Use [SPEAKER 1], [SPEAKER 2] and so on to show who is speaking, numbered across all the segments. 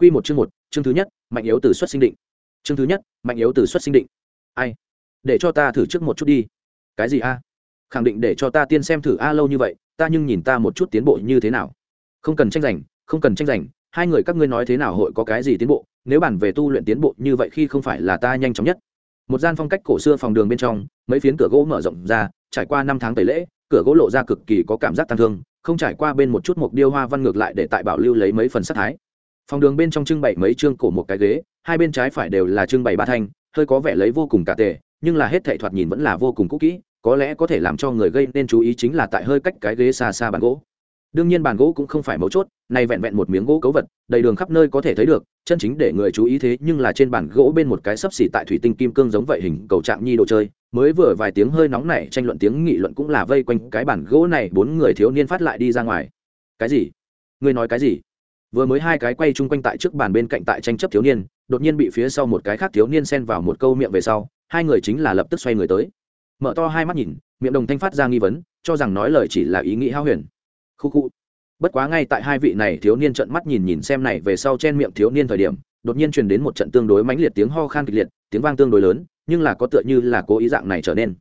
[SPEAKER 1] Quy một chương một, chương thứ nhất, mạnh yếu từ xuất sinh định. Chương thứ nhất, mạnh yếu từ xuất sinh định. Ai? Để cho ta thử trước một chút đi. Cái gì a? Khẳng định để cho ta tiên xem thử a lâu như vậy, ta nhưng nhìn ta một chút tiến bộ như thế nào. Không cần tranh giành, không cần tranh giành, hai người các ngươi nói thế nào hội có cái gì tiến bộ, nếu bản về tu luyện tiến bộ như vậy khi không phải là ta nhanh chóng nhất. Một gian phong cách cổ xưa phòng đường bên trong, mấy phiến cửa gỗ mở rộng ra, trải qua năm tháng tẩy lễ, cửa gỗ lộ ra cực kỳ có cảm giác tăng thương, không trải qua bên một chút mục điêu hoa văn ngược lại để tại bảo lưu lấy mấy phần sắc thái phòng đường bên trong trưng bày mấy chương cổ một cái ghế, hai bên trái phải đều là trưng bày ba thanh, hơi có vẻ lấy vô cùng cả tề nhưng là hết thệ thoạt nhìn vẫn là vô cùng cũ kỹ, có lẽ có thể làm cho người gây nên chú ý chính là tại hơi cách cái ghế xa xa bàn gỗ. Đương nhiên bàn gỗ cũng không phải mấu chốt, này vẹn vẹn một miếng gỗ cấu vật, đầy đường khắp nơi có thể thấy được, chân chính để người chú ý thế nhưng là trên bàn gỗ bên một cái sấp xỉ tại thủy tinh kim cương giống vậy hình cầu trạng nhi đồ chơi, mới vừa vài tiếng hơi nóng này tranh luận tiếng nghị luận cũng là vây quanh cái bàn gỗ này, bốn người thiếu niên phát lại đi ra ngoài. Cái gì? Ngươi nói cái gì? Vừa mới hai cái quay chung quanh tại trước bàn bên cạnh tại tranh chấp thiếu niên, đột nhiên bị phía sau một cái khác thiếu niên xen vào một câu miệng về sau, hai người chính là lập tức xoay người tới. Mở to hai mắt nhìn, miệng đồng thanh phát ra nghi vấn, cho rằng nói lời chỉ là ý nghĩ hao huyền. Khu khu. Bất quá ngay tại hai vị này thiếu niên trợn mắt nhìn nhìn xem này về sau chen miệng thiếu niên thời điểm, đột nhiên truyền đến một trận tương đối mãnh liệt tiếng ho khan kịch liệt, tiếng vang tương đối lớn, nhưng là có tựa như là cố ý dạng này trở nên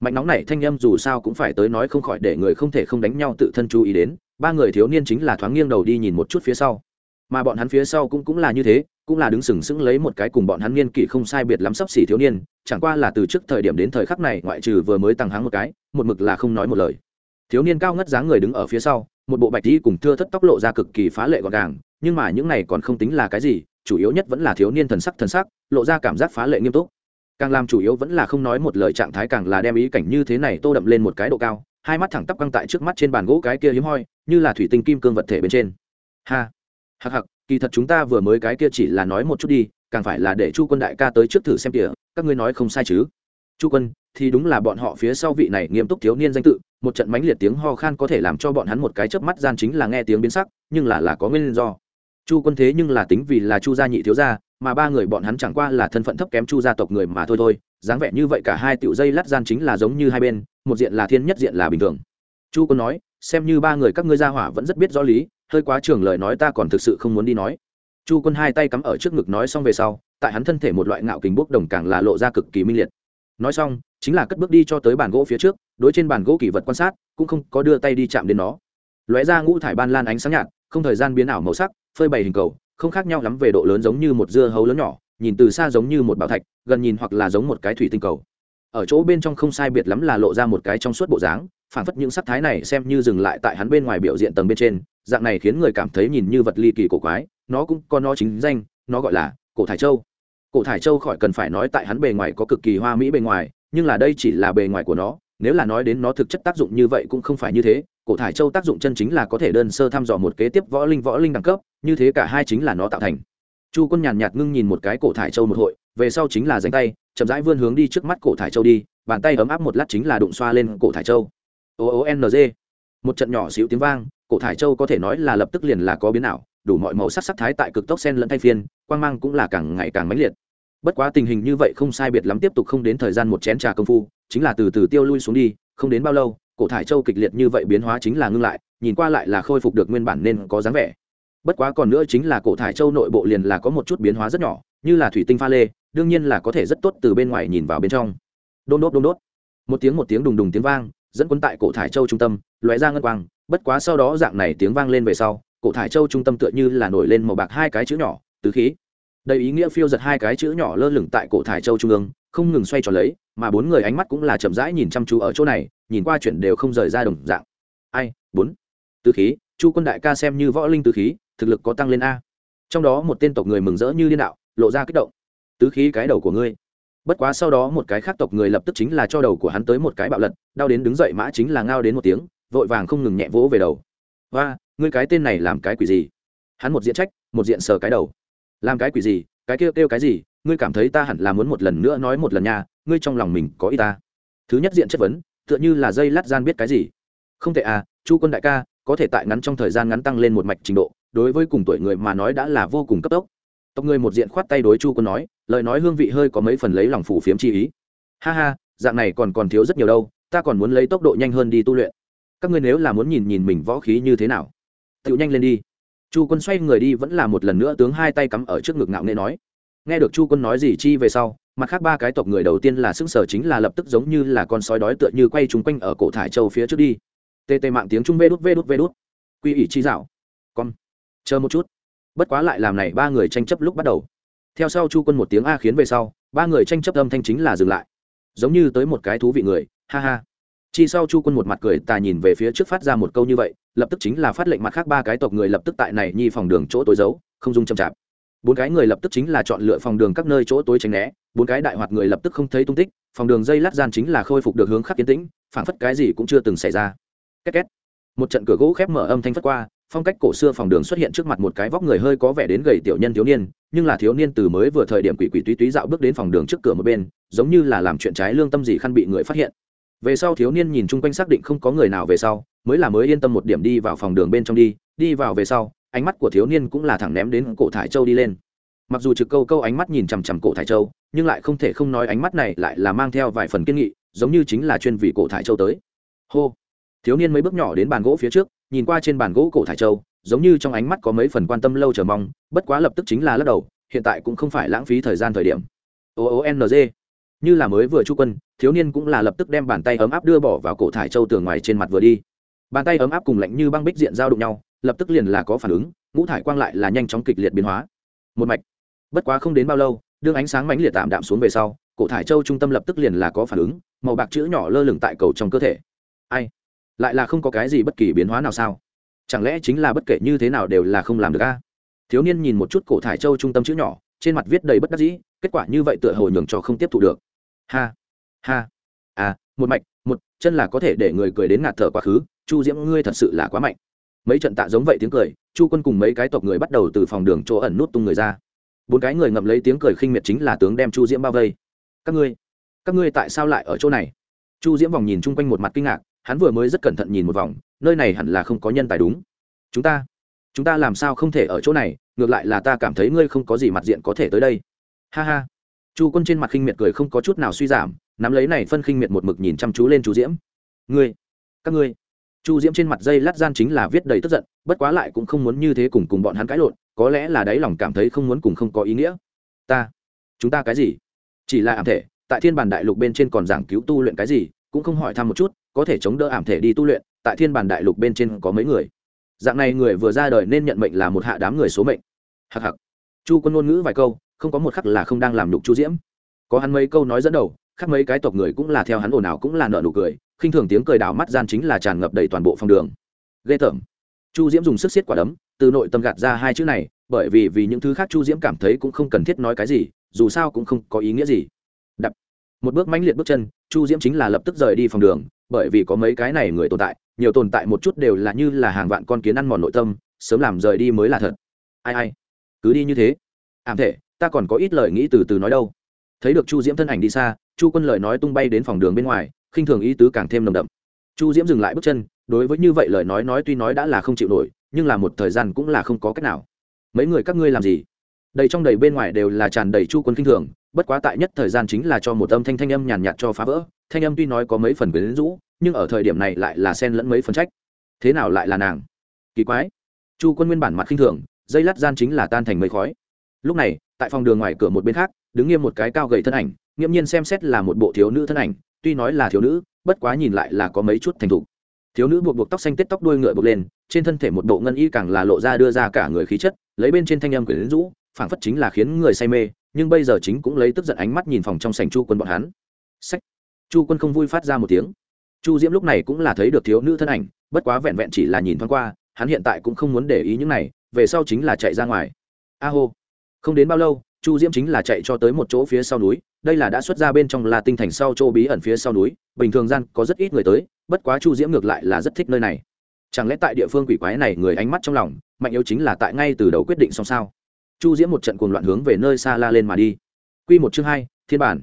[SPEAKER 1] mạnh nóng này thanh âm dù sao cũng phải tới nói không khỏi để người không thể không đánh nhau tự thân chú ý đến, ba người thiếu niên chính là thoáng nghiêng đầu đi nhìn một chút phía sau. Mà bọn hắn phía sau cũng cũng là như thế, cũng là đứng sừng sững lấy một cái cùng bọn hắn niên kỷ không sai biệt lắm sắp xỉ thiếu niên, chẳng qua là từ trước thời điểm đến thời khắc này ngoại trừ vừa mới tăng háng một cái, một mực là không nói một lời. Thiếu niên cao ngất dáng người đứng ở phía sau, một bộ bạch đi cùng thưa thất tóc lộ ra cực kỳ phá lệ gọn gàng, nhưng mà những này còn không tính là cái gì, chủ yếu nhất vẫn là thiếu niên thần sắc thần sắc, lộ ra cảm giác phá lệ nghiêm túc càng làm chủ yếu vẫn là không nói một lời trạng thái càng là đem ý cảnh như thế này tô đậm lên một cái độ cao, hai mắt thẳng tắp căng tại trước mắt trên bàn gỗ cái kia hiếm hoi, như là thủy tinh kim cương vật thể bên trên. Ha! Hặc hặc kỳ thật chúng ta vừa mới cái kia chỉ là nói một chút đi, càng phải là để chu quân đại ca tới trước thử xem kìa, các ngươi nói không sai chứ? Chu quân, thì đúng là bọn họ phía sau vị này nghiêm túc thiếu niên danh tự, một trận mãnh liệt tiếng ho khan có thể làm cho bọn hắn một cái chớp mắt gian chính là nghe tiếng biến sắc, nhưng là là có nguyên do chu quân thế nhưng là tính vì là chu gia nhị thiếu gia, mà ba người bọn hắn chẳng qua là thân phận thấp kém chu gia tộc người mà thôi thôi, dáng vẻ như vậy cả hai tiểu dây lát gian chính là giống như hai bên, một diện là thiên nhất diện là bình thường. Chu quân nói, xem như ba người các ngươi gia hỏa vẫn rất biết rõ lý, hơi quá trường lời nói ta còn thực sự không muốn đi nói. Chu quân hai tay cắm ở trước ngực nói xong về sau, tại hắn thân thể một loại ngạo kính bốc đồng càng là lộ ra cực kỳ minh liệt. Nói xong, chính là cất bước đi cho tới bàn gỗ phía trước, đối trên bàn gỗ kỷ vật quan sát, cũng không có đưa tay đi chạm đến nó. Lóe ra ngũ thải ban lan ánh sáng nhạt, không thời gian biến ảo màu sắc phơi bày hình cầu, không khác nhau lắm về độ lớn giống như một dưa hấu lớn nhỏ, nhìn từ xa giống như một bảo thạch, gần nhìn hoặc là giống một cái thủy tinh cầu. Ở chỗ bên trong không sai biệt lắm là lộ ra một cái trong suốt bộ dáng phản phất những sắc thái này xem như dừng lại tại hắn bên ngoài biểu diện tầng bên trên, dạng này khiến người cảm thấy nhìn như vật ly kỳ cổ quái, nó cũng có nó chính danh, nó gọi là cổ thải châu. Cổ thải châu khỏi cần phải nói tại hắn bề ngoài có cực kỳ hoa mỹ bề ngoài, nhưng là đây chỉ là bề ngoài của nó, nếu là nói đến nó thực chất tác dụng như vậy cũng không phải như thế cổ thải châu tác dụng chân chính là có thể đơn sơ thăm dò một kế tiếp võ linh võ linh đẳng cấp, như thế cả hai chính là nó tạo thành. Chu quân nhàn nhạt ngưng nhìn một cái cổ thải châu một hội, về sau chính là dành tay, chậm rãi vươn hướng đi trước mắt cổ thải châu đi, bàn tay ấm áp một lát chính là đụng xoa lên cổ thải châu. O o n g. Một trận nhỏ xíu tiếng vang, cổ thải châu có thể nói là lập tức liền là có biến ảo, đủ mọi màu sắc sắc thái tại cực tốc sen lẫn thay phiên, quang mang cũng là càng ngày càng mãnh liệt. Bất quá tình hình như vậy không sai biệt lắm tiếp tục không đến thời gian một chén trà công phu, chính là từ từ tiêu lui xuống đi, không đến bao lâu cổ thải châu kịch liệt như vậy biến hóa chính là ngưng lại, nhìn qua lại là khôi phục được nguyên bản nên có dáng vẻ. Bất quá còn nữa chính là cổ thải châu nội bộ liền là có một chút biến hóa rất nhỏ, như là thủy tinh pha lê, đương nhiên là có thể rất tốt từ bên ngoài nhìn vào bên trong. Đôn đốt đôn đốt. Một tiếng một tiếng đùng đùng tiếng vang, dẫn quân tại cổ thải châu trung tâm, lóe ra ngân quang, bất quá sau đó dạng này tiếng vang lên về sau, cổ thải châu trung tâm tựa như là nổi lên màu bạc hai cái chữ nhỏ, tứ khí. Đầy ý nghĩa phiêu giật hai cái chữ nhỏ lơ lửng tại cổ thải châu trung ương, không ngừng xoay tròn lấy, mà bốn người ánh mắt cũng là chậm rãi nhìn chăm chú ở chỗ này nhìn qua chuyện đều không rời ra đồng dạng. Ai, bốn. Tứ khí, chu quân đại ca xem như võ linh tứ khí, thực lực có tăng lên a. Trong đó một tên tộc người mừng rỡ như liên đạo, lộ ra kích động. Tứ khí cái đầu của ngươi. Bất quá sau đó một cái khác tộc người lập tức chính là cho đầu của hắn tới một cái bạo lật, đau đến đứng dậy mã chính là ngao đến một tiếng, vội vàng không ngừng nhẹ vỗ về đầu. Và ngươi cái tên này làm cái quỷ gì? Hắn một diện trách, một diện sờ cái đầu. Làm cái quỷ gì? Cái kêu kêu cái gì? Ngươi cảm thấy ta hẳn là muốn một lần nữa nói một lần nha, ngươi trong lòng mình có ý ta. Thứ nhất diện chất vấn tựa như là dây lát gian biết cái gì. Không thể à chu quân đại ca, có thể tại ngắn trong thời gian ngắn tăng lên một mạch trình độ, đối với cùng tuổi người mà nói đã là vô cùng cấp tốc. Tộc người một diện khoát tay đối chu quân nói, lời nói hương vị hơi có mấy phần lấy lòng phủ phiếm chi ý. Ha ha, dạng này còn còn thiếu rất nhiều đâu, ta còn muốn lấy tốc độ nhanh hơn đi tu luyện. Các ngươi nếu là muốn nhìn nhìn mình võ khí như thế nào tựu nhanh lên đi. Chu quân xoay người đi vẫn là một lần nữa tướng hai tay cắm ở trước ngực ngạo nghệ nói. Nghe được chu quân nói gì chi về sau mặt khác ba cái tộc người đầu tiên là xưng sở chính là lập tức giống như là con sói đói tựa như quay trúng quanh ở cổ thải châu phía trước đi. Tê tê mạng tiếng trung vê đút vê đút vê đút. Quy ỷ chi dạo. Con. Chờ một chút. Bất quá lại làm này, ba người tranh chấp lúc bắt đầu. Theo sau chu quân một tiếng a khiến về sau, ba người tranh chấp âm thanh chính là dừng lại. Giống như tới một cái thú vị người, ha ha. Chi sau chu quân một mặt cười, tà nhìn về phía trước phát ra một câu như vậy, lập tức chính là phát lệnh mặt khác ba cái tộc người lập tức tại này nhi phòng đường chỗ tối giấu, không dung chậm chạp bốn cái người lập tức chính là chọn lựa phòng đường các nơi chỗ tối tránh né, bốn cái đại hoạt người lập tức không thấy tung tích, phòng đường dây lát gian chính là khôi phục được hướng khắc kiến tĩnh phản phất cái gì cũng chưa từng xảy ra. Két két. Một trận cửa gỗ khép mở âm thanh phất qua, phong cách cổ xưa phòng đường xuất hiện trước mặt một cái vóc người hơi có vẻ đến gầy tiểu nhân thiếu niên, nhưng là thiếu niên từ mới vừa thời điểm quỷ quỷ túy túy dạo bước đến phòng đường trước cửa một bên, giống như là làm chuyện trái lương tâm gì khăn bị người phát hiện. Về sau thiếu niên nhìn chung quanh xác định không có người nào về sau, mới là mới yên tâm một điểm đi vào phòng đường bên trong đi đi vào về sau ánh mắt của thiếu niên cũng là thẳng ném đến cổ thải châu đi lên. Mặc dù trực câu câu ánh mắt nhìn chằm chằm cổ thải châu, nhưng lại không thể không nói ánh mắt này lại là mang theo vài phần kiên nghị, giống như chính là chuyên vị cổ thải châu tới. Hô! Thiếu niên mấy bước nhỏ đến bàn gỗ phía trước, nhìn qua trên bàn gỗ cổ thải châu, giống như trong ánh mắt có mấy phần quan tâm lâu chờ mong, bất quá lập tức chính là lắc đầu, hiện tại cũng không phải lãng phí thời gian thời điểm. O o n g như là mới vừa chu quân, thiếu niên cũng là lập tức đem bàn tay ấm áp đưa bỏ vào cổ thải châu tường ngoài trên mặt vừa đi. Bàn tay ấm áp cùng lạnh như băng bích diện giao đụng nhau lập tức liền là có phản ứng, ngũ thải quang lại là nhanh chóng kịch liệt biến hóa. Một mạch. Bất quá không đến bao lâu, đương ánh sáng mãnh liệt tạm đạm xuống về sau, cổ thải châu trung tâm lập tức liền là có phản ứng, màu bạc chữ nhỏ lơ lửng tại cầu trong cơ thể. Ai? Lại là không có cái gì bất kỳ biến hóa nào sao? Chẳng lẽ chính là bất kể như thế nào đều là không làm được a? Thiếu niên nhìn một chút cổ thải châu trung tâm chữ nhỏ, trên mặt viết đầy bất đắc dĩ, kết quả như vậy tựa hồ nhường cho không tiếp thu được. Ha ha. À một mạch, một, chân là có thể để người cười đến ngạt thở quá khứ, chu diễm ngươi thật sự là quá mạnh mấy trận tạ giống vậy tiếng cười, chu quân cùng mấy cái tộc người bắt đầu từ phòng đường chỗ ẩn nút tung người ra. Bốn cái người ngậm lấy tiếng cười khinh miệt chính là tướng đem chu diễm bao vây. Các ngươi các ngươi tại sao lại ở chỗ này? Chu diễm vòng nhìn chung quanh một mặt kinh ngạc, hắn vừa mới rất cẩn thận nhìn một vòng, nơi này hẳn là không có nhân tài đúng. Chúng ta chúng ta làm sao không thể ở chỗ này, ngược lại là ta cảm thấy ngươi không có gì mặt diện có thể tới đây. Ha ha. Chu quân trên mặt khinh miệt cười không có chút nào suy giảm, nắm lấy này phân khinh miệt một mực nhìn chăm chú lên chú diễm. Ngươi, các ngươi chu diễm trên mặt dây lát gian chính là viết đầy tức giận, bất quá lại cũng không muốn như thế cùng cùng bọn hắn cãi lộn, có lẽ là đáy lòng cảm thấy không muốn cùng không có ý nghĩa. Ta, chúng ta cái gì? Chỉ là ảm thể, tại thiên bản đại lục bên trên còn giảng cứu tu luyện cái gì, cũng không hỏi thăm một chút, có thể chống đỡ ảm thể đi tu luyện, tại thiên bản đại lục bên trên có mấy người? Dạng này người vừa ra đời nên nhận mệnh là một hạ đám người số mệnh. Hặc hặc chu quân ngôn ngữ vài câu, không có một khắc là không đang làm nhục chu diễm. Có hắn mấy câu nói dẫn đầu khác mấy cái tộc người cũng là theo hắn ồn ào cũng là nợ nụ cười khinh thường tiếng cười đảo mắt gian chính là tràn ngập đầy toàn bộ phòng đường. Ghê tởm. Chu diễm dùng sức xiết quả đấm, từ nội tâm gạt ra hai chữ này, bởi vì vì những thứ khác chu diễm cảm thấy cũng không cần thiết nói cái gì, dù sao cũng không có ý nghĩa gì. Đập. Một bước mãnh liệt bước chân, chu diễm chính là lập tức rời đi phòng đường, bởi vì có mấy cái này người tồn tại, nhiều tồn tại một chút đều là như là hàng vạn con kiến ăn mòn nội tâm, sớm làm rời đi mới là thật. Ai ai. Cứ đi như thế. Ảm thể, ta còn có ít lời nghĩ từ từ nói đâu. Thấy được chu diễm thân ảnh đi xa, chu quân lời nói tung bay đến phòng đường bên ngoài khinh thường ý tứ càng thêm nồng đậm. Chu diễm dừng lại bước chân, đối với như vậy lời nói nói tuy nói đã là không chịu nổi, nhưng là một thời gian cũng là không có cách nào. Mấy người các ngươi làm gì? Đầy trong đầy bên ngoài đều là tràn đầy chu quân kinh thường, bất quá tại nhất thời gian chính là cho một âm thanh thanh âm nhàn nhạt cho phá vỡ, thanh âm tuy nói có mấy phần quyến rũ, nhưng ở thời điểm này lại là xen lẫn mấy phần trách. Thế nào lại là nàng? Kỳ quái. Chu quân nguyên bản mặt khinh thường, dây lát gian chính là tan thành mây khói. Lúc này, tại phòng đường ngoài cửa một bên khác, đứng nghiêm một cái cao gầy thân ảnh nghiễm nhiên xem xét là một bộ thiếu nữ thân ảnh tuy nói là thiếu nữ, bất quá nhìn lại là có mấy chút thành thục. Thiếu nữ buộc buộc tóc xanh tết tóc đuôi ngựa buộc lên, trên thân thể một bộ ngân y càng là lộ ra đưa ra cả người khí chất, lấy bên trên thanh âm quyển rũ, phảng phất chính là khiến người say mê, nhưng bây giờ chính cũng lấy tức giận ánh mắt nhìn phòng trong sảnh chu quân bọn hắn. Sách chu quân không vui phát ra một tiếng. Chu diễm lúc này cũng là thấy được thiếu nữ thân ảnh, bất quá vẹn vẹn chỉ là nhìn thoáng qua, hắn hiện tại cũng không muốn để ý những này, về sau chính là chạy ra ngoài. A hô! Không đến bao lâu chu diễm chính là chạy cho tới một chỗ phía sau núi, đây là đã xuất ra bên trong là tinh thành sau chỗ bí ẩn phía sau núi, bình thường gian có rất ít người tới, bất quá chu diễm ngược lại là rất thích nơi này. Chẳng lẽ tại địa phương quỷ quái này người ánh mắt trong lòng, mạnh yếu chính là tại ngay từ đầu quyết định xong sao? Chu diễm một trận cuồng loạn hướng về nơi xa la lên mà đi. Q một chương hai, thiên bản.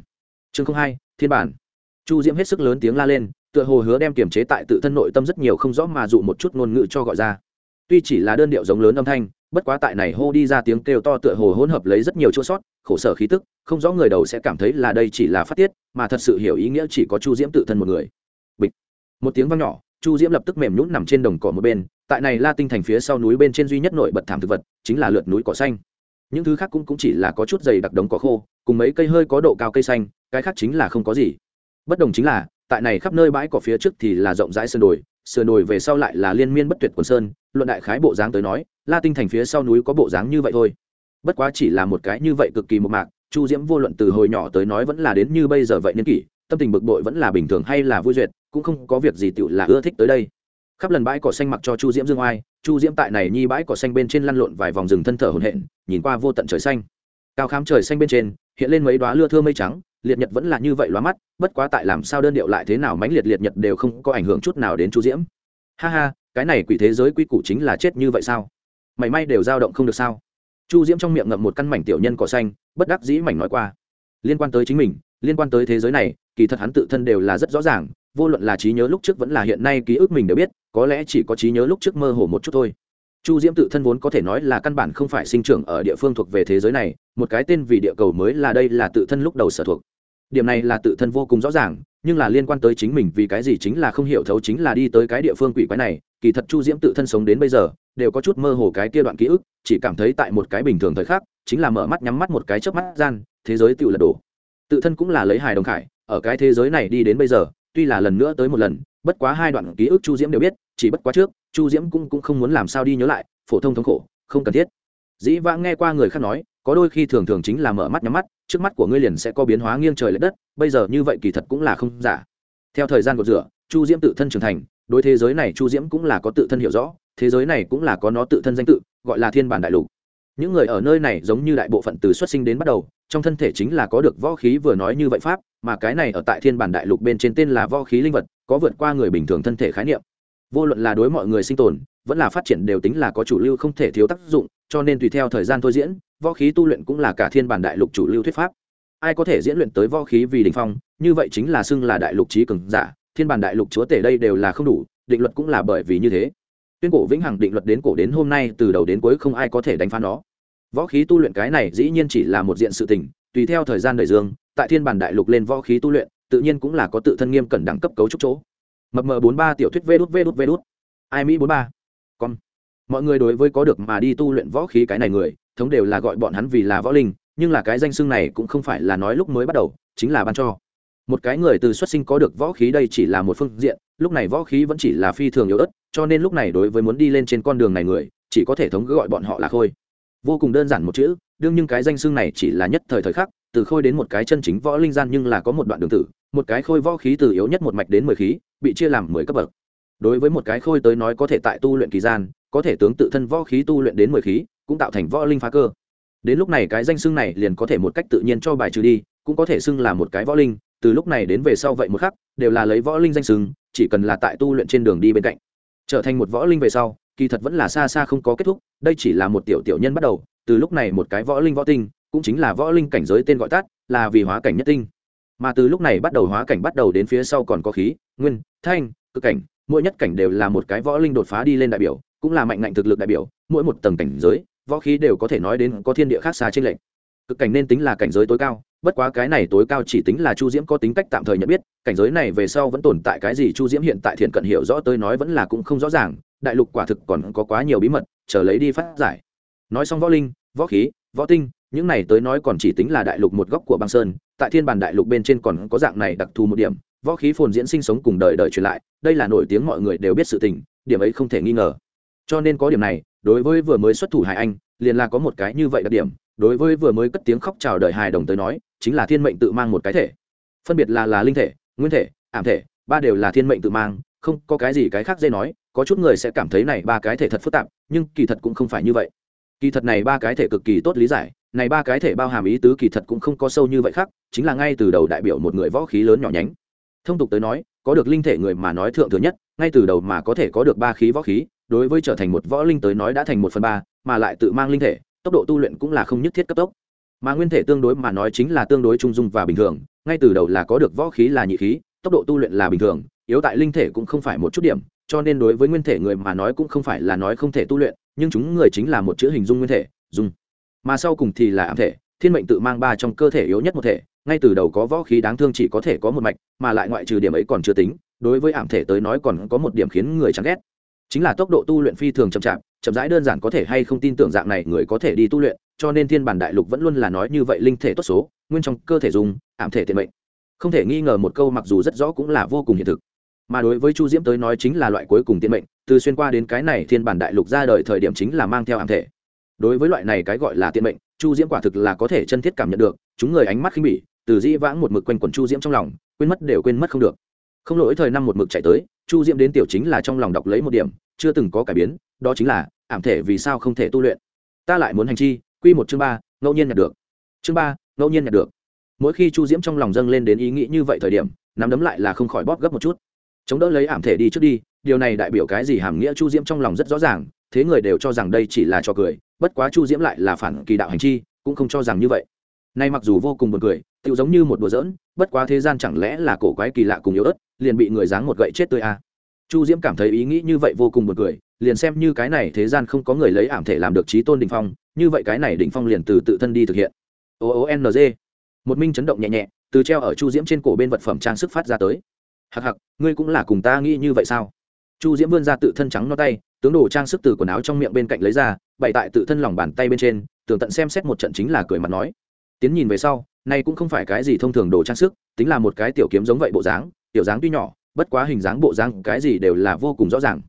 [SPEAKER 1] Chương không hai, thiên bản. Chu diễm hết sức lớn tiếng la lên, tựa hồ hứa đem kiềm chế tại tự thân nội tâm rất nhiều không rõ mà dụ một chút ngôn ngữ cho gọi ra. Tuy chỉ là đơn điệu giống lớn âm thanh bất quá tại này hô đi ra tiếng kêu to tựa hồ hỗn hợp lấy rất nhiều chỗ sót khổ sở khí tức không rõ người đầu sẽ cảm thấy là đây chỉ là phát tiết mà thật sự hiểu ý nghĩa chỉ có chu diễm tự thân một người. Bịch. Một tiếng vang nhỏ chu diễm lập tức mềm nhũn nằm trên đồng cỏ một bên tại này la tinh thành phía sau núi bên trên duy nhất nổi bật thảm thực vật chính là lượt núi cỏ xanh. Những thứ khác cũng, cũng chỉ là có chút dày đặc đống cỏ khô cùng mấy cây hơi có độ cao cây xanh cái khác chính là không có gì. Bất đồng chính là tại này khắp nơi bãi cỏ phía trước thì là rộng rãi sơn đồi sửa nổi về sau lại là liên miên bất tuyệt quần sơn, luận đại khái bộ dáng tới nói, la tinh thành phía sau núi có bộ dáng như vậy thôi. Bất quá chỉ là một cái như vậy cực kỳ một mạc, chu diễm vô luận từ hồi nhỏ tới nói vẫn là đến như bây giờ vậy niên kỷ, tâm tình bực bội vẫn là bình thường hay là vui duyệt, cũng không có việc gì tựu là ưa thích tới đây. Khắp lần bãi cỏ xanh mặc cho chu diễm dương oai, chu diễm tại này nhi bãi cỏ xanh bên trên lăn lộn vài vòng rừng thân thở hồn hện nhìn qua vô tận trời xanh. Cao khám trời xanh bên trên hiện lên mấy đoá lưa thưa mây trắng, liệt nhật vẫn là như vậy lóa mắt, bất quá tại làm sao đơn điệu lại thế nào mãnh liệt liệt nhật đều không có ảnh hưởng chút nào đến chu diễm. Ha ha, cái này quỷ thế giới quy củ chính là chết như vậy sao? Mảy may đều dao động không được sao? Chu diễm trong miệng ngậm một căn mảnh tiểu nhân cỏ xanh, bất đắc dĩ mảnh nói qua. Liên quan tới chính mình, liên quan tới thế giới này, kỳ thật hắn tự thân đều là rất rõ ràng, vô luận là trí nhớ lúc trước vẫn là hiện nay ký ức mình đều biết, có lẽ chỉ có trí nhớ lúc trước mơ hồ một chút thôi chu diễm tự thân vốn có thể nói là căn bản không phải sinh trưởng ở địa phương thuộc về thế giới này, một cái tên vì địa cầu mới là đây là tự thân lúc đầu sở thuộc. Điểm này là tự thân vô cùng rõ ràng, nhưng là liên quan tới chính mình vì cái gì chính là không hiểu thấu chính là đi tới cái địa phương quỷ quái này, kỳ thật chu diễm tự thân sống đến bây giờ, đều có chút mơ hồ cái kia đoạn ký ức, chỉ cảm thấy tại một cái bình thường thời khắc, chính là mở mắt nhắm mắt một cái chớp mắt gian, thế giới tự lật đổ. Tự thân cũng là lấy hài đồng khải, ở cái thế giới này đi đến bây giờ, tuy là lần nữa tới một lần, bất quá hai đoạn ký ức chu diễm đều biết, chỉ bất quá trước chu diễm cũng, cũng không muốn làm sao đi nhớ lại phổ thông thống khổ không cần thiết. Dĩ vãng nghe qua người khác nói có đôi khi thường thường chính là mở mắt nhắm mắt trước mắt của ngươi liền sẽ có biến hóa nghiêng trời l ệ đất bây giờ như vậy kỳ thật cũng là không giả. Theo thời gian gột rửa chu diễm tự thân trưởng thành đối thế giới này chu diễm cũng là có tự thân hiểu rõ thế giới này cũng là có nó tự thân danh tự gọi là thiên bản đại lục. Những người ở nơi này giống như đại bộ phận từ xuất sinh đến bắt đầu trong thân thể chính là có được võ khí vừa nói như vậy pháp mà cái này ở tại thiên bản đại lục bên trên tên là võ khí linh vật có vượt qua người bình thường thân thể khái niệm vô luận là đối mọi người sinh tồn, vẫn là phát triển đều tính là có chủ lưu không thể thiếu tác dụng, cho nên tùy theo thời gian thôi diễn, võ khí tu luyện cũng là cả thiên bản đại lục chủ lưu thuyết pháp. Ai có thể diễn luyện tới võ khí vì đình phong, như vậy chính là xưng là đại lục trí cường giả, thiên bản đại lục chúa tể đây đều là không đủ, định luật cũng là bởi vì như thế. Tuyên cổ vĩnh hằng định luật đến cổ đến hôm nay, từ đầu đến cuối không ai có thể đánh phá nó. Võ khí tu luyện cái này dĩ nhiên chỉ là một diện sự tình, tùy theo thời gian đời dương, tại thiên bản đại lục lên võ khí tu luyện, tự nhiên cũng là có tự thân nghiêm cẩn đẳng cấp cấu trúc chỗ mập mờ bốn ba tiểu thuyết vê đút vê đút vê đút. Ai mỹ bốn ba? Con mọi người đối với có được mà đi tu luyện võ khí cái này người, thống đều là gọi bọn hắn vì là võ linh, nhưng là cái danh xưng này cũng không phải là nói lúc mới bắt đầu, chính là ban cho. Một cái người từ xuất sinh có được võ khí đây chỉ là một phương diện, lúc này võ khí vẫn chỉ là phi thường yếu ớt, cho nên lúc này đối với muốn đi lên trên con đường này người, chỉ có thể thống gọi bọn họ là khôi. Vô cùng đơn giản một chữ, đương nhưng cái danh xưng này chỉ là nhất thời thời khắc, từ khôi đến một cái chân chính võ linh gian nhưng là có một đoạn đường tử, một cái khôi võ khí từ yếu nhất một mạch đến mười khí bị chia làm mười cấp bậc. Đối với một cái khôi tới nói có thể tại tu luyện kỳ gian, có thể tướng tự thân võ khí tu luyện đến mười khí, cũng tạo thành võ linh phá cơ. Đến lúc này cái danh xưng này liền có thể một cách tự nhiên cho bài trừ đi, cũng có thể xưng là một cái võ linh, từ lúc này đến về sau vậy một khắc, đều là lấy võ linh danh xưng, chỉ cần là tại tu luyện trên đường đi bên cạnh. Trở thành một võ linh về sau, kỳ thật vẫn là xa xa không có kết thúc, đây chỉ là một tiểu tiểu nhân bắt đầu, từ lúc này một cái võ linh võ tinh, cũng chính là võ linh cảnh giới tên gọi tắt, là vì hóa cảnh nhất tinh mà từ lúc này bắt đầu hóa cảnh bắt đầu đến phía sau còn có khí, nguyên, thanh, cực cảnh, mỗi nhất cảnh đều là một cái võ linh đột phá đi lên đại biểu, cũng là mạnh ngạnh thực lực đại biểu, mỗi một tầng cảnh giới, võ khí đều có thể nói đến có thiên địa khác xa trên lệnh cực cảnh nên tính là cảnh giới tối cao, bất quá cái này tối cao chỉ tính là chu diễm có tính cách tạm thời nhận biết, cảnh giới này về sau vẫn tồn tại cái gì chu diễm hiện tại thiện cận hiểu rõ tới nói vẫn là cũng không rõ ràng, đại lục quả thực còn có quá nhiều bí mật, chờ lấy đi phát giải. Nói xong võ linh, võ khí, võ tinh những này tới nói còn chỉ tính là đại lục một góc của băng sơn, tại thiên bản đại lục bên trên còn có dạng này đặc thù một điểm, võ khí phồn diễn sinh sống cùng đời đời truyền lại, đây là nổi tiếng mọi người đều biết sự tình, điểm ấy không thể nghi ngờ. Cho nên có điểm này, đối với vừa mới xuất thủ hải anh, liền là có một cái như vậy đặc điểm, đối với vừa mới cất tiếng khóc chào đời hài đồng tới nói, chính là thiên mệnh tự mang một cái thể. Phân biệt là là linh thể, nguyên thể, ảm thể, ba đều là thiên mệnh tự mang, không có cái gì cái khác dễ nói, có chút người sẽ cảm thấy này ba cái thể thật phức tạp, nhưng kỳ thật cũng không phải như vậy. Kỳ thật này ba cái thể cực kỳ tốt lý giải này ba cái thể bao hàm ý tứ kỳ thật cũng không có sâu như vậy khác, chính là ngay từ đầu đại biểu một người võ khí lớn nhỏ nhánh. Thông tục tới nói, có được linh thể người mà nói thượng thừa nhất, ngay từ đầu mà có thể có được ba khí võ khí, đối với trở thành một võ linh tới nói đã thành một phần ba, mà lại tự mang linh thể, tốc độ tu luyện cũng là không nhất thiết cấp tốc. Mà nguyên thể tương đối mà nói chính là tương đối trung dung và bình thường, ngay từ đầu là có được võ khí là nhị khí, tốc độ tu luyện là bình thường, yếu tại linh thể cũng không phải một chút điểm, cho nên đối với nguyên thể người mà nói cũng không phải là nói không thể tu luyện, nhưng chúng người chính là một chữ hình dung nguyên thể dung mà sau cùng thì là ám thể, thiên mệnh tự mang ba trong cơ thể yếu nhất một thể, ngay từ đầu có võ khí đáng thương chỉ có thể có một mạch, mà lại ngoại trừ điểm ấy còn chưa tính, đối với ảm thể tới nói còn có một điểm khiến người chán ghét. Chính là tốc độ tu luyện phi thường chậm chạp, chậm rãi đơn giản có thể hay không tin tưởng dạng này người có thể đi tu luyện, cho nên thiên bản đại lục vẫn luôn là nói như vậy linh thể tốt số, nguyên trong cơ thể dùng ảm thể tiện mệnh. Không thể nghi ngờ một câu mặc dù rất rõ cũng là vô cùng hiện thực. Mà đối với chu diễm tới nói chính là loại cuối cùng tiện mệnh, từ xuyên qua đến cái này thiên bản đại lục ra đời thời điểm chính là mang theo ảm thể đối với loại này cái gọi là tiện mệnh, chu diễm quả thực là có thể chân thiết cảm nhận được, chúng người ánh mắt khinh bỉ, từ dĩ vãng một mực quanh quẩn chu diễm trong lòng, quên mất đều quên mất không được. Không lỗi thời năm một mực chạy tới, chu diễm đến tiểu chính là trong lòng đọc lấy một điểm, chưa từng có cải biến, đó chính là, ảm thể vì sao không thể tu luyện. Ta lại muốn hành chi, quy một chương ba, ngẫu nhiên nhặt được. Chương ba, ngẫu nhiên nhặt được. Mỗi khi chu diễm trong lòng dâng lên đến ý nghĩ như vậy thời điểm, nắm đấm lại là không khỏi bóp gấp một chút. Chống đỡ lấy ảm thể đi trước đi, điều này đại biểu cái gì hàm nghĩa chu diễm trong lòng rất rõ ràng thế người đều cho rằng đây chỉ là trò cười, bất quá chu diễm lại là phản kỳ đạo hành chi, cũng không cho rằng như vậy. Nay mặc dù vô cùng buồn cười tự giống như một đùa giỡn, bất quá thế gian chẳng lẽ là cổ quái kỳ lạ cùng yếu ớt, liền bị người dáng một gậy chết tươi à. chu diễm cảm thấy ý nghĩ như vậy vô cùng buồn cười, liền xem như cái này thế gian không có người lấy ảm thể làm được trí tôn đình phong, như vậy cái này đình phong liền từ tự thân đi thực hiện. O o n g. Một minh chấn động nhẹ nhẹ, từ treo ở chu diễm trên cổ bên vật phẩm trang sức phát ra tới. Hặc hặc ngươi cũng là cùng ta nghĩ như vậy sao? Chu diễm vươn ra tự thân trắng no tay tướng đồ trang sức từ quần áo trong miệng bên cạnh lấy ra, bày tại tự thân lòng bàn tay bên trên tưởng tận xem xét một trận chính là cười mặt nói. Tiến nhìn về sau, này cũng không phải cái gì thông thường đồ trang sức, tính là một cái tiểu kiếm giống vậy bộ dáng, tiểu dáng tuy nhỏ, bất quá hình dáng bộ dáng cái gì đều là vô cùng rõ ràng.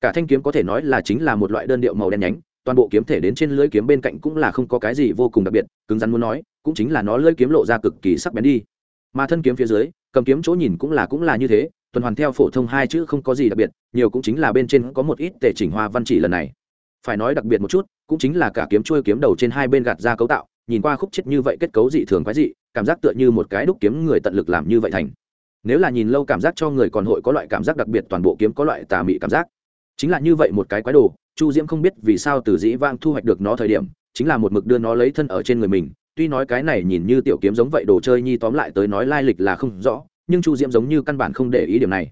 [SPEAKER 1] Cả thanh kiếm có thể nói là chính là một loại đơn điệu màu đen nhánh, toàn bộ kiếm thể đến trên lưỡi kiếm bên cạnh cũng là không có cái gì vô cùng đặc biệt, cứng rắn muốn nói, cũng chính là nó lưỡi kiếm lộ ra cực kỳ sắc bén đi. Mà thân kiếm phía dưới, cầm kiếm chỗ nhìn cũng là cũng là như thế tuần hoàn theo phổ thông hai chữ không có gì đặc biệt, nhiều cũng chính là bên trên có một ít tề chỉnh hoa văn chỉ lần này. Phải nói đặc biệt một chút, cũng chính là cả kiếm chuôi kiếm đầu trên hai bên gạt ra cấu tạo, nhìn qua khúc chết như vậy kết cấu dị thường quái dị, cảm giác tựa như một cái đúc kiếm người tận lực làm như vậy thành. Nếu là nhìn lâu cảm giác cho người còn hội có loại cảm giác đặc biệt, toàn bộ kiếm có loại tà mị cảm giác. Chính là như vậy một cái quái đồ, chu diễm không biết vì sao từ dĩ vang thu hoạch được nó thời điểm, chính là một mực đưa nó lấy thân ở trên người mình, tuy nói cái này nhìn như tiểu kiếm giống vậy, đồ chơi nhi tóm lại tới nói lai lịch là không rõ nhưng chu diễm giống như căn bản không để ý điểm này.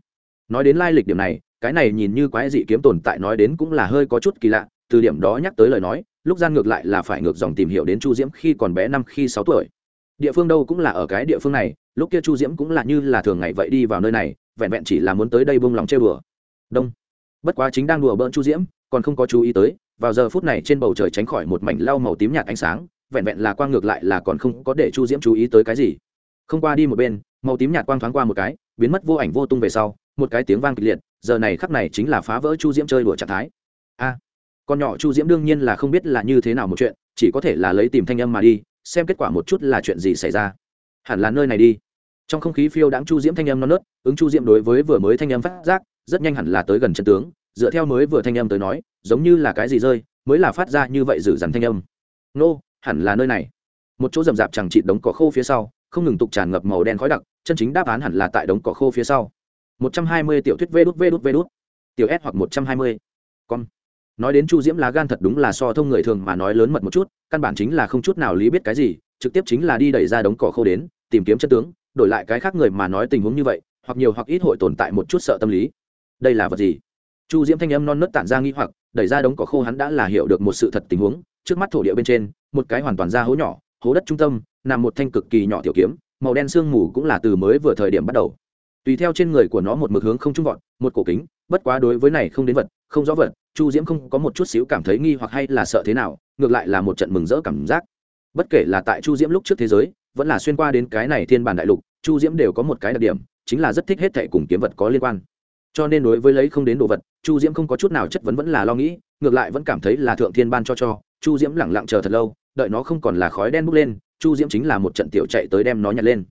[SPEAKER 1] Nói đến lai lịch điểm này, cái này nhìn như quái dị kiếm tồn tại nói đến cũng là hơi có chút kỳ lạ, từ điểm đó nhắc tới lời nói, lúc gian ngược lại là phải ngược dòng tìm hiểu đến chu diễm khi còn bé năm khi sáu tuổi. Địa phương đâu cũng là ở cái địa phương này, lúc kia chu diễm cũng là như là thường ngày vậy đi vào nơi này, vẹn vẹn chỉ là muốn tới đây bông lòng chơi đùa. đông. Bất quá chính đang đùa bỡn chu diễm, còn không có chú ý tới, vào giờ phút này trên bầu trời tránh khỏi một mảnh lau màu tím nhạt ánh sáng, vẹn vẹn là quang ngược lại là còn không có để chu diễm chú ý tới cái gì. Không qua đi một bên màu tím nhạt quang thoáng qua một cái, biến mất vô ảnh vô tung về sau, một cái tiếng vang kịch liệt, giờ này khắc này chính là phá vỡ chu diễm chơi đùa trạng thái. A, con nhỏ chu diễm đương nhiên là không biết là như thế nào một chuyện, chỉ có thể là lấy tìm thanh âm mà đi, xem kết quả một chút là chuyện gì xảy ra. Hẳn là nơi này đi. Trong không khí phiêu đáng chu diễm thanh âm non nớt, ứng chu diễm đối với vừa mới thanh âm phát giác, rất nhanh hẳn là tới gần chân tướng, dựa theo mới vừa thanh âm tới nói, giống như là cái gì rơi, mới là phát ra như vậy dử dằn thanh âm. Nô, hẳn là nơi này. Một chỗ rậm rạp chẳng chị đống cỏ khô phía sau không ngừng tục tràn ngập màu đen khói đặc, chân chính đáp án hẳn là tại đống cỏ khô phía sau. Một trăm hai mươi tiểu thuyết vê đút vê đút vê đút. Tiểu s hoặc một trăm hai mươi. Con nói đến chu diễm lá gan thật đúng là so thông người thường mà nói lớn mật một chút, căn bản chính là không chút nào lý biết cái gì, trực tiếp chính là đi đẩy ra đống cỏ khô đến, tìm kiếm chân tướng, đổi lại cái khác người mà nói tình huống như vậy, hoặc nhiều hoặc ít hội tồn tại một chút sợ tâm lý. Đây là vật gì? Chu diễm thanh âm non nớt tản ra nghi hoặc, đẩy ra đống cỏ khô hắn đã là hiểu được một sự thật tình huống, trước mắt thổ địa bên trên, một cái hoàn toàn ra hố nhỏ, hố đất trung tâm nằm một thanh cực kỳ nhỏ tiểu kiếm, màu đen sương mù cũng là từ mới vừa thời điểm bắt đầu. Tùy theo trên người của nó một mực hướng không trung vọt, một cổ kính, bất quá đối với này không đến vật, không rõ vật, chu diễm không có một chút xíu cảm thấy nghi hoặc hay là sợ thế nào, ngược lại là một trận mừng rỡ cảm giác. Bất kể là tại chu diễm lúc trước thế giới, vẫn là xuyên qua đến cái này thiên bản đại lục, chu diễm đều có một cái đặc điểm, chính là rất thích hết thệ cùng kiếm vật có liên quan. Cho nên đối với lấy không đến đồ vật, chu diễm không có chút nào chất vấn vẫn là lo nghĩ, ngược lại vẫn cảm thấy là thượng thiên ban cho cho, chu diễm lẳng lặng chờ thật lâu, đợi nó không còn là khói đen bốc lên chu diễm chính là một trận tiểu chạy tới đem nó nhặt lên.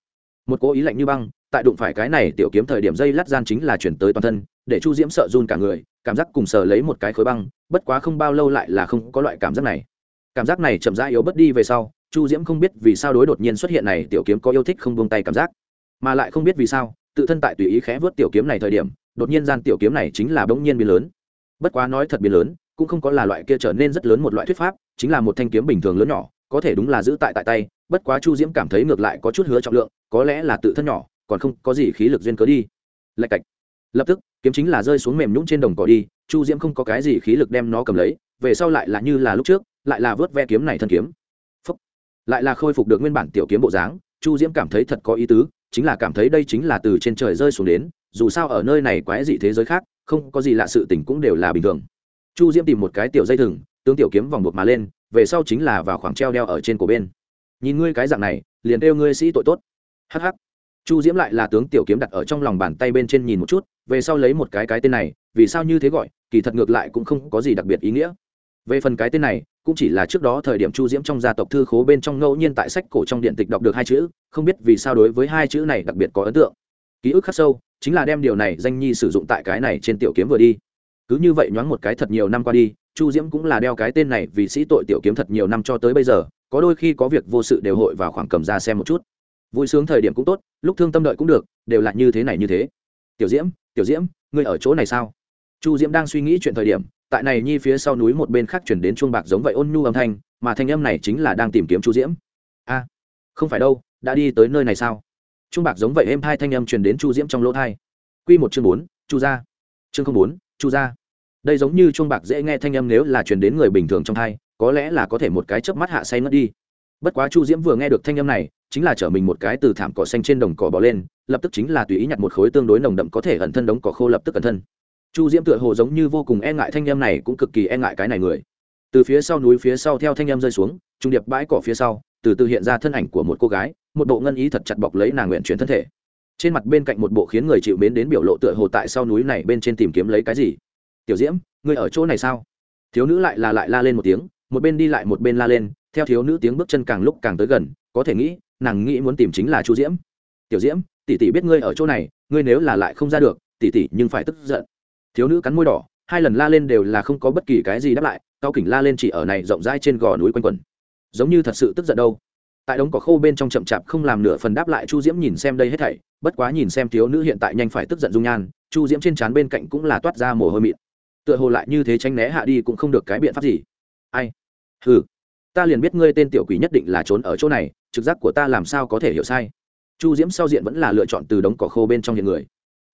[SPEAKER 1] Một cố ý lạnh như băng, tại đụng phải cái này tiểu kiếm thời điểm dây lát gian chính là chuyển tới toàn thân, để chu diễm sợ run cả người, cảm giác cùng sờ lấy một cái khối băng, bất quá không bao lâu lại là không có loại cảm giác này. Cảm giác này chậm rãi yếu bớt đi về sau, chu diễm không biết vì sao đối đột nhiên xuất hiện này tiểu kiếm có yêu thích không buông tay cảm giác, mà lại không biết vì sao, tự thân tại tùy ý khẽ vớt tiểu kiếm này thời điểm, đột nhiên gian tiểu kiếm này chính là bỗng nhiên biến lớn. Bất quá nói thật biến lớn, cũng không có là loại kia trở nên rất lớn một loại thuyết pháp, chính là một thanh kiếm bình thường lớn nhỏ, có thể đúng là giữ tại tại tay bất quá chu diễm cảm thấy ngược lại có chút hứa trọng lượng, có lẽ là tự thân nhỏ, còn không có gì khí lực duyên cớ đi. Lạch cạch. Lập tức, kiếm chính là rơi xuống mềm nhũng trên đồng cỏ đi, chu diễm không có cái gì khí lực đem nó cầm lấy, về sau lại là như là lúc trước, lại là vớt ve kiếm này thân kiếm. Phúc. lại là khôi phục được nguyên bản tiểu kiếm bộ dáng, chu diễm cảm thấy thật có ý tứ, chính là cảm thấy đây chính là từ trên trời rơi xuống đến, dù sao ở nơi này quái dị thế giới khác, không có gì lạ sự tình cũng đều là bình thường. Chu diễm tìm một cái tiểu dây thừng, tướng tiểu kiếm vòng buộc mà lên, về sau chính là vào khoảng treo đeo ở trên cổ bên nhìn ngươi cái dạng này, liền kêu ngươi sĩ tội tốt. Hh chu diễm lại là tướng tiểu kiếm đặt ở trong lòng bàn tay bên trên nhìn một chút, về sau lấy một cái cái tên này, vì sao như thế gọi, kỳ thật ngược lại cũng không có gì đặc biệt ý nghĩa. Về phần cái tên này, cũng chỉ là trước đó thời điểm chu diễm trong gia tộc thư khố bên trong ngẫu nhiên tại sách cổ trong điện tịch đọc được hai chữ, không biết vì sao đối với hai chữ này đặc biệt có ấn tượng. Ký ức khắc sâu, chính là đem điều này danh nhi sử dụng tại cái này trên tiểu kiếm vừa đi. Cứ như vậy nhoáng một cái thật nhiều năm qua đi, chu diễm cũng là đeo cái tên này vì sĩ tội tiểu kiếm thật nhiều năm cho tới bây giờ có đôi khi có việc vô sự đều hội vào khoảng cầm ra xem một chút. Vui sướng thời điểm cũng tốt, lúc thương tâm đợi cũng được, đều là như thế này như thế. Tiểu diễm tiểu diễm, ngươi ở chỗ này sao? Chu diễm đang suy nghĩ chuyện thời điểm, tại này nhi phía sau núi một bên khác chuyển đến chuông bạc giống vậy ôn nhu âm thanh, mà thanh âm này chính là đang tìm kiếm chu diễm. A, không phải đâu, đã đi tới nơi này sao? Chuông bạc giống vậy êm hai thanh âm truyền đến chu diễm trong lỗ thai. Q một chương bốn, chu gia. Chương không bốn, chu gia. Đây giống như chuông bạc dễ nghe thanh âm nếu là truyền đến người bình thường trong thai có lẽ là có thể một cái chớp mắt hạ say mất đi. Bất quá chu diễm vừa nghe được thanh âm này, chính là chở mình một cái từ thảm cỏ xanh trên đồng cỏ bỏ lên, lập tức chính là tùy ý nhặt một khối tương đối nồng đậm có thể ẩn thân đống cỏ khô lập tức ẩn thân. Chu diễm tựa hồ giống như vô cùng e ngại thanh âm này cũng cực kỳ e ngại cái này người. Từ phía sau núi phía sau theo thanh âm rơi xuống, trung điệp bãi cỏ phía sau, từ từ hiện ra thân ảnh của một cô gái, một bộ ngân ý thật chặt bọc lấy nàng nguyện chuyển thân thể. Trên mặt bên cạnh một bộ khiến người chịu mến đến biểu lộ tựa hồ tại sau núi này bên trên tìm kiếm lấy cái gì? Tiểu diễm, ngươi ở chỗ này sao? Thiếu nữ lại là lại la lên một tiếng một bên đi lại một bên la lên, theo thiếu nữ tiếng bước chân càng lúc càng tới gần, có thể nghĩ, nàng nghĩ muốn tìm chính là chu diễm. Tiểu diễm, tỷ tỷ biết ngươi ở chỗ này, ngươi nếu là lại không ra được, tỷ tỷ nhưng phải tức giận. Thiếu nữ cắn môi đỏ, hai lần la lên đều là không có bất kỳ cái gì đáp lại, cao kỉnh la lên chỉ ở này rộng rãi trên gò núi quanh quần giống như thật sự tức giận đâu. Tại đống cỏ khô bên trong chậm chạp không làm nửa phần đáp lại chu diễm nhìn xem đây hết thảy, bất quá nhìn xem thiếu nữ hiện tại nhanh phải tức giận dung nhan, chu diễm trên trán bên cạnh cũng là toát ra mồ hôi mịn. Tựa hồ lại như thế tránh né hạ đi cũng không được cái biện pháp gì ai? Ừ ta liền biết ngươi tên tiểu quỷ nhất định là trốn ở chỗ này, trực giác của ta làm sao có thể hiểu sai? Chu diễm sau diện vẫn là lựa chọn từ đống cỏ khô bên trong hiện người.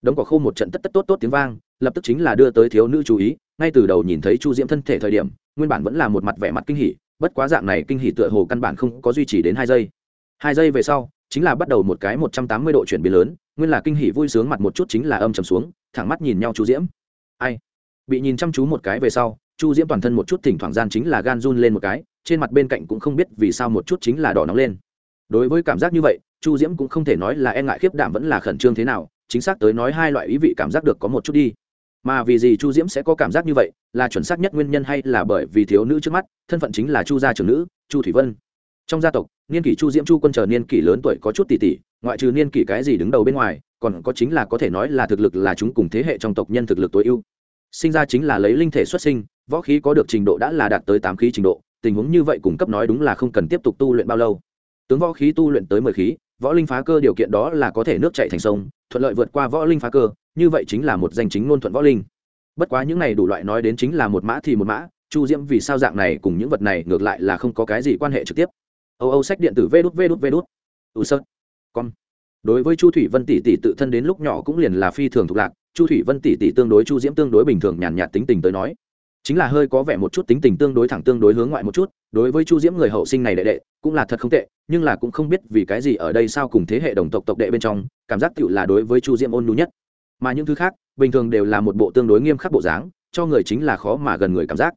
[SPEAKER 1] Đống cỏ khô một trận tất tất tốt tốt tiếng vang, lập tức chính là đưa tới thiếu nữ chú ý, ngay từ đầu nhìn thấy chu diễm thân thể thời điểm, nguyên bản vẫn là một mặt vẻ mặt kinh hỉ, bất quá dạng này kinh hỉ tựa hồ căn bản không có duy trì đến hai giây. Hai giây về sau, chính là bắt đầu một cái một trăm tám mươi độ chuyển biến lớn, nguyên là kinh hỉ vui sướng mặt một chút chính là âm trầm xuống, thẳng mắt nhìn nhau chu diễm. Ai? Bị nhìn chăm chú một cái về sau, chu diễm toàn thân một chút thỉnh thoảng gian chính là gan run lên một cái, trên mặt bên cạnh cũng không biết vì sao một chút chính là đỏ nóng lên. Đối với cảm giác như vậy, chu diễm cũng không thể nói là e ngại khiếp đảm vẫn là khẩn trương thế nào, chính xác tới nói hai loại ý vị cảm giác được có một chút đi. Mà vì gì chu diễm sẽ có cảm giác như vậy, là chuẩn xác nhất nguyên nhân hay là bởi vì thiếu nữ trước mắt, thân phận chính là chu gia trưởng nữ, chu thủy vân. Trong gia tộc, niên kỷ chu diễm chu quân chờ niên kỷ lớn tuổi có chút tỷ tỷ ngoại trừ niên kỷ cái gì đứng đầu bên ngoài, còn có chính là có thể nói là thực lực là chúng cùng thế hệ trong tộc nhân thực lực tối ưu sinh ra chính là lấy linh thể xuất sinh, võ khí có được trình độ đã là đạt tới tám khí trình độ, tình huống như vậy cung cấp nói đúng là không cần tiếp tục tu luyện bao lâu. Tướng võ khí tu luyện tới mười khí, võ linh phá cơ điều kiện đó là có thể nước chạy thành sông, thuận lợi vượt qua võ linh phá cơ, như vậy chính là một danh chính ngôn thuận võ linh. Bất quá những này đủ loại nói đến chính là một mã thì một mã, chu diễm vì sao dạng này cùng những vật này ngược lại là không có cái gì quan hệ trực tiếp. Âu âu sách điện tử vê đút vê đút vê đút. U sơ con đối với chu thủy vân tỷ tỷ tự thân đến lúc nhỏ cũng liền là phi thường thuộc lạc, chu thủy vân tỷ tỷ tương đối chu diễm tương đối bình thường nhàn nhạt tính tình tới nói. Chính là hơi có vẻ một chút tính tình tương đối thẳng tương đối hướng ngoại một chút, đối với chu diễm người hậu sinh này đệ đệ, cũng là thật không tệ, nhưng là cũng không biết vì cái gì ở đây sao cùng thế hệ đồng tộc tộc đệ bên trong, cảm giác tựu là đối với chu diễm ôn nhu nhất. Mà những thứ khác, bình thường đều là một bộ tương đối nghiêm khắc bộ dáng, cho người chính là khó mà gần người cảm giác.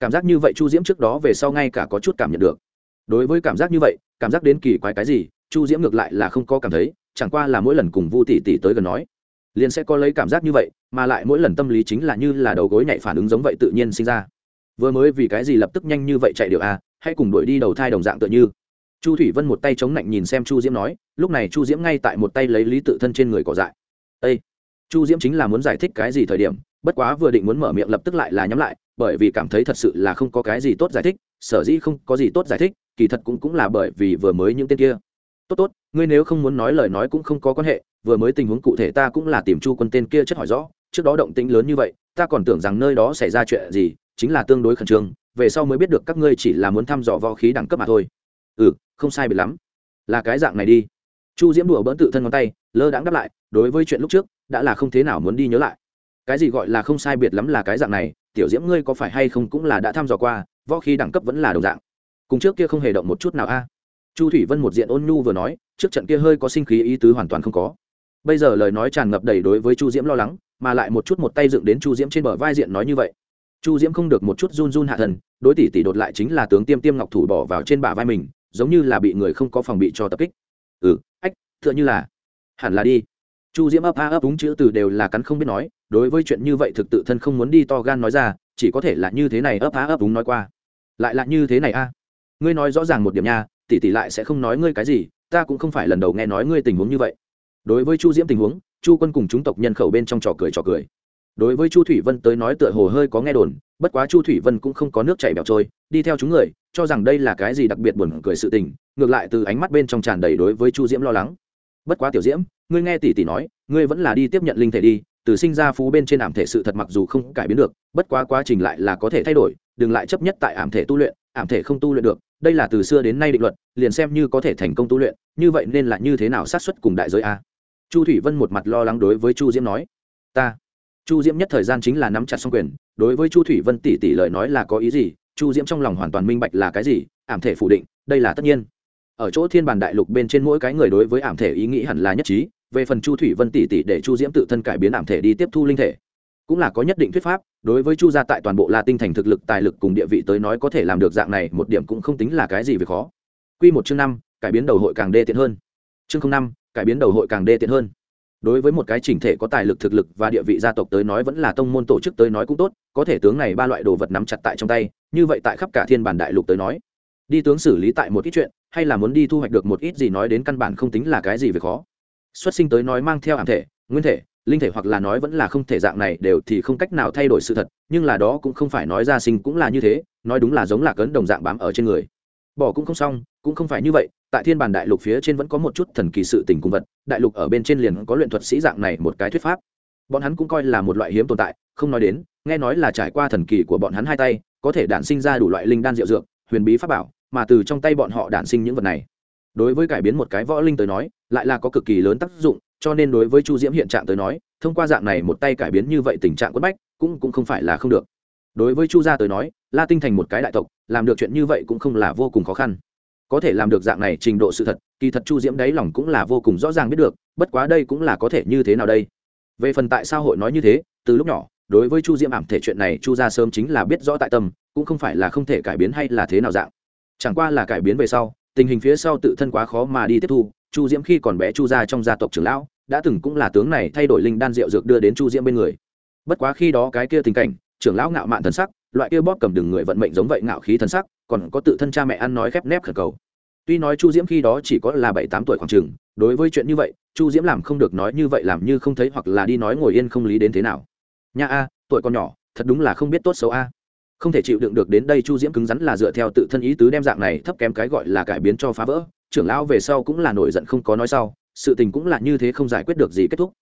[SPEAKER 1] Cảm giác như vậy chu diễm trước đó về sau ngay cả có chút cảm nhận được. Đối với cảm giác như vậy, cảm giác đến kỳ quái cái gì, chu diễm ngược lại là không có cảm thấy chẳng qua là mỗi lần cùng vu tỷ tỷ tới gần nói liền sẽ có lấy cảm giác như vậy mà lại mỗi lần tâm lý chính là như là đầu gối nhạy phản ứng giống vậy tự nhiên sinh ra. Vừa mới vì cái gì lập tức nhanh như vậy chạy điệu a à, hãy cùng đuổi đi đầu thai đồng dạng tựa như. Chu thủy vân một tay chống lạnh nhìn xem chu diễm nói lúc này chu diễm ngay tại một tay lấy lý tự thân trên người cỏ dại. Ây chu diễm chính là muốn giải thích cái gì thời điểm bất quá vừa định muốn mở miệng lập tức lại là nhắm lại bởi vì cảm thấy thật sự là không có cái gì tốt giải thích sở dĩ không có gì tốt giải thích kỳ thật cũng cũng là bởi vì vừa mới những tên kia tốt tốt, ngươi nếu không muốn nói lời nói cũng không có quan hệ, vừa mới tình huống cụ thể ta cũng là tìm chu quân tên kia chất hỏi rõ, trước đó động tĩnh lớn như vậy, ta còn tưởng rằng nơi đó xảy ra chuyện gì, chính là tương đối khẩn trương, về sau mới biết được các ngươi chỉ là muốn thăm dò võ khí đẳng cấp mà thôi. Ừ không sai biệt lắm. Là cái dạng này đi. Chu diễm đùa bỡn tự thân ngón tay, lơ đãng đáp lại, đối với chuyện lúc trước, đã là không thế nào muốn đi nhớ lại. Cái gì gọi là không sai biệt lắm là cái dạng này, tiểu diễm ngươi có phải hay không cũng là đã thăm dò qua, võ khí đẳng cấp vẫn là đồng dạng. Cùng trước kia không hề động một chút nào a chu thủy vân một diện ôn nhu vừa nói, trước trận kia hơi có sinh khí ý tứ hoàn toàn không có. Bây giờ lời nói tràn ngập đầy đối với chu diễm lo lắng, mà lại một chút một tay dựng đến chu diễm trên bờ vai diện nói như vậy. Chu diễm không được một chút run run hạ thần, đối tỷ tỷ đột lại chính là tướng tiêm tiêm ngọc thủ bỏ vào trên bả vai mình, giống như là bị người không có phòng bị cho tập kích. Ừ ách, tựa như là. Hẳn là đi. Chu diễm ấp a ấp đúng chữ từ đều là cắn không biết nói, đối với chuyện như vậy thực tự thân không muốn đi to gan nói ra, chỉ có thể là như thế này ấp a ấp đúng nói qua. Lại là như thế này a. Ngươi nói rõ ràng một điểm nha tỷ tỷ lại sẽ không nói ngươi cái gì, ta cũng không phải lần đầu nghe nói ngươi tình huống như vậy. Đối với chu diễm tình huống, chu quân cùng chúng tộc nhân khẩu bên trong trò cười trò cười. Đối với chu thủy vân tới nói tựa hồ hơi có nghe đồn, bất quá chu thủy vân cũng không có nước chảy bẹo trôi, đi theo chúng người, cho rằng đây là cái gì đặc biệt buồn cười sự tình, ngược lại từ ánh mắt bên trong tràn đầy đối với chu diễm lo lắng. Bất quá tiểu diễm, ngươi nghe tỷ tỷ nói, ngươi vẫn là đi tiếp nhận linh thể đi, từ sinh ra phú bên trên ảm thể sự thật mặc dù không cải biến được, bất quá quá trình lại là có thể thay đổi, đừng lại chấp nhất tại ảm thể tu luyện, ảm thể không tu luyện được đây là từ xưa đến nay định luật, liền xem như có thể thành công tu luyện, như vậy nên là như thế nào sát xuất cùng đại giới a? Chu thủy vân một mặt lo lắng đối với chu diễm nói. Ta, chu diễm nhất thời gian chính là nắm chặt xong quyền, đối với chu thủy vân tỷ tỷ lời nói là có ý gì, chu diễm trong lòng hoàn toàn minh bạch là cái gì, ảm thể phủ định, đây là tất nhiên. Ở chỗ thiên bản đại lục bên trên mỗi cái người đối với ảm thể ý nghĩ hẳn là nhất trí, về phần chu thủy vân tỷ tỷ để chu diễm tự thân cải biến ảm thể đi tiếp thu linh thể cũng là có nhất định thuyết pháp, đối với chu gia tại toàn bộ la tinh thành thực lực, tài lực cùng địa vị tới nói có thể làm được dạng này, một điểm cũng không tính là cái gì về khó. Q một chương năm, cải biến đầu hội càng đê tiện hơn. Chương năm, cải biến đầu hội càng đê tiện hơn. Đối với một cái chỉnh thể có tài lực thực lực và địa vị gia tộc tới nói vẫn là tông môn tổ chức tới nói cũng tốt, có thể tướng này ba loại đồ vật nắm chặt tại trong tay, như vậy tại khắp cả thiên bản đại lục tới nói, đi tướng xử lý tại một ít chuyện, hay là muốn đi thu hoạch được một ít gì nói đến căn bản không tính là cái gì về khó. Xuất sinh tới nói mang theo ảm thể, nguyên thể linh thể hoặc là nói vẫn là không thể dạng này đều thì không cách nào thay đổi sự thật, nhưng là đó cũng không phải nói ra sinh cũng là như thế, nói đúng là giống là cấn đồng dạng bám ở trên người. Bỏ cũng không xong, cũng không phải như vậy, tại thiên bản đại lục phía trên vẫn có một chút thần kỳ sự tình cung vật, đại lục ở bên trên liền có luyện thuật sĩ dạng này một cái thuyết pháp. Bọn hắn cũng coi là một loại hiếm tồn tại, không nói đến, nghe nói là trải qua thần kỳ của bọn hắn hai tay, có thể đản sinh ra đủ loại linh đan diệu dược, huyền bí pháp bảo, mà từ trong tay bọn họ đản sinh những vật này. Đối với cải biến một cái võ linh tới nói, lại là có cực kỳ lớn tác dụng cho nên đối với chu diễm hiện trạng tới nói, thông qua dạng này một tay cải biến như vậy tình trạng quất bách, cũng cũng không phải là không được. Đối với chu gia tới nói, la tinh thành một cái đại tộc, làm được chuyện như vậy cũng không là vô cùng khó khăn. Có thể làm được dạng này trình độ sự thật, kỳ thật chu diễm đáy lòng cũng là vô cùng rõ ràng biết được, bất quá đây cũng là có thể như thế nào đây? Về phần tại sao hội nói như thế, từ lúc nhỏ, đối với chu diễm ảm thể chuyện này chu gia sớm chính là biết rõ tại tâm, cũng không phải là không thể cải biến hay là thế nào dạng. Chẳng qua là cải biến về sau, tình hình phía sau tự thân quá khó mà đi tiếp thu chu diễm khi còn bé chu gia trong gia tộc trưởng lão, đã từng cũng là tướng này thay đổi linh đan rượu dược đưa đến chu diễm bên người. Bất quá khi đó cái kia tình cảnh, trưởng lão ngạo mạn thần sắc, loại kia bóp cầm đừng người vận mệnh giống vậy ngạo khí thần sắc, còn có tự thân cha mẹ ăn nói khép nép khẩn cầu. Tuy nói chu diễm khi đó chỉ có là bảy tám tuổi khoảng trường đối với chuyện như vậy, chu diễm làm không được nói như vậy làm như không thấy hoặc là đi nói ngồi yên không lý đến thế nào. Nha a, tuổi còn nhỏ, thật đúng là không biết tốt xấu a không thể chịu đựng được đến đây chu diễm cứng rắn là dựa theo tự thân ý tứ đem dạng này thấp kém cái gọi là cải biến cho phá vỡ. trưởng lão về sau cũng là nổi giận không có nói sau, sự tình cũng là như thế không giải quyết được gì kết thúc.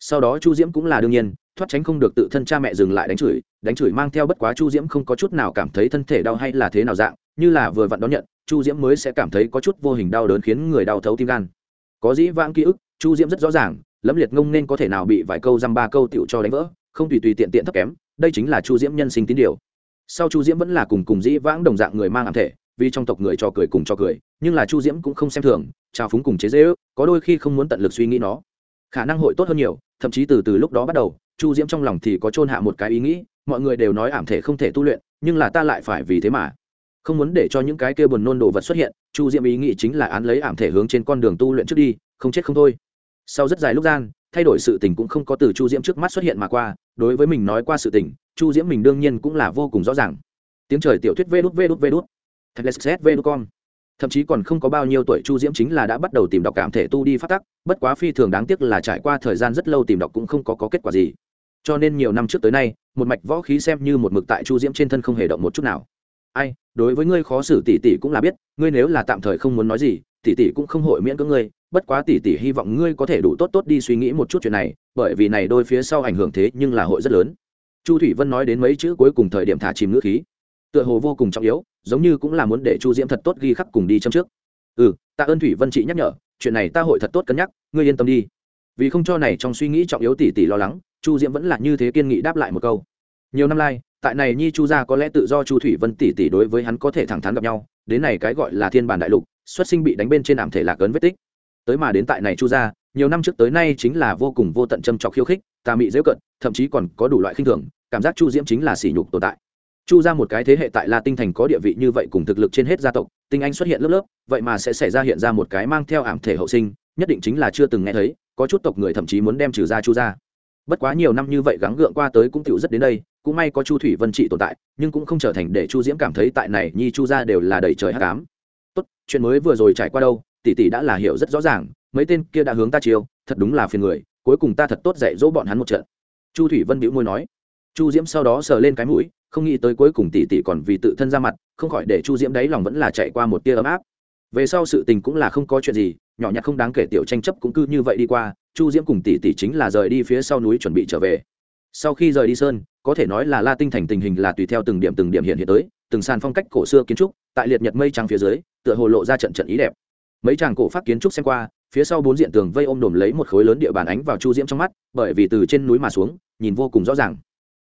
[SPEAKER 1] sau đó chu diễm cũng là đương nhiên, thoát tránh không được tự thân cha mẹ dừng lại đánh chửi đánh chửi mang theo bất quá chu diễm không có chút nào cảm thấy thân thể đau hay là thế nào dạng, như là vừa vặn đón nhận, chu diễm mới sẽ cảm thấy có chút vô hình đau đớn khiến người đau thấu tim gan. có dĩ vãng ký ức, chu diễm rất rõ ràng, lẫm liệt ngông nên có thể nào bị vài câu dăm ba câu tựu cho đánh vỡ, không tùy tùy tiện tiện thấp kém, đây chính là chu diễm nhân sinh tín điều sau chu diễm vẫn là cùng cùng dĩ vãng đồng dạng người mang ảm thể, vì trong tộc người cho cười cùng cho cười, nhưng là chu diễm cũng không xem thường, trào phúng cùng chế dễ ước có đôi khi không muốn tận lực suy nghĩ nó. Khả năng hội tốt hơn nhiều, thậm chí từ từ lúc đó bắt đầu, chu diễm trong lòng thì có chôn hạ một cái ý nghĩ, mọi người đều nói ảm thể không thể tu luyện, nhưng là ta lại phải vì thế mà. Không muốn để cho những cái kia buồn nôn đồ vật xuất hiện, chu diễm ý nghĩ chính là án lấy ảm thể hướng trên con đường tu luyện trước đi, không chết không thôi. Sau rất dài lúc gian thay đổi sự tình cũng không có từ chu diễm trước mắt xuất hiện mà qua đối với mình nói qua sự tình chu diễm mình đương nhiên cũng là vô cùng rõ ràng. Tiếng trời tiểu thuyết vê đút vê đút vê đút thạch vê đút con thậm chí còn không có bao nhiêu tuổi chu diễm chính là đã bắt đầu tìm đọc cảm thể tu đi phát tắc bất quá phi thường đáng tiếc là trải qua thời gian rất lâu tìm đọc cũng không có, có kết quả gì. Cho nên nhiều năm trước tới nay một mạch võ khí xem như một mực tại chu diễm trên thân không hề động một chút nào. Ai đối với ngươi khó xử tỷ tỷ cũng là biết ngươi nếu là tạm thời không muốn nói gì tỷ tỷ cũng không hội miễn cưỡng ngươi bất quá tỷ tỷ hy vọng ngươi có thể đủ tốt tốt đi suy nghĩ một chút chuyện này, bởi vì này đôi phía sau ảnh hưởng thế nhưng là hội rất lớn. Chu thủy vân nói đến mấy chữ cuối cùng thời điểm thả chìm ngữ khí. Tựa hồ vô cùng trọng yếu, giống như cũng là muốn để chu diễm thật tốt ghi khắc cùng đi châm trước. Ừ tạ ơn thủy vân chị nhắc nhở, chuyện này ta hội thật tốt cân nhắc, ngươi yên tâm đi. Vì không cho này trong suy nghĩ trọng yếu tỷ tỷ lo lắng, chu diễm vẫn là như thế kiên nghị đáp lại một câu. Nhiều năm lai tại này nhi chu gia có lẽ tự do chu thủy vân tỷ tỷ đối với hắn có thể thẳng thắn gặp nhau, đến này cái gọi là thiên bản đại lục, xuất sinh bị đánh bên trên ảm thể lạc ấn vết tích tới mà đến tại này chu gia, nhiều năm trước tới nay chính là vô cùng vô tận châm trọc khiêu khích, tà mị dễ cận, thậm chí còn có đủ loại khinh thường, cảm giác chu diễm chính là sỉ nhục tồn tại. Chu ra một cái thế hệ tại la tinh thành có địa vị như vậy cùng thực lực trên hết gia tộc, tinh anh xuất hiện lớp lớp, vậy mà sẽ xảy ra hiện ra một cái mang theo ảm thể hậu sinh, nhất định chính là chưa từng nghe thấy, có chút tộc người thậm chí muốn đem trừ ra chu ra bất quá nhiều năm như vậy gắng gượng qua tới cũng tựu rất đến đây, cũng may có chu thủy vân trị tồn tại, nhưng cũng không trở thành để chu diễm cảm thấy tại này nhi chu ra đều là đầy trời hát cám tốt, chuyện mới vừa rồi trải qua đâu tỷ tỷ đã là hiểu rất rõ ràng, mấy tên kia đã hướng ta chiêu, thật đúng là phiền người, cuối cùng ta thật tốt dạy dỗ bọn hắn một trận. Chu thủy vân bĩu môi nói. Chu diễm sau đó sờ lên cái mũi, không nghĩ tới cuối cùng tỷ tỷ còn vì tự thân ra mặt, không khỏi để chu diễm đấy lòng vẫn là chạy qua một tia ấm áp. Về sau sự tình cũng là không có chuyện gì, nhỏ nhặt không đáng kể tiểu tranh chấp cũng cứ như vậy đi qua, chu diễm cùng tỷ tỷ chính là rời đi phía sau núi chuẩn bị trở về. Sau khi rời đi sơn, có thể nói là la tinh thành tình hình là tùy theo từng điểm từng điểm hiện hiện tới, từng sàn phong cách cổ xưa kiến trúc, tại liệt nhật mây trắng phía dưới, tựa hồ lộ ra trận trận ý đẹp mấy chàng cổ phát kiến trúc xem qua, phía sau bốn diện tường vây ôm đồm lấy một khối lớn địa bàn ánh vào chu diễm trong mắt, bởi vì từ trên núi mà xuống, nhìn vô cùng rõ ràng.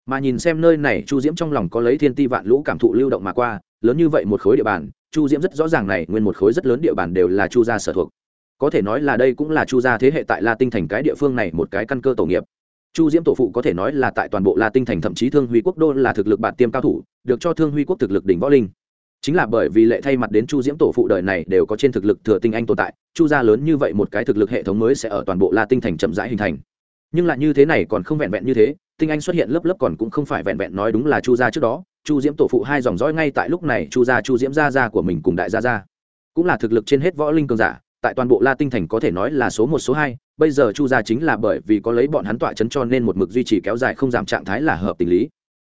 [SPEAKER 1] Mà nhìn xem nơi này, chu diễm trong lòng có lấy thiên ti vạn lũ cảm thụ lưu động mà qua, lớn như vậy một khối địa bàn, chu diễm rất rõ ràng này, nguyên một khối rất lớn địa bàn đều là chu gia sở thuộc. Có thể nói là đây cũng là chu gia thế hệ tại la tinh thành cái địa phương này một cái căn cơ tổ nghiệp. Chu diễm tổ phụ có thể nói là tại toàn bộ la tinh thành thậm chí thương huy quốc đô là thực lực bản tiêm cao thủ, được cho thương huy quốc thực lực đỉnh võ linh chính là bởi vì lệ thay mặt đến chu diễm tổ phụ đời này đều có trên thực lực thừa tinh anh tồn tại, chu gia lớn như vậy một cái thực lực hệ thống mới sẽ ở toàn bộ la tinh thành chậm rãi hình thành. Nhưng lại như thế này còn không vẹn vẹn như thế, tinh anh xuất hiện lớp lớp còn cũng không phải vẹn vẹn nói đúng là chu gia trước đó, chu diễm tổ phụ hai dòng dõi ngay tại lúc này chu gia chu diễm gia gia của mình cùng đại gia gia. Cũng là thực lực trên hết võ linh cường giả, tại toàn bộ la tinh thành có thể nói là số một, số hai, bây giờ chu gia chính là bởi vì có lấy bọn hắn tọa chấn cho nên một mực duy trì kéo dài không giảm trạng thái là hợp tình lý.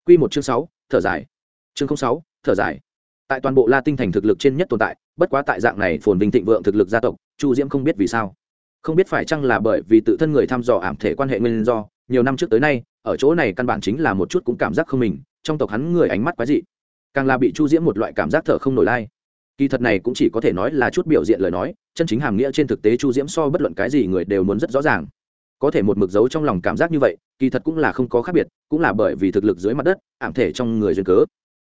[SPEAKER 1] Quy một chương sáu, thở dài. Chương sáu, thở dài tại toàn bộ la tinh thành thực lực trên nhất tồn tại, bất quá tại dạng này phồn vinh thịnh vượng thực lực gia tộc, chu diễm không biết vì sao. Không biết phải chăng là bởi vì tự thân người thăm dò ảm thể quan hệ nguyên do, nhiều năm trước tới nay, ở chỗ này căn bản chính là một chút cũng cảm giác không mình, trong tộc hắn người ánh mắt quái dị. Càng là bị chu diễm một loại cảm giác thở không nổi lai. Kỳ thật này cũng chỉ có thể nói là chút biểu diện lời nói, chân chính hàm nghĩa trên thực tế chu diễm so bất luận cái gì người đều muốn rất rõ ràng. Có thể một mực dấu trong lòng cảm giác như vậy, kỳ thật cũng là không có khác biệt, cũng là bởi vì thực lực dưới mặt đất, ảm thể trong người duyên cớ.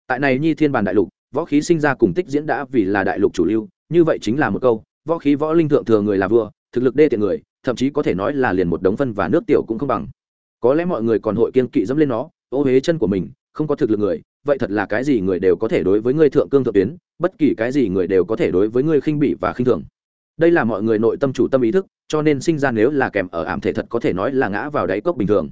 [SPEAKER 1] Tại này nhi thiên bàn đại lục võ khí sinh ra cùng tích diễn đã vì là đại lục chủ lưu, như vậy chính là một câu, võ khí võ linh thượng thừa người là vua, thực lực đê tiện người, thậm chí có thể nói là liền một đống phân và nước tiểu cũng không bằng. Có lẽ mọi người còn hội kiên kỵ dẫm lên nó, ô huế chân của mình, không có thực lực người, vậy thật là cái gì người đều có thể đối với ngươi thượng cương thượng tuyến, bất kỳ cái gì người đều có thể đối với ngươi khinh bỉ và khinh thường. Đây là mọi người nội tâm chủ tâm ý thức, cho nên sinh ra nếu là kèm ở ảm thể thật có thể nói là ngã vào đáy cốc bình thường.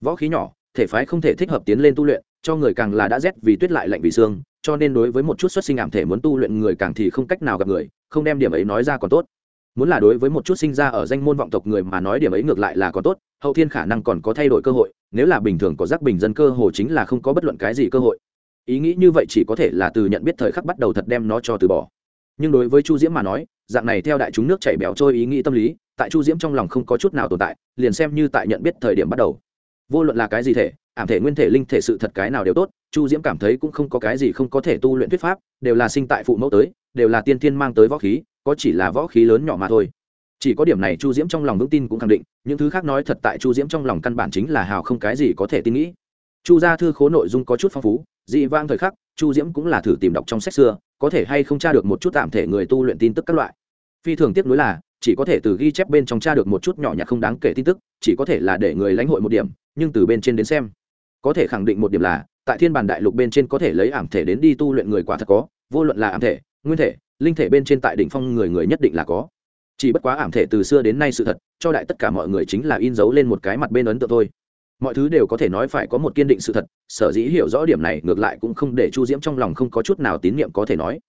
[SPEAKER 1] Võ khí nhỏ thể phái không thể thích hợp tiến lên tu luyện, cho người càng là đã rét vì tuyết lại lạnh vì xương, cho nên đối với một chút xuất sinh ảm thể muốn tu luyện người càng thì không cách nào gặp người, không đem điểm ấy nói ra còn tốt. Muốn là đối với một chút sinh ra ở danh môn vọng tộc người mà nói điểm ấy ngược lại là còn tốt, hậu thiên khả năng còn có thay đổi cơ hội, nếu là bình thường có giác bình dân cơ hồ chính là không có bất luận cái gì cơ hội. Ý nghĩ như vậy chỉ có thể là từ nhận biết thời khắc bắt đầu thật đem nó cho từ bỏ. Nhưng đối với chu diễm mà nói, dạng này theo đại chúng nước chảy béo trôi ý nghĩ tâm lý, tại chu diễm trong lòng không có chút nào tồn tại, liền xem như tại nhận biết thời điểm bắt đầu vô luận là cái gì thể, ảm thể nguyên thể linh thể sự thật cái nào đều tốt, chu diễm cảm thấy cũng không có cái gì không có thể tu luyện thuyết pháp, đều là sinh tại phụ mẫu tới, đều là tiên thiên mang tới võ khí, có chỉ là võ khí lớn nhỏ mà thôi. Chỉ có điểm này chu diễm trong lòng vững tin cũng khẳng định, những thứ khác nói thật tại chu diễm trong lòng căn bản chính là hào không cái gì có thể tin nghĩ. Chu gia thư khố nội dung có chút phong phú, dị vang thời khắc, chu diễm cũng là thử tìm đọc trong sách xưa, có thể hay không tra được một chút tạm thể người tu luyện tin tức các loại. Phi thường tiếc nuối là, chỉ có thể từ ghi chép bên trong tra được một chút nhỏ nhặt không đáng kể tin tức, chỉ có thể là để người lãnh hội một điểm nhưng từ bên trên đến xem, có thể khẳng định một điểm là, tại thiên bản đại lục bên trên có thể lấy ảm thể đến đi tu luyện người quả thật có, vô luận là ảm thể, nguyên thể, linh thể bên trên tại đỉnh phong người người nhất định là có. Chỉ bất quá ảm thể từ xưa đến nay sự thật, cho đại tất cả mọi người chính là in dấu lên một cái mặt bên ấn tượng thôi. Mọi thứ đều có thể nói phải có một kiên định sự thật, sở dĩ hiểu rõ điểm này ngược lại cũng không để chu diễm trong lòng không có chút nào tín nhiệm có thể nói.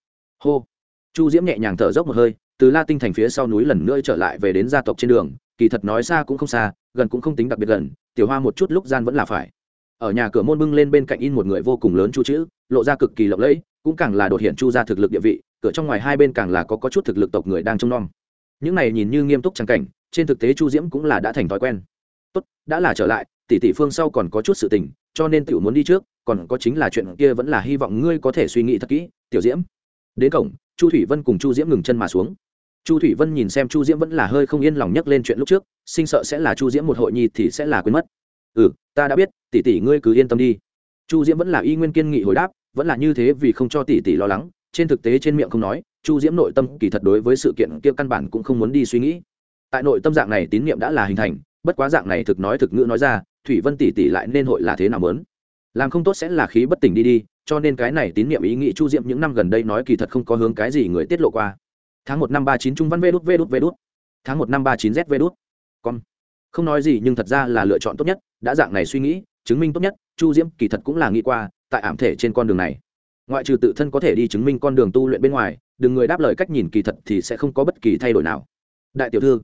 [SPEAKER 1] Hô. Chu diễm nhẹ nhàng thở dốc một hơi, từ la tinh thành phía sau núi lần nữa trở lại về đến gia tộc trên đường, kỳ thật nói xa cũng không xa gần cũng không tính đặc biệt gần tiểu hoa một chút lúc gian vẫn là phải. Ở nhà cửa môn bưng lên bên cạnh in một người vô cùng lớn chu chữ lộ ra cực kỳ lộng lẫy cũng càng là đột hiện chu ra thực lực địa vị cửa trong ngoài hai bên càng là có, có chút thực lực tộc người đang trông nom. Những này nhìn như nghiêm túc trang cảnh trên thực tế chu diễm cũng là đã thành thói quen. Tốt đã là trở lại tỷ tỷ phương sau còn có chút sự tình cho nên tiểu muốn đi trước còn có chính là chuyện kia vẫn là hy vọng ngươi có thể suy nghĩ thật kỹ tiểu diễm. Đến cổng chu thủy vân cùng chu diễm ngừng chân mà xuống chu thủy vân nhìn xem chu diễm vẫn là hơi không yên lòng nhắc lên chuyện lúc trước, sinh sợ sẽ là chu diễm một hội nhi thì sẽ là quên mất. Ừ ta đã biết, tỷ tỷ ngươi cứ yên tâm đi. Chu diễm vẫn là y nguyên kiên nghị hồi đáp, vẫn là như thế vì không cho tỷ tỷ lo lắng, trên thực tế trên miệng không nói, chu diễm nội tâm kỳ thật đối với sự kiện kia căn bản cũng không muốn đi suy nghĩ. Tại nội tâm dạng này tín nhiệm đã là hình thành, bất quá dạng này thực nói thực ngữ nói ra, thủy vân tỷ tỷ lại nên hội là thế nào mớn làm không tốt sẽ là khí bất tỉnh đi đi, cho nên cái này tín nhiệm ý nghĩ chu Diễm những năm gần đây nói kỳ thật không có hướng cái gì người tiết lộ qua tháng một năm ba chín trung văn vê đút vê đút vê đút. Tháng một năm ba chín z vê đút. Con không nói gì nhưng thật ra là lựa chọn tốt nhất, đã dạng này suy nghĩ, chứng minh tốt nhất, chu diễm kỳ thật cũng là nghĩ qua, tại ảm thể trên con đường này. Ngoại trừ tự thân có thể đi chứng minh con đường tu luyện bên ngoài, đừng người đáp lời cách nhìn kỳ thật thì sẽ không có bất kỳ thay đổi nào. Đại tiểu thư,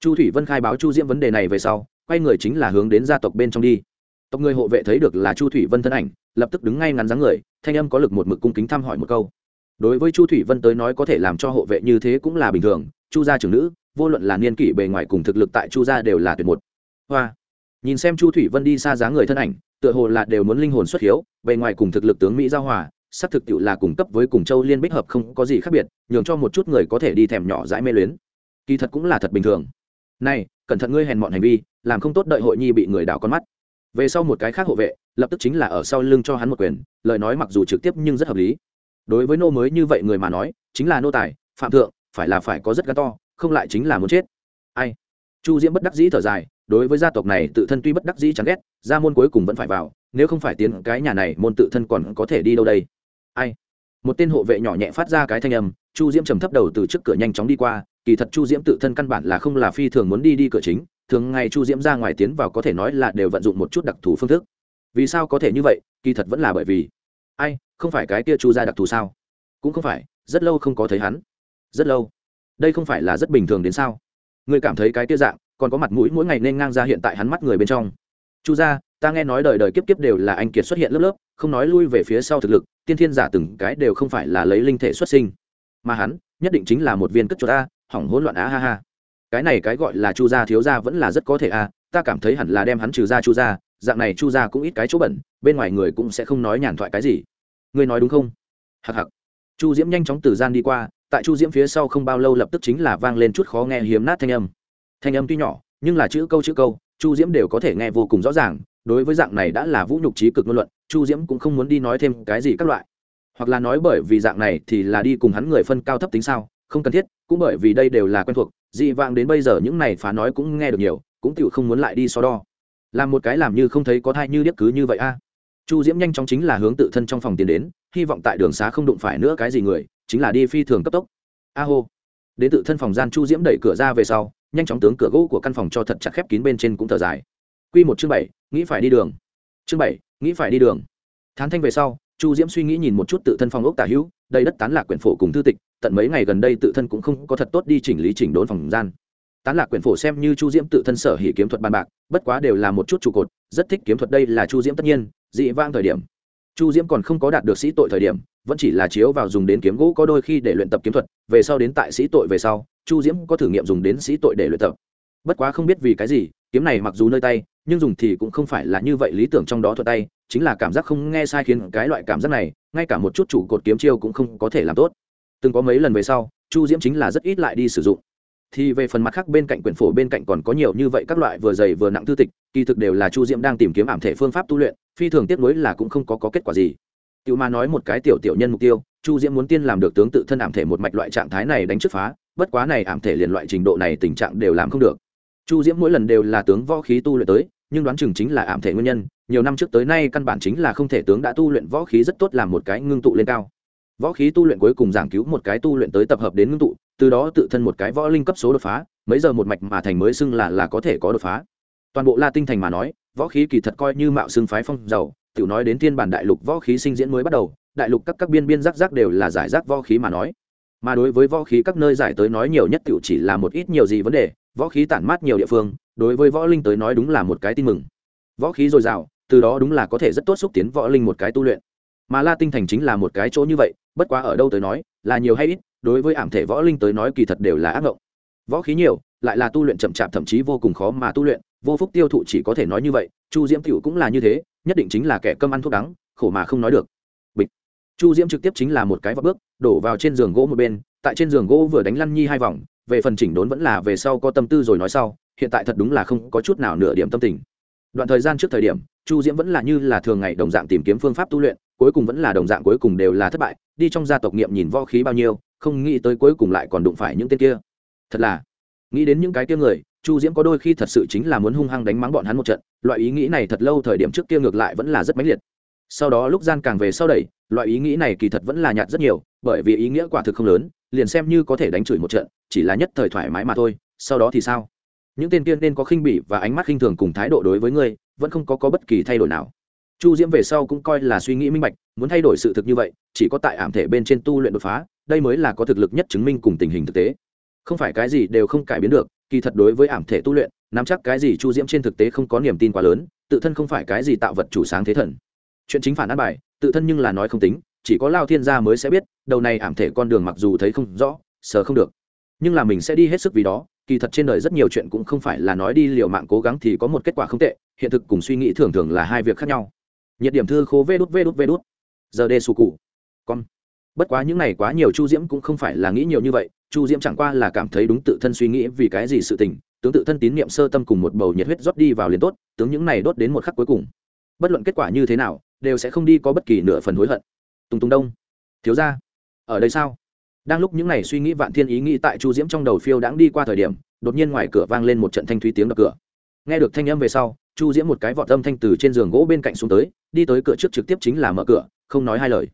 [SPEAKER 1] chu thủy vân khai báo chu diễm vấn đề này về sau, quay người chính là hướng đến gia tộc bên trong đi. Tộc người hộ vệ thấy được là chu thủy vân thân ảnh, lập tức đứng ngay ngắn dáng người, thanh âm có lực một mực cung kính thăm hỏi một câu đối với chu thủy vân tới nói có thể làm cho hộ vệ như thế cũng là bình thường, chu gia trưởng nữ, vô luận là niên kỷ bề ngoài cùng thực lực tại chu gia đều là tuyệt một. Hoa. Nhìn xem chu thủy vân đi xa dáng người thân ảnh, tựa hồ là đều muốn linh hồn xuất hiếu, bề ngoài cùng thực lực tướng mỹ giao hòa sắc thực tiệu là cung cấp với cùng châu liên bích hợp không có gì khác biệt, nhường cho một chút người có thể đi thèm nhỏ dãi mê luyến. Kỳ thật cũng là thật bình thường. Này, cẩn thận ngươi hèn mọn hành vi, làm không tốt đợi hội nhi bị người đảo con mắt. Về sau một cái khác hộ vệ, lập tức chính là ở sau lưng cho hắn một quyền, lời nói mặc dù trực tiếp nhưng rất hợp lý đối với nô mới như vậy người mà nói, chính là nô tài, phạm thượng, phải là phải có rất gắn to, không lại chính là muốn chết. Ai? Chu diễm bất đắc dĩ thở dài, đối với gia tộc này tự thân tuy bất đắc dĩ chẳng ghét gia môn cuối cùng vẫn phải vào, nếu không phải tiến cái nhà này, môn tự thân còn có thể đi đâu đây? Ai? Một tên hộ vệ nhỏ nhẹ phát ra cái thanh âm, chu diễm trầm thấp đầu từ trước cửa nhanh chóng đi qua, kỳ thật chu diễm tự thân căn bản là không là phi thường muốn đi đi cửa chính, thường ngày chu diễm ra ngoài tiến vào có thể nói là đều vận dụng một chút đặc thù phương thức. Vì sao có thể như vậy? Kỳ thật vẫn là bởi vì ai, không phải cái kia chu gia đặc thù sao? Cũng không phải, rất lâu không có thấy hắn. Rất lâu? Đây không phải là rất bình thường đến sao? Người cảm thấy cái kia dạng, còn có mặt mũi mỗi ngày nên ngang ra hiện tại hắn mắt người bên trong. Chu gia, ta nghe nói đời đời kiếp kiếp đều là anh kiệt xuất hiện lớp lớp, không nói lui về phía sau thực lực, tiên thiên giả từng cái đều không phải là lấy linh thể xuất sinh. Mà hắn, nhất định chính là một viên cất chuột a, hỏng hỗn loạn á ha ha. Cái này cái gọi là chu gia thiếu gia vẫn là rất có thể a, ta cảm thấy hẳn là đem hắn trừ ra chu gia dạng này chu gia cũng ít cái chỗ bẩn, bên ngoài người cũng sẽ không nói nhàn thoại cái gì. Ngươi nói đúng không? Hặc hặc chu diễm nhanh chóng từ gian đi qua, tại chu diễm phía sau không bao lâu lập tức chính là vang lên chút khó nghe hiếm nát thanh âm. Thanh âm tuy nhỏ, nhưng là chữ câu chữ câu, chu diễm đều có thể nghe vô cùng rõ ràng, đối với dạng này đã là vũ nhục trí cực ngôn luận, chu diễm cũng không muốn đi nói thêm cái gì các loại. Hoặc là nói bởi vì dạng này thì là đi cùng hắn người phân cao thấp tính sao, không cần thiết, cũng bởi vì đây đều là quen thuộc, dị vạng đến bây giờ những này phá nói cũng nghe được nhiều, cũng tựu không muốn lại đi so đo làm một cái làm như không thấy có thai như điếc cứ như vậy a. Chu diễm nhanh chóng chính là hướng tự thân trong phòng tiến đến, hy vọng tại đường xá không đụng phải nữa cái gì người, chính là đi phi thường cấp tốc. A hô. Đến tự thân phòng gian chu diễm đẩy cửa ra về sau, nhanh chóng tướng cửa gỗ của căn phòng cho thật chặt khép kín bên trên cũng thở dài. Q một chương bảy, nghĩ phải đi đường. Chương bảy, nghĩ phải đi đường. Thán thanh về sau, chu diễm suy nghĩ nhìn một chút tự thân phòng ốc tả hữu, đầy đất tán lạc quyển phổ cùng thư tịch, tận mấy ngày gần đây tự thân cũng không có thật tốt đi chỉnh lý chỉnh đốn phòng gian tán lạc quyển phổ xem như chu diễm tự thân sở hỉ kiếm thuật bàn bạc, bất quá đều là một chút trụ cột, rất thích kiếm thuật đây là chu diễm tất nhiên, dị vang thời điểm. Chu diễm còn không có đạt được sĩ tội thời điểm, vẫn chỉ là chiếu vào dùng đến kiếm gỗ có đôi khi để luyện tập kiếm thuật, về sau đến tại sĩ tội về sau, chu diễm có thử nghiệm dùng đến sĩ tội để luyện tập. Bất quá không biết vì cái gì, kiếm này mặc dù nơi tay, nhưng dùng thì cũng không phải là như vậy lý tưởng trong đó thuật tay, chính là cảm giác không nghe sai khiến cái loại cảm giác này, ngay cả một chút chủ cột kiếm chiêu cũng không có thể làm tốt. Từng có mấy lần về sau, chu diễm chính là rất ít lại đi sử dụng thì về phần mặt khác bên cạnh quyển phổ bên cạnh còn có nhiều như vậy các loại vừa dày vừa nặng thư tịch kỳ thực đều là chu diễm đang tìm kiếm ảm thể phương pháp tu luyện phi thường tiếp nối là cũng không có, có kết quả gì. Tiểu mà nói một cái tiểu tiểu nhân mục tiêu chu diễm muốn tiên làm được tướng tự thân ảm thể một mạch loại trạng thái này đánh trước phá bất quá này ảm thể liền loại trình độ này tình trạng đều làm không được. Chu diễm mỗi lần đều là tướng võ khí tu luyện tới nhưng đoán chừng chính là ảm thể nguyên nhân nhiều năm trước tới nay căn bản chính là không thể tướng đã tu luyện võ khí rất tốt làm một cái ngưng tụ lên cao. Võ khí tu luyện cuối cùng giảng cứu một cái tu luyện tới tập hợp đến ngưng tụ từ đó tự thân một cái võ linh cấp số đột phá, mấy giờ một mạch mà thành mới xưng là là có thể có đột phá. Toàn bộ la tinh thành mà nói, võ khí kỳ thật coi như mạo xưng phái phong giàu, tiểu nói đến thiên bản đại lục võ khí sinh diễn mới bắt đầu, đại lục các các biên biên rắc rắc đều là giải rác võ khí mà nói. Mà đối với võ khí các nơi giải tới nói nhiều nhất tiểu chỉ là một ít nhiều gì vấn đề, võ khí tản mát nhiều địa phương, đối với võ linh tới nói đúng là một cái tin mừng. Võ khí dồi dào, từ đó đúng là có thể rất tốt xúc tiến võ linh một cái tu luyện. Mà la tinh thành chính là một cái chỗ như vậy, bất quá ở đâu tới nói, là nhiều hay ít đối với ảm thể võ linh tới nói kỳ thật đều là ác ngộng. Võ khí nhiều, lại là tu luyện chậm chạp, thậm chí vô cùng khó mà tu luyện, vô phúc tiêu thụ chỉ có thể nói như vậy, chu diễm t cũng là như thế, nhất định chính là kẻ cơm ăn thuốc đắng, khổ mà không nói được. Bịch. Chu diễm trực tiếp chính là một cái vấp bước, đổ vào trên giường gỗ một bên, tại trên giường gỗ vừa đánh lăn nhi hai vòng, về phần chỉnh đốn vẫn là về sau có tâm tư rồi nói sau, hiện tại thật đúng là không có chút nào nửa điểm tâm tình. Đoạn thời gian trước thời điểm, chu diễm vẫn là như là thường ngày đồng dạng tìm kiếm phương pháp tu luyện, cuối cùng vẫn là đồng dạng cuối cùng đều là thất bại, đi trong gia tộc nghiệm nhìn võ khí bao nhiêu không nghĩ tới cuối cùng lại còn đụng phải những tên kia. Thật là nghĩ đến những cái kia người chu diễm có đôi khi thật sự chính là muốn hung hăng đánh mắng bọn hắn một trận loại ý nghĩ này thật lâu thời điểm trước kia ngược lại vẫn là rất mãnh liệt. Sau đó lúc gian càng về sau đẩy loại ý nghĩ này kỳ thật vẫn là nhạt rất nhiều bởi vì ý nghĩa quả thực không lớn liền xem như có thể đánh chửi một trận chỉ là nhất thời thoải mái mà thôi sau đó thì sao? Những tên kia nên có khinh bỉ và ánh mắt khinh thường cùng thái độ đối với ngươi vẫn không có, có bất kỳ thay đổi nào. Chu diễm về sau cũng coi là suy nghĩ minh bạch muốn thay đổi sự thực như vậy chỉ có tại ảm thể bên trên tu luyện đột phá đây mới là có thực lực nhất chứng minh cùng tình hình thực tế. Không phải cái gì đều không cải biến được, kỳ thật đối với ảm thể tu luyện, nắm chắc cái gì chu diễm trên thực tế không có niềm tin quá lớn, tự thân không phải cái gì tạo vật chủ sáng thế thần. Chuyện chính phản ăn bài, tự thân nhưng là nói không tính, chỉ có lao thiên gia mới sẽ biết, đầu này ảm thể con đường mặc dù thấy không rõ, sờ không được. Nhưng là mình sẽ đi hết sức vì đó, kỳ thật trên đời rất nhiều chuyện cũng không phải là nói đi liều mạng cố gắng thì có một kết quả không tệ, hiện thực cùng suy nghĩ thường thường là hai việc khác nhau. Nhiệt điểm thư khố vê đút vê đút vê đút. Giờ đê sù cụ. Con bất quá những này quá nhiều chu diễm cũng không phải là nghĩ nhiều như vậy, chu diễm chẳng qua là cảm thấy đúng tự thân suy nghĩ vì cái gì sự tình, tướng tự thân tín niệm sơ tâm cùng một bầu nhiệt huyết rót đi vào liền tốt, tướng những này đốt đến một khắc cuối cùng. Bất luận kết quả như thế nào, đều sẽ không đi có bất kỳ nửa phần hối hận. Tùng tùng đông, thiếu ra ở đây sao? Đang lúc những n à y suy nghĩ vạn thiên ý nghĩ tại chu diễm trong đầu phiêu đãng đi qua thời điểm, đột nhiên ngoài cửa vang lên một trận thanh thúy tiếng đập cửa. Nghe được thanh âm về sau, chu diễm một cái vọt âm thanh từ trên giường gỗ bên cạnh xuống tới, đi tới cửa trước trực tiếp chính là mở cửa, không nói hai lời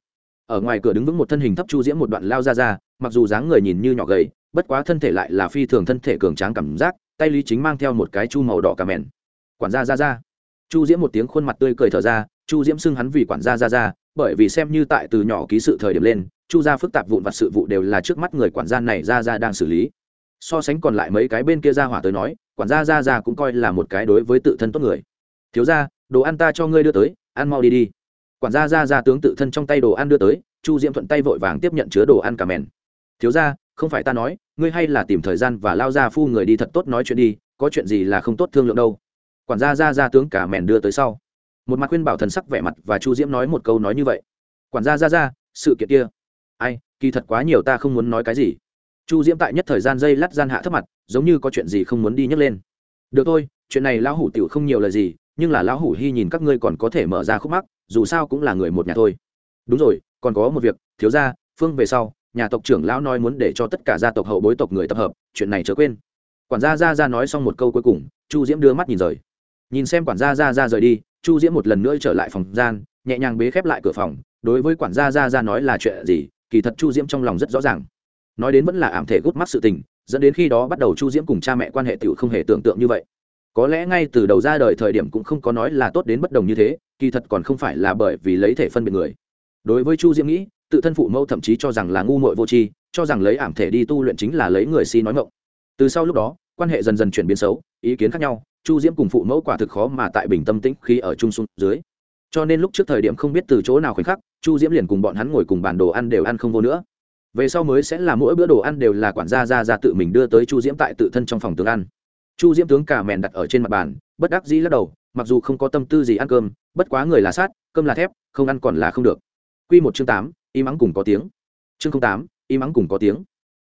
[SPEAKER 1] ở ngoài cửa đứng vững một thân hình thấp chu diễm một đoạn lao ra ra, mặc dù dáng người nhìn như nhỏ gầy, bất quá thân thể lại là phi thường thân thể cường tráng cảm giác, tay lý chính mang theo một cái chu màu đỏ cà mèn. Quản gia, ra ra. Chu diễm một tiếng khuôn mặt tươi cười thở ra, chu diễm xưng hắn vì quản gia, ra ra, bởi vì xem như tại từ nhỏ ký sự thời điểm lên, chu gia phức tạp vụn vặt sự vụ đều là trước mắt người quản gia này, ra ra đang xử lý. So sánh còn lại mấy cái bên kia ra hỏa tới nói, quản gia, ra ra cũng coi là một cái đối với tự thân tốt người. Thiếu ra đồ ăn ta cho ngươi đưa tới, ăn mau đi đi quản gia ra ra tướng tự thân trong tay đồ ăn đưa tới, chu diễm thuận tay vội vàng tiếp nhận chứa đồ ăn cả mèn thiếu ra không phải ta nói, ngươi hay là tìm thời gian và lao ra phu người đi thật tốt nói chuyện đi, có chuyện gì là không tốt thương lượng đâu. Quản gia ra ra tướng cả mèn đưa tới sau. Một mặt khuyên bảo thần sắc vẻ mặt và chu diễm nói một câu nói như vậy. Quản gia, ra ra, sự kiện kia. Ai, kỳ thật quá nhiều ta không muốn nói cái gì. Chu diễm tại nhất thời gian dây lắt gian hạ thấp mặt, giống như có chuyện gì không muốn đi nhấc lên. Được thôi, chuyện này lão hủ tiểu không nhiều lời gì nhưng là lão hủ hy nhìn các ngươi còn có thể mở ra khúc mắc, dù sao cũng là người một nhà thôi. Đúng rồi, còn có một việc, thiếu gia, phương về sau, nhà tộc trưởng lão nói muốn để cho tất cả gia tộc hậu bối tộc người tập hợp, chuyện này chớ quên. Quản gia ra ra nói xong một câu cuối cùng, chu diễm đưa mắt nhìn rời. Nhìn xem quản gia ra ra rời đi, chu diễm một lần nữa trở lại phòng gian, nhẹ nhàng bế khép lại cửa phòng, đối với quản gia ra ra nói là chuyện gì, kỳ thật chu diễm trong lòng rất rõ ràng. Nói đến vẫn là ảm thể gút mắt sự tình, dẫn đến khi đó bắt đầu chu diễm cùng cha mẹ quan hệ t không hề tưởng tượng như vậy có lẽ ngay từ đầu ra đời thời điểm cũng không có nói là tốt đến bất đồng như thế, kỳ thật còn không phải là bởi vì lấy thể phân biệt người. Đối với chu diễm nghĩ, tự thân phụ mẫu thậm chí cho rằng là ngu muội vô tri, cho rằng lấy ảm thể đi tu luyện chính là lấy người si nói mộng. Từ sau lúc đó, quan hệ dần dần chuyển biến xấu, ý kiến khác nhau, chu diễm cùng phụ mẫu quả thực khó mà tại bình tâm tĩnh khi ở trung xuống dưới. Cho nên lúc trước thời điểm không biết từ chỗ nào khoảnh khắc, chu diễm liền cùng bọn hắn ngồi cùng bàn đồ ăn đều ăn không vô nữa. Về sau mới sẽ là mỗi bữa đồ ăn đều là quản gia ra ra tự mình đưa tới chu diễm tại tự thân trong phòng tướng ăn chu diễm tướng cả mèn đặt ở trên mặt bàn, bất đắc dĩ lắc đầu, mặc dù không có tâm tư gì ăn cơm, bất quá người là sát, cơm là thép, không ăn còn là không được. Q một chương tám im ắng cùng có tiếng. Chương tám im ắng cùng có tiếng.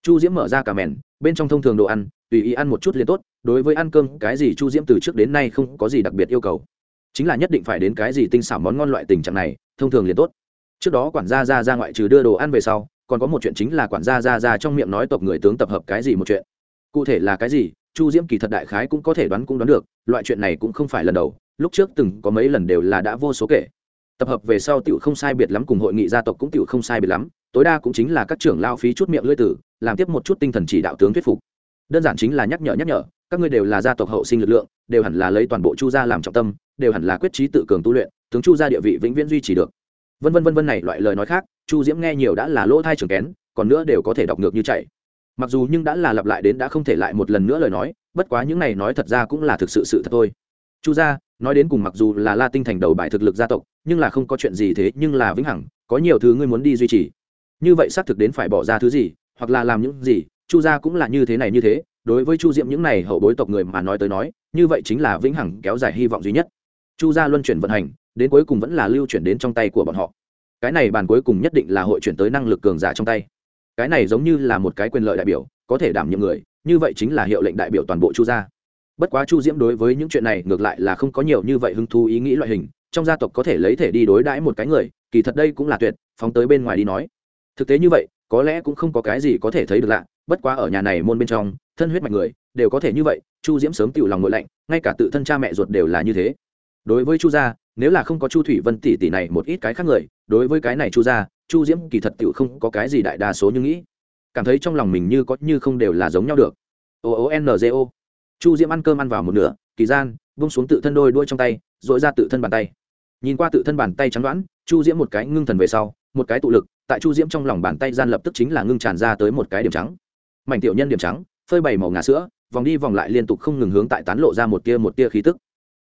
[SPEAKER 1] Chu diễm mở ra cả mèn, bên trong thông thường đồ ăn, tùy ý ăn một chút liền tốt, đối với ăn cơm, cái gì chu diễm từ trước đến nay không có gì đặc biệt yêu cầu. Chính là nhất định phải đến cái gì tinh xảo món ngon loại tình trạng này, thông thường liền tốt. Trước đó quản gia ra ra ngoại trừ đưa đồ ăn về sau, còn có một chuyện chính là quản gia ra ra trong miệng nói tộc người tướng tập hợp cái gì một chuyện. Cụ thể là cái gì chu diễm kỳ thật đại khái cũng có thể đoán cũng đoán được, loại chuyện này cũng không phải lần đầu, lúc trước từng có mấy lần đều là đã vô số kể. Tập hợp về sau tiểu không sai biệt lắm cùng hội nghị gia tộc cũng tiểu không sai biệt lắm, tối đa cũng chính là các trưởng lao phí chút miệng lưỡi tử, làm tiếp một chút tinh thần chỉ đạo tướng thuyết phục. Đơn giản chính là nhắc nhở nhắc nhở, các ngươi đều là gia tộc hậu sinh lực lượng, đều hẳn là lấy toàn bộ chu gia làm trọng tâm, đều hẳn là quyết trí tự cường tu luyện, tướng chu gia địa vị vĩnh viễn duy trì được. Vân vân vân vân này loại lời nói khác, chu diễm nghe nhiều đã là lỗ thai trưởng kén, còn nữa đều có thể đọc ngược như chạy mặc dù nhưng đã là lặp lại đến đã không thể lại một lần nữa lời nói, bất quá những này nói thật ra cũng là thực sự sự thật thôi. Chu gia, nói đến cùng mặc dù là la tinh thành đầu bài thực lực gia tộc, nhưng là không có chuyện gì thế, nhưng là vĩnh hằng, có nhiều thứ ngươi muốn đi duy trì. Như vậy xác thực đến phải bỏ ra thứ gì, hoặc là làm những gì, chu gia cũng là như thế này như thế, đối với chu diệm những này hậu bối tộc người mà nói tới nói, như vậy chính là vĩnh hằng kéo dài hy vọng duy nhất. Chu gia luân chuyển vận hành, đến cuối cùng vẫn là lưu chuyển đến trong tay của bọn họ. Cái này bàn cuối cùng nhất định là hội chuyển tới năng lực cường giả trong tay cái này giống như là một cái quyền lợi đại biểu, có thể đảm nhiệm người, như vậy chính là hiệu lệnh đại biểu toàn bộ chu gia. Bất quá chu diễm đối với những chuyện này ngược lại là không có nhiều như vậy hứng thú ý nghĩ loại hình, trong gia tộc có thể lấy thể đi đối đãi một cái người, kỳ thật đây cũng là tuyệt, phóng tới bên ngoài đi nói. Thực tế như vậy, có lẽ cũng không có cái gì có thể thấy được lạ, bất quá ở nhà này môn bên trong, thân huyết mạch người, đều có thể như vậy, chu diễm sớm tựu lòng ngội lạnh, ngay cả tự thân cha mẹ ruột đều là như thế. Đối với chu gia, nếu là không có chu thủy vân tỷ tỷ này một ít cái khác người, đối với cái này chu gia chu diễm kỳ thật tựu không có cái gì đại đa số như nghĩ. Cảm thấy trong lòng mình như có như không đều là giống nhau được. O ồ n g o. Chu diễm ăn cơm ăn vào một nửa, kỳ gian bông xuống tự thân đôi đuôi trong tay dội ra tự thân bàn tay. Nhìn qua tự thân bàn tay trắng đoán, chu diễm một cái ngưng thần về sau, một cái tụ lực, tại chu diễm trong lòng bàn tay gian lập tức chính là ngưng tràn ra tới một cái điểm trắng. Mảnh tiểu nhân điểm trắng, phơi bày màu ngà sữa, vòng đi vòng lại liên tục không ngừng hướng tại tán lộ ra một tia một tia khí tức.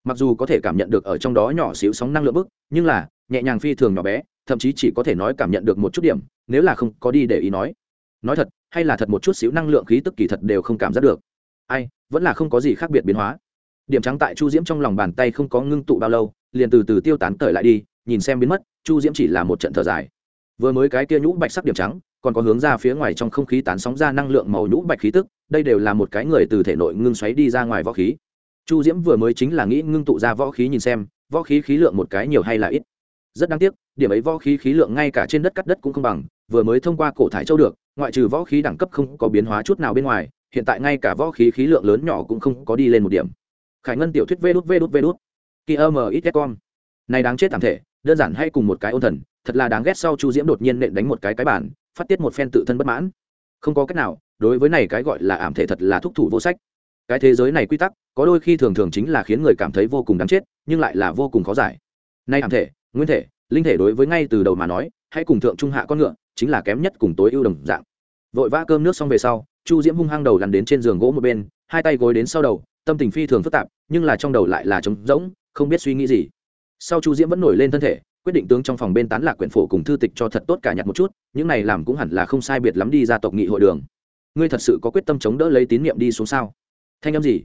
[SPEAKER 1] Mặc dù có thể cảm nhận được ở trong đó nhỏ xíu sóng năng lượng bức, nhưng là, nhẹ nhàng phi thường nhỏ bé thậm chí chỉ có thể nói cảm nhận được một chút điểm, nếu là không có đi để ý nói. Nói thật, hay là thật một chút xíu năng lượng khí tức kỳ thật đều không cảm giác được. Ai, vẫn là không có gì khác biệt biến hóa. Điểm trắng tại chu diễm trong lòng bàn tay không có ngưng tụ bao lâu, liền từ từ tiêu tán cởi lại đi, nhìn xem biến mất, chu diễm chỉ là một trận thở dài. Vừa mới cái kia nhũ bạch sắc điểm trắng, còn có hướng ra phía ngoài trong không khí tán sóng ra năng lượng màu nhũ bạch khí tức, đây đều là một cái người từ thể nội ngưng xoáy đi ra ngoài võ khí. Chu diễm vừa mới chính là nghĩ ngưng tụ ra võ khí nhìn xem, võ khí khí lượng một cái nhiều hay là ít? Rất đáng tiếc, điểm ấy võ khí khí lượng ngay cả trên đất cắt đất cũng không bằng, vừa mới thông qua cổ thải châu được, ngoại trừ võ khí đẳng cấp không có biến hóa chút nào bên ngoài, hiện tại ngay cả võ khí khí lượng lớn nhỏ cũng không có đi lên một điểm. Khải ngân tiểu thuyết vê đút vê đút vê đút kỳ âm ít con này đáng chết tạm thể, đơn giản hay cùng một cái ôn thần, thật là đáng ghét sau chu diễm đột nhiên nện đánh một cái cái bản phát tiết một phen tự thân bất mãn. Không có cách nào, đối với này cái gọi là ảm thể thật là thúc thủ vô sách. Cái thế giới này quy tắc, có đôi khi thường thường chính là khiến người cảm thấy vô cùng đáng chết, nhưng lại là vô cùng khó giải. Nay ảm thể nguyên thể, linh thể đối với ngay từ đầu mà nói, hãy cùng thượng trung hạ con ngựa, chính là kém nhất cùng tối ưu đồng dạng. Vội vã cơm nước xong về sau, chu diễm hung hăng đầu lăn đến trên giường gỗ một bên, hai tay gối đến sau đầu, tâm tình phi thường phức tạp, nhưng là trong đầu lại là trống rỗng, không biết suy nghĩ gì. Sau chu diễm vẫn nổi lên thân thể, quyết định tướng trong phòng bên tán lạc quyển phổ cùng thư tịch cho thật tốt cả nhặt một chút, những này làm cũng hẳn là không sai biệt lắm đi ra tộc nghị hội đường. Ngươi thật sự có quyết tâm chống đỡ lấy tín nhiệm đi xuống sao? Thanh âm gì?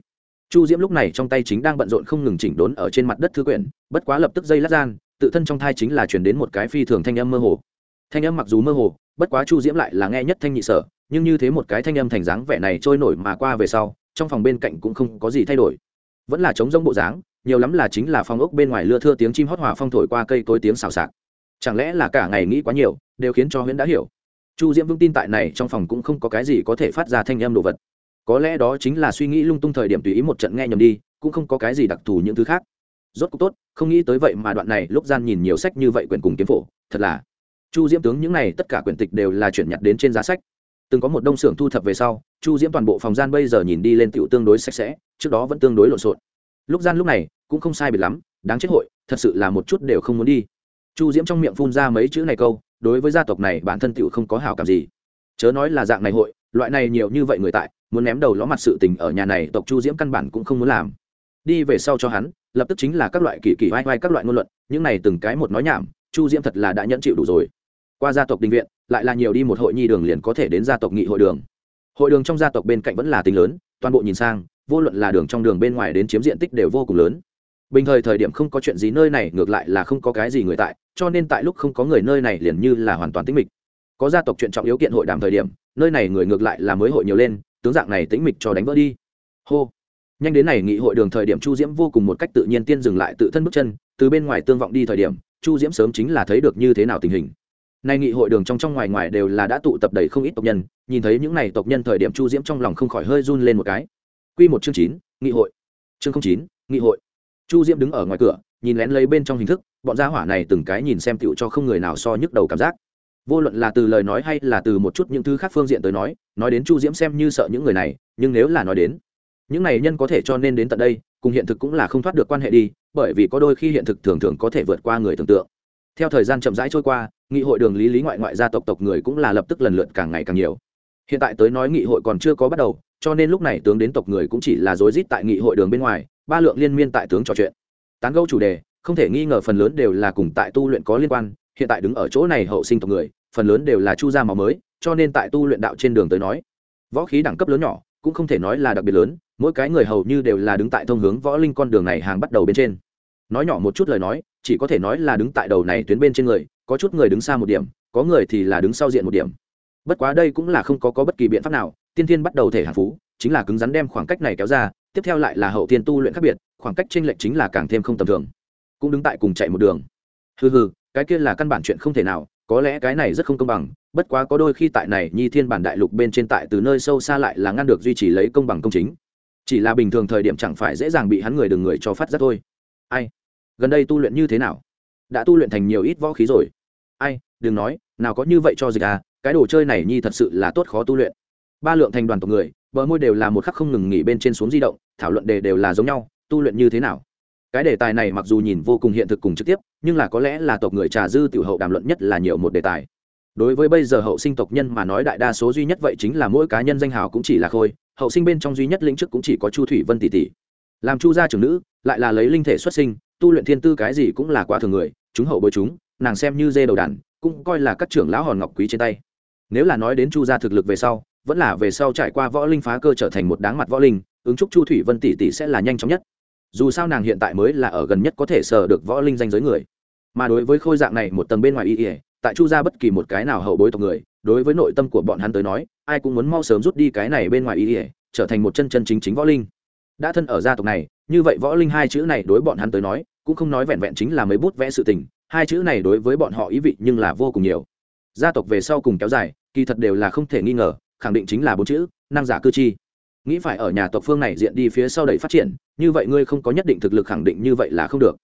[SPEAKER 1] Chu diễm lúc này trong tay chính đang bận rộn không ngừng chỉnh đốn ở trên mặt đất thư quyển, bất quá lập tức dây lát gian tự thân trong thai chính là chuyển đến một cái phi thường thanh âm mơ hồ. Thanh âm mặc dù mơ hồ, bất quá chu diễm lại là nghe nhất thanh nhị sở, nhưng như thế một cái thanh âm thành dáng vẻ này trôi nổi mà qua về sau, trong phòng bên cạnh cũng không có gì thay đổi. Vẫn là trống rông bộ dáng, nhiều lắm là chính là phong ốc bên ngoài lưa thưa tiếng chim hót hòa phong thổi qua cây cối tiếng xào xạc. Chẳng lẽ là cả ngày nghĩ quá nhiều, đều khiến cho huyễn đã hiểu. Chu diễm vững tin tại này trong phòng cũng không có cái gì có thể phát ra thanh âm đồ vật. Có lẽ đó chính là suy nghĩ lung tung thời điểm tùy ý một trận nghe nhầm đi, cũng không có cái gì đặc thù những thứ khác rốt cuộc tốt, không nghĩ tới vậy mà đoạn này lúc gian nhìn nhiều sách như vậy quyển cùng kiếm phổ, thật là. Chu diễm tướng những này tất cả quyển tịch đều là chuyển nhặt đến trên giá sách. Từng có một đông xưởng thu thập về sau, chu diễm toàn bộ phòng gian bây giờ nhìn đi lên tựu tương đối sạch sẽ, trước đó vẫn tương đối lộn xộn. Lúc gian lúc này, cũng không sai biệt lắm, đáng chết hội, thật sự là một chút đều không muốn đi. Chu diễm trong miệng phun ra mấy chữ này câu, đối với gia tộc này bản thân tựu không có hảo cảm gì. Chớ nói là dạng này hội, loại này nhiều như vậy người tại, muốn ném đầu ló mặt sự tình ở nhà này, tộc chu diễm căn bản cũng không muốn làm. Đi về sau cho hắn lập tức chính là các loại kỳ kỳ vai vai các loại ngôn luận, những này từng cái một nói nhảm, chu diễm thật là đã nhẫn chịu đủ rồi. Qua gia tộc đình viện, lại là nhiều đi một hội nhi đường liền có thể đến gia tộc nghị hội đường. Hội đường trong gia tộc bên cạnh vẫn là tính lớn, toàn bộ nhìn sang, vô luận là đường trong đường bên ngoài đến chiếm diện tích đều vô cùng lớn. Bình thời thời điểm không có chuyện gì nơi này, ngược lại là không có cái gì người tại, cho nên tại lúc không có người nơi này liền như là hoàn toàn tĩnh mịch. Có gia tộc chuyện trọng yếu kiện hội đàm thời điểm, nơi này người ngược lại là mới hội nhiều lên, tướng dạng này tĩnh mịch cho đánh vỡ đi. Hô nhanh đến này nghị hội đường thời điểm chu diễm vô cùng một cách tự nhiên tiên dừng lại tự thân bước chân, từ bên ngoài tương vọng đi thời điểm, chu diễm sớm chính là thấy được như thế nào tình hình. Nay nghị hội đường trong trong ngoài ngoài đều là đã tụ tập đầy không ít tộc nhân, nhìn thấy những n à y tộc nhân thời điểm chu diễm trong lòng không khỏi hơi run lên một cái. Q một chương chín, nghị hội. Chương chín, nghị hội. Chu diễm đứng ở ngoài cửa, nhìn lén lấy bên trong hình thức, bọn gia hỏa này từng cái nhìn xem tựu cho không người nào so nhức đầu cảm giác. Vô luận là từ lời nói hay là từ một chút những thứ khác phương diện tới nói nói đến chu diễm xem như sợ những người này, nhưng nếu là nói đến những này nhân có thể cho nên đến tận đây, cùng hiện thực cũng là không thoát được quan hệ đi, bởi vì có đôi khi hiện thực thường thường có thể vượt qua người tưởng tượng. Theo thời gian chậm rãi trôi qua, nghị hội đường lý lý ngoại ngoại gia tộc tộc người cũng là lập tức lần lượt càng ngày càng nhiều. Hiện tại tới nói nghị hội còn chưa có bắt đầu, cho nên lúc này tướng đến tộc người cũng chỉ là rối rít tại nghị hội đường bên ngoài, ba lượng liên miên tại tướng trò chuyện. Tán gẫu chủ đề, không thể nghi ngờ phần lớn đều là cùng tại tu luyện có liên quan, hiện tại đứng ở chỗ này hậu sinh tộc người, phần lớn đều là chu gia máu mới, cho nên tại tu luyện đạo trên đường tới nói, võ khí đẳng cấp lớn nhỏ, cũng không thể nói là đặc biệt lớn mỗi cái người hầu như đều là đứng tại thông hướng võ linh con đường này hàng bắt đầu bên trên. Nói nhỏ một chút lời nói chỉ có thể nói là đứng tại đầu này tuyến bên trên người có chút người đứng xa một điểm có người thì là đứng sau diện một điểm. Bất quá đây cũng là không có, có bất kỳ biện pháp nào tiên thiên bắt đầu thể hạng phú chính là cứng rắn đem khoảng cách này kéo ra tiếp theo lại là hậu tiên tu luyện khác biệt khoảng cách tranh lệch chính là càng thêm không tầm thường. Cũng đứng tại cùng chạy một đường. Hừ hừ cái kia là căn bản chuyện không thể nào có lẽ cái này rất không công bằng bất quá có đôi khi tại này nhi thiên bản đại lục bên trên tại từ nơi sâu xa lại là ngăn được duy trì lấy công bằng công chính chỉ là bình thường thời điểm chẳng phải dễ dàng bị hắn người đừng người cho phát ra thôi. Ai? Gần đây tu luyện như thế nào? Đã tu luyện thành nhiều ít võ khí rồi. Ai? Đừng nói, nào có như vậy cho dịch à cái đồ chơi này nhi thật sự là tốt khó tu luyện. Ba lượng thành đoàn tộc người, bờ môi đều là một khắc không ngừng nghỉ bên trên xuống di động, thảo luận đề đều là giống nhau, tu luyện như thế nào? Cái đề tài này mặc dù nhìn vô cùng hiện thực cùng trực tiếp, nhưng là có lẽ là tộc người trà dư tiểu hậu đàm luận nhất là nhiều một đề tài đối với bây giờ hậu sinh tộc nhân mà nói đại đa số duy nhất vậy chính là mỗi cá nhân danh hào cũng chỉ là khôi, hậu sinh bên trong duy nhất lĩnh chức cũng chỉ có chu thủy vân tỷ tỷ. Làm chu gia trưởng nữ, lại là lấy linh thể xuất sinh, tu luyện thiên tư cái gì cũng là quá thường người, chúng hậu bồi chúng, nàng xem như dê đầu đàn, cũng coi là các trưởng lão hòn ngọc quý trên tay. Nếu là nói đến chu gia thực lực về sau, vẫn là về sau trải qua võ linh phá cơ trở thành một đáng mặt võ linh, ứng chúc chu thủy vân tỷ tỷ sẽ là nhanh chóng nhất. Dù sao nàng hiện tại mới là ở gần nhất có thể sờ được võ linh danh giới người. Mà đối với khôi dạng này một tầng bên ngoài y ỉa tại chu gia bất kỳ một cái nào hậu bối tộc người, đối với nội tâm của bọn hắn tới nói, ai cũng muốn mau sớm rút đi cái này bên ngoài ý ỉa trở thành một chân chân chính chính võ linh. Đã thân ở gia tộc này, như vậy võ linh hai chữ này đối bọn hắn tới nói, cũng không nói vẹn vẹn chính là mấy bút vẽ sự tình, hai chữ này đối với bọn họ ý vị nhưng là vô cùng nhiều. Gia tộc về sau cùng kéo dài, kỳ thật đều là không thể nghi ngờ, khẳng định chính là bốn chữ, năng giả cư chi. Nghĩ phải ở nhà tộc phương này diện đi phía sau đẩy phát triển, như vậy ngươi không có nhất định thực lực khẳng định như vậy là không được.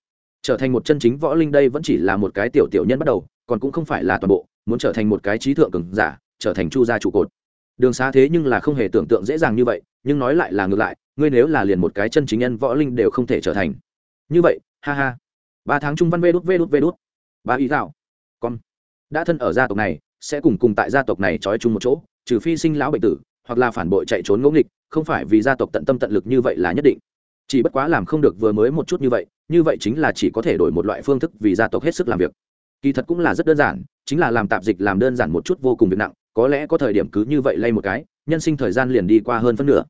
[SPEAKER 1] Trở thành một chân chính võ linh đây vẫn chỉ là một cái tiểu tiểu nhân bắt đầu còn cũng không phải là toàn bộ, muốn trở thành một cái trí thượng cường giả, trở thành chu gia trụ cột. Đường xá thế nhưng là không hề tưởng tượng dễ dàng như vậy, nhưng nói lại là ngược lại, ngươi nếu là liền một cái chân chính nhân võ linh đều không thể trở thành. Như vậy, ha ha. Ba tháng trung văn vê đút vê đút vê đút. Ba ý gạo con. Đã thân ở gia tộc này, sẽ cùng cùng tại gia tộc này trói chung một chỗ, trừ phi sinh lão bệnh tử, hoặc là phản bội chạy trốn ngẫu nghịch, không phải vì gia tộc tận tâm tận lực như vậy là nhất định. Chỉ bất quá làm không được vừa mới một chút như vậy như vậy chính là chỉ có thể đổi một loại phương thức vì gia tộc hết sức làm việc kỳ thật cũng là rất đơn giản chính là làm tạp dịch làm đơn giản một chút vô cùng việc nặng có lẽ có thời điểm cứ như vậy lay một cái nhân sinh thời gian liền đi qua hơn phân nửa.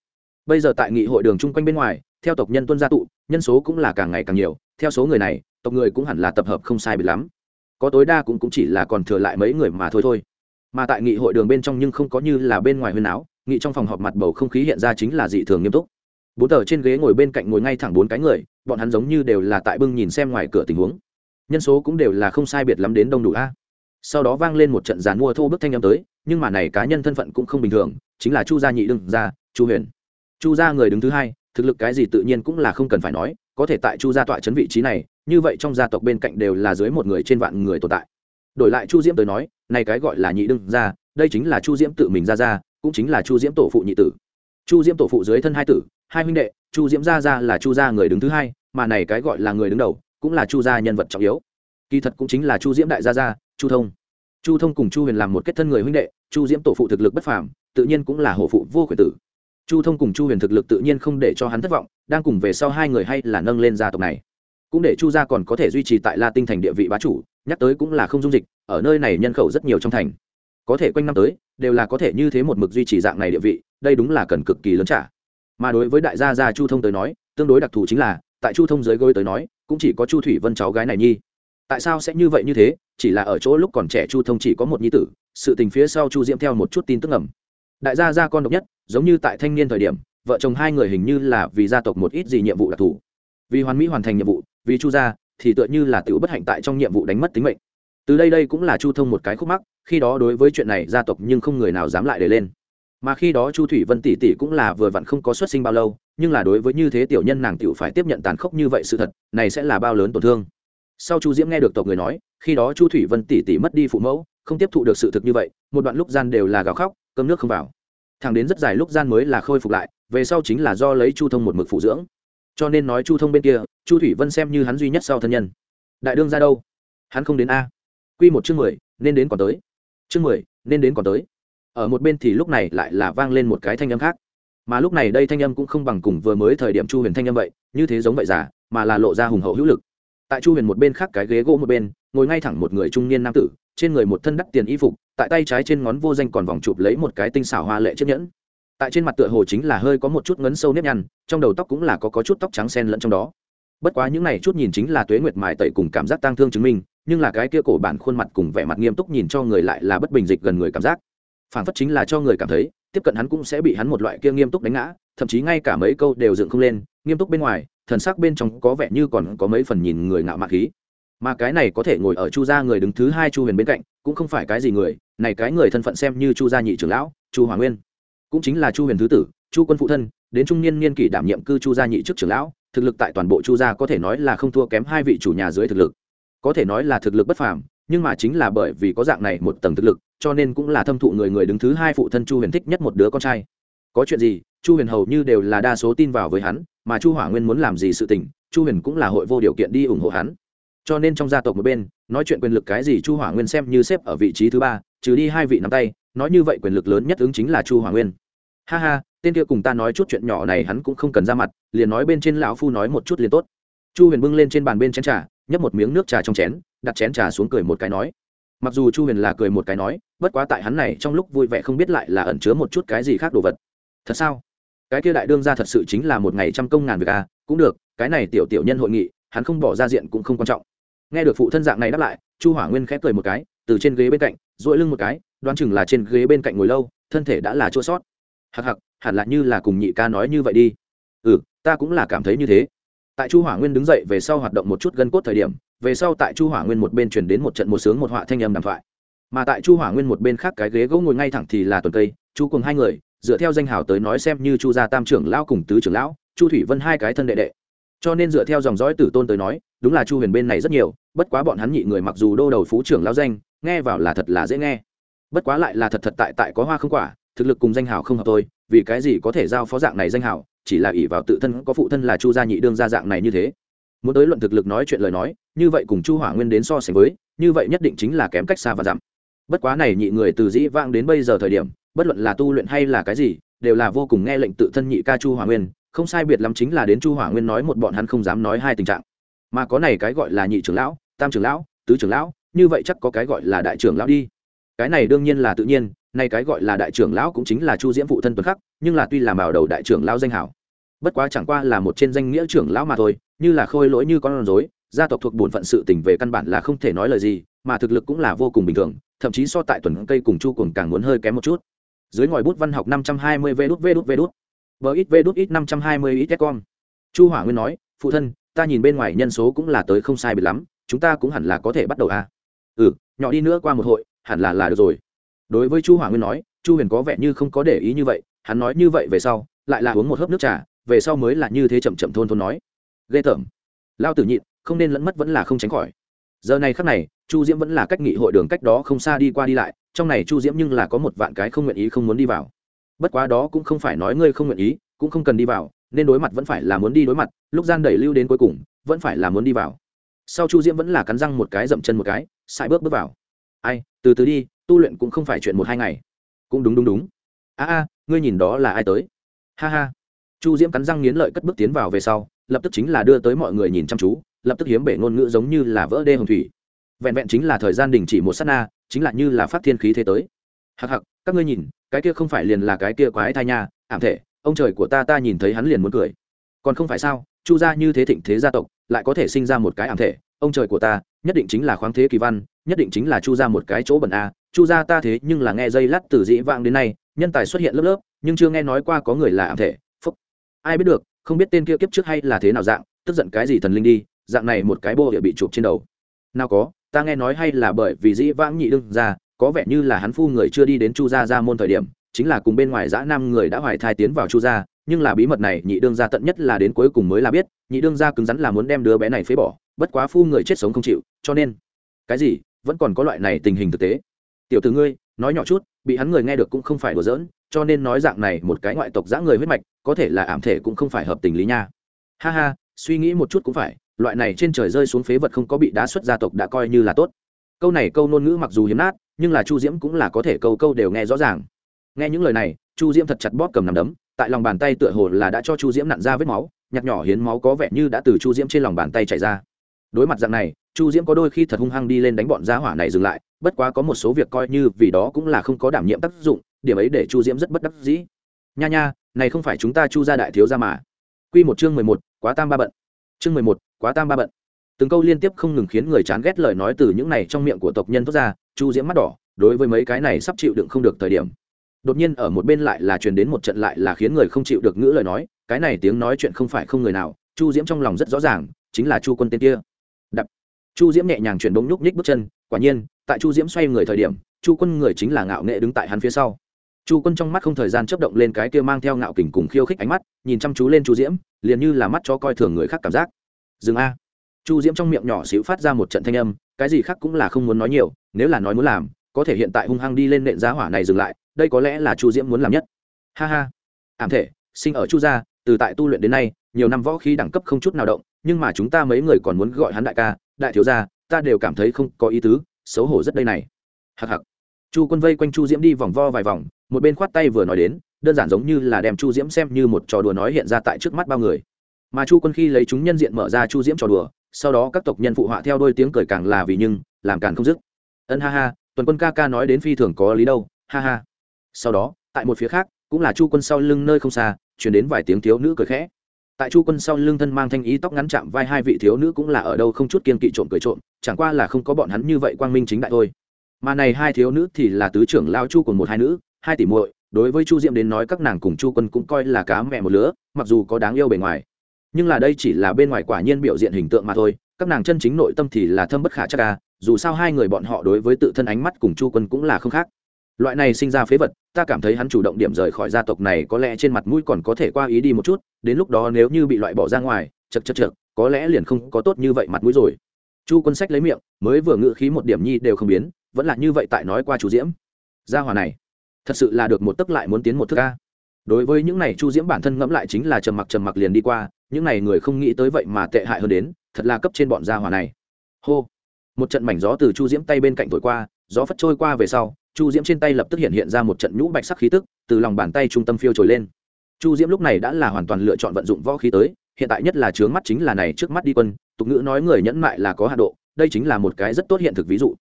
[SPEAKER 1] Bây giờ tại nghị hội đường chung quanh bên ngoài theo tộc nhân tuân gia tụ nhân số cũng là càng ngày càng nhiều theo số người này tộc người cũng hẳn là tập hợp không sai biệt lắm. Có tối đa cũng, cũng chỉ là còn thừa lại mấy người mà thôi thôi. Mà tại nghị hội đường bên trong nhưng không có như là bên ngoài huyên áo nghị trong phòng họp mặt bầu không khí hiện ra chính là dị thường nghiêm túc. Bốn tờ trên ghế ngồi bên cạnh ngồi ngay thẳng bốn cái người bọn hắn giống như đều là tại bưng nhìn xem ngoài cửa tình huống nhân số cũng đều là không sai biệt lắm đến đông đủ a. Sau đó vang lên một trận giàn mua thô bước thanh â m tới, nhưng mà này cá nhân thân phận cũng không bình thường, chính là chu gia nhị đương gia, chu huyền. Chu gia người đứng thứ hai, thực lực cái gì tự nhiên cũng là không cần phải nói, có thể tại chu gia tọa chấn vị trí này, như vậy trong gia tộc bên cạnh đều là dưới một người trên vạn người tồn tại. Đổi lại chu diễm tới nói, này cái gọi là nhị đương gia, đây chính là chu diễm tự mình ra ra, cũng chính là chu diễm tổ phụ nhị tử. Chu diễm tổ phụ dưới thân hai tử, hai huynh đệ, chu diễm gia ra là chu gia người đứng thứ hai, mà này cái gọi là người đứng đầu cũng là chu gia nhân vật trọng yếu. Kỳ thật cũng chính là chu diễm đại gia gia, chu thông. Chu thông cùng chu huyền làm một kết thân người huynh đệ, chu diễm tổ phụ thực lực bất phàm, tự nhiên cũng là hổ phụ vô khuyển tử. Chu thông cùng chu huyền thực lực tự nhiên không để cho hắn thất vọng, đang cùng về sau hai người hay là nâng lên gia tộc này. Cũng để chu gia còn có thể duy trì tại la tinh thành địa vị bá chủ, nhắc tới cũng là không dung dịch, ở nơi này nhân khẩu rất nhiều trong thành. Có thể quanh năm tới, đều là có thể như thế một mực duy trì dạng này địa vị, đây đúng là cần cực kỳ lớn trả. Mà đối với đại gia gia chu thông tới nói, tương đối đặc thù chính là tại chu thông dưới gối tới nói, cũng chỉ có chu thủy vân cháu gái này nhi. Tại sao sẽ như vậy như thế? Chỉ là ở chỗ lúc còn trẻ chu thông chỉ có một nhi tử, sự tình phía sau chu diễm theo một chút tin tức ẩm đại gia gia con độc nhất, giống như tại thanh niên thời điểm, vợ chồng hai người hình như là vì gia tộc một ít gì nhiệm vụ đặc thù. Vì hoàn mỹ hoàn thành nhiệm vụ, vì chu gia, thì tựa như là tiểu bất hạnh tại trong nhiệm vụ đánh mất tính mệnh. Từ đây đây cũng là chu thông một cái khúc mắc, khi đó đối với chuyện này gia tộc nhưng không người nào dám lại để lên mà khi đó chu thủy vân tỷ tỷ cũng là vừa vặn không có xuất sinh bao lâu, nhưng là đối với như thế tiểu nhân nàng tiểu phải tiếp nhận tàn khốc như vậy sự thật, này sẽ là bao lớn tổn thương. Sau chu diễm nghe được tộc người nói, khi đó chu thủy vân tỷ tỷ mất đi phụ mẫu, không tiếp thụ được sự thực như vậy, một đoạn lúc gian đều là gào khóc, cơm nước không vào. Thẳng đến rất dài lúc gian mới là khôi phục lại, về sau chính là do lấy chu thông một mực phụ dưỡng. Cho nên nói chu thông bên kia, chu thủy vân xem như hắn duy nhất sau thân nhân. Đại đương ra đâu? Hắn không đến a. Q một chương mười, nên đến còn tới. Chương mười, nên đến còn tới ở một bên thì lúc này lại là vang lên một cái thanh âm khác. Mà lúc này đây thanh âm cũng không bằng cùng vừa mới thời điểm chu huyền thanh âm vậy như thế giống vậy giả mà là lộ ra hùng hậu hữu lực. Tại chu huyền một bên khác cái ghế gỗ một bên ngồi ngay thẳng một người trung niên nam tử trên người một thân đắt tiền y phục tại tay trái trên ngón vô danh còn vòng chụp lấy một cái tinh xảo hoa lệ chiếc nhẫn. Tại trên mặt tựa hồ chính là hơi có một chút ngấn sâu nếp nhăn trong đầu tóc cũng là có, có chút tóc trắng sen lẫn trong đó. Bất quá những này chút nhìn chính là tuế nguyệt mài tẩy cùng cảm giác tang thương chứng minh nhưng là cái kia cổ bản khuôn mặt cùng vẻ mặt nghiêm túc nhìn cho người lại là bất bình dịch gần người cảm giác phản phất chính là cho người cảm thấy, tiếp cận hắn cũng sẽ bị hắn một loại kia nghiêm túc đánh ngã, thậm chí ngay cả mấy câu đều dựng không lên, nghiêm túc bên ngoài, thần sắc bên trong có vẻ như còn có mấy phần nhìn người ngạo mạn khí. Mà cái này có thể ngồi ở chu gia người đứng thứ hai chu huyền bên cạnh, cũng không phải cái gì người, này cái người thân phận xem như chu gia nhị trưởng lão, chu hoàng nguyên. Cũng chính là chu huyền thứ tử, chu quân phụ thân, đến trung niên niên kỷ đảm nhiệm cư chu gia nhị chức trưởng lão, thực lực tại toàn bộ chu gia có thể nói là không thua kém hai vị chủ nhà dưới thực lực. Có thể nói là thực lực bất phàm nhưng mà chính là bởi vì có dạng này một tầng thực lực, cho nên cũng là thâm thụ người người đứng thứ hai phụ thân chu huyền thích nhất một đứa con trai. Có chuyện gì, chu huyền hầu như đều là đa số tin vào với hắn, mà chu hỏa nguyên muốn làm gì sự tình, chu huyền cũng là hội vô điều kiện đi ủng hộ hắn. Cho nên trong gia tộc một bên, nói chuyện quyền lực cái gì chu hỏa nguyên xem như xếp ở vị trí thứ ba, trừ đi hai vị nắm tay, nói như vậy quyền lực lớn nhất ứng chính là chu hỏa nguyên. Ha ha, tên kia cùng ta nói chút chuyện nhỏ này hắn cũng không cần ra mặt, liền nói bên trên lão phu nói một chút liền tốt. Chu huyền bưng lên trên bàn bên chén trà, nhấp một miếng nước trà trong chén đặt chén trà xuống cười một cái nói. Mặc dù chu huyền là cười một cái nói, bất quá tại hắn này trong lúc vui vẻ không biết lại là ẩn chứa một chút cái gì khác đồ vật. Thật sao? Cái kia đại đương ra thật sự chính là một ngày trăm công ngàn việc à cũng được, cái này tiểu tiểu nhân hội nghị, hắn không bỏ ra diện cũng không quan trọng. Nghe được phụ thân dạng này đáp lại, chu hỏa nguyên khép cười một cái, từ trên ghế bên cạnh dội lưng một cái, đoán chừng là trên ghế bên cạnh ngồi lâu, thân thể đã là chua sót. Hặc hặc hẳn là như là cùng nhị ca nói như vậy đi. Ừ ta cũng là cảm thấy như thế. Tại chu hỏa nguyên đứng dậy về sau hoạt động một chút gân cốt thời điểm về sau tại chu hỏa nguyên một bên chuyển đến một trận một sướng một họa thanh âm đàm thoại. Mà tại chu hỏa nguyên một bên khác cái ghế gỗ ngồi ngay thẳng thì là tuần cây chu cùng hai người, dựa theo danh hào tới nói xem như chu gia tam trưởng lão cùng tứ trưởng lão, chu thủy vân hai cái thân đệ đệ. Cho nên dựa theo dòng dõi tử tôn tới nói, đúng là chu huyền bên này rất nhiều, bất quá bọn hắn nhị người mặc dù đô đầu phú trưởng lão danh, nghe vào là thật là dễ nghe. Bất quá lại là thật thật tại tại có hoa không quả, thực lực cùng danh hào không hợp tôi vì cái gì có thể giao phó dạng này danh hào, chỉ là ỷ vào tự thân, có phụ thân là chu gia nhị đương gia dạng này như thế muốn tới luận thực lực nói chuyện lời nói, như vậy cùng chu hỏa nguyên đến so sánh với, như vậy nhất định chính là kém cách xa và giảm bất quá này nhị người từ dĩ vang đến bây giờ thời điểm, bất luận là tu luyện hay là cái gì, đều là vô cùng nghe lệnh tự thân nhị ca chu hỏa nguyên, không sai biệt lắm chính là đến chu hỏa nguyên nói một bọn hắn không dám nói hai tình trạng. Mà có này cái gọi là nhị trưởng lão, tam trưởng lão, tứ trưởng lão, như vậy chắc có cái gọi là đại trưởng lão đi. Cái này đương nhiên là tự nhiên nay cái gọi là đại trưởng lão cũng chính là chu diễm phụ thân tuấn khắc, nhưng là tuy làm bảo đầu đại trưởng lão danh hảo bất quá chẳng qua là một trên danh nghĩa trưởng lão mà thôi, như là khôi lỗi như con rối, gia tộc thuộc bổn phận sự tình về căn bản là không thể nói lời gì, mà thực lực cũng là vô cùng bình thường, thậm chí so tại tuần cây cùng chu cùng càng muốn hơi kém một chút. Dưới ngòi bút văn học năm trăm hai mươi vê đút vê đút vê đút. Vờ ít vê đút ít năm trăm hai mươi ít com. Chu hỏa nguyên nói, phụ thân, ta nhìn bên ngoài nhân số cũng là tới không sai biệt lắm, chúng ta cũng hẳn là có thể bắt đầu a à? ừ nhỏ đi nữa qua một hội, hẳn là là được rồi. Đối với chu hỏa nguyên nói, chu huyền có vẻ như không có để ý như vậy, hắn nói như vậy về sau, lại là uống một hớp nước trà về sau mới là như thế chậm chậm thôn thôn nói. Ghê tởm. Lao tử nhịn, không nên lẫn mất vẫn là không tránh khỏi. Giờ này khắc này, chu diễm vẫn là cách nghị hội đường cách đó không xa đi qua đi lại, trong này chu diễm nhưng là có một vạn cái không nguyện ý không muốn đi vào. Bất quá đó cũng không phải nói ngươi không nguyện ý, cũng không cần đi vào, nên đối mặt vẫn phải là muốn đi đối mặt, lúc gian đẩy lưu đến cuối cùng, vẫn phải là muốn đi vào. Sau chu diễm vẫn là cắn răng một cái dậm chân một cái sai bước bước vào. Ai, từ từ đi, tu luyện cũng không phải chuyện một hai ngày. Cũng đúng đúng đúng. A a, ngươi nhìn đó là ai tới? Ha ha chu diễm cắn răng nghiến lợi cất bước tiến vào về sau, lập tức chính là đưa tới mọi người nhìn chăm chú, lập tức hiếm bể ngôn ngữ giống như là vỡ đê hồng thủy. Vẹn vẹn chính là thời gian đình chỉ một s á t na, chính là như là phát thiên khí thế tới. Hặc hặc các ngươi nhìn, cái kia không phải liền là cái kia quái thai nha, ảm thể, ông trời của ta ta nhìn thấy hắn liền muốn cười. Còn không phải sao, chu gia như thế thịnh thế gia tộc, lại có thể sinh ra một cái ảm thể, ông trời của ta, nhất định chính là khoáng thế kỳ văn, nhất định chính là chu gia một cái chỗ bẩn a. Chu gia ta thế nhưng là nghe dây lắt từ dĩ vãng đến nay, nhân tài xuất hiện lớp lớp, nhưng chưa nghe nói qua có người là ảm thể ai biết được, không biết tên kia kiếp trước hay là thế nào dạng, tức giận cái gì thần linh đi, dạng này một cái bô địa bị chụp trên đầu. Nào có, ta nghe nói hay là bởi vì dĩ vãng nhị đương ra có vẻ như là hắn phu người chưa đi đến chu gia ra môn thời điểm, chính là cùng bên ngoài dã nam người đã hoài thai tiến vào chu gia, nhưng là bí mật này nhị đương gia tận nhất là đến cuối cùng mới là biết, nhị đương gia cứng rắn là muốn đem đứa bé này phế bỏ, bất quá phu người chết sống không chịu, cho nên, cái gì, vẫn còn có loại này tình hình thực tế tiểu từ ngươi, nói nhỏ chút, bị hắn người nghe được cũng không phải đùa giỡn, cho nên nói dạng này một cái ngoại tộc dã người huyết mạch, có thể là ảm thể cũng không phải hợp tình lý nha. Ha ha, suy nghĩ một chút cũng phải, loại này trên trời rơi xuống phế vật không có bị đá xuất gia tộc đã coi như là tốt. Câu này câu ngôn ngữ mặc dù hiếm nát, nhưng là chu diễm cũng là có thể câu câu đều nghe rõ ràng. Nghe những lời này, chu diễm thật chặt bóp cầm nằm đấm, tại lòng bàn tay tựa hồ là đã cho chu diễm nặn ra vết máu, nhặt nhỏ hiến máu có vẻ như đã từ chu diễm trên lòng bàn tay chảy ra. Đối mặt dạng này, chu diễm có đôi khi thật hung hăng đi lên đánh bọn giá hỏa này dừng lại bất quá có một số việc coi như vì đó cũng là không có đảm nhiệm tác dụng, điểm ấy để chu diễm rất bất đắc dĩ. Nha nha, này không phải chúng ta chu gia đại thiếu gia mà. Q một chương mười một, quá tam ba bận. Chương mười một, quá tam ba bận. Từng câu liên tiếp không ngừng khiến người chán ghét lời nói từ những này trong miệng của tộc nhân thốt ra, chu diễm mắt đỏ, đối với mấy cái này sắp chịu đựng không được thời điểm. Đột nhiên ở một bên lại là truyền đến một trận lại là khiến người không chịu được ngữ lời nói, cái này tiếng nói chuyện không phải không người nào, chu diễm trong lòng rất rõ ràng, chính là chu quân tên kia. Đập. Chu diễm nhẹ nhàng chuyển động nhúc nhích bước chân, quả nhiên tại chu diễm xoay người thời điểm, chu quân người chính là ngạo nghệ đứng tại hắn phía sau. Chu quân trong mắt không thời gian chấp động lên cái kia mang theo ngạo kình cùng khiêu khích ánh mắt, nhìn chăm chú lên chu diễm, liền như là mắt cho coi thường người khác cảm giác. Dừng a. Chu diễm trong miệng nhỏ xíu phát ra một trận thanh âm, cái gì khác cũng là không muốn nói nhiều, nếu là nói muốn làm, có thể hiện tại hung hăng đi lên nện giá hỏa này dừng lại, đây có lẽ là chu diễm muốn làm nhất. Ha ha. Ảm thể, sinh ở chu gia, từ tại tu luyện đến nay, nhiều năm võ khí đẳng cấp không chút nào động, nhưng mà chúng ta mấy người còn muốn gọi hắn đại ca, đại thiếu gia, ta đều cảm thấy không có ý tứ xấu hổ rất đây này. Hặc hặc chu quân vây quanh chu diễm đi vòng vo vài vòng, một bên khoát tay vừa nói đến, đơn giản giống như là đem chu diễm xem như một trò đùa nói hiện ra tại trước mắt bao người. Mà chu quân khi lấy chúng nhân diện mở ra chu diễm trò đùa, sau đó các tộc nhân phụ họa theo đôi tiếng cười càng là vì nhưng, làm càng không dứt. Ân ha ha, tuần quân ca ca nói đến phi thường có lý đâu, ha ha. Sau đó, tại một phía khác, cũng là chu quân sau lưng nơi không xa chuyển đến vài tiếng thiếu nữ cười khẽ tại chu quân sau lưng thân mang thanh ý tóc ngắn chạm vai hai vị thiếu nữ cũng là ở đâu không chút kiên kỵ trộm cười trộm, chẳng qua là không có bọn hắn như vậy quang minh chính đại thôi. Mà này hai thiếu nữ thì là tứ trưởng lao chu của một hai nữ, hai tỷ muội, đối với chu diệm đến nói các nàng cùng chu quân cũng coi là cá mẹ một lứa, mặc dù có đáng yêu bề ngoài. Nhưng là đây chỉ là bên ngoài quả nhiên biểu diện hình tượng mà thôi, các nàng chân chính nội tâm thì là thâm bất khả chắc ca dù sao hai người bọn họ đối với tự thân ánh mắt cùng chu quân cũng là không khác. Loại này sinh ra phế vật ta cảm thấy hắn chủ động điểm rời khỏi gia tộc này có lẽ trên mặt mũi còn có thể qua ý đi một chút, đến lúc đó nếu như bị loại bỏ ra ngoài chật chật chật có lẽ liền không có tốt như vậy mặt mũi rồi. Chu quân sách lấy miệng, mới vừa ngự khí một điểm nhi đều không biến, vẫn là như vậy tại nói qua chu diễm. Gia hòa này, thật sự là được một tấc lại muốn tiến một thước ca đối với những này chu diễm bản thân ngẫm lại chính là trầm mặc trầm mặc liền đi qua, những này người không nghĩ tới vậy mà tệ hại hơn đến, thật là cấp trên bọn gia hòa này. Hô. Một trận mảnh gió từ chu diễm tay bên cạnh thổi qua gió phất trôi qua về sau, chu diễm trên tay lập tức hiện hiện ra một trận nhũ bạch sắc khí tức, từ lòng bàn tay trung tâm phiêu trồi lên. Chu diễm lúc này đã là hoàn toàn lựa chọn vận dụng võ khí tới, hiện tại nhất là chướng mắt chính là này trước mắt đi quân, tục ngữ nói người nhẫn mại là có hạ độ, đây chính là một cái rất tốt hiện thực ví dụ.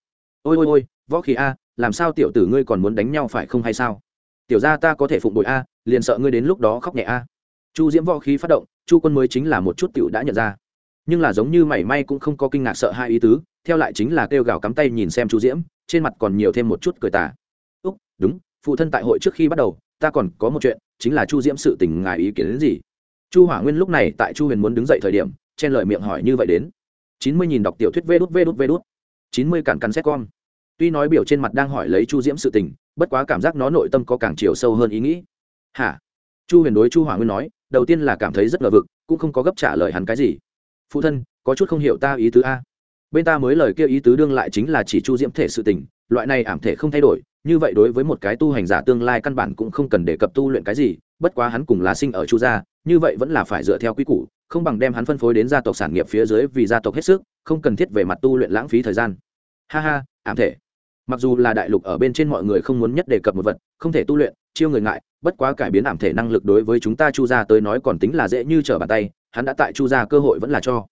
[SPEAKER 1] Ôi ôi ôi, võ khí a, làm sao tiểu tử ngươi còn muốn đánh nhau phải không hay sao? Tiểu ra ta có thể phụng bội a, liền sợ ngươi đến lúc đó khóc nhẹ a. Chu diễm võ khí phát động, chu quân mới chính là một chút tiểu đã nhận ra nhưng là giống như mảy may cũng không có kinh ngạc sợ hai ý tứ, theo lại chính là kêu gào cắm tay nhìn xem chu diễm, trên mặt còn nhiều thêm một chút cười tả úc, đúng, phụ thân tại hội trước khi bắt đầu, ta còn có một chuyện, chính là chu diễm sự tình ngài ý kiến đến gì? Chu hỏa nguyên lúc này tại chu huyền muốn đứng dậy thời điểm chen lời miệng hỏi như vậy đến. Chín mươi nghìn đọc tiểu thuyết vê đút vê đút vê đút, chín mươi cản cắn xét con tuy nói biểu trên mặt đang hỏi lấy chu diễm sự tình, bất quá cảm giác nó nội tâm có càng chiều sâu hơn ý nghĩ. Hả? Chu huyền đối chu hỏa nguyên nói, đầu tiên là cảm thấy rất ngờ vực, cũng không có gấp trả lời hắn cái gì phụ thân, có chút không hiểu ta ý tứ a. Bên ta mới lời kia ý tứ đương lại chính là chỉ chu diễm thể sự tình, loại này ảm thể không thay đổi, như vậy đối với một cái tu hành giả tương lai căn bản cũng không cần đề cập tu luyện cái gì, bất quá hắn cùng là sinh ở chu gia, như vậy vẫn là phải dựa theo quy củ, không bằng đem hắn phân phối đến gia tộc sản nghiệp phía dưới vì gia tộc hết sức, không cần thiết về mặt tu luyện lãng phí thời gian. Ha ha, ảm thể. Mặc dù là đại lục ở bên trên mọi người không muốn nhất đề cập một vật, không thể tu luyện chiêu người ngại, bất quá cải biến ảm thể năng lực đối với chúng ta chu gia tới nói còn tính là dễ như trở bàn tay, hắn đã tại chu gia cơ hội vẫn là cho.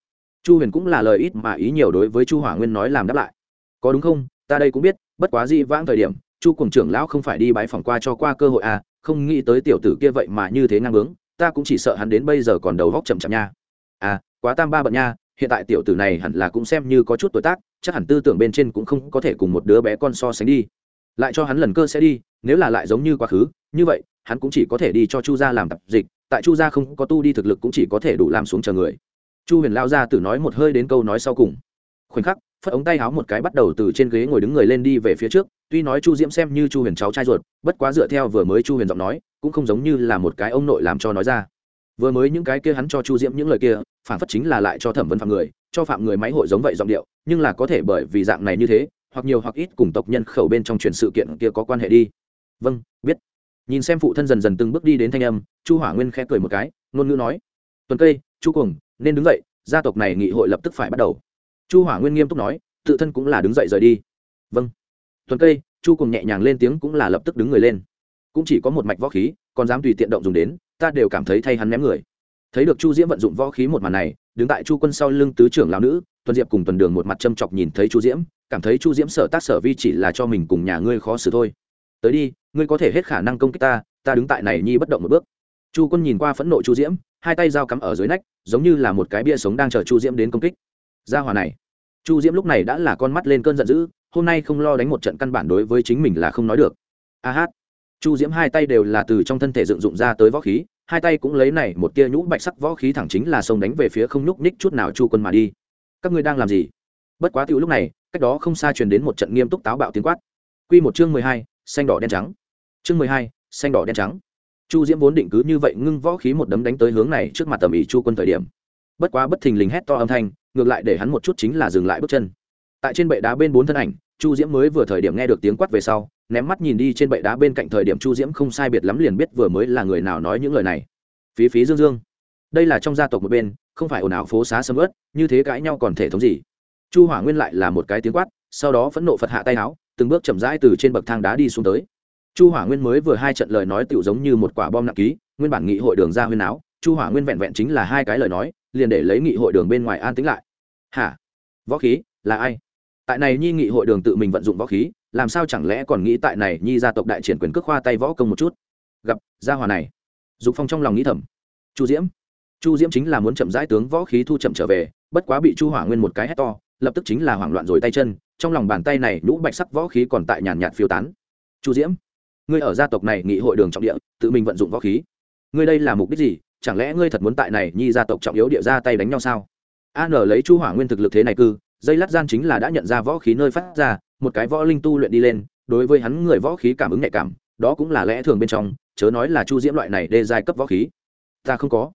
[SPEAKER 1] Chu huyền cũng là lời ít mà ý nhiều đối với chu hỏa nguyên nói làm đáp lại. Có đúng không? Ta đây cũng biết, bất quá dị vãng thời điểm, chu cùng trưởng lão không phải đi bái phỏng qua cho qua cơ hội à không nghĩ tới tiểu tử kia vậy mà như thế ngang bướng, ta cũng chỉ sợ hắn đến bây giờ còn đầu góc chậm chậm nha. À quá tam ba bận nha, hiện tại tiểu tử này hẳn là cũng xem như có chút tuổi tác, chắc hẳn tư tưởng bên trên cũng không có thể cùng một đứa bé con so sánh đi. Lại cho hắn lần cơ sẽ đi nếu là lại giống như quá khứ, như vậy, hắn cũng chỉ có thể đi cho chu gia làm tập dịch, tại chu gia không có tu đi thực lực cũng chỉ có thể đủ làm xuống chờ người. Chu huyền lao ra tử nói một hơi đến câu nói sau cùng. Khoảnh khắc, phất ống tay háo một cái bắt đầu từ trên ghế ngồi đứng người lên đi về phía trước, tuy nói chu diễm xem như chu huyền cháu trai ruột, bất quá dựa theo vừa mới chu huyền giọng nói, cũng không giống như là một cái ông nội làm cho nói ra. Vừa mới những cái kia hắn cho chu diễm những lời kia, phản phất chính là lại cho thẩm vấn phạm người, cho phạm người máy hội giống vậy giọng điệu, nhưng là có thể bởi vì dạng này như thế, hoặc nhiều hoặc ít cùng tộc nhân khẩu bên trong truyền sự kiện kia có quan hệ đi vâng biết. Nhìn xem phụ thân dần dần từng bước đi đến thanh âm, chu hỏa nguyên khẽ cười một cái, ngôn ngữ nói, tuần cây, chu cuồng, nên đứng dậy, gia tộc này nghị hội lập tức phải bắt đầu. Chu hỏa nguyên nghiêm túc nói, tự thân cũng là đứng dậy rời đi. Vâng. Tuần cây, chu cùng nhẹ nhàng lên tiếng cũng là lập tức đứng người lên. Cũng chỉ có một mạch võ khí, còn dám tùy tiện động dùng đến, ta đều cảm thấy thay hắn ném người. Thấy được chu diễm vận dụng võ khí một màn này, đứng tại chu quân sau lưng tứ trưởng lão nữ, tuần diệp cùng tuần đường một mặt châm chọc nhìn thấy chu diễm, cảm thấy chu diễm sở tác sở vi chỉ là cho mình cùng nhà ngươi khó xử thôi. Tới đi ngươi có thể hết khả năng công kích ta ta đứng tại này nhi bất động một bước. Chu quân nhìn qua phẫn nộ chu diễm, hai tay dao cắm ở dưới nách, giống như là một cái bia sống đang chờ chu diễm đến công kích. Ra hòa này. Chu diễm lúc này đã là con mắt lên cơn giận dữ, hôm nay không lo đánh một trận căn bản đối với chính mình là không nói được. A hát. Chu diễm hai tay đều là từ trong thân thể dựng dụng ra tới võ khí, hai tay cũng lấy này một tia nhũ bạch sắc võ khí thẳng chính là sông đánh về phía không nhúc nhích chút nào chu quân mà đi. Các ngươi đang làm gì? Bất quá tiểu lúc này, cách đó không xa truyền đến một trận nghiêm túc táo bạo tiếng quát. Quy một chương mười hai, xanh đỏ đen trắng chương mười hai, xanh đỏ đen trắng. Chu diễm vốn định cứ như vậy ngưng võ khí một đấm đánh tới hướng này trước mặt tầm ý chu quân thời điểm. Bất quá bất thình lình hét to âm thanh, ngược lại để hắn một chút chính là dừng lại bước chân. Tại trên bệ đá bên bốn thân ảnh, chu diễm mới vừa thời điểm nghe được tiếng quát về sau, ném mắt nhìn đi trên bệ đá bên cạnh thời điểm chu diễm không sai biệt lắm liền biết vừa mới là người nào nói những lời này. Phí phí dương dương. Đây là trong gia tộc một bên, không phải ồn ào phố xá sầm ớt như thế cãi nhau còn thể thống gì. Chu hỏa nguyên lại là một cái tiếng quát, sau đó phẫn nộ phật hạ tay áo, từng bước chậm rãi từ trên bậc thang đá đi xuống tới chu hỏa nguyên mới vừa hai trận lời nói tựu giống như một quả bom nặng ký, nguyên bản nghị hội đường ra huyên áo, chu hỏa nguyên vẹn vẹn chính là hai cái lời nói, liền để lấy nghị hội đường bên ngoài an tĩnh lại. Hả? Võ khí, là ai? Tại này nhi nghị hội đường tự mình vận dụng võ khí, làm sao chẳng lẽ còn nghĩ tại này nhi gia tộc đại triển quyền cước khoa tay võ công một chút? Gặp, gia hòa này. Dục phong trong lòng nghĩ thầm. Chu diễm. Chu diễm chính là muốn chậm rãi tướng võ khí thu chậm trở về, bất quá bị chu hỏa nguyên một cái hét to, lập tức chính là hoảng loạn rồi tay chân, trong lòng bàn tay này nhũ bạch sắc võ khí còn tại nhàn nhạt phiêu tán. Chu diễm ngươi ở gia tộc này nghị hội đường trọng địa, tự mình vận dụng võ khí. Ngươi đây là mục đích gì? Chẳng lẽ ngươi thật muốn tại này nhi gia tộc trọng yếu địa ra tay đánh nhau sao? An lấy chu hỏa nguyên thực lực thế này cư, dây lát gian chính là đã nhận ra võ khí nơi phát ra, một cái võ linh tu luyện đi lên, đối với hắn người võ khí cảm ứng nhạy cảm, đó cũng là lẽ thường bên trong, chớ nói là chu diễm loại này đê giai cấp võ khí. Ta không có.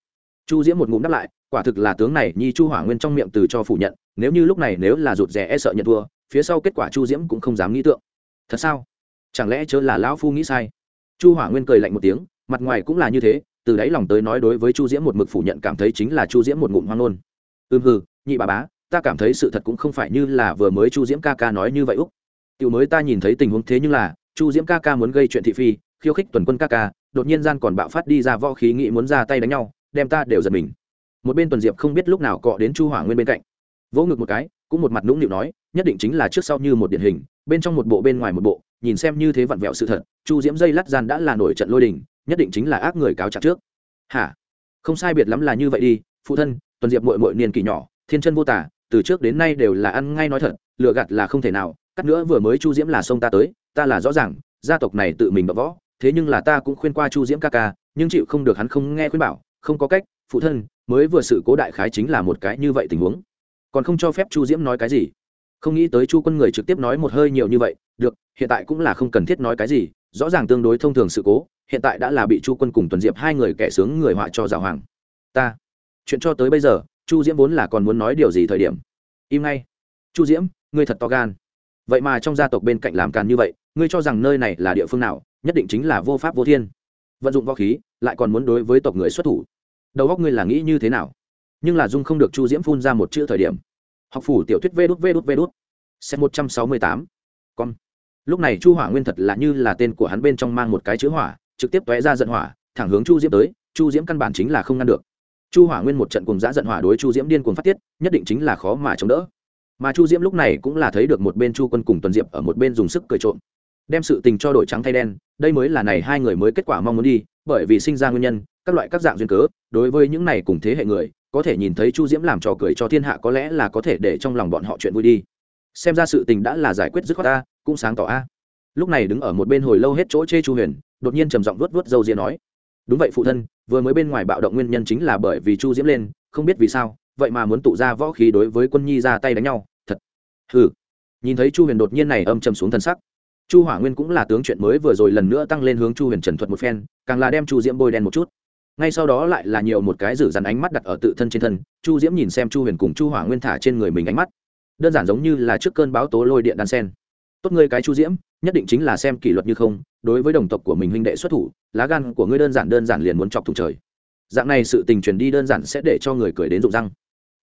[SPEAKER 1] Chu diễm một ngụm đáp lại, quả thực là tướng này nhi chu hỏa nguyên trong miệng từ cho phủ nhận, nếu như lúc này nếu là rụt rè e sợ nhận thua, phía sau kết quả chu diễm cũng không dám nghĩ tượng. Thật sao? Chẳng lẽ chớ là lão phu nghĩ sai? Chu hỏa nguyên cười lạnh một tiếng, mặt ngoài cũng là như thế, từ đáy lòng tới nói đối với chu diễm một mực phủ nhận cảm thấy chính là chu diễm một ngụm hoang nôn ừm hừ, nhị bà bá, ta cảm thấy sự thật cũng không phải như là vừa mới chu diễm ca ca nói như vậy úc. Tiểu mới ta nhìn thấy tình huống thế nhưng là, chu diễm ca ca muốn gây chuyện thị phi, khiêu khích tuần quân ca ca, đột nhiên gian còn bạo phát đi ra võ khí nghĩ muốn ra tay đánh nhau, đem ta đều giật mình. Một bên tuần diệp không biết lúc nào cọ đến chu hỏa nguyên bên cạnh. Vỗ ngực một cái cũng một mặt nũng nịu nói, nhất định chính là trước sau như một điển hình, bên trong một bộ bên ngoài một bộ, nhìn xem như thế vặn vẹo sự thật, chu diễm dây lát gian đã là nổi trận lôi đình, nhất định chính là ác người cáo trạng trước. Hả? Không sai biệt lắm là như vậy đi, phụ thân, tuần diệp mội mội niên kỷ nhỏ, thiên chân vô tả, từ trước đến nay đều là ăn ngay nói thật lựa gạt là không thể nào, cắt nữa vừa mới chu diễm là sông ta tới, ta là rõ ràng, gia tộc này tự mình bập võ, thế nhưng là ta cũng khuyên qua chu diễm ca ca, nhưng chịu không được hắn không nghe khuyên bảo, không có cách, phụ thân, mới vừa sự cố đại khái chính là một cái như vậy tình huống còn không cho phép chu diễm nói cái gì. Không nghĩ tới chu quân người trực tiếp nói một hơi nhiều như vậy, được, hiện tại cũng là không cần thiết nói cái gì, rõ ràng tương đối thông thường sự cố, hiện tại đã là bị chu quân cùng tuần diệp hai người kẻ sướng người họa cho giáo hoàng. Ta, chuyện cho tới bây giờ, chu diễm vốn là còn muốn nói điều gì thời điểm? Im ngay. Chu diễm, ngươi thật to gan. Vậy mà trong gia tộc bên cạnh làm càn như vậy, ngươi cho rằng nơi này là địa phương nào, nhất định chính là vô pháp vô thiên. Vận dụng võ khí, lại còn muốn đối với tộc người xuất thủ. Đầu óc ngươi là nghĩ như thế nào? Nhưng là dung không được chu diễm phun ra một chữ thời điểm. Học phủ tiểu thuyết vê đút vê đút vê đút. Xem một trăm sáu mươi tám. Con lúc này chu hỏa nguyên thật là như là tên của hắn bên trong mang một cái chữ hỏa, trực tiếp tóe ra giận hỏa, thẳng hướng chu diễm tới, chu diễm căn bản chính là không ngăn được. Chu hỏa nguyên một trận cùng giã giận hỏa đối chu diễm điên cuồng phát tiết, nhất định chính là khó mà chống đỡ. Mà chu diễm lúc này cũng là thấy được một bên chu quân cùng tuần diệp ở một bên dùng sức cười trộm. Đem sự tình cho đổi trắng thay đen, đây mới là này hai người mới kết quả mong muốn đi, bởi vì sinh ra nguyên nhân, các loại các dạng duyên cớ, đối với những này cùng thế hệ người có thể nhìn thấy chu diễm làm trò cười cho thiên hạ có lẽ là có thể để trong lòng bọn họ chuyện vui đi. Xem ra sự tình đã là giải quyết dứt khoát ta, cũng sáng tỏ a. Lúc này đứng ở một bên hồi lâu hết chỗ chê chu huyền, đột nhiên trầm giọng vuốt vuốt dâu ria nói, đúng vậy phụ thân, vừa mới bên ngoài bạo động nguyên nhân chính là bởi vì chu diễm lên, không biết vì sao, vậy mà muốn tụ ra võ khí đối với quân nhi ra tay đánh nhau, thật. Ừ nhìn thấy chu huyền đột nhiên này âm trầm xuống thân sắc, chu hỏa nguyên cũng là tướng chuyện mới vừa rồi lần nữa tăng lên hướng chu huyền trần thuật một phen, càng là đem chu diễm bôi đen một chút ngay sau đó lại là nhiều một cái rử dằn ánh mắt đặt ở tự thân trên thân, chu diễm nhìn xem chu huyền cùng chu hỏa nguyên thả trên người mình ánh mắt. Đơn giản giống như là trước cơn báo tố lôi điện đan sen. Tốt ngươi cái chu diễm, nhất định chính là xem kỷ luật như không, đối với đồng tộc của mình huynh đệ xuất thủ, lá gan của ngươi đơn giản đơn giản liền muốn chọc thủng trời. Dạng này sự tình truyền đi đơn giản sẽ để cho người cười đến rụng răng.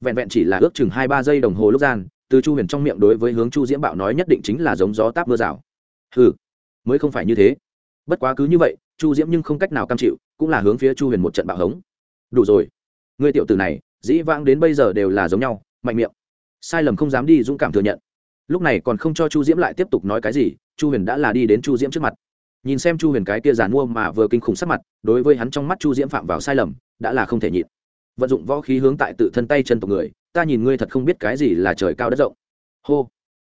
[SPEAKER 1] Vẹn vẹn chỉ là ước chừng hai ba giây đồng hồ lúc gian, từ chu huyền trong miệng đối với hướng chu diễm bạo nói nhất định chính là giống gió táp mưa rào. Ừ mới không phải như thế. Bất quá cứ như vậy chu diễm nhưng không cách nào cam chịu, cũng là hướng phía chu huyền một trận bạo hống. Đủ rồi. Ngươi tiểu tử này, dĩ vãng đến bây giờ đều là giống nhau, mạnh miệng. Sai lầm không dám đi dũng cảm thừa nhận. Lúc này còn không cho chu diễm lại tiếp tục nói cái gì, chu huyền đã là đi đến chu diễm trước mặt. Nhìn xem chu huyền cái kia giàn mua mà vừa kinh khủng sắc mặt, đối với hắn trong mắt chu diễm phạm vào sai lầm, đã là không thể nhịn. Vận dụng võ khí hướng tại tự thân tay chân tộc người, ta nhìn ngươi thật không biết cái gì là trời cao đất rộng. Hô.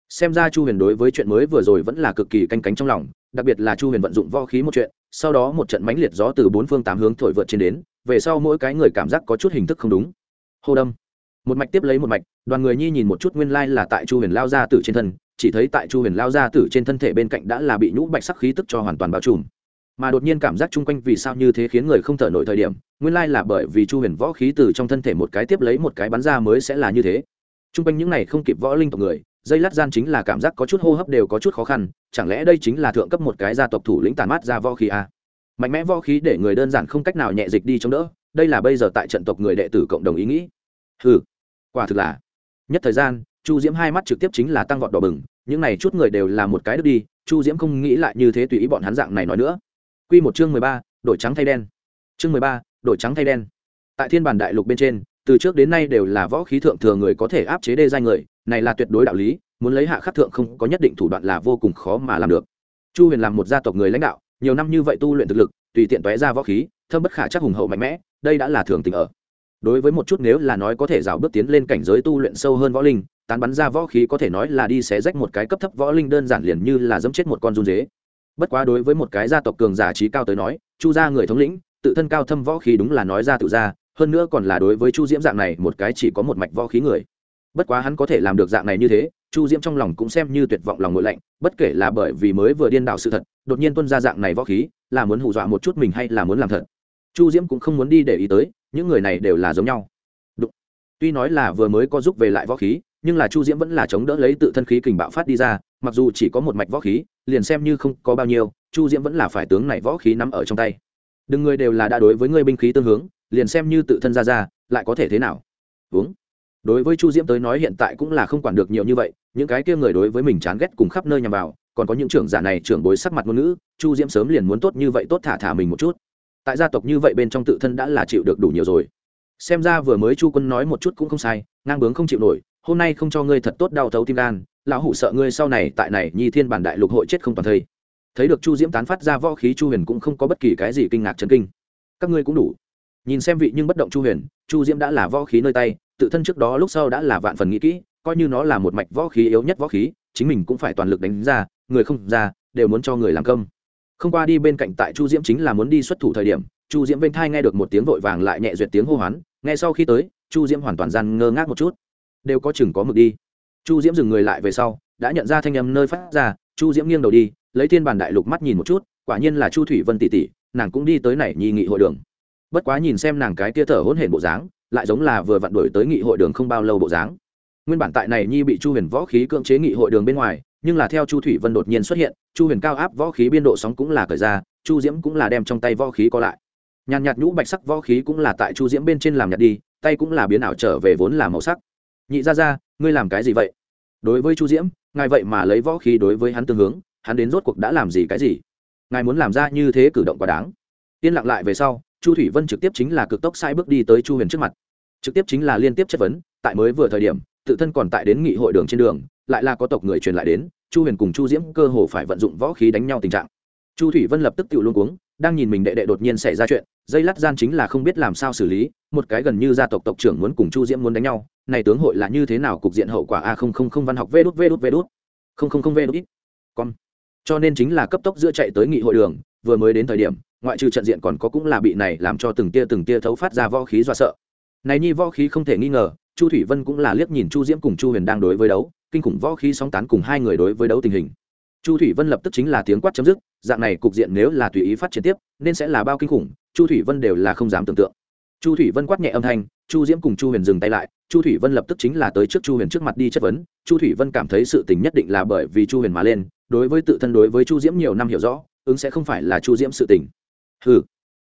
[SPEAKER 1] Xem ra chu huyền đối với chuyện mới vừa rồi vẫn là cực kỳ canh cánh trong lòng, đặc biệt là chu huyền vận dụng võ khí một chuyện sau đó một trận mãnh liệt gió từ bốn phương tám hướng thổi vượt trên đến, về sau mỗi cái người cảm giác có chút hình thức không đúng. Hô đâm. Một mạch tiếp lấy một mạch, đoàn người nhi nhìn một chút nguyên lai là tại chu huyền lao ra tử trên thân, chỉ thấy tại chu huyền lao ra tử trên thân thể bên cạnh đã là bị nhũ bạch sắc khí tức cho hoàn toàn bao trùm. Mà đột nhiên cảm giác chung quanh vì sao như thế khiến người không thở nổi thời điểm, nguyên lai là bởi vì chu huyền võ khí từ trong thân thể một cái tiếp lấy một cái bắn ra mới sẽ là như thế. Chung quanh những này không kịp võ linh tộc người dây lát gian chính là cảm giác có chút hô hấp đều có chút khó khăn, chẳng lẽ đây chính là thượng cấp một cái gia tộc thủ lĩnh tàn mát ra võ khí à? mạnh mẽ võ khí để người đơn giản không cách nào nhẹ dịch đi chống đỡ, đây là bây giờ tại trận tộc người đệ tử cộng đồng ý nghĩ. Ừ quả thực là. Nhất thời gian, chu diễm hai mắt trực tiếp chính là tăng vọt đỏ bừng, những này chút người đều là một cái đứt đi, chu diễm không nghĩ lại như thế tùy ý bọn hắn dạng này nói nữa. Q một chương mười ba, đổi trắng thay đen. Chương mười ba, đổi trắng thay đen. Tại thiên bản đại lục bên trên, từ trước đến nay đều là võ khí thượng thừa người có thể áp chế đê danh người này là tuyệt đối đạo lý, muốn lấy hạ khắc thượng không có nhất định thủ đoạn là vô cùng khó mà làm được. Chu huyền làm một gia tộc người lãnh đạo, nhiều năm như vậy tu luyện thực lực, tùy tiện tóe ra võ khí, thâm bất khả chắc hùng hậu mạnh mẽ, đây đã là thường tình ở. Đối với một chút nếu là nói có thể rào bước tiến lên cảnh giới tu luyện sâu hơn võ linh, tán bắn ra võ khí có thể nói là đi xé rách một cái cấp thấp võ linh đơn giản liền như là dẫm chết một con run dế. Bất quá đối với một cái gia tộc cường giả trí cao tới nói, chu gia người thống lĩnh, tự thân cao thâm võ khí đúng là nói ra tự ra, hơn nữa còn là đối với chu diễm dạng này, một cái chỉ có một mạch võ khí người bất quá hắn có thể làm được dạng này như thế, chu diễm trong lòng cũng xem như tuyệt vọng lòng ngội lạnh, bất kể là bởi vì mới vừa điên đảo sự thật, đột nhiên tuân ra dạng này võ khí, là muốn hù dọa một chút mình hay là muốn làm thật. Chu diễm cũng không muốn đi để ý tới, những người này đều là giống nhau. Tuy nói là vừa mới có giúp về lại võ khí, nhưng là chu diễm vẫn là chống đỡ lấy tự thân khí kình bạo phát đi ra, mặc dù chỉ có một mạch võ khí, liền xem như không có bao nhiêu, chu diễm vẫn là phải tướng này võ khí nắm ở trong tay. Đừng người đều là đã đối với người binh khí tương hướng, liền xem như tự thân ra ra, lại có thể thế nào? Uống đối với chu diễm tới nói hiện tại cũng là không quản được nhiều như vậy, những cái kia người đối với mình chán ghét cùng khắp nơi nhằm vào, còn có những trưởng giả này trưởng bối sắc mặt ngôn ngữ, chu diễm sớm liền muốn tốt như vậy tốt thả thả mình một chút. Tại gia tộc như vậy bên trong tự thân đã là chịu được đủ nhiều rồi. Xem ra vừa mới chu quân nói một chút cũng không sai, ngang bướng không chịu nổi, hôm nay không cho ngươi thật tốt đau thấu tim gan, lão hủ sợ ngươi sau này tại này nhi thiên bản đại lục hội chết không toàn thây. Thấy được chu diễm tán phát ra võ khí chu huyền cũng không có bất kỳ cái gì kinh ngạc chấn kinh. Các ngươi cũng đủ. Nhìn xem vị nhưng bất động chu huyền, chu diễm đã là võ khí nơi tay tự thân trước đó lúc sau đã là vạn phần nghĩ kỹ, coi như nó là một mạch võ khí yếu nhất võ khí, chính mình cũng phải toàn lực đánh ra, người không ra, đều muốn cho người làm công không qua đi bên cạnh tại chu diễm chính là muốn đi xuất thủ thời điểm, chu diễm bên thai nghe được một tiếng vội vàng lại nhẹ duyệt tiếng hô hoán ngay sau khi tới, chu diễm hoàn toàn gian ngơ ngác một chút. Đều có chừng có mực đi. Chu diễm dừng người lại về sau, đã nhận ra thanh âm nơi phát ra, chu diễm nghiêng đầu đi, lấy thiên bản đại lục mắt nhìn một chút, quả nhiên là chu thủy vân tỷ tỷ, nàng cũng đi tới này nhi nghị hội đường. Bất quá nhìn xem nàng cái tia thở hỗn hển bộ dáng lại giống là vừa vặn đổi tới nghị hội đường không bao lâu bộ dáng. Nguyên bản tại này nhi bị chu huyền võ khí cưỡng chế nghị hội đường bên ngoài, nhưng là theo chu thủy vân đột nhiên xuất hiện, chu huyền cao áp võ khí biên độ sóng cũng là cởi ra, chu diễm cũng là đem trong tay võ khí co lại. Nhàn nhạt nhũ bạch sắc võ khí cũng là tại chu diễm bên trên làm nhạt đi, tay cũng là biến ảo trở về vốn là màu sắc. Nhị ra ra ngươi làm cái gì vậy? Đối với chu diễm, ngài vậy mà lấy võ khí đối với hắn tương hướng, hắn đến rốt cuộc đã làm gì cái gì? Ngài muốn làm ra như thế cử động quá đáng. Yên lặng lại về sau chu thủy vân trực tiếp chính là cực tốc sai bước đi tới chu huyền trước mặt. Trực tiếp chính là liên tiếp chất vấn, tại mới vừa thời điểm, tự thân còn tại đến nghị hội đường trên đường, lại là có tộc người truyền lại đến, chu huyền cùng chu diễm cơ hồ phải vận dụng võ khí đánh nhau tình trạng. Chu thủy vân lập tức tự luôn cuống, đang nhìn mình đệ đệ đột nhiên xảy ra chuyện, dây lát gian chính là không biết làm sao xử lý, một cái gần như gia tộc tộc trưởng muốn cùng chu diễm muốn đánh nhau, này tướng hội là như thế nào cục diện hậu quả a không không không văn học vê đút vê đút vê đút. Không không không vê đút. Ít con. Cho nên chính là cấp tốc giữa chạy tới nghị hội đường, vừa mới đến thời điểm ngoại trừ trận diện còn có cũng là bị này làm cho từng tia từng tia thấu phát ra võ khí do sợ. Này nhi võ khí không thể nghi ngờ, chu thủy vân cũng là liếc nhìn chu diễm cùng chu huyền đang đối với đấu, kinh khủng võ khí sóng tán cùng hai người đối với đấu tình hình. Chu thủy vân lập tức chính là tiếng quát chấm dứt, dạng này cục diện nếu là tùy ý phát triển tiếp, nên sẽ là bao kinh khủng, chu thủy vân đều là không dám tưởng tượng. Chu thủy vân quát nhẹ âm thanh, chu diễm cùng chu huyền dừng tay lại, chu thủy vân lập tức chính là tới trước chu huyền trước mặt đi chất vấn, chu thủy vân cảm thấy sự tình nhất định là bởi vì chu huyền mà lên, đối với tự thân đối với chu diễm nhiều năm hiểu rõ, ứng sẽ không phải là chu diễm sự tình ừ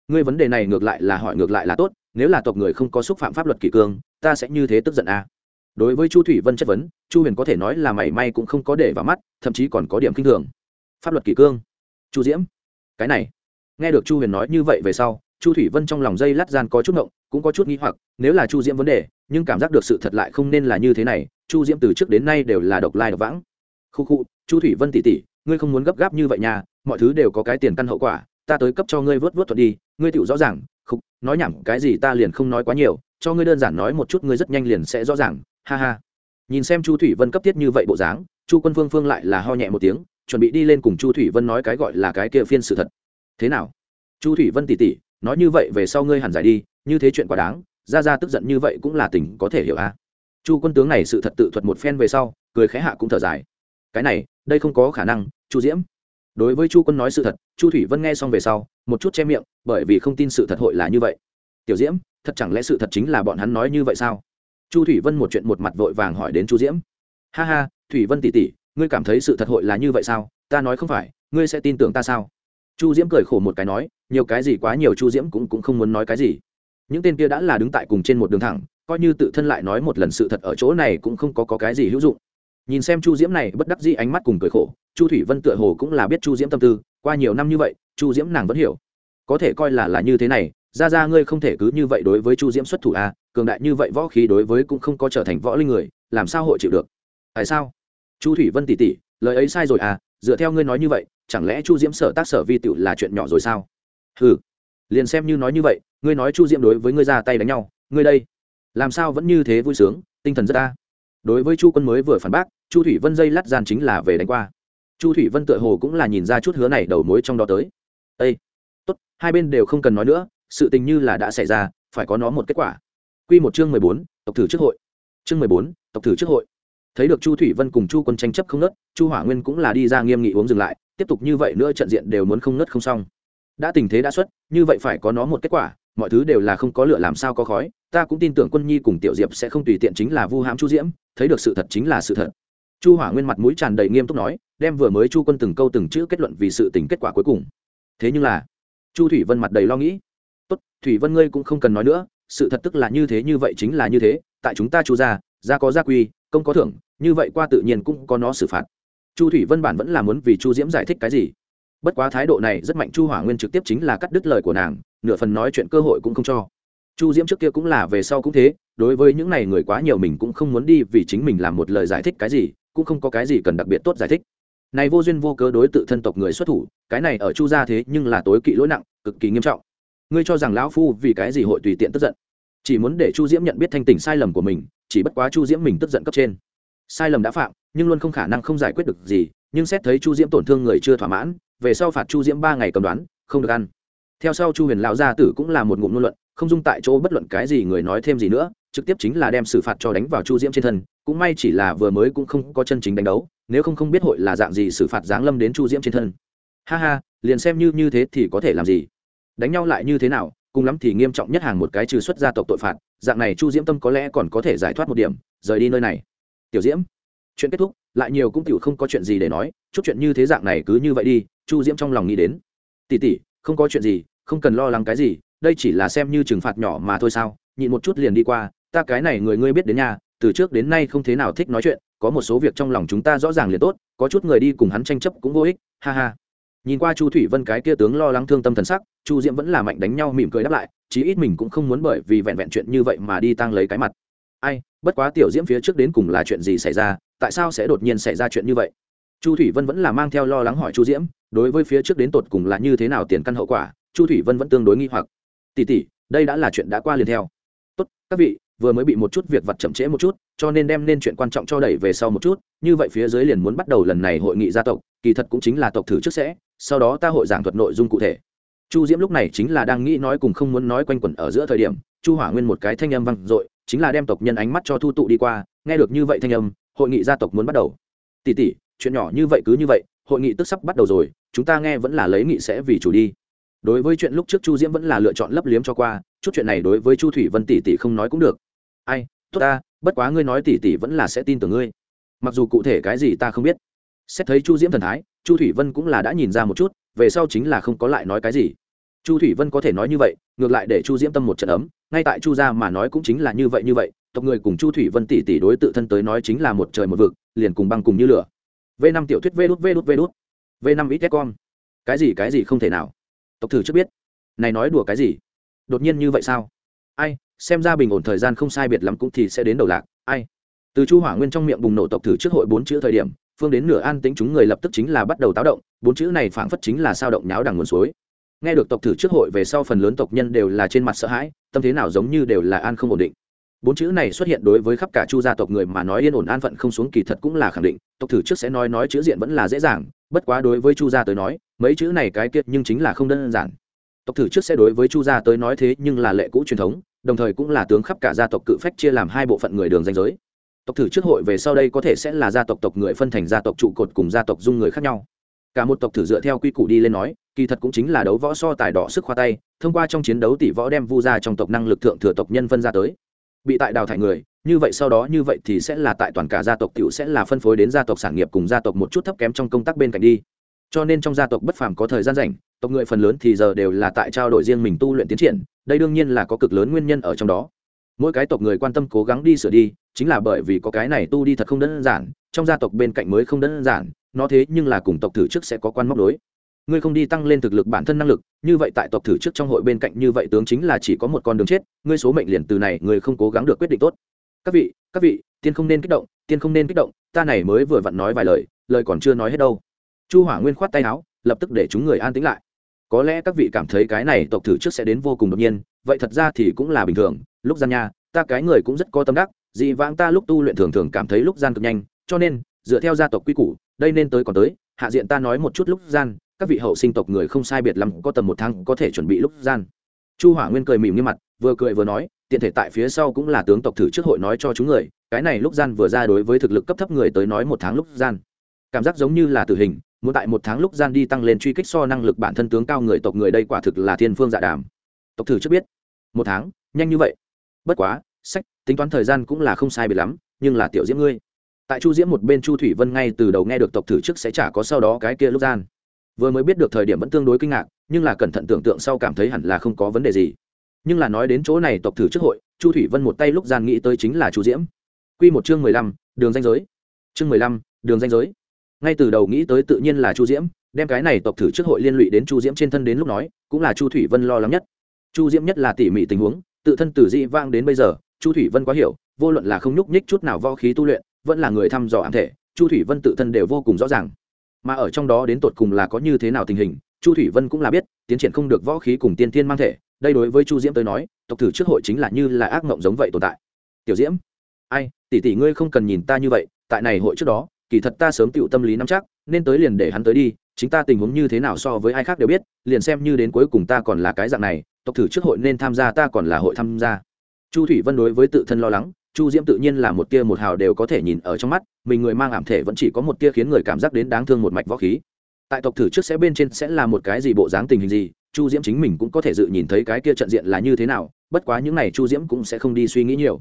[SPEAKER 1] ngươi vấn đề này ngược lại là hỏi ngược lại là tốt, nếu là tộc người không có xúc phạm pháp luật kỷ cương, ta sẽ như thế tức giận à. đối với chu thủy vân chất vấn, chu huyền có thể nói là mảy may cũng không có để vào mắt, thậm chí còn có điểm k i n h thường. Pháp luật kỷ cương. Chu diễm, cái này. Nghe được chu huyền nói như vậy về sau, chu thủy vân trong lòng dây lát gian có chút ngộng, cũng có chút n g h i hoặc, nếu là chu diễm vấn đề, nhưng cảm giác được sự thật lại không nên là như thế này, chu diễm từ trước đến nay đều là độc lai độc vãng. Khu khu, chu thủy vân tỉ tỉ, ngươi không muốn gấp gáp như vậy nha, mọi thứ đều có cái tiền căn hậu quả ta tới cấp cho ngươi vớt vớt thuật đi ngươi tựu rõ ràng Khúc, nói nhảm cái gì ta liền không nói quá nhiều cho ngươi đơn giản nói một chút ngươi rất nhanh liền sẽ rõ ràng ha ha. Nhìn xem chu thủy vân cấp tiết như vậy bộ dáng chu quân phương phương lại là ho nhẹ một tiếng chuẩn bị đi lên cùng chu thủy vân nói cái gọi là cái kia phiên sự thật. Thế nào? Chu thủy vân tỉ tỉ nói như vậy về sau ngươi hẳn giải đi như thế chuyện quá đáng ra ra tức giận như vậy cũng là tình có thể hiểu a à? chu quân tướng này sự thật tự thuật một phen về sau cười khẽ hạ cũng thở dài. Cái này đây không có khả năng chu diễm. Đối với chu quân nói sự thật chu thủy vân nghe xong về sau một chút che miệng bởi vì không tin sự thật hội là như vậy. Tiểu diễm thật chẳng lẽ sự thật chính là bọn hắn nói như vậy sao? Chu thủy vân một chuyện một mặt vội vàng hỏi đến chu diễm. Ha ha thủy vân tỉ tỉ ngươi cảm thấy sự thật hội là như vậy sao? Ta nói không phải ngươi sẽ tin tưởng ta sao? Chu diễm cười khổ một cái nói nhiều cái gì quá nhiều chu diễm cũng cũng không muốn nói cái gì. Những tên kia đã là đứng tại cùng trên một đường thẳng coi như tự thân lại nói một lần sự thật ở chỗ này cũng không có, có cái gì hữu dụng nhìn xem chu diễm này bất đắc dĩ ánh mắt cùng cười khổ, chu thủy vân tựa hồ cũng là biết chu diễm tâm tư, qua nhiều năm như vậy, chu diễm nàng vẫn hiểu. Có thể coi là là như thế này, ra ra ngươi không thể cứ như vậy đối với chu diễm xuất thủ a cường đại như vậy võ khí đối với cũng không có trở thành võ linh người, làm sao hội chịu được? Tại sao? Chu thủy vân tỉ tỉ, lời ấy sai rồi à dựa theo ngươi nói như vậy, chẳng lẽ chu diễm sở tác sở vi tựu là chuyện nhỏ rồi sao? Ừ liền xem như nói như vậy, ngươi nói chu diễm đối với ngươi ra tay đánh nhau, ngươi đây, làm sao vẫn như thế vui sướng, tinh thần rất ta đối với chu quân mới vừa phản bác, chu thủy vân dây lát gian chính là về đánh qua. Chu thủy vân tựa hồ cũng là nhìn ra chút hứa này đầu mối trong đó tới. Ây tốt, hai bên đều không cần nói nữa, sự tình như là đã xảy ra, phải có nó một kết quả. Q một chương mười bốn, tộc thử trước hội. Chương mười bốn, tộc thử trước hội. Thấy được chu thủy vân cùng chu quân tranh chấp không nớt chu hỏa nguyên cũng là đi ra nghiêm nghị uống dừng lại, tiếp tục như vậy nữa trận diện đều muốn không nớt không xong. Đã tình thế đã xuất, như vậy phải có nó một kết quả mọi thứ đều là không có lựa làm sao có khói, ta cũng tin tưởng quân nhi cùng tiểu diệp sẽ không tùy tiện chính là vu hãm chu diễm, thấy được sự thật chính là sự thật. Chu hỏa nguyên mặt mũi tràn đầy nghiêm túc nói, đem vừa mới chu quân từng câu từng chữ kết luận vì sự tình kết quả cuối cùng. Thế nhưng là, chu thủy vân mặt đầy lo nghĩ. Tốt, thủy vân ngươi cũng không cần nói nữa, sự thật tức là như thế như vậy chính là như thế, tại chúng ta chu gia gia có gia quy, công có thưởng, như vậy qua tự nhiên cũng có nó xử phạt. Chu thủy vân bản vẫn là muốn vì chu diễm giải thích cái gì. Bất quá thái độ này rất mạnh, chu hỏa nguyên trực tiếp chính là cắt đứt lời của nàng nửa phần nói chuyện cơ hội cũng không cho. Chu diễm trước kia cũng là về sau cũng thế, đối với những này người quá nhiều mình cũng không muốn đi vì chính mình làm một lời giải thích cái gì, cũng không có cái gì cần đặc biệt tốt giải thích. Này vô duyên vô cớ đối tự thân tộc người xuất thủ, cái này ở chu gia thế nhưng là tối kỵ lỗi nặng, cực kỳ nghiêm trọng. Ngươi cho rằng lão phu vì cái gì hội tùy tiện tức giận? Chỉ muốn để chu diễm nhận biết thanh tỉnh sai lầm của mình, chỉ bất quá chu diễm mình tức giận cấp trên. Sai lầm đã phạm, nhưng luôn không khả năng không giải quyết được gì, nhưng xét thấy chu diễm tổn thương người chưa thỏa mãn, về sau phạt chu diễm ba ngày cầm đoán, không được ăn theo sau chu huyền lão gia tử cũng là một ngụm ngôn luận, không dung tại chỗ bất luận cái gì người nói thêm gì nữa, trực tiếp chính là đem xử phạt cho đánh vào chu diễm trên thân, cũng may chỉ là vừa mới cũng không có chân chính đánh đấu, nếu không không biết hội là dạng gì xử phạt giáng lâm đến chu diễm trên thân. Ha ha, liền xem như như thế thì có thể làm gì? Đánh nhau lại như thế nào, cùng lắm thì nghiêm trọng nhất hàng một cái trừ xuất gia tộc tội phạt, dạng này chu diễm tâm có lẽ còn có thể giải thoát một điểm, rời đi nơi này. Tiểu diễm, chuyện kết thúc, lại nhiều cũng tiểu không có chuyện gì để nói, chút chuyện như thế dạng này cứ như vậy đi, chu diễm trong lòng nghĩ đến. Tỉ tỉ không có chuyện gì, không cần lo lắng cái gì, đây chỉ là xem như trừng phạt nhỏ mà thôi sao, nhịn một chút liền đi qua, ta cái này người ngươi biết đến nhà, từ trước đến nay không thế nào thích nói chuyện, có một số việc trong lòng chúng ta rõ ràng liền tốt, có chút người đi cùng hắn tranh chấp cũng vô ích, ha ha. Nhìn qua chu thủy vân cái kia tướng lo lắng thương tâm thần sắc, chu diễm vẫn là mạnh đánh nhau mỉm cười đáp lại, chí ít mình cũng không muốn bởi vì vẹn vẹn chuyện như vậy mà đi tăng lấy cái mặt. Ai, bất quá tiểu diễm phía trước đến cùng là chuyện gì xảy ra, tại sao sẽ đột nhiên xảy ra chuyện như vậy? Chu thủy vân vẫn là mang theo lo lắng hỏi chu diễm, đối với phía trước đến tột cùng là như thế nào tiền căn hậu quả, chu thủy vân vẫn tương đối nghi hoặc. Tỷ tỷ, đây đã là chuyện đã qua liền theo. Tốt, các vị, vừa mới bị một chút việc vặt chậm trễ một chút, cho nên đem nên chuyện quan trọng cho đẩy về sau một chút, như vậy phía dưới liền muốn bắt đầu lần này hội nghị gia tộc, kỳ thật cũng chính là tộc thử trước sẽ, sau đó ta hội giảng thuật nội dung cụ thể. Chu diễm lúc này chính là đang nghĩ nói cùng không muốn nói quanh quẩn ở giữa thời điểm, chu hỏa nguyên một cái thanh âm vang dội, chính là đem tộc nhân ánh mắt cho thu tụ đi qua, nghe được như vậy thanh âm, hội nghị gia tộc muốn bắt đầu. Tỷ tỷ chuyện nhỏ như vậy cứ như vậy, hội nghị tức sắp bắt đầu rồi, chúng ta nghe vẫn là lấy nghị sẽ vì chủ đi. Đối với chuyện lúc trước chu diễm vẫn là lựa chọn lấp liếm cho qua, chút chuyện này đối với chu thủy vân tỷ tỷ không nói cũng được. Ai, tốt ta, bất quá ngươi nói tỷ tỷ vẫn là sẽ tin tưởng ngươi. Mặc dù cụ thể cái gì ta không biết. Xét thấy chu diễm thần thái, chu thủy vân cũng là đã nhìn ra một chút, về sau chính là không có lại nói cái gì. Chu thủy vân có thể nói như vậy, ngược lại để chu diễm tâm một trận ấm, ngay tại chu gia mà nói cũng chính là như vậy như vậy, tộc người cùng chu thủy vân tỷ tỷ đối tự thân tới nói chính là một trời một vực, liền cùng băng cùng như lửa v năm tiểu thuyết v đút v đút v đút v năm ít con cái gì cái gì không thể nào. Tộc thử trước biết. Này nói đùa cái gì? Đột nhiên như vậy sao? Ai, xem ra bình ổn thời gian không sai biệt lắm cũng thì sẽ đến đầu lạc. Ai? Từ chu hỏa nguyên trong miệng bùng nổ tộc thử trước hội bốn chữ thời điểm, phương đến nửa an tính chúng người lập tức chính là bắt đầu táo động, bốn chữ này phảng phất chính là sao động nháo đằng nguồn suối. Nghe được tộc thử trước hội về sau phần lớn tộc nhân đều là trên mặt sợ hãi, tâm thế nào giống như đều là an không ổn định bốn chữ này xuất hiện đối với khắp cả chu gia tộc người mà nói yên ổn an phận không xuống kỳ thật cũng là khẳng định, tộc thử trước sẽ nói nói chữ diện vẫn là dễ dàng, bất quá đối với chu gia tới nói, mấy chữ này cái kiệt nhưng chính là không đơn giản. Tộc thử trước sẽ đối với chu gia tới nói thế nhưng là lệ cũ truyền thống, đồng thời cũng là tướng khắp cả gia tộc cự phách chia làm hai bộ phận người đường danh giới. Tộc thử trước hội về sau đây có thể sẽ là gia tộc tộc người phân thành gia tộc trụ cột cùng gia tộc dung người khác nhau. Cả một tộc thử dựa theo quy củ đi lên nói, kỳ thật cũng chính là đấu võ so tài đỏ sức khoa tay, thông qua trong chiến đấu tỷ võ đem vu ra trong tộc năng lực thượng thừa tộc nhân phân ra tới bị tại đào thải người, như vậy sau đó như vậy thì sẽ là tại toàn cả gia tộc cựu sẽ là phân phối đến gia tộc sản nghiệp cùng gia tộc một chút thấp kém trong công tác bên cạnh đi. Cho nên trong gia tộc bất phàm có thời gian rảnh, tộc người phần lớn thì giờ đều là tại trao đổi riêng mình tu luyện tiến triển, đây đương nhiên là có cực lớn nguyên nhân ở trong đó. Mỗi cái tộc người quan tâm cố gắng đi sửa đi, chính là bởi vì có cái này tu đi thật không đơn giản, trong gia tộc bên cạnh mới không đơn giản, nó thế nhưng là cùng tộc thử trước sẽ có quan móc đối. Ngươi không đi tăng lên thực lực bản thân năng lực như vậy tại tộc thử trước trong hội bên cạnh như vậy tướng chính là chỉ có một con đường chết, ngươi số mệnh liền từ này, ngươi không cố gắng được quyết định tốt. Các vị các vị, tiên không nên kích động, tiên không nên kích động, ta này mới vừa vặn nói vài lời lời còn chưa nói hết đâu. Chu hỏa nguyên khoát tay áo, lập tức để chúng người an tĩnh lại. Có lẽ các vị cảm thấy cái này tộc thử trước sẽ đến vô cùng đột nhiên, vậy thật ra thì cũng là bình thường. Lúc gian nha ta cái người cũng rất có tâm đắc, dị vãng ta lúc tu luyện thường thường cảm thấy lúc gian cực nhanh, cho nên, dựa theo gia tộc quy củ, đây nên tới còn tới, hạ diện ta nói một chút lúc gian các vị hậu sinh tộc người không sai biệt lắm có tầm một tháng có thể chuẩn bị lúc gian. Chu hỏa nguyên cười mỉm như mặt, vừa cười vừa nói, tiện thể tại phía sau cũng là tướng tộc thử trước hội nói cho chúng người, cái này lúc gian vừa ra đối với thực lực cấp thấp người tới nói một tháng lúc gian. Cảm giác giống như là tử hình, muốn tại một tháng lúc gian đi tăng lên truy kích so năng lực bản thân tướng cao người tộc người đây quả thực là thiên phương dạ đàm. Tộc thử trước biết, một tháng, nhanh như vậy. Bất quá, sách, tính toán thời gian cũng là không sai biệt lắm, nhưng là tiểu diễm ngươi. Tại chu diễm một bên chu thủy vân ngay từ đầu nghe được tộc thử trước sẽ chả có sau đó cái kia lúc gian vừa mới biết được thời điểm vẫn tương đối kinh ngạc, nhưng là cẩn thận tưởng tượng sau cảm thấy hẳn là không có vấn đề gì. Nhưng là nói đến chỗ này, tộc thử trước hội, chu thủy vân một tay lúc gian nghĩ tới chính là chu diễm. Q một chương mười lăm, đường danh giới. Chương mười lăm, đường danh giới. Ngay từ đầu nghĩ tới tự nhiên là chu diễm, đem cái này tộc thử trước hội liên lụy đến chu diễm trên thân đến lúc nói, cũng là chu thủy vân lo lắng nhất. Chu diễm nhất là tỉ mỉ tình huống, tự thân từ dị vang đến bây giờ, chu thủy vân quá hiểu, vô luận là không nhúc nhích chút nào vo khí tu luyện, vẫn là người thăm dò ảm thể, chu thủy vân tự thân đều vô cùng rõ ràng mà ở trong đó đến tột cùng là có như thế nào tình hình, chu thủy vân cũng là biết, tiến triển không được võ khí cùng tiên tiên mang thể, đây đối với chu diễm tới nói, tộc thử trước hội chính là như là ác mộng giống vậy tồn tại. Tiểu diễm, ai, tỷ tỷ ngươi không cần nhìn ta như vậy, tại này hội trước đó, kỳ thật ta sớm tựu tâm lý nắm chắc, nên tới liền để hắn tới đi, chính ta tình huống như thế nào so với ai khác đều biết, liền xem như đến cuối cùng ta còn là cái dạng này, tộc thử trước hội nên tham gia ta còn là hội tham gia. Chu thủy vân đối với tự thân lo lắng chu diễm tự nhiên là một tia một hào đều có thể nhìn ở trong mắt, mình người mang ảm thể vẫn chỉ có một tia khiến người cảm giác đến đáng thương một mạch võ khí. Tại tộc thử trước sẽ bên trên sẽ là một cái gì bộ dáng tình hình gì, chu diễm chính mình cũng có thể dự nhìn thấy cái kia trận diện là như thế nào, bất quá những n à y chu diễm cũng sẽ không đi suy nghĩ nhiều.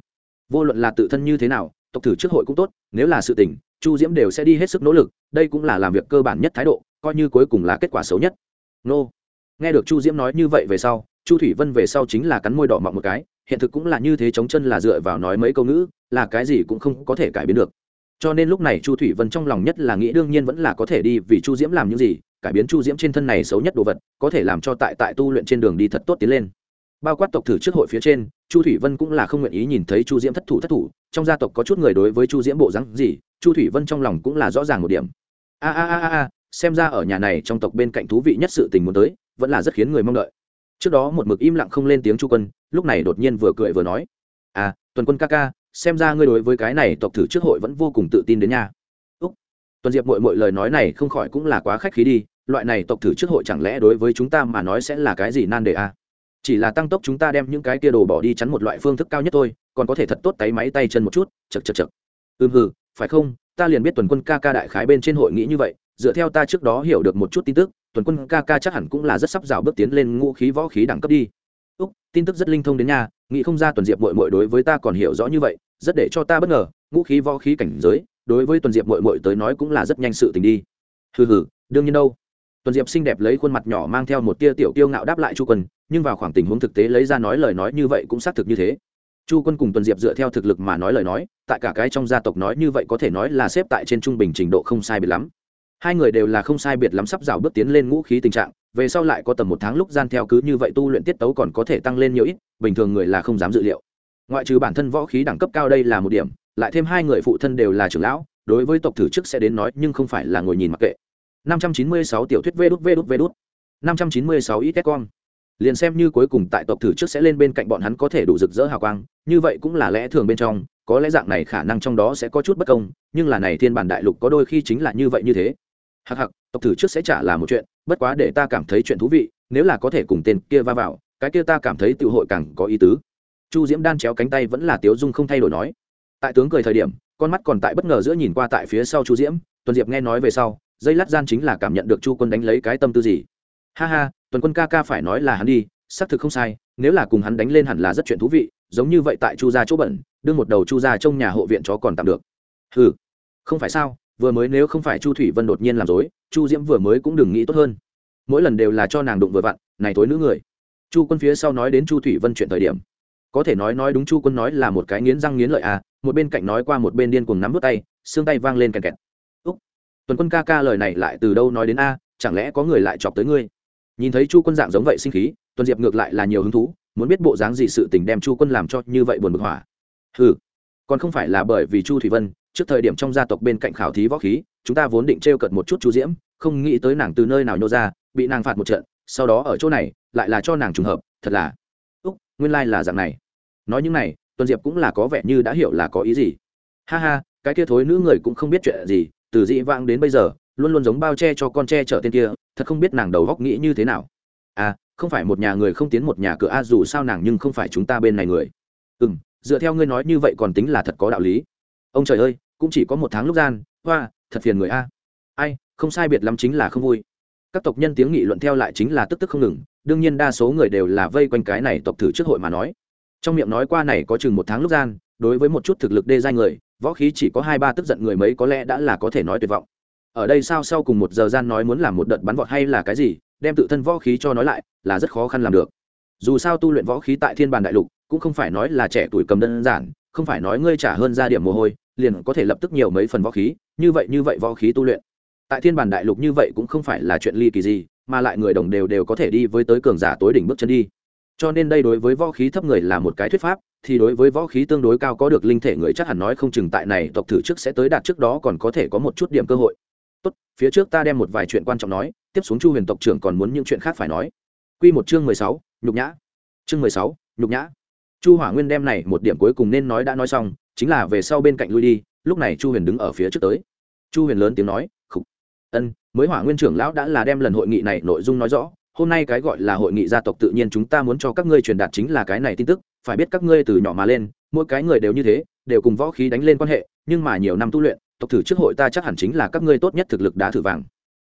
[SPEAKER 1] Vô luận là tự thân như thế nào, tộc thử trước hội cũng tốt, nếu là sự tình, chu diễm đều sẽ đi hết sức nỗ lực, đây cũng là làm việc cơ bản nhất thái độ, coi như cuối cùng là kết quả xấu nhất. Nô. Nghe được chu diễm nói như vậy về sau, chu thủy vân về sau chính là cắn môi đỏ mọng một cái hiện thực cũng là như thế chống chân là dựa vào nói mấy câu ngữ, là cái gì cũng không có thể cải biến được. Cho nên lúc này chu thủy vân trong lòng nhất là nghĩ đương nhiên vẫn là có thể đi vì chu diễm làm những gì, cải biến chu diễm trên thân này xấu nhất đồ vật, có thể làm cho tại tại tu luyện trên đường đi thật tốt tiến lên. Bao quát tộc thử trước hội phía trên, chu thủy vân cũng là không nguyện ý nhìn thấy chu diễm thất thủ thất thủ, trong gia tộc có chút người đối với chu diễm bộ rắn gì, chu thủy vân trong lòng cũng là rõ ràng một điểm. A a a a, xem ra ở nhà này trong tộc bên cạnh thú vị nhất sự tình muốn tới, vẫn là rất khiến người mong đợi trước đó một mực im lặng không lên tiếng chu quân, lúc này đột nhiên vừa cười vừa nói à tuần quân ca ca, xem ra ngươi đối với cái này tộc thử trước hội vẫn vô cùng tự tin đến nha. Úc. Tuần diệp mội mội lời nói này không khỏi cũng là quá khách khí đi, loại này tộc thử trước hội chẳng lẽ đối với chúng ta mà nói sẽ là cái gì nan đề à? chỉ là tăng tốc chúng ta đem những cái kia đồ bỏ đi chắn một loại phương thức cao nhất thôi, còn có thể thật tốt tay máy tay chân một chút chật chật chật ừm, hừ, phải không? Ta liền biết tuần quân ca ca đại khái bên trên hội nghĩ như vậy, dựa theo ta trước đó hiểu được một chút tin tức tuần quân ca ca chắc hẳn cũng là rất sắp rào bước tiến lên ngũ khí võ khí đẳng cấp đi. Úc, tin tức rất linh thông đến nhà, nghĩ không ra tuần diệp mội mội đối với ta còn hiểu rõ như vậy, rất để cho ta bất ngờ, ngũ khí võ khí cảnh giới, đối với tuần diệp mội mội tới nói cũng là rất nhanh sự tình đi. Hừ hừ, đương nhiên đâu. Tuần diệp xinh đẹp lấy khuôn mặt nhỏ mang theo một tia tiểu tiêu ngạo đáp lại chu quân, nhưng vào khoảng tình huống thực tế lấy ra nói lời nói như vậy cũng xác thực như thế. Chu quân cùng tuần diệp dựa theo thực lực mà nói lời nói, tại cả cái trong gia tộc nói như vậy có thể nói là xếp tại trên trung bình trình độ không sai biệt lắm hai người đều là không sai biệt lắm sắp rào bước tiến lên ngũ khí tình trạng, về sau lại có tầm một tháng lúc gian theo cứ như vậy tu luyện tiết tấu còn có thể tăng lên nhiều ít, bình thường người là không dám dự liệu. Ngoại trừ bản thân võ khí đẳng cấp cao đây là một điểm, lại thêm hai người phụ thân đều là trưởng lão, đối với tộc thử chức sẽ đến nói nhưng không phải là ngồi nhìn mặc kệ. 596 tiểu thuyết vê đút vê đút vê đút. 596 ít con. Liền xem như cuối cùng tại tộc thử trước sẽ lên bên cạnh bọn hắn có thể đủ rực rỡ hào quang, như vậy cũng là lẽ thường bên trong, có lẽ dạng này khả năng trong đó sẽ có chút bất công, nhưng là này thiên bản đại lục có đôi khi chính là như vậy như thế hặc hặc tộc thử trước sẽ trả là một chuyện, bất quá để ta cảm thấy chuyện thú vị, nếu là có thể cùng tên kia va vào, cái kia ta cảm thấy tự hội càng có ý tứ. Chu diễm đan chéo cánh tay vẫn là tiếu dung không thay đổi nói. Tại tướng cười thời điểm, con mắt còn tại bất ngờ giữa nhìn qua tại phía sau chu diễm, tuần diệp nghe nói về sau, dây lát gian chính là cảm nhận được chu quân đánh lấy cái tâm tư gì. Ha ha, tuần quân ca ca phải nói là hắn đi, xác thực không sai, nếu là cùng hắn đánh lên hẳn là rất chuyện thú vị, giống như vậy tại chu gia chỗ bẩn đưa một đầu chu gia trong nhà hộ viện chó còn tạm được. Ừ không phải sao? Vừa mới nếu không phải chu thủy vân đột nhiên làm dối chu diễm vừa mới cũng đừng nghĩ tốt hơn. Mỗi lần đều là cho nàng đụng vừa vặn, này tối nữ người. Chu quân phía sau nói đến chu thủy vân chuyện thời điểm, có thể nói nói đúng chu quân nói là một cái nghiến răng nghiến lợi à một bên cạnh nói qua một bên điên cuồng nắm vớt tay, xương tay vang lên kẹt kẹt. Úc, tuần quân ca ca lời này lại từ đâu nói đến a, chẳng lẽ có người lại chọc tới ngươi? Nhìn thấy chu quân dạng giống vậy sinh khí, tuần diệp ngược lại là nhiều hứng thú, muốn biết bộ dáng gì sự tình đem chu quân làm cho như vậy buồn bực hỏa. Ừ còn không phải là bởi vì chu thủy vân trước thời điểm trong gia tộc bên cạnh khảo thí võ khí, chúng ta vốn định t r e o cận một chút chú diễm, không nghĩ tới nàng từ nơi nào nhô ra, bị nàng phạt một trận, sau đó ở chỗ này, lại là cho nàng trùng hợp, thật là, úc, nguyên lai、like、là dạng này. Nói những này, tuần diệp cũng là có vẻ như đã hiểu là có ý gì. Ha ha, cái kia thối nữ người cũng không biết chuyện gì, từ dị vãng đến bây giờ, luôn luôn giống bao che cho con che chở tên kia, thật không biết nàng đầu góc nghĩ như thế nào. À không phải một nhà người không tiến một nhà cửa a, dù sao nàng nhưng không phải chúng ta bên này người. Ừ m dựa theo ngươi nói như vậy còn tính là thật có đạo lý. Ông trời ơi cũng chỉ có một tháng lúc gian, hoa, thật phiền người a. Ai, không sai biệt lắm chính là không vui. Các tộc nhân tiếng nghị luận theo lại chính là tức tức không ngừng, đương nhiên đa số người đều là vây quanh cái này tộc thử trước hội mà nói. Trong miệng nói qua này có chừng một tháng lúc gian, đối với một chút thực lực đê danh người, võ khí chỉ có hai ba tức giận người mấy có lẽ đã là có thể nói tuyệt vọng. Ở đây sao sau cùng một giờ gian nói muốn làm một đợt bắn vọt hay là cái gì, đem tự thân võ khí cho nói lại, là rất khó khăn làm được. Dù sao tu luyện võ khí tại thiên bàn đại lục, cũng không phải nói là trẻ tuổi cầm đơn giản, không phải nói ngươi trả hơn ra điểm mồ hôi liền có thể lập tức nhiều mấy phần võ khí, như vậy như vậy võ khí tu luyện. Tại thiên bản đại lục như vậy cũng không phải là chuyện ly kỳ gì, mà lại người đồng đều đều có thể đi với tới cường giả tối đỉnh bước chân đi. Cho nên đây đối với võ khí thấp người là một cái thuyết pháp, thì đối với võ khí tương đối cao có được linh thể người chắc hẳn nói không chừng tại này tộc thử trước sẽ tới đạt trước đó còn có thể có một chút điểm cơ hội. Tốt, phía trước ta đem một vài chuyện quan trọng nói, tiếp xuống chu huyền tộc trưởng còn muốn những chuyện khác phải nói. Q một chương mười sáu, nhục nhã. Chương mười sáu, nhục nhã. Chu hỏa nguyên đem này một điểm cuối cùng nên nói đã nói xong chính là về sau bên cạnh lui đi, lúc này chu huyền đứng ở phía trước tới. Chu huyền lớn tiếng nói, khục, ân, mới hỏa nguyên trưởng lão đã là đem lần hội nghị này nội dung nói rõ, hôm nay cái gọi là hội nghị gia tộc tự nhiên chúng ta muốn cho các ngươi truyền đạt chính là cái này tin tức, phải biết các ngươi từ nhỏ mà lên, mỗi cái người đều như thế, đều cùng võ khí đánh lên quan hệ, nhưng mà nhiều năm tu luyện, tộc thử trước hội ta chắc hẳn chính là các ngươi tốt nhất thực lực đá thử vàng.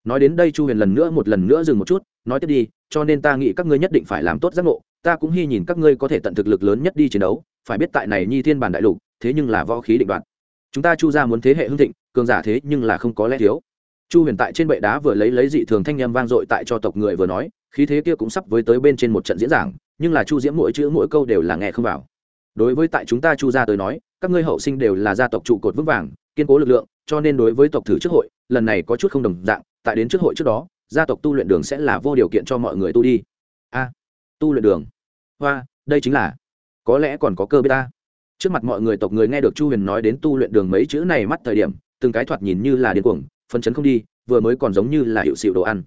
[SPEAKER 1] Nói đến đây chu huyền lần nữa một lần nữa dừng một chút, nói tiếp đi, cho nên ta nghĩ các ngươi nhất định phải làm tốt giác ngộ, ta cũng hy nhìn các ngươi có thể tận thực lực lớn nhất đi chiến đấu, phải biết tại này nhi thiên bản đại lục thế nhưng là võ khí định đoạt. Chúng ta chu ra muốn thế hệ hưng thịnh, cường giả thế nhưng là không có lẽ thiếu. Chu huyền tại trên bệ đá vừa lấy lấy dị thường thanh â vang dội tại cho tộc người vừa nói, khí thế kia cũng sắp với tới bên trên một trận diễn giảng, nhưng là chu diễm mỗi chữ mỗi câu đều là nghe không vào. Đối với tại chúng ta chu ra tới nói, các ngươi hậu sinh đều là gia tộc trụ cột vững vàng, kiên cố lực lượng, cho nên đối với tộc thử trước hội, lần này có chút không đồng dạng, tại đến trước hội trước đó, gia tộc tu luyện đường sẽ là vô điều kiện cho mọi người tu đi. A, tu luyện đường. Hoa, đây chính là, có lẽ còn có cơ bê ta trước mặt mọi người tộc người nghe được chu huyền nói đến tu luyện đường mấy chữ này mắt thời điểm, từng cái thoạt nhìn như là điên cuồng phân chấn không đi, vừa mới còn giống như là hiệu xịu đồ ăn.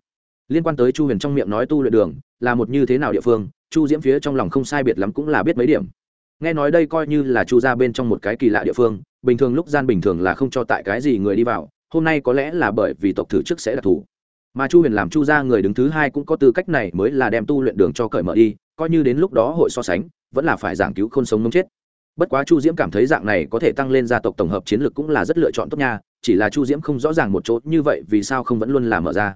[SPEAKER 1] Liên quan tới chu huyền trong miệng nói tu luyện đường, là một như thế nào địa phương, chu diễm phía trong lòng không sai biệt lắm cũng là biết mấy điểm. Nghe nói đây coi như là chu ra bên trong một cái kỳ lạ địa phương, bình thường lúc gian bình thường là không cho tại cái gì người đi vào, hôm nay có lẽ là bởi vì tộc thử trước sẽ đặc thù. Mà chu huyền làm chu ra người đứng thứ hai cũng có tư cách này mới là đem tu luyện đường cho cởi mở đi, coi như đến lúc đó hội so sánh, vẫn là phải giảng cứu không sống mông chết bất quá chu diễm cảm thấy dạng này có thể tăng lên gia tộc tổng hợp chiến lược cũng là rất lựa chọn tốt nha, chỉ là chu diễm không rõ ràng một chỗ như vậy vì sao không vẫn luôn là mở ra.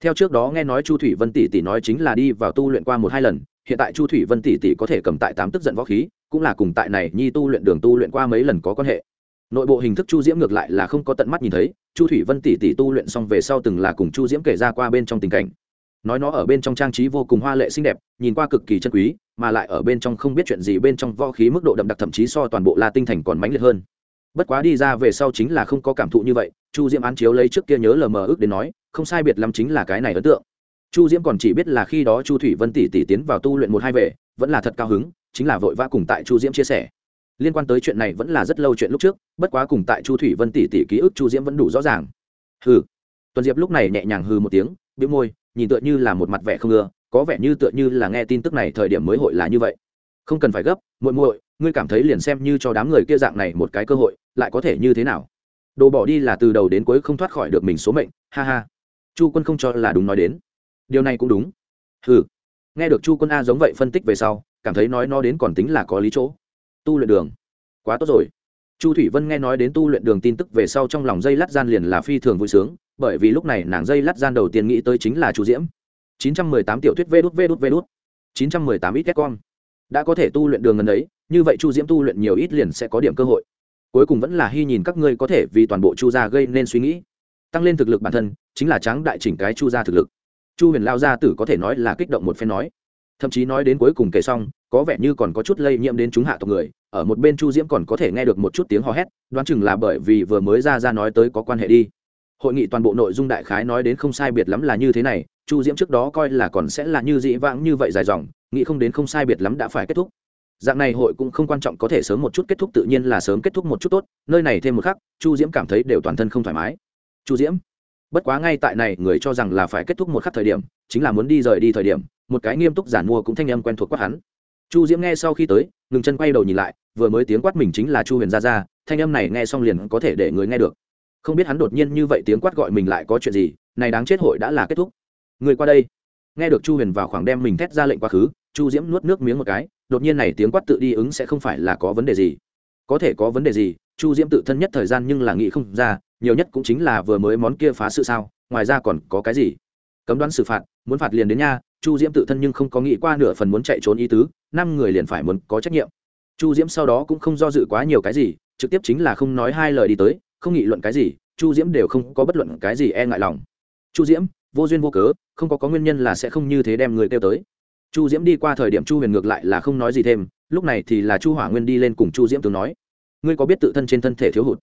[SPEAKER 1] Theo trước đó nghe nói chu thủy vân tỷ tỷ nói chính là đi vào tu luyện qua một hai lần, hiện tại chu thủy vân tỷ tỷ có thể cầm tại tám tức giận võ khí, cũng là cùng tại này nhi tu luyện đường tu luyện qua mấy lần có quan hệ. Nội bộ hình thức chu diễm ngược lại là không có tận mắt nhìn thấy, chu thủy vân tỷ tỷ tu luyện xong về sau từng là cùng chu diễm kể ra qua bên trong tình cảnh nói nó ở bên trong trang trí vô cùng hoa lệ xinh đẹp, nhìn qua cực kỳ chân quý, mà lại ở bên trong không biết chuyện gì, bên trong võ khí mức độ đậm đặc thậm chí so toàn bộ la tinh thành còn mãnh liệt hơn. Bất quá đi ra về sau chính là không có cảm thụ như vậy, chu diễm án chiếu lấy trước kia nhớ lờ mờ ước đến nói, không sai biệt lắm chính là cái này ấn tượng. Chu diễm còn chỉ biết là khi đó chu thủy vân tỷ tỷ tiến vào tu luyện một hai về, vẫn là thật cao hứng, chính là vội vã cùng tại chu diễm chia sẻ. Liên quan tới chuyện này vẫn là rất lâu chuyện lúc trước, bất quá cùng tại chu thủy vân tỷ tỷ ký ức chu diễm vẫn đủ rõ ràng. Hừ. Tuần diệp lúc này nhẹ nhàng hừ một tiếng, bĩu môi nhìn tựa như là một mặt vẻ không ưa, có vẻ như tựa như là nghe tin tức này thời điểm mới hội là như vậy. Không cần phải gấp, muội muội, ngươi cảm thấy liền xem như cho đám người kia dạng này một cái cơ hội, lại có thể như thế nào? Đồ bỏ đi là từ đầu đến cuối không thoát khỏi được mình số mệnh, ha ha. Chu quân không cho là đúng nói đến. Điều này cũng đúng. Ừ nghe được chu quân a giống vậy phân tích về sau, cảm thấy nói nó đến còn tính là có lý chỗ. Tu luyện đường. Quá tốt rồi. Chu thủy vân nghe nói đến tu luyện đường tin tức về sau trong lòng dây lát gian liền là phi thường vui sướng bởi vì lúc này nàng dây lát gian đầu tiên nghĩ tới chính là chu diễm. 918 tiểu thuyết vê đút vê đút vê đút. 918 ít con đã có thể tu luyện đường ngần ấy, như vậy chu diễm tu luyện nhiều ít liền sẽ có điểm cơ hội. Cuối cùng vẫn là hy nhìn các ngươi có thể vì toàn bộ chu gia gây nên suy nghĩ. Tăng lên thực lực bản thân, chính là tráng đại chỉnh cái chu gia thực lực. Chu huyền lao gia tử có thể nói là kích động một phen nói. Thậm chí nói đến cuối cùng kể xong, có vẻ như còn có chút lây nhiễm đến chúng hạ tộc người, ở một bên chu diễm còn có thể nghe được một chút tiếng hò hét, đoán chừng là bởi vì vừa mới ra ra nói tới có quan hệ đi hội nghị toàn bộ nội dung đại khái nói đến không sai biệt lắm là như thế này, chu diễm trước đó coi là còn sẽ là như dĩ vãng như vậy dài dòng, nghĩ không đến không sai biệt lắm đã phải kết thúc. Dạng này hội cũng không quan trọng có thể sớm một chút kết thúc tự nhiên là sớm kết thúc một chút tốt, nơi này thêm một khắc, chu diễm cảm thấy đều toàn thân không thoải mái. Chu diễm, bất quá ngay tại này, người cho rằng là phải kết thúc một khắc thời điểm, chính là muốn đi rời đi thời điểm, một cái nghiêm túc giản mua cũng thanh âm quen thuộc quát hắn. Chu diễm nghe sau khi tới, ngừng chân quay đầu nhìn lại, vừa mới tiếng quát mình chính là chu huyền gia gia, thanh âm này nghe xong liền có thể để người nghe được không biết hắn đột nhiên như vậy tiếng quát gọi mình lại có chuyện gì, này đáng chết hội đã là kết thúc. Người qua đây. Nghe được chu huyền vào khoảng đem mình thét ra lệnh quá khứ, chu diễm nuốt nước miếng một cái, đột nhiên này tiếng quát tự đi ứng sẽ không phải là có vấn đề gì. Có thể có vấn đề gì, chu diễm tự thân nhất thời gian nhưng là nghĩ không ra, nhiều nhất cũng chính là vừa mới món kia phá sự sao, ngoài ra còn có cái gì? Cấm đoán xử phạt, muốn phạt liền đến nha, chu diễm tự thân nhưng không có nghĩ qua nửa phần muốn chạy trốn ý tứ, năm người liền phải muốn có trách nhiệm. Chu diễm sau đó cũng không do dự quá nhiều cái gì, trực tiếp chính là không nói hai lời đi tới không nghị luận cái gì, chu diễm đều không có bất luận cái gì e ngại lòng. Chu diễm, vô duyên vô cớ, không có có nguyên nhân là sẽ không như thế đem người kêu tới. Chu diễm đi qua thời điểm chu huyền ngược lại là không nói gì thêm, lúc này thì là chu hỏa nguyên đi lên cùng chu diễm tướng nói. Ngươi có biết tự thân trên thân thể thiếu hụt?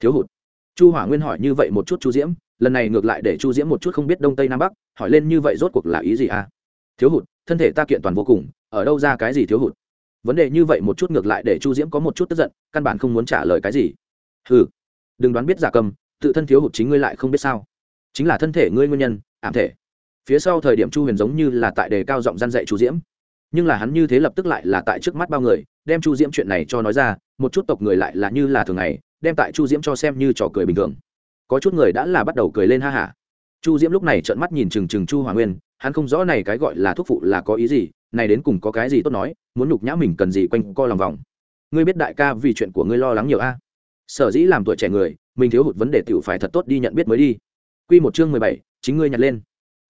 [SPEAKER 1] Thiếu hụt. Chu hỏa nguyên hỏi như vậy một chút chu diễm, lần này ngược lại để chu diễm một chút không biết đông tây nam bắc, hỏi lên như vậy rốt cuộc là ý gì à? Thiếu hụt, thân thể ta kiện toàn vô cùng, ở đâu ra cái gì thiếu hụt? Vấn đề như vậy một chút ngược lại để chu diễm có một chút tức giận, căn bản không muốn trả lời cái gì. Ừ đừng đoán biết giả cầm, tự thân thiếu hụt chính ngươi lại không biết sao. Chính là thân thể ngươi nguyên nhân, ảm thể. Phía sau thời điểm chu huyền giống như là tại đề cao giọng gian dạy chu diễm. Nhưng là hắn như thế lập tức lại là tại trước mắt bao người, đem chu diễm chuyện này cho nói ra, một chút tộc người lại là như là thường ngày, đem tại chu diễm cho xem như trò cười bình thường. Có chút người đã là bắt đầu cười lên ha hả. Chu diễm lúc này trợn mắt nhìn trừng trừng chu hoàng nguyên, hắn không rõ này cái gọi là thuốc phụ là có ý gì, này đến cùng có cái gì tốt nói, muốn nhục nhã mình cần gì quanh co lòng vòng. Ngươi biết đại ca vì chuyện của ngươi lo lắng nhiều a? Sở dĩ làm tuổi trẻ người, mình thiếu hụt vấn đề tiểu phải thật tốt đi nhận biết mới đi. Quy một chương mười bảy, chính ngươi nhặt lên.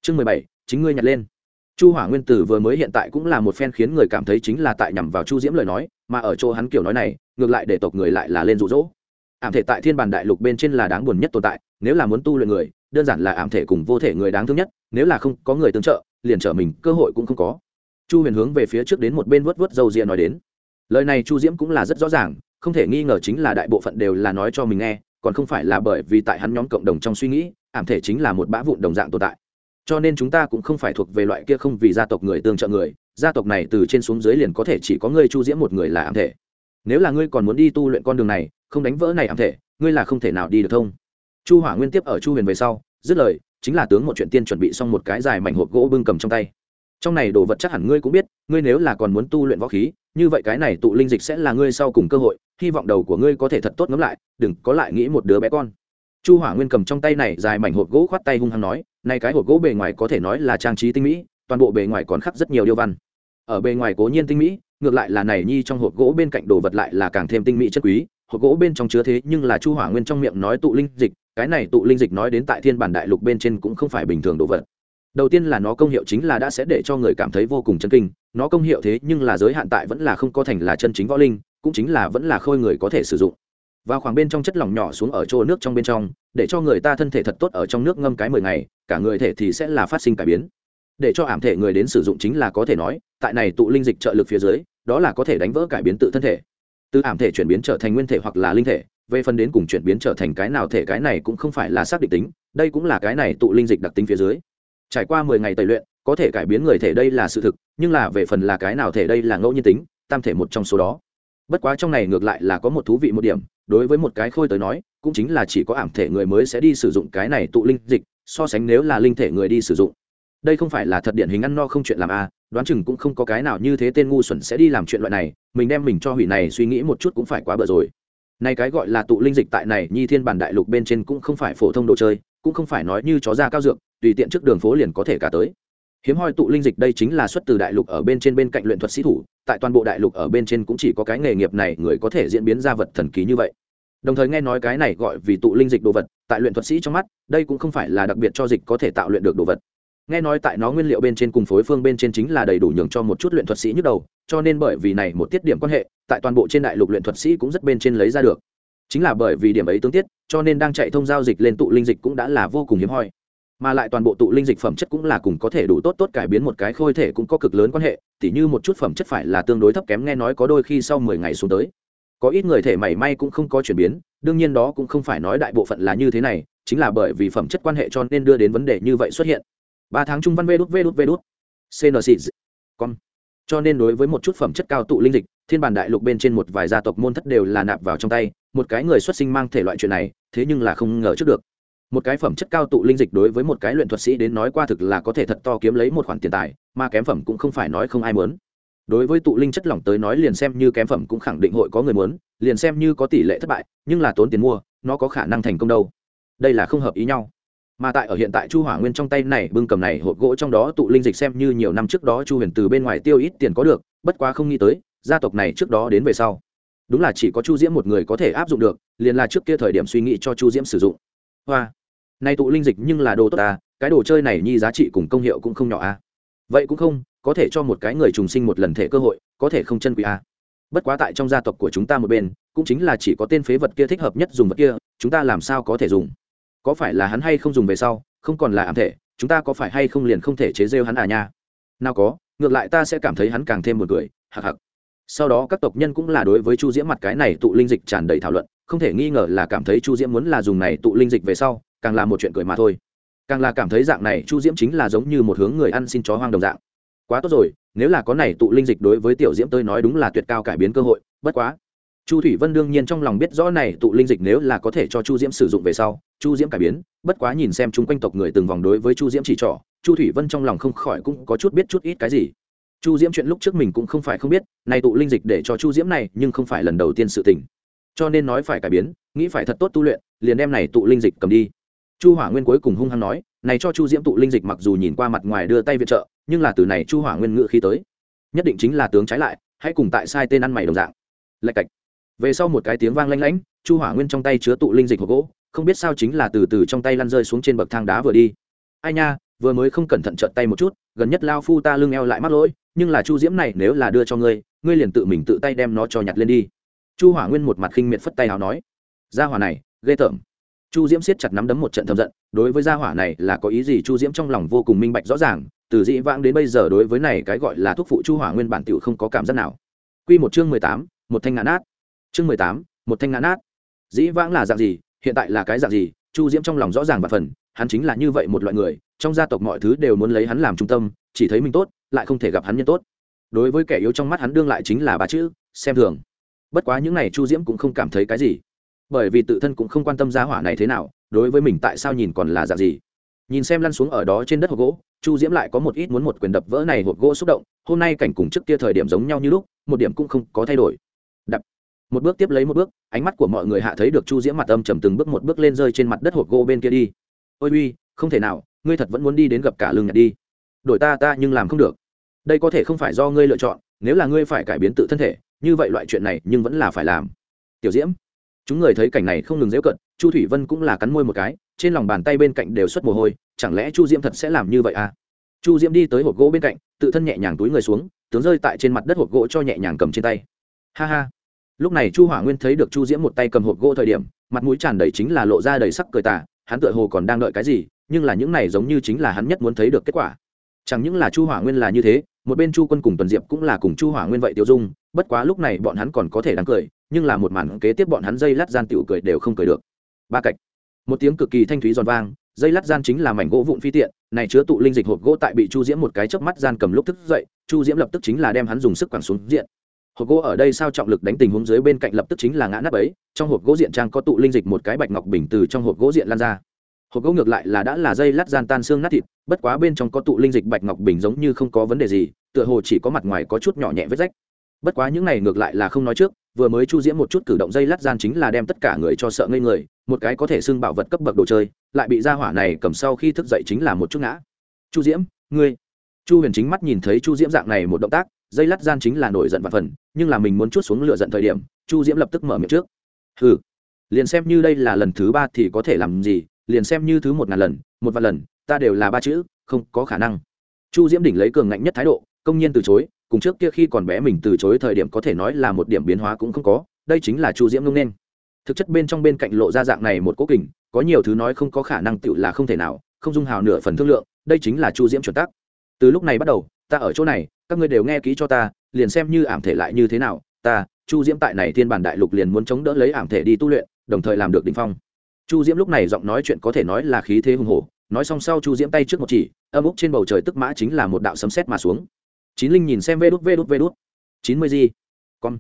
[SPEAKER 1] Chương mười bảy, chính ngươi nhặt lên. Chu hỏa nguyên tử vừa mới hiện tại cũng là một phen khiến người cảm thấy chính là tại nhằm vào chu diễm lời nói, mà ở chỗ hắn kiểu nói này, ngược lại để tộc người lại là lên rụ rỗ ảm thể tại thiên bản đại lục bên trên là đáng buồn nhất tồn tại, nếu là muốn tu luyện người, đơn giản là ảm thể cùng vô thể người đáng thương nhất, nếu là không có người tương trợ, liền trở mình, cơ hội cũng không có. Chu huyền hướng về phía trước đến một bên vớt vớt dâu ria nói đến. Lời này chu diễm cũng là rất rõ ràng không thể nghi ngờ chính là đại bộ phận đều là nói cho mình nghe, còn không phải là bởi vì tại hắn nhóm cộng đồng trong suy nghĩ, ảm thể chính là một bã vụn đồng dạng tồn tại. Cho nên chúng ta cũng không phải thuộc về loại kia không vì gia tộc người tương trợ người, gia tộc này từ trên xuống dưới liền có thể chỉ có ngươi chu diễm một người là ảm thể. Nếu là ngươi còn muốn đi tu luyện con đường này, không đánh vỡ này ảm thể, ngươi là không thể nào đi được thông. Chu hỏa nguyên tiếp ở chu huyền về sau, dứt lời, chính là tướng một chuyện tiên chuẩn bị xong một cái dài mảnh hộp gỗ bưng cầm trong tay. Trong này đồ vật chắc hẳn ngươi cũng biết, ngươi nếu là còn muốn tu luyện võ khí như vậy cái này tụ linh dịch sẽ là ngươi sau cùng cơ hội, hy vọng đầu của ngươi có thể thật tốt ngẫm lại, đừng có lại nghĩ một đứa bé con. Chu hỏa nguyên cầm trong tay này dài mảnh hộp gỗ khoát tay hung hăng nói nay cái hộp gỗ bề ngoài có thể nói là trang trí tinh mỹ, toàn bộ bề ngoài còn khắc rất nhiều điêu văn. Ở bề ngoài cố nhiên tinh mỹ, ngược lại là này nhi trong hộp gỗ bên cạnh đồ vật lại là càng thêm tinh mỹ chất quý. Hộp gỗ bên trong chứa thế nhưng là chu hỏa nguyên trong miệng nói tụ linh dịch, cái này tụ linh dịch nói đến tại thiên bản đại lục bên trên cũng không phải bình thường đồ vật. Đầu tiên là nó công hiệu chính là đã sẽ để cho người cảm thấy vô cùng chân kinh nó công hiệu thế nhưng là giới hạn tại vẫn là không có thành là chân chính võ linh, cũng chính là vẫn là khôi người có thể sử dụng. Và khoảng bên trong chất lỏng nhỏ xuống ở chỗ nước trong bên trong, để cho người ta thân thể thật tốt ở trong nước ngâm cái mười ngày, cả người thể thì sẽ là phát sinh cải biến. Để cho ảm thể người đến sử dụng chính là có thể nói, tại này tụ linh dịch trợ lực phía dưới, đó là có thể đánh vỡ cải biến tự thân thể. Từ ảm thể chuyển biến trở thành nguyên thể hoặc là linh thể, về phần đến cùng chuyển biến trở thành cái nào thể cái này cũng không phải là xác định tính, đây cũng là cái này tụ linh dịch đặc tính phía dưới. Trải qua mười ngày tẩy luyện, có thể cải biến người thể đây là sự thực nhưng là về phần là cái nào thể đây là ngẫu nhiên tính tam thể một trong số đó. Bất quá trong này ngược lại là có một thú vị một điểm đối với một cái khôi tới nói cũng chính là chỉ có ảm thể người mới sẽ đi sử dụng cái này tụ linh dịch so sánh nếu là linh thể người đi sử dụng. Đây không phải là thật điển hình ăn no không chuyện làm a à, đoán chừng cũng không có cái nào như thế tên ngu xuẩn sẽ đi làm chuyện loại này mình đem mình cho hủy này suy nghĩ một chút cũng phải quá bở rồi. Nay cái gọi là tụ linh dịch tại này nhi thiên bản đại lục bên trên cũng không phải phổ thông đồ chơi cũng không phải nói như chó da cao dược tùy tiện trước đường phố liền có thể cả tới hiếm hoi tụ linh dịch đây chính là xuất từ đại lục ở bên trên bên cạnh luyện thuật sĩ thủ, tại toàn bộ đại lục ở bên trên cũng chỉ có cái nghề nghiệp này người có thể diễn biến ra vật thần kỳ như vậy. Đồng thời nghe nói cái này gọi vì tụ linh dịch đồ vật, tại luyện thuật sĩ trong mắt, đây cũng không phải là đặc biệt cho dịch có thể tạo luyện được đồ vật. Nghe nói tại nó nguyên liệu bên trên cùng phối phương bên trên chính là đầy đủ nhường cho một chút luyện thuật sĩ nhức đầu, cho nên bởi vì này một tiết điểm quan hệ, tại toàn bộ trên đại lục luyện thuật sĩ cũng rất bên trên lấy ra được. Chính là bởi vì điểm ấy tương tiết, cho nên đang chạy thông giao dịch lên tụ linh dịch cũng đã là vô cùng hiếm hoi mà lại toàn bộ tụ linh dịch phẩm chất cũng là cùng có thể đủ tốt tốt cải biến một cái khôi thể cũng có cực lớn quan hệ, tỉ như một chút phẩm chất phải là tương đối thấp kém nghe nói có đôi khi sau mười ngày xuống tới. Có ít người thể mảy may cũng không có chuyển biến, đương nhiên đó cũng không phải nói đại bộ phận là như thế này, chính là bởi vì phẩm chất quan hệ cho nên đưa đến vấn đề như vậy xuất hiện. Ba tháng trung văn vê đút vê đút vê đút. Cnc con cho nên đối với một chút phẩm chất cao tụ linh dịch, thiên bản đại lục bên trên một vài gia tộc môn thất đều là nạp vào trong tay, một cái người xuất sinh mang thể loại chuyện này, thế nhưng là không ngờ trước được một cái phẩm chất cao tụ linh dịch đối với một cái luyện thuật sĩ đến nói qua thực là có thể thật to kiếm lấy một khoản tiền tài, mà kém phẩm cũng không phải nói không ai muốn. Đối với tụ linh chất lỏng tới nói liền xem như kém phẩm cũng khẳng định hội có người muốn, liền xem như có tỷ lệ thất bại, nhưng là tốn tiền mua, nó có khả năng thành công đâu. Đây là không hợp ý nhau. Mà tại ở hiện tại chu hỏa nguyên trong tay này, bưng cầm này hộp gỗ trong đó tụ linh dịch xem như nhiều năm trước đó chu huyền từ bên ngoài tiêu ít tiền có được, bất quá không nghĩ tới, gia tộc này trước đó đến về sau. Đúng là chỉ có chu diễm một người có thể áp dụng được, liền là trước kia thời điểm suy nghĩ cho chu diễm sử dụng. Hoa nay tụ linh dịch nhưng là đồ tốt à cái đồ chơi này nhi giá trị cùng công hiệu cũng không nhỏ à vậy cũng không, có thể cho một cái người trùng sinh một lần thể cơ hội, có thể không chân quý à bất quá tại trong gia tộc của chúng ta một bên, cũng chính là chỉ có tên phế vật kia thích hợp nhất dùng vật kia, chúng ta làm sao có thể dùng? Có phải là hắn hay không dùng về sau, không còn là ám thể, chúng ta có phải hay không liền không thể chế rêu hắn à nha? Nào có, ngược lại ta sẽ cảm thấy hắn càng thêm một người hạc hạc. Sau đó các tộc nhân cũng là đối với chu diễm mặt cái này tụ linh dịch tràn đầy thảo luận, không thể nghi ngờ là cảm thấy chu diễm muốn là dùng này tụ linh dịch về sau càng là một chuyện cười mà thôi. Càng là cảm thấy dạng này chu diễm chính là giống như một hướng người ăn xin chó hoang đồng dạng. Quá tốt rồi, nếu là có này tụ linh dịch đối với tiểu diễm tôi nói đúng là tuyệt cao cải biến cơ hội, bất quá. Chu thủy vân đương nhiên trong lòng biết rõ này tụ linh dịch nếu là có thể cho chu diễm sử dụng về sau, chu diễm cải biến, bất quá nhìn xem chung quanh tộc người từng vòng đối với chu diễm chỉ trỏ, chu thủy vân trong lòng không khỏi cũng có chút biết chút ít cái gì. Chu diễm chuyện lúc trước mình cũng không phải không biết, này tụ linh dịch để cho chu diễm này nhưng không phải lần đầu tiên sự tình. Cho nên nói phải cải biến, nghĩ phải thật tốt tu luyện, liền đem này tụ linh dịch cầm đi chu hỏa nguyên cuối cùng hung hăng nói, này cho chu diễm tụ linh dịch mặc dù nhìn qua mặt ngoài đưa tay viện trợ, nhưng là từ này chu hỏa nguyên ngự khi tới, nhất định chính là tướng trái lại, hãy cùng tại sai tên ăn mày đồng dạng. Lạch cạch. Về sau một cái tiếng vang lanh lảnh, chu hỏa nguyên trong tay chứa tụ linh dịch hộp gỗ, không biết sao chính là từ từ trong tay lăn rơi xuống trên bậc thang đá vừa đi. Ai nha, vừa mới không cẩn thận trợn tay một chút, gần nhất lao phu ta lưng eo lại mắc lỗi, nhưng là chu diễm này nếu là đưa cho ngươi ngươi liền tự mình tự tay đem nó cho nhặt lên đi. Chu hỏa nguyên một mặt khinh miệt phất tay hào nói, gia hỏa này, ghê tởm chu diễm siết chặt nắm đấm một trận thầm giận, đối với gia hỏa này là có ý gì chu diễm trong lòng vô cùng minh bạch rõ ràng, từ dĩ vãng đến bây giờ đối với này cái gọi là thuốc phụ chu hỏa nguyên bản tiểu không có cảm giác nào. Quy một chương mười tám, một thanh ngã nát. Chương mười tám, một thanh ngã nát. Dĩ vãng là dạng gì, hiện tại là cái dạng gì, chu diễm trong lòng rõ ràng và phần, hắn chính là như vậy một loại người, trong gia tộc mọi thứ đều muốn lấy hắn làm trung tâm, chỉ thấy mình tốt, lại không thể gặp hắn nhân tốt. Đối với kẻ yếu trong mắt hắn đương lại chính là bà chữ, xem thường. Bất quá những n à y chu diễm cũng không cảm thấy cái gì bởi vì tự thân cũng không quan tâm giá hỏa này thế nào, đối với mình tại sao nhìn còn là dạng gì. Nhìn xem lăn xuống ở đó trên đất hộp gỗ, chu diễm lại có một ít muốn một quyền đập vỡ này hộp gỗ xúc động, hôm nay cảnh cùng trước kia thời điểm giống nhau như lúc, một điểm cũng không có thay đổi. Đập. Một bước tiếp lấy một bước, ánh mắt của mọi người hạ thấy được chu diễm mặt âm trầm từng bước một bước lên rơi trên mặt đất hộp gỗ bên kia đi. Ôi uy, không thể nào, ngươi thật vẫn muốn đi đến gặp cả lưng nhặt đi. Đổi ta ta nhưng làm không được. Đây có thể không phải do ngươi lựa chọn, nếu là ngươi phải cải biến tự thân thể, như vậy loại chuyện này nhưng vẫn là phải làm. Tiểu diễm chúng người thấy cảnh này không ngừng dễu cận, chu thủy vân cũng là cắn môi một cái, trên lòng bàn tay bên cạnh đều xuất mồ hôi, chẳng lẽ chu diễm thật sẽ làm như vậy à? Chu diễm đi tới hộp gỗ bên cạnh, tự thân nhẹ nhàng túi người xuống, tướng rơi tại trên mặt đất hộp gỗ cho nhẹ nhàng cầm trên tay. Ha ha. Lúc này chu hỏa nguyên thấy được chu diễm một tay cầm hộp gỗ thời điểm, mặt mũi tràn đầy chính là lộ ra đầy sắc cười tả hắn tựa hồ còn đang đợi cái gì, nhưng là những này giống như chính là hắn nhất muốn thấy được kết quả. Chẳng những là chu hỏa nguyên là như thế một bên chu quân cùng tuần diệp cũng là cùng chu hỏa nguyên vậy tiêu dung, bất quá lúc này bọn hắn còn có thể đáng cười, nhưng là một màn kế tiếp bọn hắn dây lát gian tiểu cười đều không cười được. Ba cạch. Một tiếng cực kỳ thanh thúy giòn vang, dây lát gian chính là mảnh gỗ vụn phi tiện, này chứa tụ linh dịch hộp gỗ tại bị chu diễm một cái chớp mắt gian cầm lúc thức dậy, chu diễm lập tức chính là đem hắn dùng sức quẳng xuống diện. Hộp gỗ ở đây sao trọng lực đánh tình huống dưới bên cạnh lập tức chính là ngã nắp ấy trong hộp gỗ diện trang có tụ linh dịch một cái bạch ngọc bình từ trong hộp gỗ diện lan ra hộp gỗ ngược lại là đã là dây lát gian tan xương nát thịt, bất quá bên trong có tụ linh dịch bạch ngọc bình giống như không có vấn đề gì, tựa hồ chỉ có mặt ngoài có chút nhỏ nhẹ vết rách. Bất quá những này ngược lại là không nói trước, vừa mới chu diễm một chút cử động dây lát gian chính là đem tất cả người cho sợ ngây người, một cái có thể xưng bảo vật cấp bậc đồ chơi, lại bị ra hỏa này cầm sau khi thức dậy chính là một chút ngã. Chu diễm, ngươi. Chu huyền chính mắt nhìn thấy chu diễm dạng này một động tác, dây lát gian chính là nổi giận và phần, nhưng là mình muốn chút xuống lựa giận thời điểm, chu diễm lập tức mở miệng trước. Ừ liền xem như đây là lần thứ ba thì có thể làm gì liền xem như thứ một ngàn lần, một vạn lần, ta đều là ba chữ, không có khả năng. Chu diễm đỉnh lấy cường ngạnh nhất thái độ, công nhiên từ chối, cùng trước kia khi còn bé mình từ chối thời điểm có thể nói là một điểm biến hóa cũng không có, đây chính là chu diễm ngông nên. Thực chất bên trong bên cạnh lộ ra dạng này một cố kình, có nhiều thứ nói không có khả năng tựu là không thể nào, không dung hào nửa phần thương lượng, đây chính là chu diễm chuẩn tắc. Từ lúc này bắt đầu, ta ở chỗ này, các ngươi đều nghe kỹ cho ta, liền xem như ảm thể lại như thế nào, ta, chu diễm tại này thiên bản đại lục liền muốn chống đỡ lấy ảm thể đi tu luyện, đồng thời làm được đ phong chu diễm lúc này giọng nói chuyện có thể nói là khí thế hùng hổ, nói xong sau chu diễm tay trước một chỉ, âm úc trên bầu trời tức mã chính là một đạo sấm sét mà xuống. Chín linh nhìn xem vê đút vê đút vê đút. Chín mươi gì? Con.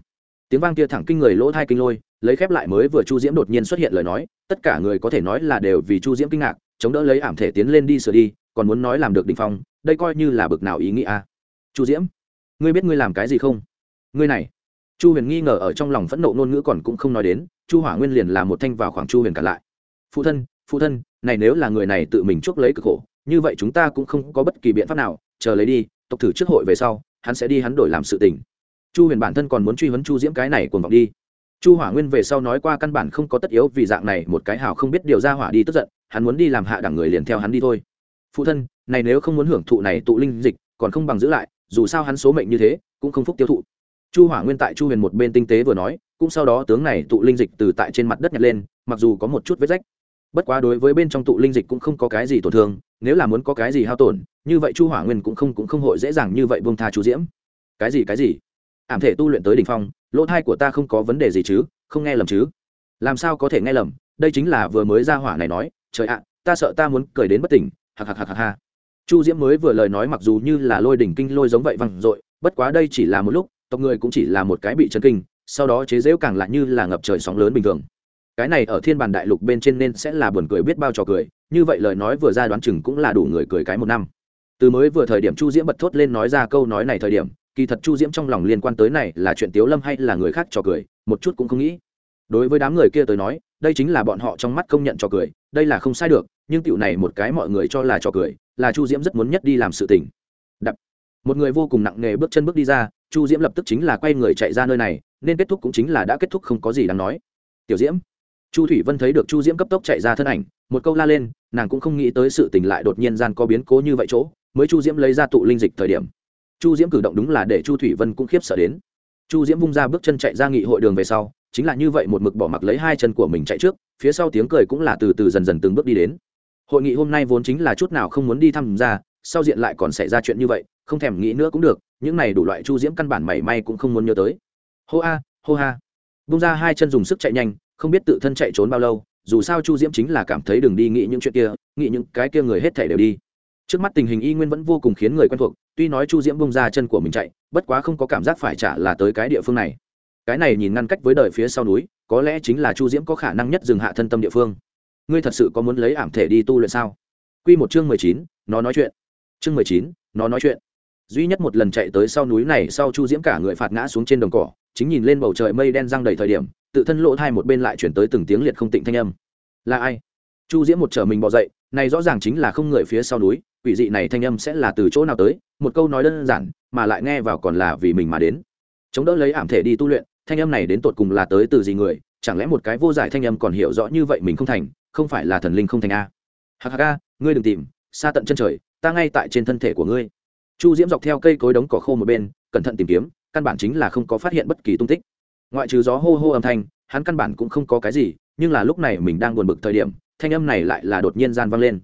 [SPEAKER 1] Tiếng vang kia thẳng kinh người lỗ thai kinh lôi, lấy khép lại mới vừa chu diễm đột nhiên xuất hiện lời nói, tất cả người có thể nói là đều vì chu diễm kinh ngạc, chống đỡ lấy ảm thể tiến lên đi sửa đi, còn muốn nói làm được đ phong, đây coi như là bực nào ý nghĩa à? chu diễm, ngươi biết ngươi làm cái gì không? Ngươi này. Chu huyền nghi ngờ ở trong lòng phẫn nộ ngôn ngữ còn cũng không nói đến, chu hỏa nguyên liền là một thanh vào khoảng chu huyền cả lại phụ thân phụ thân, này nếu là người này tự mình chuốc lấy cực khổ, như vậy chúng ta cũng không có bất kỳ biện pháp nào, chờ lấy đi, tộc thử trước hội về sau, hắn sẽ đi hắn đổi làm sự tình. Chu huyền bản thân còn muốn truy vấn chu diễm cái này cuồng vọng đi. Chu hỏa nguyên về sau nói qua căn bản không có tất yếu vì dạng này một cái hào không biết điều ra hỏa đi tức giận, hắn muốn đi làm hạ đẳng người liền theo hắn đi thôi. Phụ thân, này nếu không muốn hưởng thụ này tụ linh dịch, còn không bằng giữ lại, dù sao hắn số mệnh như thế, cũng không phúc tiêu thụ. Chu hỏa nguyên tại chu huyền một bên tinh tế vừa nói, cũng sau đó tướng này tụ linh dịch từ tại trên mặt đất nhặt lên, mặc dù có một chút vết rách bất quá đối với bên trong tụ linh dịch cũng không có cái gì tổn thương, nếu là muốn có cái gì hao tổn, như vậy chu hỏa nguyên cũng không cũng không hội dễ dàng như vậy buông tha chu diễm. Cái gì cái gì? Ảm thể tu luyện tới đ ỉ n h phong, lỗ thai của ta không có vấn đề gì chứ, không nghe lầm chứ? Làm sao có thể nghe lầm? Đây chính là vừa mới ra hỏa này nói, trời ạ, ta sợ ta muốn cười đến bất tỉnh hạc hạc hạc hạc ha. Chu diễm mới vừa lời nói mặc dù như là lôi đỉnh kinh lôi giống vậy vằng r ộ i bất quá đây chỉ là một lúc, tộc người cũng chỉ là một cái bị chấn kinh, sau đó chế dễu càng lại như là ngập trời sóng lớn bình thường cái này ở thiên bàn đại lục bên trên nên sẽ là buồn cười biết bao trò cười, như vậy lời nói vừa ra đoán chừng cũng là đủ người cười cái một năm. Từ mới vừa thời điểm chu diễm bật thốt lên nói ra câu nói này thời điểm, kỳ thật chu diễm trong lòng liên quan tới này là chuyện tiếu lâm hay là người khác trò cười, một chút cũng không nghĩ. Đối với đám người kia tới nói, đây chính là bọn họ trong mắt công nhận trò cười, đây là không sai được, nhưng tiểu này một cái mọi người cho là trò cười, là chu diễm rất muốn nhất đi làm sự tình. Đập. Một người vô cùng nặng nề bước chân bước đi ra, chu diễm lập tức chính là quay người chạy ra nơi này, nên kết thúc cũng chính là đã kết thúc không có gì đáng nói. Tiểu diễm chu thủy vân thấy được chu diễm cấp tốc chạy ra thân ảnh, một câu la lên, nàng cũng không nghĩ tới sự tình lại đột nhiên gian có biến cố như vậy chỗ, mới chu diễm lấy ra tụ linh dịch thời điểm. Chu diễm cử động đúng là để chu thủy vân cũng khiếp sợ đến. Chu diễm vung ra bước chân chạy ra nghị hội đường về sau, chính là như vậy một mực bỏ mặc lấy hai chân của mình chạy trước, phía sau tiếng cười cũng là từ từ dần dần từng bước đi đến. Hội nghị hôm nay vốn chính là chút nào không muốn đi tham gia, sau diện lại còn xảy ra chuyện như vậy, không thèm nghĩ nữa cũng được, những này đủ loại chu diễm căn bản mảy may cũng không muốn nhớ tới. Hô a, hô ha. Bung ra hai chân dùng sức chạy nhanh không biết tự thân chạy trốn bao lâu, dù sao chu diễm chính là cảm thấy đừng đi nghĩ những chuyện kia, nghĩ những cái kia người hết thể đều đi. Trước mắt tình hình y nguyên vẫn vô cùng khiến người quen thuộc, tuy nói chu diễm bông ra chân của mình chạy, bất quá không có cảm giác phải trả là tới cái địa phương này. Cái này nhìn ngăn cách với đời phía sau núi, có lẽ chính là chu diễm có khả năng nhất dừng hạ thân tâm địa phương. Ngươi thật sự có muốn lấy ảm thể đi tu luyện sao? Q một chương mười chín, nó nói chuyện. Chương mười chín, nó nói chuyện. Duy nhất một lần chạy tới sau núi này sau chu diễm cả người phạt ngã xuống trên đồng cỏ, chính nhìn lên bầu trời mây đen răng đầy thời điểm tự thân lỗ thai một bên lại chuyển tới từng tiếng liệt không tịnh thanh âm. Là ai? Chu diễm một trở mình bỏ dậy, này rõ ràng chính là không người phía sau núi, quỷ dị này thanh âm sẽ là từ chỗ nào tới? Một câu nói đơn giản, mà lại nghe vào còn là vì mình mà đến. Chống đỡ lấy ảm thể đi tu luyện, thanh âm này đến tột cùng là tới từ gì người? Chẳng lẽ một cái vô giải thanh âm còn hiểu rõ như vậy mình không thành, không phải là thần linh không thành a? Hạc hạc a ngươi đừng tìm, xa tận chân trời, ta ngay tại trên thân thể của ngươi. Chu diễm dọc theo cây cối đống cỏ khô một bên, cẩn thận tìm kiếm, căn bản chính là không có phát hiện bất kỳ tung tích ngoại trừ gió hô hô âm thanh, hắn căn bản cũng không có cái gì, nhưng là lúc này mình đang buồn bực thời điểm, thanh âm này lại là đột nhiên gian vang lên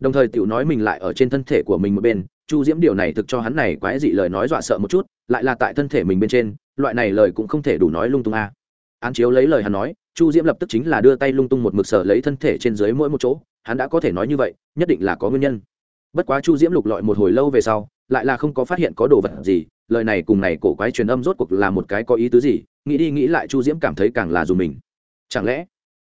[SPEAKER 1] đồng thời tiểu nói mình lại ở trên thân thể của mình một bên, chu diễm điều này thực cho hắn này quái dị lời nói dọa sợ một chút, lại là tại thân thể mình bên trên, loại này lời cũng không thể đủ nói lung tung a à. án chiếu lấy lời hắn nói, chu diễm lập tức chính là đưa tay lung tung một mực sở lấy thân thể trên dưới mỗi một chỗ, hắn đã có thể nói như vậy, nhất định là có nguyên nhân bất quá chu diễm lục lọi một hồi lâu về sau, lại là không có phát hiện có đồ vật gì, lời này cùng này cổ quái truyền âm rốt cuộc là một cái có ý tứ gì nghĩ đi nghĩ lại chu diễm cảm thấy càng là dù mình. Chẳng lẽ?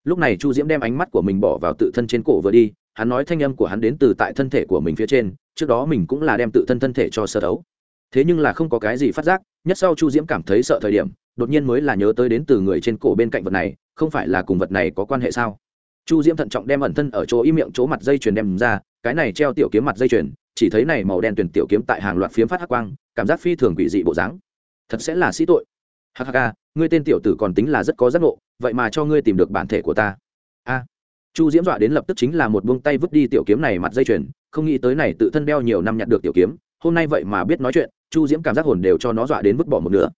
[SPEAKER 1] Lúc này chu diễm đem ánh mắt của mình bỏ vào tự thân trên cổ vừa đi, hắn nói thanh âm của hắn đến từ tại thân thể của mình phía trên, trước đó mình cũng là đem tự thân thân thể cho sơ đấu thế nhưng là không có cái gì phát giác, nhất sau chu diễm cảm thấy sợ thời điểm, đột nhiên mới là nhớ tới đến từ người trên cổ bên cạnh vật này, không phải là cùng vật này có quan hệ sao? Chu diễm thận trọng đem ẩn thân ở chỗ y miệng chỗ mặt dây chuyền đem ra, cái này treo tiểu kiếm mặt dây chuyền, chỉ thấy này màu đen tuyển tiểu kiếm tại hàng loạt phiếm phát hắc quang, cảm giác phi thường quỷ dị bộ dáng. Thật sẽ là sĩ tội. Hắc hắc ngươi tên tiểu tử còn tính là rất có giác ngộ, vậy mà cho ngươi tìm được bản thể của ta. A. Chu diễm dọa đến lập tức chính là một buông tay vứt đi tiểu kiếm này mặt dây chuyền, không nghĩ tới này tự thân đeo nhiều năm nhặt được tiểu kiếm, hôm nay vậy mà biết nói chuyện, chu diễm cảm giác hồn đều cho nó dọa đến vứt bỏ một nửa.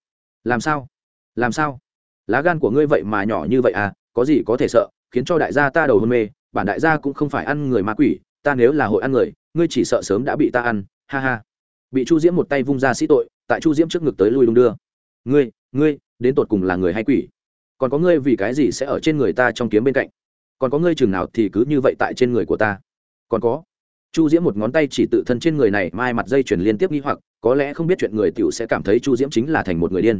[SPEAKER 1] Làm sao? Làm sao? Lá gan của ngươi vậy mà nhỏ như vậy à có gì có thể sợ, khiến cho đại gia ta đầu hôn mê, bản đại gia cũng không phải ăn người ma quỷ, ta nếu là hội ăn người, ngươi chỉ sợ sớm đã bị ta ăn, ha ha. Bị chu diễm một tay vung ra sĩ tội, tại chu diễm trước ngực tới lui đung đưa. Ngươi ngươi đến tột cùng là người hay quỷ? Còn có ngươi vì cái gì sẽ ở trên người ta trong kiếm bên cạnh? Còn có ngươi chừng nào thì cứ như vậy tại trên người của ta? Còn có. Chu diễm một ngón tay chỉ tự thân trên người này, mai mặt dây chuyền liên tiếp nghi hoặc, có lẽ không biết chuyện người t i ể u sẽ cảm thấy chu diễm chính là thành một người điên.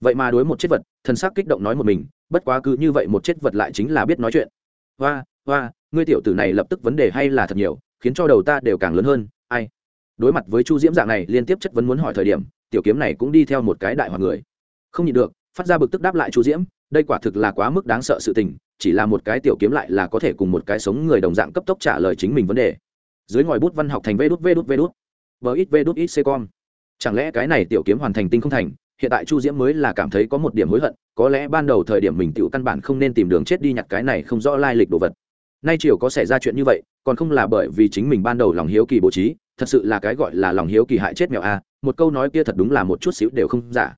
[SPEAKER 1] Vậy mà đối một chết vật thân xác kích động nói một mình, bất quá cứ như vậy một chết vật lại chính là biết nói chuyện. Hoa hoa, ngươi tiểu tử này lập tức vấn đề hay là thật nhiều, khiến cho đầu ta đều càng lớn hơn, ai? Đối mặt với chu diễm dạng này, liên tiếp chất vấn muốn hỏi thời điểm, tiểu kiếm này cũng đi theo một cái đại hoặc người không nhịn được, phát ra bực tức đáp lại chu diễm, đây quả thực là quá mức đáng sợ sự tình, chỉ là một cái tiểu kiếm lại là có thể cùng một cái sống người đồng dạng cấp tốc trả lời chính mình vấn đề. Dưới ngòi bút văn học thành vê đút vê đút vê đút. Vờ ít, vê đút, ít, xê con chẳng lẽ cái này tiểu kiếm hoàn thành tinh không thành, hiện tại chu diễm mới là cảm thấy có một điểm hối hận, có lẽ ban đầu thời điểm mình tự căn bản không nên tìm đường chết đi nhặt cái này không rõ lai lịch đồ vật. Nay chiều có xảy ra chuyện như vậy, còn không là bởi vì chính mình ban đầu lòng hiếu kỳ bố trí, thật sự là cái gọi là lòng hiếu kỳ hại chết mèo a, một câu nói kia thật đúng là một chút xíu đều không giả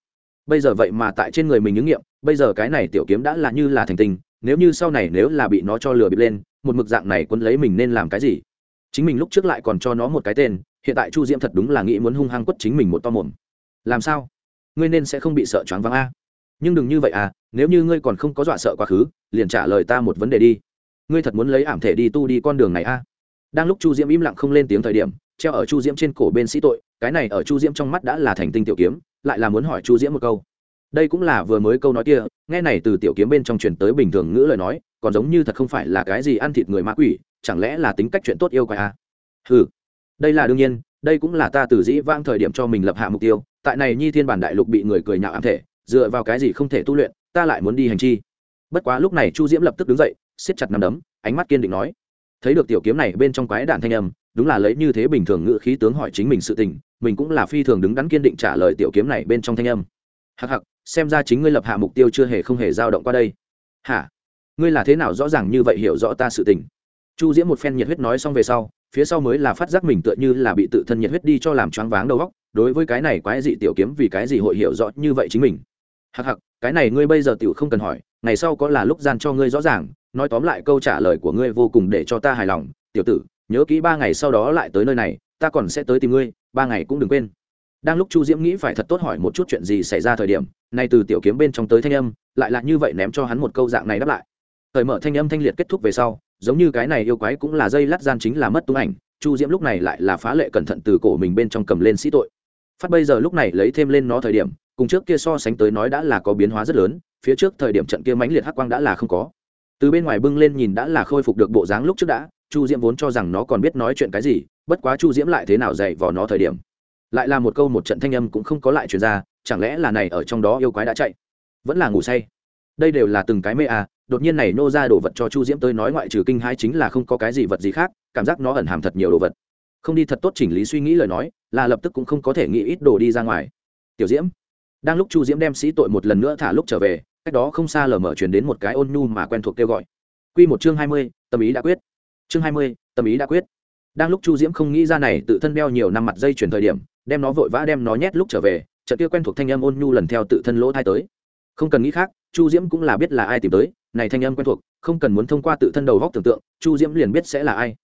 [SPEAKER 1] bây giờ vậy mà tại trên người mình ứng nghiệm, bây giờ cái này tiểu kiếm đã là như là thành tình nếu như sau này nếu là bị nó cho lừa bịp lên, một mực dạng này quân lấy mình nên làm cái gì? Chính mình lúc trước lại còn cho nó một cái tên, hiện tại chu diễm thật đúng là nghĩ muốn hung hăng quất chính mình một to mồm. Làm sao? Ngươi nên sẽ không bị sợ choáng váng a. Nhưng đừng như vậy à nếu như ngươi còn không có dọa sợ quá khứ, liền trả lời ta một vấn đề đi. Ngươi thật muốn lấy ảm thể đi tu đi con đường này a? Đang lúc chu diễm im lặng không lên tiếng thời điểm, treo ở chu diễm trên cổ bên sĩ tội, cái này ở chu diễm trong mắt đã là thành tinh tiểu kiếm lại là muốn hỏi chu diễm một câu. Đây cũng là vừa mới câu nói kia, nghe này từ tiểu kiếm bên trong truyền tới bình thường ngữ lời nói, còn giống như thật không phải là cái gì ăn thịt người ma quỷ, chẳng lẽ là tính cách chuyện tốt yêu quái à? ừ đây là đương nhiên, đây cũng là ta từ dĩ vang thời điểm cho mình lập hạ mục tiêu, tại này nhi thiên bản đại lục bị người cười nhạo ám thể, dựa vào cái gì không thể tu luyện, ta lại muốn đi hành chi. Bất quá lúc này chu diễm lập tức đứng dậy, siết chặt nằm đấm, ánh mắt kiên định nói. Thấy được tiểu kiếm này bên trong quái đạn thanh âm đúng là lấy như thế bình thường ngự khí tướng hỏi chính mình sự tình, mình cũng là phi thường đứng đắn kiên định trả lời tiểu kiếm này bên trong thanh âm. Hặc hặc xem ra chính ngươi lập hạ mục tiêu chưa hề không hề dao động qua đây. Hả? Ngươi là thế nào rõ ràng như vậy hiểu rõ ta sự tình? Chu diễm một phen nhiệt huyết nói xong về sau, phía sau mới là phát giác mình tựa như là bị tự thân nhiệt huyết đi cho làm choáng váng đầu óc, đối với cái này quái dị tiểu kiếm vì cái gì hội hiểu rõ như vậy chính mình? Hặc hặc cái này ngươi bây giờ tiểu không cần hỏi, ngày sau có là lúc gian cho ngươi rõ ràng, nói tóm lại câu trả lời của ngươi vô cùng để cho ta hài lòng, tiểu tử nhớ kỹ ba ngày sau đó lại tới nơi này, ta còn sẽ tới tìm ngươi, ba ngày cũng đừng quên. Đang lúc chu diễm nghĩ phải thật tốt hỏi một chút chuyện gì xảy ra thời điểm, nay từ tiểu kiếm bên trong tới thanh âm, lại là như vậy ném cho hắn một câu dạng này đáp lại. Thời mở thanh âm thanh liệt kết thúc về sau, giống như cái này yêu quái cũng là dây lát gian chính là mất tung ảnh, chu diễm lúc này lại là phá lệ cẩn thận từ cổ mình bên trong cầm lên sĩ tội. Phát bây giờ lúc này lấy thêm lên nó thời điểm, cùng trước kia so sánh tới nói đã là có biến hóa rất lớn, phía trước thời điểm trận kia mãnh liệt hắc quang đã là không có. Từ bên ngoài bưng lên nhìn đã là khôi phục được bộ dáng lúc trước đã chu diễm vốn cho rằng nó còn biết nói chuyện cái gì, bất quá chu diễm lại thế nào dạy vào nó thời điểm. Lại là một câu một trận thanh âm cũng không có lại chuyện ra, chẳng lẽ là này ở trong đó yêu quái đã chạy? Vẫn là ngủ say. Đây đều là từng cái mê à đột nhiên này nô ra đồ vật cho chu diễm tới nói ngoại trừ kinh hai chính là không có cái gì vật gì khác, cảm giác nó ẩn hàm thật nhiều đồ vật. Không đi thật tốt chỉnh lý suy nghĩ lời nói, là lập tức cũng không có thể nghĩ ít đồ đi ra ngoài. Tiểu diễm. Đang lúc chu diễm đem sĩ tội một lần nữa thả lúc trở về, cách đó không xa lờ mở chuyển đến một cái ôn nhu mà quen thuộc kêu gọi. Q một chương hai mươi, tâm ý đã quyết chương hai mươi, tâm ý đã quyết. Đang lúc chu diễm không nghĩ ra này, tự thân đeo nhiều năm mặt dây chuyển thời điểm, đem nó vội vã đem nó nhét lúc trở về trận kia quen thuộc thanh âm ôn nhu lần theo tự thân lỗ thai tới. Không cần nghĩ khác, chu diễm cũng là biết là ai tìm tới, này thanh âm quen thuộc, không cần muốn thông qua tự thân đầu góc tưởng tượng, chu diễm liền biết sẽ là ai.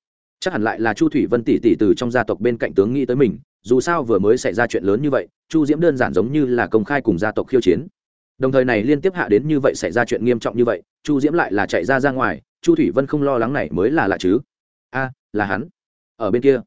[SPEAKER 1] Chắc hẳn lại là chu thủy vân tỷ tỷ từ trong gia tộc bên cạnh tướng nghĩ tới mình, dù sao vừa mới xảy ra chuyện lớn như vậy, chu diễm đơn giản giống như là công khai cùng gia tộc khiêu chiến. Đồng thời này liên tiếp hạ đến như vậy xảy ra chuyện nghiêm trọng như vậy, chu diễm lại là chạy ra ra ngoài chu thủy vân không lo lắng này mới là lạ chứ? A, là hắn. Ở bên kia.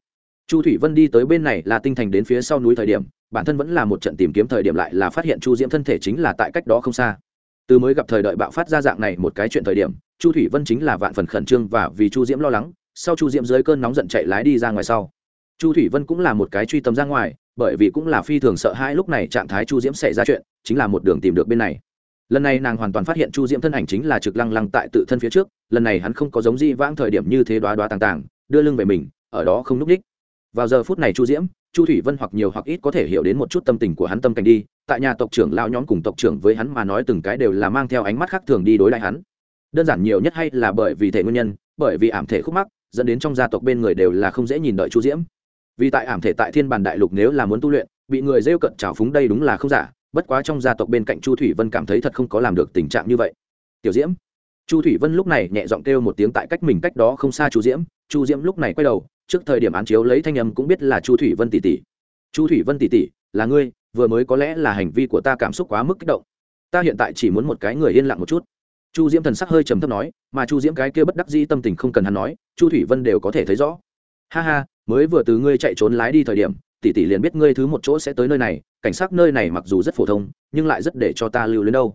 [SPEAKER 1] Chu thủy vân đi tới bên này là tinh thành đến phía sau núi thời điểm, bản thân vẫn là một trận tìm kiếm thời điểm lại là phát hiện chu diễm thân thể chính là tại cách đó không xa. Từ mới gặp thời đợi bạo phát ra dạng này một cái chuyện thời điểm, chu thủy vân chính là vạn phần khẩn trương và vì chu diễm lo lắng, sau chu diễm dưới cơn nóng giận chạy lái đi ra ngoài sau. Chu thủy vân cũng là một cái truy tâm ra ngoài, bởi vì cũng là phi thường sợ hãi lúc này trạng thái chu diễm xảy ra chuyện, chính là một đường tìm được bên này lần này nàng hoàn toàn phát hiện chu diễm thân ảnh chính là trực lăng lăng tại tự thân phía trước, lần này hắn không có giống di vãng thời điểm như thế đoá đoá tàng tàng, đưa lưng về mình, ở đó không núp ních vào giờ phút này chu diễm, chu thủy vân hoặc nhiều hoặc ít có thể hiểu đến một chút tâm tình của hắn tâm cảnh đi, tại nhà tộc trưởng lao nhóm cùng tộc trưởng với hắn mà nói từng cái đều là mang theo ánh mắt khác thường đi đối lại hắn. Đơn giản nhiều nhất hay là bởi vì thể nguyên nhân, bởi vì ảm thể khúc mắc, dẫn đến trong gia tộc bên người đều là không dễ nhìn đợi chu diễm. Vì tại ảm thể tại thiên bản đại lục nếu là muốn tu luyện, bị người rêu cận trào phúng đây đúng là không giả bất quá trong gia tộc bên cạnh chu thủy vân cảm thấy thật không có làm được tình trạng như vậy. Tiểu diễm. Chu thủy vân lúc này nhẹ giọng kêu một tiếng tại cách mình cách đó không xa chu diễm. Chu diễm lúc này quay đầu, trước thời điểm án chiếu lấy thanh âm cũng biết là chu thủy vân tỷ tỷ. Chu thủy vân tỷ tỷ, là ngươi, vừa mới có lẽ là hành vi của ta cảm xúc quá mức kích động. Ta hiện tại chỉ muốn một cái người yên lặng một chút. Chu diễm thần sắc hơi trầm thấp nói, mà chu diễm cái kia bất đắc dĩ tâm tình không cần hắn nói, chu thủy vân đều có thể thấy rõ. Ha ha, mới vừa từ ngươi chạy trốn lái đi thời điểm tỷ tỷ liền biết ngươi thứ một chỗ sẽ tới nơi này, cảnh sát nơi này mặc dù rất phổ thông, nhưng lại rất để cho ta lưu lên đâu.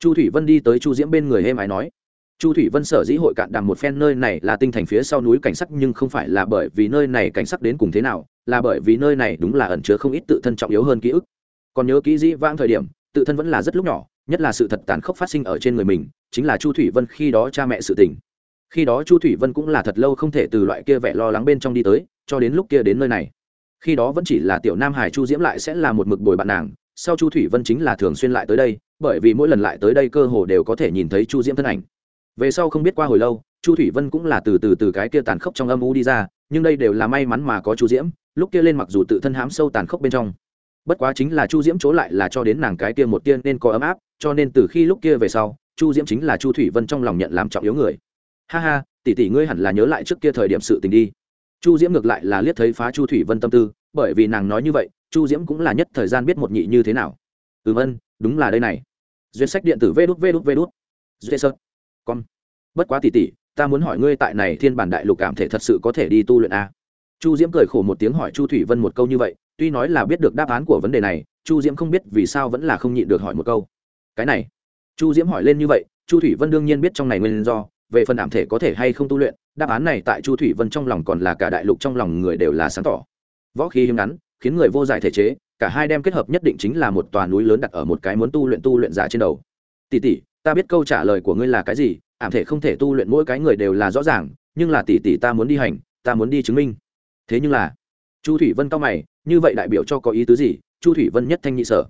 [SPEAKER 1] Chu thủy vân đi tới chu diễm bên người êm ái nói. Chu thủy vân sở dĩ hội cạn đàm một phen nơi này là tinh thành phía sau núi cảnh sắc, nhưng không phải là bởi vì nơi này cảnh sắc đến cùng thế nào, là bởi vì nơi này đúng là ẩn chứa không ít tự thân trọng yếu hơn ký ức. Còn nhớ kỹ dĩ vãng thời điểm, tự thân vẫn là rất lúc nhỏ, nhất là sự thật tàn khốc phát sinh ở trên người mình, chính là chu thủy vân khi đó cha mẹ sự tình. Khi đó chu thủy vân cũng là thật lâu không thể từ loại kia vẻ lo lắng bên trong đi tới, cho đến lúc kia đến nơi này khi đó vẫn chỉ là tiểu nam hải chu diễm lại sẽ là một mực bồi bạn nàng, sau chu thủy vân chính là thường xuyên lại tới đây, bởi vì mỗi lần lại tới đây cơ hồ đều có thể nhìn thấy chu diễm thân ảnh. Về sau không biết qua hồi lâu, chu thủy vân cũng là từ từ từ cái kia tàn khốc trong âm u đi ra, nhưng đây đều là may mắn mà có chu diễm, lúc kia lên mặc dù tự thân hám sâu tàn khốc bên trong. Bất quá chính là chu diễm chỗ lại là cho đến nàng cái kia một tiên nên có ấm áp, cho nên từ khi lúc kia về sau, chu diễm chính là chu thủy vân trong lòng nhận làm trọng yếu người. Ha ha, tỷ tỷ ngươi hẳn là nhớ lại trước kia thời điểm sự tình đi chu diễm ngược lại là liếc thấy phá chu thủy vân tâm tư, bởi vì nàng nói như vậy, chu diễm cũng là nhất thời gian biết một nhị như thế nào. Ừ vân đúng là đây này. Duyệt sách điện tử vê đút vê đút vê đút. Duyệt sơ. Con bất quá tỷ tỷ, ta muốn hỏi ngươi tại này thiên bản đại lục cảm thể thật sự có thể đi tu luyện a? À? chu diễm cười khổ một tiếng hỏi chu thủy vân một câu như vậy, tuy nói là biết được đáp án của vấn đề này, chu diễm không biết vì sao vẫn là không nhịn được hỏi một câu. Cái này. Chu diễm hỏi lên như vậy, chu thủy vân đương nhiên biết trong này nguyên do, về phần ảm thể có thể hay không tu luyện đáp án này tại chu thủy vân trong lòng còn là cả đại lục trong lòng người đều là sáng tỏ. Võ khí hiếm ngắn, khiến người vô giải thể chế, cả hai đem kết hợp nhất định chính là một tòa núi lớn đặt ở một cái muốn tu luyện tu luyện giả trên đầu. Tỷ tỷ, ta biết câu trả lời của ngươi là cái gì, ảm thể không thể tu luyện mỗi cái người đều là rõ ràng, nhưng là tỷ tỷ ta muốn đi hành, ta muốn đi chứng minh. Thế nhưng là, chu thủy vân cao mày, như vậy đại biểu cho có ý tứ gì? Chu thủy vân nhất thanh nhị sở.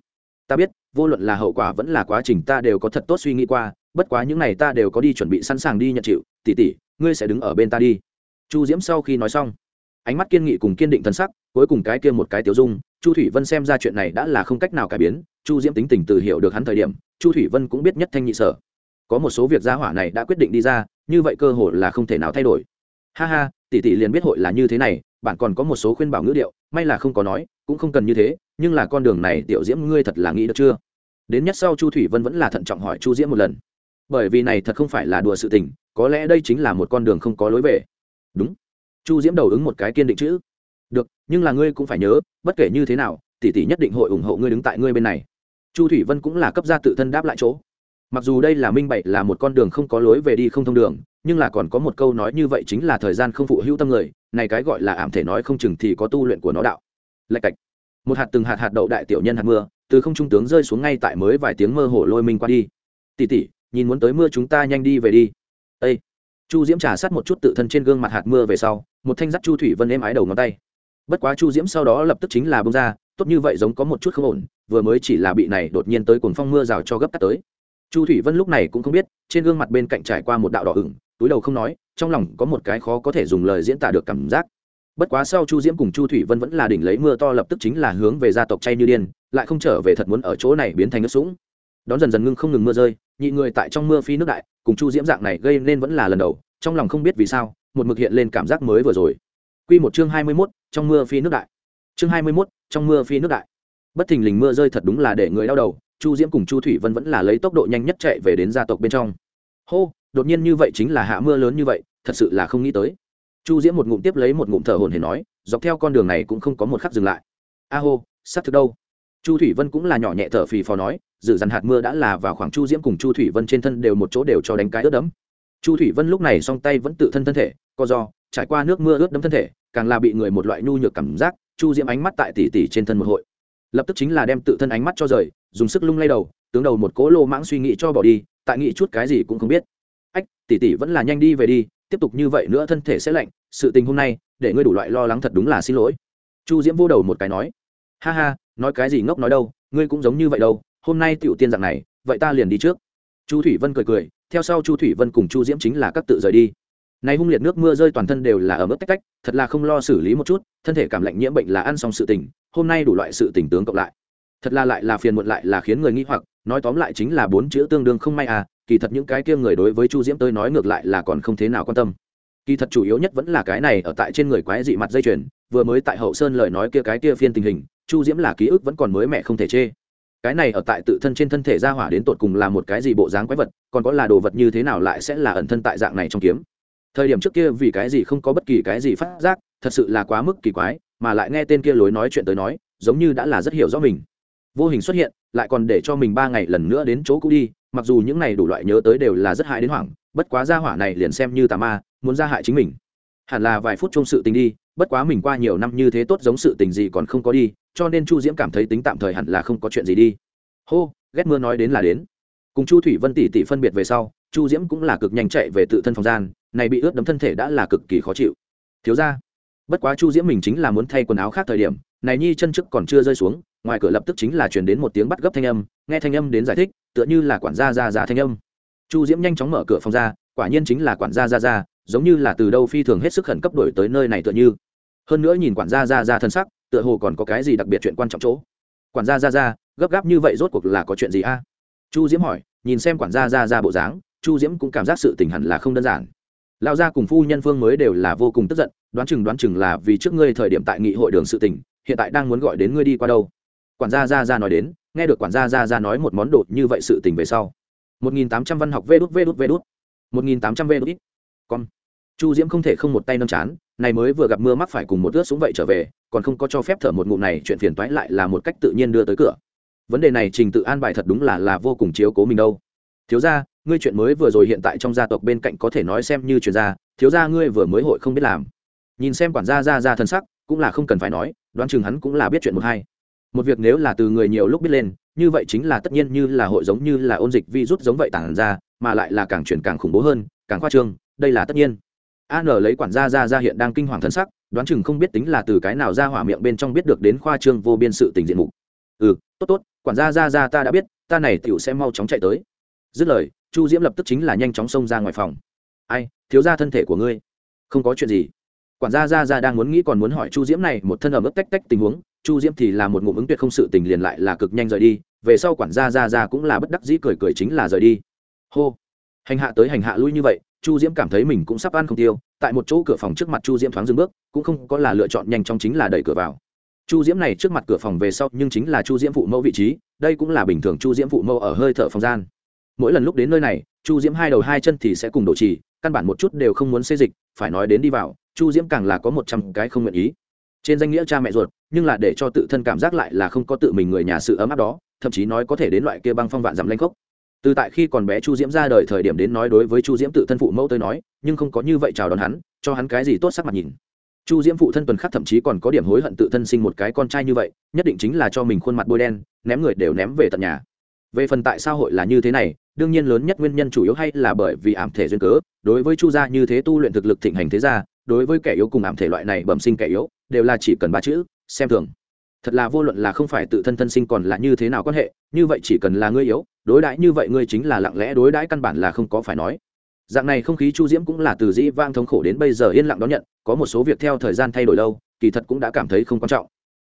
[SPEAKER 1] Ta biết, vô luận là hậu quả vẫn là quá trình ta đều có thật tốt suy nghĩ qua, bất quá những này ta đều có đi chuẩn bị sẵn sàng đi nhận chịu. Tỷ tỷ ngươi sẽ đứng ở bên ta đi. Chu diễm sau khi nói xong, ánh mắt kiên nghị cùng kiên định thân sắc, cuối cùng cái kia một cái tiểu dung, chu thủy vân xem ra chuyện này đã là không cách nào cải biến, chu diễm tính tình từ hiểu được hắn thời điểm, chu thủy vân cũng biết nhất thanh nhị sở. Có một số việc gia hỏa này đã quyết định đi ra, như vậy cơ hội là không thể nào thay đổi. Ha ha, tỷ tỷ liền biết hội là như thế này, bạn còn có một số khuyên bảo ngữ điệu, may là không có nói, cũng không cần như thế, nhưng là con đường này tiểu diễm ngươi thật là nghĩ được chưa? Đến nhất sau chu thủy vân vẫn là thận trọng hỏi chu diễm một lần. Bởi vì này thật không phải là đùa sự tình có lẽ đây chính là một con đường không có lối về. Đúng. Chu diễm đầu ứng một cái kiên định chữ. Được, nhưng là ngươi cũng phải nhớ, bất kể như thế nào, tỷ tỷ nhất định hội ủng hộ ngươi đứng tại ngươi bên này. Chu thủy vân cũng là cấp gia tự thân đáp lại chỗ. Mặc dù đây là minh bạch là một con đường không có lối về đi không thông đường, nhưng là còn có một câu nói như vậy chính là thời gian không phụ hữu tâm người, này cái gọi là ảm thể nói không chừng thì có tu luyện của nó đạo. Lạch cạch. Một hạt từng hạt hạt đậu đại tiểu nhân hạt mưa, từ không trung tướng rơi xuống ngay tại mới vài tiếng mơ hồ lôi mình qua đi. Tỉ tỉ nhìn muốn tới mưa chúng ta nhanh đi về đi. Ê! chu diễm trà sát một chút tự thân trên gương mặt hạt mưa về sau, một thanh dắt chu thủy vân êm ái đầu ngón tay. Bất quá chu diễm sau đó lập tức chính là bông ra, tốt như vậy giống có một chút không ổn, vừa mới chỉ là bị này đột nhiên tới cuồng phong mưa rào cho gấp tắt tới. Chu thủy vân lúc này cũng không biết, trên gương mặt bên cạnh trải qua một đạo đỏ ửng, túi đầu không nói, trong lòng có một cái khó có thể dùng lời diễn tả được cảm giác. Bất quá sau chu diễm cùng chu thủy vân vẫn là đỉnh lấy mưa to lập tức chính là hướng về gia tộc chay như điên, lại không trở về thật muốn ở chỗ này biến thành nước sũng đón dần dần ngưng không ngừng mưa rơi nhị người tại trong mưa phi nước đại cùng chu diễm dạng này gây nên vẫn là lần đầu trong lòng không biết vì sao một mực hiện lên cảm giác mới vừa rồi Quy một chương hai mươi 21, trong mưa phi nước đại. Chương hai mươi 21, trong mưa phi nước đại. Bất thình lình mưa rơi thật đúng là để người đau đầu, Chu Diễm cùng Chu Thủy Vân vẫn là lấy tốc độ nhanh nhất chạy về đến gia tộc bên trong. Hô, đột nhiên như vậy chính là hạ mưa lớn như vậy, thật sự là không nghĩ tới. Chu Diễm một ngụm tiếp lấy một ngụm thở hổn hển nói, dọc theo con đường này cũng không có một khắc dừng lại. A hô, sắp thực đâu? Chu Thủy Vân cũng là nhỏ nhẹ thở phì phò nói, dự dằn hạt mưa đã là vào khoảng Chu Diễm cùng Chu Thủy Vân trên thân đều một chỗ đều cho đánh cái ướt đẫm. Chu Thủy Vân lúc này song tay vẫn tự thân thân thể, co do, trải qua nước mưa ướt đẫm thân thể, càng là bị người một loại nhu nhược cảm giác chu diễm ánh mắt tại tỷ tỷ trên thân một hội. Lập tức chính là đem tự thân ánh mắt cho rời dùng sức lung lay đầu tướng đầu một cố lô mãng suy nghĩ cho bỏ đi tại nghĩ chút cái gì cũng không biết. Ách tỷ tỷ vẫn là nhanh đi về đi tiếp tục như vậy nữa thân thể sẽ lạnh sự tình hôm nay để ngươi đủ loại lo lắng thật đúng là xin lỗi. Chu diễm vô đầu một cái nói. Ha ha nói cái gì ngốc nói đâu, ngươi cũng giống như vậy đâu, hôm nay tiểu tiên dạng này, vậy ta liền đi trước. Chu thủy vân cười cười, theo sau chu thủy vân cùng chu diễm chính là các tự rời đi. Này hung liệt nước mưa rơi toàn thân đều là ở mức tách tách, thật là không lo xử lý một chút, thân thể cảm lạnh nhiễm bệnh là ăn xong sự tình, hôm nay đủ loại sự tình tướng cộng lại. Thật là lại là phiền muộn lại là khiến người nghi hoặc, nói tóm lại chính là bốn chữ tương đương không may à kỳ thật những cái kia người đối với chu diễm tới nói ngược lại là còn không thế nào quan tâm. Kỳ thật chủ yếu nhất vẫn là cái này ở tại trên người quái dị mặt dây chuyền, vừa mới tại hậu sơn lời nói kia cái kia phiên tình hình chu diễm là ký ức vẫn còn mới mẹ không thể chê. Cái này ở tại tự thân trên thân thể ra hỏa đến tột cùng là một cái gì bộ dáng quái vật, còn có là đồ vật như thế nào lại sẽ là ẩn thân tại dạng này trong kiếm. Thời điểm trước kia vì cái gì không có bất kỳ cái gì phát giác, thật sự là quá mức kỳ quái, mà lại nghe tên kia lối nói chuyện tới nói, giống như đã là rất hiểu rõ mình. Vô hình xuất hiện, lại còn để cho mình ba ngày lần nữa đến chỗ cũ đi, mặc dù những này đủ loại nhớ tới đều là rất hại đến hoảng, bất quá ra hỏa này liền xem như tà ma, muốn ra hại chính mình hẳn là vài phút trong sự tình đi, bất quá mình qua nhiều năm như thế tốt giống sự tình gì còn không có đi, cho nên chu diễm cảm thấy tính tạm thời hẳn là không có chuyện gì đi. Hô, ghét mưa nói đến là đến. Cùng chu thủy vân tỷ tỷ phân biệt về sau, chu diễm cũng là cực nhanh chạy về tự thân phòng gian, này bị ướt đấm thân thể đã là cực kỳ khó chịu. Thiếu ra bất quá chu diễm mình chính là muốn thay quần áo khác thời điểm, này nhi chân trước còn chưa rơi xuống, ngoài cửa lập tức chính là chuyển đến một tiếng bắt gấp thanh âm, nghe thanh âm đến giải thích, tựa như là quản gia ra ra thanh âm. Chu diễm nhanh chóng mở cửa phòng ra, quả nhiên chính là quản gia ra ra giống như là từ đâu phi thường hết sức khẩn cấp đổi tới nơi này tựa như. Hơn nữa nhìn quản gia ra ra thân sắc, tựa hồ còn có cái gì đặc biệt chuyện quan trọng chỗ. Quản gia ra ra, gấp gáp như vậy rốt cuộc là có chuyện gì a? Chu diễm hỏi, nhìn xem quản gia ra ra bộ dáng, chu diễm cũng cảm giác sự tình hẳn là không đơn giản. Lão gia cùng phu nhân phương mới đều là vô cùng tức giận, đoán chừng đoán chừng là vì trước ngươi thời điểm tại nghị hội đường sự tình, hiện tại đang muốn gọi đến ngươi đi qua đâu. Quản gia ra ra nói đến, nghe được quản gia ra ra nói một món đồ như vậy sự tình về sau. Một nghìn tám trăm văn học vê đút vê đút vê đút. Một nghìn tám trăm vê đút con. Chu diễm không thể không một tay nâng chán, này mới vừa gặp mưa mắc phải cùng một ướt xuống vậy trở về, còn không có cho phép thở một ngụm này, chuyện phiền toái lại là một cách tự nhiên đưa tới cửa. Vấn đề này trình tự an bài thật đúng là là vô cùng chiếu cố mình đâu. Thiếu ra ngươi chuyện mới vừa rồi hiện tại trong gia tộc bên cạnh có thể nói xem như chuyện gia, thiếu ra ngươi vừa mới hội không biết làm. Nhìn xem quản gia ra ra thân sắc, cũng là không cần phải nói, đoán chừng hắn cũng là biết chuyện một hai. Một việc nếu là từ người nhiều lúc biết lên, như vậy chính là tất nhiên như là hội giống như là ôn dịch vi rút giống vậy tản ra, mà lại là càng chuyển càng khủng bố hơn, càng khoa trương đây là tất nhiên. An lấy quản gia ra ra hiện đang kinh hoàng thân sắc, đoán chừng không biết tính là từ cái nào ra hỏa miệng bên trong biết được đến khoa trương vô biên sự tình diện mục. Ừ tốt tốt, quản gia ra ra ta đã biết, ta này tiểu sẽ mau chóng chạy tới. Dứt lời, chu diễm lập tức chính là nhanh chóng xông ra ngoài phòng. Ai, thiếu ra thân thể của ngươi. Không có chuyện gì. Quản gia ra ra đang muốn nghĩ còn muốn hỏi chu diễm này một thân ở mức tách tách tình huống, chu diễm thì là một ngụm ứng tuyệt không sự tình liền lại là cực nhanh rời đi, về sau quản gia ra ra cũng là bất đắc dĩ cười cười chính là rời đi. Hô. Hành hạ tới hành hạ lui như vậy chu diễm cảm thấy mình cũng sắp ăn không tiêu, tại một chỗ cửa phòng trước mặt chu diễm thoáng dừng bước, cũng không có là lựa chọn nhanh chóng chính là đẩy cửa vào. Chu diễm này trước mặt cửa phòng về sau nhưng chính là chu diễm phụ mẫu vị trí, đây cũng là bình thường chu diễm phụ mẫu ở hơi thở phòng gian. Mỗi lần lúc đến nơi này, chu diễm hai đầu hai chân thì sẽ cùng đổ trì, căn bản một chút đều không muốn xây dịch, phải nói đến đi vào, chu diễm càng là có một trăm cái không nguyện ý. Trên danh nghĩa cha mẹ ruột, nhưng là để cho tự thân cảm giác lại là không có tự mình người nhà sự ấm áp đó, thậm chí nói có thể đến loại kia băng phong vạn dặm lanh khốc từ tại khi còn bé chu diễm ra đời thời điểm đến nói đối với chu diễm tự thân phụ mẫu tới nói, nhưng không có như vậy chào đón hắn, cho hắn cái gì tốt sắc mặt nhìn. Chu diễm phụ thân tuần khắc thậm chí còn có điểm hối hận tự thân sinh một cái con trai như vậy, nhất định chính là cho mình khuôn mặt bôi đen, ném người đều ném về tận nhà. Về phần tại sao hội là như thế này, đương nhiên lớn nhất nguyên nhân chủ yếu hay là bởi vì ảm thể duyên cớ. Đối với chu gia như thế tu luyện thực lực thịnh hành thế gia, đối với kẻ yếu cùng ảm thể loại này bẩm sinh kẻ yếu, đều là chỉ cần ba chữ, xem thường. Thật là vô luận là không phải tự thân thân sinh còn là như thế nào quan hệ, như vậy chỉ cần là ngươi yếu đối đãi như vậy ngươi chính là lặng lẽ đối đãi căn bản là không có phải nói. Dạng này không khí chu diễm cũng là từ dĩ vang thống khổ đến bây giờ yên lặng đón nhận, có một số việc theo thời gian thay đổi lâu, kỳ thật cũng đã cảm thấy không quan trọng.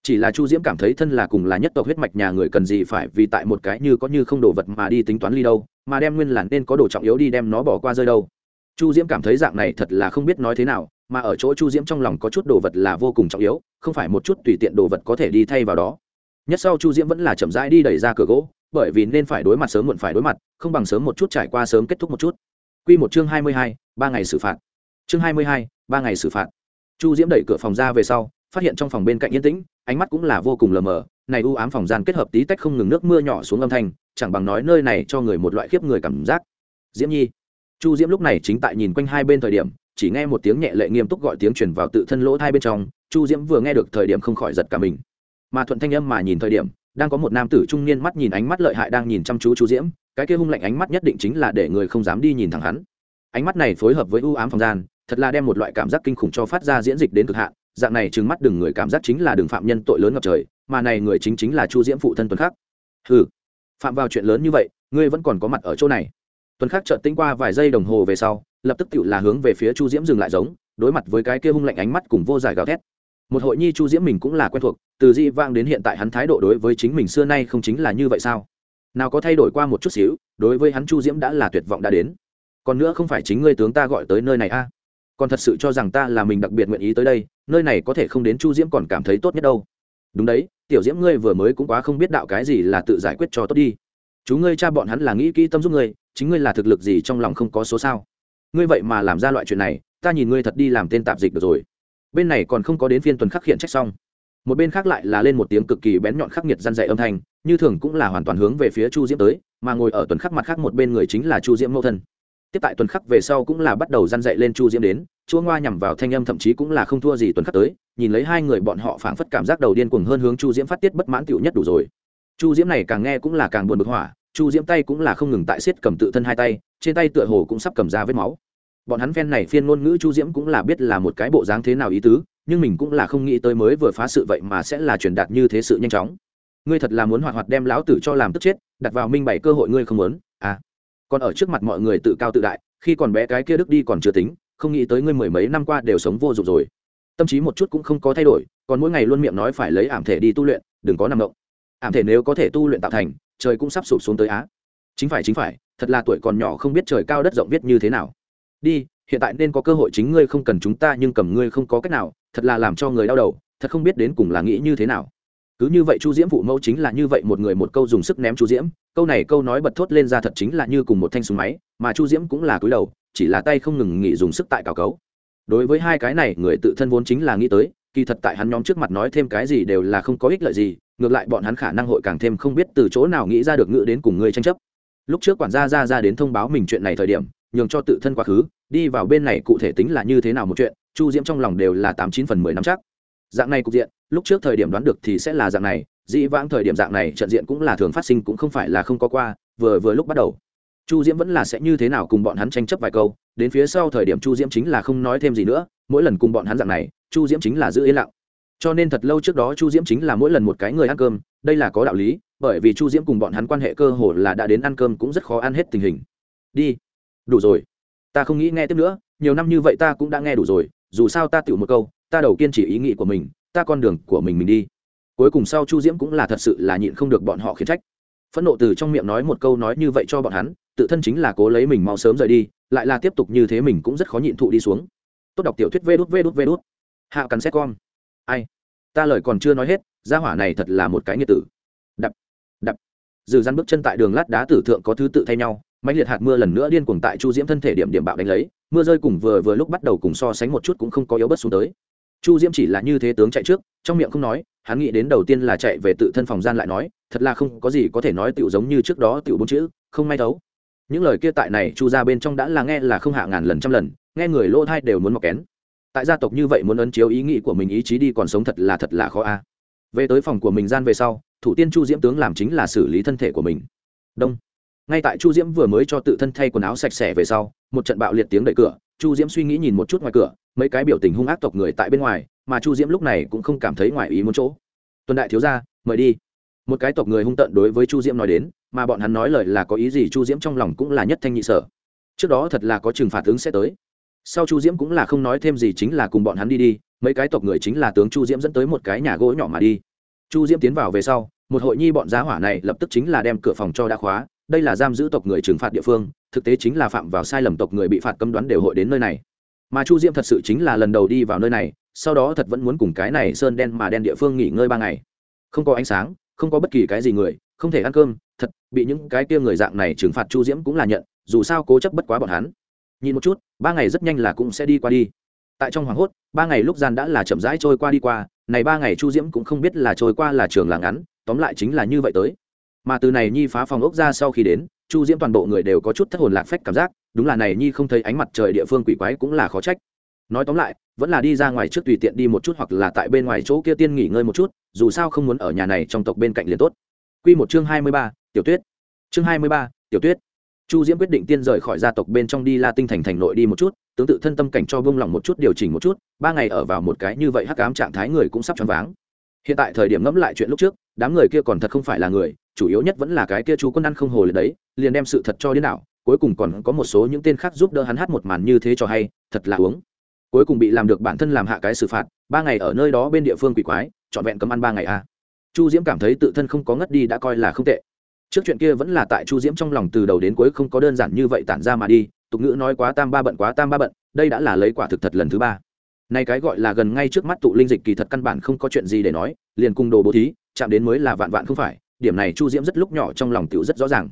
[SPEAKER 1] Chỉ là chu diễm cảm thấy thân là cùng là nhất tộc huyết mạch nhà người cần gì phải vì tại một cái như có như không đồ vật mà đi tính toán ly đâu, mà đem nguyên làn nên có đồ trọng yếu đi đem nó bỏ qua rơi đâu. Chu diễm cảm thấy dạng này thật là không biết nói thế nào, mà ở chỗ chu diễm trong lòng có chút đồ vật là vô cùng trọng yếu, không phải một chút tùy tiện đồ vật có thể đi thay vào đó. Nhất sau chu diễm vẫn là chậm rãi đi đẩy ra cửa gỗ bởi vì nên phải đối mặt sớm muộn phải đối mặt, không bằng sớm một chút trải qua sớm kết thúc một chút. Q một chương hai mươi hai, ba ngày xử phạt. Chương hai mươi hai, ba ngày xử phạt. Chu diễm đẩy cửa phòng ra về sau, phát hiện trong phòng bên cạnh yên tĩnh, ánh mắt cũng là vô cùng lờ mờ, này u ám phòng gian kết hợp tí tách không ngừng nước mưa nhỏ xuống âm thanh, chẳng bằng nói nơi này cho người một loại khiếp người cảm giác. Diễm nhi. Chu diễm lúc này chính tại nhìn quanh hai bên thời điểm, chỉ nghe một tiếng nhẹ lệ nghiêm túc gọi tiếng truyền vào tự thân lỗ hai bên trong, chu diễm vừa nghe được thời điểm không khỏi giật cả mình. Mà thuận thanh âm mà nhìn thời điểm đang có một nam tử trung niên mắt nhìn ánh mắt lợi hại đang nhìn chăm chú chu diễm cái kia hung lạnh ánh mắt nhất định chính là để người không dám đi nhìn thẳng hắn ánh mắt này phối hợp với u ám phòng gian thật là đem một loại cảm giác kinh khủng cho phát ra diễn dịch đến cực hạn dạng này trừng mắt đừng người cảm giác chính là đường phạm nhân tội lớn ngập trời mà này người chính chính là chu diễm phụ thân tuần khắc ừ phạm vào chuyện lớn như vậy ngươi vẫn còn có mặt ở chỗ này tuần khắc chợt tinh qua vài giây đồng hồ về sau lập tức tự là hướng về phía chu diễm dừng lại giống đối mặt với cái kia hung lạnh ánh mắt cùng vô dài gào thét một hội nhi chu diễm mình cũng là quen thuộc, từ dị vang đến hiện tại hắn thái độ đối với chính mình xưa nay không chính là như vậy sao? Nào có thay đổi qua một chút xíu, đối với hắn chu diễm đã là tuyệt vọng đã đến. Còn nữa không phải chính ngươi tướng ta gọi tới nơi này a? Còn thật sự cho rằng ta là mình đặc biệt nguyện ý tới đây, nơi này có thể không đến chu diễm còn cảm thấy tốt nhất đâu. Đúng đấy, tiểu diễm ngươi vừa mới cũng quá không biết đạo cái gì là tự giải quyết cho tốt đi. Chú ngươi cha bọn hắn là nghĩ kỹ tâm giúp ngươi, chính ngươi là thực lực gì trong lòng không có số sao? Ngươi vậy mà làm ra loại chuyện này, ta nhìn ngươi thật đi làm tên tạp dịch được rồi bên này còn không có đến phiên tuần khắc hiện trách xong. Một bên khác lại là lên một tiếng cực kỳ bén nhọn khắc nghiệt răn dạy âm thanh, như thường cũng là hoàn toàn hướng về phía chu diễm tới, mà ngồi ở tuần khắc mặt khác một bên người chính là chu diễm mẫu thân. Tiếp tại tuần khắc về sau cũng là bắt đầu răn dạy lên chu diễm đến, chúa ngoa nhằm vào thanh âm thậm chí cũng là không thua gì tuần khắc tới, nhìn lấy hai người bọn họ phảng phất cảm giác đầu điên cuồng hơn hướng chu diễm phát tiết bất mãn tựu nhất đủ rồi. Chu diễm này càng nghe cũng là càng buồn bực hỏa, chu diễm tay cũng là không ngừng tại siết cầm tự thân hai tay, trên tay tựa hồ cũng sắp cầm ra vết máu bọn hắn phen này phiên ngôn ngữ chu diễm cũng là biết là một cái bộ dáng thế nào ý tứ, nhưng mình cũng là không nghĩ tới mới vừa phá sự vậy mà sẽ là truyền đạt như thế sự nhanh chóng. Ngươi thật là muốn hoạt hoạt đem lão tử cho làm tức chết, đặt vào minh bảy cơ hội ngươi không muốn à. Còn ở trước mặt mọi người tự cao tự đại, khi còn bé cái kia đức đi còn chưa tính, không nghĩ tới ngươi mười mấy năm qua đều sống vô dụng rồi. Tâm trí một chút cũng không có thay đổi, còn mỗi ngày luôn miệng nói phải lấy ảm thể đi tu luyện, đừng có nằm động. Ảm thể nếu có thể tu luyện tạo thành, trời cũng sắp sụp xuống tới á. Chính phải chính phải, thật là tuổi còn nhỏ không biết trời cao đất rộng biết như thế nào đi, hiện tại nên có cơ hội chính ngươi không cần chúng ta, nhưng cầm ngươi không có cách nào, thật là làm cho người đau đầu, thật không biết đến cùng là nghĩ như thế nào. Cứ như vậy chu diễm phụ mẫu chính là như vậy một người một câu dùng sức ném chu diễm, câu này câu nói bật thốt lên ra thật chính là như cùng một thanh súng máy, mà chu diễm cũng là cúi đầu, chỉ là tay không ngừng nghỉ dùng sức tại cào cấu. Đối với hai cái này, người tự thân vốn chính là nghĩ tới, kỳ thật tại hắn nhóm trước mặt nói thêm cái gì đều là không có ích lợi gì, ngược lại bọn hắn khả năng hội càng thêm không biết từ chỗ nào nghĩ ra được ngữ đến cùng ngươi tranh chấp. Lúc trước quản gia ra ra đến thông báo mình chuyện này thời điểm nhường cho tự thân quá khứ, đi vào bên này cụ thể tính là như thế nào một chuyện, chu diễm trong lòng đều là tám chín phần mười năm chắc. Dạng này cục diện, lúc trước thời điểm đoán được thì sẽ là dạng này, dĩ vãng thời điểm dạng này trận diện cũng là thường phát sinh cũng không phải là không có qua, vừa vừa lúc bắt đầu. Chu diễm vẫn là sẽ như thế nào cùng bọn hắn tranh chấp vài câu, đến phía sau thời điểm chu diễm chính là không nói thêm gì nữa, mỗi lần cùng bọn hắn dạng này, chu diễm chính là giữ yên lặng. Cho nên thật lâu trước đó chu diễm chính là mỗi lần một cái người ăn cơm, đây là có đạo lý, bởi vì chu diễm cùng bọn hắn quan hệ cơ hồ là đã đến ăn cơm cũng rất khó ăn hết tình hình. Đi đủ rồi. Ta không nghĩ nghe tiếp nữa, nhiều năm như vậy ta cũng đã nghe đủ rồi, dù sao ta tựu một câu, ta đầu kiên chỉ ý nghĩ của mình, ta con đường của mình mình đi. Cuối cùng sau chu diễm cũng là thật sự là nhịn không được bọn họ khiến trách. Phẫn nộ từ trong miệng nói một câu nói như vậy cho bọn hắn, tự thân chính là cố lấy mình mau sớm rời đi, lại là tiếp tục như thế mình cũng rất khó nhịn thụ đi xuống. Tốt đọc tiểu thuyết vê đút vê đút vê đút. Hạ cắn xét con ai? Ta lời còn chưa nói hết, gia hỏa này thật là một cái nghiệt tử. Đập đập. Dừ răn bước chân tại đường lát đá tử thượng có thứ tự thay nhau mạnh liệt hạt mưa lần nữa điên cuồng tại chu diễm thân thể điểm điểm bạo đánh lấy, mưa rơi cùng vừa vừa lúc bắt đầu cùng so sánh một chút cũng không có yếu bất xuống tới. Chu diễm chỉ là như thế tướng chạy trước, trong miệng không nói, hắn nghĩ đến đầu tiên là chạy về tự thân phòng gian lại nói, thật là không có gì có thể nói tựu giống như trước đó tựu bốn chữ, không may thấu. Những lời kia tại này chu ra bên trong đã là nghe là không hạ ngàn lần trăm lần, nghe người lỗ thai đều muốn mọc kén. Tại gia tộc như vậy muốn ấn chiếu ý nghĩ của mình, ý chí đi còn sống thật là thật là khó a. Về tới phòng của mình gian về sau, thủ tiên chu diễm tướng làm chính là xử lý thân thể của mình. Đông ngay tại chu diễm vừa mới cho tự thân thay quần áo sạch sẽ về sau, một trận bạo liệt tiếng đẩy cửa, chu diễm suy nghĩ nhìn một chút ngoài cửa, mấy cái biểu tình hung ác tộc người tại bên ngoài, mà chu diễm lúc này cũng không cảm thấy ngoài ý muốn chỗ. Tuần đại thiếu ra mời đi. Một cái tộc người hung tận đối với chu diễm nói đến, mà bọn hắn nói lời là có ý gì chu diễm trong lòng cũng là nhất thanh nhị sở. Trước đó thật là có trừng phạt ứng sẽ tới. Sau chu diễm cũng là không nói thêm gì chính là cùng bọn hắn đi đi, mấy cái tộc người chính là tướng chu diễm dẫn tới một cái nhà gỗ nhỏ mà đi. Chu diễm tiến vào về sau, một hội nhi bọn giá hỏa này lập tức chính là đem cửa phòng cho đã khóa đây là giam giữ tộc người trừng phạt địa phương, thực tế chính là phạm vào sai lầm tộc người bị phạt cấm đoán đều hội đến nơi này. Mà chu diễm thật sự chính là lần đầu đi vào nơi này, sau đó thật vẫn muốn cùng cái này sơn đen mà đen địa phương nghỉ ngơi ba ngày. Không có ánh sáng, không có bất kỳ cái gì người, không thể ăn cơm, thật, bị những cái kia người dạng này trừng phạt chu diễm cũng là nhận, dù sao cố chấp bất quá bọn hắn. Nhìn một chút, ba ngày rất nhanh là cũng sẽ đi qua đi. Tại trong hoàng hốt, ba ngày lúc gian đã là chậm rãi trôi qua đi qua, này ba ngày chu diễm cũng không biết là trôi qua là trường là ngắn, tóm lại chính là như vậy tới mà từ này nhi phá phòng ốc ra sau khi đến chu diễm toàn bộ người đều có chút thất hồn lạc phách cảm giác đúng là này nhi không thấy ánh mặt trời địa phương quỷ quái cũng là khó trách. Nói tóm lại vẫn là đi ra ngoài trước tùy tiện đi một chút hoặc là tại bên ngoài chỗ kia tiên nghỉ ngơi một chút dù sao không muốn ở nhà này trong tộc bên cạnh liền tốt. Quy một chương hai mươi ba, tiểu tuyết. Chương hai mươi ba, tiểu tuyết. Chu diễm quyết định tiên rời khỏi gia tộc bên trong đi la tinh thành thành nội đi một chút tương tự thân tâm cảnh cho bông lòng một chút điều chỉnh một chút ba ngày ở vào một cái như vậy hắc ám trạng thái người cũng sắp choáng váng hiện tại thời điểm ngẫm lại chuyện lúc trước, đám người kia còn thật không phải là người, chủ yếu nhất vẫn là cái kia chú quân ăn không hồ liệt đấy, liền đem sự thật cho đến nào cuối cùng còn có một số những tên khác giúp đỡ hắn hát một màn như thế cho hay, thật là uống. Cuối cùng bị làm được bản thân làm hạ cái xử phạt, ba ngày ở nơi đó bên địa phương quỷ quái, trọn vẹn cấm ăn ba ngày a à. chu diễm cảm thấy tự thân không có ngất đi đã coi là không tệ. Trước chuyện kia vẫn là tại chu diễm trong lòng từ đầu đến cuối không có đơn giản như vậy tản ra mà đi, tục ngữ nói quá tam ba bận quá tam ba bận, đây đã là lấy quả thực thật lần thứ ba nay cái gọi là gần ngay trước mắt tụ linh dịch kỳ thật căn bản không có chuyện gì để nói, liền cung đồ bố thí, chạm đến mới là vạn vạn không phải, điểm này chu diễm rất lúc nhỏ trong lòng tiểu rất rõ ràng.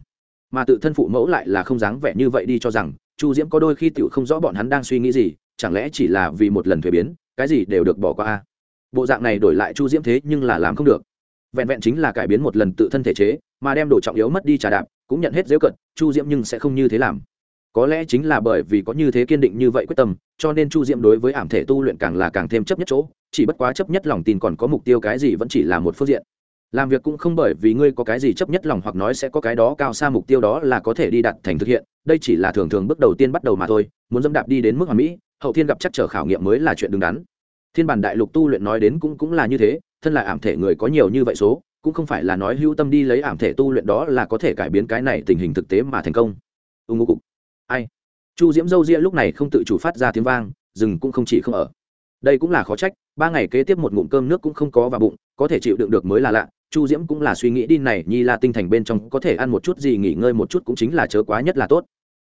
[SPEAKER 1] Mà tự thân phụ mẫu lại là không dáng vẻ như vậy đi cho rằng, chu diễm có đôi khi tiểu không rõ bọn hắn đang suy nghĩ gì, chẳng lẽ chỉ là vì một lần thuế biến, cái gì đều được bỏ qua a? Bộ dạng này đổi lại chu diễm thế nhưng là làm không được. Vẹn vẹn chính là cải biến một lần tự thân thể chế, mà đem đồ trọng yếu mất đi trả đạp, cũng nhận hết dễ cận, chu diễm nhưng sẽ không như thế làm có lẽ chính là bởi vì có như thế kiên định như vậy quyết tâm, cho nên chu diễm đối với ảm thể tu luyện càng là càng thêm chấp nhất chỗ, chỉ bất quá chấp nhất lòng tin còn có mục tiêu cái gì vẫn chỉ là một phương diện. Làm việc cũng không bởi vì ngươi có cái gì chấp nhất lòng hoặc nói sẽ có cái đó cao xa mục tiêu đó là có thể đi đặt thành thực hiện, đây chỉ là thường thường bước đầu tiên bắt đầu mà thôi, muốn dẫm đạp đi đến mức hoàn mỹ, hậu thiên gặp chắc trở khảo nghiệm mới là chuyện đứng đắn. Thiên bản đại lục tu luyện nói đến cũng cũng là như thế, thân là ảm thể người có nhiều như vậy số, cũng không phải là nói hữu tâm đi lấy ảm thể tu luyện đó là có thể cải biến cái này tình hình thực tế mà thành công. Ưng ngô cục ai? Chu diễm dâu ria lúc này không tự chủ phát ra tiếng vang, rừng cũng không chỉ không ở. Đây cũng là khó trách, ba ngày kế tiếp một ngụm cơm nước cũng không có vào bụng, có thể chịu đựng được mới là lạ. Chu diễm cũng là suy nghĩ đi này, nhi là tinh thành bên trong có thể ăn một chút gì, nghỉ ngơi một chút cũng chính là chớ quá nhất là tốt.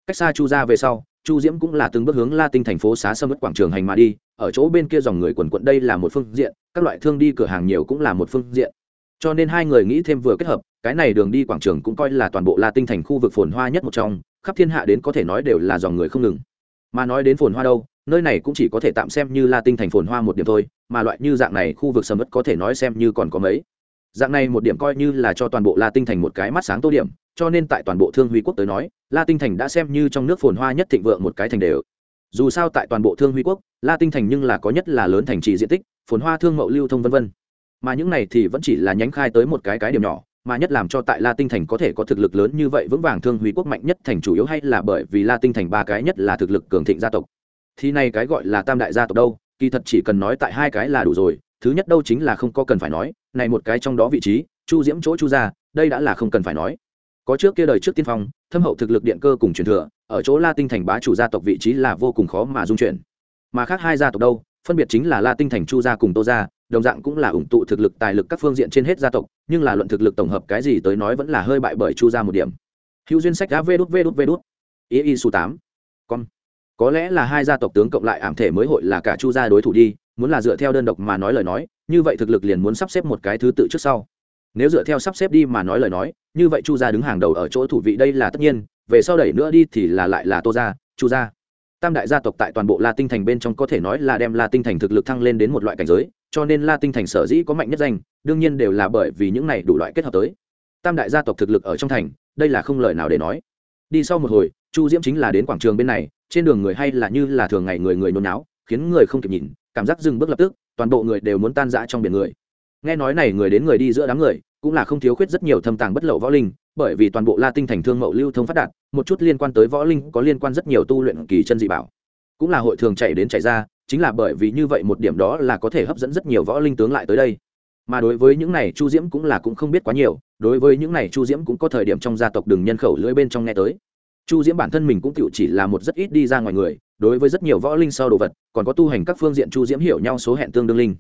[SPEAKER 1] Cách xa chu ra về sau, chu diễm cũng là từng bước hướng la tinh thành phố xá sâm mất quảng trường hành mà đi, ở chỗ bên kia dòng người quần quận đây là một phương diện, các loại thương đi cửa hàng nhiều cũng là một phương diện. Cho nên hai người nghĩ thêm vừa kết hợp, cái này đường đi quảng trường cũng coi là toàn bộ la tinh thành khu vực phồn hoa nhất một trong khắp thiên hạ đến có thể nói đều là dòng người không ngừng. Mà nói đến phồn hoa đâu, nơi này cũng chỉ có thể tạm xem như la tinh thành phồn hoa một điểm thôi, mà loại như dạng này khu vực sầm ất có thể nói xem như còn có mấy. Dạng này một điểm coi như là cho toàn bộ la tinh thành một cái mắt sáng tô điểm, cho nên tại toàn bộ thương huy quốc tới nói la tinh thành đã xem như trong nước phồn hoa nhất thịnh vượng một cái thành đều. Dù sao tại toàn bộ thương huy quốc la tinh thành nhưng là có nhất là lớn thành trì diện tích, phồn hoa thương mậu lưu thông v v mà những này thì vẫn chỉ là nhánh khai tới một cái cái điểm nhỏ mà nhất làm cho tại la tinh thành có thể có thực lực lớn như vậy vững vàng thương huy quốc mạnh nhất thành chủ yếu hay là bởi vì la tinh thành ba cái nhất là thực lực cường thịnh gia tộc? Thì này cái gọi là tam đại gia tộc đâu? Kỳ thật chỉ cần nói tại hai cái là đủ rồi thứ nhất đâu chính là không có cần phải nói này một cái trong đó vị trí chu diễm chỗ chu gia, đây đã là không cần phải nói. Có trước kia đời trước tiên phong thâm hậu thực lực điện cơ cùng truyền thừa ở chỗ la tinh thành bá chủ gia tộc vị trí là vô cùng khó mà dung chuyện. mà khác hai gia tộc đâu? Phân biệt chính là la tinh thành chu gia cùng tô gia đồng dạng cũng là ủng tụ thực lực tài lực các phương diện trên hết gia tộc nhưng là luận thực lực tổng hợp cái gì tới nói vẫn là hơi bại bởi chu ra một điểm. Hữu duyên sách đã vê đút vê đút vê đút. Ý y su tám. Con. Có lẽ là hai gia tộc tướng cộng lại ảm thể mới hội là cả chu gia đối thủ đi, muốn là dựa theo đơn độc mà nói lời nói, như vậy thực lực liền muốn sắp xếp một cái thứ tự trước sau. Nếu dựa theo sắp xếp đi mà nói lời nói, như vậy chu gia đứng hàng đầu ở chỗ thủ vị đây là tất nhiên, về sau đẩy nữa đi thì là lại là tô gia, chu gia. Tam đại gia tộc tại toàn bộ la tinh thành bên trong có thể nói là đem la tinh thành thực lực thăng lên đến một loại cảnh giới cho nên la tinh thành sở dĩ có mạnh nhất danh, đương nhiên đều là bởi vì những này đủ loại kết hợp tới. Tam đại gia tộc thực lực ở trong thành, đây là không lời nào để nói. Đi sau một hồi, chu diễm chính là đến quảng trường bên này, trên đường người hay là như là thường ngày người người nôn náo, khiến người không kịp nhìn, cảm giác dừng bước lập tức, toàn bộ người đều muốn tan rã trong biển người. Nghe nói này người đến người đi giữa đám người, cũng là không thiếu khuyết rất nhiều thâm tàng bất lậu võ linh, bởi vì toàn bộ la tinh thành thương mậu lưu thông phát đạt, một chút liên quan tới võ linh có liên quan rất nhiều tu luyện kỳ chân dị bảo. Cũng là hội thường chạy đến chạy ra chính là bởi vì như vậy một điểm đó là có thể hấp dẫn rất nhiều võ linh tướng lại tới đây. Mà đối với những này chu diễm cũng là cũng không biết quá nhiều, đối với những này chu diễm cũng có thời điểm trong gia tộc đường nhân khẩu lưỡi bên trong nghe tới. Chu diễm bản thân mình cũng tự chỉ là một rất ít đi ra ngoài người, đối với rất nhiều võ linh sau đồ vật, còn có tu hành các phương diện chu diễm hiểu nhau số hẹn tương đương linh.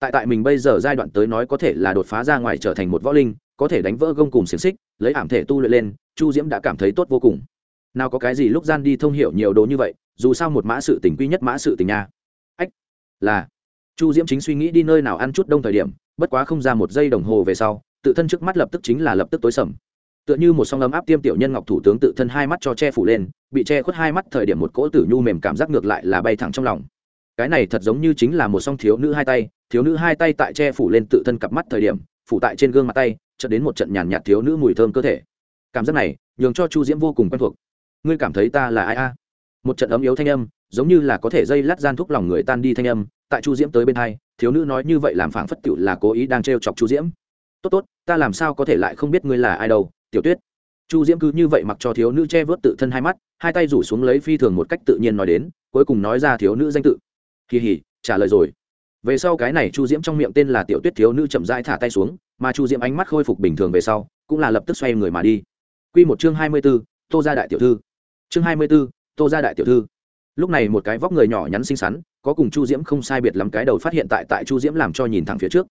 [SPEAKER 1] Tại tại mình bây giờ giai đoạn tới nói có thể là đột phá ra ngoài trở thành một võ linh, có thể đánh vỡ gông cùng xiềng xích, lấy ảm thể tu luyện lên, chu diễm đã cảm thấy tốt vô cùng. Nào có cái gì lúc gian đi thông hiểu nhiều đồ như vậy, dù sao một mã sự tình quy nhất mã sự tình nha là, chu diễm chính suy nghĩ đi nơi nào ăn chút đông thời điểm, bất quá không ra một giây đồng hồ về sau, tự thân trước mắt lập tức chính là lập tức tối sầm. Tựa như một song ấm áp tiêm tiểu nhân ngọc thủ tướng tự thân hai mắt cho che phủ lên, bị che khuất hai mắt thời điểm một cỗ tử nhu mềm cảm giác ngược lại là bay thẳng trong lòng. Cái này thật giống như chính là một song thiếu nữ hai tay, thiếu nữ hai tay tại che phủ lên tự thân cặp mắt thời điểm, phủ tại trên gương mặt tay, chợt đến một trận nhàn nhạt thiếu nữ mùi thơm cơ thể. Cảm giác này, nhường cho chu diễm vô cùng quen thuộc. Ngươi cảm thấy ta là ai a? Một trận ấm yếu thanh âm giống như là có thể dây lát gian thúc lòng người tan đi thanh âm, tại chu diễm tới bên hai, thiếu nữ nói như vậy làm phảng phất tựu là cố ý đang trêu chọc chu diễm. Tốt tốt, ta làm sao có thể lại không biết ngươi là ai đâu, tiểu tuyết. Chu diễm cứ như vậy mặc cho thiếu nữ che vớt tự thân hai mắt, hai tay rủ xuống lấy phi thường một cách tự nhiên nói đến, cuối cùng nói ra thiếu nữ danh tự. Kỳ hỉ trả lời rồi. Về sau cái này chu diễm trong miệng tên là tiểu tuyết thiếu nữ chậm rãi thả tay xuống, mà chu diễm ánh mắt khôi phục bình thường về sau, cũng là lập tức xoay người mà đi. Q một chương hai mươi b ố tô ra đại tiểu thư. Chương hai mươi b ố tô gia đại tiểu thư lúc này một cái vóc người nhỏ nhắn xinh xắn, có cùng chu diễm không sai biệt lắm cái đầu phát hiện tại tại chu diễm làm cho nhìn thẳng phía trước.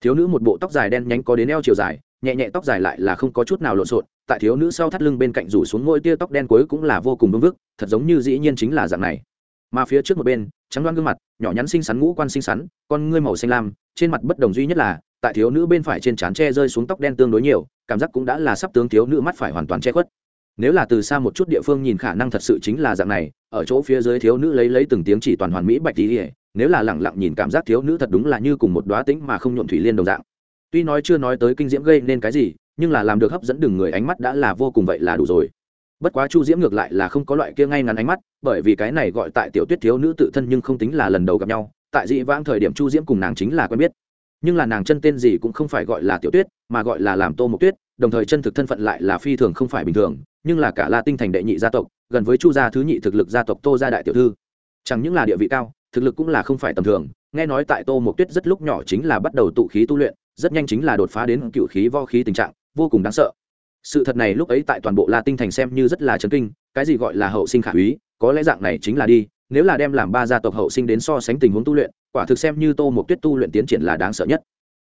[SPEAKER 1] Thiếu nữ một bộ tóc dài đen nhánh có đến eo chiều dài, nhẹ nhẹ tóc dài lại là không có chút nào lộn xộn, tại thiếu nữ sau thắt lưng bên cạnh rủ xuống ngôi tia tóc đen cuối cũng là vô cùng vương vức, thật giống như dĩ nhiên chính là dạng này. Mà phía trước một bên, trắng đoan gương mặt, nhỏ nhắn xinh xắn ngũ quan xinh xắn, con ngươi màu xanh lam, trên mặt bất đồng duy nhất là, tại thiếu nữ bên phải trên trán tre rơi xuống tóc đen tương đối nhiều, cảm giác cũng đã là sắp tướng thiếu nữ mắt phải hoàn toàn che khuất nếu là từ xa một chút địa phương nhìn khả năng thật sự chính là dạng này, ở chỗ phía dưới thiếu nữ lấy lấy từng tiếng chỉ toàn hoàn mỹ bạch tí ỉa nếu là lẳng lặng nhìn cảm giác thiếu nữ thật đúng là như cùng một đoá tính mà không nhuộm thủy liên đồng dạng. Tuy nói chưa nói tới kinh diễm gây nên cái gì, nhưng là làm được hấp dẫn đường người ánh mắt đã là vô cùng vậy là đủ rồi. Bất quá chu diễm ngược lại là không có loại kia ngay ngắn ánh mắt, bởi vì cái này gọi tại tiểu tuyết thiếu nữ tự thân nhưng không tính là lần đầu gặp nhau, tại dị vãng thời điểm chu diễm cùng nàng chính là quen biết. Nhưng là nàng chân tên gì cũng không phải gọi là tiểu tuyết, mà gọi là làm tô mộc tuyết đồng thời chân thực thân phận lại là phi thường không phải bình thường, nhưng là cả la tinh thành đệ nhị gia tộc, gần với chu gia thứ nhị thực lực gia tộc tô gia đại tiểu thư. Chẳng những là địa vị cao, thực lực cũng là không phải tầm thường, nghe nói tại tô mộc tuyết rất lúc nhỏ chính là bắt đầu tụ khí tu luyện, rất nhanh chính là đột phá đến cựu khí vo khí tình trạng, vô cùng đáng sợ. Sự thật này lúc ấy tại toàn bộ la tinh thành xem như rất là chấn kinh, cái gì gọi là hậu sinh khả úy, có lẽ dạng này chính là đi, nếu là đem làm ba gia tộc hậu sinh đến so sánh tình huống tu luyện, quả thực xem như tô Mục tuyết tu luyện tiến triển là đáng sợ nhất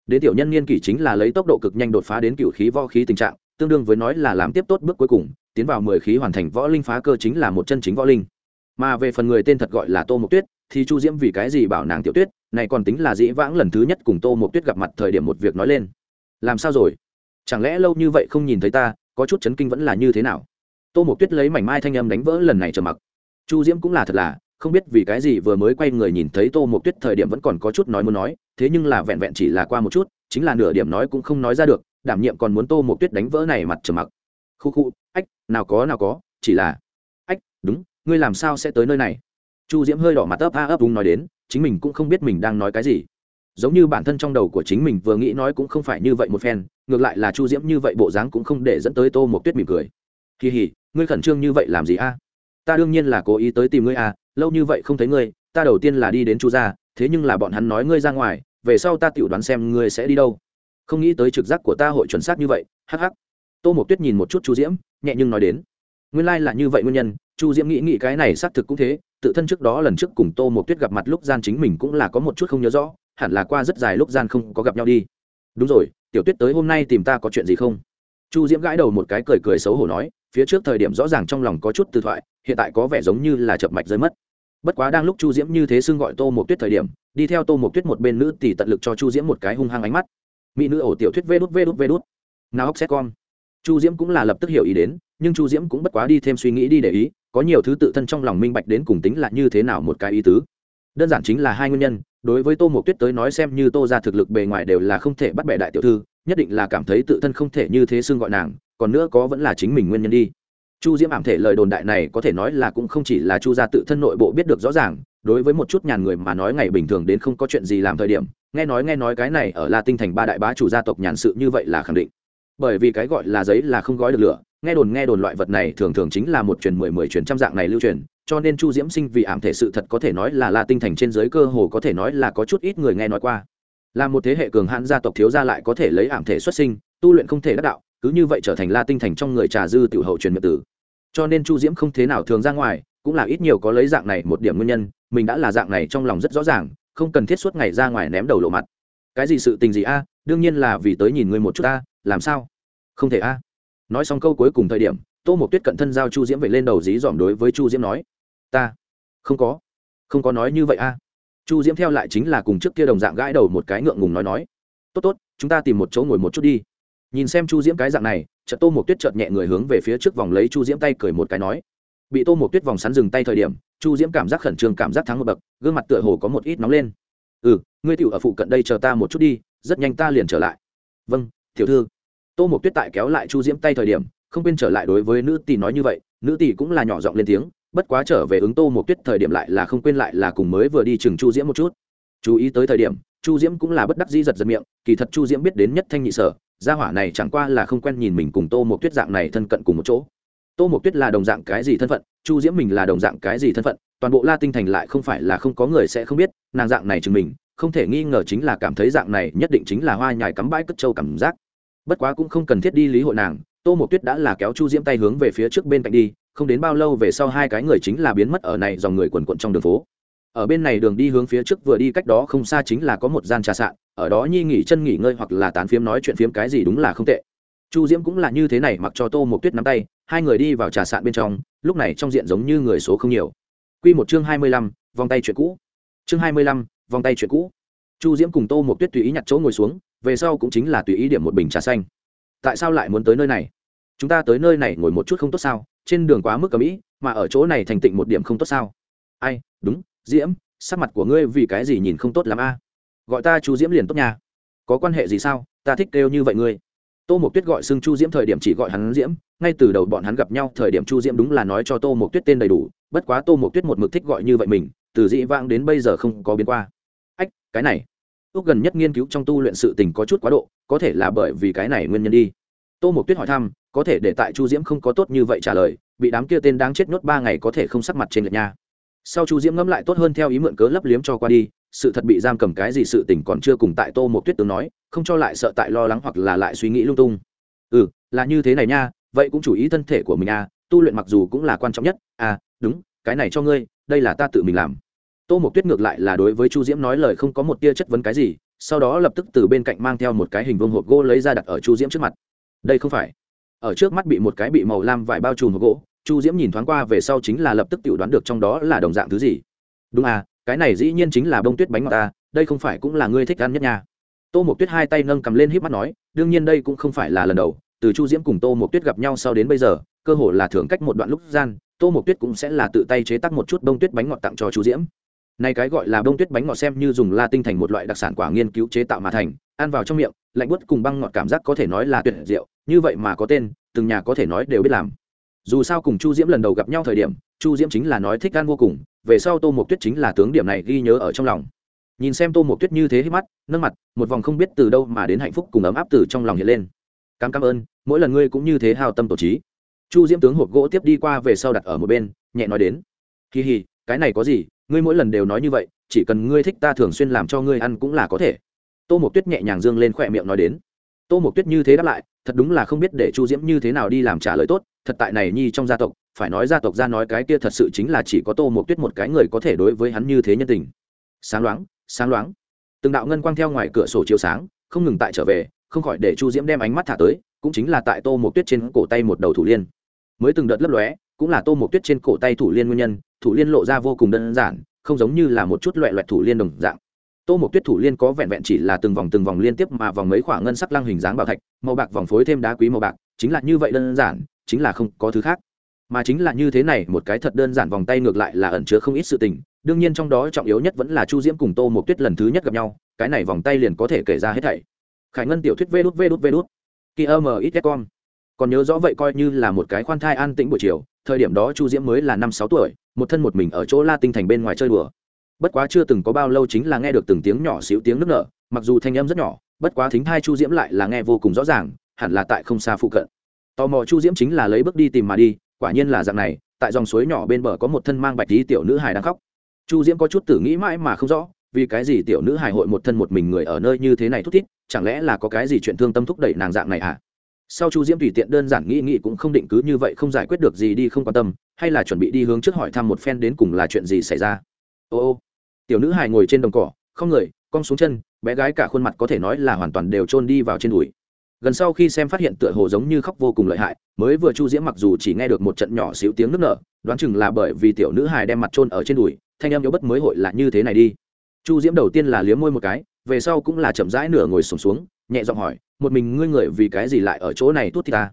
[SPEAKER 1] đến tiểu nhân niên kỷ chính là lấy tốc độ cực nhanh đột phá đến cựu khí võ khí tình trạng, tương đương với nói là làm tiếp tốt bước cuối cùng, tiến vào mười khí hoàn thành võ linh phá cơ chính là một chân chính võ linh. Mà về phần người tên thật gọi là tô mộc tuyết, thì chu diễm vì cái gì bảo nàng tiểu tuyết, này còn tính là dĩ vãng lần thứ nhất cùng tô mộc tuyết gặp mặt thời điểm một việc nói lên. Làm sao rồi? Chẳng lẽ lâu như vậy không nhìn thấy ta, có chút chấn kinh vẫn là như thế nào? Tô mộc tuyết lấy mảnh mai thanh âm đánh vỡ lần này trầm mặc. Chu diễm cũng là thật là không biết vì cái gì vừa mới quay người nhìn thấy tô mộc tuyết thời điểm vẫn còn có chút nói muốn nói, thế nhưng là vẹn vẹn chỉ là qua một chút, chính là nửa điểm nói cũng không nói ra được, đảm nhiệm còn muốn tô mộc tuyết đánh vỡ này mặt trầm mặc. Khu khu, ách, nào có nào có, chỉ là, ách, đúng, ngươi làm sao sẽ tới nơi này? Chu diễm hơi đỏ mặt ấp, a ấp đúng nói đến, chính mình cũng không biết mình đang nói cái gì. Giống như bản thân trong đầu của chính mình vừa nghĩ nói cũng không phải như vậy một phen, ngược lại là chu diễm như vậy bộ dáng cũng không để dẫn tới tô Mộc tuyết mỉm cười. Kỳ hỉ ngươi khẩn trương như vậy làm gì a? Ta đương nhiên là cố ý tới tìm ngươi a lâu như vậy không thấy ngươi, ta đầu tiên là đi đến chu gia, thế nhưng là bọn hắn nói ngươi ra ngoài, về sau ta tự đoán xem ngươi sẽ đi đâu. Không nghĩ tới trực giác của ta hội chuẩn xác như vậy, hắc hắc. Tô mộc tuyết nhìn một chút chu diễm, nhẹ nhưng nói đến. Nguyên lai、like、là như vậy nguyên nhân, chu diễm nghĩ nghĩ cái này xác thực cũng thế, tự thân trước đó lần trước cùng tô mộc tuyết gặp mặt lúc gian chính mình cũng là có một chút không nhớ rõ, hẳn là qua rất dài lúc gian không có gặp nhau đi. Đúng rồi, tiểu tuyết tới hôm nay tìm ta có chuyện gì không? Chu diễm gãi đầu một cái cười cười xấu hổ nói, phía trước thời điểm rõ ràng trong lòng có chút tư thoại, hiện tại có vẻ giống như là chập mạch rơi mất bất quá đang lúc chu diễm như thế xưng gọi tô một tuyết thời điểm, đi theo tô một tuyết một bên nữ tỷ tận lực cho chu diễm một cái hung hăng ánh mắt. Mỹ nữ ổ tiểu thuyết vê đút vê đút vê đút. Nào hóc xét con. Chu diễm cũng là lập tức hiểu ý đến, nhưng chu diễm cũng bất quá đi thêm suy nghĩ đi để ý, có nhiều thứ tự thân trong lòng minh bạch đến cùng tính là như thế nào một cái ý tứ. Đơn giản chính là hai nguyên nhân, đối với tô mộc tuyết tới nói xem như tô ra thực lực bề ngoài đều là không thể bắt bẻ đại tiểu thư, nhất định là cảm thấy tự thân không thể như thế xưng gọi nàng, còn nữa có vẫn là chính mình nguyên nhân đi chu diễm ảm thể lời đồn đại này có thể nói là cũng không chỉ là chu gia tự thân nội bộ biết được rõ ràng, đối với một chút nhàn người mà nói ngày bình thường đến không có chuyện gì làm thời điểm, nghe nói nghe nói cái này ở la tinh thành ba đại bá chủ gia tộc nhàn sự như vậy là khẳng định. Bởi vì cái gọi là giấy là không gói được lửa, nghe đồn nghe đồn loại vật này thường thường chính là một truyền mười mười truyền trăm dạng này lưu truyền, cho nên chu diễm sinh vì ảm thể sự thật có thể nói là la tinh thành trên giới cơ hồ có thể nói là có chút ít người nghe nói qua. Là một thế hệ cường hãn gia tộc thiếu gia lại có thể lấy ảm thể xuất sinh, tu luyện không thể đắc đạo cứ như vậy trở thành la tinh thành trong người trà dư tiểu hậu truyền miệng tử. Cho nên chu diễm không thế nào thường ra ngoài, cũng là ít nhiều có lấy dạng này một điểm nguyên nhân, mình đã là dạng này trong lòng rất rõ ràng, không cần thiết suốt ngày ra ngoài ném đầu lộ mặt. Cái gì sự tình gì a? Đương nhiên là vì tới nhìn ngươi một chút a làm sao? Không thể a. Nói xong câu cuối cùng thời điểm, tô một tuyết cận thân giao chu diễm vậy lên đầu dí dỏm đối với chu diễm nói, ta, không có không có nói như vậy a. Chu diễm theo lại chính là cùng trước kia đồng dạng gãi đầu một cái ngượng ngùng nói nói, tốt tốt, chúng ta tìm một chỗ ngồi một chút đi nhìn xem chu diễm cái dạng này, chợt tô một tuyết chợt nhẹ người hướng về phía trước vòng lấy chu diễm tay cười một cái nói. Bị tô một tuyết vòng sắn dừng tay thời điểm, chu diễm cảm giác khẩn trương, cảm giác thắng một bậc, gương mặt tựa hồ có một ít nóng lên. Ừ ngươi tiểu ở phụ cận đây chờ ta một chút đi, rất nhanh ta liền trở lại. Vâng tiểu thư. Tô một tuyết tại kéo lại chu diễm tay thời điểm, không quên trở lại đối với nữ tỷ nói như vậy, nữ tỷ cũng là nhỏ giọng lên tiếng, bất quá trở về ứng tô một tuyết thời điểm lại là không quên lại là cùng mới vừa đi chừng chu diễm một chút. Chú ý tới thời điểm, chu diễm cũng là bất đắc dĩ giật giật miệng, kỳ thật chu diễm biết đến nhất thanh nhị sở gia hỏa này chẳng qua là không quen nhìn mình cùng tô một tuyết dạng này thân cận cùng một chỗ. Tô một tuyết là đồng dạng cái gì thân phận, chu diễm mình là đồng dạng cái gì thân phận, toàn bộ la tinh thành lại không phải là không có người sẽ không biết, nàng dạng này chừng mình, không thể nghi ngờ chính là cảm thấy dạng này nhất định chính là hoa nhài cắm bãi cất trâu cảm giác. Bất quá cũng không cần thiết đi lý hội nàng, tô một tuyết đã là kéo chu diễm tay hướng về phía trước bên cạnh đi, không đến bao lâu về sau hai cái người chính là biến mất ở này dòng người quần quận trong đường phố ở bên này đường đi hướng phía trước vừa đi cách đó không xa chính là có một gian trà sạn, ở đó nhi nghỉ chân nghỉ ngơi hoặc là tán phiếm nói chuyện phiếm cái gì đúng là không tệ. Chu diễm cũng là như thế này mặc cho tô một tuyết nắm tay, hai người đi vào trà sạn bên trong, lúc này trong diện giống như người số không nhiều. Q một chương hai mươi lăm, vòng tay chuyện cũ. Chương hai mươi lăm, vòng tay chuyện cũ. Chu diễm cùng tô một tuyết tùy ý nhặt chỗ ngồi xuống, về sau cũng chính là tùy ý điểm một bình trà xanh. Tại sao lại muốn tới nơi này? Chúng ta tới nơi này ngồi một chút không tốt sao? Trên đường quá mức cầm ĩ mà ở chỗ này thành tịnh một điểm không tốt sao? Ai, đúng diễm, sắc mặt của ngươi vì cái gì nhìn không tốt lắm a? Gọi ta chu diễm liền tốt nhà có quan hệ gì sao? Ta thích kêu như vậy ngươi. Tô mộc tuyết gọi xưng chu diễm thời điểm chỉ gọi hắn diễm, ngay từ đầu bọn hắn gặp nhau thời điểm chu diễm đúng là nói cho tô mộc tuyết tên đầy đủ, bất quá tô mộc tuyết một mực thích gọi như vậy mình, từ dĩ vãng đến bây giờ không có biến qua. Ách, cái này. Ước gần nhất nghiên cứu trong tu luyện sự tình có chút quá độ, có thể là bởi vì cái này nguyên nhân đi. Tô mộc tuyết hỏi thăm, có thể để tại chu diễm không có tốt như vậy trả lời, bị đám kia tên đáng chết nhốt ba ngày có thể không sắc mặt trên lệch nha sau chu diễm ngẫm lại tốt hơn theo ý mượn cớ lấp liếm cho qua đi, sự thật bị giam cầm cái gì sự tình còn chưa cùng tại tô một tuyết tướng nói, không cho lại sợ tại lo lắng hoặc là lại suy nghĩ lung tung. Ừ là như thế này nha, vậy cũng chủ ý thân thể của mình à tu luyện mặc dù cũng là quan trọng nhất. À đúng, cái này cho ngươi, đây là ta tự mình làm. Tô một tuyết ngược lại là đối với chu diễm nói lời không có một tia chất vấn cái gì, sau đó lập tức từ bên cạnh mang theo một cái hình vương hộp gỗ lấy ra đặt ở chu diễm trước mặt. Đây không phải. Ở trước mắt bị một cái bị màu lam vải bao trùm hộp gỗ chu diễm nhìn thoáng qua về sau chính là lập tức tự đoán được trong đó là đồng dạng thứ gì. Đúng à cái này dĩ nhiên chính là bông tuyết bánh ngọt ta, đây không phải cũng là ngươi thích ăn nhất nha. Tô Mộc tuyết hai tay nâng cầm lên híp mắt nói, đương nhiên đây cũng không phải là lần đầu, từ chu diễm cùng tô Mộc tuyết gặp nhau sau đến bây giờ, cơ hồ là thường cách một đoạn lúc gian, tô Mộc tuyết cũng sẽ là tự tay chế tác một chút bông tuyết bánh ngọt tặng cho chu diễm. Này cái gọi là bông tuyết bánh ngọt xem như dùng la tinh thành một loại đặc sản quả nghiên cứu chế tạo mà thành, ăn vào trong miệng, lạnh bút cùng băng ngọt cảm giác có thể nói là tuyệt diệu, như vậy mà có tên, từng nhà có thể nói đều biết làm dù sao cùng chu diễm lần đầu gặp nhau thời điểm, chu diễm chính là nói thích gan vô cùng, về sau tô mộc tuyết chính là tướng điểm này ghi nhớ ở trong lòng. Nhìn xem tô mộc tuyết như thế hít mắt, nâng mặt, một vòng không biết từ đâu mà đến hạnh phúc cùng ấm áp từ trong lòng hiện lên. Cám cảm ơn, mỗi lần ngươi cũng như thế hào tâm tổ trí chu diễm tướng hộp gỗ tiếp đi qua về sau đặt ở một bên, nhẹ nói đến. Kỳ hì, cái này có gì, ngươi mỗi lần đều nói như vậy, chỉ cần ngươi thích ta thường xuyên làm cho ngươi ăn cũng là có thể. Tô mộc tuyết nhẹ nhàng dương lên khỏe miệng nói đến tô mộc tuyết như thế đáp lại, thật đúng là không biết để chu diễm như thế nào đi làm trả lời tốt, thật tại này nhi trong gia tộc, phải nói gia tộc ra nói cái kia thật sự chính là chỉ có tô Mộc tuyết một cái người có thể đối với hắn như thế nhân tình. Sáng loáng sáng loáng. Từng đạo ngân quang theo ngoài cửa sổ chiếu sáng, không ngừng tại trở về, không khỏi để chu diễm đem ánh mắt thả tới, cũng chính là tại tô Mộc tuyết trên cổ tay một đầu thủ liên. Mới từng đợt lấp lóe, cũng là tô Mộc tuyết trên cổ tay thủ liên nguyên nhân, thủ liên lộ ra vô cùng đơn giản, không giống như là một chút loại loại thủ liên đồng dạng tô một tuyết thủ liên có vẹn vẹn chỉ là từng vòng từng vòng liên tiếp mà vòng mấy khoảng ngân sắc lăng hình dáng bảo thạch, màu bạc vòng phối thêm đá quý màu bạc, chính là như vậy đơn giản, chính là không có thứ khác. Mà chính là như thế này, một cái thật đơn giản vòng tay ngược lại là ẩn chứa không ít sự tình, đương nhiên trong đó trọng yếu nhất vẫn là chu diễm cùng tô một tuyết lần thứ nhất gặp nhau, cái này vòng tay liền có thể kể ra hết thảy. Khải ngân tiểu thuyết vê đút vê đút vê đút. Kia mờ ít con còn nhớ rõ vậy coi như là một cái khoan thai an tĩnh buổi chiều, thời điểm đó chu diễm mới là năm sáu tuổi, một thân một mình ở chỗ la tinh thành bên ngoài chơi đùa bất quá chưa từng có bao lâu chính là nghe được từng tiếng nhỏ xíu tiếng nước nở, mặc dù thanh âm rất nhỏ, bất quá thính thai chu diễm lại là nghe vô cùng rõ ràng, hẳn là tại không xa phụ cận. Tò mò chu diễm chính là lấy bước đi tìm mà đi, quả nhiên là dạng này, tại dòng suối nhỏ bên bờ có một thân mang bạch tí tiểu nữ hài đang khóc. Chu diễm có chút tử nghĩ mãi mà không rõ, vì cái gì tiểu nữ hài hội một thân một mình người ở nơi như thế này thút thít chẳng lẽ là có cái gì chuyện thương tâm thúc đẩy nàng dạng này à sau chu diễm tùy tiện đơn giản nghĩ nghĩ cũng không định cứ như vậy không giải quyết được gì đi không quan tâm, hay là chuẩn bị đi hướng trước hỏi thăm một phen đến cùng là chuyện gì xảy ra. Ô ô tiểu nữ hài ngồi trên đồng cỏ không người cong xuống chân bé gái cả khuôn mặt có thể nói là hoàn toàn đều trôn đi vào trên đùi. Gần sau khi xem phát hiện tựa hồ giống như khóc vô cùng lợi hại mới vừa chu diễm mặc dù chỉ nghe được một trận nhỏ xíu tiếng nức nở đoán chừng là bởi vì tiểu nữ hài đem mặt trôn ở trên đùi thanh em yếu bất mới hội là như thế này đi. Chu diễm đầu tiên là liếm môi một cái về sau cũng là chậm rãi nửa ngồi sùng xuống, xuống nhẹ giọng hỏi một mình ngươi người vì cái gì lại ở chỗ này tốt thì ta?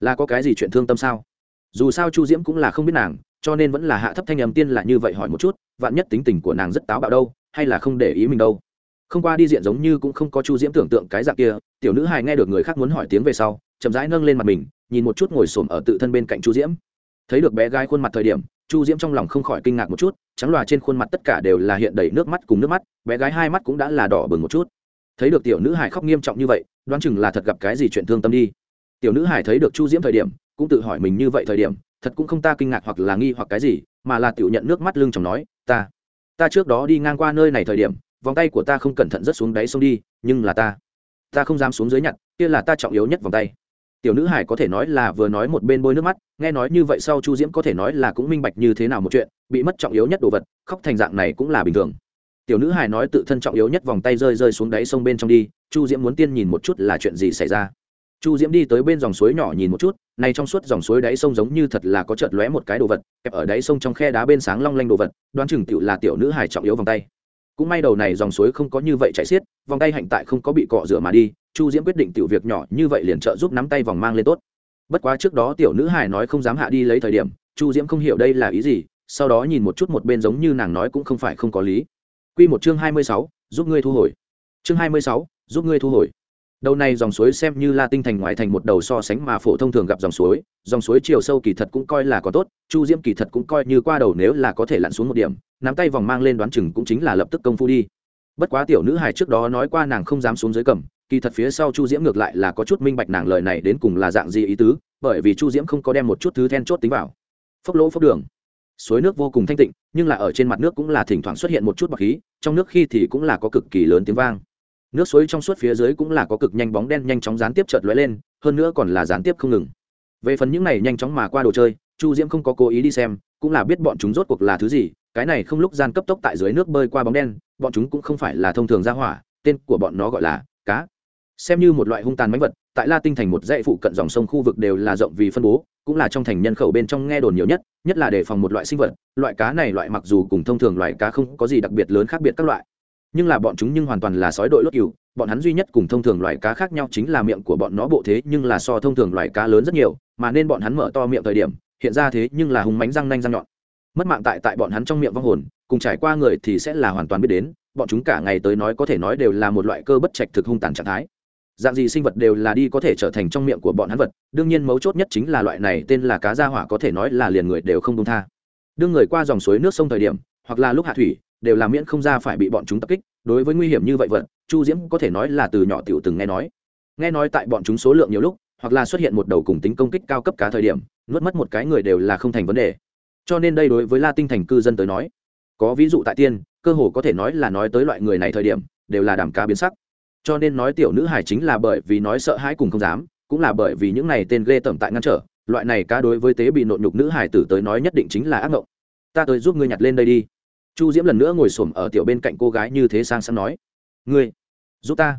[SPEAKER 1] Là có cái gì chuyện thương tâm sao? Dù sao chu diễm cũng là không biết nàng cho nên vẫn là hạ thấp thanh âm tiên là như vậy hỏi một chút, vạn nhất tính tình của nàng rất táo bạo đâu, hay là không để ý mình đâu? Không qua đi diện giống như cũng không có chu diễm tưởng tượng cái dạng kia, tiểu nữ hài nghe được người khác muốn hỏi tiếng về sau, chậm rãi nâng lên mặt mình, nhìn một chút ngồi xổm ở tự thân bên cạnh chu diễm. Thấy được bé gái khuôn mặt thời điểm, chu diễm trong lòng không khỏi kinh ngạc một chút, trắng loà trên khuôn mặt tất cả đều là hiện đầy nước mắt cùng nước mắt, bé gái hai mắt cũng đã là đỏ bừng một chút. Thấy được tiểu nữ hải khóc nghiêm trọng như vậy, đoán chừng là thật gặp cái gì chuyện thương tâm đi. Tiểu nữ hải thấy được chu diễm thời điểm, cũng tự hỏi mình như vậy thời điểm thật cũng không ta kinh ngạc hoặc là nghi hoặc cái gì, mà là tiểu nhận nước mắt lưng chồng nói, ta ta trước đó đi ngang qua nơi này thời điểm, vòng tay của ta không cẩn thận rớt xuống đáy sông đi, nhưng là ta ta không dám xuống dưới nhặt, kia là ta trọng yếu nhất vòng tay. Tiểu nữ hải có thể nói là vừa nói một bên bôi nước mắt, nghe nói như vậy sau chu diễm có thể nói là cũng minh bạch như thế nào một chuyện, bị mất trọng yếu nhất đồ vật, khóc thành dạng này cũng là bình thường. Tiểu nữ hải nói tự thân trọng yếu nhất vòng tay rơi rơi xuống đáy sông bên trong đi, chu diễm muốn tiên nhìn một chút là chuyện gì xảy ra chu diễm đi tới bên dòng suối nhỏ nhìn một chút, này trong suốt dòng suối đáy sông giống như thật là có chợt lóe một cái đồ vật, kẹp ở đáy sông trong khe đá bên sáng long lanh đồ vật, đoán chừng tựu là tiểu nữ hải trọng yếu vòng tay. Cũng may đầu này dòng suối không có như vậy chạy xiết, vòng tay hạnh tại không có bị cọ rửa mà đi, chu diễm quyết định tiểu việc nhỏ như vậy liền trợ giúp nắm tay vòng mang lên tốt. Bất quá trước đó tiểu nữ hải nói không dám hạ đi lấy thời điểm, chu diễm không hiểu đây là ý gì, sau đó nhìn một chút một bên giống như nàng nói cũng không phải không có lý. Q một chương hai mươi sáu, giúp ngươi thu hồi. Chương hai mươi sáu, giúp ngươi thu hồi đầu này dòng suối xem như là tinh thành ngoại thành một đầu so sánh mà phổ thông thường gặp dòng suối dòng suối chiều sâu kỳ thật cũng coi là có tốt, chu diễm kỳ thật cũng coi như qua đầu nếu là có thể lặn xuống một điểm, nắm tay vòng mang lên đoán chừng cũng chính là lập tức công phu đi. Bất quá tiểu nữ hài trước đó nói qua nàng không dám xuống dưới cầm, kỳ thật phía sau chu diễm ngược lại là có chút minh bạch nàng lời này đến cùng là dạng gì ý tứ, bởi vì chu diễm không có đem một chút thứ then chốt tính vào. Phốc lỗ phốc đường. Suối nước vô cùng thanh tịnh, nhưng là ở trên mặt nước cũng là thỉnh thoảng xuất hiện một chút bọc khí, trong nước khi thì cũng là có cực kỳ lớn tiếng vang nước suối trong suốt phía dưới cũng là có cực nhanh bóng đen nhanh chóng gián tiếp chợt lóe lên, hơn nữa còn là gián tiếp không ngừng. Về phần những này nhanh chóng mà qua đồ chơi, chu diễm không có cố ý đi xem, cũng là biết bọn chúng rốt cuộc là thứ gì, cái này không lúc gian cấp tốc tại dưới nước bơi qua bóng đen, bọn chúng cũng không phải là thông thường ra hỏa, tên của bọn nó gọi là cá. Xem như một loại hung tàn mãnh vật, tại la tinh thành một dãy phụ cận dòng sông khu vực đều là rộng vì phân bố, cũng là trong thành nhân khẩu bên trong nghe đồn nhiều nhất nhất là đề phòng một loại sinh vật, loại cá này loại mặc dù cùng thông thường loại cá không có gì đặc biệt lớn khác biệt các loại nhưng là bọn chúng nhưng hoàn toàn là sói đội lốt cừu. Bọn hắn duy nhất cùng thông thường loài cá khác nhau chính là miệng của bọn nó bộ thế, nhưng là so thông thường loài cá lớn rất nhiều, mà nên bọn hắn mở to miệng thời điểm, hiện ra thế nhưng là hùng mánh răng nanh răng nhọn. Mất mạng tại tại bọn hắn trong miệng vong hồn, cùng trải qua người thì sẽ là hoàn toàn biết đến, bọn chúng cả ngày tới nói có thể nói đều là một loại cơ bất trạch thực hung tàn trạng thái. Dạng gì sinh vật đều là đi có thể trở thành trong miệng của bọn hắn vật, đương nhiên mấu chốt nhất chính là loại này tên là cá gia hỏa có thể nói là liền người đều không dung tha. Đương người qua dòng suối nước sông thời điểm, hoặc là lúc hạ thủy đều là miễn không ra phải bị bọn chúng tập kích, đối với nguy hiểm như vậy vật, chu diễm có thể nói là từ nhỏ tiểu từng nghe nói. Nghe nói tại bọn chúng số lượng nhiều lúc, hoặc là xuất hiện một đầu cùng tính công kích cao cấp cá thời điểm, nuốt mất một cái người đều là không thành vấn đề. Cho nên đây đối với la tinh thành cư dân tới nói, có ví dụ tại tiên, cơ hồ có thể nói là nói tới loại người này thời điểm, đều là đàm cá biến sắc. Cho nên nói tiểu nữ hải chính là bởi vì nói sợ hãi cùng không dám, cũng là bởi vì những này tên ghê tởm tại ngăn trở, loại này cá đối với tế bị nộn nhục nữ hải tử tới nói nhất định chính là ác mộng ta tới giúp ngươi nhặt lên đây đi chu diễm lần nữa ngồi s ổ m ở tiểu bên cạnh cô gái như thế sang sang nói, ngươi, giúp ta.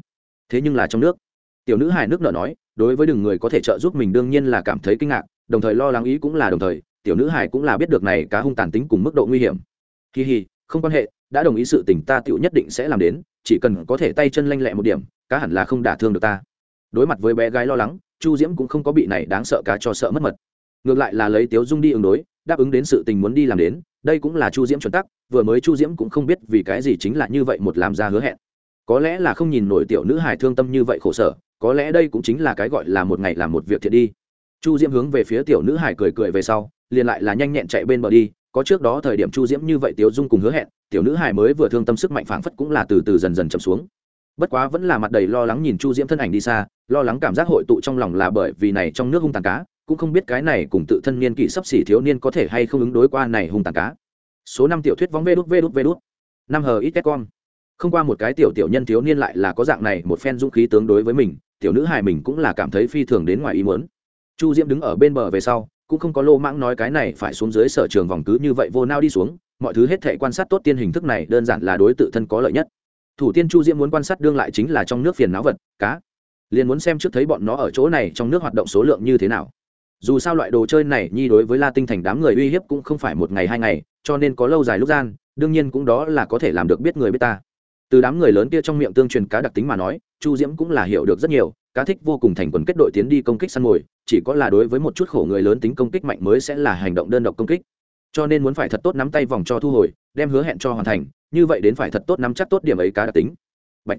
[SPEAKER 1] Thế nhưng là trong nước. Tiểu nữ hải nước nở nói, đối với đừng người có thể trợ giúp mình đương nhiên là cảm thấy kinh ngạc, đồng thời lo lắng ý cũng là đồng thời, tiểu nữ hải cũng là biết được này cá hung tàn tính cùng mức độ nguy hiểm. Kỳ hì không quan hệ, đã đồng ý sự tình ta tựu nhất định sẽ làm đến, chỉ cần có thể tay chân lanh lẹ một điểm, cá hẳn là không đả thương được ta. Đối mặt với bé gái lo lắng, chu diễm cũng không có bị này đáng sợ cá cho sợ mất mật. Ngược lại là lấy tiếu dung đi ứng đối, đáp ứng đến sự tình muốn đi làm đến, đây cũng là chu diễm chuẩn tắc vừa mới chu diễm cũng không biết vì cái gì chính là như vậy một làm ra hứa hẹn. Có lẽ là không nhìn nổi tiểu nữ hài thương tâm như vậy khổ sở, có lẽ đây cũng chính là cái gọi là một ngày làm một việc thiện đi. Chu diễm hướng về phía tiểu nữ hải cười cười về sau, liền lại là nhanh nhẹn chạy bên bờ đi, có trước đó thời điểm chu diễm như vậy tiểu dung cùng hứa hẹn, tiểu nữ hải mới vừa thương tâm sức mạnh phảng phất cũng là từ từ dần dần chậm xuống. Bất quá vẫn là mặt đầy lo lắng nhìn chu diễm thân ảnh đi xa, lo lắng cảm giác hội tụ trong lòng là bởi vì này trong nước hung tàn cá, cũng không biết cái này cùng tự thân niên kỷ sắp xỉ thiếu niên có thể hay không ứng đối qua này hung tàn cá số năm tiểu thuyết vóng vê đút vê đút vê đút. Năm hờ ít con không qua một cái tiểu tiểu nhân thiếu niên lại là có dạng này một phen dũng khí tướng đối với mình, tiểu nữ hài mình cũng là cảm thấy phi thường đến ngoài ý muốn. Chu diễm đứng ở bên bờ về sau, cũng không có lô mãng nói cái này phải xuống dưới sở trường vòng cứ như vậy vô nao đi xuống, mọi thứ hết thể quan sát tốt tiên hình thức này đơn giản là đối tự thân có lợi nhất. Thủ tiên chu diễm muốn quan sát đương lại chính là trong nước phiền náo vật, cá. Liền muốn xem trước thấy bọn nó ở chỗ này trong nước hoạt động số lượng như thế nào. Dù sao loại đồ chơi này, nhi đối với la tinh thành đám người uy hiếp cũng không phải một ngày hai ngày cho nên có lâu dài lúc gian, đương nhiên cũng đó là có thể làm được biết người biết ta. Từ đám người lớn kia trong miệng tương truyền cá đặc tính mà nói, chu diễm cũng là hiểu được rất nhiều, cá thích vô cùng thành quần kết đội tiến đi công kích săn mồi, chỉ có là đối với một chút khổ người lớn tính công kích mạnh mới sẽ là hành động đơn độc công kích. Cho nên muốn phải thật tốt nắm tay vòng cho thu hồi, đem hứa hẹn cho hoàn thành, như vậy đến phải thật tốt nắm chắc tốt điểm ấy cá đặc tính. Bạch.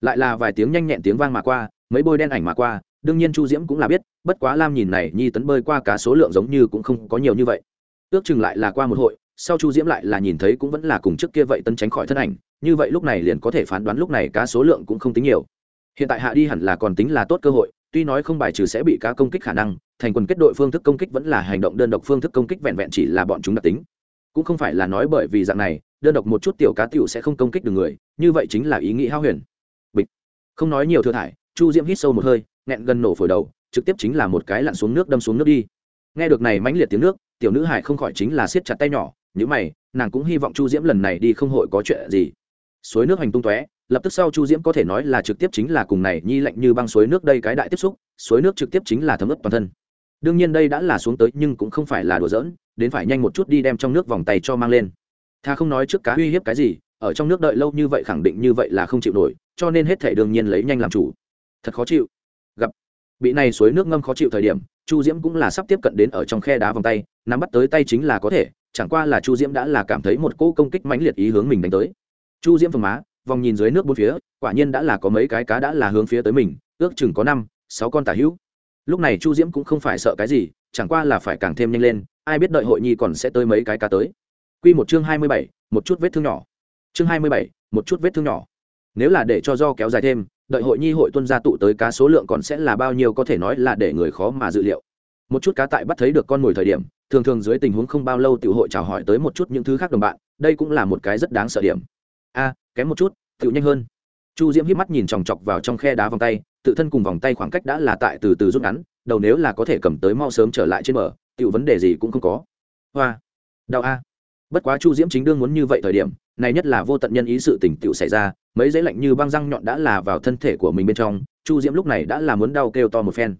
[SPEAKER 1] lại là vài tiếng nhanh nhẹn tiếng vang mà qua, mấy bôi đen ảnh mà qua, đương nhiên chu diễm cũng là biết, bất quá lam nhìn này, nhi tấn bơi qua cá số lượng giống như cũng không có nhiều như vậy. Ước chừng lại là qua một hội sau chu diễm lại là nhìn thấy cũng vẫn là cùng trước kia vậy tân tránh khỏi thân ảnh, như vậy lúc này liền có thể phán đoán lúc này cá số lượng cũng không tính nhiều. Hiện tại hạ đi hẳn là còn tính là tốt cơ hội, tuy nói không bài trừ sẽ bị cá công kích khả năng, thành quần kết đội phương thức công kích vẫn là hành động đơn độc phương thức công kích vẹn vẹn chỉ là bọn chúng đặc tính. Cũng không phải là nói bởi vì dạng này, đơn độc một chút tiểu cá tiểu sẽ không công kích được người, như vậy chính là ý nghĩ hao huyền. Bịch. Không nói nhiều thừa thải, chu diễm hít sâu một hơi, nghẹn gần nổ phổi đầu, trực tiếp chính là một cái lặn xuống nước đâm xuống nước đi. Nghe được này mãnh liệt tiếng nước tiểu nữ hải không khỏi chính là siết chặt tay nhỏ nhữ mày, nàng cũng hy vọng chu diễm lần này đi không hội có chuyện gì. Suối nước hành tung tóe, lập tức sau chu diễm có thể nói là trực tiếp chính là cùng này nhi lạnh như băng suối nước đây cái đại tiếp xúc, suối nước trực tiếp chính là thấm ướt toàn thân. Đương nhiên đây đã là xuống tới nhưng cũng không phải là đùa giỡn, đến phải nhanh một chút đi đem trong nước vòng tay cho mang lên. Tha không nói trước cá uy hiếp cái gì, ở trong nước đợi lâu như vậy khẳng định như vậy là không chịu nổi, cho nên hết thể đương nhiên lấy nhanh làm chủ. Thật khó chịu. Gặp bị này suối nước ngâm khó chịu thời điểm, chu diễm cũng là sắp tiếp cận đến ở trong khe đá vòng tay nắm bắt tới tay chính là có thể, chẳng qua là chu diễm đã là cảm thấy một cỗ công kích mãnh liệt ý hướng mình đánh tới. Chu diễm phồng má, vòng nhìn dưới nước bốn phía, quả nhiên đã là có mấy cái cá đã là hướng phía tới mình, ước chừng có năm, sáu con tả hữu. Lúc này chu diễm cũng không phải sợ cái gì, chẳng qua là phải càng thêm nhanh lên, ai biết đợi hội nhi còn sẽ tới mấy cái cá tới. Q một chương hai mươi bảy, một chút vết thương nhỏ. Chương hai mươi bảy, một chút vết thương nhỏ. Nếu là để cho do kéo dài thêm, đợi hội nhi hội tuân gia tụ tới cá số lượng còn sẽ là bao nhiêu có thể nói là để người khó mà dự liệu một chút cá tại bắt thấy được con mồi thời điểm, thường thường dưới tình huống không bao lâu tiểu hội chào hỏi tới một chút những thứ khác đồng bạn, đây cũng là một cái rất đáng sợ điểm. A, kém một chút, tiểu nhanh hơn. Chu diễm hít mắt nhìn chòng chọc vào trong khe đá vòng tay, tự thân cùng vòng tay khoảng cách đã là tại từ từ rút ngắn, đầu nếu là có thể cầm tới mau sớm trở lại trên bờ, tiểu vấn đề gì cũng không có. Hoa, đau a. Bất quá chu diễm chính đương muốn như vậy thời điểm, này nhất là vô tận nhân ý sự tình tiểu xảy ra, mấy dãy lạnh như băng răng nhọn đã là vào thân thể của mình bên trong, chu diễm lúc này đã là muốn đau kêu to một phen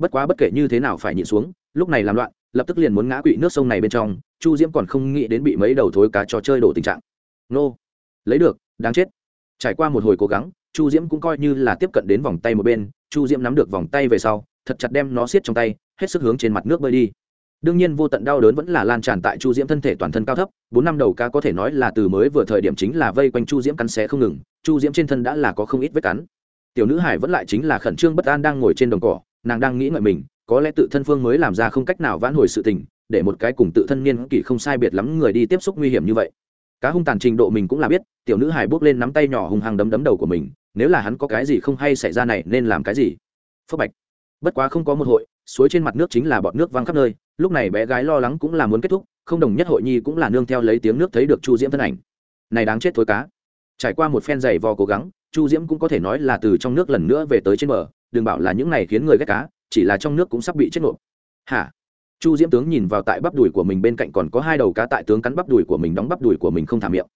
[SPEAKER 1] bất quá bất kể như thế nào phải nhịn xuống, lúc này làm loạn, lập tức liền muốn ngã quỵ nước sông này bên trong, chu diễm còn không nghĩ đến bị mấy đầu thối cá trò chơi đổ tình trạng. Nô! Lấy được, đáng chết! Trải qua một hồi cố gắng, chu diễm cũng coi như là tiếp cận đến vòng tay một bên, chu diễm nắm được vòng tay về sau, thật chặt đem nó siết trong tay, hết sức hướng trên mặt nước bơi đi. Đương nhiên vô tận đau đớn vẫn là lan tràn tại chu diễm thân thể toàn thân cao thấp, bốn năm đầu cá có thể nói là từ mới vừa thời điểm chính là vây quanh chu diễm cắn xé không ngừng, chu diễm trên thân đã là có không ít vết cắn. Tiểu nữ hải vẫn lại chính là khẩn trương bất an đang ngồi trên đồng cỏ nàng đang nghĩ ngợi mình, có lẽ tự thân phương mới làm ra không cách nào vãn hồi sự tình, để một cái cùng tự thân niên kỷ không sai biệt lắm người đi tiếp xúc nguy hiểm như vậy. Cá hung tàn trình độ mình cũng là biết, tiểu nữ hải bước lên nắm tay nhỏ hung hăng đấm đấm đầu của mình, nếu là hắn có cái gì không hay xảy ra này nên làm cái gì? Phước bạch. Bất quá không có một hội, suối trên mặt nước chính là bọt nước văng khắp nơi, lúc này bé gái lo lắng cũng là muốn kết thúc, không đồng nhất hội nhi cũng là nương theo lấy tiếng nước thấy được chu diễm thân ảnh. Này đáng chết thối cá. Trải qua một phen giày vò cố gắng, chu diễm cũng có thể nói là từ trong nước lần nữa về tới trên bờ đừng bảo là những này khiến người ghét cá, chỉ là trong nước cũng sắp bị chết nộp hả? Chu diễm tướng nhìn vào tại bắp đùi của mình bên cạnh còn có hai đầu cá tại tướng cắn bắp đùi của mình đóng bắp đùi của mình không thả miệng.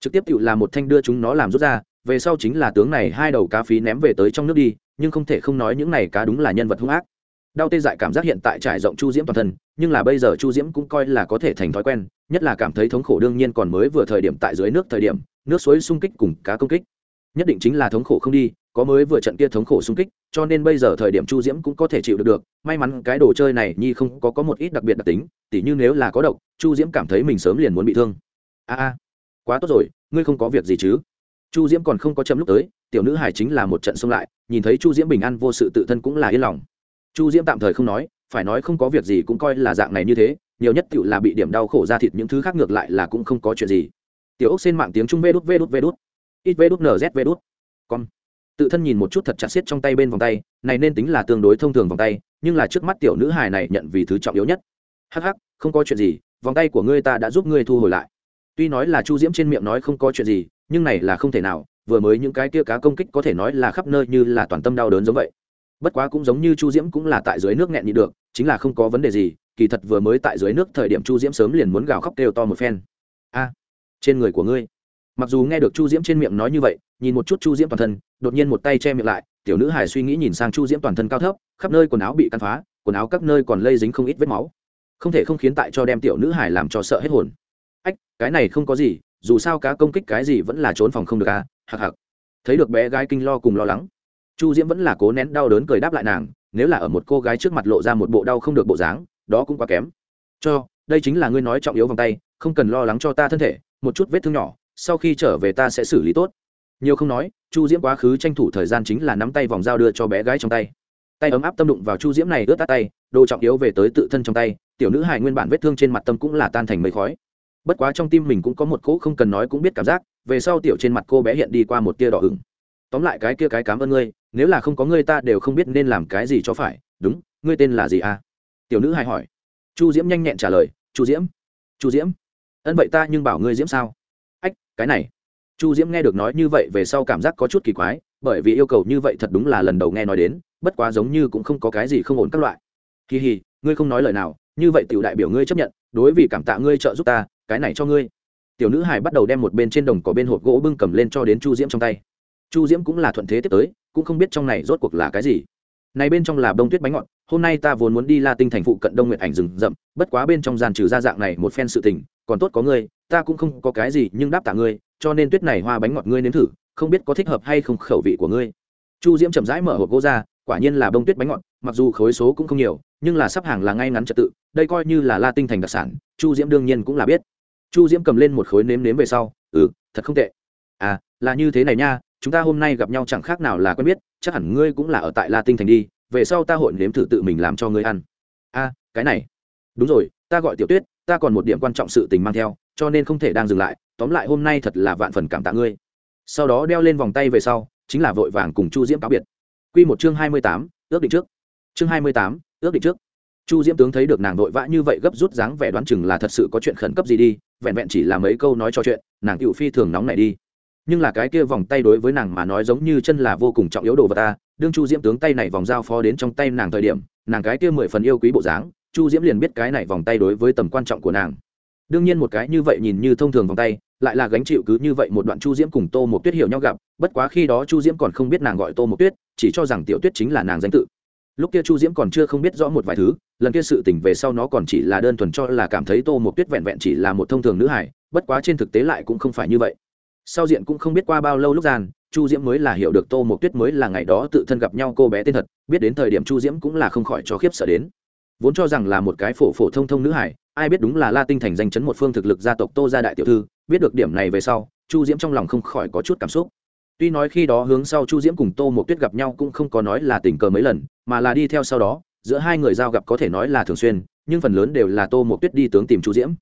[SPEAKER 1] Trực tiếp tự là một thanh đưa chúng nó làm rút ra, về sau chính là tướng này hai đầu cá phí ném về tới trong nước đi, nhưng không thể không nói những này cá đúng là nhân vật hung ác. Đau tê dại cảm giác hiện tại trải rộng chu diễm toàn thân, nhưng là bây giờ chu diễm cũng coi là có thể thành thói quen, nhất là cảm thấy thống khổ đương nhiên còn mới vừa thời điểm tại dưới nước thời điểm, nước suối xung kích cùng cá công kích. Nhất định chính là thống khổ không đi có mới vừa trận kia thống khổ xung kích, cho nên bây giờ thời điểm chu diễm cũng có thể chịu được được. May mắn cái đồ chơi này nhi không có có một ít đặc biệt đặc tính, tỉ như nếu là có độc, chu diễm cảm thấy mình sớm liền muốn bị thương. A a, quá tốt rồi, ngươi không có việc gì chứ? Chu diễm còn không có chấm lúc tới, tiểu nữ hải chính là một trận xông lại, nhìn thấy chu diễm bình an vô sự tự thân cũng là yên lòng. Chu diễm tạm thời không nói, phải nói không có việc gì cũng coi là dạng này như thế, nhiều nhất tự là bị điểm đau khổ ra thịt những thứ khác ngược lại là cũng không có chuyện gì. Tiểu ốc xên mạng tiếng trung vê đút vê đút vê đút. Ít vê đút nz vê đút. Con tự thân nhìn một chút thật chặt xiết trong tay bên vòng tay, này nên tính là tương đối thông thường vòng tay, nhưng là trước mắt tiểu nữ hài này nhận vì thứ trọng yếu nhất. Hắc hắc, không có chuyện gì, vòng tay của ngươi ta đã giúp ngươi thu hồi lại. Tuy nói là chu diễm trên miệng nói không có chuyện gì, nhưng này là không thể nào, vừa mới những cái kia cá công kích có thể nói là khắp nơi như là toàn tâm đau đớn giống vậy. Bất quá cũng giống như chu diễm cũng là tại dưới nước nghẹn nhị được, chính là không có vấn đề gì, kỳ thật vừa mới tại dưới nước thời điểm chu diễm sớm liền muốn gào khóc kêu to một phen. A, trên người của ngươi. Mặc dù nghe được chu diễm trên miệng nói như vậy, nhìn một chút chu diễm toàn thân đột nhiên một tay che miệng lại, tiểu nữ hải suy nghĩ nhìn sang chu diễm toàn thân cao thấp, khắp nơi quần áo bị căn phá, quần áo các nơi còn lây dính không ít vết máu. Không thể không khiến tại cho đem tiểu nữ hải làm cho sợ hết hồn. Ách, cái này không có gì, dù sao cá công kích cái gì vẫn là trốn phòng không được à hạc hạc. Thấy được bé gái kinh lo cùng lo lắng, chu diễm vẫn là cố nén đau đớn cười đáp lại nàng, nếu là ở một cô gái trước mặt lộ ra một bộ đau không được bộ dáng, đó cũng quá kém. Cho, đây chính là ngươi nói trọng yếu vòng tay, không cần lo lắng cho ta thân thể, một chút vết thương nhỏ, sau khi trở về ta sẽ xử lý tốt nhiều không nói, chu diễm quá khứ tranh thủ thời gian chính là nắm tay vòng dao đưa cho bé gái trong tay. Tay ấm áp tâm đụng vào chu diễm này ướt tắt tay, đồ trọng yếu về tới tự thân trong tay, tiểu nữ hài nguyên bản vết thương trên mặt tâm cũng là tan thành mây khói. Bất quá trong tim mình cũng có một cỗ không cần nói cũng biết cảm giác, về sau tiểu trên mặt cô bé hiện đi qua một tia đỏ ửng. Tóm lại cái kia cái cảm ơn ngươi, nếu là không có ngươi ta đều không biết nên làm cái gì cho phải, đúng, ngươi tên là gì à? Tiểu nữ hài hỏi. Chu diễm nhanh nhẹn trả lời, chu diễm chu diễm, ân vậy ta nhưng bảo ngươi diễm sao? Ách, cái này chu diễm nghe được nói như vậy về sau cảm giác có chút kỳ quái, bởi vì yêu cầu như vậy thật đúng là lần đầu nghe nói đến, bất quá giống như cũng không có cái gì không ổn các loại. Kỳ hì, ngươi không nói lời nào, như vậy tiểu đại biểu ngươi chấp nhận, đối vì cảm tạ ngươi trợ giúp ta, cái này cho ngươi. Tiểu nữ hải bắt đầu đem một bên trên đồng có bên hộp gỗ bưng cầm lên cho đến chu diễm trong tay. Chu diễm cũng là thuận thế tiếp tới, cũng không biết trong này rốt cuộc là cái gì. Này bên trong là bông tuyết bánh ngọt, hôm nay ta vốn muốn đi la tinh thành phụ cận đông nguyệt ảnh rừng rậm, bất quá bên trong gian trừ ra dạng này một phen sự tình, còn tốt có ngươi, ta cũng không có cái gì nhưng đáp tạ ngươi cho nên tuyết này hoa bánh ngọt ngươi nếm thử, không biết có thích hợp hay không khẩu vị của ngươi. Chu diễm chậm rãi mở hộp gỗ ra, quả nhiên là bông tuyết bánh ngọt, mặc dù khối số cũng không nhiều, nhưng là sắp hàng là ngay ngắn trật tự, đây coi như là la tinh thành đặc sản, chu diễm đương nhiên cũng là biết. Chu diễm cầm lên một khối nếm nếm về sau ừ thật không tệ. À là như thế này nha, chúng ta hôm nay gặp nhau chẳng khác nào là quen biết, chắc hẳn ngươi cũng là ở tại la tinh thành đi, về sau ta hội nếm thử tự mình làm cho ngươi ăn. A, cái này. Đúng rồi, ta gọi tiểu tuyết, ta còn một điểm quan trọng sự tình mang theo, cho nên không thể đang dừng lại tóm lại hôm nay thật là vạn phần cảm tạ ngươi. Sau đó đeo lên vòng tay về sau, chính là vội vàng cùng chu diễm cáo biệt. Q một chương hai mươi tám, ước định trước. Chương hai mươi tám, ước định trước. Chu diễm tướng thấy được nàng vội vã như vậy gấp rút dáng vẻ đoán chừng là thật sự có chuyện khẩn cấp gì đi, vẹn vẹn chỉ là mấy câu nói cho chuyện, nàng cựu phi thường nóng này đi. Nhưng là cái kia vòng tay đối với nàng mà nói giống như chân là vô cùng trọng yếu đồ vật ta, đương chu diễm tướng tay này vòng dao phó đến trong tay nàng thời điểm, nàng cái kia mười phần yêu quý bộ dáng, chu diễm liền biết cái này vòng tay đối với tầm quan trọng của nàng. Đương nhiên một cái như vậy nhìn như thông thường vòng tay lại là gánh chịu cứ như vậy một đoạn chu diễm cùng tô một tuyết hiểu nhau gặp, bất quá khi đó chu diễm còn không biết nàng gọi tô một tuyết, chỉ cho rằng tiểu tuyết chính là nàng danh tự. Lúc kia chu diễm còn chưa không biết rõ một vài thứ, lần kia sự tỉnh về sau nó còn chỉ là đơn thuần cho là cảm thấy tô một tuyết vẹn vẹn chỉ là một thông thường nữ hải bất quá trên thực tế lại cũng không phải như vậy. Sau diện cũng không biết qua bao lâu lúc gian, chu diễm mới là hiểu được tô một tuyết mới là ngày đó tự thân gặp nhau cô bé tên thật, biết đến thời điểm chu diễm cũng là không khỏi cho khiếp sợ đến. Vốn cho rằng là một cái phổ phổ thông thông nữ hải ai biết đúng là la tinh thành danh chấn một phương thực lực gia tộc tô gia đại tiểu thư biết được điểm này về sau, chu diễm trong lòng không khỏi có chút cảm xúc. Tuy nói khi đó hướng sau chu diễm cùng tô một tuyết gặp nhau cũng không có nói là tình cờ mấy lần, mà là đi theo sau đó, giữa hai người giao gặp có thể nói là thường xuyên, nhưng phần lớn đều là tô một tuyết đi tướng tìm chu diễm.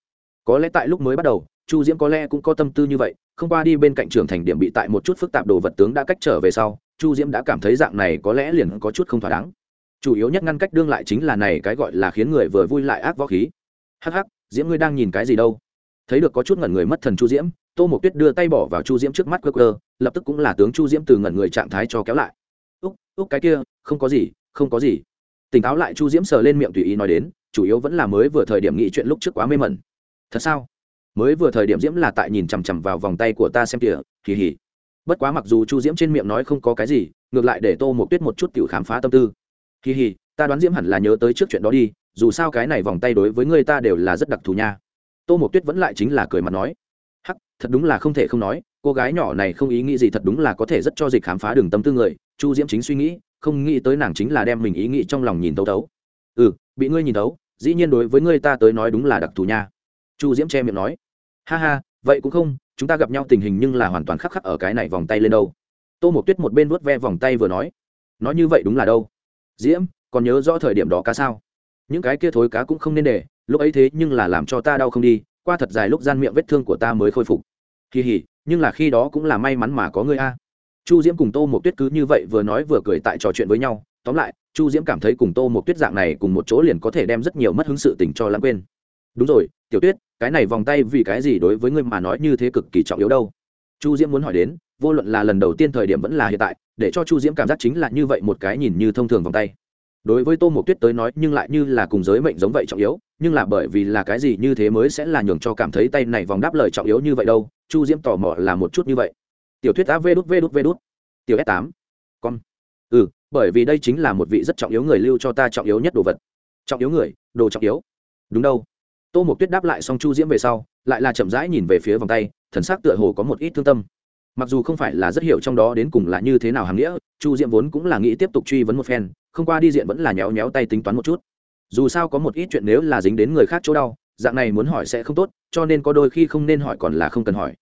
[SPEAKER 1] Có lẽ tại lúc mới bắt đầu, chu diễm có lẽ cũng có tâm tư như vậy, không qua đi bên cạnh trường thành điểm bị tại một chút phức tạp đồ vật tướng đã cách trở về sau, chu diễm đã cảm thấy dạng này có lẽ liền có chút không thỏa đáng. Chủ yếu nhất ngăn cách đương lại chính là này cái gọi là khiến người vừa vui lại ác võ khí. Hắc hắc, diễm ngươi đang nhìn cái gì đâu? Thấy được có chút ngẩn người mất thần chu diễm, tô mộc tuyết đưa tay bỏ vào chu diễm trước mắt cơ cơ lập tức cũng là tướng chu diễm từ ngẩn người trạng thái cho kéo lại. Úc úc cái kia, không có gì, không có gì. Tỉnh táo lại chu diễm sờ lên miệng tùy ý nói đến, chủ yếu vẫn là mới vừa thời điểm nghĩ chuyện lúc trước quá mê mẩn. Thật sao? Mới vừa thời điểm diễm là tại nhìn chằm chằm vào vòng tay của ta xem kìa kỳ hỉ bất quá mặc dù chu diễm trên miệng nói không có cái gì, ngược lại để tô mộc tuyết một chút t khám phá tâm tư. Kỳ hỉ ta đoán diễm hẳn là nhớ tới trước chuyện đó đi, dù sao cái này vòng tay đối với người ta đều là rất đặc thù nha tô Mộc tuyết vẫn lại chính là cười mặt nói, hắc, thật đúng là không thể không nói, cô gái nhỏ này không ý nghĩ gì thật đúng là có thể rất cho dịch khám phá đường tâm tư người. Chu diễm chính suy nghĩ, không nghĩ tới nàng chính là đem mình ý nghĩ trong lòng nhìn tấu tấu. Ừ bị ngươi nhìn tấu, dĩ nhiên đối với ngươi ta tới nói đúng là đặc thù nha. Chu diễm che miệng nói, ha ha, vậy cũng không, chúng ta gặp nhau tình hình nhưng là hoàn toàn khắc khắc ở cái này vòng tay lên đâu. Tô Mộc tuyết một bên vuốt ve vòng tay vừa nói nói như vậy đúng là đâu? Diễm, còn nhớ rõ thời điểm đó cá sao? Những cái kia thối cá cũng không nên để lúc ấy thế nhưng là làm cho ta đau không đi, qua thật dài lúc gian miệng vết thương của ta mới khôi phục. Kỳ hỉ, nhưng là khi đó cũng là may mắn mà có người a. Chu diễm cùng tô một tuyết cứ như vậy vừa nói vừa cười tại trò chuyện với nhau. Tóm lại, chu diễm cảm thấy cùng tô một tuyết dạng này cùng một chỗ liền có thể đem rất nhiều mất hứng sự tình cho lãng quên. Đúng rồi, tiểu tuyết, cái này vòng tay vì cái gì đối với ngươi mà nói như thế cực kỳ trọng yếu đâu? Chu diễm muốn hỏi đến, vô luận là lần đầu tiên thời điểm vẫn là hiện tại, để cho chu diễm cảm giác chính là như vậy một cái nhìn như thông thường vòng tay đối với tô mộc tuyết tới nói, nhưng lại như là cùng giới mệnh giống vậy trọng yếu, nhưng là bởi vì là cái gì như thế mới sẽ là nhường cho cảm thấy tay này vòng đáp lời trọng yếu như vậy đâu, chu diễm tò mò là một chút như vậy. Tiểu thuyết á, vê đút vê đút vê đút. Tiểu s tám. Con ừ bởi vì đây chính là một vị rất trọng yếu người lưu cho ta trọng yếu nhất đồ vật. Trọng yếu người, đồ trọng yếu. Đúng đâu. Tô mộc tuyết đáp lại xong chu diễm về sau, lại là chậm rãi nhìn về phía vòng tay, thần sắc tựa hồ có một ít thương tâm. Mặc dù không phải là rất hiểu trong đó đến cùng là như thế nào hàm nghĩa, chu diễm vốn cũng là nghĩ tiếp tục truy vấn một phen không qua đi diện vẫn là nhéo nhéo tay tính toán một chút. Dù sao có một ít chuyện nếu là dính đến người khác chỗ đau, dạng này muốn hỏi sẽ không tốt, cho nên có đôi khi không nên hỏi còn là không cần hỏi.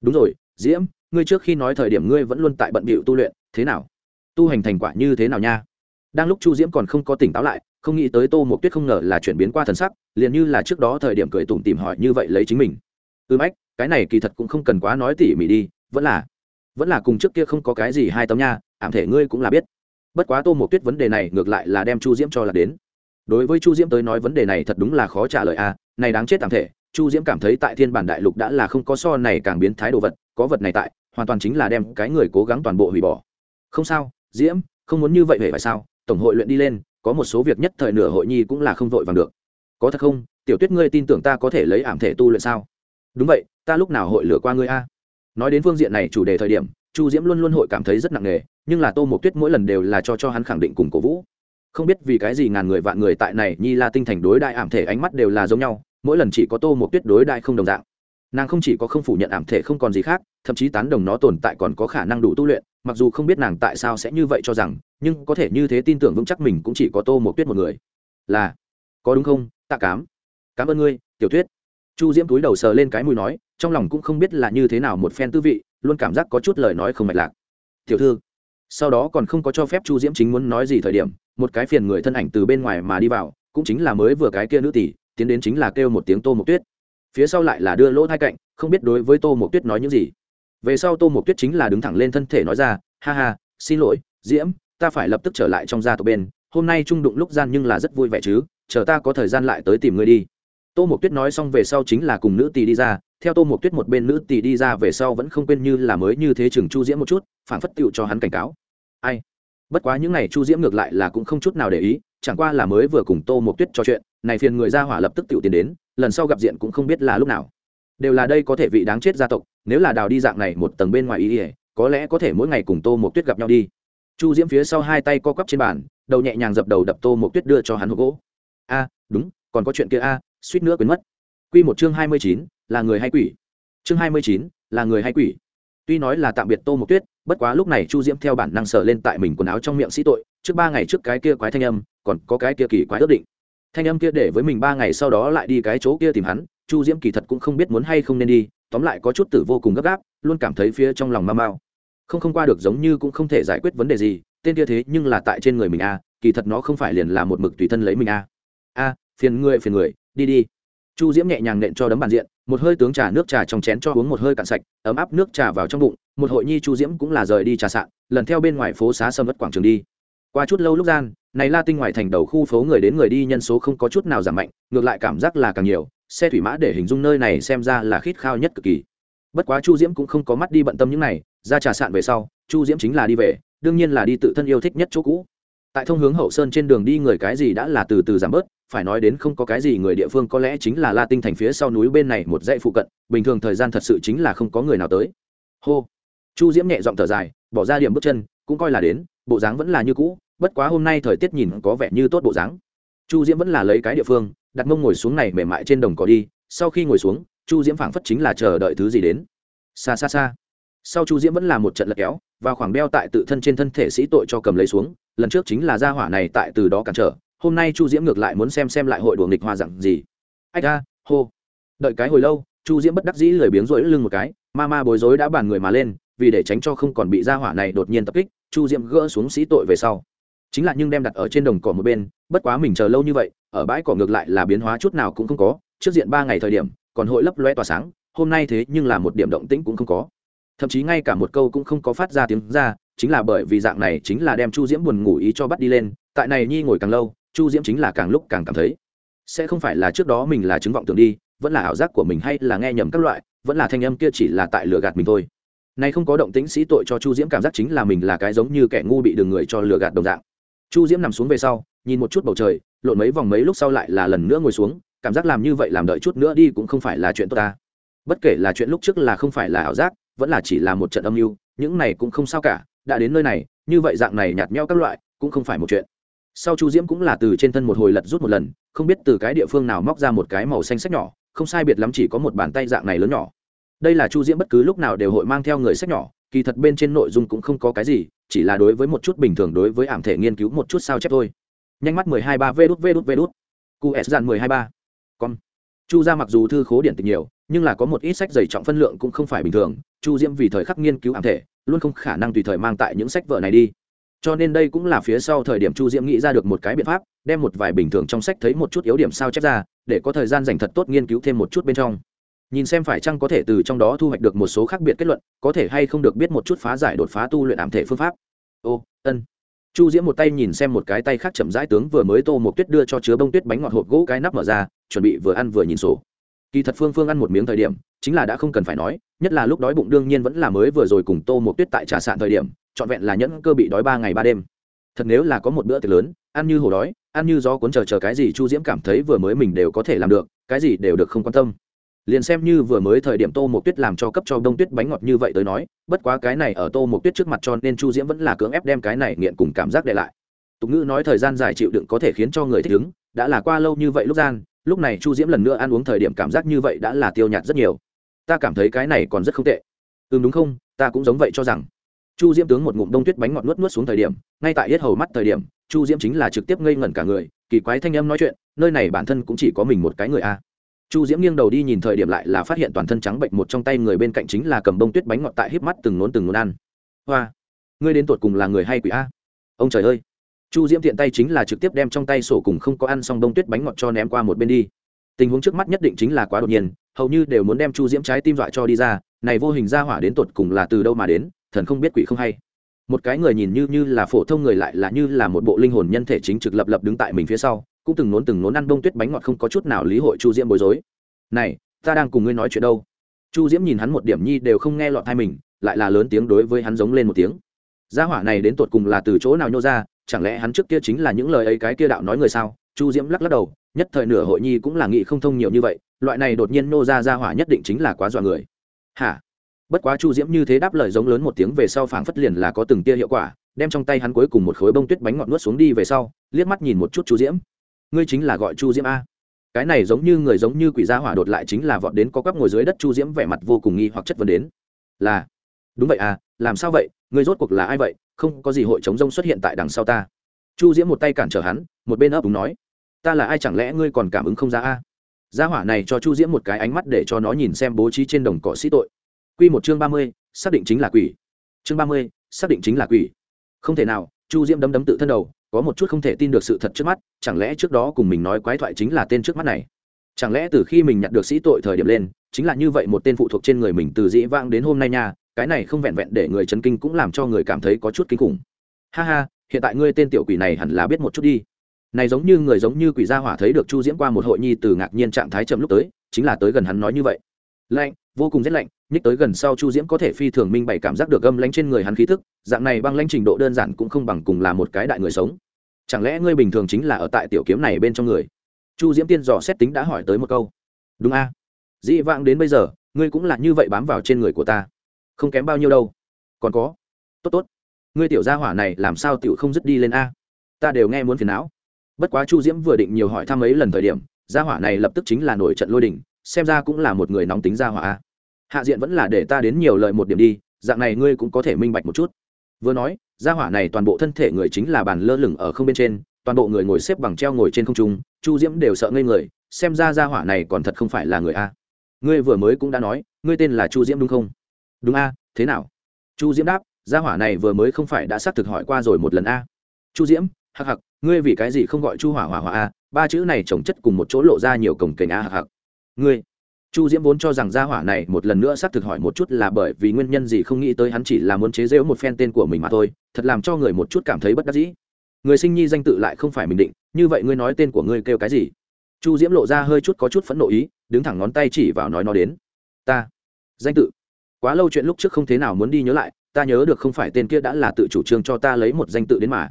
[SPEAKER 1] Đúng rồi, diễm, ngươi trước khi nói thời điểm ngươi vẫn luôn tại bận bịu tu luyện, thế nào? Tu hành thành quả như thế nào nha? Đang lúc chu diễm còn không có tỉnh táo lại, không nghĩ tới tô một tuyết không ngờ là chuyển biến qua thần sắc, liền như là trước đó thời điểm cười tủm tìm hỏi như vậy lấy chính mình. Ừ Ư ách cái này kỳ thật cũng không cần quá nói tỉ mỉ đi, vẫn là vẫn là cùng trước kia không có cái gì hai tấm nha ảm thể ngươi cũng là biết bất quá tô một tuyết vấn đề này ngược lại là đem chu diễm cho là đến. Đối với chu diễm tới nói vấn đề này thật đúng là khó trả lời a à, này đáng chết tạm thể chu diễm cảm thấy tại thiên bản đại lục đã là không có so này càng biến thái đồ vật có vật này tại hoàn toàn chính là đem cái người cố gắng toàn bộ hủy bỏ. Không sao diễm không muốn như vậy hề phải sao? Tổng hội luyện đi lên có một số việc nhất thời nửa hội nhi cũng là không vội vàng được. Có thật không? Tiểu tuyết ngươi tin tưởng ta có thể lấy ảm thể tu luyện sao? Đúng vậy ta lúc nào hội lửa qua ngươi a? Nói đến phương diện này chủ đề thời điểm chu diễm luôn luôn hội cảm thấy rất nặng nề nhưng là tô mộc tuyết mỗi lần đều là cho cho hắn khẳng định cùng cổ vũ. Không biết vì cái gì ngàn người vạn người tại này nhi la tinh thành đối đại ảm thể ánh mắt đều là giống nhau, mỗi lần chỉ có tô mộc tuyết đối đại không đồng dạng. Nàng không chỉ có không phủ nhận ảm thể không còn gì khác, thậm chí tán đồng nó tồn tại còn có khả năng đủ tu luyện, mặc dù không biết nàng tại sao sẽ như vậy cho rằng, nhưng có thể như thế tin tưởng vững chắc mình cũng chỉ có tô mộc tuyết một người. Là, có đúng không, tạ cám? Cảm ơn ngươi, tiểu tuyết. Chu diễm túi đầu sờ lên cái mùi nói, trong lòng cũng không biết là như thế nào một phen tư vị, luôn cảm giác có chút lời nói không mạch lạc. Tiểu thư sau đó còn không có cho phép chu diễm chính muốn nói gì thời điểm, một cái phiền người thân ảnh từ bên ngoài mà đi vào, cũng chính là mới vừa cái kia nữ tỷ, tiến đến chính là kêu một tiếng tô mộc tuyết. Phía sau lại là đưa lỗ thai cạnh, không biết đối với tô mộc tuyết nói những gì. Về sau tô mộc tuyết chính là đứng thẳng lên thân thể nói ra, ha ha, xin lỗi, diễm, ta phải lập tức trở lại trong gia tộc bên, hôm nay trung đụng lúc gian nhưng là rất vui vẻ chứ, chờ ta có thời gian lại tới tìm ngươi đi. Tô mộc tuyết nói xong về sau chính là cùng nữ tỷ đi ra theo tô mộc tuyết một bên nữ tỷ đi ra về sau vẫn không quên như là mới như thế chừng chu diễm một chút phản phất tựu cho hắn cảnh cáo. Ai? Bất quá những n à y chu diễm ngược lại là cũng không chút nào để ý, chẳng qua là mới vừa cùng tô mộc tuyết trò chuyện, này phiền người ra hỏa lập tức tựu tiến đến, lần sau gặp diện cũng không biết là lúc nào. Đều là đây có thể vị đáng chết gia tộc, nếu là đào đi dạng này một tầng bên ngoài ý ỉa có lẽ có thể mỗi ngày cùng tô mộc tuyết gặp nhau đi. Chu diễm phía sau hai tay co quắp trên bàn, đầu nhẹ nhàng dập đầu đập tô mộc tuyết đưa cho hắn hộp gỗ. A, đúng, còn có chuyện kia a, suýt nữa quên mất. Q một chương hai mươi chín là người hay quỷ? Chương hai mươi chín, là người hay quỷ? Tuy nói là tạm biệt tô mộc tuyết, bất quá lúc này chu diễm theo bản năng sờ lên tại mình quần áo trong miệng sĩ tội, trước ba ngày trước cái kia quái thanh âm, còn có cái kia kỳ quái ước định. Thanh âm kia để với mình ba ngày sau đó lại đi cái chỗ kia tìm hắn, chu diễm kỳ thật cũng không biết muốn hay không nên đi, tóm lại có chút tử vô cùng gấp gáp, luôn cảm thấy phía trong lòng mau mau không không qua được giống như cũng không thể giải quyết vấn đề gì, tên kia thế nhưng là tại trên người mình a kỳ thật nó không phải liền là một mực tùy thân lấy mình a a phiền người phiền người, đi đi. Chu diễm nhẹ nhàng nện cho đấm bàn diện một hơi tướng trà nước trà trong chén cho uống một hơi cạn sạch, ấm áp nước trà vào trong bụng, một hội nhi chu diễm cũng là rời đi trà sạn, lần theo bên ngoài phố xá sâm mất quảng trường đi. Qua chút lâu lúc gian, này la tinh ngoài thành đầu khu phố người đến người đi nhân số không có chút nào giảm mạnh, ngược lại cảm giác là càng nhiều, xe thủy mã để hình dung nơi này xem ra là khít khao nhất cực kỳ. Bất quá chu diễm cũng không có mắt đi bận tâm những này, ra trà sạn về sau, chu diễm chính là đi về, đương nhiên là đi tự thân yêu thích nhất chỗ cũ tại thông hướng hậu sơn trên đường đi người cái gì đã là từ từ giảm bớt, phải nói đến không có cái gì người địa phương có lẽ chính là la tinh thành phía sau núi bên này một dãy phụ cận, bình thường thời gian thật sự chính là không có người nào tới. Hô. Chu diễm nhẹ giọng thở dài, bỏ ra điểm bước chân, cũng coi là đến, bộ dáng vẫn là như cũ, bất quá hôm nay thời tiết nhìn có vẻ như tốt bộ dáng. Chu diễm vẫn là lấy cái địa phương, đặt mông ngồi xuống này mềm mại trên đồng cỏ đi, sau khi ngồi xuống, chu diễm phảng phất chính là chờ đợi thứ gì đến. Xa xa xa sau chu diễm vẫn là một trận lật kéo, và khoảng đeo tại tự thân trên thân thể sĩ tội cho cầm lấy xuống, lần trước chính là gia hỏa này tại từ đó cản trở, hôm nay chu diễm ngược lại muốn xem xem lại hội đùa nghịch hoa dặn gì. Ách a hô. Đợi cái hồi lâu, chu diễm bất đắc dĩ lười biếng rỗi lưng một cái, ma ma bối rối đã bàn người mà lên, vì để tránh cho không còn bị gia hỏa này đột nhiên tập kích, chu diễm gỡ xuống sĩ tội về sau. Chính là nhưng đem đặt ở trên đồng cỏ một bên, bất quá mình chờ lâu như vậy, ở bãi cỏ ngược lại là biến hóa chút nào cũng không có, trước diện ba ngày thời điểm, còn hội lấp loe tỏa sáng, hôm nay thế nhưng là một điểm động tĩnh cũng không có thậm chí ngay cả một câu cũng không có phát ra tiếng ra, chính là bởi vì dạng này chính là đem chu diễm buồn ngủ ý cho bắt đi lên, tại này nhi ngồi càng lâu, chu diễm chính là càng lúc càng cảm thấy, sẽ không phải là trước đó mình là chứng vọng tưởng đi, vẫn là ảo giác của mình hay là nghe nhầm các loại, vẫn là thanh âm kia chỉ là tại lừa gạt mình thôi. Nay không có động tĩnh sĩ tội cho chu diễm cảm giác chính là mình là cái giống như kẻ ngu bị đường người cho lừa gạt đồng dạng. Chu diễm nằm xuống về sau, nhìn một chút bầu trời, lộn mấy vòng mấy lúc sau lại là lần nữa ngồi xuống, cảm giác làm như vậy làm đợi chút nữa đi cũng không phải là chuyện tốt ta. Bất kể là chuyện lúc trước là không phải là ảo giác vẫn là chỉ là một trận âm mưu, những này cũng không sao cả, đã đến nơi này, như vậy dạng này nhạt nhẽo các loại, cũng không phải một chuyện. Sau chu diễm cũng là từ trên thân một hồi lật rút một lần, không biết từ cái địa phương nào móc ra một cái màu xanh sách nhỏ, không sai biệt lắm chỉ có một bàn tay dạng này lớn nhỏ. Đây là chu diễm bất cứ lúc nào đều hội mang theo người sách nhỏ, kỳ thật bên trên nội dung cũng không có cái gì, chỉ là đối với một chút bình thường đối với ảm thể nghiên cứu một chút sao chép thôi. Nhanh mắt mười hai ba vê đút vê đút vê đút. Qs dàn mười hai ba. Con chu ra mặc dù thư khố điện tịch nhiều nhưng là có một ít sách dày trọng phân lượng cũng không phải bình thường, chu diễm vì thời khắc nghiên cứu ảm thể, luôn không khả năng tùy thời mang tại những sách vở này đi. Cho nên đây cũng là phía sau thời điểm chu diễm nghĩ ra được một cái biện pháp, đem một vài bình thường trong sách thấy một chút yếu điểm sao chép ra, để có thời gian dành thật tốt nghiên cứu thêm một chút bên trong. Nhìn xem phải chăng có thể từ trong đó thu hoạch được một số khác biệt kết luận, có thể hay không được biết một chút phá giải đột phá tu luyện ảm thể phương pháp. Ô, ân. Chu diễm một tay nhìn xem một cái tay khác chậm rãi tướng vừa mới tô một tuyết đưa cho chứa bông tuyết bánh ngọt hộp gỗ cái nắp mở ra, chuẩn bị vừa ăn vừa nhìn sổ kỳ thật phương phương ăn một miếng thời điểm, chính là đã không cần phải nói, nhất là lúc đói bụng đương nhiên vẫn là mới vừa rồi cùng tô một tuyết tại trà sạn thời điểm, trọn vẹn là nhẫn cơ bị đói ba ngày ba đêm. Thật nếu là có một bữa tiệc lớn, ăn như hổ đói, ăn như gió cuốn chờ chờ cái gì chu diễm cảm thấy vừa mới mình đều có thể làm được, cái gì đều được không quan tâm. Liền xem như vừa mới thời điểm tô một tuyết làm cho cấp cho đông tuyết bánh ngọt như vậy tới nói, bất quá cái này ở tô một tuyết trước mặt cho nên chu diễm vẫn là cưỡng ép đem cái này nghiện cùng cảm giác để lại. Tục ngữ nói thời gian dài chịu đựng có thể khiến cho người thích ứng, đã là qua lâu như vậy lúc gian lúc này chu diễm lần nữa ăn uống thời điểm cảm giác như vậy đã là tiêu nhạt rất nhiều. Ta cảm thấy cái này còn rất không tệ. Ừ đúng không? Ta cũng giống vậy cho rằng. Chu diễm tướng một ngụm đông tuyết bánh ngọt nuốt nuốt xuống thời điểm, ngay tại hết hầu mắt thời điểm, chu diễm chính là trực tiếp ngây ngẩn cả người, kỳ quái thanh âm nói chuyện, nơi này bản thân cũng chỉ có mình một cái người a. Chu diễm nghiêng đầu đi nhìn thời điểm lại là phát hiện toàn thân trắng bệnh một trong tay người bên cạnh chính là cầm bông tuyết bánh ngọt tại híp mắt từng nốn từng nốn ăn. Hoa, ngươi đến tột cùng là người hay quỷ a? Ông trời ơi! Chu diễm tiện tay chính là trực tiếp đem trong tay sổ cùng không có ăn xong bông tuyết bánh ngọt cho ném qua một bên đi. Tình huống trước mắt nhất định chính là quá đột nhiên, hầu như đều muốn đem chu diễm trái tim dọa cho đi ra, này vô hình ra hỏa đến tột cùng là từ đâu mà đến, thần không biết quỷ không hay. Một cái người nhìn như như là phổ thông người lại là như là một bộ linh hồn nhân thể chính trực lập lập đứng tại mình phía sau, cũng từng nốn từng nốn ăn bông tuyết bánh ngọt không có chút nào lý hội chu diễm bối rối. Này, ta đang cùng ngươi nói chuyện đâu? Chu diễm nhìn hắn một điểm nhi đều không nghe lọt thai mình, lại là lớn tiếng đối với hắn giống lên một tiếng. Gia hỏa này đến tột cùng là từ chỗ nào nhô ra chẳng lẽ hắn trước kia chính là những lời ấy cái kia đạo nói người sao? Chu diễm lắc lắc đầu, nhất thời nửa hội nhi cũng là nghị không thông nhiều như vậy, loại này đột nhiên nô ra ra hỏa nhất định chính là quá dọa người. Hả? Bất quá chu diễm như thế đáp lời giống lớn một tiếng về sau phảng phất liền là có từng tia hiệu quả, đem trong tay hắn cuối cùng một khối bông tuyết bánh ngọt nuốt xuống đi về sau, liếc mắt nhìn một chút chu diễm. Ngươi chính là gọi chu diễm a. Cái này giống như người giống như quỷ gia hỏa đột lại chính là vọt đến có quắp ngồi dưới đất chu diễm vẻ mặt vô cùng nghi hoặc chất vấn đến. Là. Đúng vậy à làm sao vậy? Ngươi rốt cuộc là ai vậy? Không có gì hội chống rông xuất hiện tại đằng sau ta. Chu diễm một tay cản trở hắn, một bên ấp úng nói, ta là ai chẳng lẽ ngươi còn cảm ứng không ra a? Gia hỏa này cho chu diễm một cái ánh mắt để cho nó nhìn xem bố trí trên đồng cỏ sĩ tội. Q một chương ba mươi, xác định chính là quỷ. Chương ba mươi, xác định chính là quỷ. Không thể nào, chu diễm đấm đấm tự thân đầu, có một chút không thể tin được sự thật trước mắt, chẳng lẽ trước đó cùng mình nói quái thoại chính là tên trước mắt này? Chẳng lẽ từ khi mình nhặt được sĩ tội thời điểm lên, chính là như vậy một tên phụ thuộc trên người mình từ dĩ vãng đến hôm nay nha cái này không vẹn vẹn để người chấn kinh cũng làm cho người cảm thấy có chút kinh khủng. Ha ha, hiện tại ngươi tên tiểu quỷ này hẳn là biết một chút đi. Này giống như người giống như quỷ gia hỏa thấy được chu diễm qua một hội nhi từ ngạc nhiên trạng thái chậm lúc tới, chính là tới gần hắn nói như vậy. Lạnh, vô cùng rét lạnh, nhích tới gần sau chu diễm có thể phi thường minh bày cảm giác được âm lánh trên người hắn khí thức dạng này băng lánh trình độ đơn giản cũng không bằng cùng là một cái đại người sống. Chẳng lẽ ngươi bình thường chính là ở tại tiểu kiếm này bên trong người? Chu diễm tiên dò xét tính đã hỏi tới một câu. Đúng a. À? dĩ vãng đến bây giờ, ngươi cũng là như vậy bám vào trên người của ta không kém bao nhiêu đâu. Còn có. Tốt tốt. Ngươi tiểu gia hỏa này làm sao tiểu không dứt đi lên a? Ta đều nghe muốn phiền não. Bất quá chu diễm vừa định nhiều hỏi thăm ấy lần thời điểm, gia hỏa này lập tức chính là nổi trận lôi đình, xem ra cũng là một người nóng tính gia hỏa a. Hạ diện vẫn là để ta đến nhiều lời một điểm đi, dạng này ngươi cũng có thể minh bạch một chút. Vừa nói, gia hỏa này toàn bộ thân thể người chính là bàn lơ lửng ở không bên trên, toàn bộ người ngồi xếp bằng treo ngồi trên không trung, chu diễm đều sợ ngây người, xem ra gia hỏa này còn thật không phải là người a. Ngươi vừa mới cũng đã nói, ngươi tên là chu diễm đúng không? Đúng a, thế nào? Chu diễm đáp, gia hỏa này vừa mới không phải đã xác thực hỏi qua rồi một lần a. Chu diễm hặc hặc ngươi vì cái gì không gọi chu hỏa hỏa hỏa a? Ba chữ này trồng chất cùng một chỗ lộ ra nhiều cổng kềnh a hặc hặc ngươi. Chu diễm vốn cho rằng gia hỏa này một lần nữa xác thực hỏi một chút là bởi vì nguyên nhân gì không nghĩ tới hắn chỉ là muốn chế giễu một phen tên của mình mà thôi, thật làm cho người một chút cảm thấy bất đắc dĩ. Người sinh nhi danh tự lại không phải mình định, như vậy ngươi nói tên của ngươi kêu cái gì? Chu diễm lộ ra hơi chút có chút phẫn nộ ý, đứng thẳng ngón tay chỉ vào nói nó đến. Ta. Danh tự quá lâu chuyện lúc trước không thế nào muốn đi nhớ lại, ta nhớ được không phải tên kia đã là tự chủ trương cho ta lấy một danh tự đến mà.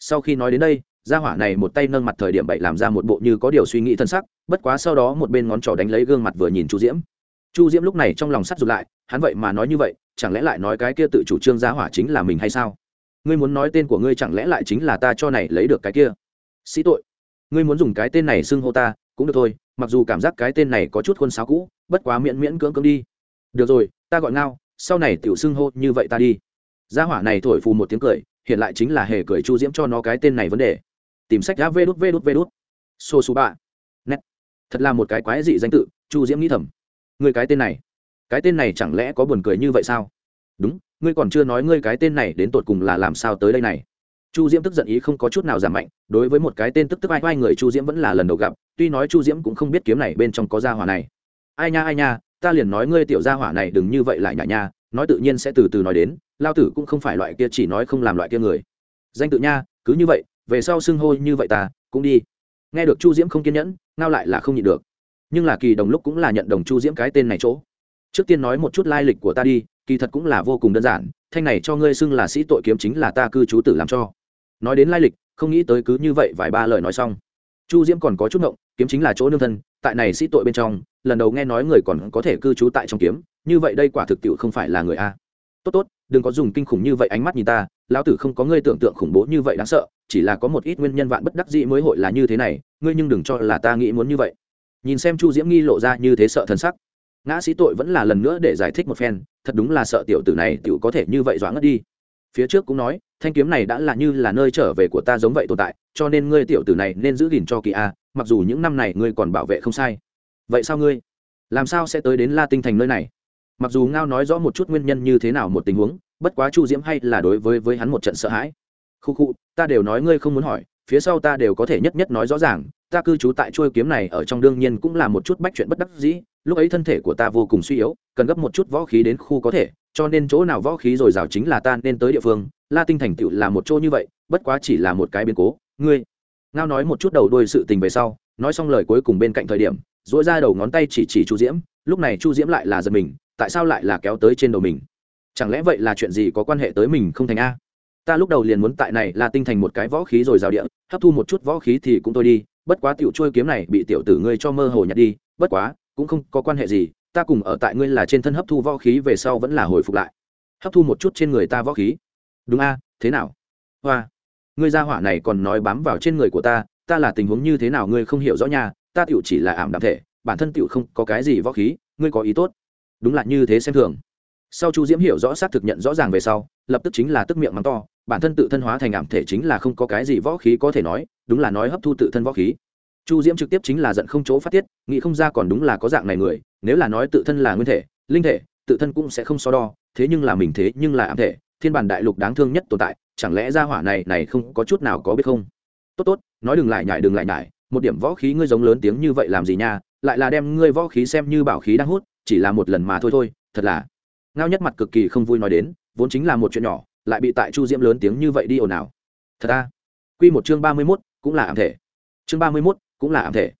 [SPEAKER 1] Sau khi nói đến đây, gia hỏa này một tay nâng mặt thời điểm bậy làm ra một bộ như có điều suy nghĩ thân sắc, bất quá sau đó một bên ngón trỏ đánh lấy gương mặt vừa nhìn chu diễm. Chu diễm lúc này trong lòng sắt rụt lại, hắn vậy mà nói như vậy, chẳng lẽ lại nói cái kia tự chủ trương gia hỏa chính là mình hay sao? Ngươi muốn nói tên của ngươi chẳng lẽ lại chính là ta cho này lấy được cái kia? Sĩ tội. Ngươi muốn dùng cái tên này xưng hô ta, cũng được thôi, mặc dù cảm giác cái tên này có chút khuôn sáo cũ, bất quá miễn miễn cưỡng cưỡng đi. Được rồi ta gọi ngao, sau này tiểu xưng hô như vậy ta đi. Gia hỏa này thổi phù một tiếng cười, hiện lại chính là hề cười chu diễm cho nó cái tên này vấn đề. Tìm sách đã vê đút vê đút vê đút. Xô xú bạ. Nét. Thật là một cái quái dị danh tự, chu diễm nghĩ thầm. Người cái tên này, cái tên này chẳng lẽ có buồn cười như vậy sao? Đúng, ngươi còn chưa nói ngươi cái tên này đến tột cùng là làm sao tới đây này. Chu diễm tức giận ý không có chút nào giảm mạnh, đối với một cái tên tức tức ai vai người chu diễm vẫn là lần đầu gặp, tuy nói chu diễm cũng không biết kiếm này bên trong có gia hỏa này. Ai nha ai nha ta liền nói ngươi tiểu gia hỏa này đừng như vậy lại nhả nha, nói tự nhiên sẽ từ từ nói đến, lao tử cũng không phải loại kia chỉ nói không làm loại kia người. Danh tự nha, cứ như vậy, về sau xưng hô như vậy ta, cũng đi. Nghe được chu diễm không kiên nhẫn, ngao lại là không nhịn được. Nhưng là kỳ đồng lúc cũng là nhận đồng chu diễm cái tên này chỗ. Trước tiên nói một chút lai lịch của ta đi, kỳ thật cũng là vô cùng đơn giản, thanh này cho ngươi xưng là sĩ tội kiếm chính là ta cư trú tử làm cho. Nói đến lai lịch, không nghĩ tới cứ như vậy vài ba lời nói xong. Chu diễm còn có chút ngộng kiếm chính là chỗ nương thân, tại này sĩ tội bên trong, lần đầu nghe nói người còn có thể cư trú tại trong kiếm, như vậy đây quả thực tiệu không phải là người a. Tốt tốt, đừng có dùng kinh khủng như vậy ánh mắt nhìn ta, lão tử không có ngươi tưởng tượng khủng bố như vậy đáng sợ, chỉ là có một ít nguyên nhân vạn bất đắc dĩ mới hội là như thế này, ngươi nhưng đừng cho là ta nghĩ muốn như vậy. Nhìn xem chu diễm nghi lộ ra như thế sợ thân sắc. Ngã sĩ tội vẫn là lần nữa để giải thích một phen, thật đúng là sợ tiểu tử này tiểu có thể như vậy doãn ngất đi. Phía trước cũng nói, thanh kiếm này đã là như là nơi trở về của ta giống vậy tồn tại, cho nên ngươi tiểu tử này nên giữ gìn cho kỳ a mặc dù những năm này ngươi còn bảo vệ không sai. Vậy sao ngươi? Làm sao sẽ tới đến la tinh thành nơi này? Mặc dù ngao nói rõ một chút nguyên nhân như thế nào một tình huống, bất quá chu diễm hay là đối với với hắn một trận sợ hãi. Khu khu, ta đều nói ngươi không muốn hỏi, phía sau ta đều có thể nhất nhất nói rõ ràng, ta cư trú tại chuôi kiếm này ở trong đương nhiên cũng là một chút bách chuyện bất đắc dĩ, lúc ấy thân thể của ta vô cùng suy yếu, cần gấp một chút võ khí đến khu có thể, cho nên chỗ nào võ khí dồi rào chính là ta nên tới địa phương, la tinh thành tựu là một chỗ như vậy, bất quá chỉ là một cái biến cố, ngươi ngao nói một chút đầu đuôi sự tình về sau, nói xong lời cuối cùng bên cạnh thời điểm dỗi ra đầu ngón tay chỉ chỉ chu diễm, lúc này chu diễm lại là giật mình, tại sao lại là kéo tới trên đầu mình? Chẳng lẽ vậy là chuyện gì có quan hệ tới mình không thành a? Ta lúc đầu liền muốn tại này là tinh thành một cái võ khí rồi rào địa, hấp thu một chút võ khí thì cũng tôi đi, bất quá tiểu trôi kiếm này bị tiểu tử ngươi cho mơ hồ nhặt đi, bất quá, cũng không có quan hệ gì, ta cùng ở tại ngươi là trên thân hấp thu võ khí về sau vẫn là hồi phục lại. Hấp thu một chút trên người ta võ khí. Đúng a, thế nào? Hoa ngươi gia hỏa này còn nói bám vào trên người của ta ta là tình huống như thế nào ngươi không hiểu rõ nha, ta tiểu chỉ là ảm đạm thể, bản thân tiểu không có cái gì võ khí, ngươi có ý tốt. Đúng là như thế xem thường. Sau chu diễm hiểu rõ xác thực nhận rõ ràng về sau, lập tức chính là tức miệng mắng to, bản thân tự thân hóa thành ảm thể chính là không có cái gì võ khí có thể nói, đúng là nói hấp thu tự thân võ khí. Chu diễm trực tiếp chính là giận không chỗ phát tiết, nghĩ không ra còn đúng là có dạng này người, nếu là nói tự thân là nguyên thể, linh thể, tự thân cũng sẽ không so đo, thế nhưng là mình thế nhưng là ảm thể, thiên bản đại lục đáng thương nhất tồn tại chẳng lẽ ra hỏa này này không có chút nào có biết không? Tốt tốt, nói đừng lại nhải, đừng lại nhải, một điểm võ khí ngươi giống lớn tiếng như vậy làm gì nha? Lại là đem ngươi võ khí xem như bảo khí đang hút, chỉ là một lần mà thôi thôi, thật là. Ngao nhất mặt cực kỳ không vui nói đến, vốn chính là một chuyện nhỏ, lại bị tại chu diễm lớn tiếng như vậy đi ồn ào. Thật ra q một chương ba mươi mốt, cũng là ảm thể. Chương ba mươi mốt, cũng là ảm thể.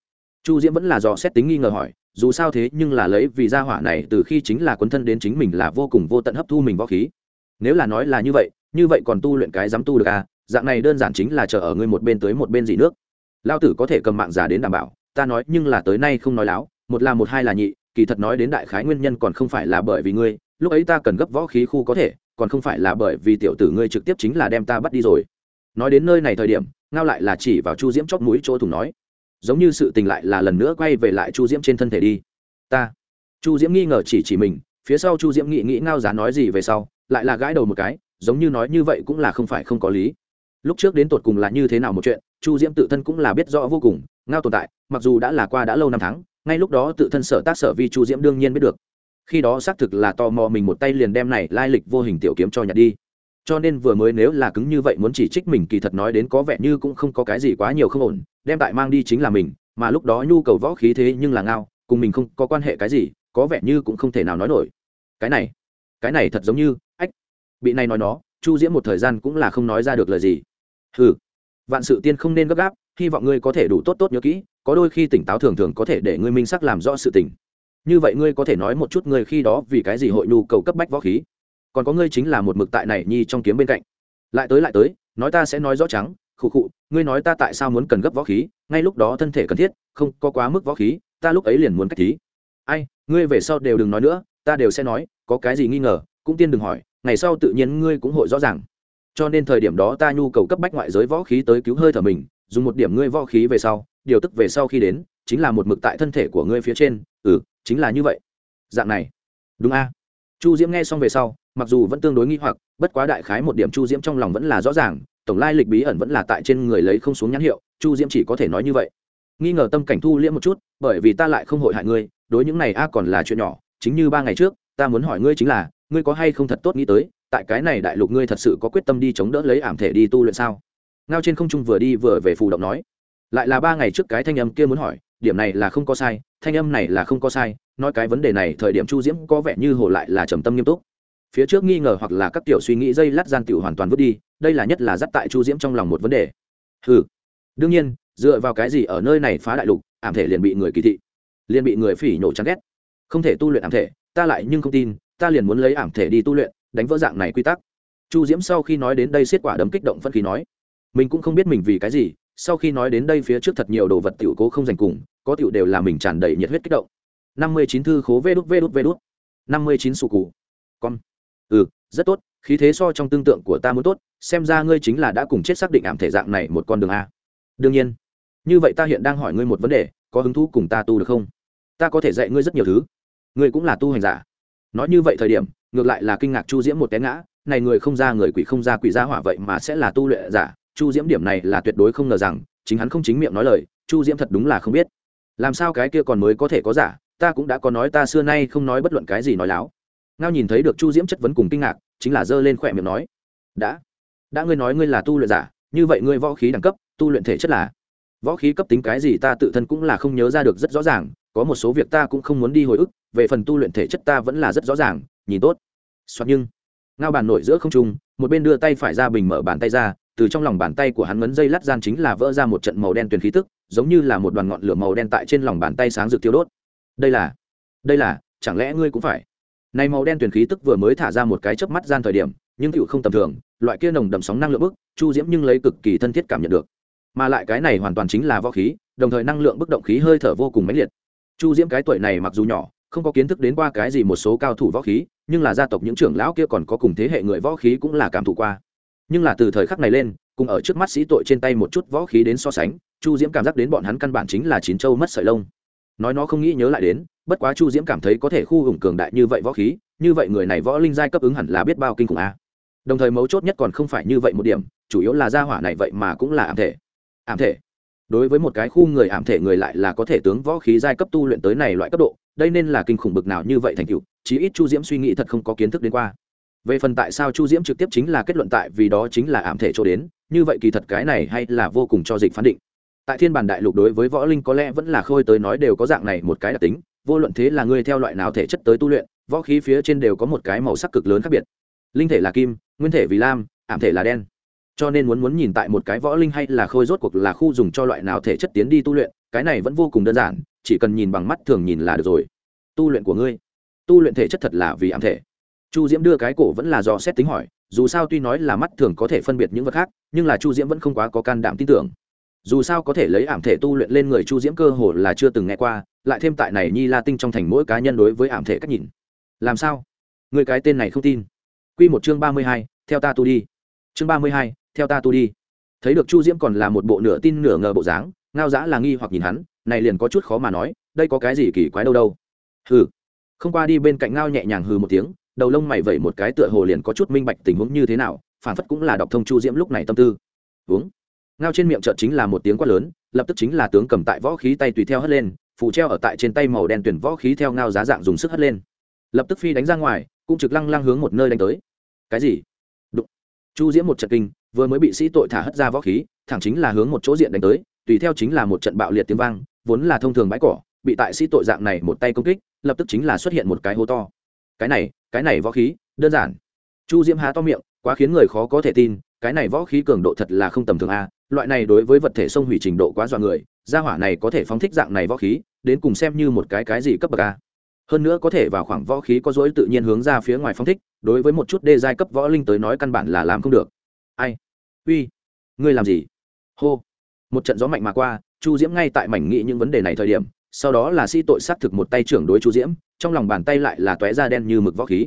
[SPEAKER 1] Chu diễm vẫn là dò xét tính nghi ngờ hỏi, dù sao thế nhưng là lấy vì gia hỏa này từ khi chính là quấn thân đến chính mình là vô cùng vô tận hấp thu mình võ khí. Nếu là nói là như vậy như vậy còn tu luyện cái dám tu được à? Dạng này đơn giản chính là chờ ở ngươi một bên tới một bên dị nước. Lao tử có thể cầm mạng giả đến đảm bảo, ta nói nhưng là tới nay không nói láo, một là một hai là nhị, kỳ thật nói đến đại khái nguyên nhân còn không phải là bởi vì ngươi, lúc ấy ta cần gấp võ khí khu có thể, còn không phải là bởi vì tiểu tử ngươi trực tiếp chính là đem ta bắt đi rồi. Nói đến nơi này thời điểm, ngao lại là chỉ vào chu diễm chóp mũi chỗ thủng nói, giống như sự tình lại là lần nữa quay về lại chu diễm trên thân thể đi. Ta, chu diễm nghi ngờ chỉ chỉ mình, phía sau chu diễm nghĩ nghĩ ngao giá nói gì về sau, lại là gãi đầu một cái giống như nói như vậy cũng là không phải không có lý. Lúc trước đến tột cùng là như thế nào một chuyện, chu diễm tự thân cũng là biết rõ vô cùng, ngao tồn tại, mặc dù đã là qua đã lâu năm tháng, ngay lúc đó tự thân sở tác sở vi chu diễm đương nhiên biết được. Khi đó xác thực là tò mò mình một tay liền đem này lai lịch vô hình tiểu kiếm cho nhặt đi. Cho nên vừa mới nếu là cứng như vậy muốn chỉ trích mình kỳ thật nói đến có vẻ như cũng không có cái gì quá nhiều không ổn, đem tại mang đi chính là mình, mà lúc đó nhu cầu võ khí thế nhưng là ngao, cùng mình không có quan hệ cái gì, có vẻ như cũng không thể nào nói nổi. Cái này cái này thật giống như, ách bị này nói nó, chu diễm một thời gian cũng là không nói ra được lời gì. Ừ vạn sự tiên không nên gấp gáp, hy vọng ngươi có thể đủ tốt tốt nhớ kỹ, có đôi khi tỉnh táo thường thường có thể để ngươi minh sắc làm rõ sự tình. Như vậy ngươi có thể nói một chút ngươi khi đó vì cái gì hội nhu cầu cấp bách võ khí. Còn có ngươi chính là một mực tại này nhi trong kiếm bên cạnh. Lại tới lại tới, nói ta sẽ nói rõ trắng, khụ khụ, ngươi nói ta tại sao muốn cần gấp võ khí, ngay lúc đó thân thể cần thiết, không có quá mức võ khí, ta lúc ấy liền muốn cách thí. Ai, ngươi về sau đều đừng nói nữa, ta đều sẽ nói, có cái gì nghi ngờ, cũng tiên đừng hỏi ngày sau tự nhiên ngươi cũng hội rõ ràng. Cho nên thời điểm đó ta nhu cầu cấp bách ngoại giới võ khí tới cứu hơi thở mình, dùng một điểm ngươi võ khí về sau, điều tức về sau khi đến, chính là một mực tại thân thể của ngươi phía trên. Ừ chính là như vậy. Dạng này. Đúng a. Chu diễm nghe xong về sau, mặc dù vẫn tương đối nghi hoặc, bất quá đại khái một điểm chu diễm trong lòng vẫn là rõ ràng, tổng lai lịch bí ẩn vẫn là tại trên người lấy không xuống nhãn hiệu, chu diễm chỉ có thể nói như vậy. Nghi ngờ tâm cảnh thu liễm một chút, bởi vì ta lại không hội hại ngươi, đối những này a còn là chuyện nhỏ, chính như ba ngày trước, ta muốn hỏi ngươi chính là ngươi có hay không thật tốt nghĩ tới, tại cái này đại lục ngươi thật sự có quyết tâm đi chống đỡ lấy ảm thể đi tu luyện sao? Ngao trên không trung vừa đi vừa về phù động nói. Lại là ba ngày trước cái thanh âm kia muốn hỏi, điểm này là không có sai, thanh âm này là không có sai, nói cái vấn đề này thời điểm chu diễm có vẻ như hồ lại là trầm tâm nghiêm túc. Phía trước nghi ngờ hoặc là các tiểu suy nghĩ dây lát gian tiểu hoàn toàn vứt đi, đây là nhất là dắt tại chu diễm trong lòng một vấn đề. Ừ đương nhiên, dựa vào cái gì ở nơi này phá đại lục, ảm thể liền bị người kỳ thị, liền bị người phỉ nhổ chán ghét. Không thể tu luyện ảm thể, ta lại nhưng không tin ta liền muốn lấy ảm thể đi tu luyện, đánh vỡ dạng này quy tắc. Chu diễm sau khi nói đến đây xiết quả đấm kích động phân khí nói, mình cũng không biết mình vì cái gì, sau khi nói đến đây phía trước thật nhiều đồ vật tiểu cố không dành cùng, có tiểu đều là mình tràn đầy nhiệt huyết kích động. Năm mươi chín thư khố vê đút vê đút vê đút. Năm mươi chín sụ cụ. Con. Ừ rất tốt, khí thế so trong tương tượng của ta muốn tốt, xem ra ngươi chính là đã cùng chết xác định ảm thể dạng này một con đường a. Đương nhiên. Như vậy ta hiện đang hỏi ngươi một vấn đề, có hứng thú cùng ta tu được không? Ta có thể dạy ngươi rất nhiều thứ. Ngươi cũng là tu hành giả nói như vậy thời điểm, ngược lại là kinh ngạc chu diễm một té ngã, này người không ra người quỷ không ra quỷ ra hỏa vậy mà sẽ là tu luyện giả. Chu diễm điểm này là tuyệt đối không ngờ rằng, chính hắn không chính miệng nói lời, chu diễm thật đúng là không biết. Làm sao cái kia còn mới có thể có giả, ta cũng đã có nói ta xưa nay không nói bất luận cái gì nói láo. Ngao nhìn thấy được chu diễm chất vấn cùng kinh ngạc, chính là giơ lên khỏe miệng nói, đã đã ngươi nói ngươi là tu luyện giả, như vậy ngươi võ khí đẳng cấp, tu luyện thể chất là võ khí cấp tính cái gì ta tự thân cũng là không nhớ ra được rất rõ ràng, có một số việc ta cũng không muốn đi hồi ức, về phần tu luyện thể chất ta vẫn là rất rõ ràng, nhìn tốt. Soạt nhưng, ngao bàn nổi giữa không trung, một bên đưa tay phải ra bình mở bàn tay ra, từ trong lòng bàn tay của hắn ngấn dây lát gian chính là vỡ ra một trận màu đen tuyền khí tức, giống như là một đoàn ngọn lửa màu đen tại trên lòng bàn tay sáng rực tiêu đốt. Đây là đây là, chẳng lẽ ngươi cũng phải? Nay màu đen tuyền khí tức vừa mới thả ra một cái chớp mắt gian thời điểm, nhưng cựu không tầm thường, loại kia nồng đậm sóng năng lượng bức, chu diễm nhưng lấy cực kỳ thân thiết cảm nhận được mà lại cái này hoàn toàn chính là võ khí, đồng thời năng lượng bức động khí hơi thở vô cùng mãnh liệt. Chu diễm cái tuổi này mặc dù nhỏ, không có kiến thức đến qua cái gì một số cao thủ võ khí, nhưng là gia tộc những trưởng lão kia còn có cùng thế hệ người võ khí cũng là cảm thụ qua. Nhưng là từ thời khắc này lên, cùng ở trước mắt sĩ tội trên tay một chút võ khí đến so sánh, chu diễm cảm giác đến bọn hắn căn bản chính là chín châu mất sợi lông. Nói nó không nghĩ nhớ lại đến, bất quá chu diễm cảm thấy có thể khu hùng cường đại như vậy võ khí, như vậy người này võ linh giai cấp ứng hẳn là biết bao kinh khủng a. Đồng thời mấu chốt nhất còn không phải như vậy một điểm, chủ yếu là gia hỏa này vậy mà cũng là ảm thể ảm thể. Đối với một cái khu người ảm thể người lại là có thể tướng võ khí giai cấp tu luyện tới này loại cấp độ, đây nên là kinh khủng bực nào như vậy thành cựu chí ít chu diễm suy nghĩ thật không có kiến thức đến qua. Về phần tại sao chu diễm trực tiếp chính là kết luận tại vì đó chính là ảm thể cho đến, như vậy kỳ thật cái này hay là vô cùng cho dịch phán định. Tại thiên bản đại lục đối với võ linh có lẽ vẫn là khôi tới nói đều có dạng này một cái đặc tính, vô luận thế là ngươi theo loại nào thể chất tới tu luyện, võ khí phía trên đều có một cái màu sắc cực lớn khác biệt. Linh thể là kim, nguyên thể vì lam, ảm thể là đen cho nên muốn muốn nhìn tại một cái võ linh hay là khôi rốt cuộc là khu dùng cho loại nào thể chất tiến đi tu luyện, cái này vẫn vô cùng đơn giản, chỉ cần nhìn bằng mắt thường nhìn là được rồi. Tu luyện của ngươi, tu luyện thể chất thật là vì ảm thể. Chu diễm đưa cái cổ vẫn là do xét tính hỏi, dù sao tuy nói là mắt thường có thể phân biệt những vật khác, nhưng là chu diễm vẫn không quá có can đảm tin tưởng. Dù sao có thể lấy ảm thể tu luyện lên người chu diễm cơ hồ là chưa từng nghe qua, lại thêm tại này nhi la tinh trong thành mỗi cá nhân đối với ảm thể cách nhìn. Làm sao? Người cái tên này không tin. Q một chương ba mươi hai, theo ta tu đi chương ba mươi hai, theo ta tu đi. Thấy được chu diễm còn là một bộ nửa tin nửa ngờ bộ dáng, ngao giã là nghi hoặc nhìn hắn, này liền có chút khó mà nói, đây có cái gì kỳ quái đâu đâu. Hừ. Không qua đi bên cạnh ngao nhẹ nhàng hừ một tiếng, đầu lông mày vẩy một cái tựa hồ liền có chút minh bạch tình huống như thế nào, phản phất cũng là đọc thông chu diễm lúc này tâm tư. Uống. Ngao trên miệng chợt chính là một tiếng quát lớn, lập tức chính là tướng cầm tại võ khí tay tùy theo hất lên phụ treo ở tại trên tay màu đen tuyển võ khí theo ngao giá dạng dùng sức hất lên. Lập tức phi đánh ra ngoài, cũng trực lăng lăng hướng một nơi đánh tới. Cái gì? Chu diễm một trận kinh, vừa mới bị sĩ tội thả hất ra võ khí, thẳng chính là hướng một chỗ diện đánh tới, tùy theo chính là một trận bạo liệt tiếng vang, vốn là thông thường bãi cỏ, bị tại sĩ tội dạng này một tay công kích, lập tức chính là xuất hiện một cái hố to. Cái này cái này võ khí, đơn giản. Chu diễm há to miệng, quá khiến người khó có thể tin, cái này võ khí cường độ thật là không tầm thường a, loại này đối với vật thể sông hủy trình độ quá dọa người, gia hỏa này có thể phóng thích dạng này võ khí, đến cùng xem như một cái cái gì cấp bậc a hơn nữa có thể vào khoảng võ khí có dối tự nhiên hướng ra phía ngoài phong thích, đối với một chút đê giai cấp võ linh tới nói căn bản là làm không được. Ai? Uy. Ngươi làm gì? Hô. Một trận gió mạnh mà qua, chu diễm ngay tại mảnh nghị những vấn đề này thời điểm, sau đó là sĩ tội xác thực một tay trưởng đối chu diễm, trong lòng bàn tay lại là tóe da đen như mực võ khí.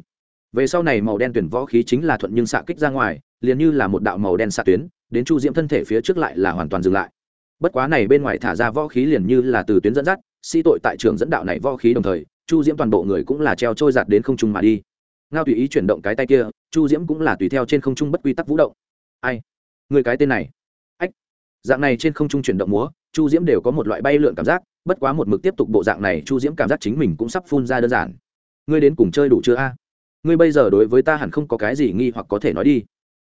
[SPEAKER 1] Về sau này màu đen tuyển võ khí chính là thuận nhưng xạ kích ra ngoài, liền như là một đạo màu đen xạ tuyến, đến chu diễm thân thể phía trước lại là hoàn toàn dừng lại. Bất quá này bên ngoài thả ra võ khí liền như là từ tuyến dẫn dắt sĩ tội tại trường dẫn đạo này võ khí đồng thời chu diễm toàn bộ người cũng là treo trôi giạt đến không trung mà đi. Ngao tùy ý chuyển động cái tay kia, chu diễm cũng là tùy theo trên không trung bất quy tắc vũ động. Ai? Người cái tên này. Ách. Dạng này trên không trung chuyển động múa, chu diễm đều có một loại bay lượn cảm giác, bất quá một mực tiếp tục bộ dạng này, chu diễm cảm giác chính mình cũng sắp phun ra đơn giản. Ngươi đến cùng chơi đủ chưa a? Ngươi bây giờ đối với ta hẳn không có cái gì nghi hoặc có thể nói đi.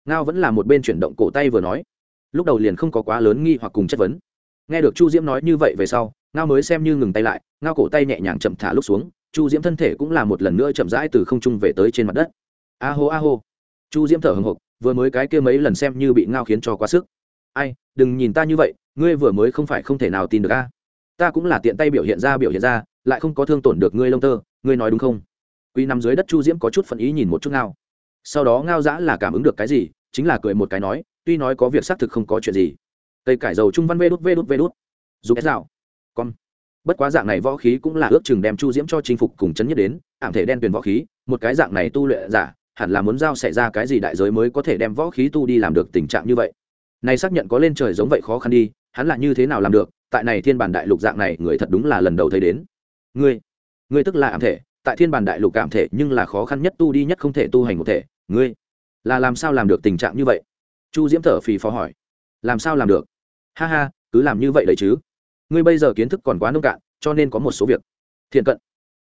[SPEAKER 1] Ngao vẫn là một bên chuyển động cổ tay vừa nói. Lúc đầu liền không có quá lớn nghi hoặc cùng chất vấn. Nghe được chu diễm nói như vậy về sau ngao mới xem như ngừng tay lại, ngao cổ tay nhẹ nhàng chậm thả lúc xuống, chu diễm thân thể cũng là một lần nữa chậm rãi từ không trung về tới trên mặt đất. A hô a hô. Chu diễm thở hừng hộp vừa mới cái kia mấy lần xem như bị ngao khiến cho quá sức. Ai, đừng nhìn ta như vậy, ngươi vừa mới không phải không thể nào tin được a. Ta cũng là tiện tay biểu hiện ra, biểu hiện ra, lại không có thương tổn được ngươi lông tơ, ngươi nói đúng không? Quy nằm dưới đất chu diễm có chút phận ý nhìn một chút ngao. Sau đó ngao dã là cảm ứng được cái gì, chính là cười một cái nói, tuy nói có việc xác thực không có chuyện gì. Cây cải dầu trung văn vê đút vê đút vê đút. Dù ép dạo con. Bất quá dạng này võ khí cũng là ước chừng đem chu diễm cho chinh phục cùng chấn nhất đến, ảm thể đen tuyển võ khí, một cái dạng này tu luyện giả, hẳn là muốn giao xảy ra cái gì đại giới mới có thể đem võ khí tu đi làm được tình trạng như vậy. Này xác nhận có lên trời giống vậy khó khăn đi, hắn là như thế nào làm được, tại này thiên bản đại lục dạng này người thật đúng là lần đầu thấy đến. Ngươi ngươi tức là ảm thể, tại thiên bản đại lục cảm thể nhưng là khó khăn nhất tu đi nhất không thể tu hành một thể, ngươi là làm sao làm được tình trạng như vậy? Chu diễm thở phì phò hỏi. Làm sao làm được? Ha ha, cứ làm như vậy đấy chứ ngươi bây giờ kiến thức còn quá nông cạn cho nên có một số việc. Thiện cận.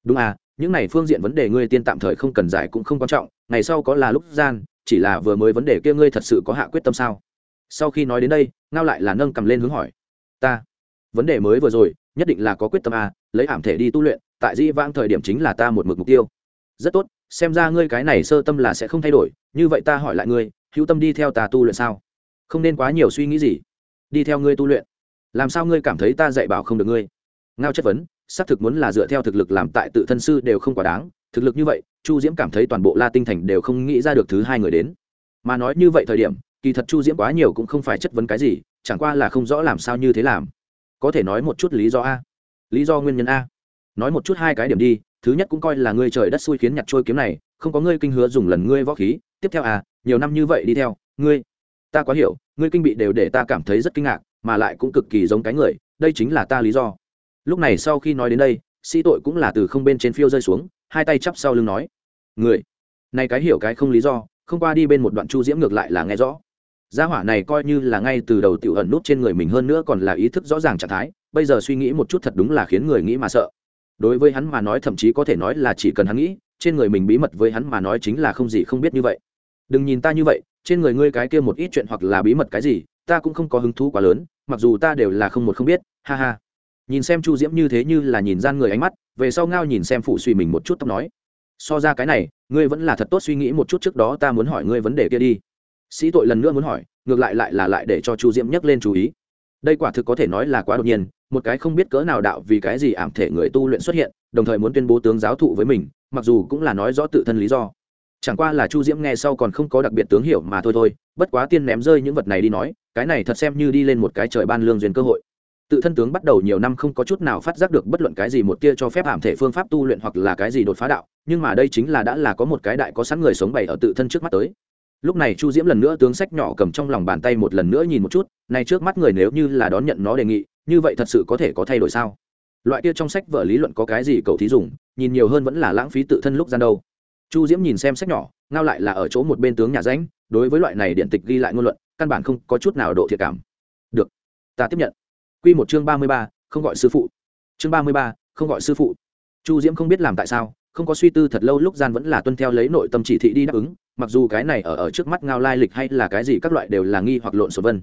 [SPEAKER 1] Đúng à những này phương diện vấn đề ngươi tiên tạm thời không cần giải cũng không quan trọng ngày sau có là lúc gian chỉ là vừa mới vấn đề kia ngươi thật sự có hạ quyết tâm sao? Sau khi nói đến đây ngao lại là nâng cầm lên hướng hỏi. Ta vấn đề mới vừa rồi nhất định là có quyết tâm à, lấy ảm thể đi tu luyện tại di vãng thời điểm chính là ta một mực mục tiêu. Rất tốt xem ra ngươi cái này sơ tâm là sẽ không thay đổi như vậy ta hỏi lại ngươi hữu tâm đi theo ta tu luyện sao? Không nên quá nhiều suy nghĩ gì. Đi theo ngươi tu luyện làm sao ngươi cảm thấy ta dạy bảo không được ngươi? Ngao chất vấn, xác thực muốn là dựa theo thực lực làm tại tự thân sư đều không quá đáng, thực lực như vậy, chu diễm cảm thấy toàn bộ la tinh thành đều không nghĩ ra được thứ hai người đến. Mà nói như vậy thời điểm, kỳ thật chu diễm quá nhiều cũng không phải chất vấn cái gì, chẳng qua là không rõ làm sao như thế làm. Có thể nói một chút lý do a. Lý do nguyên nhân a. Nói một chút hai cái điểm đi, thứ nhất cũng coi là ngươi trời đất xui khiến nhặt trôi kiếm này, không có ngươi kinh hứa dùng lần ngươi võ khí. Tiếp theo à nhiều năm như vậy đi theo, ngươi, ta quá hiểu, ngươi kinh bị đều để ta cảm thấy rất kinh ngạc mà lại cũng cực kỳ giống cái người, đây chính là ta lý do. Lúc này sau khi nói đến đây, sĩ tội cũng là từ không bên trên phiêu rơi xuống, hai tay chắp sau lưng nói, người, này cái hiểu cái không lý do, không qua đi bên một đoạn chu diễm ngược lại là nghe rõ. Gia hỏa này coi như là ngay từ đầu tiểu ẩn nút trên người mình hơn nữa còn là ý thức rõ ràng trạng thái, bây giờ suy nghĩ một chút thật đúng là khiến người nghĩ mà sợ. Đối với hắn mà nói thậm chí có thể nói là chỉ cần hắn nghĩ, trên người mình bí mật với hắn mà nói chính là không gì không biết như vậy. Đừng nhìn ta như vậy, trên người ngươi cái kia một ít chuyện hoặc là bí mật cái gì ta cũng không có hứng thú quá lớn, mặc dù ta đều là không một không biết, ha ha. Nhìn xem chu diễm như thế như là nhìn gian người ánh mắt, về sau ngao nhìn xem phụ suy mình một chút tóc nói. So ra cái này, ngươi vẫn là thật tốt suy nghĩ một chút trước đó ta muốn hỏi ngươi vấn đề kia đi. Sĩ tội lần nữa muốn hỏi, ngược lại lại là lại để cho chu diễm nhắc lên chú ý. Đây quả thực có thể nói là quá đột nhiên, một cái không biết cỡ nào đạo vì cái gì ảm thể người tu luyện xuất hiện, đồng thời muốn tuyên bố tướng giáo thụ với mình, mặc dù cũng là nói rõ tự thân lý do chẳng qua là chu diễm nghe sau còn không có đặc biệt tướng hiểu mà thôi thôi, bất quá tiên ném rơi những vật này đi nói, cái này thật xem như đi lên một cái trời ban lương duyên cơ hội. Tự thân tướng bắt đầu nhiều năm không có chút nào phát giác được bất luận cái gì một tia cho phép hàm thể phương pháp tu luyện hoặc là cái gì đột phá đạo, nhưng mà đây chính là đã là có một cái đại có sẵn người sống bày ở tự thân trước mắt tới. Lúc này chu diễm lần nữa tướng sách nhỏ cầm trong lòng bàn tay một lần nữa nhìn một chút, này trước mắt người nếu như là đón nhận nó đề nghị, như vậy thật sự có thể có thay đổi sao? Loại kia trong sách vở lý luận có cái gì cậu thí dùng, nhìn nhiều hơn vẫn là lãng phí tự thân lúc gian đâu chu diễm nhìn xem sách nhỏ, ngao lại là ở chỗ một bên tướng nhà ránh đối với loại này điện tịch ghi lại ngôn luận, căn bản không có chút nào độ thiệt cảm. Được, ta tiếp nhận. Q một chương ba mươi ba, không gọi sư phụ. Chương ba mươi ba, không gọi sư phụ. Chu diễm không biết làm tại sao, không có suy tư thật lâu lúc gian vẫn là tuân theo lấy nội tâm chỉ thị đi đáp ứng, mặc dù cái này ở ở trước mắt ngao lai lịch hay là cái gì các loại đều là nghi hoặc lộn sổ vân.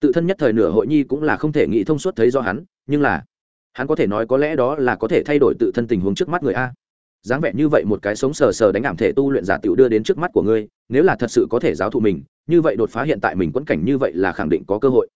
[SPEAKER 1] Tự thân nhất thời nửa hội nhi cũng là không thể nghĩ thông suốt thấy do hắn, nhưng là, hắn có thể nói có lẽ đó là có thể thay đổi tự thân tình huống trước mắt người a dáng vẻ như vậy một cái sống sờ sờ đánh ảm thể tu luyện giả tiểu đưa đến trước mắt của ngươi, nếu là thật sự có thể giáo thụ mình, như vậy đột phá hiện tại mình quẫn cảnh như vậy là khẳng định có cơ hội.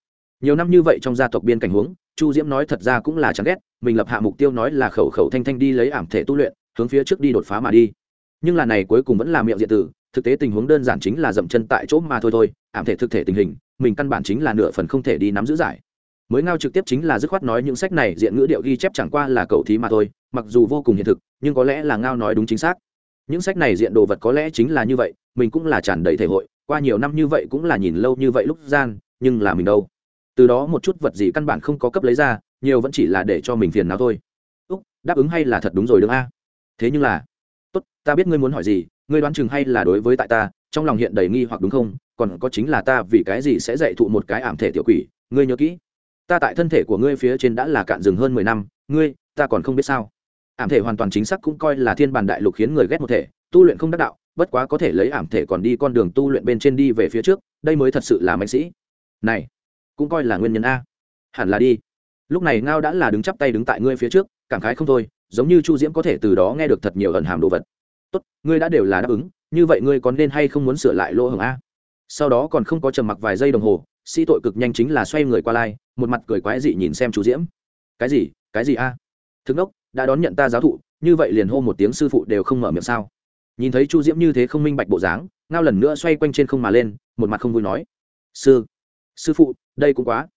[SPEAKER 1] Nhiều năm như vậy trong gia tộc biên cảnh huống, chu diễm nói thật ra cũng là chẳng ghét, mình lập hạ mục tiêu nói là khẩu khẩu thanh thanh đi lấy ảm thể tu luyện, hướng phía trước đi đột phá mà đi. Nhưng là này cuối cùng vẫn là miệng diện tử, thực tế tình huống đơn giản chính là dậm chân tại chỗ mà thôi thôi, ảm thể thực thể tình hình, mình căn bản chính là nửa phần không thể đi nắm giữ giải mới ngao trực tiếp chính là dứt khoát nói những sách này diện ngữ điệu ghi chép chẳng qua là cầu thí mà thôi, mặc dù vô cùng hiện thực, nhưng có lẽ là ngao nói đúng chính xác. Những sách này diện đồ vật có lẽ chính là như vậy, mình cũng là tràn đầy thể hội, qua nhiều năm như vậy cũng là nhìn lâu như vậy lúc gian, nhưng là mình đâu? Từ đó một chút vật gì căn bản không có cấp lấy ra, nhiều vẫn chỉ là để cho mình phiền nào thôi. Úc, đáp ứng hay là thật đúng rồi đương a? Thế nhưng là, tốt, ta biết ngươi muốn hỏi gì, ngươi đoán chừng hay là đối với tại ta, trong lòng hiện đầy nghi hoặc đúng không? Còn có chính là ta vì cái gì sẽ dạy thụ một cái ảm thể tiểu quỷ, ngươi nhớ kỹ ta tại thân thể của ngươi phía trên đã là cạn rừng hơn mười năm, ngươi, ta còn không biết sao. Ảm thể hoàn toàn chính xác cũng coi là thiên bản đại lục khiến người ghét một thể, tu luyện không đắc đạo, bất quá có thể lấy ảm thể còn đi con đường tu luyện bên trên đi về phía trước, đây mới thật sự là mạnh sĩ. Này, cũng coi là nguyên nhân a. Hẳn là đi. Lúc này ngao đã là đứng chắp tay đứng tại ngươi phía trước, cảm khái không thôi, giống như chu diễm có thể từ đó nghe được thật nhiều ẩn hàm đồ vật. Tốt, ngươi đã đều là đáp ứng, như vậy ngươi còn nên hay không muốn sửa lại lỗ hồng a? Sau đó còn không có trầm mặc vài giây đồng hồ sĩ tội cực nhanh chính là xoay người qua lai, một mặt cười quái dị nhìn xem chú diễm. Cái gì? Cái gì a? À? đốc đã đón nhận ta giáo thụ, như vậy liền hô một tiếng sư phụ đều không mở miệng sao? Nhìn thấy chu diễm như thế không minh bạch bộ dáng, ngao lần nữa xoay quanh trên không mà lên, một mặt không vui nói. Sư sư phụ, đây cũng quá.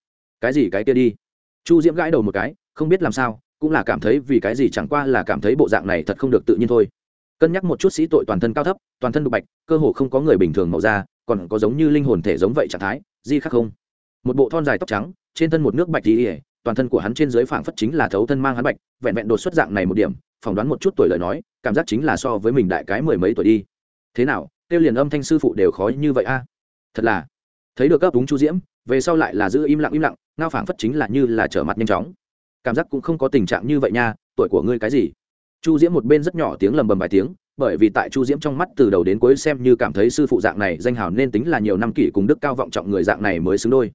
[SPEAKER 1] Cái gì cái kia đi? Chu diễm gãi đầu một cái, không biết làm sao, cũng là cảm thấy vì cái gì chẳng qua là cảm thấy bộ dạng này thật không được tự nhiên thôi. Cân nhắc một chút sĩ tội toàn thân cao thấp, toàn thân đục bạch, cơ hồ không có người bình thường màu da, còn có giống như linh hồn thể giống vậy trạng thái di khác không. Một bộ thon dài tóc trắng, trên thân một nước bạch đi ỉa toàn thân của hắn trên dưới phảng phất chính là thấu thân mang hắn bạch, vẹn vẹn đột xuất dạng này một điểm, phỏng đoán một chút tuổi lời nói, cảm giác chính là so với mình đại cái mười mấy tuổi đi. Thế nào, tiêu liền âm thanh sư phụ đều khó như vậy a? Thật là. Thấy được gấp đúng chu diễm, về sau lại là giữ im lặng im lặng, ngao phảng phất chính là như là trở mặt nhanh chóng. Cảm giác cũng không có tình trạng như vậy nha, tuổi của ngươi cái gì? Chu diễm một bên rất nhỏ tiếng lầm bầm vài tiếng bởi vì tại chu diễm trong mắt từ đầu đến cuối xem như cảm thấy sư phụ dạng này danh hào nên tính là nhiều năm kỷ cùng đức cao vọng trọng người dạng này mới xứng đôi.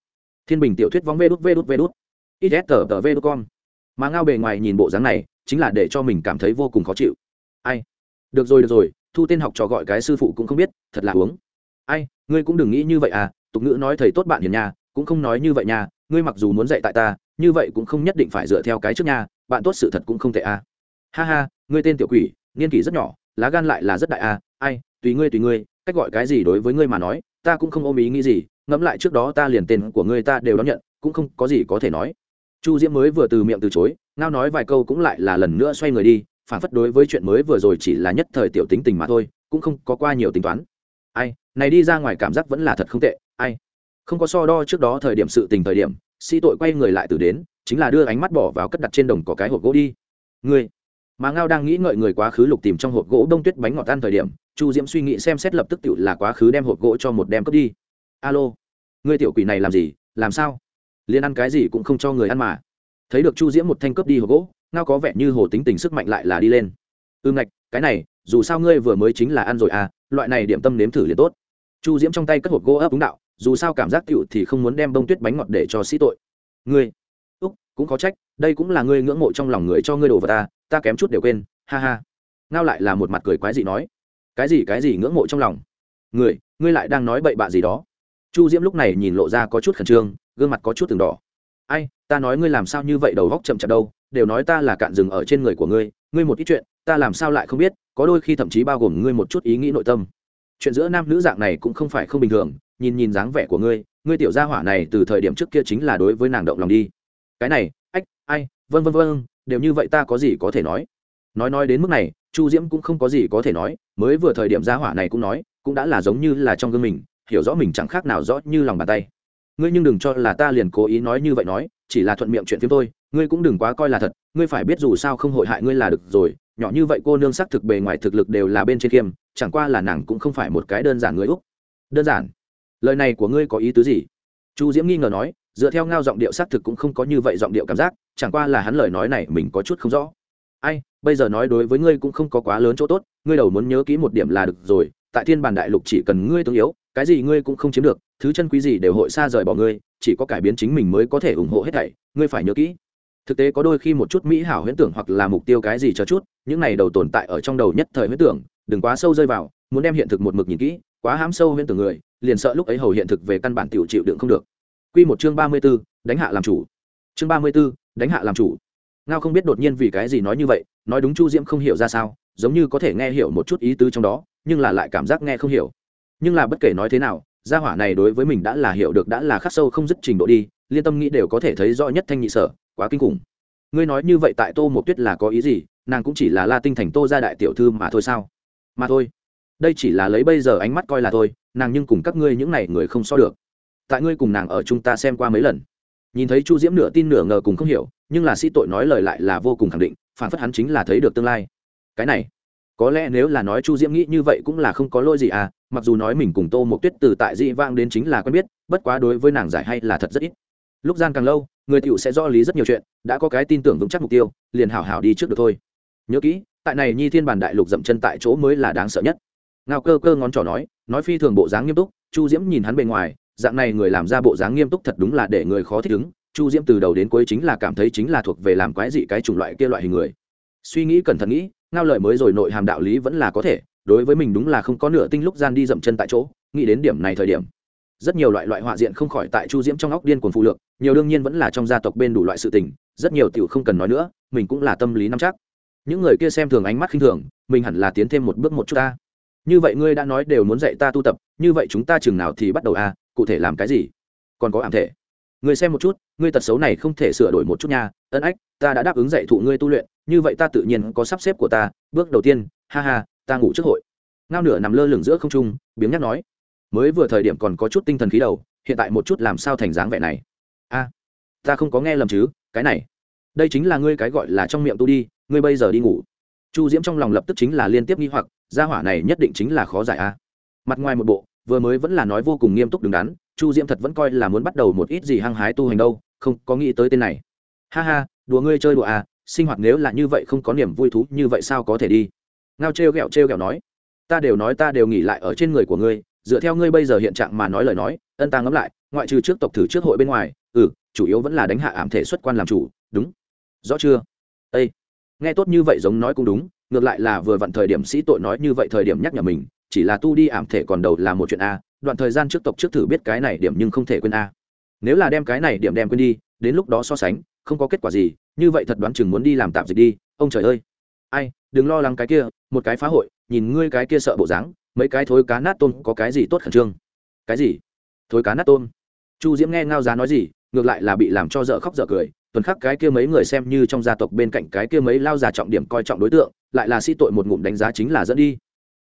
[SPEAKER 1] Thiên bình tiểu thuyết vóng vê đút vê đút vê đút. Ít tờ tờ vê đút con mà ngao bề ngoài nhìn bộ dáng này, chính là để cho mình cảm thấy vô cùng khó chịu. Ai? Được rồi được rồi, thu tên học trò gọi cái sư phụ cũng không biết, thật là uống. Ai, ngươi cũng đừng nghĩ như vậy à tục ngữ nói thầy tốt bạn hiền nhà cũng không nói như vậy nha, ngươi mặc dù muốn dạy tại ta, như vậy cũng không nhất định phải dựa theo cái trước nha, bạn tốt sự thật cũng không tệ à. Ha ha, ngươi tên tiểu quỷ, niên kỷ rất nhỏ lá gan lại là rất đại à ai, tùy ngươi tùy ngươi, cách gọi cái gì đối với ngươi mà nói, ta cũng không ôm ý nghĩ gì, ngẫm lại trước đó ta liền tên của ngươi ta đều đón nhận, cũng không có gì có thể nói. Chu diễm mới vừa từ miệng từ chối, ngao nói vài câu cũng lại là lần nữa xoay người đi, phản phất đối với chuyện mới vừa rồi chỉ là nhất thời tiểu tính tình mà thôi, cũng không có qua nhiều tính toán. Ai, này đi ra ngoài cảm giác vẫn là thật không tệ, ai. Không có so đo trước đó thời điểm sự tình thời điểm sĩ tội quay người lại từ đến, chính là đưa ánh mắt bỏ vào cất đặt trên đồng có cái hộp gỗ đi. Ngươi mà ngao đang nghĩ ngợi người quá khứ lục tìm trong hộp gỗ đông tuyết bánh ngọt ăn thời điểm, chu diễm suy nghĩ xem xét lập tức tự là quá khứ đem hộp gỗ cho một đem cướp đi. Alo Người tiểu quỷ này làm gì, làm sao? Liền ăn cái gì cũng không cho người ăn mà. Thấy được chu diễm một thanh cướp đi hộp gỗ, ngao có vẻ như hồ tính tình sức mạnh lại là đi lên. Ư ngạch, cái này, dù sao ngươi vừa mới chính là ăn rồi à loại này điểm tâm nếm thử liền tốt. Chu diễm trong tay cất hộp gỗ ấp đúng đạo, dù sao cảm giác cựu thì không muốn đem bông tuyết bánh ngọt để cho sĩ tội. Ngươi cũng có trách, đây cũng là ngươi ngưỡng mộ trong lòng người cho ngươi đồ vào ta ta kém chút đều quên, ha ha. Ngao lại là một mặt cười quái dị nói. Cái gì cái gì ngưỡng mộ trong lòng? Người, ngươi lại đang nói bậy bạ gì đó. Chu diễm lúc này nhìn lộ ra có chút khẩn trương, gương mặt có chút từng đỏ. Ai, ta nói ngươi làm sao như vậy đầu góc chậm chạp đâu, đều nói ta là cạn rừng ở trên người của ngươi ngươi một ít chuyện, ta làm sao lại không biết, có đôi khi thậm chí bao gồm ngươi một chút ý nghĩ nội tâm. Chuyện giữa nam nữ dạng này cũng không phải không bình thường, nhìn nhìn dáng vẻ của ngươi ngươi tiểu gia hỏa này từ thời điểm trước kia chính là đối với nàng động lòng đi cái này ách ai vân vân vân đều như vậy ta có gì có thể nói? Nói nói đến mức này chu diễm cũng không có gì có thể nói mới vừa thời điểm gia hỏa này cũng nói cũng đã là giống như là trong gương mình hiểu rõ mình chẳng khác nào rõ như lòng bàn tay. Ngươi nhưng đừng cho là ta liền cố ý nói như vậy nói chỉ là thuận miệng chuyện phim tôi ngươi cũng đừng quá coi là thật ngươi phải biết dù sao không hội hại ngươi là được rồi nhỏ như vậy cô nương sắc thực bề ngoài thực lực đều là bên trên kiêm, chẳng qua là nàng cũng không phải một cái đơn giản người úc. Đơn giản? Lời này của ngươi có ý tứ gì? Chu diễm nghi ngờ nói dựa theo ngao giọng điệu xác thực cũng không có như vậy giọng điệu cảm giác, chẳng qua là hắn lời nói này mình có chút không rõ. Ai, bây giờ nói đối với ngươi cũng không có quá lớn chỗ tốt, ngươi đầu muốn nhớ kỹ một điểm là được rồi, tại thiên bản đại lục chỉ cần ngươi tương yếu, cái gì ngươi cũng không chiếm được, thứ chân quý gì đều hội xa rời bỏ ngươi, chỉ có cải biến chính mình mới có thể ủng hộ hết thảy, ngươi phải nhớ kỹ. Thực tế có đôi khi một chút mỹ hảo huyễn tưởng hoặc là mục tiêu cái gì cho chút, những này đầu tồn tại ở trong đầu nhất thời huyễn tưởng, đừng quá sâu rơi vào, muốn đem hiện thực một mực nhìn kỹ, quá hám sâu huyễn tưởng người, liền sợ lúc ấy hầu hiện thực về căn bản tiểu chịu đựng không được quy một chương ba mươi 34, đánh hạ làm chủ. Chương ba mươi 34, đánh hạ làm chủ. Ngao không biết đột nhiên vì cái gì nói như vậy nói đúng chu diễm không hiểu ra sao giống như có thể nghe hiểu một chút ý tứ trong đó nhưng là lại cảm giác nghe không hiểu. Nhưng là bất kể nói thế nào gia hỏa này đối với mình đã là hiểu được đã là khắc sâu không dứt trình độ đi liên tâm nghĩ đều có thể thấy rõ nhất thanh nhị sở quá kinh khủng. Ngươi nói như vậy tại tô Mộc tuyết là có ý gì nàng cũng chỉ là la tinh thành tô gia đại tiểu thư mà thôi sao? Mà thôi. Đây chỉ là lấy bây giờ ánh mắt coi là thôi nàng nhưng cùng các ngươi những này người không so được tại ngươi cùng nàng ở chúng ta xem qua mấy lần. Nhìn thấy chu diễm nửa tin nửa ngờ cùng không hiểu, nhưng là sĩ tội nói lời lại là vô cùng khẳng định, phản phất hắn chính là thấy được tương lai. Cái này, có lẽ nếu là nói chu diễm nghĩ như vậy cũng là không có lỗi gì à mặc dù nói mình cùng tô một tuyết từ tại dị vang đến chính là quen biết, bất quá đối với nàng giải hay là thật rất ít. Lúc gian càng lâu, người tiểu sẽ rõ lý rất nhiều chuyện, đã có cái tin tưởng vững chắc mục tiêu, liền hảo hảo đi trước được thôi. Nhớ kỹ, tại này nhi thiên bản đại lục dậm chân tại chỗ mới là đáng sợ nhất. Ngao cơ cơ ngón trỏ nói nói phi thường bộ dáng nghiêm túc, chu diễm nhìn hắn bề ngoài dạng này người làm ra bộ dáng nghiêm túc thật đúng là để người khó thích ứng. Chu diễm từ đầu đến cuối chính là cảm thấy chính là thuộc về làm quái dị cái chủng loại kia loại hình người. Suy nghĩ cẩn thận nghĩ, ngao lời mới rồi nội hàm đạo lý vẫn là có thể, đối với mình đúng là không có nửa tinh lúc gian đi dậm chân tại chỗ, nghĩ đến điểm này thời điểm. Rất nhiều loại loại họa diện không khỏi tại chu diễm trong óc điên cuồng phụ lượng, nhiều đương nhiên vẫn là trong gia tộc bên đủ loại sự tình, rất nhiều tiểu không cần nói nữa, mình cũng là tâm lý nắm chắc. Những người kia xem thường ánh mắt khinh thường, mình hẳn là tiến thêm một bước một chút ta. Như vậy ngươi đã nói đều muốn dạy ta tu tập, như vậy chúng ta chừng nào thì bắt đầu à? Cụ thể làm cái gì? Còn có ảm thể. Ngươi xem một chút, ngươi tật xấu này không thể sửa đổi một chút nha. Ân ách, ta đã đáp ứng dạy thụ ngươi tu luyện, như vậy ta tự nhiên có sắp xếp của ta. Bước đầu tiên, ha ha, ta ngủ trước hội. Ngao nửa nằm lơ lửng giữa không trung, biếng nhắc nói. Mới vừa thời điểm còn có chút tinh thần khí đầu, hiện tại một chút làm sao thành dáng vẻ này? A, ta không có nghe lầm chứ, cái này. Đây chính là ngươi cái gọi là trong miệng tu đi, ngươi bây giờ đi ngủ. Chu diễm trong lòng lập tức chính là liên tiếp nghi hoặc, gia hỏa này nhất định chính là khó giải a. Mặt ngoài một bộ vừa mới vẫn là nói vô cùng nghiêm túc đứng đắn, chu diễm thật vẫn coi là muốn bắt đầu một ít gì hăng hái tu hành đâu, không có nghĩ tới tên này. Ha ha, đùa ngươi chơi đùa à sinh hoạt nếu là như vậy không có niềm vui thú, như vậy sao có thể đi? Ngao trêu ghẹo trêu ghẹo nói. Ta đều nói ta đều nghỉ lại ở trên người của ngươi, dựa theo ngươi bây giờ hiện trạng mà nói lời nói, ân ta ngẫm lại, ngoại trừ trước tộc thử trước hội bên ngoài ừ chủ yếu vẫn là đánh hạ ảm thể xuất quan làm chủ, đúng. Rõ chưa? Â nghe tốt như vậy giống nói cũng đúng, ngược lại là vừa vặn thời điểm sĩ tội nói như vậy thời điểm nhắc nhở mình chỉ là tu đi ảm thể còn đầu là một chuyện a, đoạn thời gian trước tộc trước thử biết cái này điểm nhưng không thể quên a. Nếu là đem cái này điểm đem quên đi, đến lúc đó so sánh, không có kết quả gì, như vậy thật đoán chừng muốn đi làm tạm dịch đi, ông trời ơi. Ai, đừng lo lắng cái kia, một cái phá hội, nhìn ngươi cái kia sợ bộ dáng, mấy cái thối cá nát tôm có cái gì tốt khẩn trương? Cái gì? Thối cá nát tôm? Chu diễm nghe ngao giá nói gì, ngược lại là bị làm cho dở khóc dở cười, tuần khắc cái kia mấy người xem như trong gia tộc bên cạnh cái kia mấy lao già trọng điểm coi trọng đối tượng, lại là sĩ tội một ngụm đánh giá chính là dẫn đi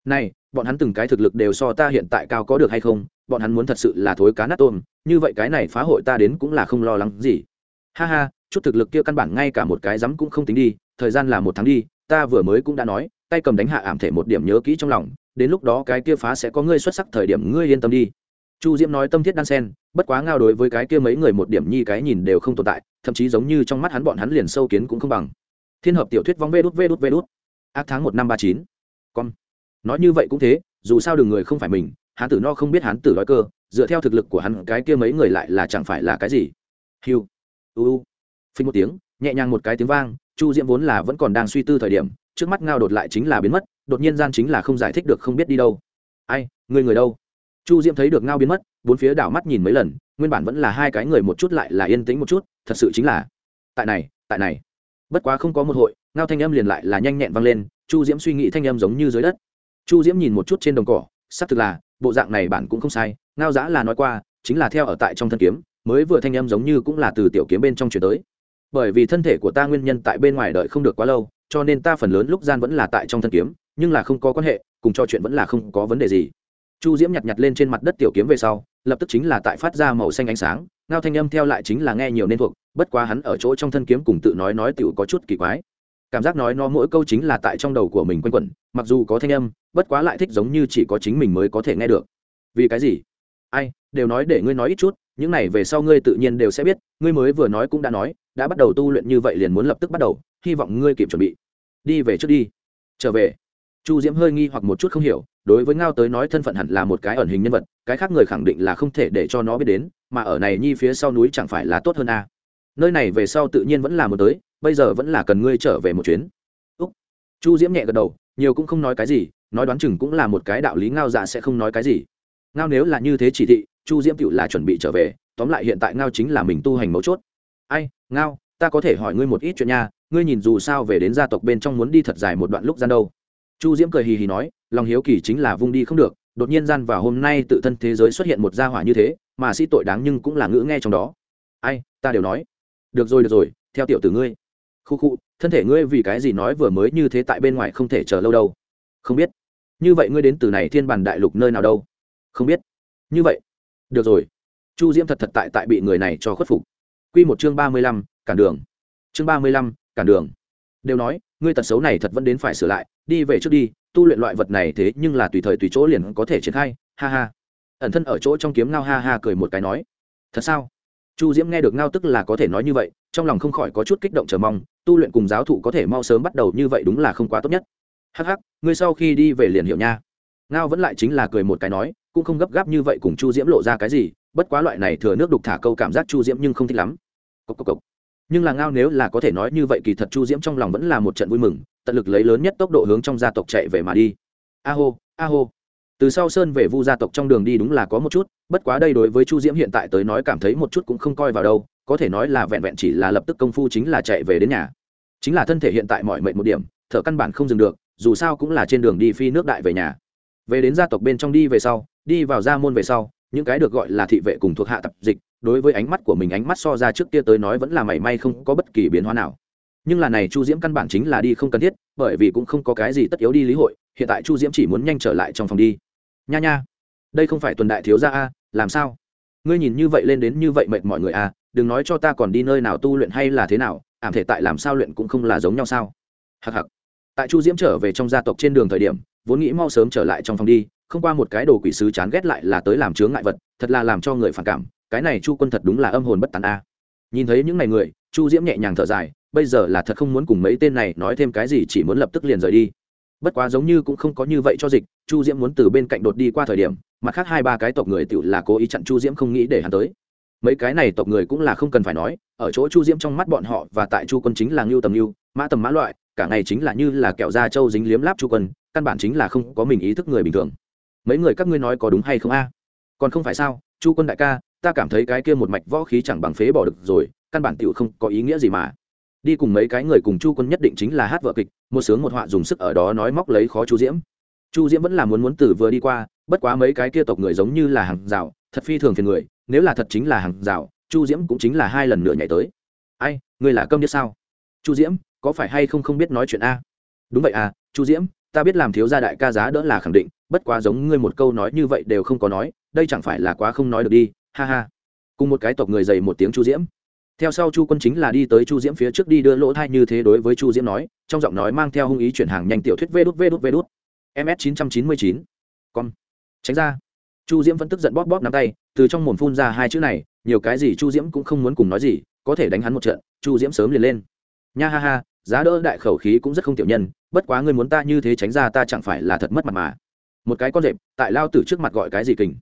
[SPEAKER 1] này, bọn hắn từng cái thực lực đều so ta hiện tại cao có được hay không? Bọn hắn muốn thật sự là thối cá nát tôm, như vậy cái này phá hội ta đến cũng là không lo lắng gì. Ha ha, chút thực lực kia căn bản ngay cả một cái rắm cũng không tính đi, thời gian là một tháng đi, ta vừa mới cũng đã nói, tay cầm đánh hạ ảm thể một điểm nhớ kỹ trong lòng, đến lúc đó cái kia phá sẽ có ngươi xuất sắc thời điểm ngươi yên tâm đi. Chu diễm nói tâm thiết đan sen, bất quá ngao đối với cái kia mấy người một điểm nhi cái nhìn đều không tồn tại, thậm chí giống như trong mắt hắn bọn hắn liền sâu kiến cũng không bằng. Thiên hợp tiểu thuyết vong vê đút vê đút vê đút. Ác tháng một năm ba chín. Con nói như vậy cũng thế, dù sao đường người không phải mình, hán tử no không biết hán tử nói cơ, dựa theo thực lực của hắn, cái kia mấy người lại là chẳng phải là cái gì. Hiu u. Phình một tiếng, nhẹ nhàng một cái tiếng vang, chu diễm vốn là vẫn còn đang suy tư thời điểm, trước mắt ngao đột lại chính là biến mất, đột nhiên gian chính là không giải thích được không biết đi đâu. Ai, người người đâu? Chu diễm thấy được ngao biến mất, bốn phía đảo mắt nhìn mấy lần, nguyên bản vẫn là hai cái người một chút lại là yên tĩnh một chút, thật sự chính là, tại này tại này. Bất quá không có một hội, ngao thanh âm liền lại là nhanh nhẹn vang lên, chu diễm suy nghĩ thanh âm giống như dưới đất chu diễm nhìn một chút trên đồng cỏ, xác thực là, bộ dạng này bản cũng không sai, ngao giã là nói qua, chính là theo ở tại trong thân kiếm, mới vừa thanh âm giống như cũng là từ tiểu kiếm bên trong chuyển tới. Bởi vì thân thể của ta nguyên nhân tại bên ngoài đợi không được quá lâu, cho nên ta phần lớn lúc gian vẫn là tại trong thân kiếm, nhưng là không có quan hệ, cùng trò chuyện vẫn là không có vấn đề gì. Chu diễm nhặt nhặt lên trên mặt đất tiểu kiếm về sau, lập tức chính là tại phát ra màu xanh ánh sáng, ngao thanh âm theo lại chính là nghe nhiều nên thuộc, bất quá hắn ở chỗ trong thân kiếm cùng tự nói nói tựu có chút kỳ quái. Cảm giác nói nó mỗi câu chính là tại trong đầu của mình quanh quẩn, mặc dù có thanh âm bất quá lại thích giống như chỉ có chính mình mới có thể nghe được. Vì cái gì? Ai, đều nói để ngươi nói ít chút, những này về sau ngươi tự nhiên đều sẽ biết, ngươi mới vừa nói cũng đã nói, đã bắt đầu tu luyện như vậy liền muốn lập tức bắt đầu, hy vọng ngươi kịp chuẩn bị. Đi về trước đi. Trở về. Chu diễm hơi nghi hoặc một chút không hiểu, đối với ngao tới nói thân phận hẳn là một cái ẩn hình nhân vật, cái khác người khẳng định là không thể để cho nó biết đến, mà ở này nhi phía sau núi chẳng phải là tốt hơn a à. nơi này về sau tự nhiên vẫn là một tới, bây giờ vẫn là cần ngươi trở về một chuyến. Úc. Chu diễm nhẹ gật đầu nhiều cũng không nói cái gì, nói đoán chừng cũng là một cái đạo lý ngao dạ sẽ không nói cái gì. Ngao nếu là như thế chỉ thị, chu diễm cựu là chuẩn bị trở về, tóm lại hiện tại ngao chính là mình tu hành mấu chốt. Ai, ngao, ta có thể hỏi ngươi một ít chuyện nha, ngươi nhìn dù sao về đến gia tộc bên trong muốn đi thật dài một đoạn lúc gian đâu. Chu diễm cười hì hì nói, lòng hiếu kỳ chính là vung đi không được, đột nhiên gian vào hôm nay tự thân thế giới xuất hiện một gia hỏa như thế, mà sĩ tội đáng nhưng cũng là ngữ nghe trong đó. Ai, ta đều nói. Được rồi được rồi, theo tiểu tử ngươi khu khu, thân thể ngươi vì cái gì nói vừa mới như thế tại bên ngoài không thể chờ lâu đâu? Không biết. Như vậy ngươi đến từ này thiên bản đại lục nơi nào đâu? Không biết. Như vậy. Được rồi. Chu diễm thật thật tại tại bị người này cho khuất phục. Q một chương ba mươi lăm, cản đường. Chương ba mươi lăm, cản đường. Đều nói, ngươi tật xấu này thật vẫn đến phải sửa lại, đi về trước đi, tu luyện loại vật này thế nhưng là tùy thời tùy chỗ liền có thể triển khai, ha ha. Ẩn thân ở chỗ trong kiếm ngao ha ha cười một cái nói. Thật sao? Chu diễm nghe được ngao tức là có thể nói như vậy, trong lòng không khỏi có chút kích động chờ mong, tu luyện cùng giáo thụ có thể mau sớm bắt đầu như vậy đúng là không quá tốt nhất. Hắc hắc, ngươi sau khi đi về liền hiểu nha. Ngao vẫn lại chính là cười một cái nói, cũng không gấp gáp như vậy cùng chu diễm lộ ra cái gì, bất quá loại này thừa nước đục thả câu cảm giác chu diễm nhưng không thích lắm. Cốc cốc cốc. nhưng là ngao nếu là có thể nói như vậy kỳ thật chu diễm trong lòng vẫn là một trận vui mừng, tận lực lấy lớn nhất tốc độ hướng trong gia tộc chạy về mà đi. A hô a hô từ sau sơn về vu gia tộc trong đường đi đúng là có một chút, bất quá đây đối với chu diễm hiện tại tới nói cảm thấy một chút cũng không coi vào đâu, có thể nói là vẹn vẹn chỉ là lập tức công phu chính là chạy về đến nhà. Chính là thân thể hiện tại mọi mệnh một điểm, thở căn bản không dừng được, dù sao cũng là trên đường đi phi nước đại về nhà. Về đến gia tộc bên trong đi về sau, đi vào gia môn về sau, những cái được gọi là thị vệ cùng thuộc hạ tập dịch, đối với ánh mắt của mình ánh mắt so ra trước kia tới nói vẫn là mảy may không có bất kỳ biến hóa nào. Nhưng là này chu diễm căn bản chính là đi không cần thiết, bởi vì cũng không có cái gì tất yếu đi lý hội, hiện tại chu diễm chỉ muốn nhanh trở lại trong phòng đi nha nha. Đây không phải tuần đại thiếu gia a, làm sao? Ngươi nhìn như vậy lên đến như vậy mệt mọi người a, đừng nói cho ta còn đi nơi nào tu luyện hay là thế nào, ảm thể tại làm sao luyện cũng không là giống nhau sao? Hặc hặc tại chu diễm trở về trong gia tộc trên đường thời điểm, vốn nghĩ mau sớm trở lại trong phòng đi, không qua một cái đồ quỷ sứ chán ghét lại là tới làm chướng ngại vật, thật là làm cho người phản cảm, cái này chu quân thật đúng là âm hồn bất tàn a. Nhìn thấy những ngày người, chu diễm nhẹ nhàng thở dài, bây giờ là thật không muốn cùng mấy tên này nói thêm cái gì, chỉ muốn lập tức liền rời đi bất quá giống như cũng không có như vậy cho dịch, chu diễm muốn từ bên cạnh đột đi qua thời điểm, mặt khác hai ba cái tộc người tự là cố ý chặn chu diễm không nghĩ để hắn tới. Mấy cái này tộc người cũng là không cần phải nói, ở chỗ chu diễm trong mắt bọn họ và tại chu quân chính là ngưu tầm ngưu, mã tầm mã loại, cả ngày chính là như là kẹo da trâu dính liếm láp chu quân, căn bản chính là không có mình ý thức người bình thường. Mấy người các ngươi nói có đúng hay không a? Còn không phải sao, chu quân đại ca, ta cảm thấy cái kia một mạch võ khí chẳng bằng phế bỏ được rồi, căn bản tựu không có ý nghĩa gì mà đi cùng mấy cái người cùng chu quân nhất định chính là hát vợ kịch, một sướng một họa dùng sức ở đó nói móc lấy khó chu diễm. Chu diễm vẫn là muốn muốn tử vừa đi qua, bất quá mấy cái kia tộc người giống như là hàng rào, thật phi thường phiền người, nếu là thật chính là hàng rào, chu diễm cũng chính là hai lần nữa nhảy tới. Ai, ngươi là câm biết sao? Chu diễm, có phải hay không không biết nói chuyện a? Đúng vậy à chu diễm, ta biết làm thiếu gia đại ca giá đỡ là khẳng định, bất quá giống ngươi một câu nói như vậy đều không có nói, đây chẳng phải là quá không nói được đi, ha ha. Cùng một cái tộc người dày một tiếng chu diễm theo sau chu quân chính là đi tới chu diễm phía trước đi đưa lỗ thai như thế đối với chu diễm nói, trong giọng nói mang theo hung ý chuyển hàng nhanh tiểu thuyết vê đút vê đút vê đút. Ms chín trăm chín mươi chín con tránh ra. Chu diễm vẫn tức giận bóp bóp nắm tay, từ trong mồm phun ra hai chữ này, nhiều cái gì chu diễm cũng không muốn cùng nói gì, có thể đánh hắn một trận, chu diễm sớm liền lên. Nha ha ha, giá đỡ đại khẩu khí cũng rất không tiểu nhân, bất quá ngươi muốn ta như thế tránh ra ta chẳng phải là thật mất mặt mà. Một cái con rệp, tại lao tử trước mặt gọi cái gì kình.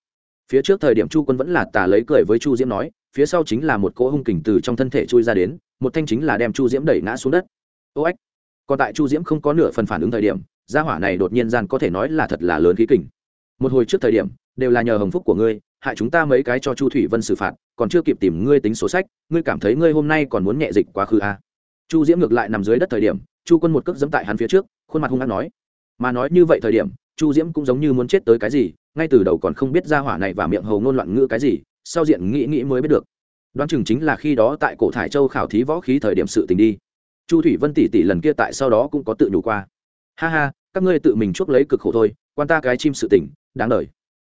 [SPEAKER 1] Phía trước thời điểm chu quân vẫn là tà lấy cười với chu diễm nói phía sau chính là một cỗ hung kình từ trong thân thể chui ra đến, một thanh chính là đem chu diễm đẩy ngã xuống đất. Ô ếch còn tại chu diễm không có nửa phần phản ứng thời điểm, gia hỏa này đột nhiên gian có thể nói là thật là lớn khí kình. Một hồi trước thời điểm, đều là nhờ hồng phúc của ngươi, hại chúng ta mấy cái cho chu thủy vân xử phạt, còn chưa kịp tìm ngươi tính số sách, ngươi cảm thấy ngươi hôm nay còn muốn nhẹ dịch quá khứ à. chu diễm ngược lại nằm dưới đất thời điểm, chu quân một cước dẫm tại hắn phía trước, khuôn mặt hung hăng nói. Mà nói như vậy thời điểm, chu diễm cũng giống như muốn chết tới cái gì, ngay từ đầu còn không biết ra hỏa này và miệng hầu ngôn loạn ngữ cái gì sau diện nghĩ nghĩ mới biết được. Đoán chừng chính là khi đó tại cổ thải châu khảo thí võ khí thời điểm sự tình đi. Chu thủy vân tỷ tỷ lần kia tại sau đó cũng có tự nhủ qua. Ha ha, các ngươi tự mình chuốc lấy cực khổ thôi, quan ta cái chim sự tỉnh đáng đời.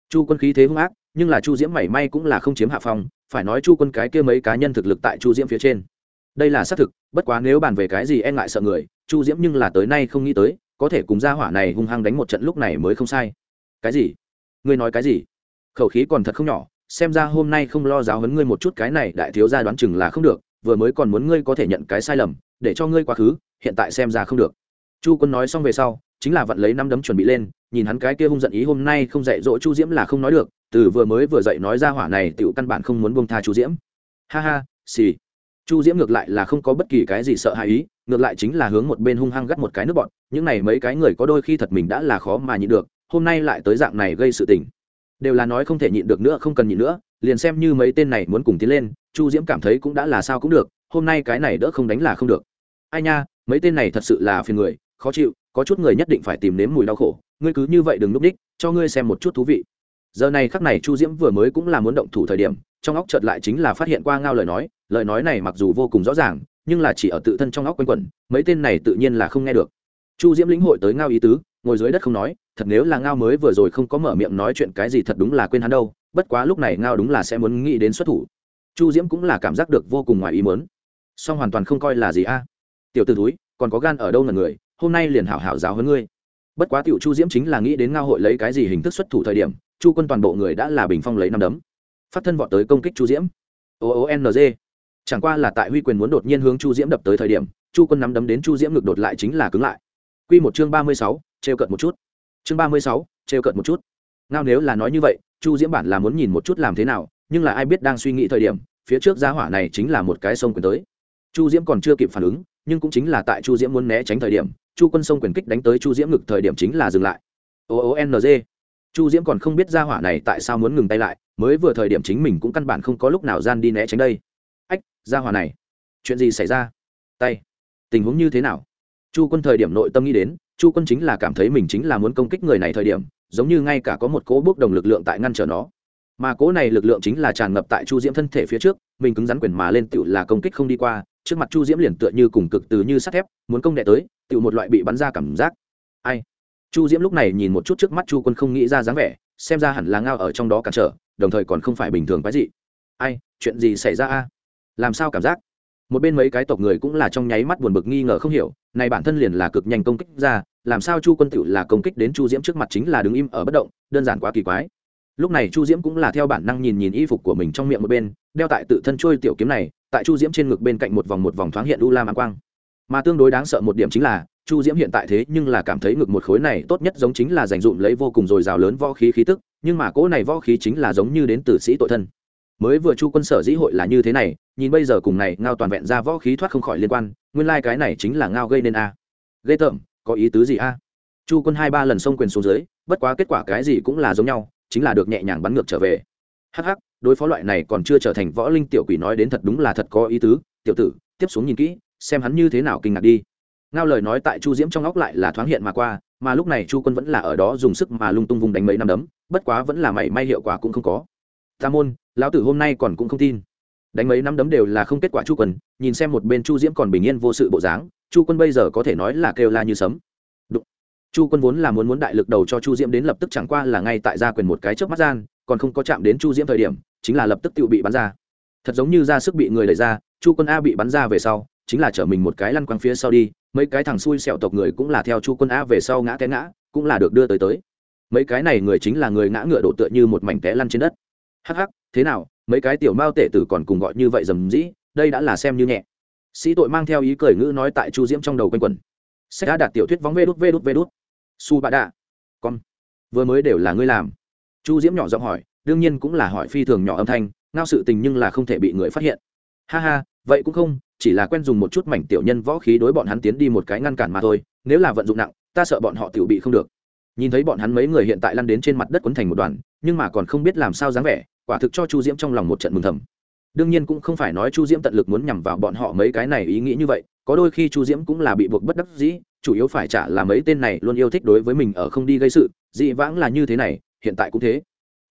[SPEAKER 1] Chu quân khí thế hung ác, nhưng là chu diễm mảy may cũng là không chiếm hạ phong, phải nói chu quân cái kia mấy cá nhân thực lực tại chu diễm phía trên. Đây là xác thực, bất quá nếu bàn về cái gì e ngại sợ người, chu diễm nhưng là tới nay không nghĩ tới, có thể cùng gia hỏa này hung hăng đánh một trận lúc này mới không sai. Cái gì? Ngươi nói cái gì? Khẩu khí còn thật không nhỏ xem ra hôm nay không lo giáo huấn ngươi một chút, cái này đại thiếu gia đoán chừng là không được, vừa mới còn muốn ngươi có thể nhận cái sai lầm, để cho ngươi quá khứ, hiện tại xem ra không được. Chu quân nói xong về sau, chính là vận lấy năm đấm chuẩn bị lên, nhìn hắn cái kia hung giận ý hôm nay không dạy dỗ chu diễm là không nói được, từ vừa mới vừa dậy nói ra hỏa này tựu căn bản không muốn buông tha chu diễm. Ha ha, xì. Chu diễm ngược lại là không có bất kỳ cái gì sợ hãi ý, ngược lại chính là hướng một bên hung hăng gắt một cái nước bọn, những này mấy cái người có đôi khi thật mình đã là khó mà nhịn được, hôm nay lại tới dạng này gây sự tình đều là nói không thể nhịn được nữa, không cần nhịn nữa, liền xem như mấy tên này muốn cùng tiến lên, chu diễm cảm thấy cũng đã là sao cũng được, hôm nay cái này đỡ không đánh là không được. Ai nha, mấy tên này thật sự là phiền người, khó chịu, có chút người nhất định phải tìm nếm mùi đau khổ, ngươi cứ như vậy đừng núp đích, cho ngươi xem một chút thú vị. Giờ này khắc này chu diễm vừa mới cũng là muốn động thủ thời điểm, trong óc chợt lại chính là phát hiện qua ngao lời nói lời nói này mặc dù vô cùng rõ ràng, nhưng là chỉ ở tự thân trong óc quanh quẩn, mấy tên này tự nhiên là không nghe được. Chu diễm lĩnh hội tới ngao ý tứ ngồi dưới đất không nói, thật nếu là ngao mới vừa rồi không có mở miệng nói chuyện cái gì thật đúng là quên hắn đâu, bất quá lúc này ngao đúng là sẽ muốn nghĩ đến xuất thủ. Chu diễm cũng là cảm giác được vô cùng ngoài ý mớn song hoàn toàn không coi là gì a. Tiểu t ử túi còn có gan ở đâu là người, hôm nay liền hảo hảo giáo hơn ngươi. Bất quá tiểu chu diễm chính là nghĩ đến ngao hội lấy cái gì hình thức xuất thủ thời điểm, chu quân toàn bộ người đã là bình phong lấy năm đấm. Phát thân vọt tới công kích chu diễm. O o n g. Chẳng qua là tại huy quyền muốn đột nhiên hướng chu diễm đập tới thời điểm, chu quân nắm đấm đến chu diễm ngược đột lại chính là cứng lại. Q một chương ba mươi sáu trêu cợt một chút. Chương ba mươi sáu, trêu cợt một chút. Ngao nếu là nói như vậy, chu diễm bản là muốn nhìn một chút làm thế nào, nhưng là ai biết đang suy nghĩ thời điểm, phía trước giá hỏa này chính là một cái sông quyền tới. Chu diễm còn chưa kịp phản ứng, nhưng cũng chính là tại chu diễm muốn né tránh thời điểm, chu quân sông quyền kích đánh tới chu diễm ngực thời điểm chính là dừng lại. O o n g. Chu diễm còn không biết gia hỏa này tại sao muốn ngừng tay lại, mới vừa thời điểm chính mình cũng căn bản không có lúc nào gian đi né tránh đây. Ách, gia hỏa này. Chuyện gì xảy ra? Tay. Tình huống như thế nào? Chu quân thời điểm nội tâm nghĩ đến chu quân chính là cảm thấy mình chính là muốn công kích người này thời điểm, giống như ngay cả có một cỗ bước đồng lực lượng tại ngăn trở nó. Mà cỗ này lực lượng chính là tràn ngập tại chu diễm thân thể phía trước, mình cứng rắn quyền mà lên tựu là công kích không đi qua, trước mặt chu diễm liền tựa như cùng cực từ như sắt thép, muốn công đệ tới, tựu một loại bị bắn ra cảm giác. Ai? Chu diễm lúc này nhìn một chút trước mắt chu quân không nghĩ ra dáng vẻ, xem ra hẳn là ngao ở trong đó cản trở, đồng thời còn không phải bình thường cái gì ai? Chuyện gì xảy ra a? Làm sao cảm giác? Một bên mấy cái tộc người cũng là trong nháy mắt buồn bực nghi ngờ không hiểu, này bản thân liền là cực nhanh công kích ra làm sao chu quân tựu là công kích đến chu diễm trước mặt chính là đứng im ở bất động, đơn giản quá kỳ quái. Lúc này chu diễm cũng là theo bản năng nhìn nhìn y phục của mình trong miệng một bên, đeo tại tự thân trôi tiểu kiếm này, tại chu diễm trên ngực bên cạnh một vòng một vòng thoáng hiện u lam lam quang. Mà tương đối đáng sợ một điểm chính là, chu diễm hiện tại thế nhưng là cảm thấy ngực một khối này tốt nhất giống chính là dành dụm lấy vô cùng dồi dào lớn võ khí khí tức, nhưng mà cỗ này võ khí chính là giống như đến từ sĩ tội thân. Mới vừa chu quân sở dĩ hội là như thế này, nhìn bây giờ cùng này ngao toàn vẹn ra võ khí thoát không khỏi liên quan, nguyên lai、like、cái này chính là ngao gây nên a. Gây tởm có ý tứ gì a? Chu quân hai ba lần xông quyền xuống dưới, bất quá kết quả cái gì cũng là giống nhau, chính là được nhẹ nhàng bắn ngược trở về. Hh đối phó loại này còn chưa trở thành võ linh tiểu quỷ nói đến thật đúng là thật có ý tứ. Tiểu tử, tiếp xuống nhìn kỹ, xem hắn như thế nào kinh ngạc đi. Ngao lời nói tại chu diễm trong óc lại là thoáng hiện mà qua, mà lúc này chu quân vẫn là ở đó dùng sức mà lung tung vùng đánh mấy năm đấm, bất quá vẫn là mảy may hiệu quả cũng không có. Ta môn, lão tử hôm nay còn cũng không tin đánh mấy năm đấm đều là không kết quả chu quân, nhìn xem một bên chu diễm còn bình yên vô sự bộ dáng, chu quân bây giờ có thể nói là kêu la như sấm. Đúng. chu quân vốn là muốn muốn đại lực đầu cho chu diễm đến lập tức chẳng qua là ngay tại gia quyền một cái trước mắt gian, còn không có chạm đến chu diễm thời điểm, chính là lập tức tự bị bắn ra. Thật giống như ra sức bị người đẩy ra, chu quân a bị bắn ra về sau, chính là chở mình một cái lăn quăng phía sau đi, mấy cái thằng xui xẹo tộc người cũng là theo chu quân a về sau ngã té ngã, cũng là được đưa tới tới. Mấy cái này người chính là người ngã ngựa đổ tựa như một mảnh té lăn trên đất. Hắc hắc, thế nào mấy cái tiểu mao tể tử còn cùng gọi như vậy dầm dĩ, đây đã là xem như nhẹ. Sĩ tội mang theo ý cười ngữ nói tại chu diễm trong đầu quanh quẩn. Sẽ đã đạt tiểu thuyết vóng vê đút vê đút vê đút. Su bạ đạ. Con. Vừa mới đều là ngươi làm. Chu diễm nhỏ giọng hỏi, đương nhiên cũng là hỏi phi thường nhỏ âm thanh, ngao sự tình nhưng là không thể bị người phát hiện. Ha ha, vậy cũng không, chỉ là quen dùng một chút mảnh tiểu nhân võ khí đối bọn hắn tiến đi một cái ngăn cản mà thôi, nếu là vận dụng nặng, ta sợ bọn họ tiểu bị không được. Nhìn thấy bọn hắn mấy người hiện tại lăn đến trên mặt đất quấn thành một đoàn, nhưng mà còn không biết làm sao dáng vẻ quả thực cho chu diễm trong lòng một trận mừng thầm. Đương nhiên cũng không phải nói chu diễm tận lực muốn nhằm vào bọn họ mấy cái này ý nghĩ như vậy, có đôi khi chu diễm cũng là bị buộc bất đắc dĩ, chủ yếu phải trả là mấy tên này luôn yêu thích đối với mình ở không đi gây sự, dị vãng là như thế này, hiện tại cũng thế.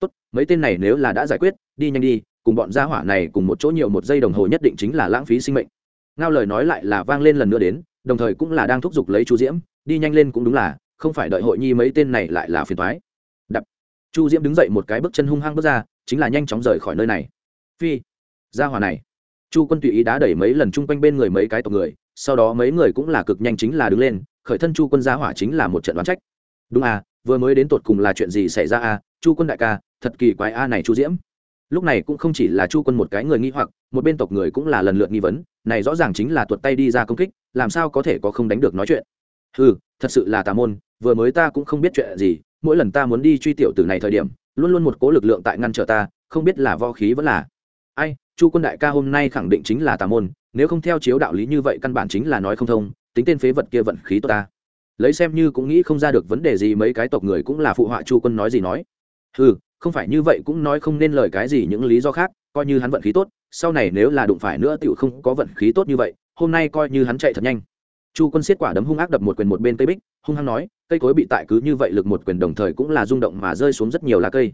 [SPEAKER 1] Tốt, mấy tên này nếu là đã giải quyết, đi nhanh đi, cùng bọn gia hỏa này cùng một chỗ nhiều một giây đồng hồ nhất định chính là lãng phí sinh mệnh. Ngao lời nói lại là vang lên lần nữa đến, đồng thời cũng là đang thúc giục lấy chu diễm, đi nhanh lên cũng đúng là, không phải đợi hội nhi mấy tên này lại là phiền thoái đập. Chu diễm đứng dậy một cái bước chân hung hăng bước ra chính là nhanh chóng rời khỏi nơi này. Phi gia hỏa này. Chu quân tùy ý đá đẩy mấy lần chung quanh bên người mấy cái tộc người, sau đó mấy người cũng là cực nhanh chính là đứng lên, khởi thân chu quân gia hỏa chính là một trận đoán trách. Đúng à vừa mới đến tột cùng là chuyện gì xảy ra à chu quân đại ca, thật kỳ quái a này chu diễm. Lúc này cũng không chỉ là chu quân một cái người nghi hoặc, một bên tộc người cũng là lần lượt nghi vấn, này rõ ràng chính là tuột tay đi ra công kích, làm sao có thể có không đánh được nói chuyện. Ừ thật sự là tà môn, vừa mới ta cũng không biết chuyện gì, mỗi lần ta muốn đi truy tiểu tử này thời điểm luôn luôn một cố lực lượng tại ngăn trở ta, không biết là vo khí vẫn là. Ai, chu quân đại ca hôm nay khẳng định chính là tà môn, nếu không theo chiếu đạo lý như vậy căn bản chính là nói không thông, tính tên phế vật kia vận khí tốt ta. Lấy xem như cũng nghĩ không ra được vấn đề gì mấy cái tộc người cũng là phụ họa chu quân nói gì nói. Ừ không phải như vậy cũng nói không nên lời cái gì những lý do khác, coi như hắn vận khí tốt, sau này nếu là đụng phải nữa tựu không có vận khí tốt như vậy, hôm nay coi như hắn chạy thật nhanh chu quân xiết quả đấm hung ác đập một quyền một bên cây bích, hung hăng nói, cây cối bị tại cứ như vậy lực một quyền đồng thời cũng là rung động mà rơi xuống rất nhiều lá cây.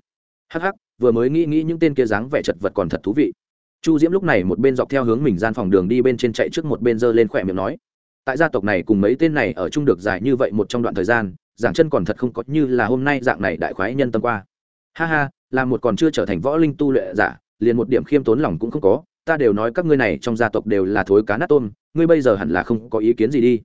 [SPEAKER 1] Hắc hắc, vừa mới nghĩ nghĩ những tên kia dáng vẻ chật vật còn thật thú vị. Chu diễm lúc này một bên dọc theo hướng mình gian phòng đường đi bên trên chạy trước một bên giơ lên khỏe miệng nói, tại gia tộc này cùng mấy tên này ở chung được dài như vậy một trong đoạn thời gian, giảng chân còn thật không có như là hôm nay dạng này đại khoái nhân tâm qua. Ha ha, là một còn chưa trở thành võ linh tu luyện giả, liền một điểm khiêm tốn lòng cũng không có ta đều nói các ngươi này trong gia tộc đều là thối cá nát tôm, ngươi bây giờ hẳn là không có ý kiến gì đi.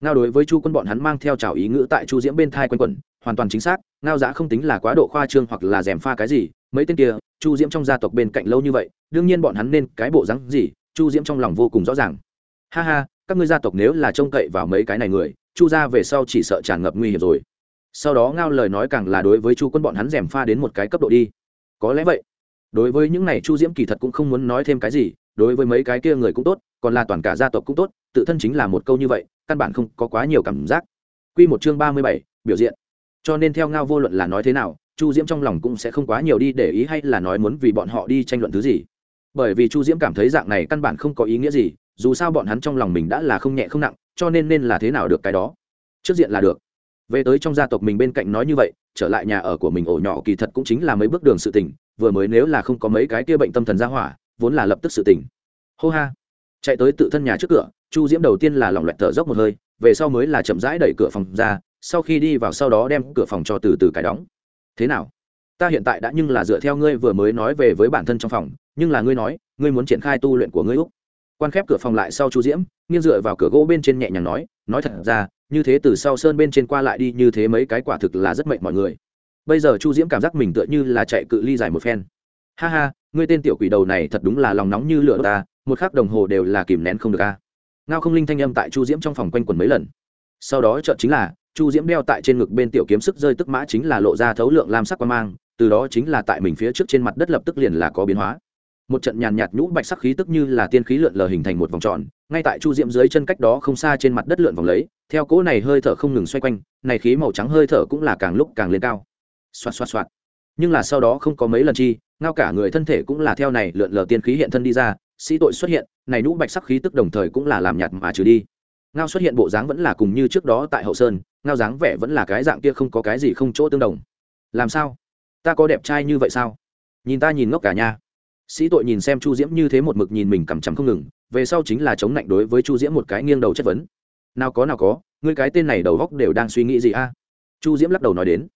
[SPEAKER 1] Ngao đối với chu quân bọn hắn mang theo trào ý ngữ tại chu diễm bên thai quanh quẩn, hoàn toàn chính xác, ngao giã không tính là quá độ khoa trương hoặc là d pha cái gì, mấy tên kia, chu diễm trong gia tộc bên cạnh lâu như vậy, đương nhiên bọn hắn nên cái bộ rắn gì, chu diễm trong lòng vô cùng rõ ràng. Ha ha, các ngươi gia tộc nếu là trông cậy vào mấy cái này người, chu ra về sau chỉ sợ tràn ngập nguy hiểm rồi. Sau đó ngao lời nói càng là đối với chu quân bọn hắn rèm pha đến một cái cấp độ đi. Có lẽ vậy đối với những này chu diễm kỳ thật cũng không muốn nói thêm cái gì, đối với mấy cái kia người cũng tốt, còn là toàn cả gia tộc cũng tốt, tự thân chính là một câu như vậy, căn bản không có quá nhiều cảm giác. Q một chương ba mươi bảy, biểu diện. Cho nên theo ngao vô luận là nói thế nào, chu diễm trong lòng cũng sẽ không quá nhiều đi để ý hay là nói muốn vì bọn họ đi tranh luận thứ gì. Bởi vì chu diễm cảm thấy dạng này căn bản không có ý nghĩa gì, dù sao bọn hắn trong lòng mình đã là không nhẹ không nặng, cho nên nên là thế nào được cái đó? Trước diện là được. Về tới trong gia tộc mình bên cạnh nói như vậy, trở lại nhà ở của mình ổ nhỏ kỳ thật cũng chính là mấy bước đường sự tình vừa mới nếu là không có mấy cái kia bệnh tâm thần ra hỏa, vốn là lập tức sự tỉnh hô ha. Chạy tới tự thân nhà trước cửa, chu diễm đầu tiên là lỏng loẹt thở dốc một hơi, về sau mới là chậm rãi đẩy cửa phòng ra, sau khi đi vào sau đó đem cửa phòng cho từ từ cài đóng. Thế nào? Ta hiện tại đã nhưng là dựa theo ngươi vừa mới nói về với bản thân trong phòng, nhưng là ngươi nói, ngươi muốn triển khai tu luyện của ngươi úc. Quan khép cửa phòng lại sau chu diễm, nghiêng dựa vào cửa gỗ bên trên nhẹ nhàng nói nói thật ra, như thế từ sau sơn bên trên qua lại đi như thế mấy cái quả thực là rất mệnh mọi người bây giờ chu diễm cảm giác mình tựa như là chạy cự ly dài một phen. Ha ha, ngươi tên tiểu quỷ đầu này thật đúng là lòng nóng như lửa ta, một khắc đồng hồ đều là kìm nén không được a. Ngao không linh thanh âm tại chu diễm trong phòng quanh quần mấy lần. Sau đó chợt chính là, chu diễm đeo tại trên ngực bên tiểu kiếm sức rơi tức mã chính là lộ ra thấu lượng lam sắc quan mang, từ đó chính là tại mình phía trước trên mặt đất lập tức liền là có biến hóa. Một trận nhàn nhạt nhũ bạch sắc khí tức như là tiên khí lượn lờ hình thành một vòng tròn, ngay tại chu diễm dưới chân cách đó không xa trên mặt đất lượn vòng lấy, theo cỗ này hơi thở không ngừng xoay quanh, này khí màu trắng hơi thở cũng là càng lúc càng lên cao xoạt xoạt xoạt. Nhưng là sau đó không có mấy lần chi, ngao cả người thân thể cũng là theo này lượn lờ tiên khí hiện thân đi ra, sĩ tội xuất hiện, này nhũ bạch sắc khí tức đồng thời cũng là làm nhạt mà trừ đi. Ngao xuất hiện bộ dáng vẫn là cùng như trước đó tại hậu sơn, ngao dáng vẻ vẫn là cái dạng kia không có cái gì không chỗ tương đồng. Làm sao? Ta có đẹp trai như vậy sao? Nhìn ta nhìn ngốc cả nha. Sĩ tội nhìn xem chu diễm như thế một mực nhìn mình cằm chằm không ngừng, về sau chính là chống lạnh đối với chu diễm một cái nghiêng đầu chất vấn. Nào có nào có, ngươi cái tên này đầu góc đều đang suy nghĩ gì a? Chu diễm lắc đầu nói đến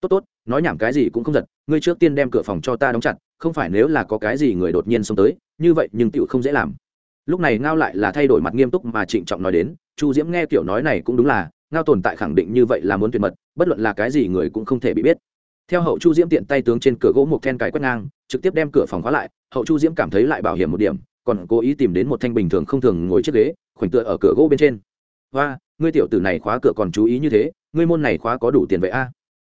[SPEAKER 1] tốt tốt, nói nhảm cái gì cũng không giật, ngươi trước tiên đem cửa phòng cho ta đóng chặt, không phải nếu là có cái gì người đột nhiên xông tới, như vậy nhưng tựu không dễ làm. Lúc này ngao lại là thay đổi mặt nghiêm túc mà trịnh trọng nói đến, chu diễm nghe kiểu nói này cũng đúng là, ngao tồn tại khẳng định như vậy là muốn tuyệt mật, bất luận là cái gì người cũng không thể bị biết. Theo hậu chu diễm tiện tay tướng trên cửa gỗ một then cái quét ngang, trực tiếp đem cửa phòng khóa lại, hậu chu diễm cảm thấy lại bảo hiểm một điểm, còn cố ý tìm đến một thanh bình thường không thường ngồi chiếc ghế, khoảnh tựa ở cửa gỗ bên trên. Và ngươi tiểu tử này khóa cửa còn chú ý như thế, ngươi môn này khóa có đủ tiền vậy a?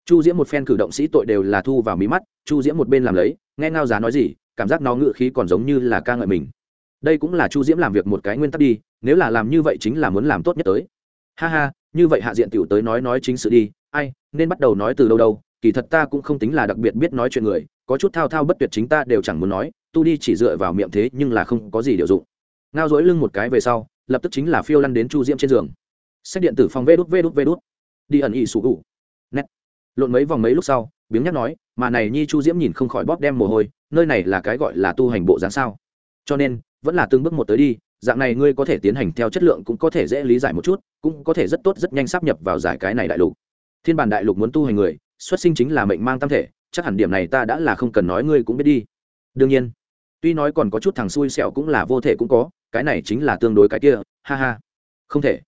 [SPEAKER 1] Chu diễm một phen cử động sĩ tội đều là thu vào mí mắt, chu diễm một bên làm lấy, nghe ngao giá nói gì, cảm giác nó ngự khí còn giống như là ca ngợi mình. Đây cũng là chu diễm làm việc một cái nguyên tắc đi, nếu là làm như vậy chính là muốn làm tốt nhất tới. Ha ha, như vậy hạ diện tiểu tới nói nói chính sự đi, ai, nên bắt đầu nói từ đâu đâu, kỳ thật ta cũng không tính là đặc biệt biết nói chuyện người, có chút thao thao bất tuyệt chính ta đều chẳng muốn nói, tu đi chỉ dựa vào miệng thế nhưng là không có gì điều dụng. Ngao dối lưng một cái về sau, lập tức chính là phiêu lăn đến chu diễm trên giường. Sách điện tử phòng vê đút vê đút vê đút. Đi ẩn ỉ sụ gù nét lộn mấy vòng mấy lúc sau, biếng nhắc nói, mà này nhi chu diễm nhìn không khỏi bóp đem mồ hôi, nơi này là cái gọi là tu hành bộ dáng sao? Cho nên, vẫn là từng bước một tới đi, dạng này ngươi có thể tiến hành theo chất lượng cũng có thể dễ lý giải một chút, cũng có thể rất tốt rất nhanh sắp nhập vào giải cái này đại lục. Thiên bản đại lục muốn tu hành người, xuất sinh chính là mệnh mang tam thể, chắc hẳn điểm này ta đã là không cần nói ngươi cũng biết đi. Đương nhiên, tuy nói còn có chút thằng xui xẹo cũng là vô thể cũng có, cái này chính là tương đối cái kia, ha ha. Không thể.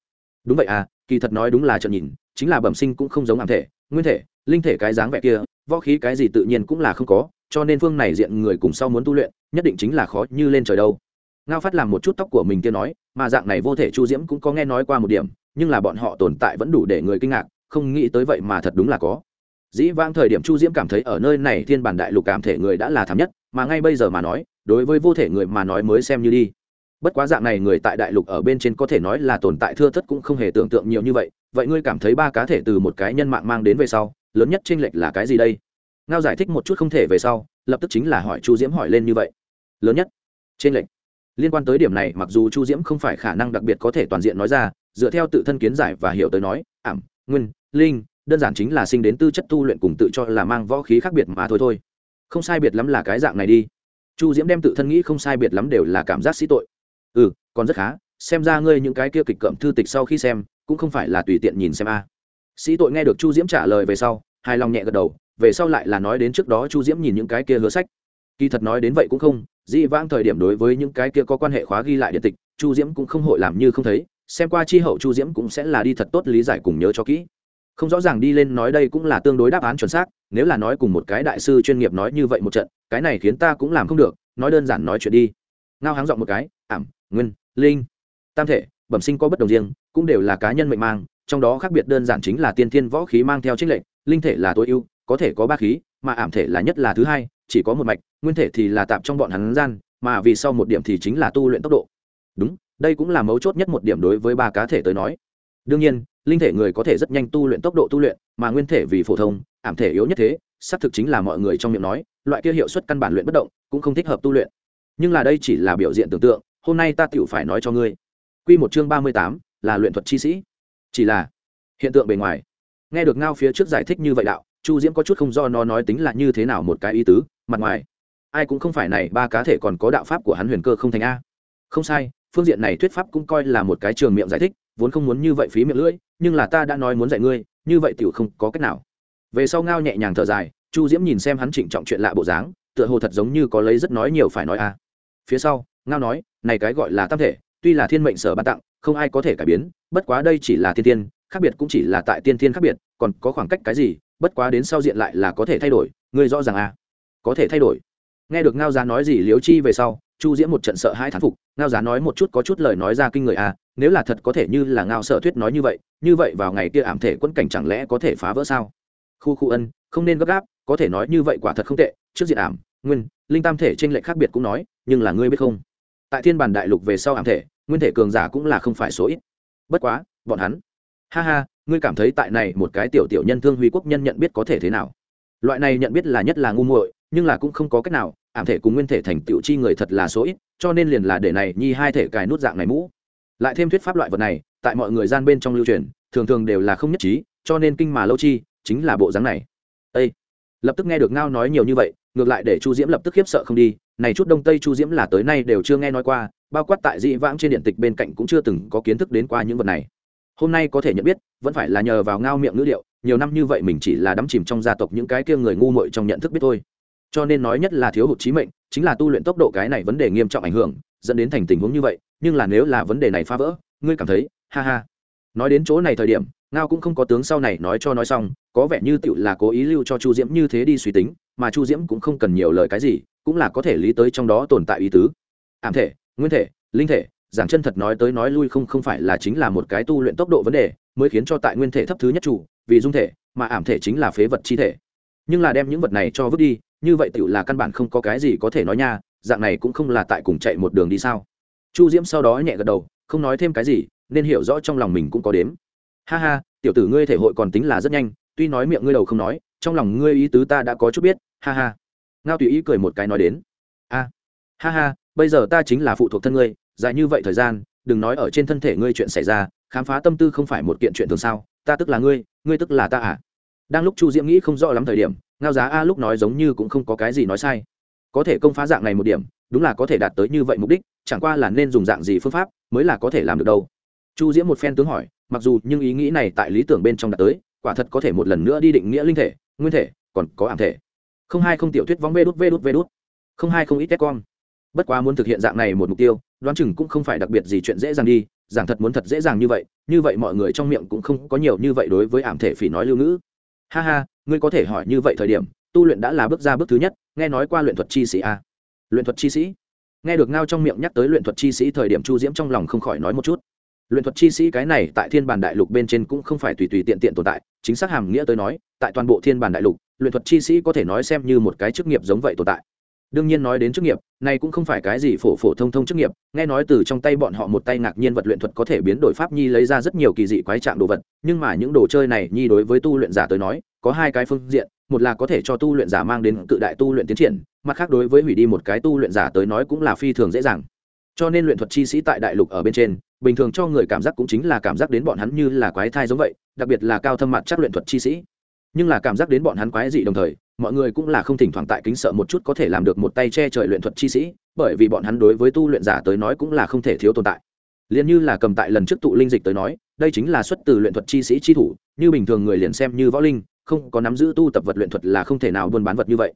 [SPEAKER 1] Đúng vậy à kỳ thật nói đúng là trận nhìn, chính là bẩm sinh cũng không giống ảm thể nguyên thể, linh thể cái dáng vẻ kia, võ khí cái gì tự nhiên cũng là không có, cho nên phương này diện người cùng sau muốn tu luyện, nhất định chính là khó như lên trời đâu. Ngao phát làm một chút tóc của mình kia nói, mà dạng này vô thể chu diễm cũng có nghe nói qua một điểm, nhưng là bọn họ tồn tại vẫn đủ để người kinh ngạc, không nghĩ tới vậy mà thật đúng là có. Dĩ vãng thời điểm chu diễm cảm thấy ở nơi này thiên bản đại lục cảm thể người đã là thảm nhất, mà ngay bây giờ mà nói, đối với vô thể người mà nói mới xem như đi. Bất quá dạng này người tại đại lục ở bên trên có thể nói là tồn tại thưa thất cũng không hề tưởng tượng nhiều như vậy vậy ngươi cảm thấy ba cá thể từ một cái nhân mạng mang đến về sau, lớn nhất tranh lệch là cái gì đây? Ngao giải thích một chút không thể về sau, lập tức chính là hỏi chu diễm hỏi lên như vậy. Lớn nhất trên lệch. Liên quan tới điểm này, mặc dù chu diễm không phải khả năng đặc biệt có thể toàn diện nói ra, dựa theo tự thân kiến giải và hiểu tới nói, ảm, nguyên, linh, đơn giản chính là sinh đến tư chất tu luyện cùng tự cho là mang võ khí khác biệt mà thôi thôi. Không sai biệt lắm là cái dạng này đi. Chu diễm đem tự thân nghĩ không sai biệt lắm đều là cảm giác sĩ tội. Ừ còn rất khá, xem ra ngươi những cái kia kịch cậm thư tịch sau khi xem cũng không phải là tùy tiện nhìn xem a. Sĩ tội nghe được chu diễm trả lời về sau, hài lòng nhẹ gật đầu, về sau lại là nói đến trước đó chu diễm nhìn những cái kia hứa sách. Kỳ thật nói đến vậy cũng không, dĩ vãng thời điểm đối với những cái kia có quan hệ khóa ghi lại điện tịch, chu diễm cũng không hội làm như không thấy, xem qua chi hậu chu diễm cũng sẽ là đi thật tốt lý giải cùng nhớ cho kỹ. Không rõ ràng đi lên nói đây cũng là tương đối đáp án chuẩn xác, nếu là nói cùng một cái đại sư chuyên nghiệp nói như vậy một trận, cái này khiến ta cũng làm không được, nói đơn giản nói chuyện đi. Ngao háng dọn một cái, ảm, nguyên, linh, tam thể bẩm sinh có bất đồng riêng, cũng đều là cá nhân mệnh mang, trong đó khác biệt đơn giản chính là tiên thiên võ khí mang theo trích lệnh linh thể là tối ưu, có thể có ba khí, mà ảm thể là nhất là thứ hai, chỉ có một mạch, nguyên thể thì là tạm trong bọn hắn gian, mà vì sau một điểm thì chính là tu luyện tốc độ. Đúng, đây cũng là mấu chốt nhất một điểm đối với ba cá thể tới nói. Đương nhiên, linh thể người có thể rất nhanh tu luyện tốc độ tu luyện, mà nguyên thể vì phổ thông, ảm thể yếu nhất thế, xác thực chính là mọi người trong miệng nói, loại kia hiệu suất căn bản luyện bất động, cũng không thích hợp tu luyện. Nhưng là đây chỉ là biểu diện tưởng tượng, hôm nay ta tựu phải nói cho ngươi quy một chương ba mươi tám, là luyện thuật chi sĩ. Chỉ là, hiện tượng bề ngoài. Nghe được ngao phía trước giải thích như vậy đạo, chu diễm có chút không do nó nói tính là như thế nào một cái ý tứ, mặt ngoài. Ai cũng không phải này, ba cá thể còn có đạo pháp của hắn huyền cơ không thành a. Không sai, phương diện này thuyết pháp cũng coi là một cái trường miệng giải thích, vốn không muốn như vậy phí miệng lưỡi, nhưng là ta đã nói muốn dạy ngươi, như vậy tiểu không có cách nào. Về sau ngao nhẹ nhàng thở dài, chu diễm nhìn xem hắn chỉnh trọng chuyện lạ bộ dáng, tựa hồ thật giống như có lấy rất nói nhiều phải nói a. Phía sau, ngao nói, này cái gọi là tam thể tuy là thiên mệnh sở ban tặng, không ai có thể cải biến, bất quá đây chỉ là thiên tiên khác biệt cũng chỉ là tại tiên thiên khác biệt, còn có khoảng cách cái gì, bất quá đến sau diện lại là có thể thay đổi, ngươi rõ ràng à? có thể thay đổi nghe được ngao giá nói gì liếu chi về sau, chu diễm một trận sợ hai thán phục, ngao giá nói một chút có chút lời nói ra kinh người à? nếu là thật có thể như là ngao sợ thuyết nói như vậy như vậy vào ngày kia ảm thể quân cảnh chẳng lẽ có thể phá vỡ sao khu khu ân, không nên gấp gáp, có thể nói như vậy quả thật không tệ, trước diện ảm, nguyên, linh tam thể trên lệch khác biệt cũng nói, nhưng là ngươi biết không tại thiên bản đại lục về sau ảm thể, nguyên thể cường giả cũng là không phải số ít. Bất quá, bọn hắn. Ha ha, ngươi cảm thấy tại này một cái tiểu tiểu nhân thương huy quốc nhân nhận biết có thể thế nào? Loại này nhận biết là nhất là ngu muội, nhưng là cũng không có cách nào, ảm thể cùng nguyên thể thành tiểu chi người thật là số ít, cho nên liền là để này nhi hai thể cài nút dạng này mũ. Lại thêm thuyết pháp loại vật này, tại mọi người gian bên trong lưu truyền, thường thường đều là không nhất trí, cho nên kinh mà lâu chi, chính là bộ dáng này. Ê! lập tức nghe được ngao nói nhiều như vậy ngược lại để chu diễm lập tức khiếp sợ không đi, này chút đông tây chu diễm là tới nay đều chưa nghe nói qua, bao quát tại dị vãng trên điện tịch bên cạnh cũng chưa từng có kiến thức đến qua những vật này. Hôm nay có thể nhận biết, vẫn phải là nhờ vào ngao miệng ngữ liệu, nhiều năm như vậy mình chỉ là đắm chìm trong gia tộc những cái kia người ngu muội trong nhận thức biết thôi. Cho nên nói nhất là thiếu hụt trí mệnh, chính là tu luyện tốc độ cái này vấn đề nghiêm trọng ảnh hưởng, dẫn đến thành tình huống như vậy, nhưng là nếu là vấn đề này phá vỡ, ngươi cảm thấy, ha ha. Nói đến chỗ này thời điểm ngao cũng không có tướng sau này nói cho nói xong, có vẻ như tựu là cố ý lưu cho chu diễm như thế đi suy tính, mà chu diễm cũng không cần nhiều lời cái gì, cũng là có thể lý tới trong đó tồn tại ý tứ. Ảm thể, nguyên thể, linh thể, giảng chân thật nói tới nói lui không không phải là chính là một cái tu luyện tốc độ vấn đề, mới khiến cho tại nguyên thể thấp thứ nhất chủ, vì dung thể, mà ảm thể chính là phế vật chi thể. Nhưng là đem những vật này cho vứt đi, như vậy tựu là căn bản không có cái gì có thể nói nha, dạng này cũng không là tại cùng chạy một đường đi sao? Chu diễm sau đó nhẹ gật đầu, không nói thêm cái gì, nên hiểu rõ trong lòng mình cũng có đếm ha ha, tiểu tử ngươi thể hội còn tính là rất nhanh, tuy nói miệng ngươi đầu không nói, trong lòng ngươi ý tứ ta đã có chút biết, ha ha. Ngao tùy ý cười một cái nói đến. A, ha ha, bây giờ ta chính là phụ thuộc thân ngươi, dài như vậy thời gian, đừng nói ở trên thân thể ngươi chuyện xảy ra, khám phá tâm tư không phải một kiện chuyện thường sao, ta tức là ngươi ngươi tức là ta à? Đang lúc chu diễm nghĩ không rõ lắm thời điểm, ngao giá a lúc nói giống như cũng không có cái gì nói sai. Có thể công phá dạng này một điểm, đúng là có thể đạt tới như vậy mục đích, chẳng qua là nên dùng dạng gì phương pháp mới là có thể làm được đâu. Chu diễm một phen tướng hỏi mặc dù nhưng ý nghĩ này tại lý tưởng bên trong đã tới, quả thật có thể một lần nữa đi định nghĩa linh thể, nguyên thể, còn có ảm thể. Không hai không tiểu thuyết vóng vê đút vê đút vê đút. Không hai không ít tét con bất quá muốn thực hiện dạng này một mục tiêu, đoán chừng cũng không phải đặc biệt gì chuyện dễ dàng đi, giảng thật muốn thật dễ dàng như vậy như vậy mọi người trong miệng cũng không có nhiều như vậy đối với ảm thể phỉ nói lưu ngữ. Ha ha, ngươi có thể hỏi như vậy thời điểm, tu luyện đã là bước ra bước thứ nhất, nghe nói qua luyện thuật chi sĩ a. Luyện thuật chi sĩ? Nghe được ngao trong miệng nhắc tới luyện thuật chi sĩ thời điểm chu diễm trong lòng không khỏi nói một chút luyện thuật chi sĩ cái này tại thiên bản đại lục bên trên cũng không phải tùy tùy tiện tiện tồn tại, chính xác hàm nghĩa tới nói, tại toàn bộ thiên bản đại lục, luyện thuật chi sĩ có thể nói xem như một cái chức nghiệp giống vậy tồn tại. Đương nhiên nói đến chức nghiệp, này cũng không phải cái gì phổ phổ thông thông chức nghiệp, nghe nói từ trong tay bọn họ một tay ngạc nhiên vật luyện thuật có thể biến đổi pháp nhi lấy ra rất nhiều kỳ dị quái trạng đồ vật, nhưng mà những đồ chơi này nhi đối với tu luyện giả tới nói, có hai cái phương diện, một là có thể cho tu luyện giả mang đến cự đại tu luyện tiến triển, mặt khác đối với hủy đi một cái tu luyện giả tới nói cũng là phi thường dễ dàng cho nên luyện thuật chi sĩ tại đại lục ở bên trên, bình thường cho người cảm giác cũng chính là cảm giác đến bọn hắn như là quái thai giống vậy, đặc biệt là cao thâm mặt chắc luyện thuật chi sĩ. Nhưng là cảm giác đến bọn hắn quái dị đồng thời, mọi người cũng là không thỉnh thoảng tại kính sợ một chút có thể làm được một tay che trời luyện thuật chi sĩ, bởi vì bọn hắn đối với tu luyện giả tới nói cũng là không thể thiếu tồn tại. Liền như là cầm tại lần trước tụ linh dịch tới nói, đây chính là xuất từ luyện thuật chi sĩ chi thủ, như bình thường người liền xem như võ linh, không có nắm giữ tu tập vật luyện thuật là không thể nào buôn bán vật như vậy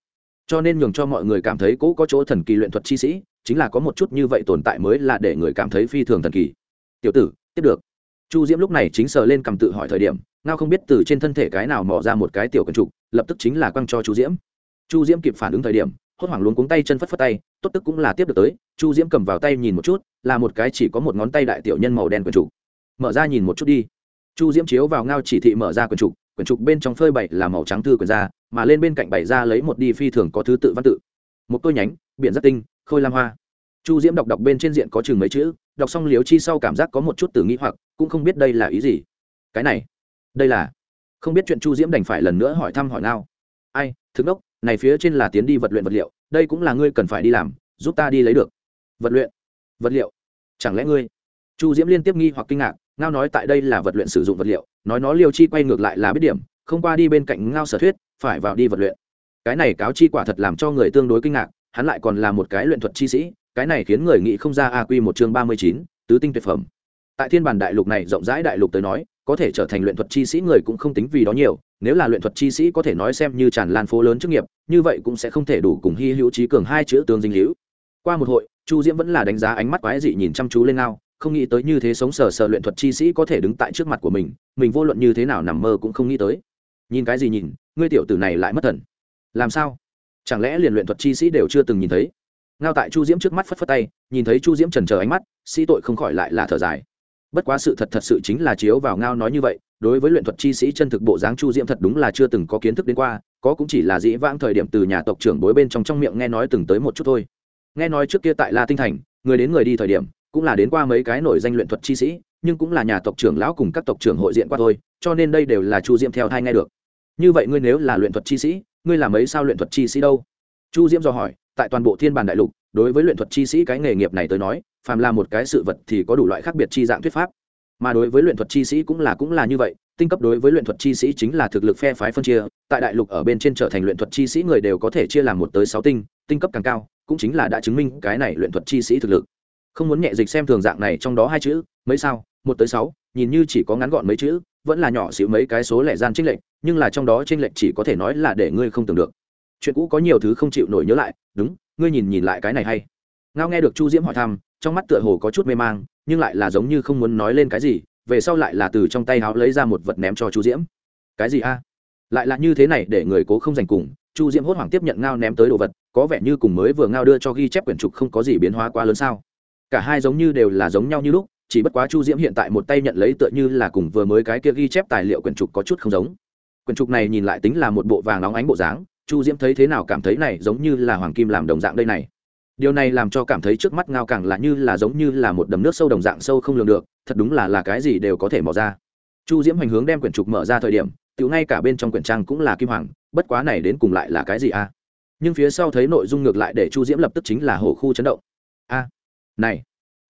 [SPEAKER 1] cho nên nhường cho mọi người cảm thấy cũ có chỗ thần kỳ luyện thuật chi sĩ, chính là có một chút như vậy tồn tại mới là để người cảm thấy phi thường thần kỳ. Tiểu tử, tiếp được. Chu diễm lúc này chính sờ lên cầm tự hỏi thời điểm, ngao không biết từ trên thân thể cái nào mò ra một cái tiểu cần trục, lập tức chính là quăng cho chu diễm. Chu diễm kịp phản ứng thời điểm, hốt hoảng luống cuống tay chân phất phất tay, tốt tức cũng là tiếp được tới, chu diễm cầm vào tay nhìn một chút, là một cái chỉ có một ngón tay đại tiểu nhân màu đen quần trục. Mở ra nhìn một chút đi. Chu diễm chiếu vào ngao chỉ thị mở ra quần trục quyển trục bên trong phơi bậy là màu trắng thư quyển ra mà lên bên cạnh bảy ra lấy một đi phi thường có thứ tự văn tự. Một tôi nhánh, biển rất tinh, khôi lam hoa. Chu diễm đọc đọc bên trên diện có chừng mấy chữ, đọc xong liếu chi sau cảm giác có một chút từ nghĩ hoặc, cũng không biết đây là ý gì. Cái này, đây là, không biết chuyện chu diễm đành phải lần nữa hỏi thăm hỏi nào ai, thức đốc này phía trên là tiến đi vật luyện vật liệu, đây cũng là ngươi cần phải đi làm, giúp ta đi lấy được. Vật luyện, vật liệu, chẳng lẽ ngươi? Chu diễm liên tiếp nghi hoặc kinh ngạc, ngao nói tại đây là vật luyện sử dụng vật liệu, nói nó liêu chi quay ngược lại là biết điểm không qua đi bên cạnh ngao sở thuyết, phải vào đi vật luyện. Cái này cáo chi quả thật làm cho người tương đối kinh ngạc, hắn lại còn là một cái luyện thuật chi sĩ, cái này khiến người nghĩ không ra a quy một chương ba mươi chín, tứ tinh tuyệt phẩm. Tại thiên bản đại lục này rộng rãi đại lục tới nói, có thể trở thành luyện thuật chi sĩ người cũng không tính vì đó nhiều, nếu là luyện thuật chi sĩ có thể nói xem như tràn lan phố lớn chức nghiệp, như vậy cũng sẽ không thể đủ cùng hy hữu trí cường hai chữ tương dinh hữu. Qua một hội, chu diễm vẫn là đánh giá ánh mắt quái dị nhìn chăm chú lên ngao, không nghĩ tới như thế sống sờ sờ luyện thuật chi sĩ có thể đứng tại trước mặt của mình mình vô luận như thế nào nằm mơ cũng không nghĩ tới nhìn cái gì nhìn, ngươi tiểu tử này lại mất thần. Làm sao? Chẳng lẽ liền luyện thuật chi sĩ đều chưa từng nhìn thấy? Ngao tại chu diễm trước mắt phất phất tay, nhìn thấy chu diễm trần chờ ánh mắt, sĩ tội không khỏi lại là thở dài. Bất quá sự thật thật sự chính là chiếu vào ngao nói như vậy, đối với luyện thuật chi sĩ chân thực bộ dáng chu diễm thật đúng là chưa từng có kiến thức đến qua, có cũng chỉ là dĩ vãng thời điểm từ nhà tộc trưởng bối bên trong trong miệng nghe nói từng tới một chút thôi. Nghe nói trước kia tại la tinh thành, người đến người đi thời điểm, cũng là đến qua mấy cái nổi danh luyện thuật chi sĩ, nhưng cũng là nhà tộc trưởng lão cùng các tộc trưởng hội diện qua thôi, cho nên đây đều là chu diễm theo thai nghe được như vậy ngươi nếu là luyện thuật chi sĩ, ngươi là mấy sao luyện thuật chi sĩ đâu? Chu diễm do hỏi, tại toàn bộ thiên bản đại lục, đối với luyện thuật chi sĩ cái nghề nghiệp này tới nói, phàm là một cái sự vật thì có đủ loại khác biệt chi dạng thuyết pháp. Mà đối với luyện thuật chi sĩ cũng là cũng là như vậy, tinh cấp đối với luyện thuật chi sĩ chính là thực lực phe phái phân chia, tại đại lục ở bên trên trở thành luyện thuật chi sĩ người đều có thể chia làm một tới sáu tinh tinh cấp càng cao, cũng chính là đã chứng minh cái này luyện thuật chi sĩ thực lực. Không muốn nhẹ dịch xem thường dạng này trong đó hai chữ, mấy sao, một tới sáu, nhìn như chỉ có ngắn gọn mấy chữ, vẫn là nhỏ xíu mấy cái số lẻ gian trinh lệnh nhưng là trong đó trên lệnh chỉ có thể nói là để ngươi không tưởng được. Chuyện cũ có nhiều thứ không chịu nổi nhớ lại, đúng, ngươi nhìn nhìn lại cái này hay. Ngao nghe được chu diễm hỏi thăm, trong mắt tựa hồ có chút mê mang, nhưng lại là giống như không muốn nói lên cái gì, về sau lại là từ trong tay háo lấy ra một vật ném cho chu diễm. Cái gì a? Lại là như thế này để người cố không giành cùng, chu diễm hốt hoảng tiếp nhận ngao ném tới đồ vật, có vẻ như cùng mới vừa ngao đưa cho ghi chép quyển trục không có gì biến hóa quá lớn sao? Cả hai giống như đều là giống nhau như lúc, chỉ bất quá chu diễm hiện tại một tay nhận lấy tựa như là cùng vừa mới cái kia ghi chép tài liệu quyển trục có chút không giống quyển trục này nhìn lại tính là một bộ vàng nóng ánh bộ dáng, chu diễm thấy thế nào cảm thấy này giống như là hoàng kim làm đồng dạng đây này. Điều này làm cho cảm thấy trước mắt ngao càng là như là giống như là một đầm nước sâu đồng dạng sâu không lường được, thật đúng là là cái gì đều có thể mò ra. Chu diễm hành hướng đem quyển trục mở ra thời điểm tự ngay cả bên trong quyển trang cũng là kim hoàng, bất quá này đến cùng lại là cái gì a? Nhưng phía sau thấy nội dung ngược lại để chu diễm lập tức chính là hồ khu chấn động. A, này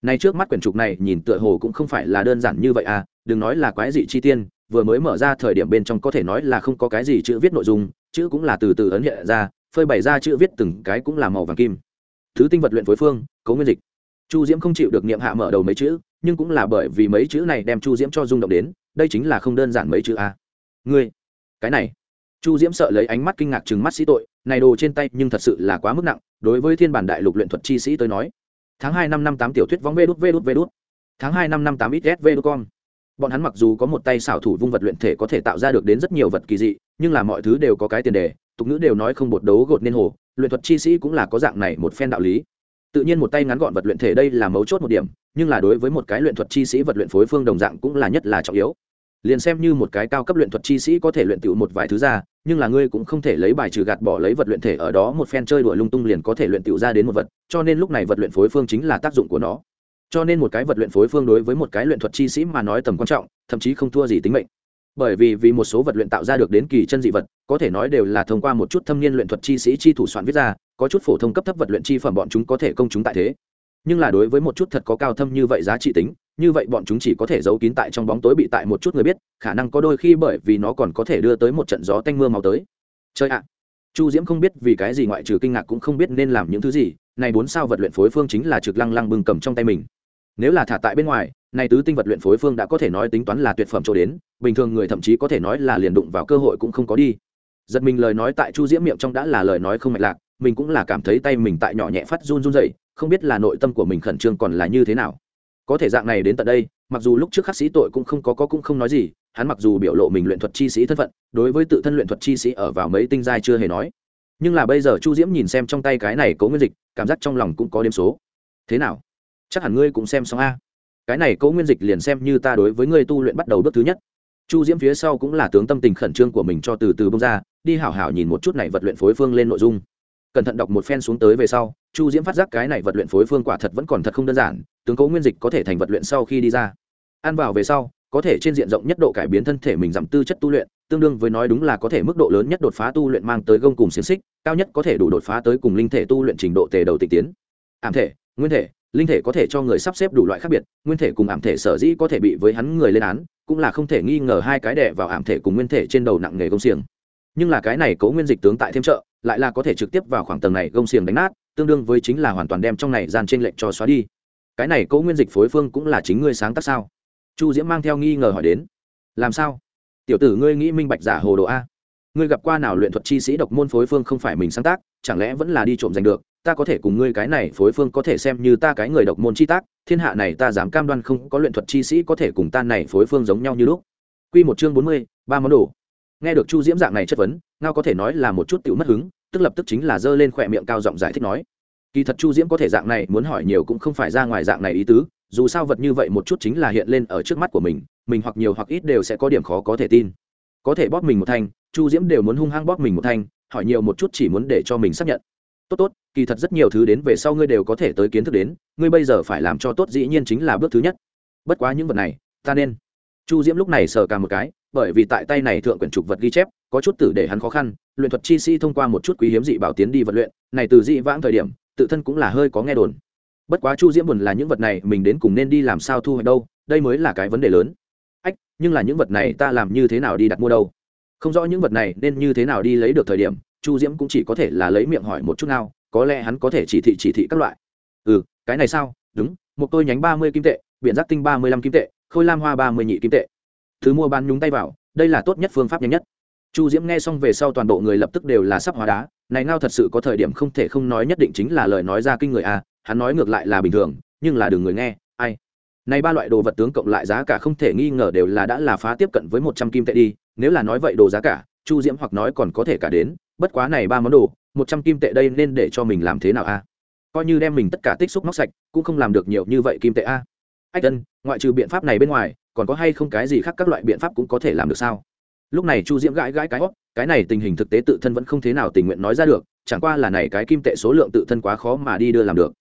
[SPEAKER 1] này trước mắt quyển trục này nhìn tựa hồ cũng không phải là đơn giản như vậy à đừng nói là quái dị chi tiên vừa mới mở ra thời điểm bên trong có thể nói là không có cái gì chữ viết nội dung, chữ cũng là từ từ ấn hiện ra, phơi bày ra chữ viết từng cái cũng là màu vàng kim. Thứ tinh vật luyện phối phương, cấu nguyên dịch. Chu diễm không chịu được niệm hạ mở đầu mấy chữ, nhưng cũng là bởi vì mấy chữ này đem chu diễm cho rung động đến, đây chính là không đơn giản mấy chữ a. Ngươi, cái này. Chu diễm sợ lấy ánh mắt kinh ngạc chừng mắt sĩ tội, này đồ trên tay nhưng thật sự là quá mức nặng, đối với thiên bản đại lục luyện thuật chi sĩ tới nói. Tháng hai năm năm tám tiểu thuyết vóng vê đút vê đút vê đút. Tháng hai năm năm tám ít s vê đút con bọn hắn mặc dù có một tay xảo thủ vung vật luyện thể có thể tạo ra được đến rất nhiều vật kỳ dị, nhưng là mọi thứ đều có cái tiền đề, tục ngữ đều nói không bột đấu gột nên hồ, luyện thuật chi sĩ cũng là có dạng này một phen đạo lý. Tự nhiên một tay ngắn gọn vật luyện thể đây là mấu chốt một điểm, nhưng là đối với một cái luyện thuật chi sĩ vật luyện phối phương đồng dạng cũng là nhất là trọng yếu. Liền xem như một cái cao cấp luyện thuật chi sĩ có thể luyện tựu một vài thứ ra, nhưng là ngươi cũng không thể lấy bài trừ gạt bỏ lấy vật luyện thể ở đó một phen chơi đùa lung tung liền có thể luyện tựu ra đến một vật, cho nên lúc này vật luyện phối phương chính là tác dụng của nó cho nên một cái vật luyện phối phương đối với một cái luyện thuật chi sĩ mà nói tầm quan trọng, thậm chí không thua gì tính mệnh. Bởi vì vì một số vật luyện tạo ra được đến kỳ chân dị vật, có thể nói đều là thông qua một chút thâm niên luyện thuật chi sĩ chi thủ soạn viết ra, có chút phổ thông cấp thấp vật luyện chi phẩm bọn chúng có thể công chúng tại thế. Nhưng là đối với một chút thật có cao thâm như vậy giá trị tính, như vậy bọn chúng chỉ có thể giấu kín tại trong bóng tối bị tại một chút người biết, khả năng có đôi khi bởi vì nó còn có thể đưa tới một trận gió tanh mưa màu tới. Chơi ạ! Chu diễm không biết vì cái gì ngoại trừ kinh ngạc cũng không biết nên làm những thứ gì, này bốn sao vật luyện phối phương chính là trực lăng lăng bừng cầm trong tay mình nếu là thả tại bên ngoài, này tứ tinh vật luyện phối phương đã có thể nói tính toán là tuyệt phẩm chỗ đến, bình thường người thậm chí có thể nói là liền đụng vào cơ hội cũng không có đi. Giật mình lời nói tại chu diễm miệng trong đã là lời nói không mạch lạc, mình cũng là cảm thấy tay mình tại nhỏ nhẹ phát run run dậy không biết là nội tâm của mình khẩn trương còn là như thế nào. Có thể dạng này đến tận đây, mặc dù lúc trước khắc sĩ tội cũng không có có cũng không nói gì, hắn mặc dù biểu lộ mình luyện thuật chi sĩ thân phận, đối với tự thân luyện thuật chi sĩ ở vào mấy tinh giai chưa hề nói. Nhưng là bây giờ chu diễm nhìn xem trong tay cái này cố nguyên dịch, cảm giác trong lòng cũng có đếm số. Thế nào? Chắc hẳn ngươi cũng xem xong a. Cái này cố nguyên dịch liền xem như ta đối với ngươi tu luyện bắt đầu bước thứ nhất. Chu diễm phía sau cũng là tướng tâm tình khẩn trương của mình cho từ từ bông ra, đi hảo hảo nhìn một chút này vật luyện phối phương lên nội dung. Cẩn thận đọc một phen xuống tới về sau, chu diễm phát giác cái này vật luyện phối phương quả thật vẫn còn thật không đơn giản, tướng cố nguyên dịch có thể thành vật luyện sau khi đi ra. Ăn vào về sau, có thể trên diện rộng nhất độ cải biến thân thể mình giảm tư chất tu luyện, tương đương với nói đúng là có thể mức độ lớn nhất đột phá tu luyện mang tới gông cùng xiềng xích, cao nhất có thể đủ đột phá tới cùng linh thể tu luyện trình độ tề đầu tịch tiến. Ảm thể, nguyên thể linh thể có thể cho người sắp xếp đủ loại khác biệt, nguyên thể cùng ảm thể sở dĩ có thể bị với hắn người lên án, cũng là không thể nghi ngờ hai cái đẻ vào ảm thể cùng nguyên thể trên đầu nặng nghề công xiềng. Nhưng là cái này cấu nguyên dịch tướng tại thêm trợ, lại là có thể trực tiếp vào khoảng tầng này gông xiềng đánh nát, tương đương với chính là hoàn toàn đem trong này gian trên lệnh cho xóa đi. Cái này cấu nguyên dịch phối phương cũng là chính ngươi sáng tác sao? Chu diễm mang theo nghi ngờ hỏi đến. Làm sao? Tiểu tử ngươi nghĩ minh bạch giả hồ đồ a. Ngươi gặp qua nào luyện thuật chi sĩ độc môn phối phương không phải mình sáng tác, chẳng lẽ vẫn là đi trộm giành được? Ta có thể cùng ngươi cái này phối phương có thể xem như ta cái người độc môn chi tác thiên hạ này ta dám cam đoan không có luyện thuật chi sĩ có thể cùng ta này phối phương giống nhau như lúc Quy một chương bốn mươi, ba món đồ. Nghe được Chu Diễm dạng này chất vấn, ngao có thể nói là một chút tiểu mất hứng, tức lập tức chính là giơ lên khỏe miệng cao giọng giải thích nói. Kỳ thật Chu Diễm có thể dạng này muốn hỏi nhiều cũng không phải ra ngoài dạng này ý tứ, dù sao vật như vậy một chút chính là hiện lên ở trước mắt của mình, mình hoặc nhiều hoặc ít đều sẽ có điểm khó có thể tin. Có thể bóp mình một thanh, Chu Diễm đều muốn hung hăng bóp mình một thanh, hỏi nhiều một chút chỉ muốn để cho mình xác nhận tốt tốt, kỳ thật rất nhiều thứ đến về sau ngươi đều có thể tới kiến thức đến, ngươi bây giờ phải làm cho tốt dĩ nhiên chính là bước thứ nhất. Bất quá những vật này, ta nên. Chu diễm lúc này sờ cả một cái, bởi vì tại tay này thượng quyển trục vật ghi chép, có chút tử để hắn khó khăn, luyện thuật chi sĩ thông qua một chút quý hiếm dị bảo tiến đi vật luyện, này từ dị vãng thời điểm, tự thân cũng là hơi có nghe đồn. Bất quá chu diễm buồn là những vật này mình đến cùng nên đi làm sao thu hoạch đâu, đây mới là cái vấn đề lớn. Ách, nhưng là những vật này ta làm như thế nào đi đặt mua đâu? Không rõ những vật này nên như thế nào đi lấy được thời điểm chu diễm cũng chỉ có thể là lấy miệng hỏi một chút nào, có lẽ hắn có thể chỉ thị chỉ thị các loại. Ừ cái này sao? Đúng, một tôi nhánh ba mươi kim tệ biện giác tinh ba mươi lăm kim tệ, khôi lam hoa ba mươi nhị kim tệ. Thứ mua bán nhúng tay vào, đây là tốt nhất phương pháp nhanh nhất. Chu diễm nghe xong về sau toàn bộ người lập tức đều là sắp hóa đá, này ngao thật sự có thời điểm không thể không nói nhất định chính là lời nói ra kinh người à hắn nói ngược lại là bình thường, nhưng là đừng người nghe, ai. Này ba loại đồ vật tướng cộng lại giá cả không thể nghi ngờ đều là đã là phá tiếp cận với một trăm kim tệ đi, nếu là nói vậy đồ giá cả, chu diễm hoặc nói còn có thể cả đến bất quá này ba món đồ, một trăm kim tệ đây nên để cho mình làm thế nào a? Coi như đem mình tất cả tích xúc móc sạch, cũng không làm được nhiều như vậy kim tệ a. Ách tân ngoại trừ biện pháp này bên ngoài, còn có hay không cái gì khác các loại biện pháp cũng có thể làm được sao? Lúc này chu diễm gãi gãi cái hót, cái này tình hình thực tế tự thân vẫn không thế nào tình nguyện nói ra được, chẳng qua là này cái kim tệ số lượng tự thân quá khó mà đi đưa làm được.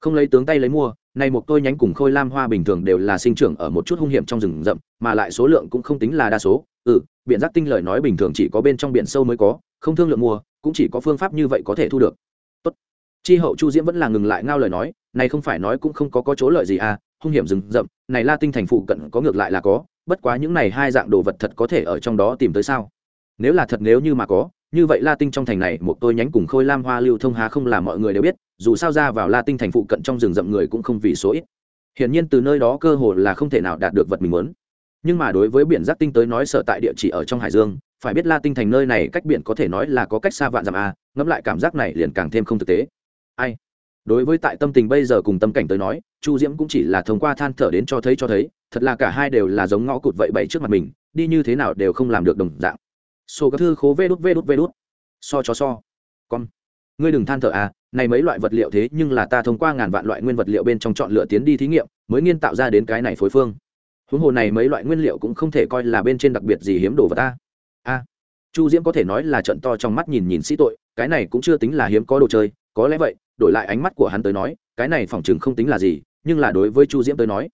[SPEAKER 1] Không lấy tướng tay lấy mua, này một tôi nhánh cùng khôi lam hoa bình thường đều là sinh trưởng ở một chút hung hiểm trong rừng rậm, mà lại số lượng cũng không tính là đa số. Ừ biện giác tinh lời nói bình thường chỉ có bên trong biển sâu mới có không thương lượng mua cũng chỉ có phương pháp như vậy có thể thu được. Tốt. chi hậu chu diễm vẫn là ngừng lại ngao lời nói, này không phải nói cũng không có có chỗ lợi gì à hung hiểm rừng rậm, này la tinh thành phụ cận có ngược lại là có, bất quá những này hai dạng đồ vật thật có thể ở trong đó tìm tới sao? Nếu là thật nếu như mà có, như vậy la tinh trong thành này một tôi nhánh cùng khôi lam hoa lưu thông há không là mọi người đều biết, dù sao ra vào la tinh thành phụ cận trong rừng rậm người cũng không vì số ít. Hiển nhiên từ nơi đó cơ hồ là không thể nào đạt được vật mình muốn. Nhưng mà đối với biển giác tinh tới nói sở tại địa chỉ ở trong hải dương phải biết la tinh thành nơi này cách biển có thể nói là có cách xa vạn dặm a ngẫm lại cảm giác này liền càng thêm không thực tế. Ai? Đối với tại tâm tình bây giờ cùng tâm cảnh tới nói, chu diễm cũng chỉ là thông qua than thở đến cho thấy cho thấy, thật là cả hai đều là giống ngõ cụt vậy bậy trước mặt mình, đi như thế nào đều không làm được đồng dạng. So các thư khố vê đút vê đút vê đút. So cho so. Con. Ngươi đừng than thở à này mấy loại vật liệu thế nhưng là ta thông qua ngàn vạn loại nguyên vật liệu bên trong chọn lựa tiến đi thí nghiệm, mới nghiên tạo ra đến cái này phối phương. Huống hồ này mấy loại nguyên liệu cũng không thể coi là bên trên đặc biệt gì hiếm đồ vật ta chu diễm có thể nói là trận to trong mắt nhìn nhìn sĩ tội, cái này cũng chưa tính là hiếm có đồ chơi, có lẽ vậy, đổi lại ánh mắt của hắn tới nói, cái này phỏng chừng không tính là gì, nhưng là đối với chu diễm tới nói,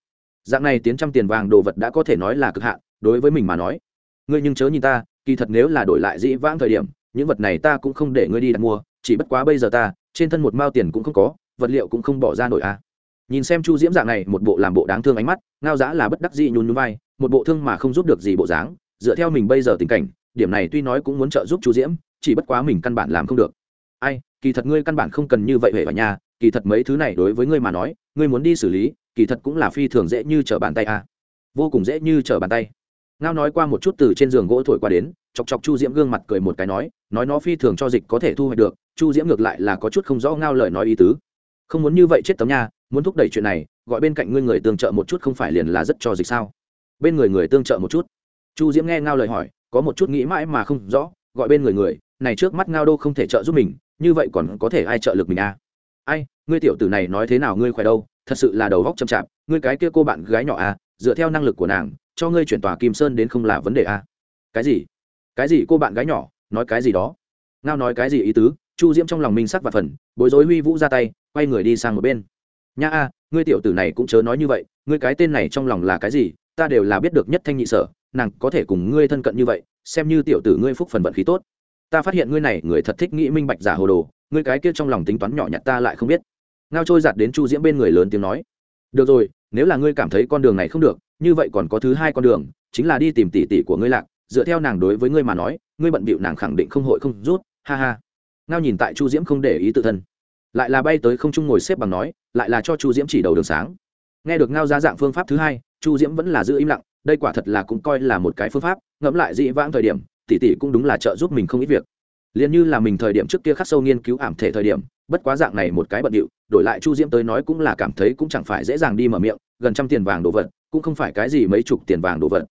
[SPEAKER 1] dạng này tiến trăm tiền vàng đồ vật đã có thể nói là cực hạn, đối với mình mà nói. Ngươi nhưng chớ nhìn ta, kỳ thật nếu là đổi lại dĩ vãng thời điểm, những vật này ta cũng không để ngươi đi đặt mua, chỉ bất quá bây giờ ta, trên thân một mao tiền cũng không có, vật liệu cũng không bỏ ra nổi a nhìn xem chu diễm dạng này, một bộ làm bộ đáng thương ánh mắt, ngao giã là bất đắc dị nhún nhún vai, một bộ thương mà không giúp được gì bộ dáng, dựa theo mình bây giờ tình cảnh điểm này tuy nói cũng muốn trợ giúp chu diễm, chỉ bất quá mình căn bản làm không được. Ai, kỳ thật ngươi căn bản không cần như vậy về ở nhà, kỳ thật mấy thứ này đối với ngươi mà nói, ngươi muốn đi xử lý, kỳ thật cũng là phi thường dễ như trở bàn tay à. vô cùng dễ như trở bàn tay. Ngao nói qua một chút từ trên giường gỗ thổi qua đến, chọc chọc chu diễm gương mặt cười một cái nói nói nó phi thường cho dịch có thể thu hoạch được, chu diễm ngược lại là có chút không rõ ngao lời nói ý tứ. Không muốn như vậy chết tấm nha, muốn thúc đẩy chuyện này, gọi bên cạnh ngươi người tương trợ một chút không phải liền là rất cho dịch sao? Bên người người tương trợ một chút. Chu diễm nghe ngao lời hỏi có một chút nghĩ mãi mà không rõ, gọi bên người người, này trước mắt ngao đô không thể trợ giúp mình, như vậy còn có thể ai trợ lực mình à? Ai, ngươi tiểu tử này nói thế nào ngươi khỏe đâu, thật sự là đầu góc chậm chạp, ngươi cái kia cô bạn gái nhỏ à dựa theo năng lực của nàng, cho ngươi chuyển tòa kim sơn đến không là vấn đề à? Cái gì? Cái gì cô bạn gái nhỏ, nói cái gì đó? Ngao nói cái gì ý tứ? Chu diễm trong lòng minh sắc và phần, bối rối huy vũ ra tay, quay người đi sang một bên. Nha a, ngươi tiểu tử này cũng chớ nói như vậy, ngươi cái tên này trong lòng là cái gì, ta đều là biết được nhất thanh nhị sở nàng có thể cùng ngươi thân cận như vậy, xem như tiểu tử ngươi phúc phần vận khí tốt. Ta phát hiện ngươi này người thật thích nghĩ minh bạch giả hồ đồ, ngươi cái kia trong lòng tính toán nhỏ nhặt ta lại không biết. Ngao trôi giặt đến chu diễm bên người lớn tiếng nói. Được rồi, nếu là ngươi cảm thấy con đường này không được, như vậy còn có thứ hai con đường, chính là đi tìm tỷ tỷ của ngươi lạc, dựa theo nàng đối với ngươi mà nói, ngươi bận bịu nàng khẳng định không hội không rút, ha ha. Ngao nhìn tại chu diễm không để ý tự thân. Lại là bay tới không trung ngồi xếp bằng nói, lại là cho chu diễm chỉ đầu đường sáng. Nghe được ngao ra dạng phương pháp thứ hai, chu diễm vẫn là giữ im lặng đây quả thật là cũng coi là một cái phương pháp, ngẫm lại dị vãng thời điểm, tỷ tỷ cũng đúng là trợ giúp mình không ít việc. Liền như là mình thời điểm trước kia khắc sâu nghiên cứu ảm thể thời điểm, bất quá dạng này một cái bận điệu, đổi lại chu diễm tới nói cũng là cảm thấy cũng chẳng phải dễ dàng đi mở miệng, gần trăm tiền vàng đồ vật, cũng không phải cái gì mấy chục tiền vàng đồ vật.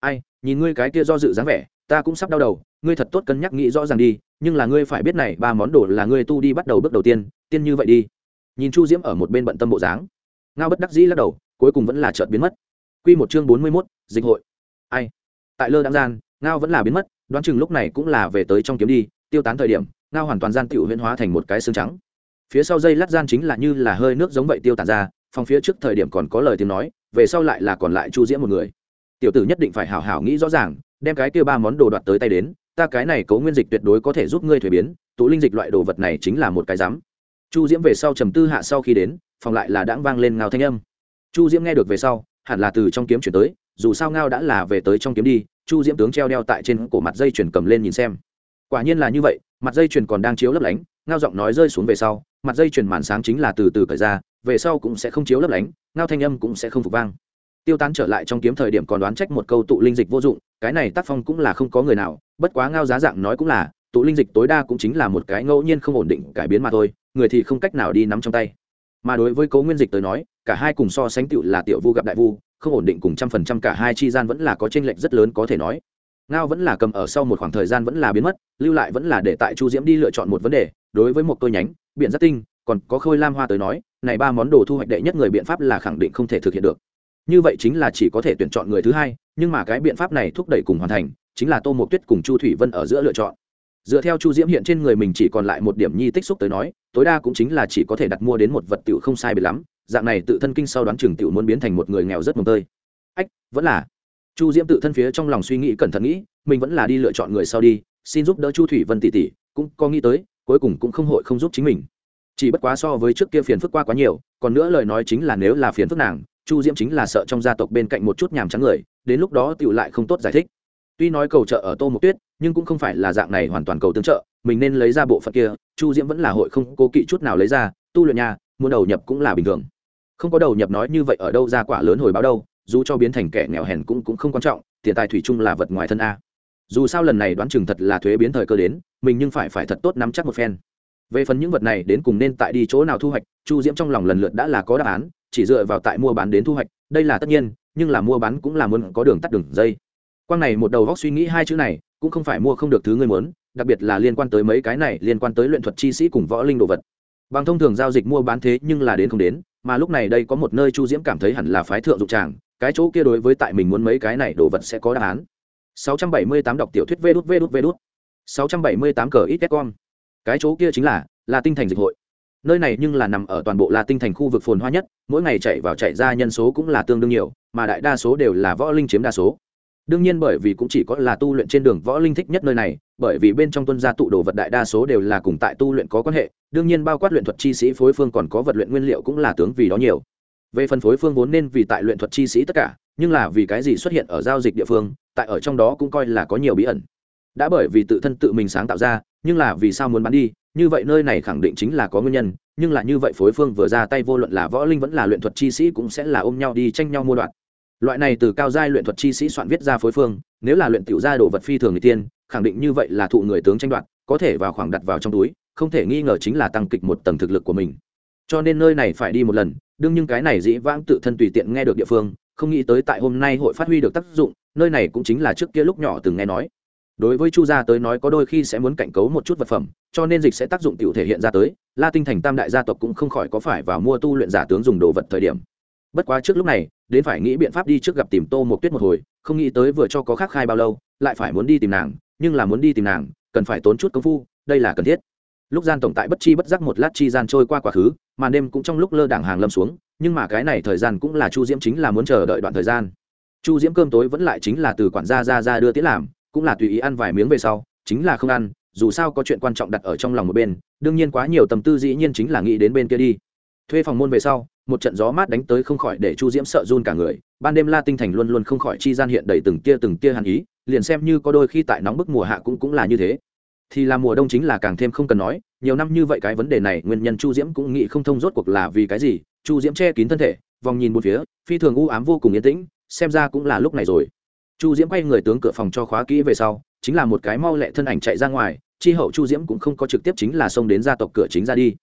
[SPEAKER 1] Ai, nhìn ngươi cái kia do dự dáng vẻ, ta cũng sắp đau đầu, ngươi thật tốt cân nhắc nghĩ rõ ràng đi, nhưng là ngươi phải biết này, ba món đồ là ngươi tu đi bắt đầu bước đầu tiên tiên như vậy đi. Nhìn chu diễm ở một bên bận tâm bộ dáng, ngao bất đắc dĩ lắc đầu, cuối cùng vẫn là chợt biến mất. Quy một chương bốn mươi mốt, dịch hội. Ai? Tại lơ đang gian, ngao vẫn là biến mất, đoán chừng lúc này cũng là về tới trong kiếm đi, tiêu tán thời điểm, ngao hoàn toàn gian tiểu huyễn hóa thành một cái xương trắng. Phía sau dây lát gian chính là như là hơi nước giống vậy tiêu tán ra, phòng phía trước thời điểm còn có lời tiếng nói, về sau lại là còn lại chu diễm một người. Tiểu tử nhất định phải hảo hảo nghĩ rõ ràng, đem cái kia ba món đồ đoạt tới tay đến, ta cái này cấu nguyên dịch tuyệt đối có thể giúp ngươi thuế biến, tụ linh dịch loại đồ vật này chính là một cái rắm chu diễm về sau trầm tư hạ sau khi đến, phòng lại là đãng vang lên ngao thanh âm. Chu diễm nghe được về sau hẳn là từ trong kiếm chuyển tới, dù sao ngao đã là về tới trong kiếm đi, chu diễm tướng treo đeo tại trên cổ mặt dây chuyển cầm lên nhìn xem. Quả nhiên là như vậy, mặt dây chuyền còn đang chiếu lấp lánh, ngao giọng nói rơi xuống về sau, mặt dây chuyền màn sáng chính là từ từ cởi ra, về sau cũng sẽ không chiếu lấp lánh, ngao thanh âm cũng sẽ không phục vang. Tiêu tán trở lại trong kiếm thời điểm còn đoán trách một câu tụ linh dịch vô dụng, cái này tác phong cũng là không có người nào, bất quá ngao giá dạng nói cũng là, tụ linh dịch tối đa cũng chính là một cái ngẫu nhiên không ổn định cải biến mà thôi, người thì không cách nào đi nắm trong tay. Mà đối với cấu nguyên dịch tới nói cả hai cùng so sánh tựu là tiểu vu gặp đại vu, không ổn định cùng trăm phần trăm cả hai chi gian vẫn là có tranh lệch rất lớn có thể nói. Ngao vẫn là cầm ở sau một khoảng thời gian vẫn là biến mất, lưu lại vẫn là để tại chu diễm đi lựa chọn một vấn đề, đối với một tôi nhánh biện rất tinh, còn có khôi lam hoa tới nói, này ba món đồ thu hoạch đệ nhất người biện pháp là khẳng định không thể thực hiện được. Như vậy chính là chỉ có thể tuyển chọn người thứ hai, nhưng mà cái biện pháp này thúc đẩy cùng hoàn thành, chính là tô mộc tuyết cùng chu thủy vân ở giữa lựa chọn. Dựa theo chu diễm hiện trên người mình chỉ còn lại một điểm nhi tích xúc tới nói, tối đa cũng chính là chỉ có thể đặt mua đến một vật tiểu không sai biệt lắm dạng này tự thân kinh sau đoán chừng tiểu muốn biến thành một người nghèo rất mồm tơi. Ách, vẫn là. Chu diễm tự thân phía trong lòng suy nghĩ cẩn thận nghĩ, mình vẫn là đi lựa chọn người sau đi, xin giúp đỡ chu thủy vân tỷ tỷ, cũng có nghĩ tới, cuối cùng cũng không hội không giúp chính mình. Chỉ bất quá so với trước kia phiền phức qua quá nhiều, còn nữa lời nói chính là nếu là phiền phức nàng, chu diễm chính là sợ trong gia tộc bên cạnh một chút nhàm trắng người, đến lúc đó tựu lại không tốt giải thích. Tuy nói cầu trợ ở tô mộc tuyết, nhưng cũng không phải là dạng này hoàn toàn cầu tương trợ, mình nên lấy ra bộ phận kia, chu diễm vẫn là hội không cố kỵ chút nào lấy ra, tu luyện nhà, muốn đầu nhập cũng là bình thường không có đầu nhập nói như vậy ở đâu ra quả lớn hồi báo đâu, dù cho biến thành kẻ nghèo hèn cũng cũng không quan trọng, tiền tài thủy chung là vật ngoài thân a. Dù sao lần này đoán chừng thật là thuế biến thời cơ đến, mình nhưng phải phải thật tốt nắm chắc một phen. Về phần những vật này đến cùng nên tại đi chỗ nào thu hoạch, chu diễm trong lòng lần lượt đã là có đáp án, chỉ dựa vào tại mua bán đến thu hoạch, đây là tất nhiên, nhưng là mua bán cũng là muốn có đường tắt đường dây. Quang này một đầu góc suy nghĩ hai chữ này, cũng không phải mua không được thứ người muốn, đặc biệt là liên quan tới mấy cái này, liên quan tới luyện thuật chi sĩ cùng võ linh đồ vật. Bằng thông thường giao dịch mua bán thế nhưng là đến không đến mà lúc này đây có một nơi chu diễm cảm thấy hẳn là phái thượng dụng tràng, cái chỗ kia đối với tại mình muốn mấy cái này đồ vật sẽ có đáp án. 678 đọc tiểu thuyết vê đút vê đút vê đút. 678 cờ ít con cái chỗ kia chính là là tinh thành dịch hội. Nơi này nhưng là nằm ở toàn bộ là tinh thành khu vực phồn hoa nhất, mỗi ngày chạy vào chạy ra nhân số cũng là tương đương nhiều, mà đại đa số đều là võ linh chiếm đa số đương nhiên bởi vì cũng chỉ có là tu luyện trên đường võ linh thích nhất nơi này, bởi vì bên trong tuân gia tụ đồ vật đại đa số đều là cùng tại tu luyện có quan hệ, đương nhiên bao quát luyện thuật chi sĩ phối phương còn có vật luyện nguyên liệu cũng là tướng vì đó nhiều. Về phần phối phương vốn nên vì tại luyện thuật chi sĩ tất cả, nhưng là vì cái gì xuất hiện ở giao dịch địa phương, tại ở trong đó cũng coi là có nhiều bí ẩn. Đã bởi vì tự thân tự mình sáng tạo ra, nhưng là vì sao muốn bán đi, như vậy nơi này khẳng định chính là có nguyên nhân, nhưng là như vậy phối phương vừa ra tay vô luận là võ linh vẫn là luyện thuật chi sĩ cũng sẽ là ôm nhau đi tranh nhau mua đoạn loại này từ cao giai luyện thuật chi sĩ soạn viết ra phối phương, nếu là luyện tiểu gia đồ vật phi thường người tiên, khẳng định như vậy là thụ người tướng tranh đoạt, có thể vào khoảng đặt vào trong túi, không thể nghi ngờ chính là tăng kịch một tầng thực lực của mình. Cho nên nơi này phải đi một lần, đương nhưng cái này dĩ vãng tự thân tùy tiện nghe được địa phương, không nghĩ tới tại hôm nay hội phát huy được tác dụng, nơi này cũng chính là trước kia lúc nhỏ từng nghe nói. Đối với chu gia tới nói có đôi khi sẽ muốn cảnh cấu một chút vật phẩm, cho nên dịch sẽ tác dụng tiểu thể hiện ra tới, la tinh thành tam đại gia tộc cũng không khỏi có phải vào mua tu luyện giả tướng dùng đồ vật thời điểm bất quá trước lúc này, đến phải nghĩ biện pháp đi trước gặp tìm tô một tuyết một hồi, không nghĩ tới vừa cho có khác khai bao lâu, lại phải muốn đi tìm nàng, nhưng là muốn đi tìm nàng, cần phải tốn chút công phu, đây là cần thiết. Lúc gian tổng tại bất chi bất giác một lát chi gian trôi qua quá khứ mà đêm cũng trong lúc lơ đảng hàng lâm xuống, nhưng mà cái này thời gian cũng là chu diễm chính là muốn chờ đợi đoạn thời gian. Chu diễm cơm tối vẫn lại chính là từ quản gia ra ra đưa tiễn làm, cũng là tùy ý ăn vài miếng về sau, chính là không ăn, dù sao có chuyện quan trọng đặt ở trong lòng một bên, đương nhiên quá nhiều tâm tư dĩ nhiên chính là nghĩ đến bên kia đi. Thuê phòng môn về sau một trận gió mát đánh tới không khỏi để chu diễm sợ run cả người, ban đêm la tinh thành luôn luôn không khỏi chi gian hiện đầy từng tia từng tia hàn ý, liền xem như có đôi khi tại nóng bức mùa hạ cũng cũng là như thế. Thì là mùa đông chính là càng thêm không cần nói, nhiều năm như vậy cái vấn đề này, nguyên nhân chu diễm cũng nghĩ không thông rốt cuộc là vì cái gì, chu diễm che kín thân thể, vòng nhìn một phía, phi thường u ám vô cùng yên tĩnh, xem ra cũng là lúc này rồi. Chu diễm quay người tướng cửa phòng cho khóa kỹ về sau, chính là một cái mau lẹ thân ảnh chạy ra ngoài, chi hậu chu diễm cũng không có trực tiếp chính là xông đến gia tộc cửa chính ra đi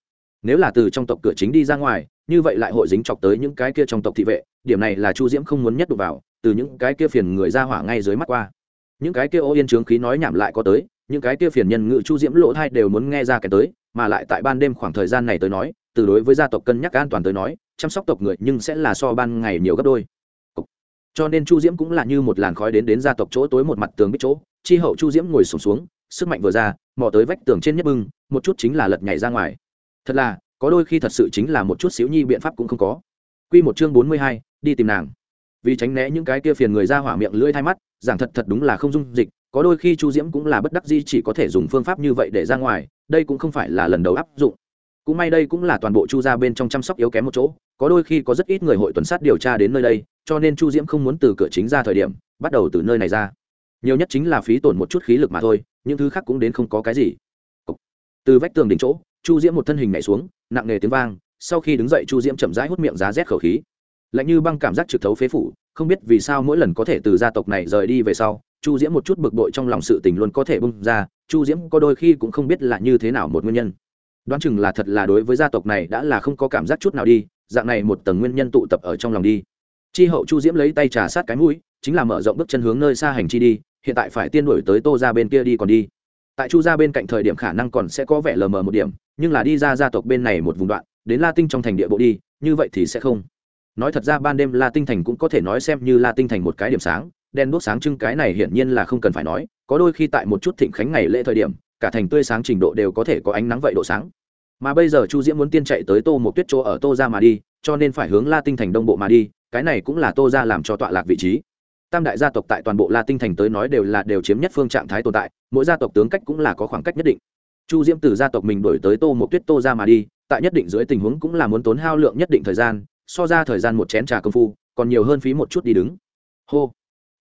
[SPEAKER 1] nếu là từ trong tộc cửa chính đi ra ngoài như vậy lại hội dính chọc tới những cái kia trong tộc thị vệ điểm này là chu diễm không muốn nhất đụng vào từ những cái kia phiền người ra hỏa ngay dưới mắt qua. Những cái kia ô yên trướng khí nói nhảm lại có tới những cái kia phiền nhân ngự chu diễm lỗ thai đều muốn nghe ra cái tới mà lại tại ban đêm khoảng thời gian này tới nói từ đối với gia tộc cân nhắc an toàn tới nói chăm sóc tộc người nhưng sẽ là so ban ngày nhiều gấp đôi. Cho nên chu diễm cũng là như một làn khói đến đến gia tộc chỗ tối một mặt tường bích chỗ chi hậu chu diễm ngồi sùng xuống, xuống sức mạnh vừa ra mò tới vách tường trên nhất bưng một chút chính là lật nhảy ra ngoài thật là, có đôi khi thật sự chính là một chút xíu nhi biện pháp cũng không có. Q một chương bốn mươi hai, đi tìm nàng. Vì tránh né những cái kia phiền người ra hỏa miệng lưỡi thay mắt, giảng thật thật đúng là không dung dịch, có đôi khi chu diễm cũng là bất đắc di chỉ có thể dùng phương pháp như vậy để ra ngoài, đây cũng không phải là lần đầu áp dụng. Cũng may đây cũng là toàn bộ chu gia bên trong chăm sóc yếu kém một chỗ, có đôi khi có rất ít người hội tuần sát điều tra đến nơi đây, cho nên chu diễm không muốn từ cửa chính ra thời điểm, bắt đầu từ nơi này ra. Nhiều nhất chính là phí tổn một chút khí lực mà thôi, những thứ khác cũng đến không có cái gì. Từ vách tường đỉnh chỗ chu diễm một thân hình nhảy xuống, nặng nề tiếng vang, sau khi đứng dậy chu diễm chậm rãi hút miệng giá rét khẩu khí. Lạnh như băng cảm giác trực thấu phế phủ, không biết vì sao mỗi lần có thể từ gia tộc này rời đi về sau, chu diễm một chút bực bội trong lòng sự tình luôn có thể bung ra, chu diễm có đôi khi cũng không biết là như thế nào một nguyên nhân. Đoán chừng là thật là đối với gia tộc này đã là không có cảm giác chút nào đi, dạng này một tầng nguyên nhân tụ tập ở trong lòng đi. Chi hậu chu diễm lấy tay trà sát cái mũi, chính là mở rộng bước chân hướng nơi xa hành chi đi, hiện tại phải tiên đổi tới tô ra bên kia đi còn đi. Tại chu ra bên cạnh thời điểm khả năng còn sẽ có vẻ lờ mờ một điểm nhưng là đi ra gia tộc bên này một vùng đoạn, đến la tinh trong thành địa bộ đi, như vậy thì sẽ không. Nói thật ra ban đêm la tinh thành cũng có thể nói xem như la tinh thành một cái điểm sáng đen đốt sáng trưng cái này hiển nhiên là không cần phải nói, có đôi khi tại một chút thịnh khánh ngày lễ thời điểm, cả thành tươi sáng trình độ đều có thể có ánh nắng vậy độ sáng. Mà bây giờ chu diễm muốn tiên chạy tới tô một tuyết chỗ ở tô ra mà đi, cho nên phải hướng la tinh thành đông bộ mà đi, cái này cũng là tô ra làm cho tọa lạc vị trí. Tam đại gia tộc tại toàn bộ la tinh thành tới nói đều là đều chiếm nhất phương trạng thái tồn tại, mỗi gia tộc tướng cách cũng là có khoảng cách nhất định chu diễm từ gia tộc mình đổi tới tô một tuyết tô ra mà đi, tại nhất định dưới tình huống cũng là muốn tốn hao lượng nhất định thời gian, so ra thời gian một chén trà công phu, còn nhiều hơn phí một chút đi đứng. Hô.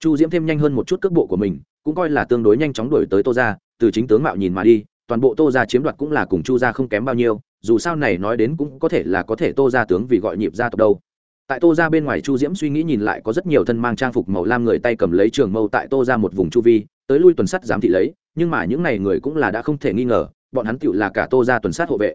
[SPEAKER 1] Chu diễm thêm nhanh hơn một chút cước bộ của mình, cũng coi là tương đối nhanh chóng đổi tới tô ra từ chính tướng mạo nhìn mà đi, toàn bộ tô ra chiếm đoạt cũng là cùng chu ra không kém bao nhiêu, dù sao này nói đến cũng có thể là có thể tô ra tướng vì gọi nhịp gia tộc đâu. Tại tô ra bên ngoài chu diễm suy nghĩ nhìn lại có rất nhiều thân mang trang phục màu lam người tay cầm lấy trường mâu tại tô ra một vùng chu vi, tới lui tuần sắt giám thị lấy, nhưng mà những n à y người cũng là đã không thể nghi ngờ bọn hắn tựu là cả tô ra tuần sát hộ vệ.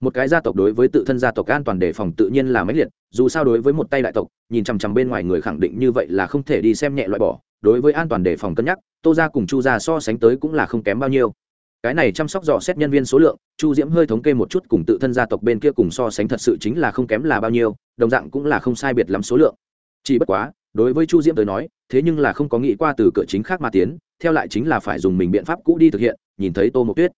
[SPEAKER 1] Một cái gia tộc đối với tự thân gia tộc an toàn đề phòng tự nhiên là mấy liệt, dù sao đối với một tay đại tộc, nhìn chằm chằm bên ngoài người khẳng định như vậy là không thể đi xem nhẹ loại bỏ. Đối với an toàn đề phòng cân nhắc, tô ra cùng chu ra so sánh tới cũng là không kém bao nhiêu. Cái này chăm sóc dò xét nhân viên số lượng, chu diễm hơi thống kê một chút cùng tự thân gia tộc bên kia cùng so sánh thật sự chính là không kém là bao nhiêu, đồng dạng cũng là không sai biệt lắm số lượng. Chỉ bất quá, đối với chu diễm tới nói, thế nhưng là không có nghĩ qua từ cửa chính khác mà tiến, theo lại chính là phải dùng mình biện pháp cũ đi thực hiện, nhìn thấy tô mộc tuyết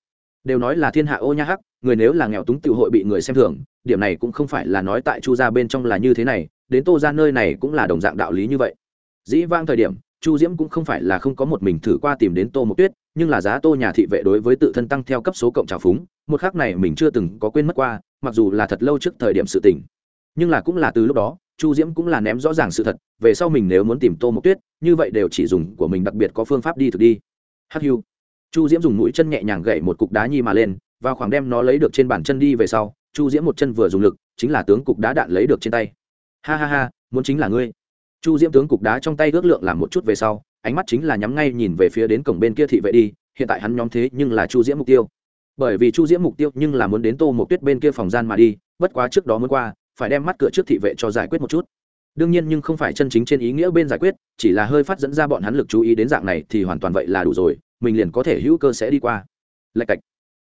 [SPEAKER 1] đều nói là thiên hạ ô nha hắc, người nếu là nghèo túng tự hội bị người xem thường, điểm này cũng không phải là nói tại chu gia bên trong là như thế này, đến tô ra nơi này cũng là đồng dạng đạo lý như vậy. Dĩ vang thời điểm, chu diễm cũng không phải là không có một mình thử qua tìm đến tô mộc tuyết, nhưng là giá tô nhà thị vệ đối với tự thân tăng theo cấp số cộng trào phúng, một khác này mình chưa từng có quên mất qua, mặc dù là thật lâu trước thời điểm sự tỉnh nhưng là cũng là từ lúc đó, chu diễm cũng là ném rõ ràng sự thật, về sau mình nếu muốn tìm tô mộc tuyết, như vậy đều chỉ dùng của mình đặc biệt có phương pháp đi thực đi. Hắc hưu chu diễm dùng mũi chân nhẹ nhàng gậy một cục đá nhi mà lên và khoảng đem nó lấy được trên bàn chân đi về sau, chu diễm một chân vừa dùng lực, chính là tướng cục đá đạn lấy được trên tay. Ha ha ha, muốn chính là ngươi. Chu diễm tướng cục đá trong tay ước lượng làm một chút về sau, ánh mắt chính là nhắm ngay nhìn về phía đến cổng bên kia thị vệ đi, hiện tại hắn nhóm thế nhưng là chu diễm mục tiêu. Bởi vì chu diễm mục tiêu nhưng là muốn đến tô một tuyết bên kia phòng gian mà đi, bất quá trước đó muốn qua, phải đem mắt cửa trước thị vệ cho giải quyết một chút. Đương nhiên nhưng không phải chân chính trên ý nghĩa bên giải quyết, chỉ là hơi phát dẫn ra bọn hắn lực chú ý đến dạng này thì hoàn toàn vậy là đủ rồi mình liền có thể hữu cơ sẽ đi qua. Lạch cạch.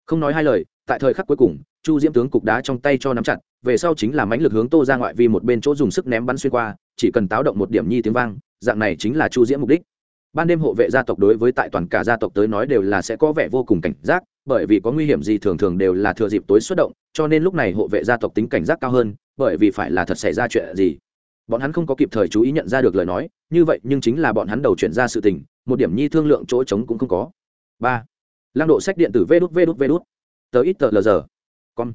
[SPEAKER 1] Không nói hai lời, tại thời khắc cuối cùng, chu diễm tướng cục đá trong tay cho nắm chặt, về sau chính là mãnh lực hướng tô ra ngoại vi một bên chỗ dùng sức ném bắn xuyên qua, chỉ cần táo động một điểm nhi tiếng vang, dạng này chính là chu diễm mục đích. Ban đêm hộ vệ gia tộc đối với tại toàn cả gia tộc tới nói đều là sẽ có vẻ vô cùng cảnh giác, bởi vì có nguy hiểm gì thường thường đều là thừa dịp tối xuất động, cho nên lúc này hộ vệ gia tộc tính cảnh giác cao hơn, bởi vì phải là thật xảy ra chuyện gì. Bọn hắn không có kịp thời chú ý nhận ra được lời nói, như vậy nhưng chính là bọn hắn đầu chuyển ra sự tình một điểm nhi thương lượng chỗ trống cũng không có. Ba. Lăng độ sách điện tử vê đút vê đút vê đút. Tờ ít tờ lờ giờ. Con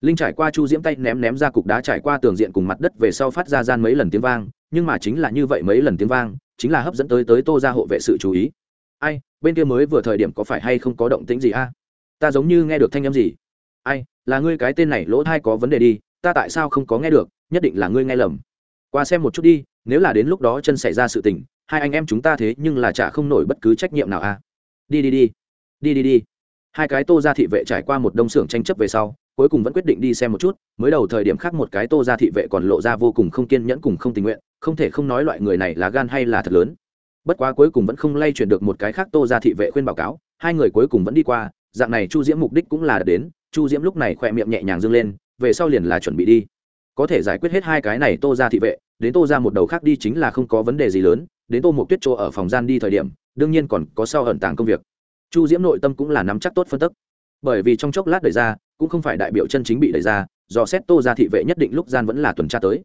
[SPEAKER 1] linh trải qua chu diễm tay ném ném ra cục đá trải qua tường diện cùng mặt đất về sau phát ra gian mấy lần tiếng vang, nhưng mà chính là như vậy mấy lần tiếng vang, chính là hấp dẫn tới tới tô ra hộ vệ sự chú ý. Ai, bên kia mới vừa thời điểm có phải hay không có động tĩnh gì a? Ta giống như nghe được thanh âm gì. Ai, là ngươi cái tên này lỗ thai có vấn đề đi, ta tại sao không có nghe được, nhất định là ngươi nghe lầm. Qua xem một chút đi, nếu là đến lúc đó chân xảy ra sự tình hai anh em chúng ta thế nhưng là chả không nổi bất cứ trách nhiệm nào a đi đi đi. Đi đi đi. Hai cái tô ra thị vệ trải qua một đông xưởng tranh chấp về sau, cuối cùng vẫn quyết định đi xem một chút, mới đầu thời điểm khác một cái tô ra thị vệ còn lộ ra vô cùng không kiên nhẫn cùng không tình nguyện, không thể không nói loại người này là gan hay là thật lớn. Bất quá cuối cùng vẫn không lay chuyển được một cái khác tô ra thị vệ khuyên báo cáo, hai người cuối cùng vẫn đi qua, dạng này chu diễm mục đích cũng là đến, chu diễm lúc này khỏe miệng nhẹ nhàng dâng lên, về sau liền là chuẩn bị đi. Có thể giải quyết hết hai cái này tô ra thị vệ, đến tô ra một đầu khác đi chính là không có vấn đề gì lớn đến tô một tuyết chỗ ở phòng gian đi thời điểm, đương nhiên còn có sau ẩn tàng công việc. Chu diễm nội tâm cũng là nắm chắc tốt phân tức. Bởi vì trong chốc lát đẩy ra, cũng không phải đại biểu chân chính bị đẩy ra, do xét tô ra thị vệ nhất định lúc gian vẫn là tuần tra tới.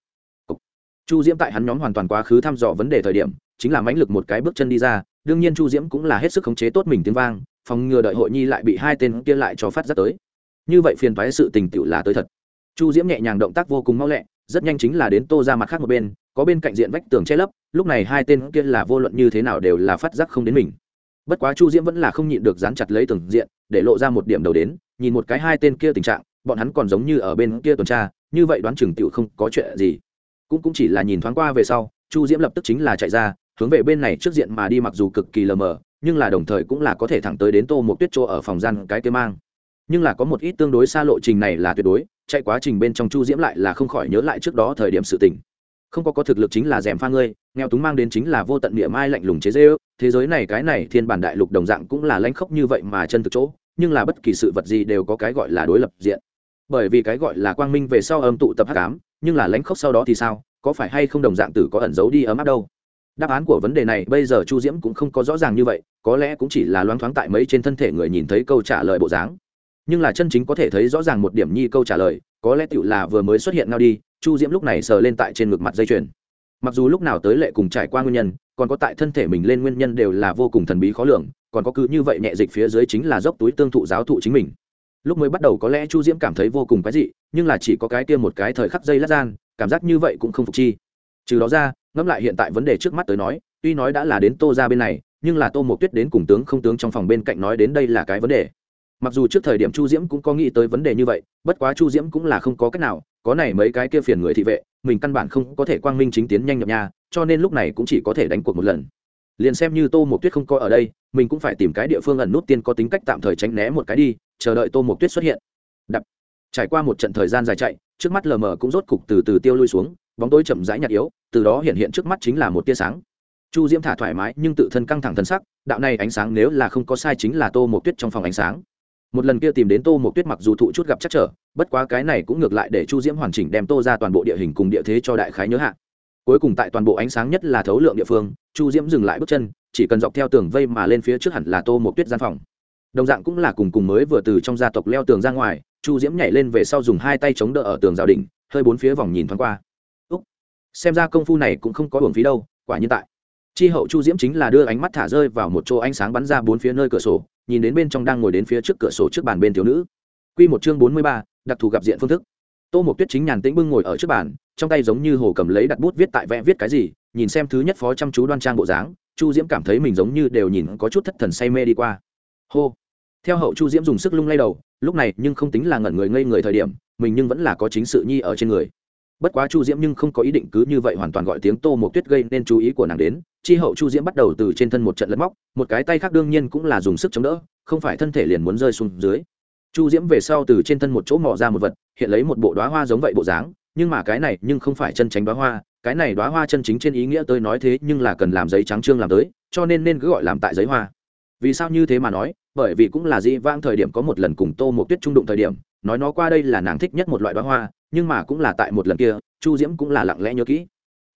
[SPEAKER 1] Chu diễm tại hắn nhóm hoàn toàn quá khứ thăm dò vấn đề thời điểm, chính là mãnh lực một cái bước chân đi ra, đương nhiên chu diễm cũng là hết sức khống chế tốt mình tiếng vang, phòng ngừa đợi hội nhi lại bị hai tên kia lại cho phát ra tới. Như vậy phiền thoái sự tình tựu là tới thật. Chu diễm nhẹ nhàng động tác vô cùng mau lẹ, rất nhanh chính là đến tô ra mặt khác một bên, có bên cạnh diện vách tường che lấp lúc này hai tên kia là vô luận như thế nào đều là phát giác không đến mình. Bất quá chu diễm vẫn là không nhịn được dán chặt lấy tường diện, để lộ ra một điểm đầu đến, nhìn một cái hai tên kia tình trạng, bọn hắn còn giống như ở bên kia tuần tra, như vậy đoán chừng tựu không có chuyện gì. Cũng cũng chỉ là nhìn thoáng qua về sau, chu diễm lập tức chính là chạy ra, hướng về bên này trước diện mà đi mặc dù cực kỳ lờ mờ, nhưng là đồng thời cũng là có thể thẳng tới đến tô một tuyết chỗ ở phòng gian cái kia mang. Nhưng là có một ít tương đối xa lộ trình này là tuyệt đối, chạy quá trình bên trong chu diễm lại là không khỏi nhớ lại trước đó thời điểm sự tình không có có thực lực chính là rèm pha ngươi, nghèo túng mang đến chính là vô tận địa mai lạnh lùng chế dê ước thế giới này, cái này thiên bản đại lục đồng dạng cũng là lãnh khốc như vậy mà chân thực chỗ, nhưng là bất kỳ sự vật gì đều có cái gọi là đối lập diện. Bởi vì cái gọi là quang minh về sau âm tụ tập hắc ám, nhưng là lãnh khốc sau đó thì sao, có phải hay không đồng dạng tử có ẩn giấu đi ấm áp đâu? Đáp án của vấn đề này, bây giờ chu diễm cũng không có rõ ràng như vậy, có lẽ cũng chỉ là loáng thoáng tại mấy trên thân thể người nhìn thấy câu trả lời bộ dáng. Nhưng là chân chính có thể thấy rõ ràng một điểm nhi câu trả lời, có lẽ tựu là vừa mới xuất hiện ngao đi chu diễm lúc này sờ lên tại trên ngực mặt dây chuyền. Mặc dù lúc nào tới lệ cùng trải qua nguyên nhân, còn có tại thân thể mình lên nguyên nhân đều là vô cùng thần bí khó lường, còn có cứ như vậy nhẹ dịch phía dưới chính là dốc túi tương thụ giáo thụ chính mình. Lúc mới bắt đầu có lẽ chu diễm cảm thấy vô cùng cái dị, nhưng là chỉ có cái tiêm một cái thời khắc dây lát gian, cảm giác như vậy cũng không phục chi. Trừ đó ra, ngẫm lại hiện tại vấn đề trước mắt tới nói, tuy nói đã là đến tô ra bên này, nhưng là tô một tuyết đến cùng tướng không tướng trong phòng bên cạnh nói đến đây là cái vấn đề. Mặc dù trước thời điểm chu diễm cũng có nghĩ tới vấn đề như vậy, bất quá chu diễm cũng là không có cách nào có này mấy cái kia phiền người thị vệ, mình căn bản không có thể quang minh chính tiến nhanh nhập nhà cho nên lúc này cũng chỉ có thể đánh cuộc một lần. Liền xem như tô một tuyết không có ở đây, mình cũng phải tìm cái địa phương ẩn nút tiên có tính cách tạm thời tránh né một cái đi, chờ đợi tô một tuyết xuất hiện. Đập. Trải qua một trận thời gian dài chạy, trước mắt lờ mờ cũng rốt cục từ từ tiêu lui xuống, bóng tối chậm rãi nhạt yếu, từ đó hiện hiện trước mắt chính là một tia sáng. Chu diễm thả thoải mái nhưng tự thân căng thẳng thân sắc, đạo này ánh sáng nếu là không có sai chính là tô một tuyết trong phòng ánh sáng một lần kia tìm đến tô một tuyết mặc dù thụ chút gặp chắc trở, bất quá cái này cũng ngược lại để chu diễm hoàn chỉnh đem tô ra toàn bộ địa hình cùng địa thế cho đại khái nhớ hạ. cuối cùng tại toàn bộ ánh sáng nhất là thấu lượng địa phương, chu diễm dừng lại bước chân, chỉ cần dọc theo tường vây mà lên phía trước hẳn là tô một tuyết gian phòng. Đồng dạng cũng là cùng cùng mới vừa từ trong gia tộc leo tường ra ngoài, chu diễm nhảy lên về sau dùng hai tay chống đỡ ở tường rào đỉnh, hơi bốn phía vòng nhìn thoáng qua. Úc, xem ra công phu này cũng không có hưởng phí đâu, quả như tại. Chi hậu chu diễm chính là đưa ánh mắt thả rơi vào một chỗ ánh sáng bắn ra bốn phía nơi cửa sổ nhìn đến bên trong đang ngồi đến phía trước cửa sổ trước bàn bên thiếu nữ. Q một chương bốn mươi ba, đặc thù gặp diện phương thức. Tô mộc tuyết chính nhàn tĩnh bưng ngồi ở trước bàn, trong tay giống như hồ cầm lấy đặt bút viết tại vẽ viết cái gì, nhìn xem thứ nhất phó chăm chú đoan trang bộ dáng, chu diễm cảm thấy mình giống như đều nhìn có chút thất thần say mê đi qua. Hô. Theo hậu chu diễm dùng sức lung lay đầu, lúc này nhưng không tính là ngẩn người ngây người thời điểm, mình nhưng vẫn là có chính sự nhi ở trên người bất quá chu diễm nhưng không có ý định cứ như vậy hoàn toàn gọi tiếng tô một tuyết gây nên chú ý của nàng đến. Chi hậu chu diễm bắt đầu từ trên thân một trận lẫn móc, một cái tay khác đương nhiên cũng là dùng sức chống đỡ, không phải thân thể liền muốn rơi xuống dưới. Chu diễm về sau từ trên thân một chỗ mò ra một vật, hiện lấy một bộ đoá hoa giống vậy bộ dáng, nhưng mà cái này nhưng không phải chân tránh đoá hoa, cái này đoá hoa chân chính trên ý nghĩa tôi nói thế nhưng là cần làm giấy trắng trương làm tới, cho nên nên cứ gọi làm tại giấy hoa. Vì sao như thế mà nói? Bởi vì cũng là dĩ vãng thời điểm có một lần cùng tô một tuyết trung đụng thời điểm, nói nó qua đây là nàng thích nhất một loại đoá hoa nhưng mà cũng là tại một lần kia, chu diễm cũng là lặng lẽ nhớ kỹ.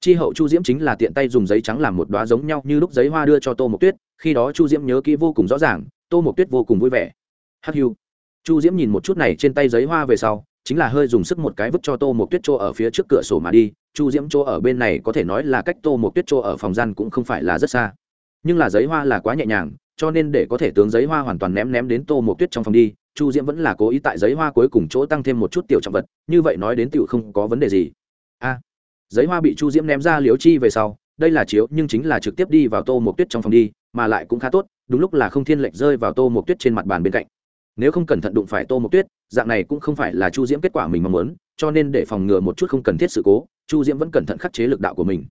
[SPEAKER 1] Chi hậu chu diễm chính là tiện tay dùng giấy trắng làm một đoá giống nhau như lúc giấy hoa đưa cho tô mộc tuyết, khi đó chu diễm nhớ kỹ vô cùng rõ ràng, tô mộc tuyết vô cùng vui vẻ. Hắc hiu chu diễm nhìn một chút này trên tay giấy hoa về sau, chính là hơi dùng sức một cái vứt cho tô mộc tuyết chỗ ở phía trước cửa sổ mà đi, chu diễm chỗ ở bên này có thể nói là cách tô mộc tuyết chỗ ở phòng gian cũng không phải là rất xa. Nhưng là giấy hoa là quá nhẹ nhàng, cho nên để có thể tướng giấy hoa hoàn toàn ném ném đến tô mộc tuyết trong phòng đi chu diễm vẫn là cố ý tại giấy hoa cuối cùng chỗ tăng thêm một chút tiểu trọng vật, như vậy nói đến tiểu không có vấn đề gì. A, giấy hoa bị chu diễm ném ra liếu chi về sau, đây là chiếu, nhưng chính là trực tiếp đi vào tô một tuyết trong phòng đi, mà lại cũng khá tốt, đúng lúc là không thiên lệnh rơi vào tô một tuyết trên mặt bàn bên cạnh. Nếu không cẩn thận đụng phải tô một tuyết, dạng này cũng không phải là chu diễm kết quả mình mong muốn, cho nên để phòng ngừa một chút không cần thiết sự cố, chu diễm vẫn cẩn thận khắc chế lực đạo của mình.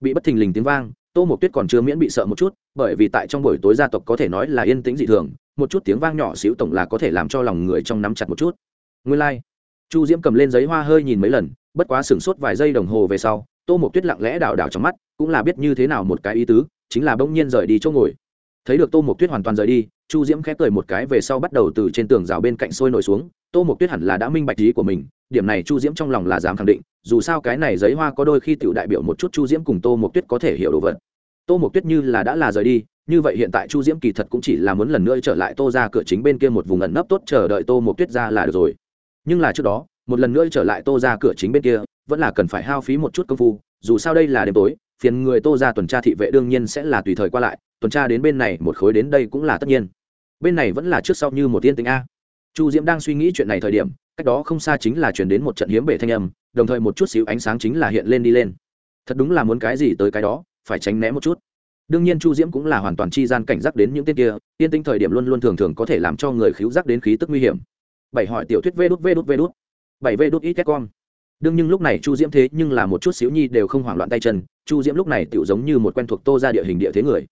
[SPEAKER 1] Bị bất thình lình tiếng vang, tô một tuyết còn chưa miễn bị sợ một chút, bởi vì tại trong buổi tối gia tộc có thể nói là yên tĩnh dị thường một chút tiếng vang nhỏ xíu tổng là có thể làm cho lòng người trong nắm chặt một chút nguyên lai、like. chu diễm cầm lên giấy hoa hơi nhìn mấy lần, bất quá sửng sốt vài giây đồng hồ về sau, tô một tuyết lặng lẽ đảo đảo trong mắt, cũng là biết như thế nào một cái ý tứ, chính là bỗng nhiên rời đi chỗ ngồi thấy được tô một tuyết hoàn toàn rời đi, chu diễm khép cười một cái về sau bắt đầu từ trên tường rào bên cạnh sôi nổi xuống, tô một tuyết hẳn là đã minh bạch ý của mình, điểm này chu diễm trong lòng là dám khẳng định, dù sao cái này giấy hoa có đôi khi tiểu đại biểu một chút chu diễm cùng tô một tuyết có thể hiểu đồ vật tô một tuyết như là đã là rời đi như vậy hiện tại chu diễm kỳ thật cũng chỉ là muốn lần nữa trở lại tô ra cửa chính bên kia một vùng ẩn nấp tốt chờ đợi tô một tuyết ra là được rồi. Nhưng là trước đó, một lần nữa trở lại tô ra cửa chính bên kia, vẫn là cần phải hao phí một chút công phu, dù sao đây là đêm tối, phiền người tô ra tuần tra thị vệ đương nhiên sẽ là tùy thời qua lại, tuần tra đến bên này một khối đến đây cũng là tất nhiên. Bên này vẫn là trước sau như một tiên tính a. Chu diễm đang suy nghĩ chuyện này thời điểm, cách đó không xa chính là chuyển đến một trận hiếm bể thanh âm, đồng thời một chút xíu ánh sáng chính là hiện lên đi lên. Thật đúng là muốn cái gì tới cái đó, phải tránh né một chút đương nhiên chu diễm cũng là hoàn toàn chi gian cảnh giác đến những tên kia tiên tinh thời điểm luôn luôn thường thường có thể làm cho người khíu giác đến khí tức nguy hiểm. Bảy hỏi tiểu thuyết vê đút vê đút vê đút. Bảy vê đút ít con đương nhưng lúc này chu diễm thế nhưng là một chút xíu nhi đều không hoảng loạn tay chân, chu diễm lúc này tựu giống như một quen thuộc tô ra địa hình địa thế người.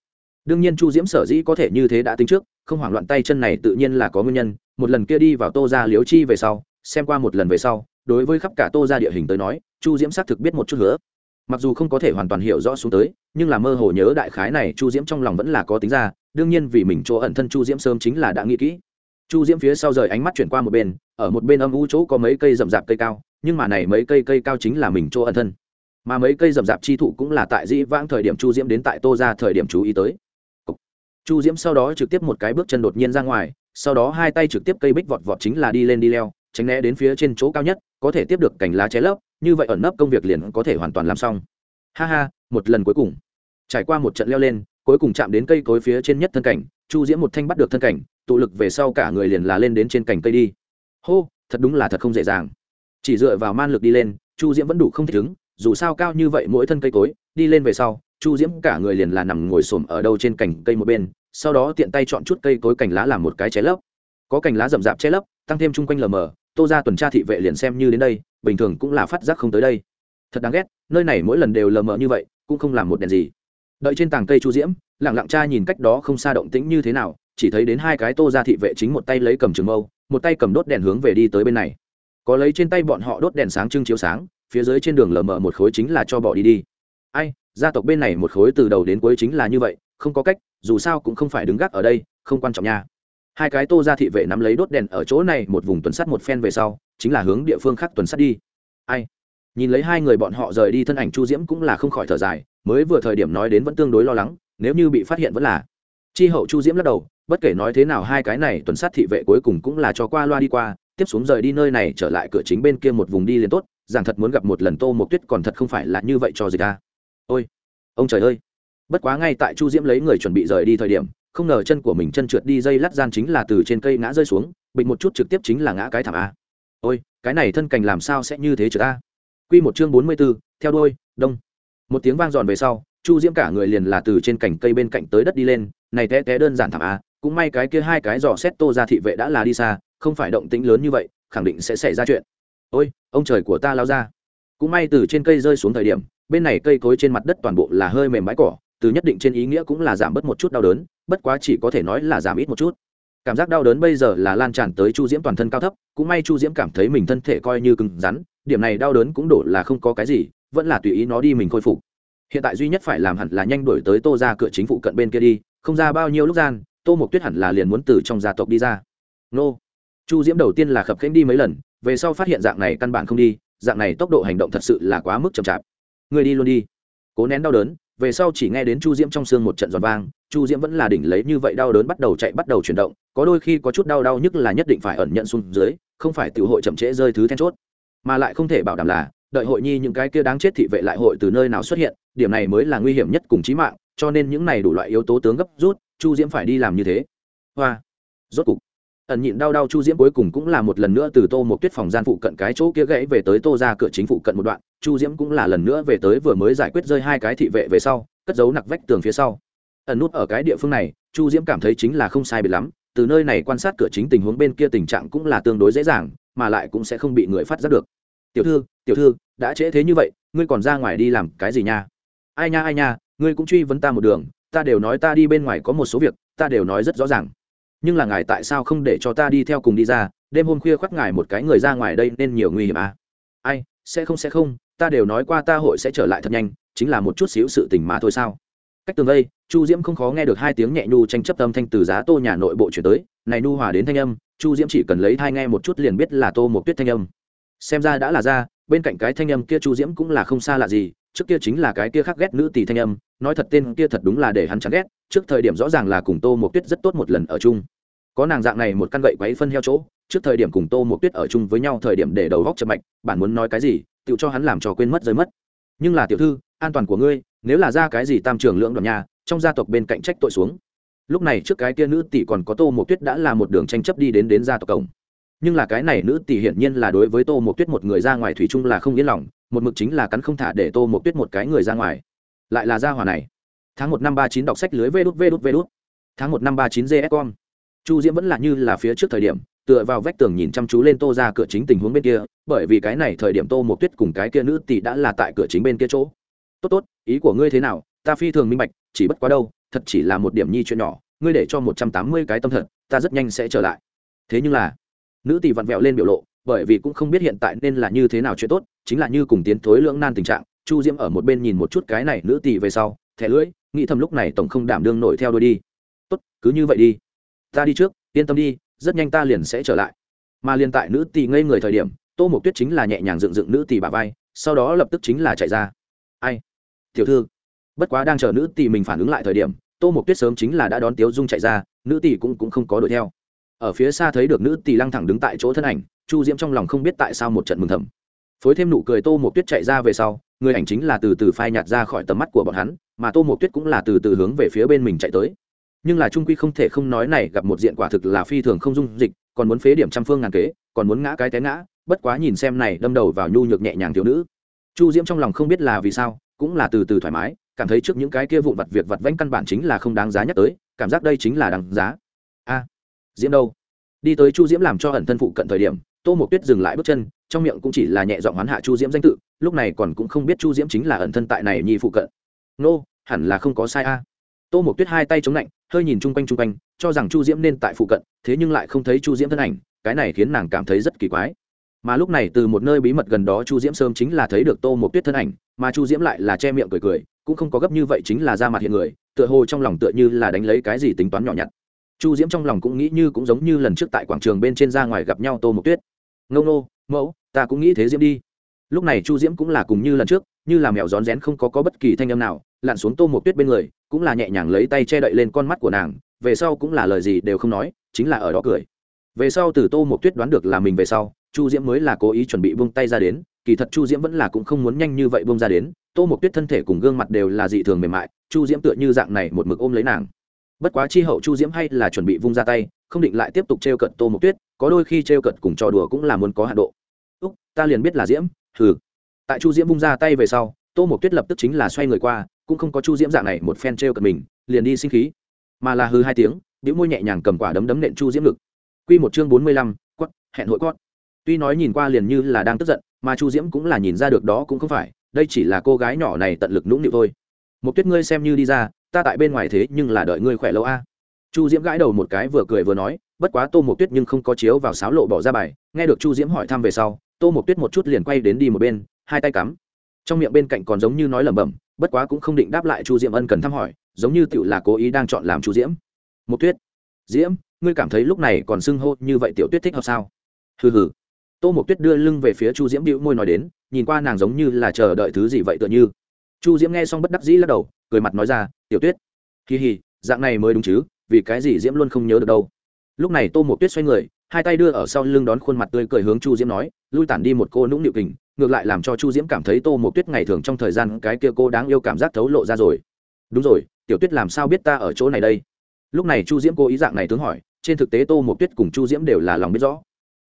[SPEAKER 1] Đương nhiên chu diễm sở dĩ có thể như thế đã tính trước, không hoảng loạn tay chân này tự nhiên là có nguyên nhân, một lần kia đi vào tô ra liếu chi về sau, xem qua một lần về sau, đối với khắp cả tô ra địa hình tới nói, chu diễm xác thực biết một chút nữa mặc dù không có thể hoàn toàn hiểu rõ xuống tới, nhưng là mơ hồ nhớ đại khái này, chu diễm trong lòng vẫn là có tính ra, đương nhiên vì mình chỗ ẩn thân chu diễm sớm chính là đã nghĩ kỹ. Chu diễm phía sau rời ánh mắt chuyển qua một bên, ở một bên âm u chỗ có mấy cây rậm rạp cây cao, nhưng mà này mấy cây cây cao chính là mình chỗ ẩn thân. Mà mấy cây rậm rạp chi thụ cũng là tại dĩ vãng thời điểm chu diễm đến tại tô ra thời điểm chú ý tới. Chu diễm sau đó trực tiếp một cái bước chân đột nhiên ra ngoài, sau đó hai tay trực tiếp cây bích vọt vọt chính là đi lên đi leo, tránh né đến phía trên chỗ cao nhất, có thể tiếp được cành lá cháy lấp như vậy ẩn nấp công việc liền có thể hoàn toàn làm xong. Ha ha, một lần cuối cùng. Trải qua một trận leo lên, cuối cùng chạm đến cây cối phía trên nhất thân cảnh, chu diễm một thanh bắt được thân cảnh, tụ lực về sau cả người liền là lên đến trên cành cây đi. Hô, thật đúng là thật không dễ dàng. Chỉ dựa vào man lực đi lên, chu diễm vẫn đủ không thể ứng dù sao cao như vậy mỗi thân cây cối, đi lên về sau, chu diễm cả người liền là nằm ngồi xổm ở đâu trên cành cây một bên, sau đó tiện tay chọn chút cây cối cành lá làm một cái che lấp. Có cành lá rậm rạp che lấp, tăng thêm chung quanh lờ mờ, tô ra tuần tra thị vệ liền xem như đến đây bình thường cũng là phát giác không tới đây. Thật đáng ghét, nơi này mỗi lần đều lờ mờ như vậy, cũng không làm một đèn gì. Đợi trên tảng cây chu diễm lẳng lặng cha nhìn cách đó không xa động tĩnh như thế nào, chỉ thấy đến hai cái tô ra thị vệ chính một tay lấy cầm trường mâu, một tay cầm đốt đèn hướng về đi tới bên này. Có lấy trên tay bọn họ đốt đèn sáng trưng chiếu sáng, phía dưới trên đường lờ mờ một khối chính là cho bỏ đi đi. Ai, gia tộc bên này một khối từ đầu đến cuối chính là như vậy, không có cách, dù sao cũng không phải đứng gác ở đây, không quan trọng nha. Hai cái tô ra thị vệ nắm lấy đốt đèn ở chỗ này một vùng tuần sắt một phen về sau chính là hướng địa phương khác tuần sát đi. Ai? Nhìn lấy hai người bọn họ rời đi thân ảnh chu diễm cũng là không khỏi thở dài, mới vừa thời điểm nói đến vẫn tương đối lo lắng, nếu như bị phát hiện vẫn là. Chi hậu chu diễm lắc đầu, bất kể nói thế nào hai cái này tuần sát thị vệ cuối cùng cũng là cho qua loa đi qua, tiếp xuống rời đi nơi này trở lại cửa chính bên kia một vùng đi liền tốt, rằng thật muốn gặp một lần tô một tuyết còn thật không phải là như vậy cho gì ta. Ôi! Ông trời ơi! Bất quá ngay tại chu diễm lấy người chuẩn bị rời đi thời điểm, không ngờ chân của mình chân trượt đi dây lắt gian chính là từ trên cây ngã rơi xuống, bịch một chút trực tiếp chính là ngã cái thảm a ôi cái này thân cành làm sao sẽ như thế chứ ta? Q một chương bốn mươi b ố theo đôi đông. Một tiếng vang giòn về sau chu diễm cả người liền là từ trên cành cây bên cạnh tới đất đi lên này té té đơn giản thảm á, cũng may cái kia hai cái giò xét tô ra thị vệ đã là đi xa không phải động tĩnh lớn như vậy khẳng định sẽ xảy ra chuyện. Ôi ông trời của ta lao ra. Cũng may từ trên cây rơi xuống thời điểm bên này cây cối trên mặt đất toàn bộ là hơi mềm mái cỏ từ nhất định trên ý nghĩa cũng là giảm bớt một chút đau đớn bất quá chỉ có thể nói là giảm ít một chút cảm giác đau đớn bây giờ là lan tràn tới chu diễm toàn thân cao thấp, cũng may chu diễm cảm thấy mình thân thể coi như cứng rắn, điểm này đau đớn cũng đổ là không có cái gì, vẫn là tùy ý nó đi mình khôi phục. Hiện tại duy nhất phải làm hẳn là nhanh đổi tới tô ra cửa chính phủ cận bên kia đi, không ra bao nhiêu lúc gian, tô mộc tuyết hẳn là liền muốn từ trong gia tộc đi ra. Nô. Chu diễm đầu tiên là khập khênh đi mấy lần, về sau phát hiện dạng này căn bản không đi, dạng này tốc độ hành động thật sự là quá mức chậm chạp. Người đi luôn đi. Cố nén đau đớn về sau chỉ nghe đến chu diễm trong xương một trận giòn vang, chu diễm vẫn là đỉnh lấy như vậy đau đớn bắt đầu chạy bắt đầu chuyển động, có đôi khi có chút đau đau nhất là nhất định phải ẩn nhận xuống dưới, không phải tự hội chậm trễ rơi thứ then chốt. Mà lại không thể bảo đảm là, đợi hội nhi những cái kia đáng chết thị vệ lại hội từ nơi nào xuất hiện, điểm này mới là nguy hiểm nhất cùng chí mạng, cho nên những này đủ loại yếu tố tướng gấp rút, chu diễm phải đi làm như thế. Hoa. Rốt cục ẩn nhịn đau đau chu diễm cuối cùng cũng là một lần nữa từ tô một tuyết phòng gian phụ cận cái chỗ kia gãy về tới tô ra cửa chính phụ cận một đoạn, chu diễm cũng là lần nữa về tới vừa mới giải quyết rơi hai cái thị vệ về sau, cất giấu nặc vách tường phía sau. Ẩn nút ở cái địa phương này, chu diễm cảm thấy chính là không sai biệt lắm, từ nơi này quan sát cửa chính tình huống bên kia tình trạng cũng là tương đối dễ dàng, mà lại cũng sẽ không bị người phát giác được. Tiểu thư tiểu thư, đã trễ thế như vậy, ngươi còn ra ngoài đi làm cái gì nha? Ai nha ai nha, ngươi cũng truy vấn ta một đường, ta đều nói ta đi bên ngoài có một số việc, ta đều nói rất rõ ràng nhưng là ngài tại sao không để cho ta đi theo cùng đi ra? Đêm hôm khuya khoác ngài một cái người ra ngoài đây nên nhiều nguy hiểm à? Ai, sẽ không sẽ không, ta đều nói qua ta hội sẽ trở lại thật nhanh, chính là một chút xíu sự tình mà thôi sao? Cách tường đây, chu diễm không khó nghe được hai tiếng nhẹ nhu tranh chấp âm thanh từ giá tô nhà nội bộ chuyển tới. Này nu hòa đến thanh âm, chu diễm chỉ cần lấy thai nghe một chút liền biết là tô một tuyết thanh âm. Xem ra đã là ra, bên cạnh cái thanh âm kia chu diễm cũng là không xa lạ gì trước kia chính là cái kia khắc ghét nữ tỷ thanh âm, nói thật tên kia thật đúng là để hắn chán ghét, trước thời điểm rõ ràng là cùng tô một tuyết rất tốt một lần ở chung. Có nàng dạng này một căn gậy quấy phân heo chỗ, trước thời điểm cùng tô một tuyết ở chung với nhau thời điểm để đầu góc chậm mạch, bạn muốn nói cái gì, tự cho hắn làm cho quên mất rơi mất. Nhưng là tiểu thư, an toàn của ngươi, nếu là ra cái gì tam trường lưỡng đoàn nhà, trong gia tộc bên cạnh trách tội xuống. Lúc này trước cái kia nữ tỷ còn có tô một tuyết đã là một đường tranh chấp đi đến đến gia tộc cổng nhưng là cái này nữ tỷ hiển nhiên là đối với tô một tuyết một người ra ngoài thủy chung là không yên lòng, một mực chính là cắn không thả để tô một tuyết một cái người ra ngoài. Lại là gia hòa này. Tháng một năm ba chín đọc sách lưới vê đút vê đút vê đút. Tháng một năm ba chín gscom chu diễm vẫn là như là phía trước thời điểm, tựa vào vách tường nhìn chăm chú lên tô ra cửa chính tình huống bên kia, bởi vì cái này thời điểm tô một tuyết cùng cái kia nữ tỷ đã là tại cửa chính bên kia chỗ. Tốt tốt, ý của ngươi thế nào? Ta phi thường minh bạch, chỉ bất quá đâu, thật chỉ là một điểm nhi chuyện nhỏ, ngươi để cho một trăm tám mươi cái tâm thật, ta rất nhanh sẽ trở lại. Thế nhưng là nữ tỷ vặn vẹo lên biểu lộ bởi vì cũng không biết hiện tại nên là như thế nào chuyện tốt chính là như cùng tiến thối lưỡng nan tình trạng chu diễm ở một bên nhìn một chút cái này nữ tỷ về sau thẻ lưỡi nghĩ thầm lúc này tổng không đảm đương nổi theo đôi đi. Tốt cứ như vậy đi. Ta đi trước yên tâm đi rất nhanh ta liền sẽ trở lại. Mà liền tại nữ tỷ ngây người thời điểm tô mộc tuyết chính là nhẹ nhàng dựng dựng nữ tỷ bà vai sau đó lập tức chính là chạy ra. Ai? Tiểu thư. Bất quá đang chờ nữ tỷ mình phản ứng lại thời điểm tô mộc tuyết sớm chính là đã đón tiếu dung chạy ra nữ tỷ cũng, cũng không có đuổi theo ở phía xa thấy được nữ tỷ lăng thẳng đứng tại chỗ thân ảnh, chu diễm trong lòng không biết tại sao một trận mừng thầm. Phối thêm nụ cười tô một tuyết chạy ra về sau, người ảnh chính là từ từ phai nhạt ra khỏi tầm mắt của bọn hắn, mà tô một tuyết cũng là từ từ hướng về phía bên mình chạy tới. Nhưng là trung quy không thể không nói này, gặp một diện quả thực là phi thường không dung dịch, còn muốn phế điểm trăm phương ngàn kế, còn muốn ngã cái té ngã, bất quá nhìn xem này đâm đầu vào nhu nhược nhẹ nhàng thiếu nữ. Chu diễm trong lòng không biết là vì sao, cũng là từ từ thoải mái, cảm thấy trước những cái kia vụn vặt việc vặt vãnh căn bản chính là không đáng giá nhắc tới, cảm giác đây chính là đáng giá. A! Diễm đâu? Đi tới chu diễm làm cho ẩn thân phụ cận thời điểm, tô mộc tuyết dừng lại bước chân, trong miệng cũng chỉ là nhẹ giọng hoán hạ chu diễm danh tự, lúc này còn cũng không biết chu diễm chính là ẩn thân tại này nhi phụ cận. Nô, hẳn là không có sai a. Tô mộc tuyết hai tay chống lạnh, hơi nhìn chung quanh chung quanh, cho rằng chu diễm nên tại phụ cận, thế nhưng lại không thấy chu diễm thân ảnh, cái này khiến nàng cảm thấy rất kỳ quái. Mà lúc này từ một nơi bí mật gần đó chu diễm sớm chính là thấy được tô mộc tuyết thân ảnh, mà chu diễm lại là che miệng cười cười, cũng không có gấp như vậy chính là ra mặt hiện người, tựa hồ trong lòng tựa như là đánh lấy cái gì tính toán nhỏ nhặt chu diễm trong lòng cũng nghĩ như cũng giống như lần trước tại quảng trường bên trên ra ngoài gặp nhau tô Mộc tuyết. Ngông nô, mẫu, ta cũng nghĩ thế diễm đi. Lúc này chu diễm cũng là cùng như lần trước, như là mèo rón rén không có có bất kỳ thanh âm nào, lặn xuống tô Mộc tuyết bên người, cũng là nhẹ nhàng lấy tay che đậy lên con mắt của nàng, về sau cũng là lời gì đều không nói, chính là ở đó cười. Về sau từ tô Mộc tuyết đoán được là mình về sau, chu diễm mới là cố ý chuẩn bị buông tay ra đến, kỳ thật chu diễm vẫn là cũng không muốn nhanh như vậy buông ra đến, tô Mộc tuyết thân thể cùng gương mặt đều là dị thường mềm mại, chu diễm tựa như dạng này một mực ôm lấy nàng bất quá chi hậu chu diễm hay là chuẩn bị vung ra tay, không định lại tiếp tục t r e o cận tô mộc tuyết, có đôi khi t r e o cận cùng trò đùa cũng là muốn có hạ độ. Úc, ta liền biết là diễm, hừ. Tại chu diễm vung ra tay về sau, tô mộc tuyết lập tức chính là xoay người qua, cũng không có chu diễm dạng này một phen t r e o cận mình, liền đi sinh khí. Mà là hư hai tiếng những môi nhẹ nhàng cầm quả đấm đấm nện chu diễm ngực. Q một chương bốn mươi lăm, quất, hẹn hội quất. Tuy nói nhìn qua liền như là đang tức giận, mà chu diễm cũng là nhìn ra được đó cũng không phải, đây chỉ là cô gái nhỏ này tận lực nũng nịu thôi. Một tuyết ngươi xem như đi ra ta tại bên ngoài thế nhưng là đợi ngươi khỏe lâu a. Chu diễm gãi đầu một cái vừa cười vừa nói, bất quá tô Mộc tuyết nhưng không có chiếu vào sáo lộ bỏ ra bài. Nghe được chu diễm hỏi thăm về sau, tô Mộc tuyết một chút liền quay đến đi một bên, hai tay cắm. Trong miệng bên cạnh còn giống như nói lẩm bẩm, bất quá cũng không định đáp lại chu diễm ân cần thăm hỏi, giống như tựu là cố ý đang chọn làm chu diễm. Mộc tuyết, diễm, ngươi cảm thấy lúc này còn xưng hô như vậy tiểu tuyết thích hợp sao? Hừ hừ. Tô mộc tuyết đưa lưng về phía chu diễm đĩu môi nói đến, nhìn qua nàng giống như là chờ đợi thứ gì vậy tựa như chu diễm nghe xong bất đắc dĩ lắc đầu, cười mặt nói ra, tiểu tuyết, kỳ hì, dạng này mới đúng chứ, vì cái gì diễm luôn không nhớ được đâu? Lúc này tô mộc tuyết xoay người, hai tay đưa ở sau lưng đón khuôn mặt tươi cười hướng chu diễm nói, lui tản đi một cô nũng nịu kình, ngược lại làm cho chu diễm cảm thấy tô mộc tuyết ngày thường trong thời gian cái kia cô đáng yêu cảm giác thấu lộ ra rồi. Đúng rồi, tiểu tuyết làm sao biết ta ở chỗ này đây? Lúc này chu diễm cố ý dạng này tướng hỏi, trên thực tế tô một tuyết cùng chu diễm đều là lòng biết rõ.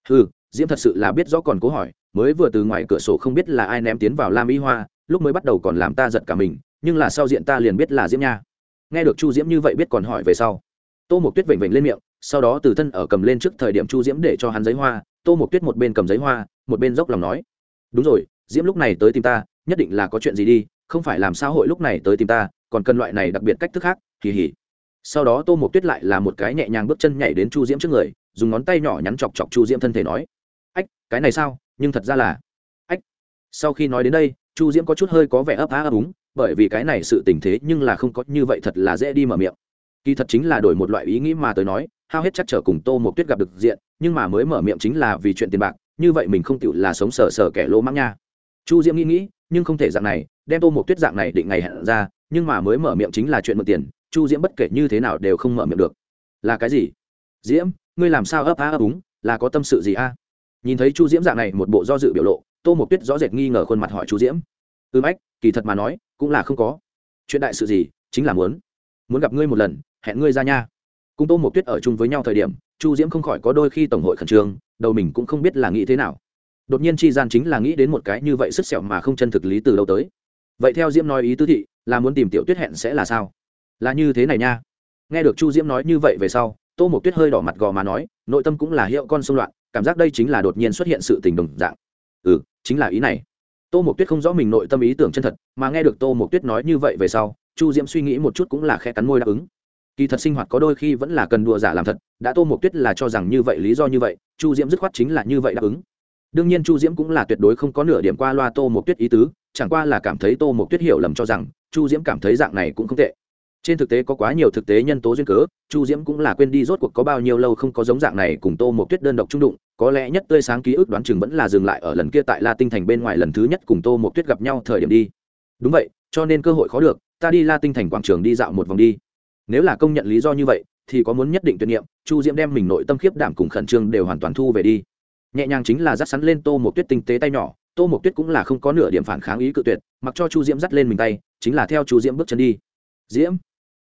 [SPEAKER 1] Ừ diễm thật sự là biết rõ còn cố hỏi, mới vừa từ ngoài cửa sổ không biết là ai ném tiến vào lam y hoa lúc mới bắt đầu còn làm ta giật cả mình, nhưng là sau diện ta liền biết là diễm nha. Nghe được chu diễm như vậy biết còn hỏi về sau. Tô Mộc tuyết vểnh vểnh lên miệng, sau đó từ thân ở cầm lên trước thời điểm chu diễm để cho hắn giấy hoa, tô Mộc tuyết một bên cầm giấy hoa, một bên dốc lòng nói. Đúng rồi, diễm lúc này tới tìm ta, nhất định là có chuyện gì đi, không phải làm sao hội lúc này tới tìm ta, còn cần loại này đặc biệt cách thức khác kỳ hỉ sau đó tô Mộc tuyết lại là một cái nhẹ nhàng bước chân nhảy đến chu diễm trước người, dùng ngón tay nhỏ nhắn chọc chọc chu diễm thân thể nói. Ách, cái này sao? Nhưng thật ra là ách. Sau khi nói đến đây chu diễm có chút hơi có vẻ ấp á ấp úng, bởi vì cái này sự tình thế nhưng là không có như vậy thật là dễ đi mở miệng. Kỳ thật chính là đổi một loại ý nghĩ mà tới nói, hao hết chắc trở cùng tô một tuyết gặp được diện, nhưng mà mới mở miệng chính là vì chuyện tiền bạc, như vậy mình không chịu là sống sờ sờ kẻ lỗ mắng nha. Chu diễm nghĩ nghĩ, nhưng không thể dạng này, đem tô một tuyết dạng này định ngày hẹn ra, nhưng mà mới mở miệng chính là chuyện mượn tiền, chu diễm bất kể như thế nào đều không mở miệng được. Là cái gì? Diễm, ngươi làm sao ấp á ấp úng, là có tâm sự gì a? Nhìn thấy chu diễm dạng này một bộ do dự biểu lộ tô Mộc tuyết rõ rệt nghi ngờ khuôn mặt hỏi chu diễm. Ư ách, kỳ thật mà nói, cũng là không có. Chuyện đại sự gì, chính là muốn. Muốn gặp ngươi một lần, hẹn ngươi ra nha. Cùng tô Mộc tuyết ở chung với nhau thời điểm, chu diễm không khỏi có đôi khi tổng hội khẩn trương, đầu mình cũng không biết là nghĩ thế nào. Đột nhiên chi gian chính là nghĩ đến một cái như vậy sức sẹo mà không chân thực lý từ đâu tới. Vậy theo diễm nói ý tứ thị, là muốn tìm tiểu tuyết hẹn sẽ là sao? Là như thế này nha. Nghe được chu diễm nói như vậy về sau, tô Mộc tuyết hơi đỏ mặt gò mà nói, nội tâm cũng là hiệu con xung loạn, cảm giác đây chính là đột nhiên xuất hiện sự tình đồng dạng. Ừ chính là ý này. Tô Mộc tuyết không rõ mình nội tâm ý tưởng chân thật, mà nghe được tô Mộc tuyết nói như vậy về sau, chu diễm suy nghĩ một chút cũng là khe cắn môi đáp ứng. Kỳ thật sinh hoạt có đôi khi vẫn là cần đùa giả làm thật, đã tô Mộc tuyết là cho rằng như vậy lý do như vậy, chu diễm dứt khoát chính là như vậy đáp ứng. Đương nhiên chu diễm cũng là tuyệt đối không có nửa điểm qua loa tô Mộc tuyết ý tứ, chẳng qua là cảm thấy tô Mộc tuyết hiểu lầm cho rằng, chu diễm cảm thấy dạng này cũng không tệ. Trên thực tế có quá nhiều thực tế nhân tố duyên cớ, chu diễm cũng là quên đi rốt cuộc có bao nhiêu lâu không có giống dạng này cùng tô Mộc tuyết đơn độc trung đụng có lẽ nhất tươi sáng ký ức đoán chừng vẫn là dừng lại ở lần kia tại la tinh thành bên ngoài lần thứ nhất cùng tô một tuyết gặp nhau thời điểm đi. Đúng vậy, cho nên cơ hội khó được, ta đi la tinh thành quảng trường đi dạo một vòng đi. Nếu là công nhận lý do như vậy, thì có muốn nhất định tuyệt niệm chu diễm đem mình nội tâm khiếp đảm cùng khẩn trương đều hoàn toàn thu về đi. Nhẹ nhàng chính là dắt sắn lên tô một tuyết tinh tế tay nhỏ, tô một tuyết cũng là không có nửa điểm phản kháng ý cự tuyệt, mặc cho chu diễm dắt lên mình tay, chính là theo chu diễm bước chân đi. Diễm,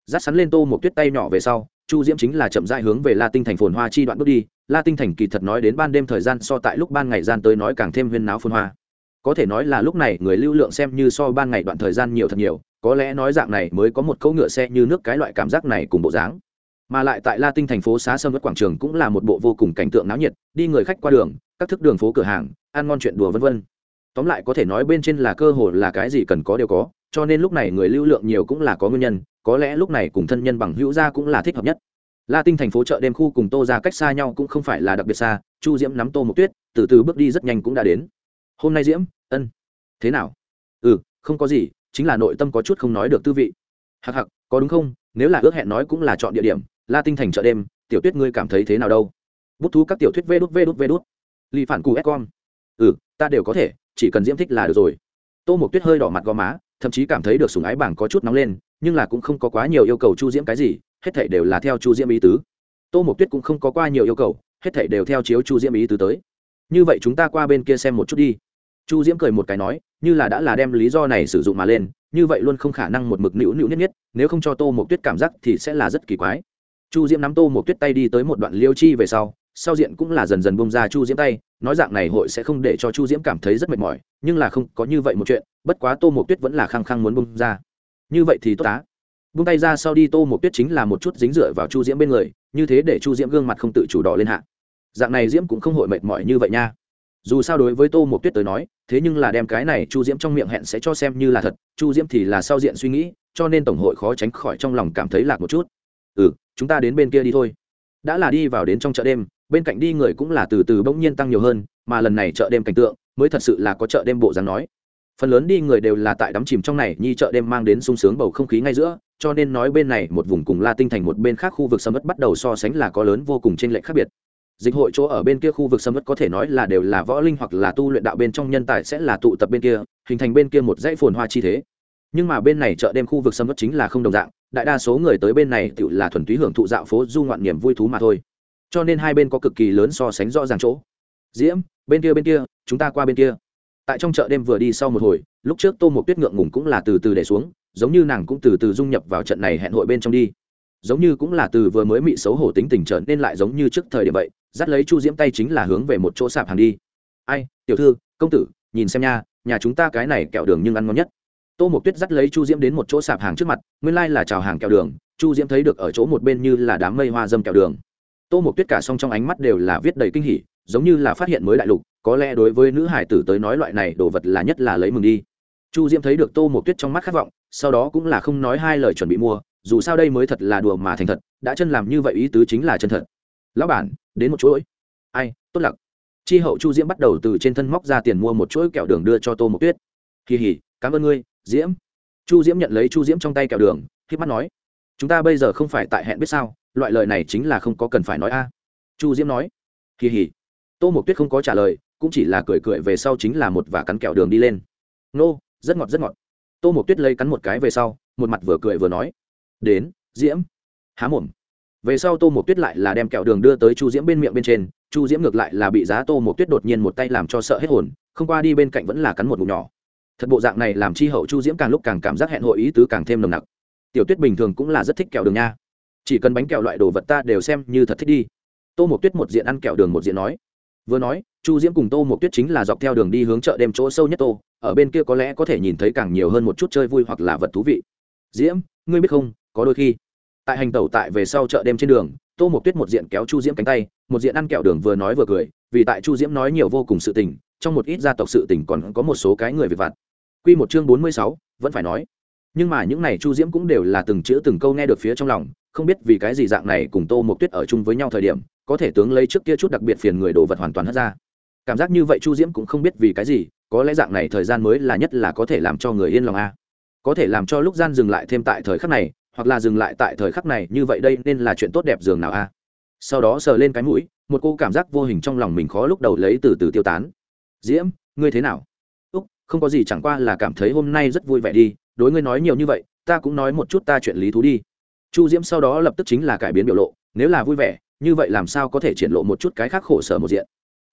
[SPEAKER 1] dắt sắn lên tô một tuyết tay nhỏ về sau, chu diễm chính là chậm dại hướng về la tinh thành phồn hoa chi đoạn bước đi la tinh thành kỳ thật nói đến ban đêm thời gian so tại lúc ban ngày gian tới nói càng thêm huyên náo phun hoa. Có thể nói là lúc này người lưu lượng xem như so ban ngày đoạn thời gian nhiều thật nhiều, có lẽ nói dạng này mới có một câu ngựa xe như nước cái loại cảm giác này cùng bộ dáng. Mà lại tại la tinh thành phố xá sâm đất quảng trường cũng là một bộ vô cùng cảnh tượng náo nhiệt, đi người khách qua đường, các thức đường phố cửa hàng, ăn ngon chuyện đùa vân vân. Tóm lại có thể nói bên trên là cơ hội là cái gì cần có đều có, cho nên lúc này người lưu lượng nhiều cũng là có nguyên nhân, có lẽ lúc này cùng thân nhân bằng hữu gia cũng là thích hợp nhất la tinh thành phố chợ đêm khu cùng tô ra cách xa nhau cũng không phải là đặc biệt xa, chu diễm nắm tô một tuyết, từ từ bước đi rất nhanh cũng đã đến. Hôm nay diễm, ân. Thế nào? Ừ không có gì, chính là nội tâm có chút không nói được tư vị. Hặc hặc có đúng không? Nếu là ước hẹn nói cũng là chọn địa điểm, la tinh thành chợ đêm, tiểu tuyết ngươi cảm thấy thế nào đâu? Bút thú các tiểu thuyết vê đút vê đút vê đút. Lì phản cù ép con ừ ta đều có thể, chỉ cần diễm thích là được rồi. Tô Mộc tuyết hơi đỏ mặt gò má, thậm chí cảm thấy được sùng ái bảng có chút nóng lên, nhưng là cũng không có quá nhiều yêu cầu chu diễm cái gì hết thảy đều là theo chu diễm ý tứ. Tô Mộc tuyết cũng không có qua nhiều yêu cầu, hết thảy đều theo chiếu chu diễm ý tứ tới. Như vậy chúng ta qua bên kia xem một chút đi. Chu diễm cười một cái nói, như là đã là đem lý do này sử dụng mà lên, như vậy luôn không khả năng một mực nữu nữu nhất nhất, nếu không cho tô Mộc tuyết cảm giác thì sẽ là rất kỳ quái. Chu diễm nắm tô Mộc tuyết tay đi tới một đoạn liêu chi về sau sau diện cũng là dần dần bông ra chu diễm tay, nói dạng này hội sẽ không để cho chu diễm cảm thấy rất mệt mỏi, nhưng là không có như vậy một chuyện, bất quá tô Mộc tuyết vẫn là khăng khăng muốn bông ra. Như vậy thì tốt á buông tay ra sau đi, tô một tuyết chính là một chút dính dựa vào chu diễm bên người, như thế để chu diễm gương mặt không tự chủ đỏ lên hạ. Dạng này diễm cũng không hội mệt mỏi như vậy nha. Dù sao đối với tô một tuyết tới nói, thế nhưng là đem cái này chu diễm trong miệng hẹn sẽ cho xem như là thật, chu diễm thì là sau diện suy nghĩ, cho nên tổng hội khó tránh khỏi trong lòng cảm thấy lạc một chút. Ừ chúng ta đến bên kia đi thôi. Đã là đi vào đến trong chợ đêm, bên cạnh đi người cũng là từ từ bỗng nhiên tăng nhiều hơn, mà lần này chợ đêm cảnh tượng, mới thật sự là có chợ đêm bộ dáng nói. Phần lớn đi người đều là tại đắm chìm trong này, nhi chợ đêm mang đến sung sướng bầu không khí ngay giữa cho nên nói bên này một vùng cùng la tinh thành một bên khác khu vực sầm mất bắt đầu so sánh là có lớn vô cùng trên lệch khác biệt. Dịch hội chỗ ở bên kia khu vực sầm mất có thể nói là đều là võ linh hoặc là tu luyện đạo bên trong nhân tài sẽ là tụ tập bên kia, hình thành bên kia một dãy phồn hoa chi thế. Nhưng mà bên này chợ đêm khu vực sầm mất chính là không đồng dạng, đại đa số người tới bên này tự là thuần túy hưởng thụ dạo phố du ngoạn niềm vui thú mà thôi. Cho nên hai bên có cực kỳ lớn so sánh rõ ràng chỗ. Diễm, bên kia bên kia, chúng ta qua bên kia. Tại trong chợ đêm vừa đi sau một hồi, lúc trước tô một tuyết ngượng ngùng cũng là từ từ để xuống giống như nàng cũng từ từ dung nhập vào trận này hẹn hội bên trong đi. Giống như cũng là từ vừa mới mị xấu hổ tính tình trở nên lại giống như trước thời điểm vậy, dắt lấy chu diễm tay chính là hướng về một chỗ sạp hàng đi. Ai, tiểu thư, công tử, nhìn xem nha, nhà chúng ta cái này kẹo đường nhưng ăn ngon nhất. Tô mộc tuyết dắt lấy chu diễm đến một chỗ sạp hàng trước mặt, nguyên lai、like、là chào hàng kẹo đường, chu diễm thấy được ở chỗ một bên như là đám mây hoa dâm kẹo đường. Tô mộc tuyết cả song trong ánh mắt đều là viết đầy kinh hỉ, giống như là phát hiện mới đại lục, có lẽ đối với nữ hải tử tới nói loại này đồ vật là nhất là lấy mừng đi. Chu diễm thấy được tô mộc tuyết trong mắt khát vọng sau đó cũng là không nói hai lời chuẩn bị mua, dù sao đây mới thật là đùa mà thành thật, đã chân làm như vậy ý tứ chính là chân thật. Lão bản, đến một chuỗi. Ai, tốt lặc. Chi hậu chu diễm bắt đầu từ trên thân móc ra tiền mua một chuỗi kẹo đường đưa cho tô mộc tuyết. Kỳ hỉ cảm ơn ngươi, diễm. Chu diễm nhận lấy chu diễm trong tay kẹo đường khi mắt nói. Chúng ta bây giờ không phải tại hẹn biết sao, loại lời này chính là không có cần phải nói a. Chu diễm nói. Kỳ hỉ tô mộc tuyết không có trả lời, cũng chỉ là cười cười về sau chính là một và cắn kẹo đường đi lên. Nô, rất ngọt rất ngọt tô mộc tuyết lấy cắn một cái về sau, một mặt vừa cười vừa nói, đến, diễm. Há mồm. Về sau tô mộc tuyết lại là đem kẹo đường đưa tới chu diễm bên miệng bên trên, chu diễm ngược lại là bị giá tô mộc tuyết đột nhiên một tay làm cho sợ hết hồn, không qua đi bên cạnh vẫn là cắn một ngụm nhỏ. Thật bộ dạng này làm chi hậu chu diễm càng lúc càng cảm giác hẹn hội ý tứ càng thêm nồng nặc. Tiểu tuyết bình thường cũng là rất thích kẹo đường nha. Chỉ cần bánh kẹo loại đồ vật ta đều xem như thật thích đi. Tô mộc tuyết một diện ăn kẹo đường một diện nói. Vừa nói, chu diễm cùng tô mộc tuyết chính là dọc theo đường đi hướng chợ đêm chỗ sâu nhất tô ở bên kia có lẽ có thể nhìn thấy càng nhiều hơn một chút chơi vui hoặc là vật thú vị. Diễm, ngươi biết không, có đôi khi, tại hành tẩu tại về sau chợ đêm trên đường, tô mộc tuyết một diện kéo chu diễm cánh tay, một diện ăn kẹo đường vừa nói vừa cười, vì tại chu diễm nói nhiều vô cùng sự tình, trong một ít gia tộc sự tình còn có một số cái người việc vặt. Q một chương bốn mươi sáu, vẫn phải nói. Nhưng mà những này chu diễm cũng đều là từng chữ từng câu nghe được phía trong lòng, không biết vì cái gì dạng này cùng tô mộc tuyết ở chung với nhau thời điểm, có thể tướng lấy trước kia chút đặc biệt phiền người đồ vật hoàn toàn hất ra cảm giác như vậy chu diễm cũng không biết vì cái gì, có lẽ dạng này thời gian mới là nhất là có thể làm cho người yên lòng a. Có thể làm cho lúc gian dừng lại thêm tại thời khắc này, hoặc là dừng lại tại thời khắc này, như vậy đây nên là chuyện tốt đẹp dường nào a. Sau đó sờ lên cái mũi, một cô cảm giác vô hình trong lòng mình khó lúc đầu lấy từ từ tiêu tán. Diễm, ngươi thế nào? Úc, không có gì, chẳng qua là cảm thấy hôm nay rất vui vẻ đi, đối ngươi nói nhiều như vậy, ta cũng nói một chút ta chuyện lý thú đi. Chu diễm sau đó lập tức chính là cải biến biểu lộ, nếu là vui vẻ, như vậy làm sao có thể triển lộ một chút cái khác khổ sở một diện?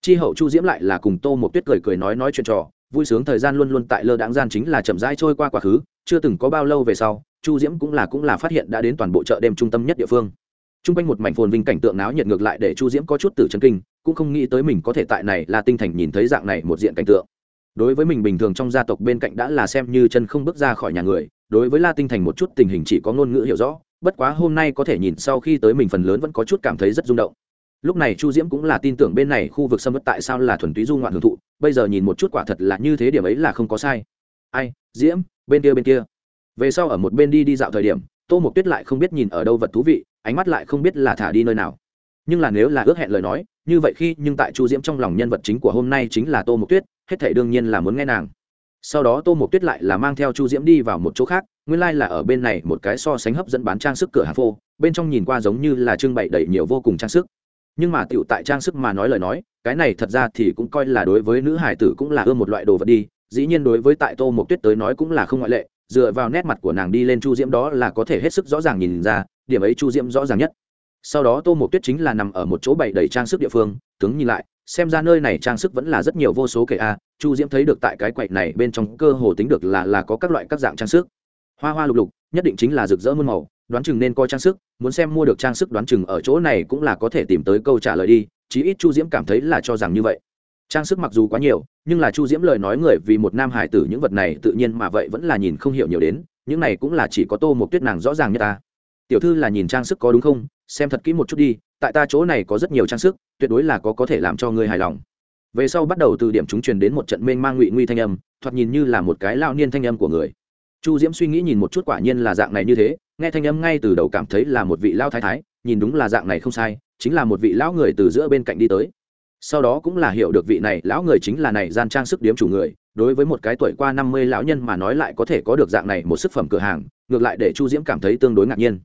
[SPEAKER 1] Chi hậu chu diễm lại là cùng tô một tuyết cười cười nói nói chuyện trò, vui sướng thời gian luôn luôn tại lơ đáng gian chính là chậm rãi trôi qua quá khứ, chưa từng có bao lâu về sau, chu diễm cũng là cũng là phát hiện đã đến toàn bộ chợ đêm trung tâm nhất địa phương. T r u n g quanh một mảnh phồn vinh cảnh tượng náo nhiệt ngược lại để chu diễm có chút từ chân kinh, cũng không nghĩ tới mình có thể tại này là tinh thành nhìn thấy dạng này một diện cảnh tượng. Đối với mình bình thường trong gia tộc bên cạnh đã là xem như chân không bước ra khỏi nhà người, đối với la tinh thành một chút tình hình chỉ có ngôn ngữ hiểu rõ, bất quá hôm nay có thể nhìn sau khi tới mình phần lớn vẫn có chút cảm thấy rất rung động lúc này chu diễm cũng là tin tưởng bên này khu vực xâm mất tại sao là thuần túy du ngoạn hưởng thụ, bây giờ nhìn một chút quả thật là như thế điểm ấy là không có sai. Ai, diễm, bên kia bên kia. Về sau ở một bên đi đi dạo thời điểm, tô mục tuyết lại không biết nhìn ở đâu vật thú vị, ánh mắt lại không biết là thả đi nơi nào. Nhưng là nếu là ước hẹn lời nói, như vậy khi nhưng tại chu diễm trong lòng nhân vật chính của hôm nay chính là tô mục tuyết, hết thể đương nhiên là muốn nghe nàng. Sau đó tô mục tuyết lại là mang theo chu diễm đi vào một chỗ khác, nguyên lai、like、là ở bên này một cái so sánh hấp dẫn bán trang sức cửa hàng phô, bên trong nhìn qua giống như là trưng bày đầy nhiều vô cùng trang sức nhưng mà tựu tại trang sức mà nói lời nói, cái này thật ra thì cũng coi là đối với nữ hải tử cũng là ưa một loại đồ vật đi, dĩ nhiên đối với tại tô mộc tuyết tới nói cũng là không ngoại lệ, dựa vào nét mặt của nàng đi lên chu diễm đó là có thể hết sức rõ ràng nhìn ra, điểm ấy chu diễm rõ ràng nhất. Sau đó tô mộc tuyết chính là nằm ở một chỗ bày đầy trang sức địa phương, tướng nhìn lại, xem ra nơi này trang sức vẫn là rất nhiều vô số kể a, chu diễm thấy được tại cái quậy này bên trong cơ hồ tính được là là có các loại các dạng trang sức. Hoa hoa lục lục, nhất định chính là rực rỡ muôn màu đoán chừng nên coi trang sức, muốn xem mua được trang sức đoán chừng ở chỗ này cũng là có thể tìm tới câu trả lời đi, chí ít chu diễm cảm thấy là cho rằng như vậy. Trang sức mặc dù quá nhiều, nhưng là chu diễm lời nói người vì một nam hải tử những vật này tự nhiên mà vậy vẫn là nhìn không hiểu nhiều đến, những này cũng là chỉ có tô một tuyết nàng rõ ràng như ta. Tiểu thư là nhìn trang sức có đúng không? Xem thật kỹ một chút đi, tại ta chỗ này có rất nhiều trang sức, tuyệt đối là có có thể làm cho ngươi hài lòng. Về sau bắt đầu từ điểm chúng truyền đến một trận mênh mang ngụy nguy thanh âm, thoạt nhìn như là một cái lao niên thanh âm của người chu diễm suy nghĩ nhìn một chút quả nhiên là dạng này như thế, nghe thanh âm ngay từ đầu cảm thấy là một vị lao thái thái, nhìn đúng là dạng này không sai, chính là một vị lão người từ giữa bên cạnh đi tới. Sau đó cũng là hiểu được vị này lão người chính là này gian trang sức điếm chủ người, đối với một cái tuổi qua năm mươi lão nhân mà nói lại có thể có được dạng này một sức phẩm cửa hàng, ngược lại để chu diễm cảm thấy tương đối ngạc nhiên.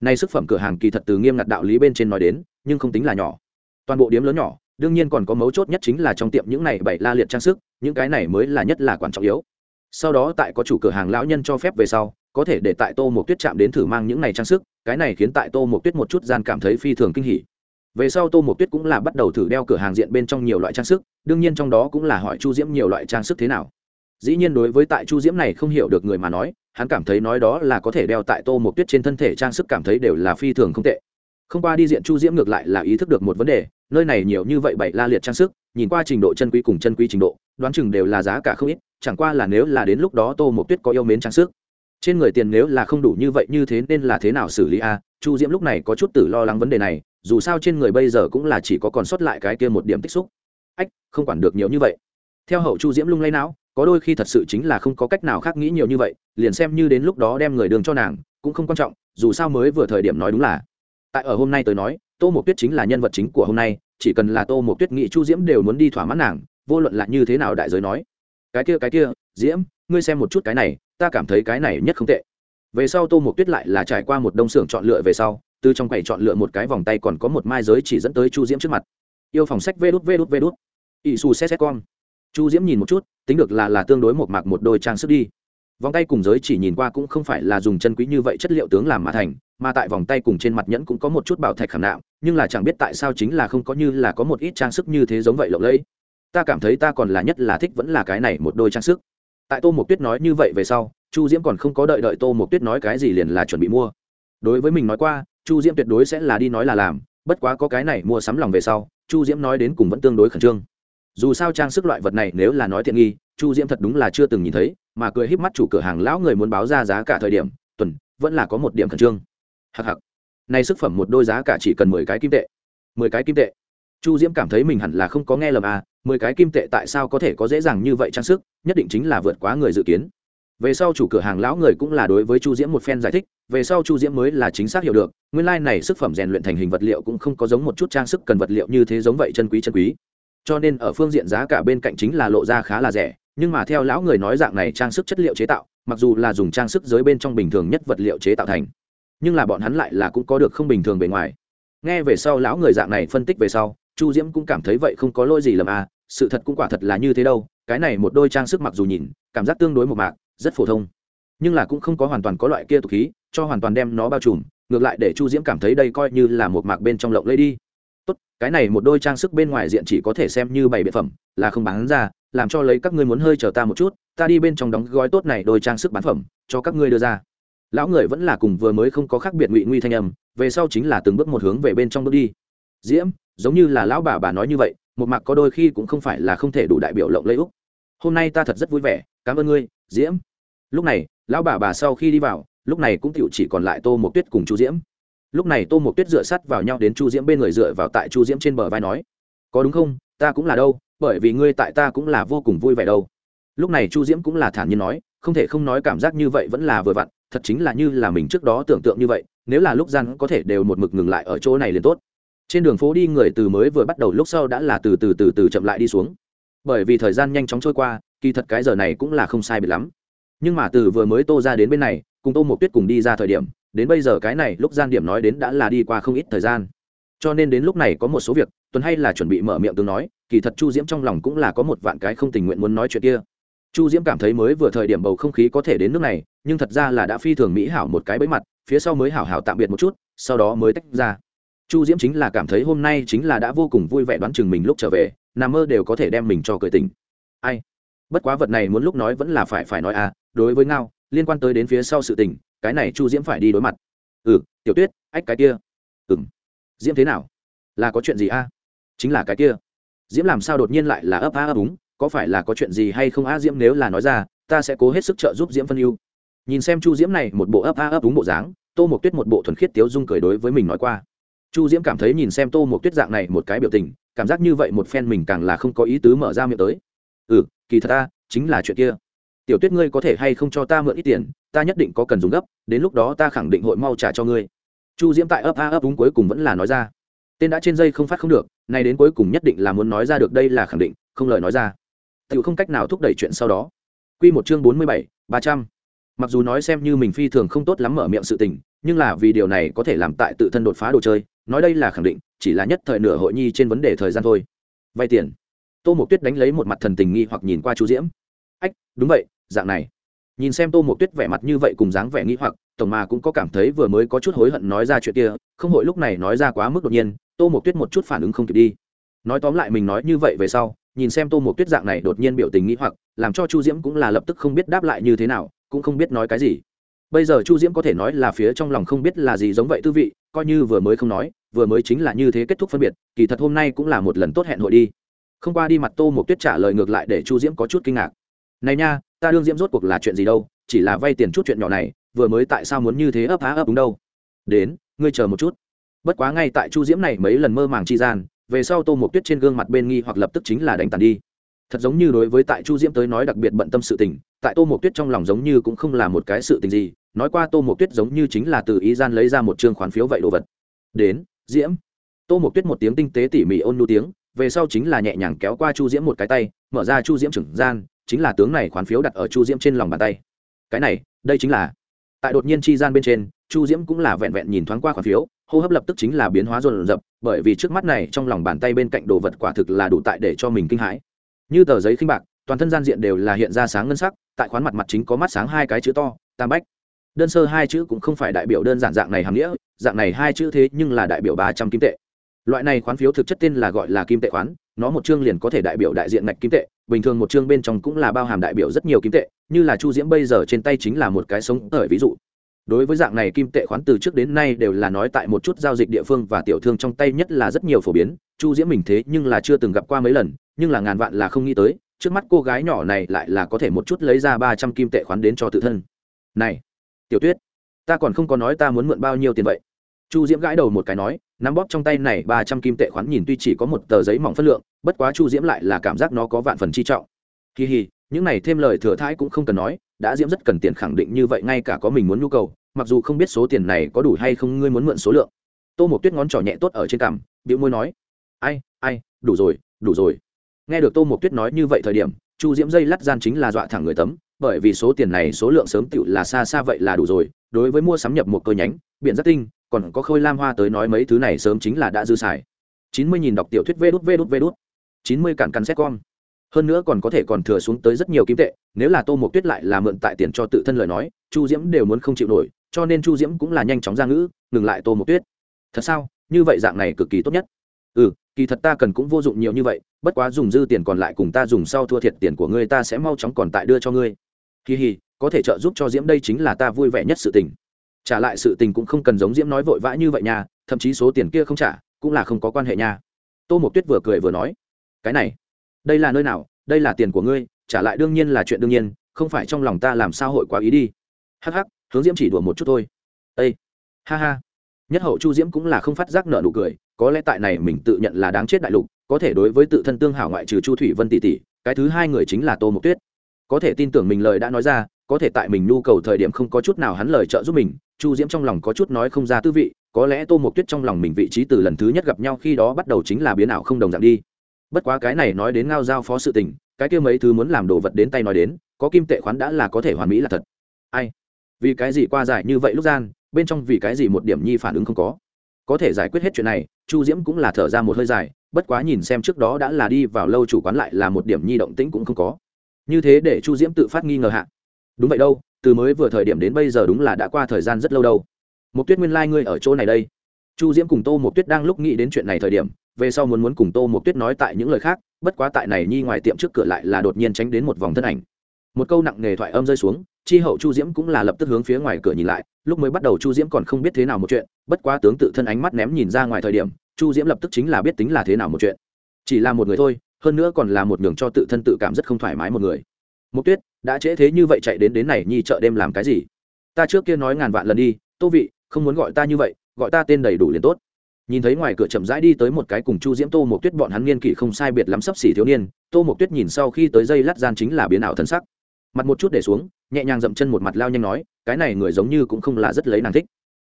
[SPEAKER 1] Nay sức phẩm cửa hàng kỳ thật từ nghiêm ngặt đạo lý bên trên nói đến, nhưng không tính là nhỏ. Toàn bộ điếm lớn nhỏ, đương nhiên còn có mấu chốt nhất chính là trong tiệm những này bảy la liệt trang sức, những cái này mới là nhất là quan trọng yếu sau đó tại có chủ cửa hàng lão nhân cho phép về sau, có thể để tại tô một tuyết chạm đến thử mang những này trang sức, cái này khiến tại tô một tuyết một chút gian cảm thấy phi thường kinh hỉ. Về sau tô một tuyết cũng là bắt đầu thử đeo cửa hàng diện bên trong nhiều loại trang sức, đương nhiên trong đó cũng là hỏi chu diễm nhiều loại trang sức thế nào. Dĩ nhiên đối với tại chu diễm này không hiểu được người mà nói, hắn cảm thấy nói đó là có thể đeo tại tô một tuyết trên thân thể trang sức cảm thấy đều là phi thường không tệ không qua đi diện chu diễm ngược lại là ý thức được một vấn đề, nơi này nhiều như vậy bảy la liệt trang sức, nhìn qua trình độ chân quý cùng chân quý trình độ, đoán chừng đều là giá cả không ít, chẳng qua là nếu là đến lúc đó tô một tuyết có yêu mến trang sức. Trên người tiền nếu là không đủ như vậy như thế nên là thế nào xử lý a? Chu diễm lúc này có chút tử lo lắng vấn đề này, dù sao trên người bây giờ cũng là chỉ có còn sót lại cái kia một điểm tích xúc. Ách, không quản được nhiều như vậy. Theo hậu chu diễm lung lay não, có đôi khi thật sự chính là không có cách nào khác nghĩ nhiều như vậy, liền xem như đến lúc đó đem người đường cho nàng, cũng không quan trọng, dù sao mới vừa thời điểm nói đúng là tại ở hôm nay tôi nói, tô một tuyết chính là nhân vật chính của hôm nay, chỉ cần là tô một tuyết, nghị chu diễm đều muốn đi thỏa mãn nàng, vô luận là như thế nào đại giới nói. Cái kia cái kia, diễm, ngươi xem một chút cái này, ta cảm thấy cái này nhất không tệ. Về sau tô một tuyết lại là trải qua một đông xưởng chọn lựa về sau, từ trong quầy chọn lựa một cái vòng tay còn có một mai giới chỉ dẫn tới chu diễm trước mặt. Yêu phòng sách vê đút vê đút vê đút. Ỵ xù xét xét con chu diễm nhìn một chút, tính được là là tương đối một mạc một đôi trang sức đi. Vòng tay cùng giới chỉ nhìn qua cũng không phải là dùng chân quý như vậy chất liệu tướng làm mà thành mà tại vòng tay cùng trên mặt nhẫn cũng có một chút bảo thạch khảm nạm, nhưng là chẳng biết tại sao chính là không có như là có một ít trang sức như thế giống vậy lộng lẫy. Ta cảm thấy ta còn là nhất là thích vẫn là cái này một đôi trang sức. Tại tô mộc tuyết nói như vậy về sau, chu diễm còn không có đợi đợi tô mộc tuyết nói cái gì liền là chuẩn bị mua. Đối với mình nói qua, chu diễm tuyệt đối sẽ là đi nói là làm, bất quá có cái này mua sắm lòng về sau, chu diễm nói đến cùng vẫn tương đối khẩn trương. Dù sao trang sức loại vật này nếu là nói thiện nghi, chu diễm thật đúng là chưa từng nhìn thấy, mà cười híp mắt chủ cửa hàng lão người muốn báo ra giá cả thời điểm, tuần, vẫn là có một điểm khẩn trương hặc hặc nay sức phẩm một đôi giá cả chỉ cần mười cái kim tệ. Mười cái kim tệ. Chu diễm cảm thấy mình hẳn là không có nghe lầm à mười cái kim tệ tại sao có thể có dễ dàng như vậy trang sức, nhất định chính là vượt quá người dự kiến. Về sau chủ cửa hàng lão người cũng là đối với chu diễm một phen giải thích, về sau chu diễm mới là chính xác hiểu được, nguyên lai、like、này sức phẩm rèn luyện thành hình vật liệu cũng không có giống một chút trang sức cần vật liệu như thế giống vậy chân quý chân quý. Cho nên ở phương diện giá cả bên cạnh chính là lộ ra khá là rẻ, nhưng mà theo lão người nói dạng này trang sức chất liệu chế tạo, mặc dù là dùng trang sức giới bên trong bình thường nhất vật liệu chế tạo thành nhưng là bọn hắn lại là cũng có được không bình thường bề ngoài. Nghe về sau lão người dạng này phân tích về sau, chu diễm cũng cảm thấy vậy không có lỗi gì lầm à sự thật cũng quả thật là như thế đâu, cái này một đôi trang sức mặc dù nhìn, cảm giác tương đối một mạc, rất phổ thông. Nhưng là cũng không có hoàn toàn có loại kia tục khí, cho hoàn toàn đem nó bao trùm, ngược lại để chu diễm cảm thấy đây coi như là một mạc bên trong lộng lấy đi. Tốt, cái này một đôi trang sức bên ngoài diện chỉ có thể xem như bảy biện phẩm, là không bán ra, làm cho lấy các ngươi muốn hơi chờ ta một chút, ta đi bên trong đóng gói tốt này đôi trang sức bán phẩm, cho các ngươi đưa ra lão người vẫn là cùng vừa mới không có khác biệt ngụy nguy thanh âm, về sau chính là từng bước một hướng về bên trong bước đi. Diễm, giống như là lão bà bà nói như vậy, một mặt có đôi khi cũng không phải là không thể đủ đại biểu lộng lấy úc hôm nay ta thật rất vui vẻ, cảm ơn ngươi, diễm. Lúc này, lão bà bà sau khi đi vào, lúc này cũng tựu chỉ còn lại tô một tuyết cùng chu diễm. Lúc này tô một tuyết dựa sắt vào nhau đến chu diễm bên người dựa vào tại chu diễm trên bờ vai nói, có đúng không? Ta cũng là đâu, bởi vì ngươi tại ta cũng là vô cùng vui vẻ đâu. Lúc này chu diễm cũng là thản nhiên nói, không thể không nói cảm giác như vậy vẫn là vừa vặn thật chính là như là mình trước đó tưởng tượng như vậy, nếu là lúc gian có thể đều một mực ngừng lại ở chỗ này liền tốt. Trên đường phố đi người từ mới vừa bắt đầu lúc sau đã là từ từ từ từ chậm lại đi xuống. Bởi vì thời gian nhanh chóng trôi qua, kỳ thật cái giờ này cũng là không sai biệt lắm. Nhưng mà từ vừa mới tô ra đến bên này, cùng tô một tuyết cùng đi ra thời điểm, đến bây giờ cái này lúc gian điểm nói đến đã là đi qua không ít thời gian. Cho nên đến lúc này có một số việc tuần hay là chuẩn bị mở miệng tương nói, kỳ thật chu diễm trong lòng cũng là có một vạn cái không tình nguyện muốn nói chuyện kia chu diễm cảm thấy mới vừa thời điểm bầu không khí có thể đến nước này, nhưng thật ra là đã phi thường mỹ hảo một cái bẫy mặt, phía sau mới hảo hảo tạm biệt một chút, sau đó mới tách ra. Chu diễm chính là cảm thấy hôm nay chính là đã vô cùng vui vẻ đoán chừng mình lúc trở về, nằm mơ đều có thể đem mình cho cười tình ai? Bất quá vật này muốn lúc nói vẫn là phải phải nói à đối với ngao, liên quan tới đến phía sau sự tình, cái này chu diễm phải đi đối mặt. Ừ tiểu tuyết, ách cái kia. Ừ diễm thế nào? Là có chuyện gì a? Chính là cái kia. Diễm làm sao đột nhiên lại là ấp a ấp úng? Có phải là có chuyện gì hay không a diễm nếu là nói ra, ta sẽ cố hết sức trợ giúp diễm phân ưu. Nhìn xem chu diễm này một bộ ấp a ấp úng bộ dáng, tô một tuyết một bộ thuần khiết tiếu dung cười đối với mình nói qua. Chu diễm cảm thấy nhìn xem tô một tuyết dạng này một cái biểu tình, cảm giác như vậy một phen mình càng là không có ý tứ mở ra miệng tới. Ừ kỳ thật ta, chính là chuyện kia. Tiểu tuyết ngươi có thể hay không cho ta mượn ít tiền, ta nhất định có cần dùng gấp, đến lúc đó ta khẳng định hội mau trả cho ngươi. Chu diễm tại ấp a ấp úng cuối cùng vẫn là nói ra. Tên đã trên dây không phát không được, nay đến cuối cùng nhất định là muốn nói ra được đây là khẳng định, không lời nói ra tự không cách nào thúc đẩy chuyện sau đó. Q một chương bốn mươi bảy, ba trăm. Mặc dù nói xem như mình phi thường không tốt lắm mở miệng sự tình, nhưng là vì điều này có thể làm tại tự thân đột phá đồ chơi, nói đây là khẳng định, chỉ là nhất thời nửa hội nhi trên vấn đề thời gian thôi. Vay tiền. Tô mộc tuyết đánh lấy một mặt thần tình nghi hoặc nhìn qua chú diễm. Ách, đúng vậy, dạng này. Nhìn xem tô mộc tuyết vẻ mặt như vậy cùng dáng vẻ nghi hoặc, tổng mà cũng có cảm thấy vừa mới có chút hối hận nói ra chuyện kia, không hội lúc này nói ra quá mức đột nhiên, tô mộc tuyết một chút phản ứng không kịp đi. Nói tóm lại mình nói như vậy về sau nhìn xem tô mộc tuyết dạng này đột nhiên biểu tình nghĩ hoặc, làm cho chu diễm cũng là lập tức không biết đáp lại như thế nào, cũng không biết nói cái gì. Bây giờ chu diễm có thể nói là phía trong lòng không biết là gì giống vậy tư vị, coi như vừa mới không nói, vừa mới chính là như thế kết thúc phân biệt, kỳ thật hôm nay cũng là một lần tốt hẹn hội đi. Không qua đi mặt tô một tuyết trả lời ngược lại để chu diễm có chút kinh ngạc. Này nha, ta đương diễm rốt cuộc là chuyện gì đâu, chỉ là vay tiền chút chuyện nhỏ này, vừa mới tại sao muốn như thế ấp há ấp đúng đâu? Đến, ngươi chờ một chút. Bất quá ngay tại chu diễm này mấy lần mơ màng chi gian về sau tô mộc tuyết trên gương mặt bên nghi hoặc lập tức chính là đánh tàn đi. Thật giống như đối với tại chu diễm tới nói đặc biệt bận tâm sự tình, tại tô mộc tuyết trong lòng giống như cũng không là một cái sự tình gì, nói qua tô mộc tuyết giống như chính là từ ý gian lấy ra một chương khoán phiếu vậy đồ vật. Đến, diễm. Tô mộc tuyết một tiếng tinh tế tỉ mỉ ôn nu tiếng, về sau chính là nhẹ nhàng kéo qua chu diễm một cái tay, mở ra chu diễm trưởng gian, chính là tướng này khoán phiếu đặt ở chu diễm trên lòng bàn tay. Cái này, đây chính là tại đột nhiên chi gian bên trên, chu diễm cũng là vẹn vẹn nhìn thoáng qua khoản phiếu, hô hấp lập tức chính là biến hóa rộn rập, bởi vì trước mắt này trong lòng bàn tay bên cạnh đồ vật quả thực là đủ tại để cho mình kinh hãi. Như tờ giấy khinh bạc, toàn thân gian diện đều là hiện ra sáng ngân sắc, tại khoán mặt mặt chính có mắt sáng hai cái chữ to, tam bách. Đơn sơ hai chữ cũng không phải đại biểu đơn giản dạng này hàm nghĩa, dạng này hai chữ thế nhưng là đại biểu ba trăm kim tệ. Loại này khoán phiếu thực chất tên là gọi là kim tệ khoán, nó một chương liền có thể đại biểu đại diện ngạch kim tệ bình thường một chương bên trong cũng là bao hàm đại biểu rất nhiều kim tệ, như là chu diễm bây giờ trên tay chính là một cái sống ở ví dụ. Đối với dạng này kim tệ khoán từ trước đến nay đều là nói tại một chút giao dịch địa phương và tiểu thương trong tay nhất là rất nhiều phổ biến, chu diễm mình thế nhưng là chưa từng gặp qua mấy lần, nhưng là ngàn vạn là không nghĩ tới, trước mắt cô gái nhỏ này lại là có thể một chút lấy ra ba trăm kim tệ khoán đến cho tự thân. Này, tiểu tuyết, ta còn không có nói ta muốn mượn bao nhiêu tiền vậy? Chu diễm gãi đầu một cái nói nắm bóp trong tay này ba trăm kim tệ khoán nhìn tuy chỉ có một tờ giấy mỏng phân lượng, bất quá chu diễm lại là cảm giác nó có vạn phần chi trọng. Kỳ hì, những này thêm lời thừa thãi cũng không cần nói, đã diễm rất cần tiền khẳng định như vậy ngay cả có mình muốn nhu cầu, mặc dù không biết số tiền này có đủ hay không ngươi muốn mượn số lượng. Tô một tuyết ngón trỏ nhẹ tốt ở trên cằm biểu môi nói, ai ai, đủ rồi đủ rồi. Nghe được tô một tuyết nói như vậy thời điểm, chu diễm dây lắt gian chính là dọa thẳng người tấm, bởi vì số tiền này số lượng sớm tựu là xa xa vậy là đủ rồi, đối với mua sắm nhập một cơ nhánh biện rất tinh còn có khôi lam hoa tới nói mấy thứ này sớm chính là đã dư xài. Chín mươi nghìn đọc tiểu thuyết vê đút vê đút vê đút. Chín mươi cản cắn xét con hơn nữa còn có thể còn thừa xuống tới rất nhiều kim tệ, nếu là tô mộc tuyết lại là mượn tại tiền cho tự thân lời nói, chu diễm đều muốn không chịu nổi, cho nên chu diễm cũng là nhanh chóng ra ngữ, ngừng lại tô mộc tuyết. Thật sao? Như vậy dạng này cực kỳ tốt nhất. Ừ kỳ thật ta cần cũng vô dụng nhiều như vậy, bất quá dùng dư tiền còn lại cùng ta dùng sau thua thiệt tiền của ngươi ta sẽ mau chóng còn tại đưa cho ngươi. Kỳ hì, có thể trợ giúp cho diễm đây chính là ta vui vẻ nhất sự tình trả lại sự tình cũng không cần giống diễm nói vội vã như vậy nha, thậm chí số tiền kia không trả, cũng là không có quan hệ nha. Tô mộc tuyết vừa cười vừa nói, cái này, đây là nơi nào? Đây là tiền của ngươi, trả lại đương nhiên là chuyện đương nhiên, không phải trong lòng ta làm sao hội quá ý đi. Hắc hắc, hướng diễm chỉ đùa một chút thôi. Ây ha ha. Nhất hậu chu diễm cũng là không phát giác nợ nụ cười, có lẽ tại này mình tự nhận là đáng chết đại lục, có thể đối với tự thân tương hảo ngoại trừ chu thủy vân tỷ tỷ, cái thứ hai người chính là tô mộc tuyết. Có thể tin tưởng mình lời đã nói ra, có thể tại mình nhu cầu thời điểm không có chút nào hắn lời trợ giúp mình chu diễm trong lòng có chút nói không ra tư vị, có lẽ tô mộc tuyết trong lòng mình vị trí từ lần thứ nhất gặp nhau khi đó bắt đầu chính là biến ảo không đồng dạng đi. Bất quá cái này nói đến ngao giao phó sự tình, cái kia mấy thứ muốn làm đồ vật đến tay nói đến, có kim tệ khoán đã là có thể hoàn mỹ là thật. Ai? Vì cái gì qua giải như vậy lúc gian, bên trong vì cái gì một điểm nhi phản ứng không có? Có thể giải quyết hết chuyện này, chu diễm cũng là thở ra một hơi dài, bất quá nhìn xem trước đó đã là đi vào lâu chủ quán lại là một điểm nhi động tĩnh cũng không có. Như thế để chu diễm tự phát nghi ngờ hạ đúng vậy đâu, từ mới vừa thời điểm đến bây giờ đúng là đã qua thời gian rất lâu đâu. Một tuyết nguyên lai、like、ngươi ở chỗ này đây. Chu diễm cùng tô một tuyết đang lúc nghĩ đến chuyện này thời điểm, về sau muốn muốn cùng tô một tuyết nói tại những lời khác, bất quá tại này nhi ngoài tiệm trước cửa lại là đột nhiên tránh đến một vòng thân ảnh. Một câu nặng nề thoại âm rơi xuống, chi hậu chu diễm cũng là lập tức hướng phía ngoài cửa nhìn lại, lúc mới bắt đầu chu diễm còn không biết thế nào một chuyện, bất quá tướng tự thân ánh mắt ném nhìn ra ngoài thời điểm, chu diễm lập tức chính là biết tính là thế nào một chuyện. Chỉ là một người thôi, hơn nữa còn là một nhường cho tự thân tự cảm rất không thoải mái một người. Mục tuyết đã trễ thế như vậy chạy đến đến này nhi chợ đêm làm cái gì? Ta trước kia nói ngàn vạn lần đi, tô vị, không muốn gọi ta như vậy, gọi ta tên đầy đủ liền tốt. Nhìn thấy ngoài cửa chậm rãi đi tới một cái cùng chu diễm tô một tuyết bọn hắn niên kỷ không sai biệt lắm sấp xỉ thiếu niên, tô một tuyết nhìn sau khi tới dây lát gian chính là biến ảo thân sắc. Mặt một chút để xuống, nhẹ nhàng dậm chân một mặt lao nhanh nói, cái này người giống như cũng không là rất lấy nàng thích.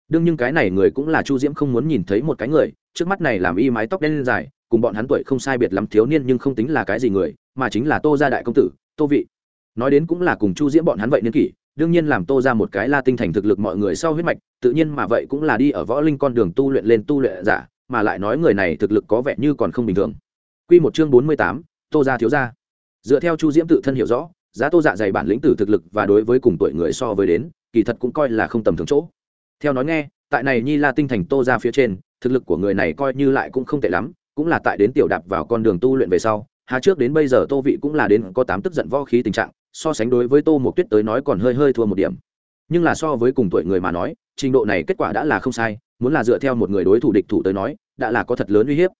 [SPEAKER 1] Đương nhưng cái này người cũng là chu diễm không muốn nhìn thấy một cái người, trước mắt này làm y mái tóc đen dài, cùng bọn hắn tuổi không sai biệt lắm thiếu niên nhưng không tính là cái gì người, mà chính là tô gia đại công tử, tô vị nói đến cũng là cùng chu diễm bọn hắn vậy niên kỷ, đương nhiên làm tô ra một cái la tinh thành thực lực mọi người sau huyết mạch, tự nhiên mà vậy cũng là đi ở võ linh con đường tu luyện lên tu luyện giả, mà lại nói người này thực lực có vẻ như còn không bình thường. Q một chương bốn mươi tám, tô ra thiếu ra dựa theo chu diễm tự thân hiểu rõ, giá tô dạ dày bản lĩnh tử thực lực và đối với cùng tuổi người so với đến, kỳ thật cũng coi là không tầm thường chỗ. Theo nói nghe, tại này nhi la tinh thành tô ra phía trên, thực lực của người này coi như lại cũng không tệ lắm, cũng là tại đến tiểu đạp vào con đường tu luyện về sau hà trước đến bây giờ tô vị cũng là đến có tám tức giận võ khí tình trạng so sánh đối với tô một tuyết tới nói còn hơi hơi thua một điểm. Nhưng là so với cùng tuổi người mà nói, trình độ này kết quả đã là không sai, muốn là dựa theo một người đối thủ địch thủ tới nói, đã là có thật lớn uy hiếp.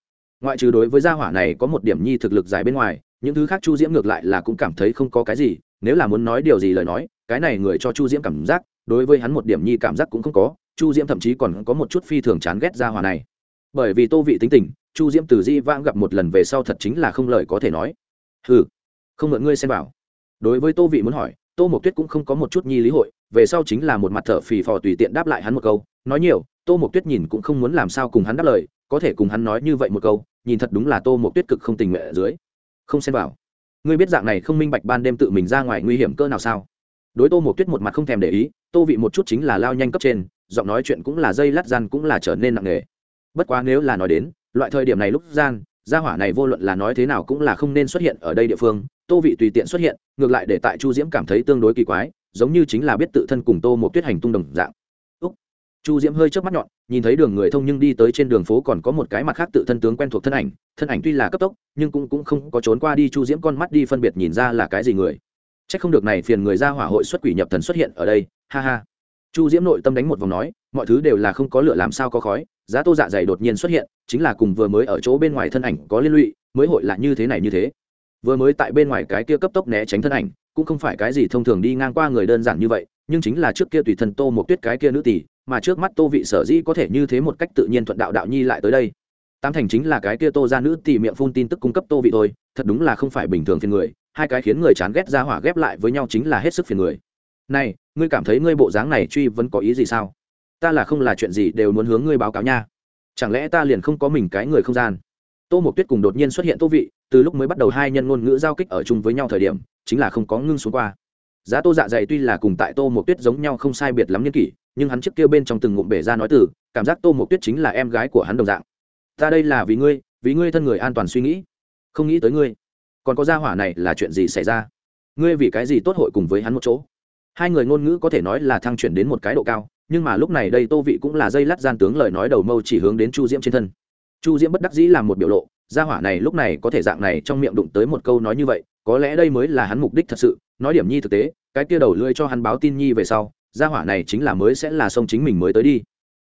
[SPEAKER 1] Ngoại trừ đối với gia hỏa này có một điểm nhi thực lực dài bên ngoài, những thứ khác chu diễm ngược lại là cũng cảm thấy không có cái gì, nếu là muốn nói điều gì lời nói, cái này người cho chu diễm cảm giác, đối với hắn một điểm nhi cảm giác cũng không có, chu diễm thậm chí còn có một chút phi thường chán ghét gia hỏa này. Bởi vì tô vị tính tình, chu diễm từ di vãng gặp một lần về sau thật chính là không lời có thể nói. Ừ không mượn ngươi xem bảo đối với tô vị muốn hỏi, tô mộc tuyết cũng không có một chút nhi lý hội, về sau chính là một mặt thở phì phò tùy tiện đáp lại hắn một câu. Nói nhiều, tô mộc tuyết nhìn cũng không muốn làm sao cùng hắn đáp lời, có thể cùng hắn nói như vậy một câu, nhìn thật đúng là tô mộc tuyết cực không tình nguyện ở dưới. Không xem vào. Ngươi biết dạng này không minh bạch ban đêm tự mình ra ngoài nguy hiểm cơ nào sao? Đối tô mộc tuyết một mặt không thèm để ý, tô vị một chút chính là lao nhanh cấp trên, giọng nói chuyện cũng là dây lát gian cũng là trở nên nặng nề. Bất quá nếu là nói đến, loại thời điểm này lúc gian gia hỏa này vô luận là nói thế nào cũng là không nên xuất hiện ở đây địa phương, tô vị tùy tiện xuất hiện, ngược lại để tại chu diễm cảm thấy tương đối kỳ quái, giống như chính là biết tự thân cùng tô một tuyết hành tung đồng dạng. Úc. Chu diễm hơi chớp mắt nhọn, nhìn thấy đường người thông nhưng đi tới trên đường phố còn có một cái mặt khác tự thân tướng quen thuộc thân ảnh thân ảnh tuy là cấp tốc, nhưng cũng cũng không có trốn qua đi, chu diễm con mắt đi phân biệt nhìn ra là cái gì người. C h ắ c không được này phiền người ra hỏa hội xuất quỷ nhập thần xuất hiện ở đây, ha ha. Chu diễm nội tâm đánh một vòng nói mọi thứ đều là không có lửa làm sao có khói, giá tô dạ dày đột nhiên xuất hiện, chính là cùng vừa mới ở chỗ bên ngoài thân ảnh có liên lụy, mới hội là như thế này như thế. Vừa mới tại bên ngoài cái kia cấp tốc né tránh thân ảnh, cũng không phải cái gì thông thường đi ngang qua người đơn giản như vậy, nhưng chính là trước kia tùy thân tô một tuyết cái kia nữ tỷ, mà trước mắt tô vị sở dĩ có thể như thế một cách tự nhiên thuận đạo đạo nhi lại tới đây. Tam thành chính là cái kia tô ra nữ tỷ miệng phun tin tức cung cấp tô vị thôi, thật đúng là không phải bình thường phiền người, hai cái khiến người chán ghét ra hỏa ghép lại với nhau chính là hết sức phiền người. Này, ngươi cảm thấy ngươi bộ dáng này truy vẫn có ý gì sao? Ta là không là chuyện gì đều muốn hướng ngươi báo cáo nha. Chẳng lẽ ta liền không có mình cái người không gian? Tô mộc tuyết cùng đột nhiên xuất hiện tô vị, từ lúc mới bắt đầu hai nhân ngôn ngữ giao kích ở chung với nhau thời điểm, chính là không có ngưng xuống qua. Giá tô dạ dày tuy là cùng tại tô mộc tuyết giống nhau không sai biệt lắm n kỷ, nhưng hắn trước kia bên trong từng ngụm bể ra nói từ, cảm giác tô mộc tuyết chính là em gái của hắn đồng dạng. Ta đây là vì ngươi vì ngươi thân người an toàn suy nghĩ, không nghĩ tới ngươi. Còn có gia hỏa này là chuyện gì xảy ra? Ngươi vì cái gì tốt hội cùng với hắn một chỗ? Hai người ngôn ngữ có thể nói là thăng chuyển đến một cái độ cao nhưng mà lúc này đây tô vị cũng là dây lát gian tướng lời nói đầu mâu chỉ hướng đến chu diễm trên thân chu diễm bất đắc dĩ làm một biểu lộ gia hỏa này lúc này có thể dạng này trong miệng đụng tới một câu nói như vậy có lẽ đây mới là hắn mục đích thật sự nói điểm nhi thực tế cái kia đầu lưỡi cho hắn báo tin nhi về sau gia hỏa này chính là mới sẽ là sông chính mình mới tới đi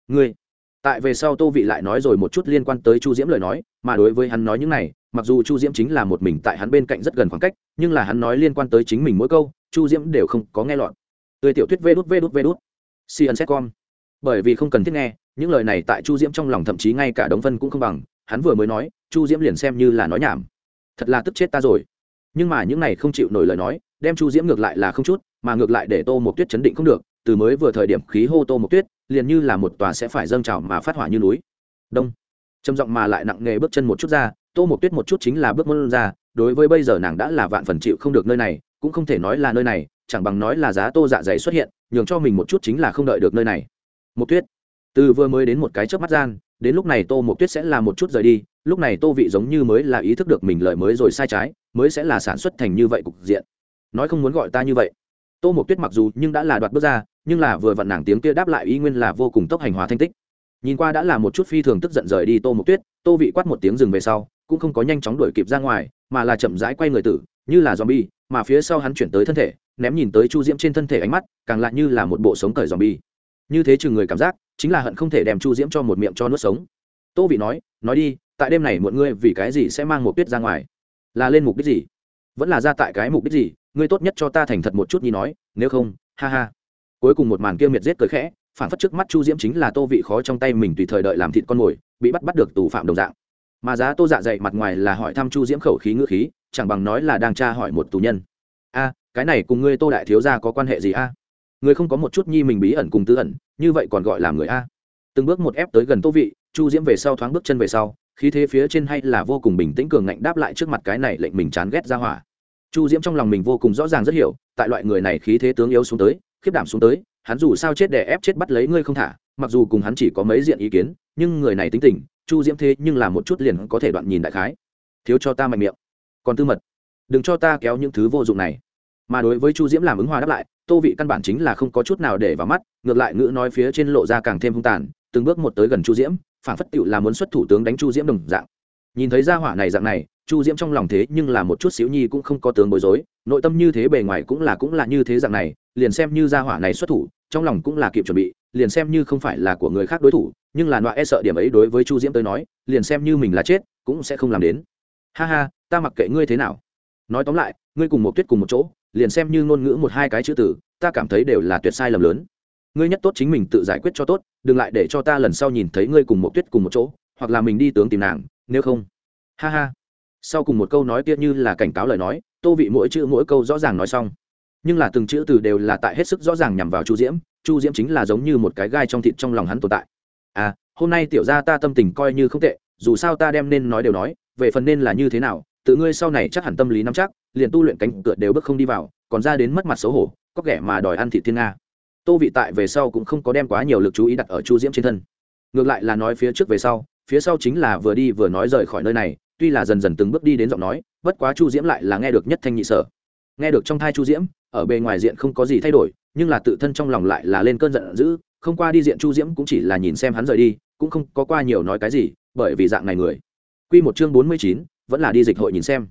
[SPEAKER 1] ngươi tại về sau tô vị lại nói rồi một chút liên quan tới chu diễm lời nói mà đối với hắn nói những này mặc dù chu diễm chính là một mình tại hắn bên cạnh rất gần khoảng cách nhưng là hắn nói liên quan tới chính mình mỗi câu chu diễm đều không có nghe lọt tươi tiểu thuyết vê đút vê đút vê đút cn setcom bởi vì không cần thiết nghe, những lời này tại chu diễm trong lòng thậm chí ngay cả đống phân cũng không bằng, hắn vừa mới nói, chu diễm liền xem như là nói nhảm. Thật là tức chết ta rồi. Nhưng mà những này không chịu nổi lời nói, đem chu diễm ngược lại là không chút, mà ngược lại để tô một tuyết chấn định không được, từ mới vừa thời điểm khí hô tô một tuyết, liền như là một tòa sẽ phải dâng trào mà phát hỏa như núi. Đông. Trầm giọng mà lại nặng nghề bước chân một chút ra, tô một tuyết một chút chính là bước môn ra, đối với bây giờ nàng đã là vạn phần chịu không được nơi này cũng không thể nói là nơi này, chẳng bằng nói là giá tô dạ dày xuất hiện, nhường cho mình một chút chính là không đợi được nơi này. Một tuyết, từ vừa mới đến một cái chớp mắt gian, đến lúc này tô một tuyết sẽ là một chút rời đi, lúc này tô vị giống như mới là ý thức được mình lợi mới rồi sai trái, mới sẽ là sản xuất thành như vậy cục diện. Nói không muốn gọi ta như vậy. Tô một tuyết mặc dù nhưng đã là đoạt bước ra, nhưng là vừa vặn nàng tiếng kia đáp lại ý nguyên là vô cùng tốc hành hóa thanh tích. Nhìn qua đã là một chút phi thường tức giận rời đi tô một tuyết, tô vị quát một tiếng dừng về sau, cũng không có nhanh chóng đuổi kịp ra ngoài, mà là chậm rãi quay người tử như là zombie, mà phía sau hắn chuyển tới thân thể, ném nhìn tới chu diễm trên thân thể ánh mắt, càng lại như là một bộ sống cởi zombie. Như thế chừng người cảm giác, chính là hận không thể đem chu diễm cho một miệng cho nuốt sống. Tô vị nói nói đi, tại đêm này muộn ngươi vì cái gì sẽ mang một tuyết ra ngoài? Là lên mục đích gì? Vẫn là ra tại cái mục đích gì? Ngươi tốt nhất cho ta thành thật một chút nhi nói, nếu không, ha ha. Cuối cùng một màn kia miệt giết cười khẽ phản phất trước mắt chu diễm chính là tô vị khó trong tay mình tùy thời đợi làm thịt con mồi, bị bắt bắt được tù phạm đồng dạng. Mà giá tô dạ dày mặt ngoài là hỏi thăm chu diễm khẩu khí ngữ khí chẳng bằng nói là đang tra hỏi một tù nhân. A, cái này cùng ngươi tô đại thiếu gia có quan hệ gì a? Người không có một chút nhi mình bí ẩn cùng tư ẩn, như vậy còn gọi là người a? Từng bước một ép tới gần tô vị, chu diễm về sau thoáng bước chân về sau, khí thế phía trên hay là vô cùng bình tĩnh cường ngạnh đáp lại trước mặt cái này lệnh mình chán ghét ra hỏa. Chu diễm trong lòng mình vô cùng rõ ràng rất hiểu, tại loại người này khí thế tướng yếu xuống tới, khiếp đảm xuống tới, hắn dù sao chết để ép chết bắt lấy ngươi không thả, mặc dù cùng hắn chỉ có mấy diện ý kiến, nhưng người này tính tình, chu diễm thế nhưng là một chút liền có thể đoạn nhìn đại khái. Thiếu cho ta mạnh miệng còn tư mật. Đừng cho ta kéo những thứ vô dụng này. Mà đối với chu diễm làm ứng hòa đáp lại, tô vị căn bản chính là không có chút nào để vào mắt, ngược lại ngữ nói phía trên lộ ra càng thêm hung tàn, từng bước một tới gần chu diễm, phản phất tựu là muốn xuất thủ tướng đánh chu diễm đồng dạng. Nhìn thấy gia hỏa này dạng này, chu diễm trong lòng thế nhưng là một chút xíu nhi cũng không có tướng bối rối, nội tâm như thế bề ngoài cũng là cũng là như thế dạng này, liền xem như gia hỏa này xuất thủ, trong lòng cũng là kịp chuẩn bị, liền xem như không phải là của người khác đối thủ, nhưng là loại e sợ điểm ấy đối với chu diễm tới nói, liền xem như mình là chết, cũng sẽ không làm đến. Ha ha ta mặc kệ ngươi thế nào. Nói tóm lại, ngươi cùng một tuyết cùng một chỗ, liền xem như ngôn ngữ một hai cái chữ tử ta cảm thấy đều là tuyệt sai lầm lớn. Ngươi nhất tốt chính mình tự giải quyết cho tốt, đừng lại để cho ta lần sau nhìn thấy ngươi cùng một tuyết cùng một chỗ, hoặc là mình đi tướng tìm nàng, nếu không. Ha ha. Sau cùng một câu nói kia như là cảnh cáo lời nói, tô vị mỗi chữ mỗi câu rõ ràng nói xong. Nhưng là từng chữ từ đều là tại hết sức rõ ràng nhằm vào chu diễm chu diễm chính là giống như một cái gai trong thịt trong lòng hắn tồn tại. À hôm nay tiểu ra ta tâm tình coi như không tệ, dù sao ta đem nên nói đều nói, về phần nên là như thế nào tự ngươi sau này chắc hẳn tâm lý nắm chắc, liền tu luyện cánh cửa đều bước không đi vào, còn ra đến mất mặt xấu hổ, có kẻ mà đòi ăn thị thiên nga. Tô vị tại về sau cũng không có đem quá nhiều lực chú ý đặt ở chu diễm trên thân. Ngược lại là nói phía trước về sau, phía sau chính là vừa đi vừa nói rời khỏi nơi này, tuy là dần dần từng bước đi đến giọng nói, bất quá chu diễm lại là nghe được nhất thanh nhị sở. Nghe được trong thai chu diễm, ở bề ngoài diện không có gì thay đổi, nhưng là tự thân trong lòng lại là lên cơn giận dữ, không qua đi diện chu diễm cũng chỉ là nhìn xem hắn rời đi, cũng không có qua nhiều nói cái gì, bởi vì dạng này người. Quy một chương bốn mươi chín vẫn là đi dịch hội nhìn xem.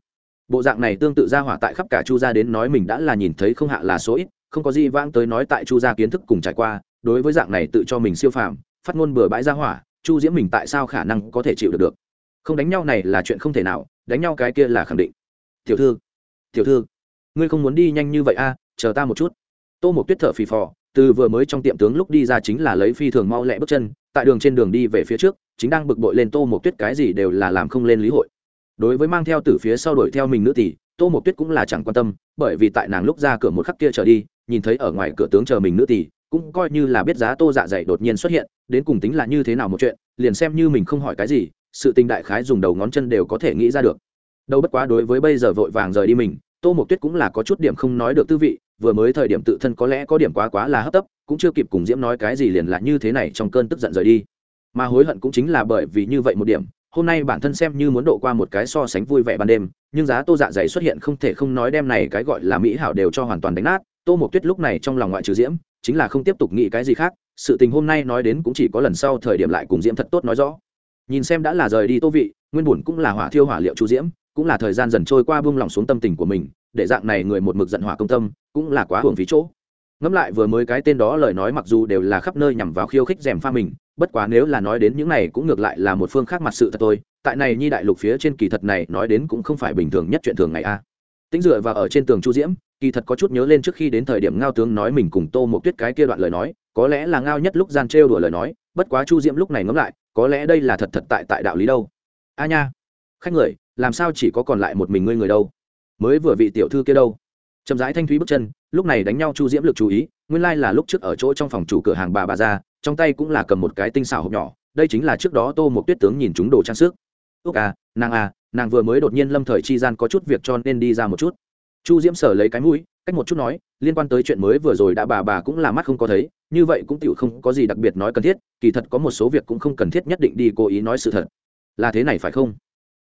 [SPEAKER 1] Bộ dạng này tương tự ra hỏa tại khắp cả chu gia đến nói mình đã là nhìn thấy không hạ là số ít, không có gì vãng tới nói tại chu gia kiến thức cùng trải qua, đối với dạng này tự cho mình siêu phàm, phát ngôn bừa bãi ra hỏa, chu diễm mình tại sao khả năng có thể chịu được được? Không đánh nhau này là chuyện không thể nào, đánh nhau cái kia là khẳng định. Tiểu thư tiểu thư, ngươi không muốn đi nhanh như vậy a, chờ ta một chút. Tô một tuyết thở phì phò, từ vừa mới trong tiệm tướng lúc đi ra chính là lấy phi thường mau lẹ bước chân, tại đường trên đường đi về phía trước, chính đang bực bội lên tô một tuyết cái gì đều là làm không lên lý hội đối với mang theo từ phía sau đuổi theo mình nữ tỷ, tô mộc tuyết cũng là chẳng quan tâm, bởi vì tại nàng lúc ra cửa một khắc kia trở đi, nhìn thấy ở ngoài cửa tướng chờ mình nữ tỷ, cũng coi như là biết giá tô dạ dày đột nhiên xuất hiện, đến cùng tính là như thế nào một chuyện, liền xem như mình không hỏi cái gì, sự tình đại khái dùng đầu ngón chân đều có thể nghĩ ra được. Đâu bất quá đối với bây giờ vội vàng rời đi mình, tô mộc tuyết cũng là có chút điểm không nói được tư vị, vừa mới thời điểm tự thân có lẽ có điểm quá quá là hấp tấp, cũng chưa kịp cùng diễm nói cái gì liền là như thế này trong cơn tức giận rời đi. Mà hối hận cũng chính là bởi vì như vậy một điểm hôm nay bản thân xem như muốn độ qua một cái so sánh vui vẻ ban đêm, nhưng giá tô dạ dày xuất hiện không thể không nói đem này cái gọi là mỹ hảo đều cho hoàn toàn đánh nát. Tô mộc tuyết lúc này trong lòng ngoại trừ diễm, chính là không tiếp tục nghĩ cái gì khác, sự tình hôm nay nói đến cũng chỉ có lần sau thời điểm lại cùng diễm thật tốt nói rõ. Nhìn xem đã là rời đi tô vị, nguyên bùn cũng là hỏa thiêu hỏa liệu chu diễm, cũng là thời gian dần trôi qua buông lỏng xuống tâm tình của mình, để dạng này người một mực giận hỏa công tâm, cũng là quá hưởng phí chỗ. Ngẫm lại vừa mới cái tên đó lời nói mặc dù đều là khắp nơi nhằm vào khiêu khích rèm pha mình bất quá nếu là nói đến những này cũng ngược lại là một phương khác mặt sự thật tôi tại này nhi đại lục phía trên kỳ thật này nói đến cũng không phải bình thường nhất chuyện thường ngày a. Tính dựa vào ở trên tường chu diễm, kỳ thật có chút nhớ lên trước khi đến thời điểm ngao tướng nói mình cùng tô một tuyết cái kia đoạn lời nói, có lẽ là ngao nhất lúc gian trêu đùa lời nói, bất quá chu diễm lúc này ngẫm lại, có lẽ đây là thật thật tại tại đạo lý đâu. A nha, khách người, làm sao chỉ có còn lại một mình ngươi người đâu? Mới vừa vị tiểu thư kia đâu? Chậm rãi thanh thúy bước chân, lúc này đánh nhau chu diễm lực chú ý, nguyên lai là lúc trước ở chỗ trong phòng chủ cửa hàng bà bà ra trong tay cũng là cầm một cái tinh xảo hộp nhỏ, đây chính là trước đó tô một tuyết tướng nhìn chúng đồ trang sức. Ước à nàng à nàng vừa mới đột nhiên lâm thời chi gian có chút việc cho nên đi ra một chút. Chu diễm sở lấy cái mũi, cách một chút nói, liên quan tới chuyện mới vừa rồi đã bà bà cũng là mắt không có thấy, như vậy cũng tựu không có gì đặc biệt nói cần thiết, kỳ thật có một số việc cũng không cần thiết nhất định đi cố ý nói sự thật. Là thế này phải không?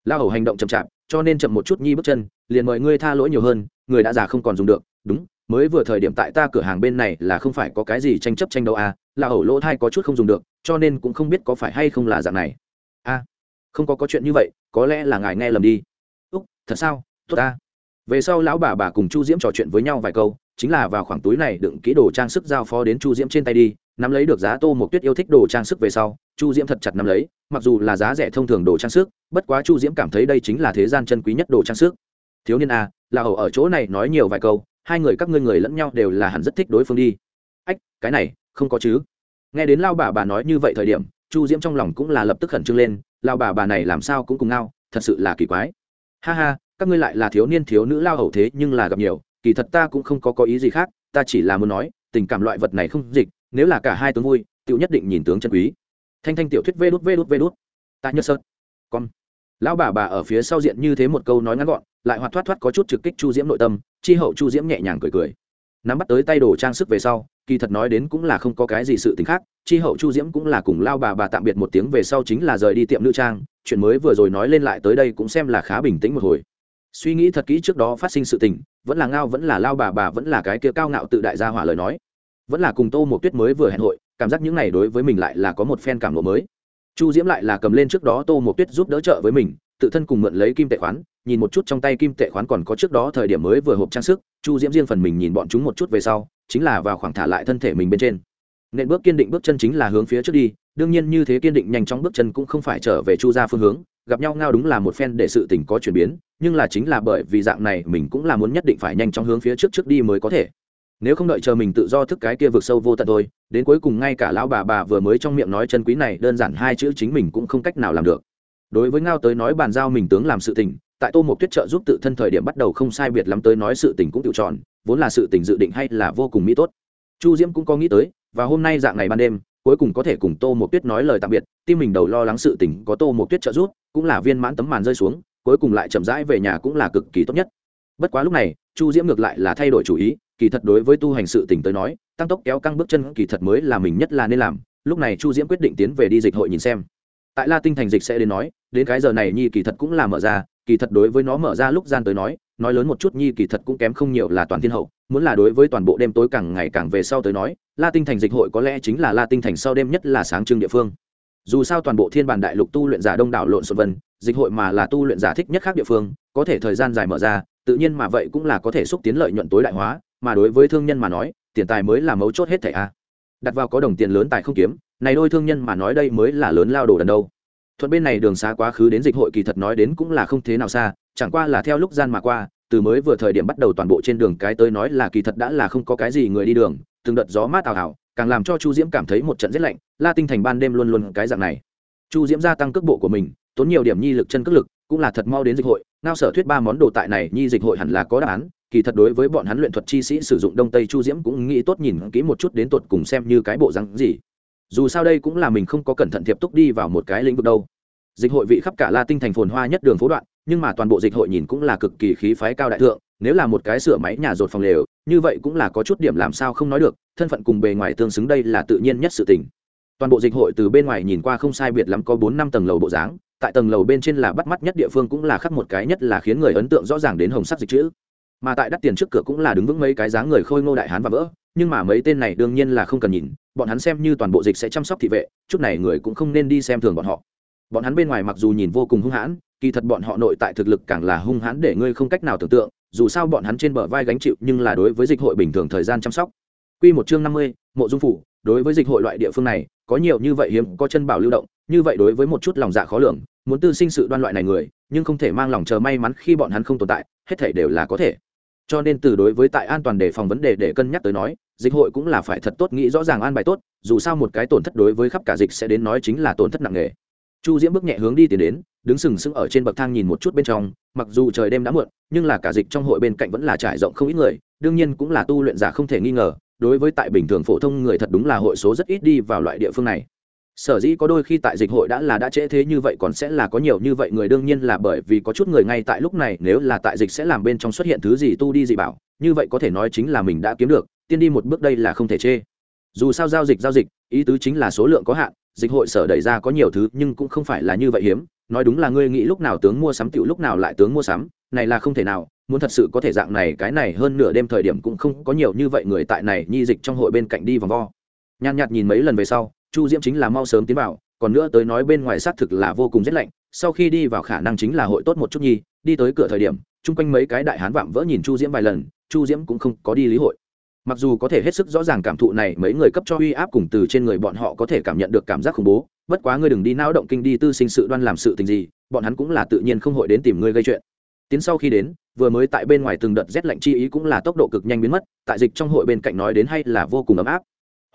[SPEAKER 1] La hầu hành động chậm chạp, cho nên chậm một chút nhi bước chân, liền mời ngươi tha lỗi nhiều hơn, người đã già không còn dùng được, đúng mới vừa thời điểm tại ta cửa hàng bên này là không phải có cái gì tranh chấp tranh đấu à là ẩu lỗ thai có chút không dùng được cho nên cũng không biết có phải hay không là dạng này. A à, không có có chuyện như vậy có lẽ là ngài nghe lầm đi. Úc thật sao? Tốt ta. Về sau lão bà bà cùng chu diễm trò chuyện với nhau vài câu chính là vào khoảng túi này đựng kỹ đồ trang sức giao phó đến chu diễm trên tay đi nắm lấy được giá tô một tuyết yêu thích đồ trang sức về sau chu diễm thật chặt nắm lấy mặc dù là giá rẻ thông thường đồ trang sức bất quá chu diễm cảm thấy đây chính là thế gian chân quý nhất đồ trang sức. Thiếu niên a à, là hầu ở chỗ này nói nhiều vài câu hai người các ngươi người lẫn nhau đều là hẳn rất thích đối phương đi. Ách, cái này, không có chứ. Nghe đến lao bà bà nói như vậy thời điểm, chu diễm trong lòng cũng là lập tức khẩn trương lên lao bà bà này làm sao cũng cùng ngao, thật sự là kỳ quái. Ha ha, các ngươi lại là thiếu niên thiếu nữ lao hầu thế nhưng là gặp nhiều, kỳ thật ta cũng không có có ý gì khác, ta chỉ là muốn nói, tình cảm loại vật này không dịch, nếu là cả hai tướng vui tựu nhất định nhìn tướng chân quý. Thanh thanh tiểu thuyết vê đút vê đút vê đút. Ta nhớ sơn con. Lão bà bà ở phía sau diện như thế một câu nói ngắn gọn lại hoạt thoát thoát có chút trực kích chu diễm nội tâm, chi hậu chu diễm nhẹ nhàng cười cười. Nắm bắt tới tay đồ trang sức về sau, kỳ thật nói đến cũng là không có cái gì sự t ì n h khác, chi hậu chu diễm cũng là cùng lao bà bà tạm biệt một tiếng về sau chính là rời đi tiệm nữ trang, chuyện mới vừa rồi nói lên lại tới đây cũng xem là khá bình tĩnh một hồi. Suy nghĩ thật kỹ trước đó phát sinh sự tình, vẫn là ngao vẫn là lao bà bà vẫn là cái kia cao ngạo tự đại gia hỏa lời nói. Vẫn là cùng tô một tuyết mới vừa hẹn hội, cảm giác những này đối với mình lại là có một phen cảm lộ mới. Chu diễm lại là cầm lên trước đó tô một tuyết giúp đỡ trợ với mình tự thân cùng mượn lấy kim tệ khoán, nhìn một chút trong tay kim tệ khoán còn có trước đó thời điểm mới vừa hộp trang sức, chu diễm riêng phần mình nhìn bọn chúng một chút về sau, chính là vào khoảng thả lại thân thể mình bên trên. Nện bước kiên định bước chân chính là hướng phía trước đi, đương nhiên như thế kiên định nhanh chóng bước chân cũng không phải trở về chu ra phương hướng, gặp nhau ngao đúng là một phen để sự tình có chuyển biến, nhưng là chính là bởi vì dạng này mình cũng là muốn nhất định phải nhanh chóng hướng phía trước trước đi mới có thể. Nếu không đợi chờ mình tự do thức cái kia vực sâu vô tận thôi, đến cuối cùng ngay cả lão bà bà vừa mới trong miệng nói chân quý này, đơn giản hai chữ chính mình cũng không cách nào làm được đối với ngao tới nói bàn giao mình tướng làm sự tình, tại tô một tuyết trợ giúp tự thân thời điểm bắt đầu không sai biệt lắm tới nói sự tình cũng tự tròn vốn là sự tình dự định hay là vô cùng mỹ tốt. Chu diễm cũng có nghĩ tới, và hôm nay dạng ngày ban đêm, cuối cùng có thể cùng tô một tuyết nói lời tạm biệt, tim mình đầu lo lắng sự tình có tô một tuyết trợ giúp, cũng là viên mãn tấm màn rơi xuống, cuối cùng lại chậm rãi về nhà cũng là cực kỳ tốt nhất. Bất quá lúc này, chu diễm ngược lại là thay đổi chủ ý, kỳ thật đối với tu hành sự tình tới nói, tăng tốc kéo căng bước chân kỳ thật mới là mình nhất là nên làm. Lúc này chu diễm quyết định tiến về đi dịch hội nhìn xem tại la tinh thành dịch sẽ đến nói, đến cái giờ này nhi kỳ thật cũng là mở ra, kỳ thật đối với nó mở ra lúc gian tới nói nói lớn một chút nhi kỳ thật cũng kém không nhiều là toàn thiên hậu, muốn là đối với toàn bộ đêm tối càng ngày càng về sau tới nói, la tinh thành dịch hội có lẽ chính là la tinh thành sau đêm nhất là sáng trưng địa phương. Dù sao toàn bộ thiên bản đại lục tu luyện giả đông đảo lộn xộn vân dịch hội mà là tu luyện giả thích nhất khác địa phương, có thể thời gian dài mở ra, tự nhiên mà vậy cũng là có thể xúc tiến lợi nhuận tối đại hóa, mà đối với thương nhân mà nói, tiền tài mới là mấu chốt hết thẻ a. Đặt vào có đồng tiền lớn tài không kiếm này đôi thương nhân mà nói đây mới là lớn lao đồ đần đâu. Thuận bên này đường xa quá khứ đến dịch hội kỳ thật nói đến cũng là không thế nào xa, chẳng qua là theo lúc gian mà qua, từ mới vừa thời điểm bắt đầu toàn bộ trên đường cái tới nói là kỳ thật đã là không có cái gì người đi đường, từng đợt gió mát ảo ảo, càng làm cho chu diễm cảm thấy một trận rét lạnh, la tinh thành ban đêm luôn luôn cái dạng này. Chu diễm gia tăng cước bộ của mình, tốn nhiều điểm nhi lực chân cước lực, cũng là thật mau đến dịch hội, ngao sở thuyết ba món đồ tại này nhi dịch hội hẳn là có đáp án, kỳ thật đối với bọn hắn luyện thuật chi sĩ sử dụng đông tây chu diễm cũng nghĩ tốt nhìn kỹ một chút đến tột cùng xem như cái bộ rắn gì dù sao đây cũng là mình không có cẩn thận thiệp túc đi vào một cái lĩnh vực đâu. Dịch hội vị khắp cả la tinh thành phồn hoa nhất đường phố đoạn, nhưng mà toàn bộ dịch hội nhìn cũng là cực kỳ khí phái cao đại thượng, nếu là một cái sửa máy nhà rột phòng lều, như vậy cũng là có chút điểm làm sao không nói được, thân phận cùng bề ngoài tương xứng đây là tự nhiên nhất sự tình. Toàn bộ dịch hội từ bên ngoài nhìn qua không sai biệt lắm có bốn năm tầng lầu bộ dáng, tại tầng lầu bên trên là bắt mắt nhất địa phương cũng là khắc một cái nhất là khiến người ấn tượng rõ ràng đến hồng sắc dịch chữ. Mà tại đắt tiền trước cửa cũng là đứng vững mấy cái dáng người khôi ngô đại hán và vỡ nhưng mà mấy tên này đương nhiên là không cần nhìn bọn hắn xem như toàn bộ dịch sẽ chăm sóc thị vệ chút này người cũng không nên đi xem thường bọn họ bọn hắn bên ngoài mặc dù nhìn vô cùng hung hãn kỳ thật bọn họ nội tại thực lực càng là hung hãn để ngươi không cách nào tưởng tượng dù sao bọn hắn trên bờ vai gánh chịu nhưng là đối với dịch hội bình thường thời gian chăm sóc Quy một chương năm mươi, Mộ Dung phủ, đối với dịch hội loại địa phương này, có nhiều như vậy hiếm có chân bảo lưu động, như vậy đối với một chút lòng dạ khó lường, muốn tư sinh sự đoan loại này người, nhưng không thể mang lòng chờ may mắn khi bọn hắn không tồn tại, hết thảy đều là có thể. Cho nên từ đối với tại an toàn để phòng vấn đề để cân nhắc tới nói, dịch hội cũng là phải thật tốt nghĩ rõ ràng an bài tốt, dù sao một cái tổn thất đối với khắp cả dịch sẽ đến nói chính là tổn thất nặng nề. Chu diễm bước nhẹ hướng đi tiến đến đứng sừng sững ở trên bậc thang nhìn một chút bên trong mặc dù trời đêm đã muộn nhưng là cả dịch trong hội bên cạnh vẫn là trải rộng không ít người đương nhiên cũng là tu luyện giả không thể nghi ngờ đối với tại bình thường phổ thông người thật đúng là hội số rất ít đi vào loại địa phương này sở dĩ có đôi khi tại dịch hội đã là đã trễ thế như vậy còn sẽ là có nhiều như vậy người đương nhiên là bởi vì có chút người ngay tại lúc này, nếu là tại dịch sẽ làm bên trong xuất hiện thứ gì tu đi dị bảo, như vậy có thể nói chính là mình đã kiếm được, tiên đi một bước đây là không thể chê. Dù sao giao dịch giao dịch, ý tứ chính là số lượng có hạn, dịch hội sở đẩy ra có nhiều thứ nhưng cũng không phải là như vậy hiếm. Nói đúng là ngươi nghĩ lúc nào tướng mua sắm tiểu lúc nào lại tướng mua sắm, này là không thể nào, muốn thật sự có thể dạng này, cái này hơn nửa đêm thời điểm cũng không có nhiều như vậy người tại này, nhi dịch trong hội bên cạnh đi vòng vo. Nhàn nhạt nhìn mấy lần về sau chu diễm chính là mau sớm tiến vào, còn nữa tới nói bên ngoài xác thực là vô cùng rét lạnh, sau khi đi vào khả năng chính là hội tốt một chút nhi, đi tới cửa thời điểm, chung quanh mấy cái đại hán vạm vỡ nhìn chu diễm vài lần, chu diễm cũng không có đi lý hội. Mặc dù có thể hết sức rõ ràng cảm thụ này mấy người cấp cho uy áp cùng từ trên người bọn họ có thể cảm nhận được cảm giác khủng bố, bất quá ngươi đừng đi nao động kinh đi tư sinh sự đoan làm sự tình gì, bọn hắn cũng là tự nhiên không hội đến tìm ngươi gây chuyện. Tiến sau khi đến, vừa mới tại bên ngoài từng đợt rét lạnh chi ý cũng là tốc độ cực nhanh biến mất, tại dịch trong hội bên cạnh nói đến hay là vô cùng ấm áp.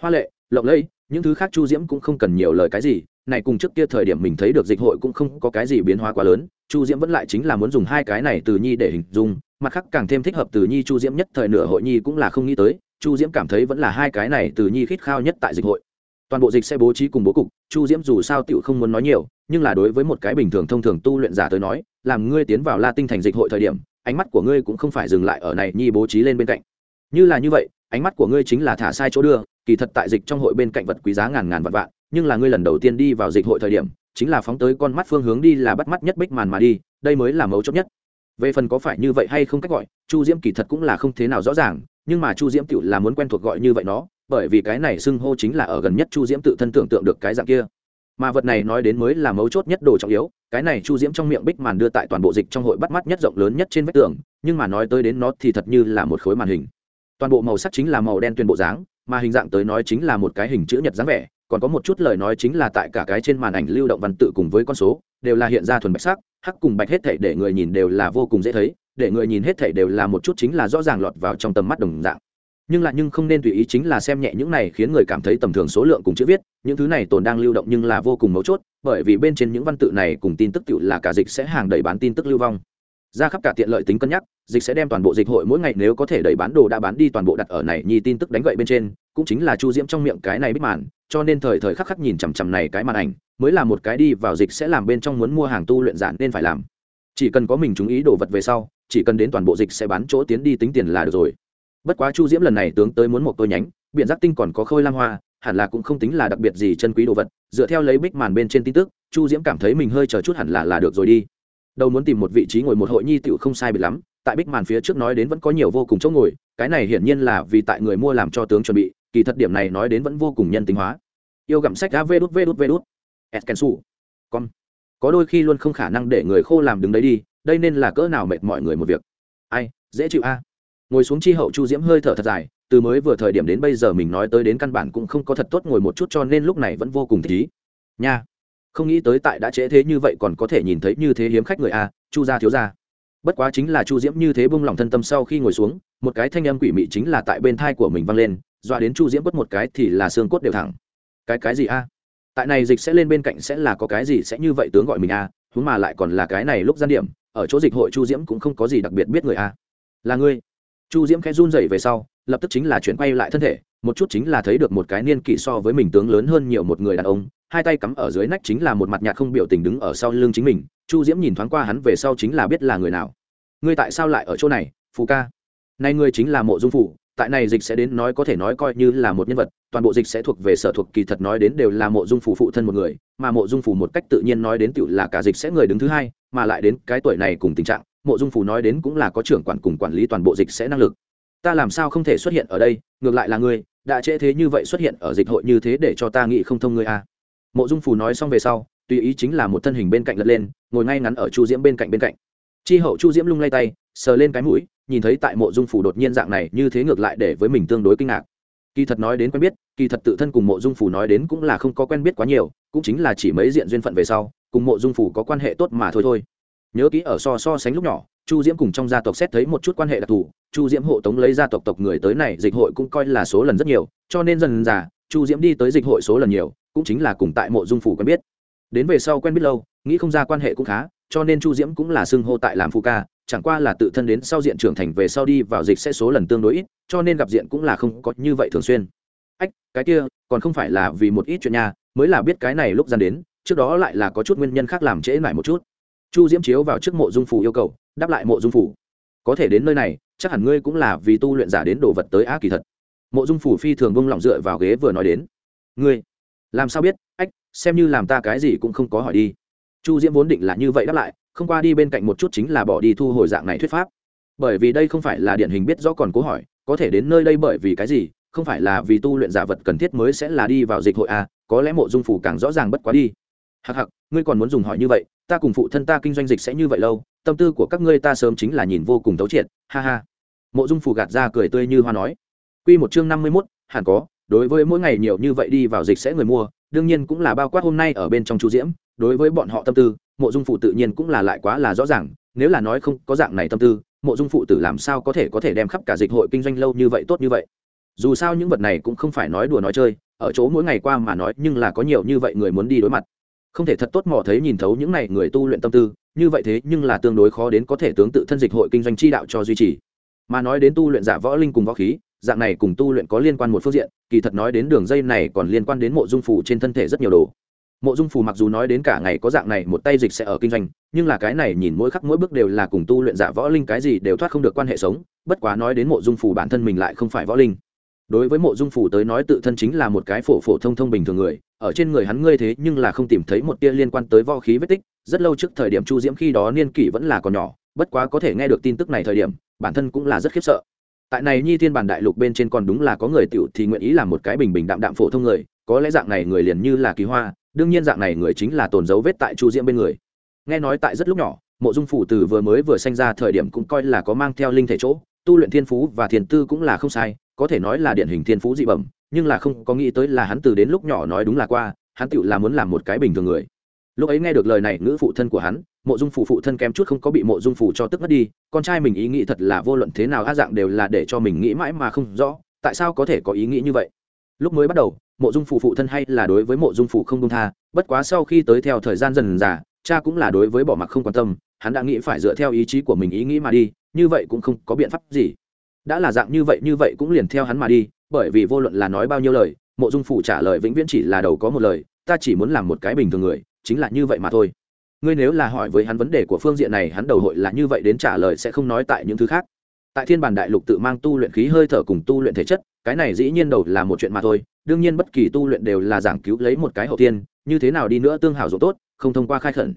[SPEAKER 1] Hoa lệ, lộng lẫy những thứ khác chu diễm cũng không cần nhiều lời cái gì, này cùng trước kia thời điểm mình thấy được dịch hội cũng không có cái gì biến hóa quá lớn, chu diễm vẫn lại chính là muốn dùng hai cái này từ nhi để hình dung, mặt khác càng thêm thích hợp từ nhi chu diễm nhất thời nửa hội nhi cũng là không nghĩ tới, chu diễm cảm thấy vẫn là hai cái này từ nhi khít khao nhất tại dịch hội. Toàn bộ dịch sẽ bố trí cùng bố cục, chu diễm dù sao tựu không muốn nói nhiều, nhưng là đối với một cái bình thường thông thường tu luyện giả tới nói, làm ngươi tiến vào la tinh thành dịch hội thời điểm, ánh mắt của ngươi cũng không phải dừng lại ở này nhi bố trí lên bên cạnh. Như là như vậy, ánh mắt của ngươi chính là thả sai chỗ đưa kỳ thật tại dịch trong hội bên cạnh vật quý giá ngàn ngàn vạn vạn, nhưng là ngươi lần đầu tiên đi vào dịch hội thời điểm, chính là phóng tới con mắt phương hướng đi là bắt mắt nhất bích màn mà đi, đây mới là mấu chốt nhất. Về phần có phải như vậy hay không cách gọi, chu diễm kỳ thật cũng là không thế nào rõ ràng, nhưng mà chu diễm tự là muốn quen thuộc gọi như vậy nó, bởi vì cái này xưng hô chính là ở gần nhất chu diễm tự thân tưởng tượng được cái dạng kia. Mà vật này nói đến mới là mấu chốt nhất đồ trọng yếu, cái này chu diễm trong miệng bích màn đưa tại toàn bộ dịch trong hội bắt mắt nhất rộng lớn nhất trên vách tường, nhưng mà nói tới đến nó thì thật như là một khối màn hình. Toàn bộ màu sắc chính là màu đen tuyên bộ dáng mà hình dạng tới nói chính là một cái hình chữ nhật dáng vẻ, còn có một chút lời nói chính là tại cả cái trên màn ảnh lưu động văn tự cùng với con số, đều là hiện ra thuần bạch sắc, hắc cùng bạch hết thảy để người nhìn đều là vô cùng dễ thấy, để người nhìn hết thảy đều là một chút chính là rõ ràng lọt vào trong tầm mắt đồng dạng. Nhưng lại nhưng không nên tùy ý chính là xem nhẹ những này khiến người cảm thấy tầm thường số lượng cùng chữ viết, những thứ này tồn đang lưu động nhưng là vô cùng mấu chốt, bởi vì bên trên những văn tự này cùng tin tức tự là cả dịch sẽ hàng đầy bán tin tức lưu vong. Ra khắp cả tiện lợi tính cân nhắc dịch sẽ đem toàn bộ dịch hội mỗi ngày nếu có thể đẩy bán đồ đã bán đi toàn bộ đặt ở này nhi tin tức đánh gậy bên trên, cũng chính là chu diễm trong miệng cái này bích màn, cho nên thời thời khắc khắc nhìn chằm chằm này cái màn ảnh, mới là một cái đi vào dịch sẽ làm bên trong muốn mua hàng tu luyện giản nên phải làm. Chỉ cần có mình chú ý đồ vật về sau, chỉ cần đến toàn bộ dịch sẽ bán chỗ tiến đi tính tiền là được rồi. Bất quá chu diễm lần này tướng tới muốn một tôi nhánh, biện giác tinh còn có khôi lam hoa, hẳn là cũng không tính là đặc biệt gì chân quý đồ vật, dựa theo lấy bích màn bên trên tin tức, chu diễm cảm thấy mình hơi chờ chút hẳn là là được rồi đi. Đâu muốn tìm một vị trí ngồi một hội nhi tựu không sai biệt lắm tại bích màn phía trước nói đến vẫn có nhiều vô cùng chỗ ngồi, cái này hiển nhiên là vì tại người mua làm cho tướng chuẩn bị, kỳ thật điểm này nói đến vẫn vô cùng nhân tính hóa. Yêu gặm sách đã vê đút vê đút vê đút. Eskensu con có đôi khi luôn không khả năng để người khô làm đứng đấy đi, đây nên là cỡ nào mệt mọi người một việc. Ai, dễ chịu a. Ngồi xuống chi hậu chu diễm hơi thở thật dài, từ mới vừa thời điểm đến bây giờ mình nói tới đến căn bản cũng không có thật tốt ngồi một chút cho nên lúc này vẫn vô cùng thích ý. Nha. Không nghĩ tới tại đã trễ thế như vậy còn có thể nhìn thấy như thế hiếm khách người a, chu gia thiếu gia bất quá chính là chu diễm như thế bung lòng thân tâm sau khi ngồi xuống, một cái thanh âm quỷ mị chính là tại bên thai của mình vang lên, dọa đến chu diễm bất một cái thì là xương cốt đều thẳng. Cái cái gì a? Tại này dịch sẽ lên bên cạnh sẽ là có cái gì sẽ như vậy tướng gọi mình a, huống mà lại còn là cái này lúc gian điểm, ở chỗ dịch hội chu diễm cũng không có gì đặc biệt biết người a. Là ngươi. Chu diễm khẽ run dậy về sau, lập tức chính là chuyển quay lại thân thể, một chút chính là thấy được một cái niên kỷ so với mình tướng lớn hơn nhiều một người đàn ông hai tay cắm ở dưới nách chính là một mặt nhạt không biểu tình đứng ở sau lưng chính mình, chu diễm nhìn thoáng qua hắn về sau chính là biết là người nào. Ngươi tại sao lại ở chỗ này, phù ca? Nay ngươi chính là mộ dung phủ, tại này dịch sẽ đến nói có thể nói coi như là một nhân vật, toàn bộ dịch sẽ thuộc về sở thuộc kỳ thật nói đến đều là mộ dung phủ phụ thân một người, mà mộ dung phủ một cách tự nhiên nói đến tựu là cả dịch sẽ người đứng thứ hai, mà lại đến cái tuổi này cùng tình trạng, mộ dung phủ nói đến cũng là có trưởng quản cùng quản lý toàn bộ dịch sẽ năng lực. Ta làm sao không thể xuất hiện ở đây, ngược lại là ngươi, đã trễ thế như vậy xuất hiện ở dịch hội như thế để cho ta nghĩ không thông ngươi a à mộ dung Phù nói xong về sau, tùy ý chính là một thân hình bên cạnh lật lên, ngồi ngay ngắn ở chu diễm bên cạnh bên cạnh. Chi hậu chu diễm lung lay tay, sờ lên cái mũi, nhìn thấy tại mộ dung phủ đột nhiên dạng này, như thế ngược lại để với mình tương đối kinh ngạc. Kỳ thật nói đến quen biết, kỳ thật tự thân cùng mộ dung phủ nói đến cũng là không có quen biết quá nhiều, cũng chính là chỉ mấy diện duyên phận về sau, cùng mộ dung phủ có quan hệ tốt mà thôi thôi. Nhớ kỹ ở so so sánh lúc nhỏ, chu diễm cùng trong gia tộc xét thấy một chút quan hệ đặc thù, chu diễm hộ tống lấy gia tộc tộc người tới này, dịch hội cũng coi là số lần rất nhiều, cho nên dần dà, chu diễm đi tới dịch hội số lần nhiều cũng chính là cùng tại mộ dung phủ quen biết. Đến về sau quen biết lâu, nghĩ không ra quan hệ cũng khá, cho nên chu diễm cũng là xưng hô tại làm phụ ca, chẳng qua là tự thân đến sau diện trưởng thành về sau đi vào dịch sẽ số lần tương đối ít, cho nên gặp diện cũng là không có như vậy thường xuyên. Ách, cái kia, còn không phải là vì một ít chuyện nhà, mới là biết cái này lúc gian đến, trước đó lại là có chút nguyên nhân khác làm trễ lại một chút. Chu diễm chiếu vào trước mộ dung phủ yêu cầu, đáp lại mộ dung phủ. Có thể đến nơi này, chắc hẳn ngươi cũng là vì tu luyện giả đến đồ vật tới á kỳ thật. Mộ dung phủ phi thường bông lỏng dựa vào ghế vừa nói đến. Ngươi làm sao biết? Ách xem như làm ta cái gì cũng không có hỏi đi. Chu diễm vốn định là như vậy đáp lại không qua đi bên cạnh một chút chính là bỏ đi thu hồi dạng này thuyết pháp. Bởi vì đây không phải là điển hình biết rõ còn cố hỏi có thể đến nơi đây bởi vì cái gì không phải là vì tu luyện giả vật cần thiết mới sẽ là đi vào dịch hội a à, có lẽ mộ dung phủ càng rõ ràng bất quá đi. Hặc hặc ngươi còn muốn dùng hỏi như vậy ta cùng phụ thân ta kinh doanh dịch sẽ như vậy lâu tâm tư của các ngươi ta sớm chính là nhìn vô cùng thấu triệt ha ha. Mộ dung phủ gạt ra cười tươi như hoa nói. Q một chương năm mươi mốt hẳn có đối với mỗi ngày nhiều như vậy đi vào dịch sẽ người mua, đương nhiên cũng là bao quát hôm nay ở bên trong chu diễm. Đối với bọn họ tâm tư, mộ dung phụ tự nhiên cũng là lại quá là rõ ràng. Nếu là nói không có dạng này tâm tư, mộ dung phụ tử làm sao có thể có thể đem khắp cả dịch hội kinh doanh lâu như vậy tốt như vậy? Dù sao những vật này cũng không phải nói đùa nói chơi, ở chỗ mỗi ngày qua mà nói, nhưng là có nhiều như vậy người muốn đi đối mặt. Không thể thật tốt mò thấy nhìn thấu những này người tu luyện tâm tư, như vậy thế nhưng là tương đối khó đến có thể tướng tự thân dịch hội kinh doanh chi đạo cho duy trì. Mà nói đến tu luyện giả võ linh cùng võ khí dạng này cùng tu luyện có liên quan một phương diện, kỳ thật nói đến đường dây này còn liên quan đến mộ dung phủ trên thân thể rất nhiều đồ. Mộ dung phù mặc dù nói đến cả ngày có dạng này một tay dịch sẽ ở kinh doanh, nhưng là cái này nhìn mỗi khắc mỗi bước đều là cùng tu luyện giả võ linh cái gì đều thoát không được quan hệ sống, bất quá nói đến mộ dung phù bản thân mình lại không phải võ linh. Đối với mộ dung phù tới nói tự thân chính là một cái phổ phổ thông thông bình thường người, ở trên người hắn ngươi thế nhưng là không tìm thấy một tia liên quan tới võ khí vết tích, rất lâu trước thời điểm chu diễm khi đó niên kỷ vẫn là còn nhỏ, bất quá có thể nghe được tin tức này thời điểm, bản thân cũng là rất khiếp sợ tại này nhi thiên bản đại lục bên trên còn đúng là có người tiểu thì nguyện ý làm một cái bình bình đạm đạm phổ thông người, có lẽ dạng này người liền như là kỳ hoa, đương nhiên dạng này người chính là tồn dấu vết tại chu diễm bên người. Nghe nói tại rất lúc nhỏ, mộ dung phủ từ vừa mới vừa sanh ra thời điểm cũng coi là có mang theo linh thể chỗ, tu luyện thiên phú và thiền tư cũng là không sai, có thể nói là điển hình thiên phú dị bẩm, nhưng là không có nghĩ tới là hắn từ đến lúc nhỏ nói đúng là qua, hắn tựu là muốn làm một cái bình thường người lúc ấy nghe được lời này, ngữ phụ thân của hắn, mộ dung phủ phụ thân kém chút không có bị mộ dung phủ cho tức mất đi, con trai mình ý nghĩ thật là vô luận thế nào a dạng đều là để cho mình nghĩ mãi mà không rõ, tại sao có thể có ý nghĩ như vậy? Lúc mới bắt đầu, mộ dung phủ phụ thân hay là đối với mộ dung phủ không công tha, bất quá sau khi tới theo thời gian dần già cha cũng là đối với bỏ mặc không quan tâm, hắn đã nghĩ phải dựa theo ý chí của mình ý nghĩ mà đi, như vậy cũng không có biện pháp gì. Đã là dạng như vậy như vậy cũng liền theo hắn mà đi, bởi vì vô luận là nói bao nhiêu lời, mộ dung phủ trả lời vĩnh viễn chỉ là đầu có một lời, ta chỉ muốn làm một cái bình thường người chính là như vậy mà thôi. Ngươi nếu là hỏi với hắn vấn đề của phương diện này, hắn đầu hội là như vậy đến trả lời sẽ không nói tại những thứ khác. Tại thiên bản đại lục tự mang tu luyện khí hơi thở cùng tu luyện thể chất, cái này dĩ nhiên đầu là một chuyện mà thôi. Đương nhiên bất kỳ tu luyện đều là giảng cứu lấy một cái hậu tiên, như thế nào đi nữa tương hảo dụng tốt, không thông qua khai khẩn.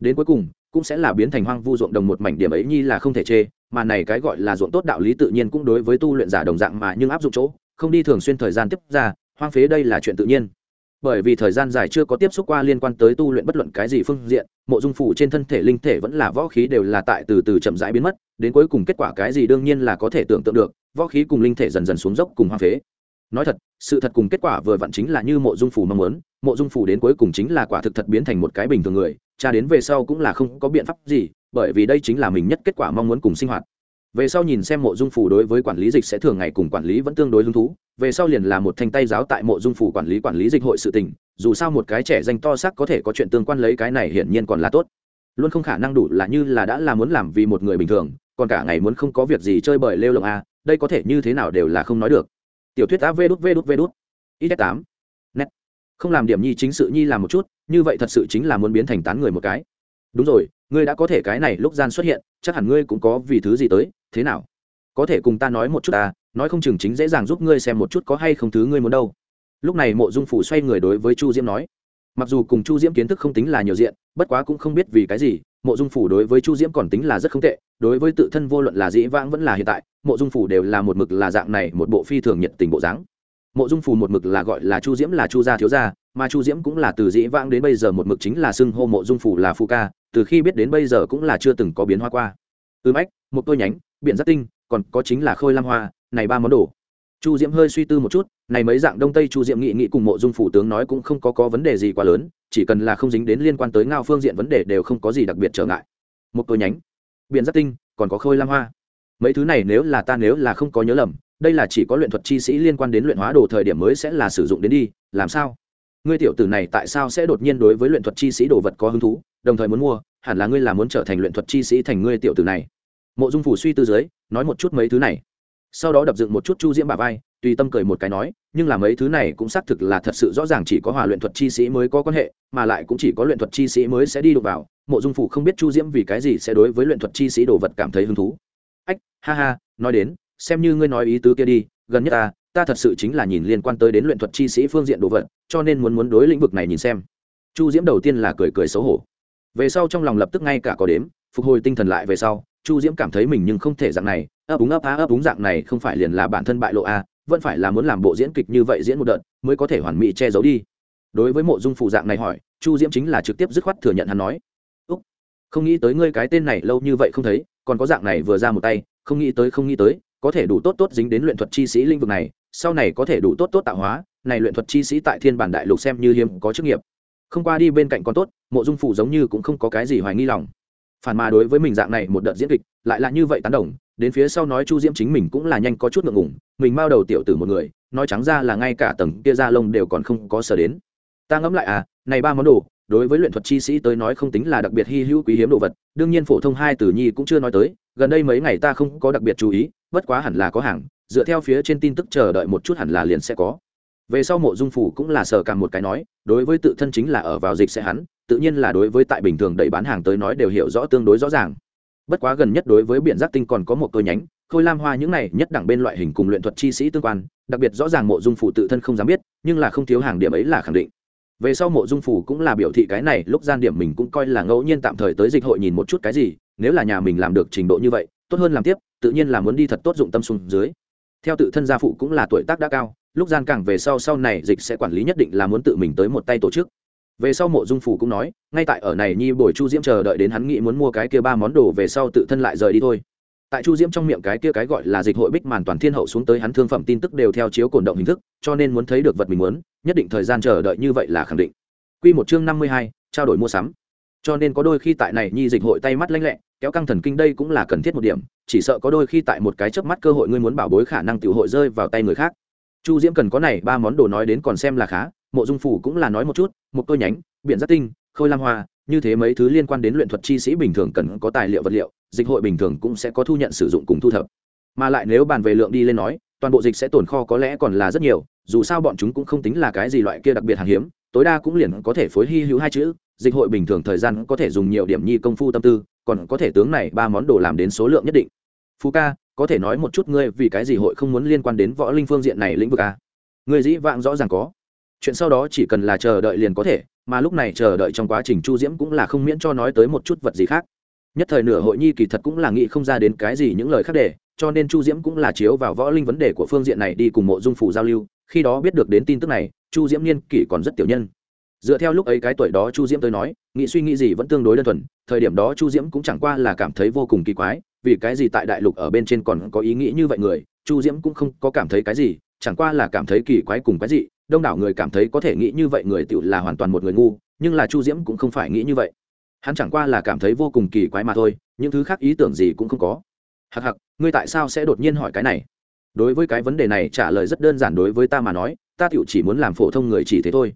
[SPEAKER 1] Đến cuối cùng, cũng sẽ là biến thành hoang vu ruộng đồng một mảnh điểm ấy nhi là không thể chê, mà này cái gọi là ruộng tốt đạo lý tự nhiên cũng đối với tu luyện giả đồng dạng mà nhưng áp dụng chỗ, không đi thường xuyên thời gian tiếp ra, hoang phế đây là chuyện tự nhiên bởi vì thời gian dài chưa có tiếp xúc qua liên quan tới tu luyện bất luận cái gì phương diện, mộ dung phủ trên thân thể linh thể vẫn là võ khí đều là tại từ từ chậm rãi biến mất, đến cuối cùng kết quả cái gì đương nhiên là có thể tưởng tượng được, võ khí cùng linh thể dần dần xuống dốc cùng hoang phế. Nói thật, sự thật cùng kết quả vừa vặn chính là như mộ dung phủ mong muốn, mộ dung phủ đến cuối cùng chính là quả thực thật biến thành một cái bình thường người, cha đến về sau cũng là không có biện pháp gì, bởi vì đây chính là mình nhất kết quả mong muốn cùng sinh hoạt về sau nhìn xem mộ dung phủ đối với quản lý dịch sẽ thường ngày cùng quản lý vẫn tương đối hứng thú, về sau liền là một thanh tay giáo tại mộ dung phủ quản lý quản lý dịch hội sự tình, dù sao một cái trẻ danh to xác có thể có chuyện tương quan lấy cái này hiển nhiên còn là tốt. Luôn không khả năng đủ là như là đã là muốn làm vì một người bình thường, còn cả ngày muốn không có việc gì chơi bời lêu lồng a đây có thể như thế nào đều là không nói được. Tiểu thuyết á vê đút vê đút vê đút. Ít tám. Nét. Không làm điểm nhi chính sự nhi làm một chút, như vậy thật sự chính là muốn biến thành tán người một cái. Đúng rồi, ngươi đã có thể cái này lúc gian xuất hiện, chắc hẳn ngươi cũng có vì thứ gì tới thế nào? Có thể cùng ta nói một chút ta nói không chừng chính dễ dàng giúp ngươi xem một chút có hay không thứ ngươi muốn đâu. Lúc này mộ dung phủ xoay người đối với chu diễm nói. Mặc dù cùng chu diễm kiến thức không tính là nhiều diện, bất quá cũng không biết vì cái gì, mộ dung phủ đối với chu diễm còn tính là rất không tệ, đối với tự thân vô luận là dĩ vãng vẫn là hiện tại, mộ dung phủ đều là một mực là dạng này một bộ phi thường nhiệt tình bộ dáng. Mộ dung phủ một mực là gọi là chu diễm là chu gia thiếu gia, mà chu diễm cũng là từ dĩ vãng đến bây giờ một mực chính là xưng hô mộ dung phủ là phu ca, từ khi biết đến bây giờ cũng là chưa từng có biến hoa qua. Ưm ách, một tôi nhánh biện giác tinh, còn có chính là khôi lam hoa, này ba món đồ. Chu diễm hơi suy tư một chút, này mấy dạng đông tây chu diễm nghị nghị cùng mộ dung phủ tướng nói cũng không có có vấn đề gì quá lớn, chỉ cần là không dính đến liên quan tới ngao phương diện vấn đề đều không có gì đặc biệt trở ngại. Một tôi nhánh. Biện giác tinh, còn có khôi lam hoa. Mấy thứ này nếu là ta nếu là không có nhớ lầm, đây là chỉ có luyện thuật chi sĩ liên quan đến luyện hóa đồ thời điểm mới sẽ là sử dụng đến đi, làm sao? Ngươi tiểu tử này tại sao sẽ đột nhiên đối với luyện thuật chi sĩ đồ vật có hứng thú, đồng thời muốn mua, hẳn là ngươi là muốn trở thành luyện thuật chi sĩ thành ngươi tiểu tử này mộ dung phủ suy tư dưới, nói một chút mấy thứ này. Sau đó đập dựng một chút chu diễm bà vai, tùy tâm cười một cái nói, nhưng là mấy thứ này cũng xác thực là thật sự rõ ràng chỉ có hòa luyện thuật chi sĩ mới có quan hệ, mà lại cũng chỉ có luyện thuật chi sĩ mới sẽ đi đụng vào. Mộ dung phủ không biết chu diễm vì cái gì sẽ đối với luyện thuật chi sĩ đồ vật cảm thấy hứng thú. Ách, ha ha, nói đến, xem như ngươi nói ý tứ kia đi, gần nhất ta ta thật sự chính là nhìn liên quan tới đến luyện thuật chi sĩ phương diện đồ vật, cho nên muốn muốn đối lĩnh vực này nhìn xem. Chu diễm đầu tiên là cười cười xấu hổ. Về sau trong lòng lập tức ngay cả có đếm, phục hồi tinh thần lại về sau chu diễm cảm thấy mình nhưng không thể dạng này, ấp úng ấp á, ấp úng dạng này không phải liền là bản thân bại lộ a vẫn phải là muốn làm bộ diễn kịch như vậy diễn một đợt, mới có thể hoàn mỹ che giấu đi. Đối với mộ dung phụ dạng này hỏi, chu diễm chính là trực tiếp dứt khoát thừa nhận hắn nói. Úc, không nghĩ tới ngươi cái tên này lâu như vậy không thấy, còn có dạng này vừa ra một tay, không nghĩ tới, không nghĩ tới, có thể đủ tốt tốt dính đến luyện thuật chi sĩ lĩnh vực này, sau này có thể đủ tốt tốt tạo hóa, này luyện thuật chi sĩ tại thiên bản đại lục xem như hiếm có chức nghiệp. Không qua đi bên cạnh con tốt, mộ dung Phụ giống như cũng không có cái gì hoài nghi lòng phản mà đối với mình dạng này một đợt diễn kịch, lại là như vậy tán đồng, đến phía sau nói chu diễm chính mình cũng là nhanh có chút ngượng ngủng mình bao đầu tiểu tử một người, nói trắng ra là ngay cả tầng kia da lông đều còn không có sở đến. Ta ngẫm lại à này ba món đồ, đối với luyện thuật chi sĩ tới nói không tính là đặc biệt hy hữu quý hiếm đồ vật, đương nhiên phổ thông hai tử nhi cũng chưa nói tới, gần đây mấy ngày ta không có đặc biệt chú ý, bất quá hẳn là có hàng, dựa theo phía trên tin tức chờ đợi một chút hẳn là liền sẽ có. Về sau mộ dung phủ cũng là sở cả một cái nói, đối với tự thân chính là ở vào dịch sẽ hắn tự nhiên là đối với tại bình thường đẩy bán hàng tới nói đều hiểu rõ tương đối rõ ràng. Bất quá gần nhất đối với biển giác tinh còn có một cơ nhánh, khôi lam hoa những này nhất đẳng bên loại hình cùng luyện thuật chi sĩ tương quan, đặc biệt rõ ràng mộ dung phủ tự thân không dám biết, nhưng là không thiếu hàng điểm ấy là khẳng định. Về sau mộ dung phủ cũng là biểu thị cái này, lúc gian điểm mình cũng coi là ngẫu nhiên tạm thời tới dịch hội nhìn một chút cái gì, nếu là nhà mình làm được trình độ như vậy, tốt hơn làm tiếp, tự nhiên là muốn đi thật tốt dụng tâm xuống dưới. Theo tự thân gia phụ cũng là tuổi tác đã cao, lúc gian càng về sau sau này dịch sẽ quản lý nhất định là muốn tự mình tới một tay tổ chức về sau mộ dung phủ cũng nói ngay tại ở này nhi bồi chu diễm chờ đợi đến hắn nghĩ muốn mua cái kia ba món đồ về sau tự thân lại rời đi thôi. Tại chu diễm trong miệng cái kia cái gọi là dịch hội bích màn toàn thiên hậu xuống tới hắn thương phẩm tin tức đều theo chiếu cổn động hình thức cho nên muốn thấy được vật mình muốn nhất định thời gian chờ đợi như vậy là khẳng định. Quy một chương năm mươi hai, trao đổi mua sắm. Cho nên có đôi khi tại này nhi dịch hội tay mắt lanh lẹ kéo căng thần kinh đây cũng là cần thiết một điểm chỉ sợ có đôi khi tại một cái chớp mắt cơ hội ngươi muốn bảo bối khả năng tiểu hội rơi vào tay người khác. Chu diễm cần có này ba món đồ nói đến còn xem là khá mộ dung phủ cũng là nói một chút, một tôi nhánh biện giác tinh, khôi lam hoa, như thế mấy thứ liên quan đến luyện thuật chi sĩ bình thường cần có tài liệu vật liệu, dịch hội bình thường cũng sẽ có thu nhận sử dụng cùng thu thập. Mà lại nếu bàn về lượng đi lên nói, toàn bộ dịch sẽ tồn kho có lẽ còn là rất nhiều, dù sao bọn chúng cũng không tính là cái gì loại kia đặc biệt hàng hiếm, tối đa cũng liền có thể phối hy hữu hai chữ, dịch hội bình thường thời gian có thể dùng nhiều điểm nhi công phu tâm tư, còn có thể tướng này ba món đồ làm đến số lượng nhất định. Phú ca, có thể nói một chút ngươi vì cái gì hội không muốn liên quan đến võ linh phương diện này lĩnh vực à? a người dĩ vãng rõ ràng có chuyện sau đó chỉ cần là chờ đợi liền có thể, mà lúc này chờ đợi trong quá trình chu diễm cũng là không miễn cho nói tới một chút vật gì khác. Nhất thời nửa hội nhi kỳ thật cũng là nghĩ không ra đến cái gì những lời khác để, cho nên chu diễm cũng là chiếu vào võ linh vấn đề của phương diện này đi cùng mộ dung phủ giao lưu, khi đó biết được đến tin tức này, chu diễm niên kỷ còn rất tiểu nhân. Dựa theo lúc ấy cái tuổi đó chu diễm tới nói, nghĩ suy nghĩ gì vẫn tương đối đơn thuần, thời điểm đó chu diễm cũng chẳng qua là cảm thấy vô cùng kỳ quái, vì cái gì tại đại lục ở bên trên còn có ý nghĩ như vậy người, chu diễm cũng không có cảm thấy cái gì, chẳng qua là cảm thấy kỳ quái cùng cái gì đông đảo người cảm thấy có thể nghĩ như vậy người tự là hoàn toàn một người ngu, nhưng là chu diễm cũng không phải nghĩ như vậy. Hắn chẳng qua là cảm thấy vô cùng kỳ quái mà thôi, những thứ khác ý tưởng gì cũng không có. Hặc hặc ngươi tại sao sẽ đột nhiên hỏi cái này? Đối với cái vấn đề này trả lời rất đơn giản đối với ta mà nói, ta tựu chỉ muốn làm phổ thông người chỉ thế thôi.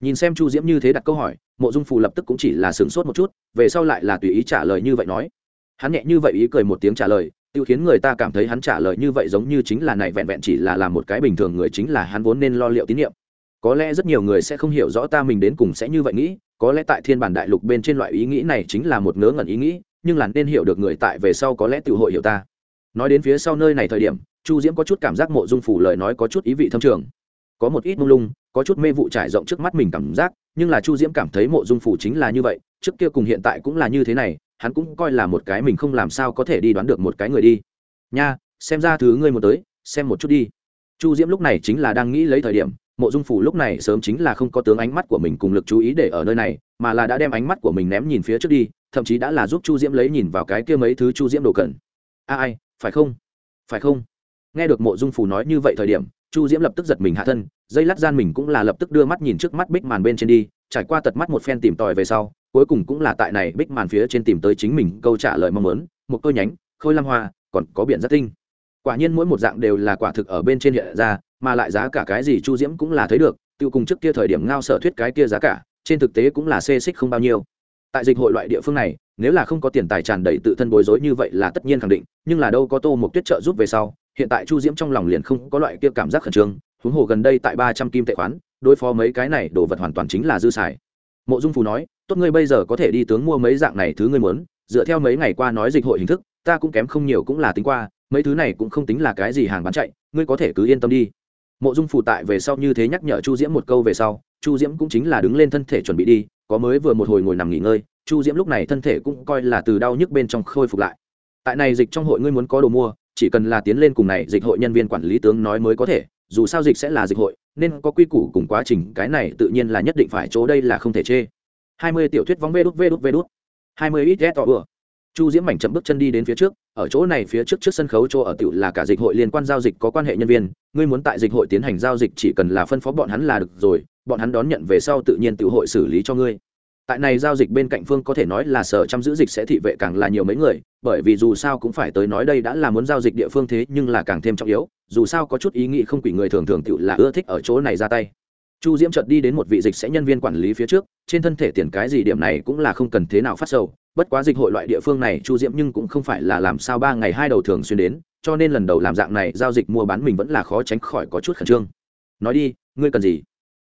[SPEAKER 1] Nhìn xem chu diễm như thế đặt câu hỏi, mộ dung phù lập tức cũng chỉ là sửng sốt một chút, về sau lại là tùy ý trả lời như vậy nói. Hắn nhẹ như vậy ý cười một tiếng trả lời tự khiến người ta cảm thấy hắn trả lời như vậy giống như chính là này vẹn vẹn chỉ là làm một cái bình thường người chính là hắn vốn nên lo liệu tín nhiệm có lẽ rất nhiều người sẽ không hiểu rõ ta mình đến cùng sẽ như vậy nghĩ, có lẽ tại thiên bản đại lục bên trên loại ý nghĩ này chính là một ngớ ngẩn ý nghĩ, nhưng là nên hiểu được người tại về sau có lẽ tự hội hiểu ta. Nói đến phía sau nơi này thời điểm, chu diễm có chút cảm giác mộ dung phủ lời nói có chút ý vị thâm trường. Có một ít mông lung, có chút mê vụ trải rộng trước mắt mình cảm giác, nhưng là chu diễm cảm thấy mộ dung phủ chính là như vậy, trước kia cùng hiện tại cũng là như thế này, hắn cũng coi là một cái mình không làm sao có thể đi đoán được một cái người đi. Nha, xem ra thứ ngươi một tới, xem một chút đi. Chu diễm lúc này chính là đang nghĩ lấy thời điểm mộ dung phủ lúc này sớm chính là không có tướng ánh mắt của mình cùng lực chú ý để ở nơi này, mà là đã đem ánh mắt của mình ném nhìn phía trước đi, thậm chí đã là giúp chu diễm lấy nhìn vào cái kia mấy thứ chu diễm đồ cần. A ai, phải không? Phải không? Nghe được mộ dung phủ nói như vậy thời điểm, chu diễm lập tức giật mình hạ thân, dây lát gian mình cũng là lập tức đưa mắt nhìn trước mắt bích màn bên trên đi, trải qua tật mắt một phen tìm tòi về sau, cuối cùng cũng là tại này bích màn phía trên tìm tới chính mình câu trả lời mong muốn, một câu nhánh, khôi lam hoa, còn có biển rất tinh. Quả nhiên mỗi một dạng đều là quả thực ở bên trên hiện ra mà lại giá cả cái gì chu diễm cũng là thấy được, tiêu cùng trước kia thời điểm ngao sở thuyết cái kia giá cả, trên thực tế cũng là xê xích không bao nhiêu. Tại dịch hội loại địa phương này, nếu là không có tiền tài tràn đầy tự thân bối rối như vậy là tất nhiên khẳng định, nhưng là đâu có tô một tuyết trợ giúp về sau, hiện tại chu diễm trong lòng liền không có loại kia cảm giác khẩn trương, huống hồ gần đây tại ba trăm kim tệ khoán, đối phó mấy cái này đồ vật hoàn toàn chính là dư xài. Mộ dung phù nói, tốt ngươi bây giờ có thể đi tướng mua mấy dạng này thứ ngươi muốn, dựa theo mấy ngày qua nói dịch hội hình thức, ta cũng kém không nhiều cũng là tính qua, mấy thứ này cũng không tính là cái gì hàng bán chạy, ngươi có thể cứ yên tâm đi mộ dung phù tại về sau như thế nhắc nhở chu diễm một câu về sau, chu diễm cũng chính là đứng lên thân thể chuẩn bị đi, có mới vừa một hồi ngồi nằm nghỉ ngơi, chu diễm lúc này thân thể cũng coi là từ đau nhức bên trong khôi phục lại. Tại này dịch trong hội ngươi muốn có đồ mua, chỉ cần là tiến lên cùng này dịch hội nhân viên quản lý tướng nói mới có thể, dù sao dịch sẽ là dịch hội, nên có quy củ cùng quá trình, cái này tự nhiên là nhất định phải chỗ đây là không thể chê. Hai mươi tiểu thuyết vóng vê đút vê đút vê đút. Hai mươi ít ghét tỏ vừa chu diễm mảnh chậm bước chân đi đến phía trước, ở chỗ này phía trước trước sân khấu chỗ ở tựu là cả dịch hội liên quan giao dịch có quan hệ nhân viên, ngươi muốn tại dịch hội tiến hành giao dịch chỉ cần là phân phó bọn hắn là được rồi, bọn hắn đón nhận về sau tự nhiên tự hội xử lý cho ngươi. Tại này giao dịch bên cạnh phương có thể nói là sở chăm giữ dịch sẽ thị vệ càng là nhiều mấy người, bởi vì dù sao cũng phải tới nói đây đã là muốn giao dịch địa phương thế nhưng là càng thêm trọng yếu, dù sao có chút ý nghĩ không quỷ người thường thường tự là ưa thích ở chỗ này ra tay chu diễm chợt đi đến một vị dịch sẽ nhân viên quản lý phía trước, trên thân thể tiền cái gì điểm này cũng là không cần thế nào phát sầu. Bất quá dịch hội loại địa phương này, chu diễm nhưng cũng không phải là làm sao ba ngày hai đầu thường xuyên đến, cho nên lần đầu làm dạng này, giao dịch mua bán mình vẫn là khó tránh khỏi có chút khẩn trương. Nói đi, ngươi cần gì?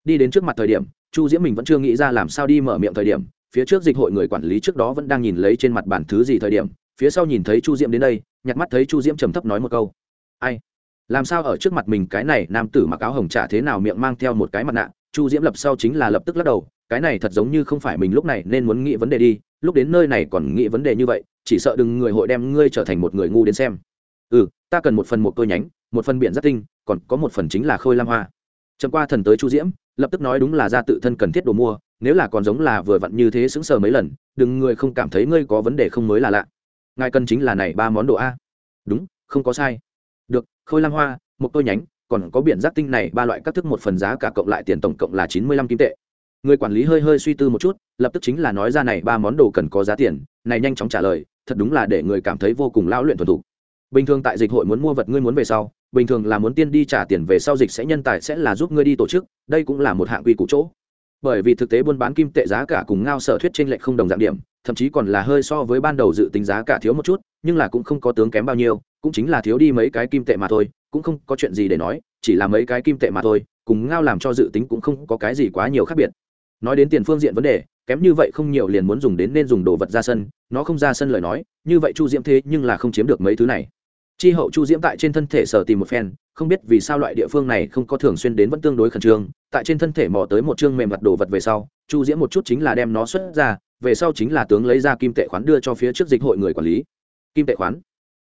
[SPEAKER 1] Đi đến trước mặt thời điểm, chu diễm mình vẫn chưa nghĩ ra làm sao đi mở miệng thời điểm, phía trước dịch hội người quản lý trước đó vẫn đang nhìn lấy trên mặt bản thứ gì thời điểm, phía sau nhìn thấy chu diễm đến đây, nhặt mắt thấy chu diễm trầm thấp nói một câu. Ai? Làm sao ở trước mặt mình cái này nam tử mặc áo hồng trả thế nào miệng mang theo một cái mặt nạ, chu diễm lập sau chính là lập tức lắc đầu, cái này thật giống như không phải mình lúc này nên muốn nghĩ vấn đề đi, lúc đến nơi này còn nghĩ vấn đề như vậy, chỉ sợ đừng người hội đem ngươi trở thành một người ngu đến xem. Ừ ta cần một phần một cơ nhánh, một phần biển rất tinh, còn có một phần chính là khôi lam hoa. Trầm qua thần tới chu diễm, lập tức nói đúng là ra tự thân cần thiết đồ mua, nếu là còn giống là vừa vặn như thế sững sờ mấy lần, đừng người không cảm thấy ngươi có vấn đề không mới là lạ. Ngài cần chính là này ba món đồ a. Đúng, không có sai được, khôi lam hoa, một tôi nhánh, còn có biển giác tinh này, ba loại các thức một phần giá cả cộng lại tiền tổng cộng là chín mươi lăm kim tệ. Người quản lý hơi hơi suy tư một chút, lập tức chính là nói ra này, ba món đồ cần có giá tiền, này nhanh chóng trả lời, thật đúng là để người cảm thấy vô cùng lão luyện thuần thủ bình thường tại dịch hội muốn mua vật ngươi muốn về sau, bình thường là muốn tiên đi trả tiền về sau dịch sẽ nhân tài sẽ là giúp ngươi đi tổ chức, đây cũng là một hạng quy củ chỗ bởi vì thực tế buôn bán kim tệ giá cả cùng ngao sở thuyết trên lệch không đồng dạng điểm, thậm chí còn là hơi so với ban đầu dự tính giá cả thiếu một chút, nhưng là cũng không có tướng kém bao nhiêu, cũng chính là thiếu đi mấy cái kim tệ mà thôi, cũng không có chuyện gì để nói, chỉ là mấy cái kim tệ mà thôi, cùng ngao làm cho dự tính cũng không có cái gì quá nhiều khác biệt. Nói đến tiền phương diện vấn đề, kém như vậy không nhiều liền muốn dùng đến nên dùng đồ vật ra sân, nó không ra sân lời nói, như vậy chu diễm thế nhưng là không chiếm được mấy thứ này chi hậu chu diễm tại trên thân thể sở tìm một phen, không biết vì sao loại địa phương này không có thường xuyên đến vẫn tương đối khẩn trương. Tại trên thân thể mò tới một chương mềm mặt đồ vật về sau, chu diễm một chút chính là đem nó xuất ra, về sau chính là tướng lấy ra kim tệ khoán đưa cho phía trước dịch hội người quản lý. Kim tệ khoán?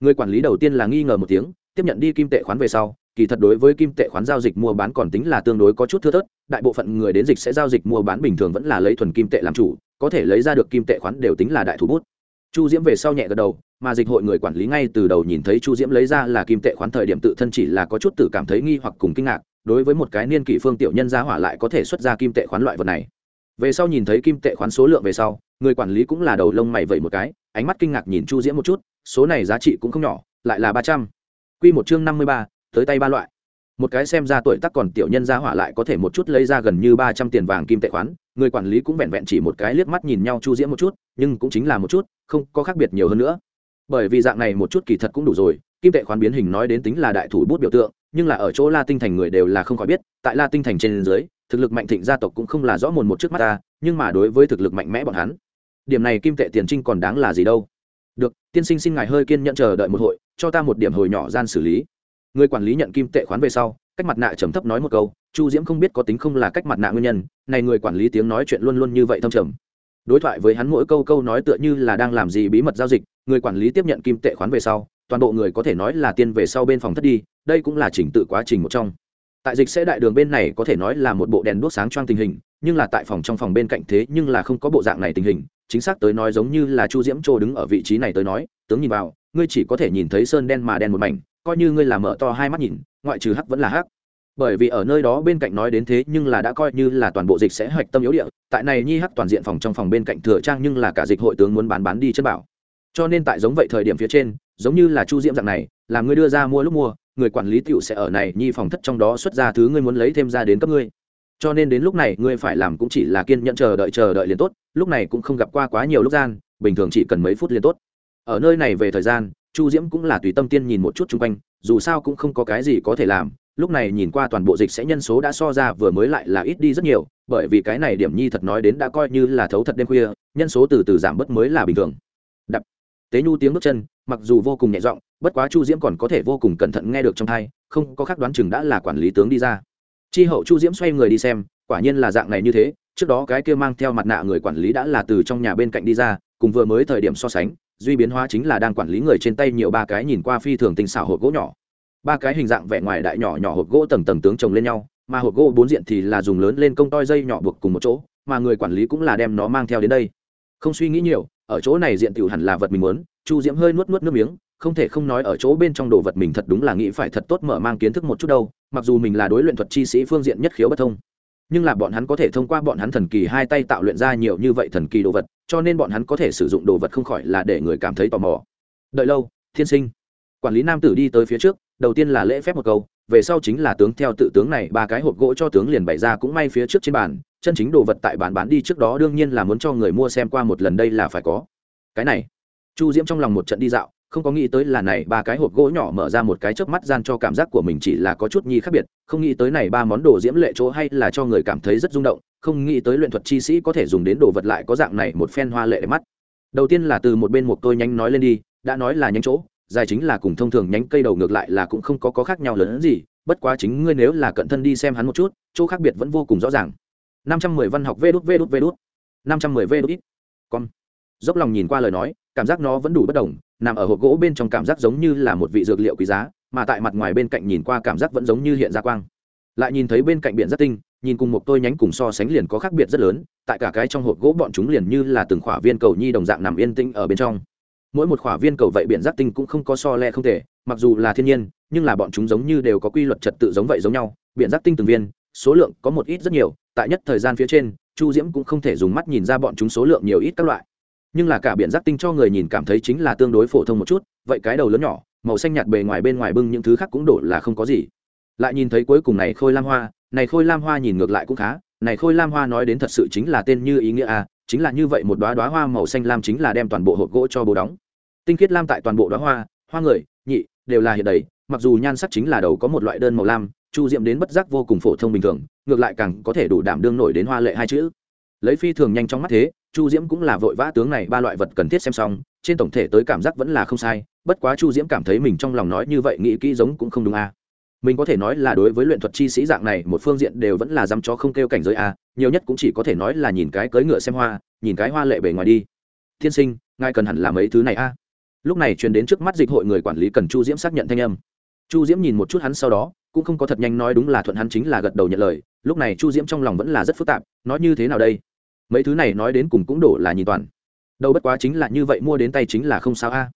[SPEAKER 1] Người quản lý đầu tiên là nghi ngờ một tiếng, tiếp nhận đi kim tệ khoán về sau, kỳ thật đối với kim tệ khoán giao dịch mua bán còn tính là tương đối có chút thưa thớt, đại bộ phận người đến dịch sẽ giao dịch mua bán bình thường vẫn là lấy thuần kim tệ làm chủ, có thể lấy ra được kim tệ khoán đều tính là đại thủ bút. Chu diễm về sau nhẹ gật đầu mà dịch hội người quản lý ngay từ đầu nhìn thấy chu diễm lấy ra là kim tệ khoán thời điểm tự thân chỉ là có chút tự cảm thấy nghi hoặc cùng kinh ngạc, đối với một cái niên kỷ phương tiểu nhân gia hỏa lại có thể xuất ra kim tệ khoán loại vật này. Về sau nhìn thấy kim tệ khoán số lượng về sau, người quản lý cũng là đầu lông mày vẩy một cái, ánh mắt kinh ngạc nhìn chu diễm một chút, số này giá trị cũng không nhỏ, lại là ba trăm. Q một chương năm mươi ba, tới tay ba loại. Một cái xem ra tuổi tác còn tiểu nhân gia hỏa lại có thể một chút lấy ra gần như ba trăm tiền vàng kim tệ khoán, người quản lý cũng vẹn vẹn chỉ một cái liếc mắt nhìn nhau chu diễm một chút, nhưng cũng chính là một chút, không có khác biệt nhiều hơn nữa bởi vì dạng này một chút kỳ thật cũng đủ rồi, kim tệ khoán biến hình nói đến tính là đại thủ bút biểu tượng, nhưng là ở chỗ la tinh thành người đều là không khỏi biết, tại la tinh thành trên dưới, thực lực mạnh thịnh gia tộc cũng không là rõ mồn một trước mắt ta, nhưng mà đối với thực lực mạnh mẽ bọn hắn, điểm này kim tệ tiền trinh còn đáng là gì đâu. Được, tiên sinh xin ngài hơi kiên nhận chờ đợi một hội, cho ta một điểm hồi nhỏ gian xử lý. Người quản lý nhận kim tệ khoán về sau, cách mặt nạ trầm thấp nói một câu, chu diễm không biết có tính không là cách mặt nạ nguyên nhân, này người quản lý tiếng nói chuyện luôn luôn như vậy thâm trầm đối thoại với hắn mỗi câu câu nói tựa như là đang làm gì bí mật giao dịch, người quản lý tiếp nhận kim tệ khoán về sau, toàn bộ người có thể nói là tiên về sau bên phòng thất đi, đây cũng là chỉnh tự quá trình một trong. Tại dịch sẽ đại đường bên này có thể nói là một bộ đèn đuốc sáng choang tình hình, nhưng là tại phòng trong phòng bên cạnh thế nhưng là không có bộ dạng này tình hình, chính xác tới nói giống như là chu diễm trô đứng ở vị trí này tới nói, tướng nhìn vào, ngươi chỉ có thể nhìn thấy sơn đen mà đen một mảnh, coi như ngươi là mở to hai mắt nhìn, ngoại trừ hắc vẫn là hắc bởi vì ở nơi đó bên cạnh nói đến thế nhưng là đã coi như là toàn bộ dịch sẽ hoạch tâm yếu địa, tại này nhi hắc toàn diện phòng trong phòng bên cạnh thừa trang nhưng là cả dịch hội tướng muốn bán bán đi chân bảo. Cho nên tại giống vậy thời điểm phía trên, giống như là chu diễm dạng này, là ngươi đưa ra mua lúc mua, người quản lý tiểu sẽ ở này nhi phòng thất trong đó xuất ra thứ ngươi muốn lấy thêm ra đến cấp ngươi. Cho nên đến lúc này, ngươi phải làm cũng chỉ là kiên nhẫn chờ đợi chờ đợi liền tốt, lúc này cũng không gặp qua quá nhiều lúc gian, bình thường chỉ cần mấy phút liền tốt. Ở nơi này về thời gian, chu diễm cũng là tùy tâm tiên nhìn một chút chung quanh, dù sao cũng không có cái gì có thể làm lúc này nhìn qua toàn bộ dịch sẽ nhân số đã so ra vừa mới lại là ít đi rất nhiều, bởi vì cái này điểm nhi thật nói đến đã coi như là thấu thật đêm khuya, nhân số từ từ giảm bớt mới là bình thường. Đập. Tế nhu tiếng bước chân, mặc dù vô cùng nhẹ giọng, bất quá chu diễm còn có thể vô cùng cẩn thận nghe được trong thai không có khác đoán chừng đã là quản lý tướng đi ra. Chi hậu chu diễm xoay người đi xem, quả nhiên là dạng này như thế, trước đó cái kia mang theo mặt nạ người quản lý đã là từ trong nhà bên cạnh đi ra, cùng vừa mới thời điểm so sánh, duy biến hóa chính là đang quản lý người trên tay nhiều ba cái nhìn qua phi thường tình xảo hộp gỗ nhỏ ba cái hình dạng vẻ ngoài đại nhỏ nhỏ hộp gỗ tầng tầng tướng chồng lên nhau, mà hộp gỗ bốn diện thì là dùng lớn lên công toi dây nhỏ buộc cùng một chỗ, mà người quản lý cũng là đem nó mang theo đến đây. Không suy nghĩ nhiều, ở chỗ này diện tiểu hẳn là vật mình muốn, chu diễm hơi nuốt nuốt nước miếng, không thể không nói ở chỗ bên trong đồ vật mình thật đúng là nghĩ phải thật tốt mở mang kiến thức một chút đâu, mặc dù mình là đối luyện thuật chi sĩ phương diện nhất khiếu bất thông, nhưng là bọn hắn có thể thông qua bọn hắn thần kỳ hai tay tạo luyện ra nhiều như vậy thần kỳ đồ vật, cho nên bọn hắn có thể sử dụng đồ vật không khỏi là để người cảm thấy tò mò. Đợi lâu, thiên sinh. Quản lý nam tử đi tới phía trước đầu tiên là lễ phép một câu, về sau chính là tướng theo tự tướng này, ba cái hộp gỗ cho tướng liền bày ra cũng may phía trước trên bàn, chân chính đồ vật tại bàn bán đi trước đó đương nhiên là muốn cho người mua xem qua một lần đây là phải có. Cái này, chu diễm trong lòng một trận đi dạo, không có nghĩ tới là này, ba cái hộp gỗ nhỏ mở ra một cái chớp mắt gian cho cảm giác của mình chỉ là có chút nhi khác biệt, không nghĩ tới này ba món đồ diễm lệ chỗ hay là cho người cảm thấy rất rung động, không nghĩ tới luyện thuật chi sĩ có thể dùng đến đồ vật lại có dạng này một phen hoa lệ để mắt. Đầu tiên là từ một bên một tôi nhanh nói lên đi, đã nói là nhanh chỗ dài chính là cùng thông thường nhánh cây đầu ngược lại là cũng không có, có khác nhau lớn hơn gì bất quá chính ngươi nếu là cận thân đi xem hắn một chút chỗ khác biệt vẫn vô cùng rõ ràng. Năm trăm mười văn học vê đút vê đút vê đút. Năm trăm mười vê đút ít. Con dốc lòng nhìn qua lời nói cảm giác nó vẫn đủ bất đồng nằm ở hộp gỗ bên trong cảm giác giống như là một vị dược liệu quý giá mà tại mặt ngoài bên cạnh nhìn qua cảm giác vẫn giống như hiện ra quang. Lại nhìn thấy bên cạnh biển rất tinh nhìn cùng một tôi nhánh cùng so sánh liền có khác biệt rất lớn tại cả cái trong hộp gỗ bọn chúng liền như là từng khỏa viên cầu nhi đồng dạng nằm yên tĩnh ở bên trong mỗi một khỏa viên cầu vậy biển giác tinh cũng không có so le không thể, mặc dù là thiên nhiên, nhưng là bọn chúng giống như đều có quy luật trật tự giống vậy giống nhau, biển giác tinh từng viên, số lượng có một ít rất nhiều, tại nhất thời gian phía trên, chu diễm cũng không thể dùng mắt nhìn ra bọn chúng số lượng nhiều ít các loại nhưng là cả biển giác tinh cho người nhìn cảm thấy chính là tương đối phổ thông một chút, vậy cái đầu lớn nhỏ, màu xanh nhạt bề ngoài bên ngoài bưng những thứ khác cũng đổ là không có gì lại nhìn thấy cuối cùng này khôi lam hoa, này khôi lam hoa nhìn ngược lại cũng khá, này khôi lam hoa nói đến thật sự chính là tên như ý nghĩa à? Chính là như vậy một đoá đoá hoa màu xanh lam chính là đem toàn bộ hộp gỗ cho bố đóng tinh khiết lam tại toàn bộ đoá hoa hoa người, nhị, đều là hiện đầy, mặc dù nhan sắc chính là đầu có một loại đơn màu lam, chu diệm đến bất giác vô cùng phổ thông bình thường, ngược lại càng có thể đủ đảm đương nổi đến hoa lệ hai chữ lấy phi thường nhanh trong mắt thế, chu diễm cũng là vội vã tướng này ba loại vật cần thiết xem xong, trên tổng thể tới cảm giác vẫn là không sai, bất quá chu diễm cảm thấy mình trong lòng nói như vậy nghĩ kỹ giống cũng không đúng a à mình có thể nói là đối với luyện thuật chi sĩ dạng này, một phương diện đều vẫn là dăm cho không kêu cảnh giới a, nhiều nhất cũng chỉ có thể nói là nhìn cái cưỡi ngựa xem hoa, nhìn cái hoa lệ bề ngoài đi. Tiên sinh, ngài cần hẳn làm mấy thứ này a? Lúc này truyền đến trước mắt dịch hội người quản lý cần chu diễm xác nhận thanh âm. Chu diễm nhìn một chút hắn sau đó, cũng không có thật nhanh nói đúng là thuận hắn chính là gật đầu nhận lời. Lúc này chu diễm trong lòng vẫn là rất phức tạp, nói như thế nào đây? Mấy thứ này nói đến cùng cũng đổ là nhìn toàn. Đâu bất quá chính là như vậy, mua đến tay chính là không sao a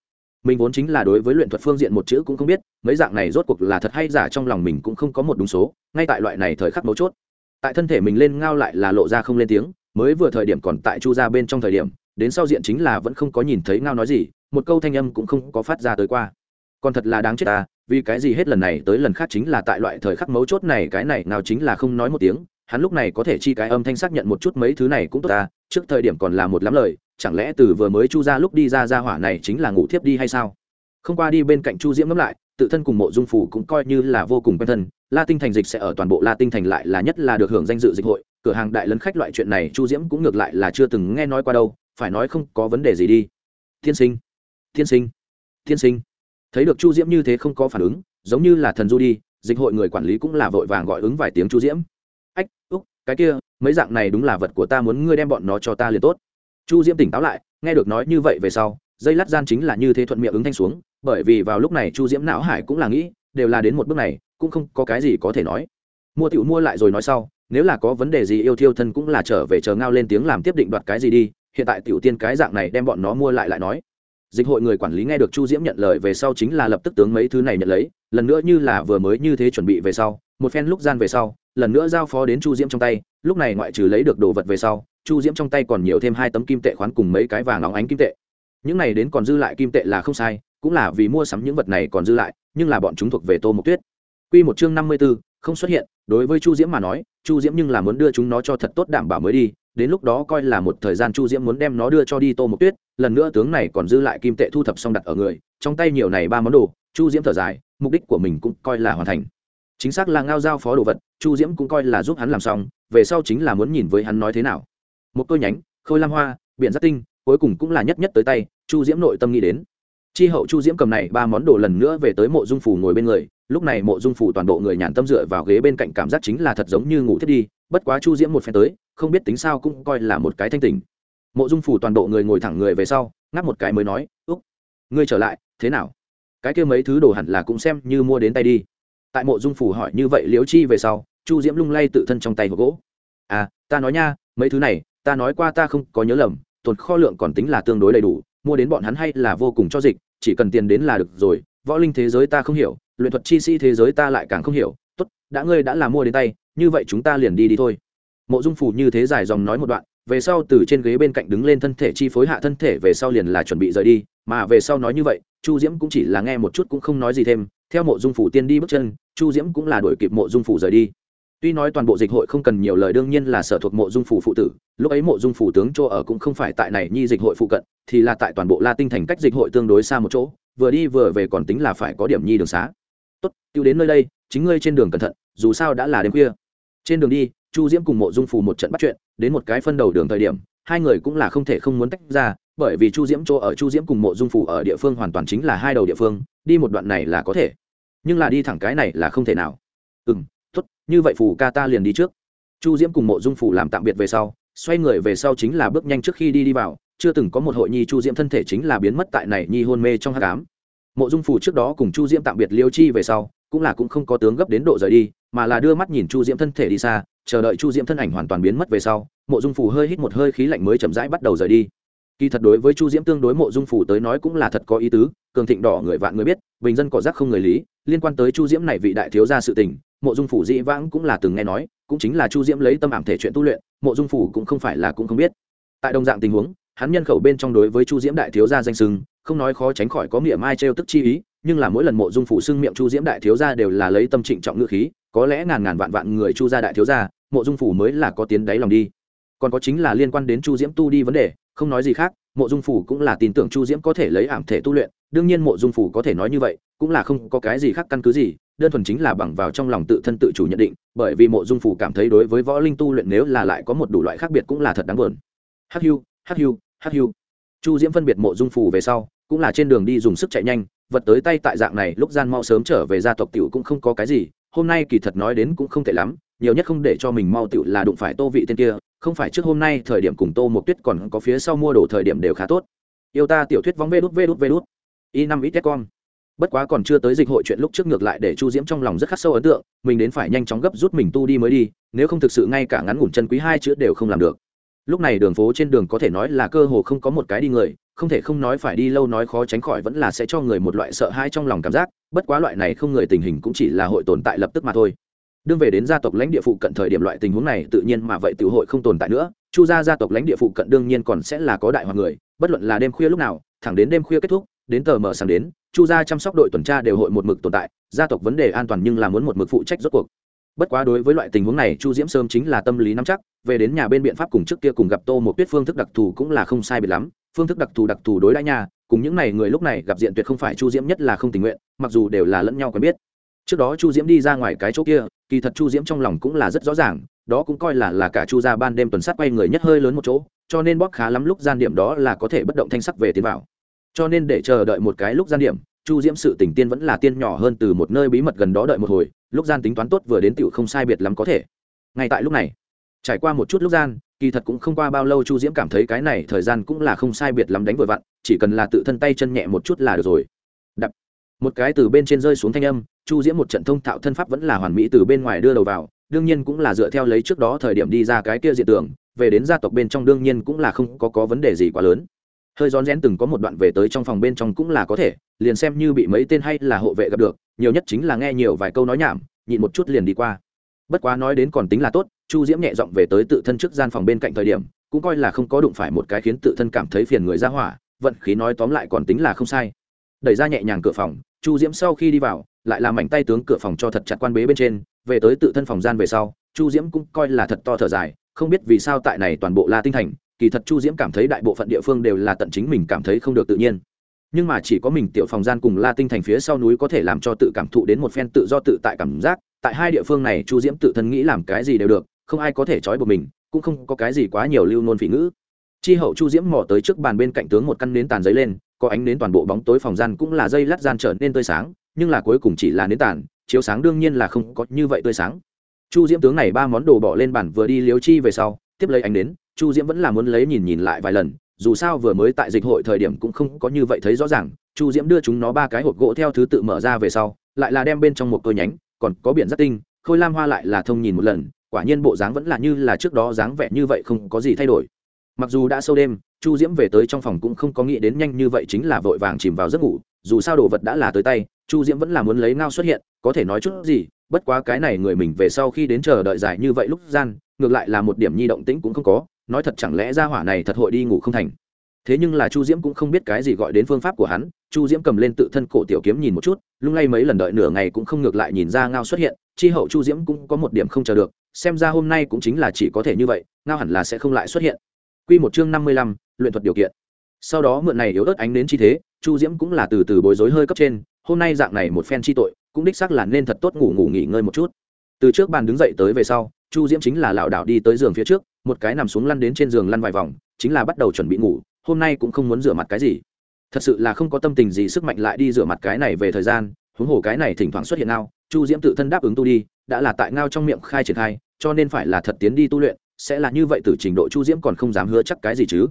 [SPEAKER 1] mình vốn chính là đối với luyện thuật phương diện một chữ cũng không biết, mấy dạng này rốt cuộc là thật hay giả trong lòng mình cũng không có một đúng số, ngay tại loại này thời khắc mấu chốt. Tại thân thể mình lên ngao lại là lộ ra không lên tiếng, mới vừa thời điểm còn tại chu ra bên trong thời điểm, đến sau diện chính là vẫn không có nhìn thấy ngao nói gì, một câu thanh âm cũng không có phát ra tới qua. Còn thật là đáng chết ta, vì cái gì hết lần này tới lần khác chính là tại loại thời khắc mấu chốt này, cái này nào chính là không nói một tiếng, hắn lúc này có thể chi cái âm thanh xác nhận một chút mấy thứ này cũng tốt ta, trước thời điểm còn là một lắm lời chẳng lẽ từ vừa mới chu ra lúc đi ra ra hỏa này chính là ngủ thiếp đi hay sao? Không qua đi bên cạnh chu diễm ngẫm lại, tự thân cùng mộ dung phủ cũng coi như là vô cùng quen thân. La tinh thành dịch sẽ ở toàn bộ la tinh thành lại là nhất là được hưởng danh dự dịch hội. Cửa hàng đại lấn khách loại chuyện này chu diễm cũng ngược lại là chưa từng nghe nói qua đâu. Phải nói không có vấn đề gì đi. Tiên sinh tiên sinh tiên sinh. Thấy được chu diễm như thế không có phản ứng, giống như là thần du đi, dịch hội người quản lý cũng là vội vàng gọi ứng vài tiếng chu diễm. Ách, úc, cái kia, mấy dạng này đúng là vật của ta muốn ngươi đem bọn nó cho ta liền tốt chu diễm tỉnh táo lại, nghe được nói như vậy về sau, dây lát gian chính là như thế thuận miệng ứng thanh xuống, bởi vì vào lúc này chu diễm não hải cũng là nghĩ, đều là đến một bước này, cũng không có cái gì có thể nói. Mua tiểu mua lại rồi nói sau, nếu là có vấn đề gì yêu thiêu thân cũng là trở về chờ ngao lên tiếng làm tiếp định đoạt cái gì đi, hiện tại tiểu tiên cái dạng này đem bọn nó mua lại lại nói. Dịch hội người quản lý nghe được chu diễm nhận lời về sau chính là lập tức tướng mấy thứ này nhận lấy, lần nữa như là vừa mới như thế chuẩn bị về sau, một phen lúc gian về sau, lần nữa giao phó đến chu diễm trong tay lúc này ngoại trừ lấy được đồ vật về sau, chu diễm trong tay còn nhiều thêm hai tấm kim tệ khoán cùng mấy cái vàng óng ánh kim tệ. Những này đến còn dư lại kim tệ là không sai, cũng là vì mua sắm những vật này còn dư lại, nhưng là bọn chúng thuộc về tô mộc tuyết. Q một chương năm mươi b ố không xuất hiện, đối với chu diễm mà nói, chu diễm nhưng là muốn đưa chúng nó cho thật tốt đảm bảo mới đi, đến lúc đó coi là một thời gian chu diễm muốn đem nó đưa cho đi tô mộc tuyết, lần nữa tướng này còn dư lại kim tệ thu thập xong đặt ở người, trong tay nhiều này ba món đồ, chu diễm thở dài, mục đích của mình cũng coi là hoàn thành chính xác là ngao giao phó đồ vật, chu diễm cũng coi là giúp hắn làm xong, về sau chính là muốn nhìn với hắn nói thế nào. Một tôi nhánh, khôi lam hoa biện giáp tinh, cuối cùng cũng là nhất nhất tới tay, chu diễm nội tâm nghĩ đến. Chi hậu chu diễm cầm này ba món đồ lần nữa về tới mộ dung phủ ngồi bên người, lúc này mộ dung phủ toàn bộ người nhàn tâm dựa vào ghế bên cạnh cảm giác chính là thật giống như ngủ thiết đi, bất quá chu diễm một phen tới, không biết tính sao cũng coi là một cái thanh tình mộ dung phủ toàn bộ người ngồi thẳng người về sau, ngáp một cái mới nói, úc, ngươi trở lại, thế nào? Cái kia mấy thứ đồ hẳn là cũng xem như mua đến tay đi tại mộ dung phủ hỏi như vậy liễu chi về sau, chu diễm lung lay tự thân trong tay hộp gỗ. À ta nói nha, mấy thứ này, ta nói qua ta không có nhớ lầm, tồn kho lượng còn tính là tương đối đầy đủ, mua đến bọn hắn hay là vô cùng cho dịch, chỉ cần tiền đến là được rồi, võ linh thế giới ta không hiểu, luyện thuật chi sĩ thế giới ta lại càng không hiểu, tốt, đã ngươi đã là mua đến tay, như vậy chúng ta liền đi đi thôi. Mộ dung phủ như thế dài dòng nói một đoạn, về sau từ trên ghế bên cạnh đứng lên thân thể chi phối hạ thân thể về sau liền là chuẩn bị rời đi mà về sau nói như vậy, chu diễm cũng chỉ là nghe một chút cũng không nói gì thêm, theo mộ dung phủ tiên đi bước chân, chu diễm cũng là đổi kịp mộ dung phủ rời đi. Tuy nói toàn bộ dịch hội không cần nhiều lời, đương nhiên là sở thuộc mộ dung phủ phụ tử, lúc ấy mộ dung phủ tướng chỗ ở cũng không phải tại này nhi dịch hội phụ cận, thì là tại toàn bộ la tinh thành cách dịch hội tương đối xa một chỗ, vừa đi vừa về còn tính là phải có điểm nhi đường xá. Tốt, tiêu đến nơi đây, chính ngươi trên đường cẩn thận, dù sao đã là đêm khuya. Trên đường đi, chu diễm cùng mộ dung phủ một trận bắt chuyện, đến một cái phân đầu đường thời điểm, hai người cũng là không thể không muốn tách ra bởi vì chu diễm chỗ ở chu diễm cùng mộ dung phủ ở địa phương hoàn toàn chính là hai đầu địa phương, đi một đoạn này là có thể. Nhưng là đi thẳng cái này là không thể nào. Ừ m t ố t như vậy phù ca ta liền đi trước. Chu diễm cùng mộ dung phủ làm tạm biệt về sau, xoay người về sau chính là bước nhanh trước khi đi đi vào, chưa từng có một hội nhi chu diễm thân thể chính là biến mất tại này nhi hôn mê trong h tám mộ dung phủ trước đó cùng chu diễm tạm biệt liêu chi về sau, cũng là cũng không có tướng gấp đến độ rời đi, mà là đưa mắt nhìn chu diễm thân thể đi xa, chờ đợi chu diễm thân ảnh hoàn toàn biến mất về sau, mộ dung phủ hơi hít một hơi khí lạnh mới chậm rãi bắt đầu rời đi kỳ thật đối với chu diễm tương đối mộ dung phủ tới nói cũng là thật có ý tứ, cường thịnh đỏ người vạn người biết, bình dân cỏ rác không người lý, liên quan tới chu diễm này vị đại thiếu gia sự tình, mộ dung phủ dĩ vãng cũng là từng nghe nói, cũng chính là chu diễm lấy tâm ảm thể chuyện tu luyện, mộ dung phủ cũng không phải là cũng không biết. Tại đồng dạng tình huống, hắn nhân khẩu bên trong đối với chu diễm đại thiếu gia danh sưng, không nói khó tránh khỏi có miệng mai trêu tức chi ý, nhưng là mỗi lần mộ dung phủ xưng miệng chu diễm đại thiếu gia đều là lấy tâm trịnh trọng ngữ khí, có lẽ ngàn ngàn vạn vạn người chu gia đại thiếu gia, mộ dung phủ mới là có tiến đáy lòng đi. Còn có chính là liên quan đến chu diễm tu đi vấn đề không nói gì khác, mộ dung phủ cũng là tin tưởng chu diễm có thể lấy ảm thể tu luyện, đương nhiên mộ dung phủ có thể nói như vậy, cũng là không có cái gì khác căn cứ gì, đơn thuần chính là bằng vào trong lòng tự thân tự chủ nhận định, bởi vì mộ dung phủ cảm thấy đối với võ linh tu luyện nếu là lại có một đủ loại khác biệt cũng là thật đáng buồn. Hắc hưu hắc hưu hắc hưu. Chu diễm phân biệt mộ dung phủ về sau, cũng là trên đường đi dùng sức chạy nhanh, vật tới tay tại dạng này, lúc gian mau sớm trở về gia tộc tiểu cũng không có cái gì, hôm nay kỳ thật nói đến cũng không tệ lắm, nhiều nhất không để cho mình mau tiểu là đụng phải tô vị tên kia không phải trước hôm nay thời điểm cùng tô một tuyết còn có phía sau mua đồ thời điểm đều khá tốt. Yêu ta tiểu thuyết vóng vê đút vê đút vê đút. Y năm ít con bất quá còn chưa tới dịch hội chuyện lúc trước ngược lại để chu diễm trong lòng rất khắc sâu ấn tượng, mình đến phải nhanh chóng gấp rút mình tu đi mới đi, nếu không thực sự ngay cả ngắn ngủn chân quý hai chữ đều không làm được. Lúc này đường phố trên đường có thể nói là cơ hồ không có một cái đi người, không thể không nói phải đi lâu nói khó tránh khỏi vẫn là sẽ cho người một loại sợ hãi trong lòng cảm giác, bất quá loại này không người tình hình cũng chỉ là hội tồn tại lập tức mà thôi đương về đến gia tộc lãnh địa phụ cận thời điểm loại tình huống này, tự nhiên mà vậy tiểu hội không tồn tại nữa. Chu gia gia tộc lãnh địa phụ cận đương nhiên còn sẽ là có đại hoàng người, bất luận là đêm khuya lúc nào, thẳng đến đêm khuya kết thúc, đến tờ mở sáng đến, chu gia chăm sóc đội tuần tra đều hội một mực tồn tại, gia tộc vấn đề an toàn nhưng là muốn một mực phụ trách rốt cuộc. Bất quá đối với loại tình huống này, chu diễm sơm chính là tâm lý nắm chắc, về đến nhà bên biện pháp cùng trước kia cùng gặp tô một tuyết phương thức đặc thù cũng là không sai biệt lắm. Phương thức đặc thù đặc thù đối đãi nhà, cùng những này người lúc này gặp diện tuyệt không phải chu diễm nhất là không tình nguyện, mặc dù đều là lẫn nhau quen biết. Trước đó chu diễm đi ra ngoài cái chỗ kia kỳ thật chu diễm trong lòng cũng là rất rõ ràng, đó cũng coi là là cả chu gia ban đêm tuần sát quay người nhất hơi lớn một chỗ, cho nên bóp khá lắm lúc gian điểm đó là có thể bất động thanh sắc về tiến vào. Cho nên để chờ đợi một cái lúc gian điểm, chu diễm sự tỉnh tiên vẫn là tiên nhỏ hơn từ một nơi bí mật gần đó đợi một hồi, lúc gian tính toán tốt vừa đến tiểu không sai biệt lắm có thể. Ngay tại lúc này, trải qua một chút lúc gian, kỳ thật cũng không qua bao lâu chu diễm cảm thấy cái này thời gian cũng là không sai biệt lắm đánh vừa vặn, chỉ cần là tự thân tay chân nhẹ một chút là được rồi một cái từ bên trên rơi xuống thanh âm chu diễm một trận thông thạo thân pháp vẫn là hoàn mỹ từ bên ngoài đưa đầu vào đương nhiên cũng là dựa theo lấy trước đó thời điểm đi ra cái kia diện tưởng về đến gia tộc bên trong đương nhiên cũng là không có, có vấn đề gì quá lớn. Hơi rón rén từng có một đoạn về tới trong phòng bên trong cũng là có thể liền xem như bị mấy tên hay là hộ vệ gặp được nhiều nhất chính là nghe nhiều vài câu nói nhảm nhịn một chút liền đi qua. Bất quá nói đến còn tính là tốt chu diễm nhẹ giọng về tới tự thân trước gian phòng bên cạnh thời điểm cũng coi là không có đụng phải một cái khiến tự thân cảm thấy phiền người ra hỏa vận khí nói tóm lại còn tính là không sai đẩy ra nhẹ nhàng cửa phòng, chu diễm sau khi đi vào, lại làm mảnh tay tướng cửa phòng cho thật chặt quan bế bên trên, về tới tự thân phòng gian về sau, chu diễm cũng coi là thật to thở dài, không biết vì sao tại này toàn bộ la tinh thành, kỳ thật chu diễm cảm thấy đại bộ phận địa phương đều là tận chính mình cảm thấy không được tự nhiên. Nhưng mà chỉ có mình tiểu phòng gian cùng la tinh thành phía sau núi có thể làm cho tự cảm thụ đến một phen tự do tự tại cảm giác, tại hai địa phương này chu diễm tự thân nghĩ làm cái gì đều được, không ai có thể trói buộc mình, cũng không có cái gì quá nhiều lưu nôn phỉ ngữ. Chi hậu chu diễm mò tới trước bàn bên cạnh tướng một căn nến tàn giấy lên có ánh đến toàn bộ bóng tối phòng gian cũng là dây lát gian trở nên tươi sáng nhưng là cuối cùng chỉ là nến tàn chiếu sáng đương nhiên là không có như vậy tươi sáng. Chu diễm tướng này ba món đồ bỏ lên bàn vừa đi liếu chi về sau tiếp lấy ánh đến, chu diễm vẫn là muốn lấy nhìn nhìn lại vài lần dù sao vừa mới tại dịch hội thời điểm cũng không có như vậy thấy rõ ràng chu diễm đưa chúng nó ba cái hộp gỗ theo thứ tự mở ra về sau lại là đem bên trong một tôi nhánh còn có biển rất tinh khôi lam hoa lại là thông nhìn một lần quả nhiên bộ dáng vẫn là như là trước đó dáng vẻ như vậy không có gì thay đổi mặc dù đã sâu đêm, chu diễm về tới trong phòng cũng không có nghĩ đến nhanh như vậy chính là vội vàng chìm vào giấc ngủ. Dù sao đồ vật đã là tới tay, chu diễm vẫn là muốn lấy ngao xuất hiện, có thể nói chút gì, bất quá cái này người mình về sau khi đến chờ đợi dài như vậy lúc gian, ngược lại là một điểm nhi động tĩnh cũng không có, nói thật chẳng lẽ ra hỏa này thật hội đi ngủ không thành. Thế nhưng là chu diễm cũng không biết cái gì gọi đến phương pháp của hắn, chu diễm cầm lên tự thân cổ tiểu kiếm nhìn một chút, lung lay mấy lần đợi nửa ngày cũng không ngược lại nhìn ra ngao xuất hiện, chi hậu chu diễm cũng có một điểm không chờ được, xem ra hôm nay cũng chính là chỉ có thể như vậy, ngao hẳn là sẽ không lại xuất hiện. Quy một chương năm mươi lăm luyện thuật điều kiện. Sau đó mượn này yếu ớt ánh đến chi thế chu diễm cũng là từ từ bối rối hơi cấp trên hôm nay dạng này một phen chi tội cũng đích xác là nên thật tốt ngủ ngủ nghỉ ngơi một chút. Từ trước bàn đứng dậy tới về sau chu diễm chính là lảo đảo đi tới giường phía trước một cái nằm xuống lăn đến trên giường lăn vài vòng chính là bắt đầu chuẩn bị ngủ hôm nay cũng không muốn rửa mặt cái gì. Thật sự là không có tâm tình gì sức mạnh lại đi rửa mặt cái này về thời gian huống hồ cái này thỉnh thoảng xuất hiện nào, chu diễm tự thân đáp ứng tu đi đã là tại ngao trong miệng khai triển khai cho nên phải là thật tiến đi tu luyện sẽ là như vậy từ trình độ chu diễm còn không dám hứa chắc cái gì chứ.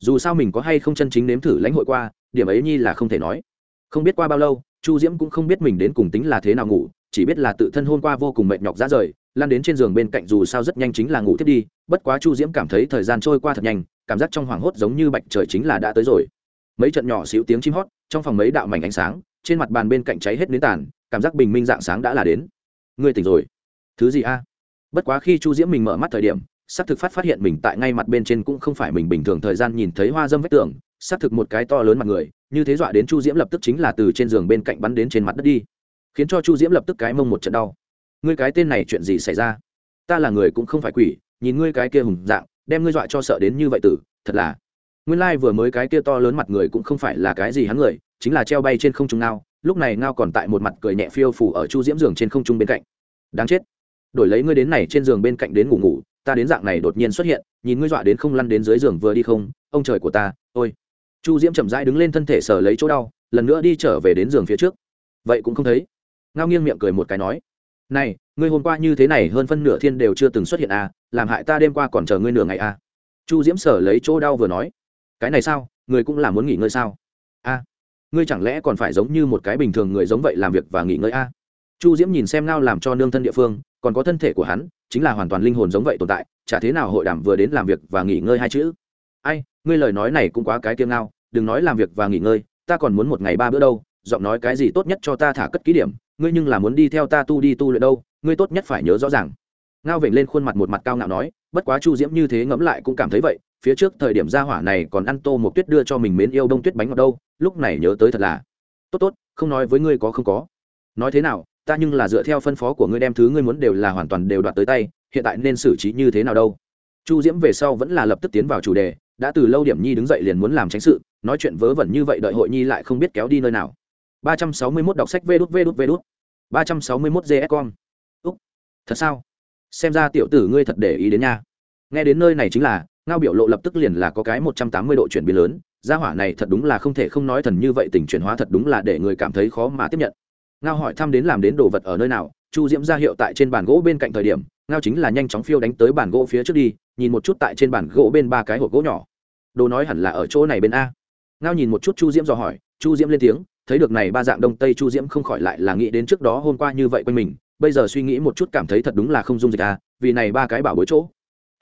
[SPEAKER 1] Dù sao mình có hay không chân chính nếm thử lãnh hội qua, điểm ấy nhi là không thể nói. Không biết qua bao lâu, chu diễm cũng không biết mình đến cùng tính là thế nào ngủ, chỉ biết là tự thân hôm qua vô cùng mệt nhọc ra rời lan đến trên giường bên cạnh dù sao rất nhanh chính là ngủ thiết đi, bất quá chu diễm cảm thấy thời gian trôi qua thật nhanh, cảm giác trong hoảng hốt giống như bạch trời chính là đã tới rồi. Mấy trận nhỏ xíu tiếng chim hót, trong phòng mấy đạo mảnh ánh sáng, trên mặt bàn bên cạnh cháy hết nến tàn, cảm giác bình minh dạng sáng đã là đến. Ngươi tỉnh rồi. Thứ gì a? Bất quá khi chu diễm mình mở mắt thời điểm xác thực phát phát hiện mình tại ngay mặt bên trên cũng không phải mình bình thường thời gian nhìn thấy hoa dâm vách tường xác thực một cái to lớn mặt người, như thế dọa đến chu diễm lập tức chính là từ trên giường bên cạnh bắn đến trên mặt đất đi. Khiến cho chu diễm lập tức cái mông một trận đau. Ngươi cái tên này chuyện gì xảy ra? Ta là người cũng không phải quỷ, nhìn ngươi cái kia hùng dạng, đem ngươi dọa cho sợ đến như vậy tử, thật là. Nguyên lai vừa mới cái kia to lớn mặt người cũng không phải là cái gì hắn người, chính là treo bay trên không trung ngao, lúc này ngao còn tại một mặt cười nhẹ phiêu phủ ở chu diễm giường trên không trung bên cạnh. Đáng chết. Đổi lấy ngươi đến này trên giường bên cạnh đến ngủ ngủ ta đến dạng này đột nhiên xuất hiện, nhìn ngươi dọa đến không lăn đến dưới giường vừa đi không, ông trời của ta, ôi. Chu diễm chậm rãi đứng lên thân thể sờ lấy chỗ đau, lần nữa đi trở về đến giường phía trước. Vậy cũng không thấy. Ngao nghiêng miệng cười một cái nói, này, ngươi hôm qua như thế này hơn phân nửa thiên đều chưa từng xuất hiện à làm hại ta đêm qua còn chờ ngươi nửa ngày à. Chu diễm sở lấy chỗ đau vừa nói, cái này sao? Ngươi cũng là muốn nghỉ ngơi sao? A, ngươi chẳng lẽ còn phải giống như một cái bình thường người giống vậy làm việc và nghỉ ngơi a chu diễm nhìn xem ngao làm cho nương thân địa phương, còn có thân thể của hắn chính là hoàn toàn linh hồn giống vậy tồn tại, chả thế nào hội đảm vừa đến làm việc và nghỉ ngơi hai chữ. Ai, ngươi lời nói này cũng quá cái kiêng ngao, đừng nói làm việc và nghỉ ngơi, ta còn muốn một ngày ba bữa đâu, giọng nói cái gì tốt nhất cho ta thả cất ký điểm, ngươi nhưng là muốn đi theo ta tu đi tu luyện đâu, ngươi tốt nhất phải nhớ rõ ràng. Ngao vểnh lên khuôn mặt một mặt cao ngạo nói, bất quá chu diễm như thế ngẫm lại cũng cảm thấy vậy, phía trước thời điểm ra hỏa này còn ăn tô một tuyết đưa cho mình mến yêu đông tuyết bánh ngọt đâu, lúc này nhớ tới thật là, tốt tốt, không nói với ngươi có không có. Nói thế nào ta nhưng là dựa theo phân phó của ngươi đem thứ ngươi muốn đều là hoàn toàn đều đoạt tới tay, hiện tại nên xử trí như thế nào đâu? Chu diễm về sau vẫn là lập tức tiến vào chủ đề, đã từ lâu điểm nhi đứng dậy liền muốn làm tránh sự, nói chuyện vớ vẩn như vậy đợi hội nhi lại không biết kéo đi nơi nào. ba trăm sáu mươi 361 đọc sách vê đút vê đút vê đút. ba trăm sáu mươi 361 gscom úc, thật sao? Xem ra tiểu tử ngươi thật để ý đến nha. Nghe đến nơi này chính là, ngao biểu lộ lập tức liền là có cái một trăm tám mươi độ chuyển biến lớn, gia hỏa này thật đúng là không thể không nói thần như vậy tình chuyển hóa thật đúng là để người cảm thấy khó mà tiếp nhận ngao hỏi thăm đến làm đến đồ vật ở nơi nào, chu diễm ra hiệu tại trên bàn gỗ bên cạnh thời điểm, ngao chính là nhanh chóng phiêu đánh tới bàn gỗ phía trước đi, nhìn một chút tại trên bàn gỗ bên ba cái hộp gỗ nhỏ. Đồ nói hẳn là ở chỗ này bên a. Ngao nhìn một chút chu diễm dò hỏi, chu diễm lên tiếng, thấy được này ba dạng đông tây chu diễm không khỏi lại là nghĩ đến trước đó hôm qua như vậy quanh mình, bây giờ suy nghĩ một chút cảm thấy thật đúng là không dung dịch à vì này ba cái bảo bối chỗ.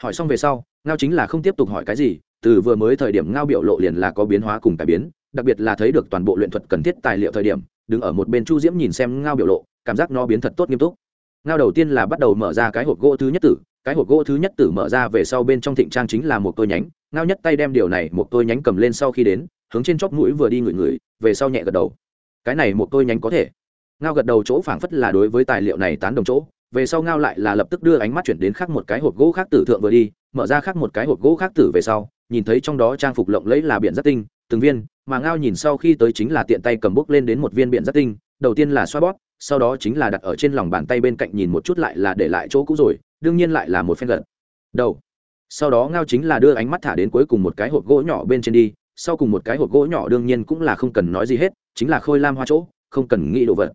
[SPEAKER 1] Hỏi xong về sau, ngao chính là không tiếp tục hỏi cái gì, từ vừa mới thời điểm ngao biểu lộ liền là có biến hóa cùng cải biến, đặc biệt là thấy được toàn bộ luyện thuật cần thiết tài liệu thời điểm đứng ở một bên chu diễm nhìn xem ngao biểu lộ, cảm giác nó biến thật tốt nghiêm túc. Ngao đầu tiên là bắt đầu mở ra cái hộp gỗ thứ nhất tử, cái hộp gỗ thứ nhất tử mở ra về sau bên trong thịnh trang chính là một tôi nhánh. Ngao nhất tay đem điều này một tôi nhánh cầm lên sau khi đến, hướng trên chóp mũi vừa đi ngửi ngửi, về sau nhẹ gật đầu. Cái này một tôi nhánh có thể. Ngao gật đầu chỗ phảng phất là đối với tài liệu này tán đồng chỗ, về sau ngao lại là lập tức đưa ánh mắt chuyển đến khác một cái hộp gỗ khác tử thượng vừa đi, mở ra khác một cái hộp gỗ khác tử về sau, nhìn thấy trong đó trang phục lộng lẫy là biển rất tinh, từng viên mà ngao nhìn sau khi tới chính là tiện tay cầm bút lên đến một viên biện rất tinh, đầu tiên là xoa bóp, sau đó chính là đặt ở trên lòng bàn tay bên cạnh nhìn một chút lại là để lại chỗ cũ rồi, đương nhiên lại là một phen gật. Đầu. Sau đó ngao chính là đưa ánh mắt thả đến cuối cùng một cái hộp gỗ nhỏ bên trên đi, sau cùng một cái hộp gỗ nhỏ đương nhiên cũng là không cần nói gì hết, chính là khôi lam hoa chỗ, không cần nghĩ đồ vật.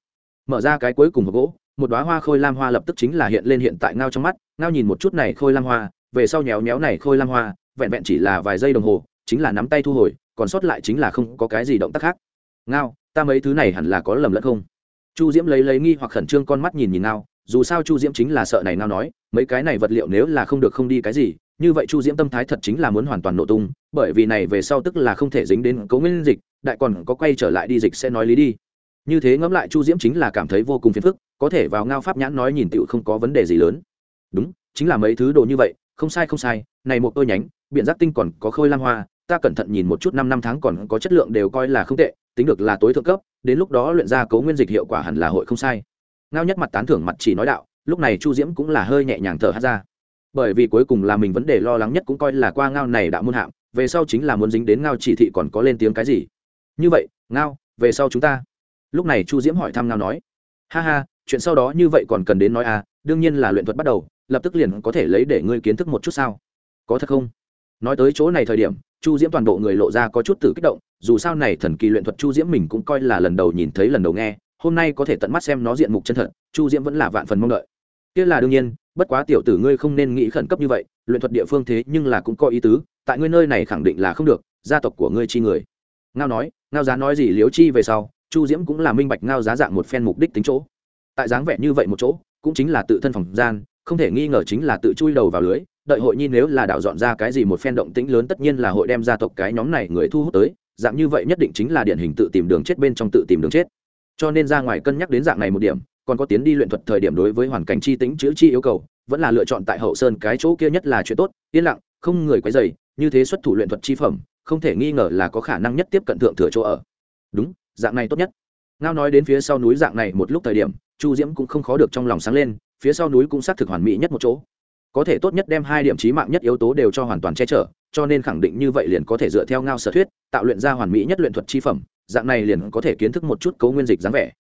[SPEAKER 1] Mở ra cái cuối cùng hộp gỗ, một đoá hoa khôi lam hoa lập tức chính là hiện lên hiện tại ngao trong mắt, ngao nhìn một chút này khôi lam hoa, về sau nhéo nhéo này khôi lam hoa, vẹn vẹn chỉ là vài giây đồng hồ, chính là nắm tay thu hồi còn sót lại chính là không có cái gì động tác khác. Ngao, ta mấy thứ này hẳn là có lầm lẫn không? Chu diễm lấy lấy nghi hoặc khẩn trương con mắt nhìn nhìn ngao, dù sao chu diễm chính là sợ này ngao nói, mấy cái này vật liệu nếu là không được không đi cái gì, như vậy chu diễm tâm thái thật chính là muốn hoàn toàn nổ tung, bởi vì này về sau tức là không thể dính đến cấu nguyên dịch, đại còn có quay trở lại đi dịch sẽ nói lý đi. Như thế ngẫm lại chu diễm chính là cảm thấy vô cùng phiền phức, có thể vào ngao pháp nhãn nói nhìn tựu không có vấn đề gì lớn. Đúng, chính là mấy thứ đồ như vậy, không sai không sai, này một tôi nhánh biện giác tinh còn có khôi lam hoa ta cẩn thận nhìn một chút năm năm tháng còn có chất lượng đều coi là không tệ, tính được là tối thượng cấp, đến lúc đó luyện ra cấu nguyên dịch hiệu quả hẳn là hội không sai. Ngao nhất mặt tán thưởng mặt chỉ nói đạo, lúc này chu diễm cũng là hơi nhẹ nhàng thở hát ra. Bởi vì cuối cùng là mình vấn đề lo lắng nhất cũng coi là qua ngao này đã muôn hạng, về sau chính là muốn dính đến ngao chỉ thị còn có lên tiếng cái gì. Như vậy, ngao, về sau chúng ta. Lúc này chu diễm hỏi thăm ngao nói, ha ha, chuyện sau đó như vậy còn cần đến nói à đương nhiên là luyện thuật bắt đầu, lập tức liền có thể lấy để ngươi kiến thức một chút sao? Có thật không? Nói tới chỗ này thời điểm, chu diễm toàn bộ người lộ ra có chút tử kích động, dù sao này thần kỳ luyện thuật chu diễm mình cũng coi là lần đầu nhìn thấy lần đầu nghe, hôm nay có thể tận mắt xem nó diện mục chân thật, chu diễm vẫn là vạn phần mong đợi. Kia là đương nhiên, bất quá tiểu tử ngươi không nên nghĩ khẩn cấp như vậy, luyện thuật địa phương thế nhưng là cũng có ý tứ, tại ngươi nơi này khẳng định là không được, gia tộc của ngươi chi người. Ngao nói, ngao giá nói gì liếu chi về sau, chu diễm cũng là minh bạch ngao giá dạng một phen mục đích tính chỗ. Tại dáng vẻ như vậy một chỗ, cũng chính là tự thân phòng gian, không thể nghi ngờ chính là tự chui đầu vào lưới đợi hội nhi nếu là đảo dọn ra cái gì một phen động tĩnh lớn tất nhiên là hội đem gia tộc cái nhóm này người thu hút tới, dạng như vậy nhất định chính là điển hình tự tìm đường chết bên trong tự tìm đường chết. Cho nên ra ngoài cân nhắc đến dạng này một điểm, còn có tiến đi luyện thuật thời điểm đối với hoàn cảnh chi tính chữ chi yêu cầu, vẫn là lựa chọn tại hậu sơn cái chỗ kia nhất là chuyện tốt, yên lặng, không người quấy dày như thế xuất thủ luyện thuật chi phẩm, không thể nghi ngờ là có khả năng nhất tiếp cận thượng thừa chỗ ở. Đúng, dạng này tốt nhất. Ngao nói đến phía sau núi dạng này một lúc thời điểm, chu diễm cũng không khó được trong lòng sáng lên, phía sau núi cũng xác thực hoàn mỹ nhất một chỗ có thể tốt nhất đem hai điểm trí mạng nhất yếu tố đều cho hoàn toàn che chở, cho nên khẳng định như vậy liền có thể dựa theo ngao sở thuyết, tạo luyện ra hoàn mỹ nhất luyện thuật chi phẩm, dạng này liền có thể kiến thức một chút cấu nguyên dịch dáng vẻ.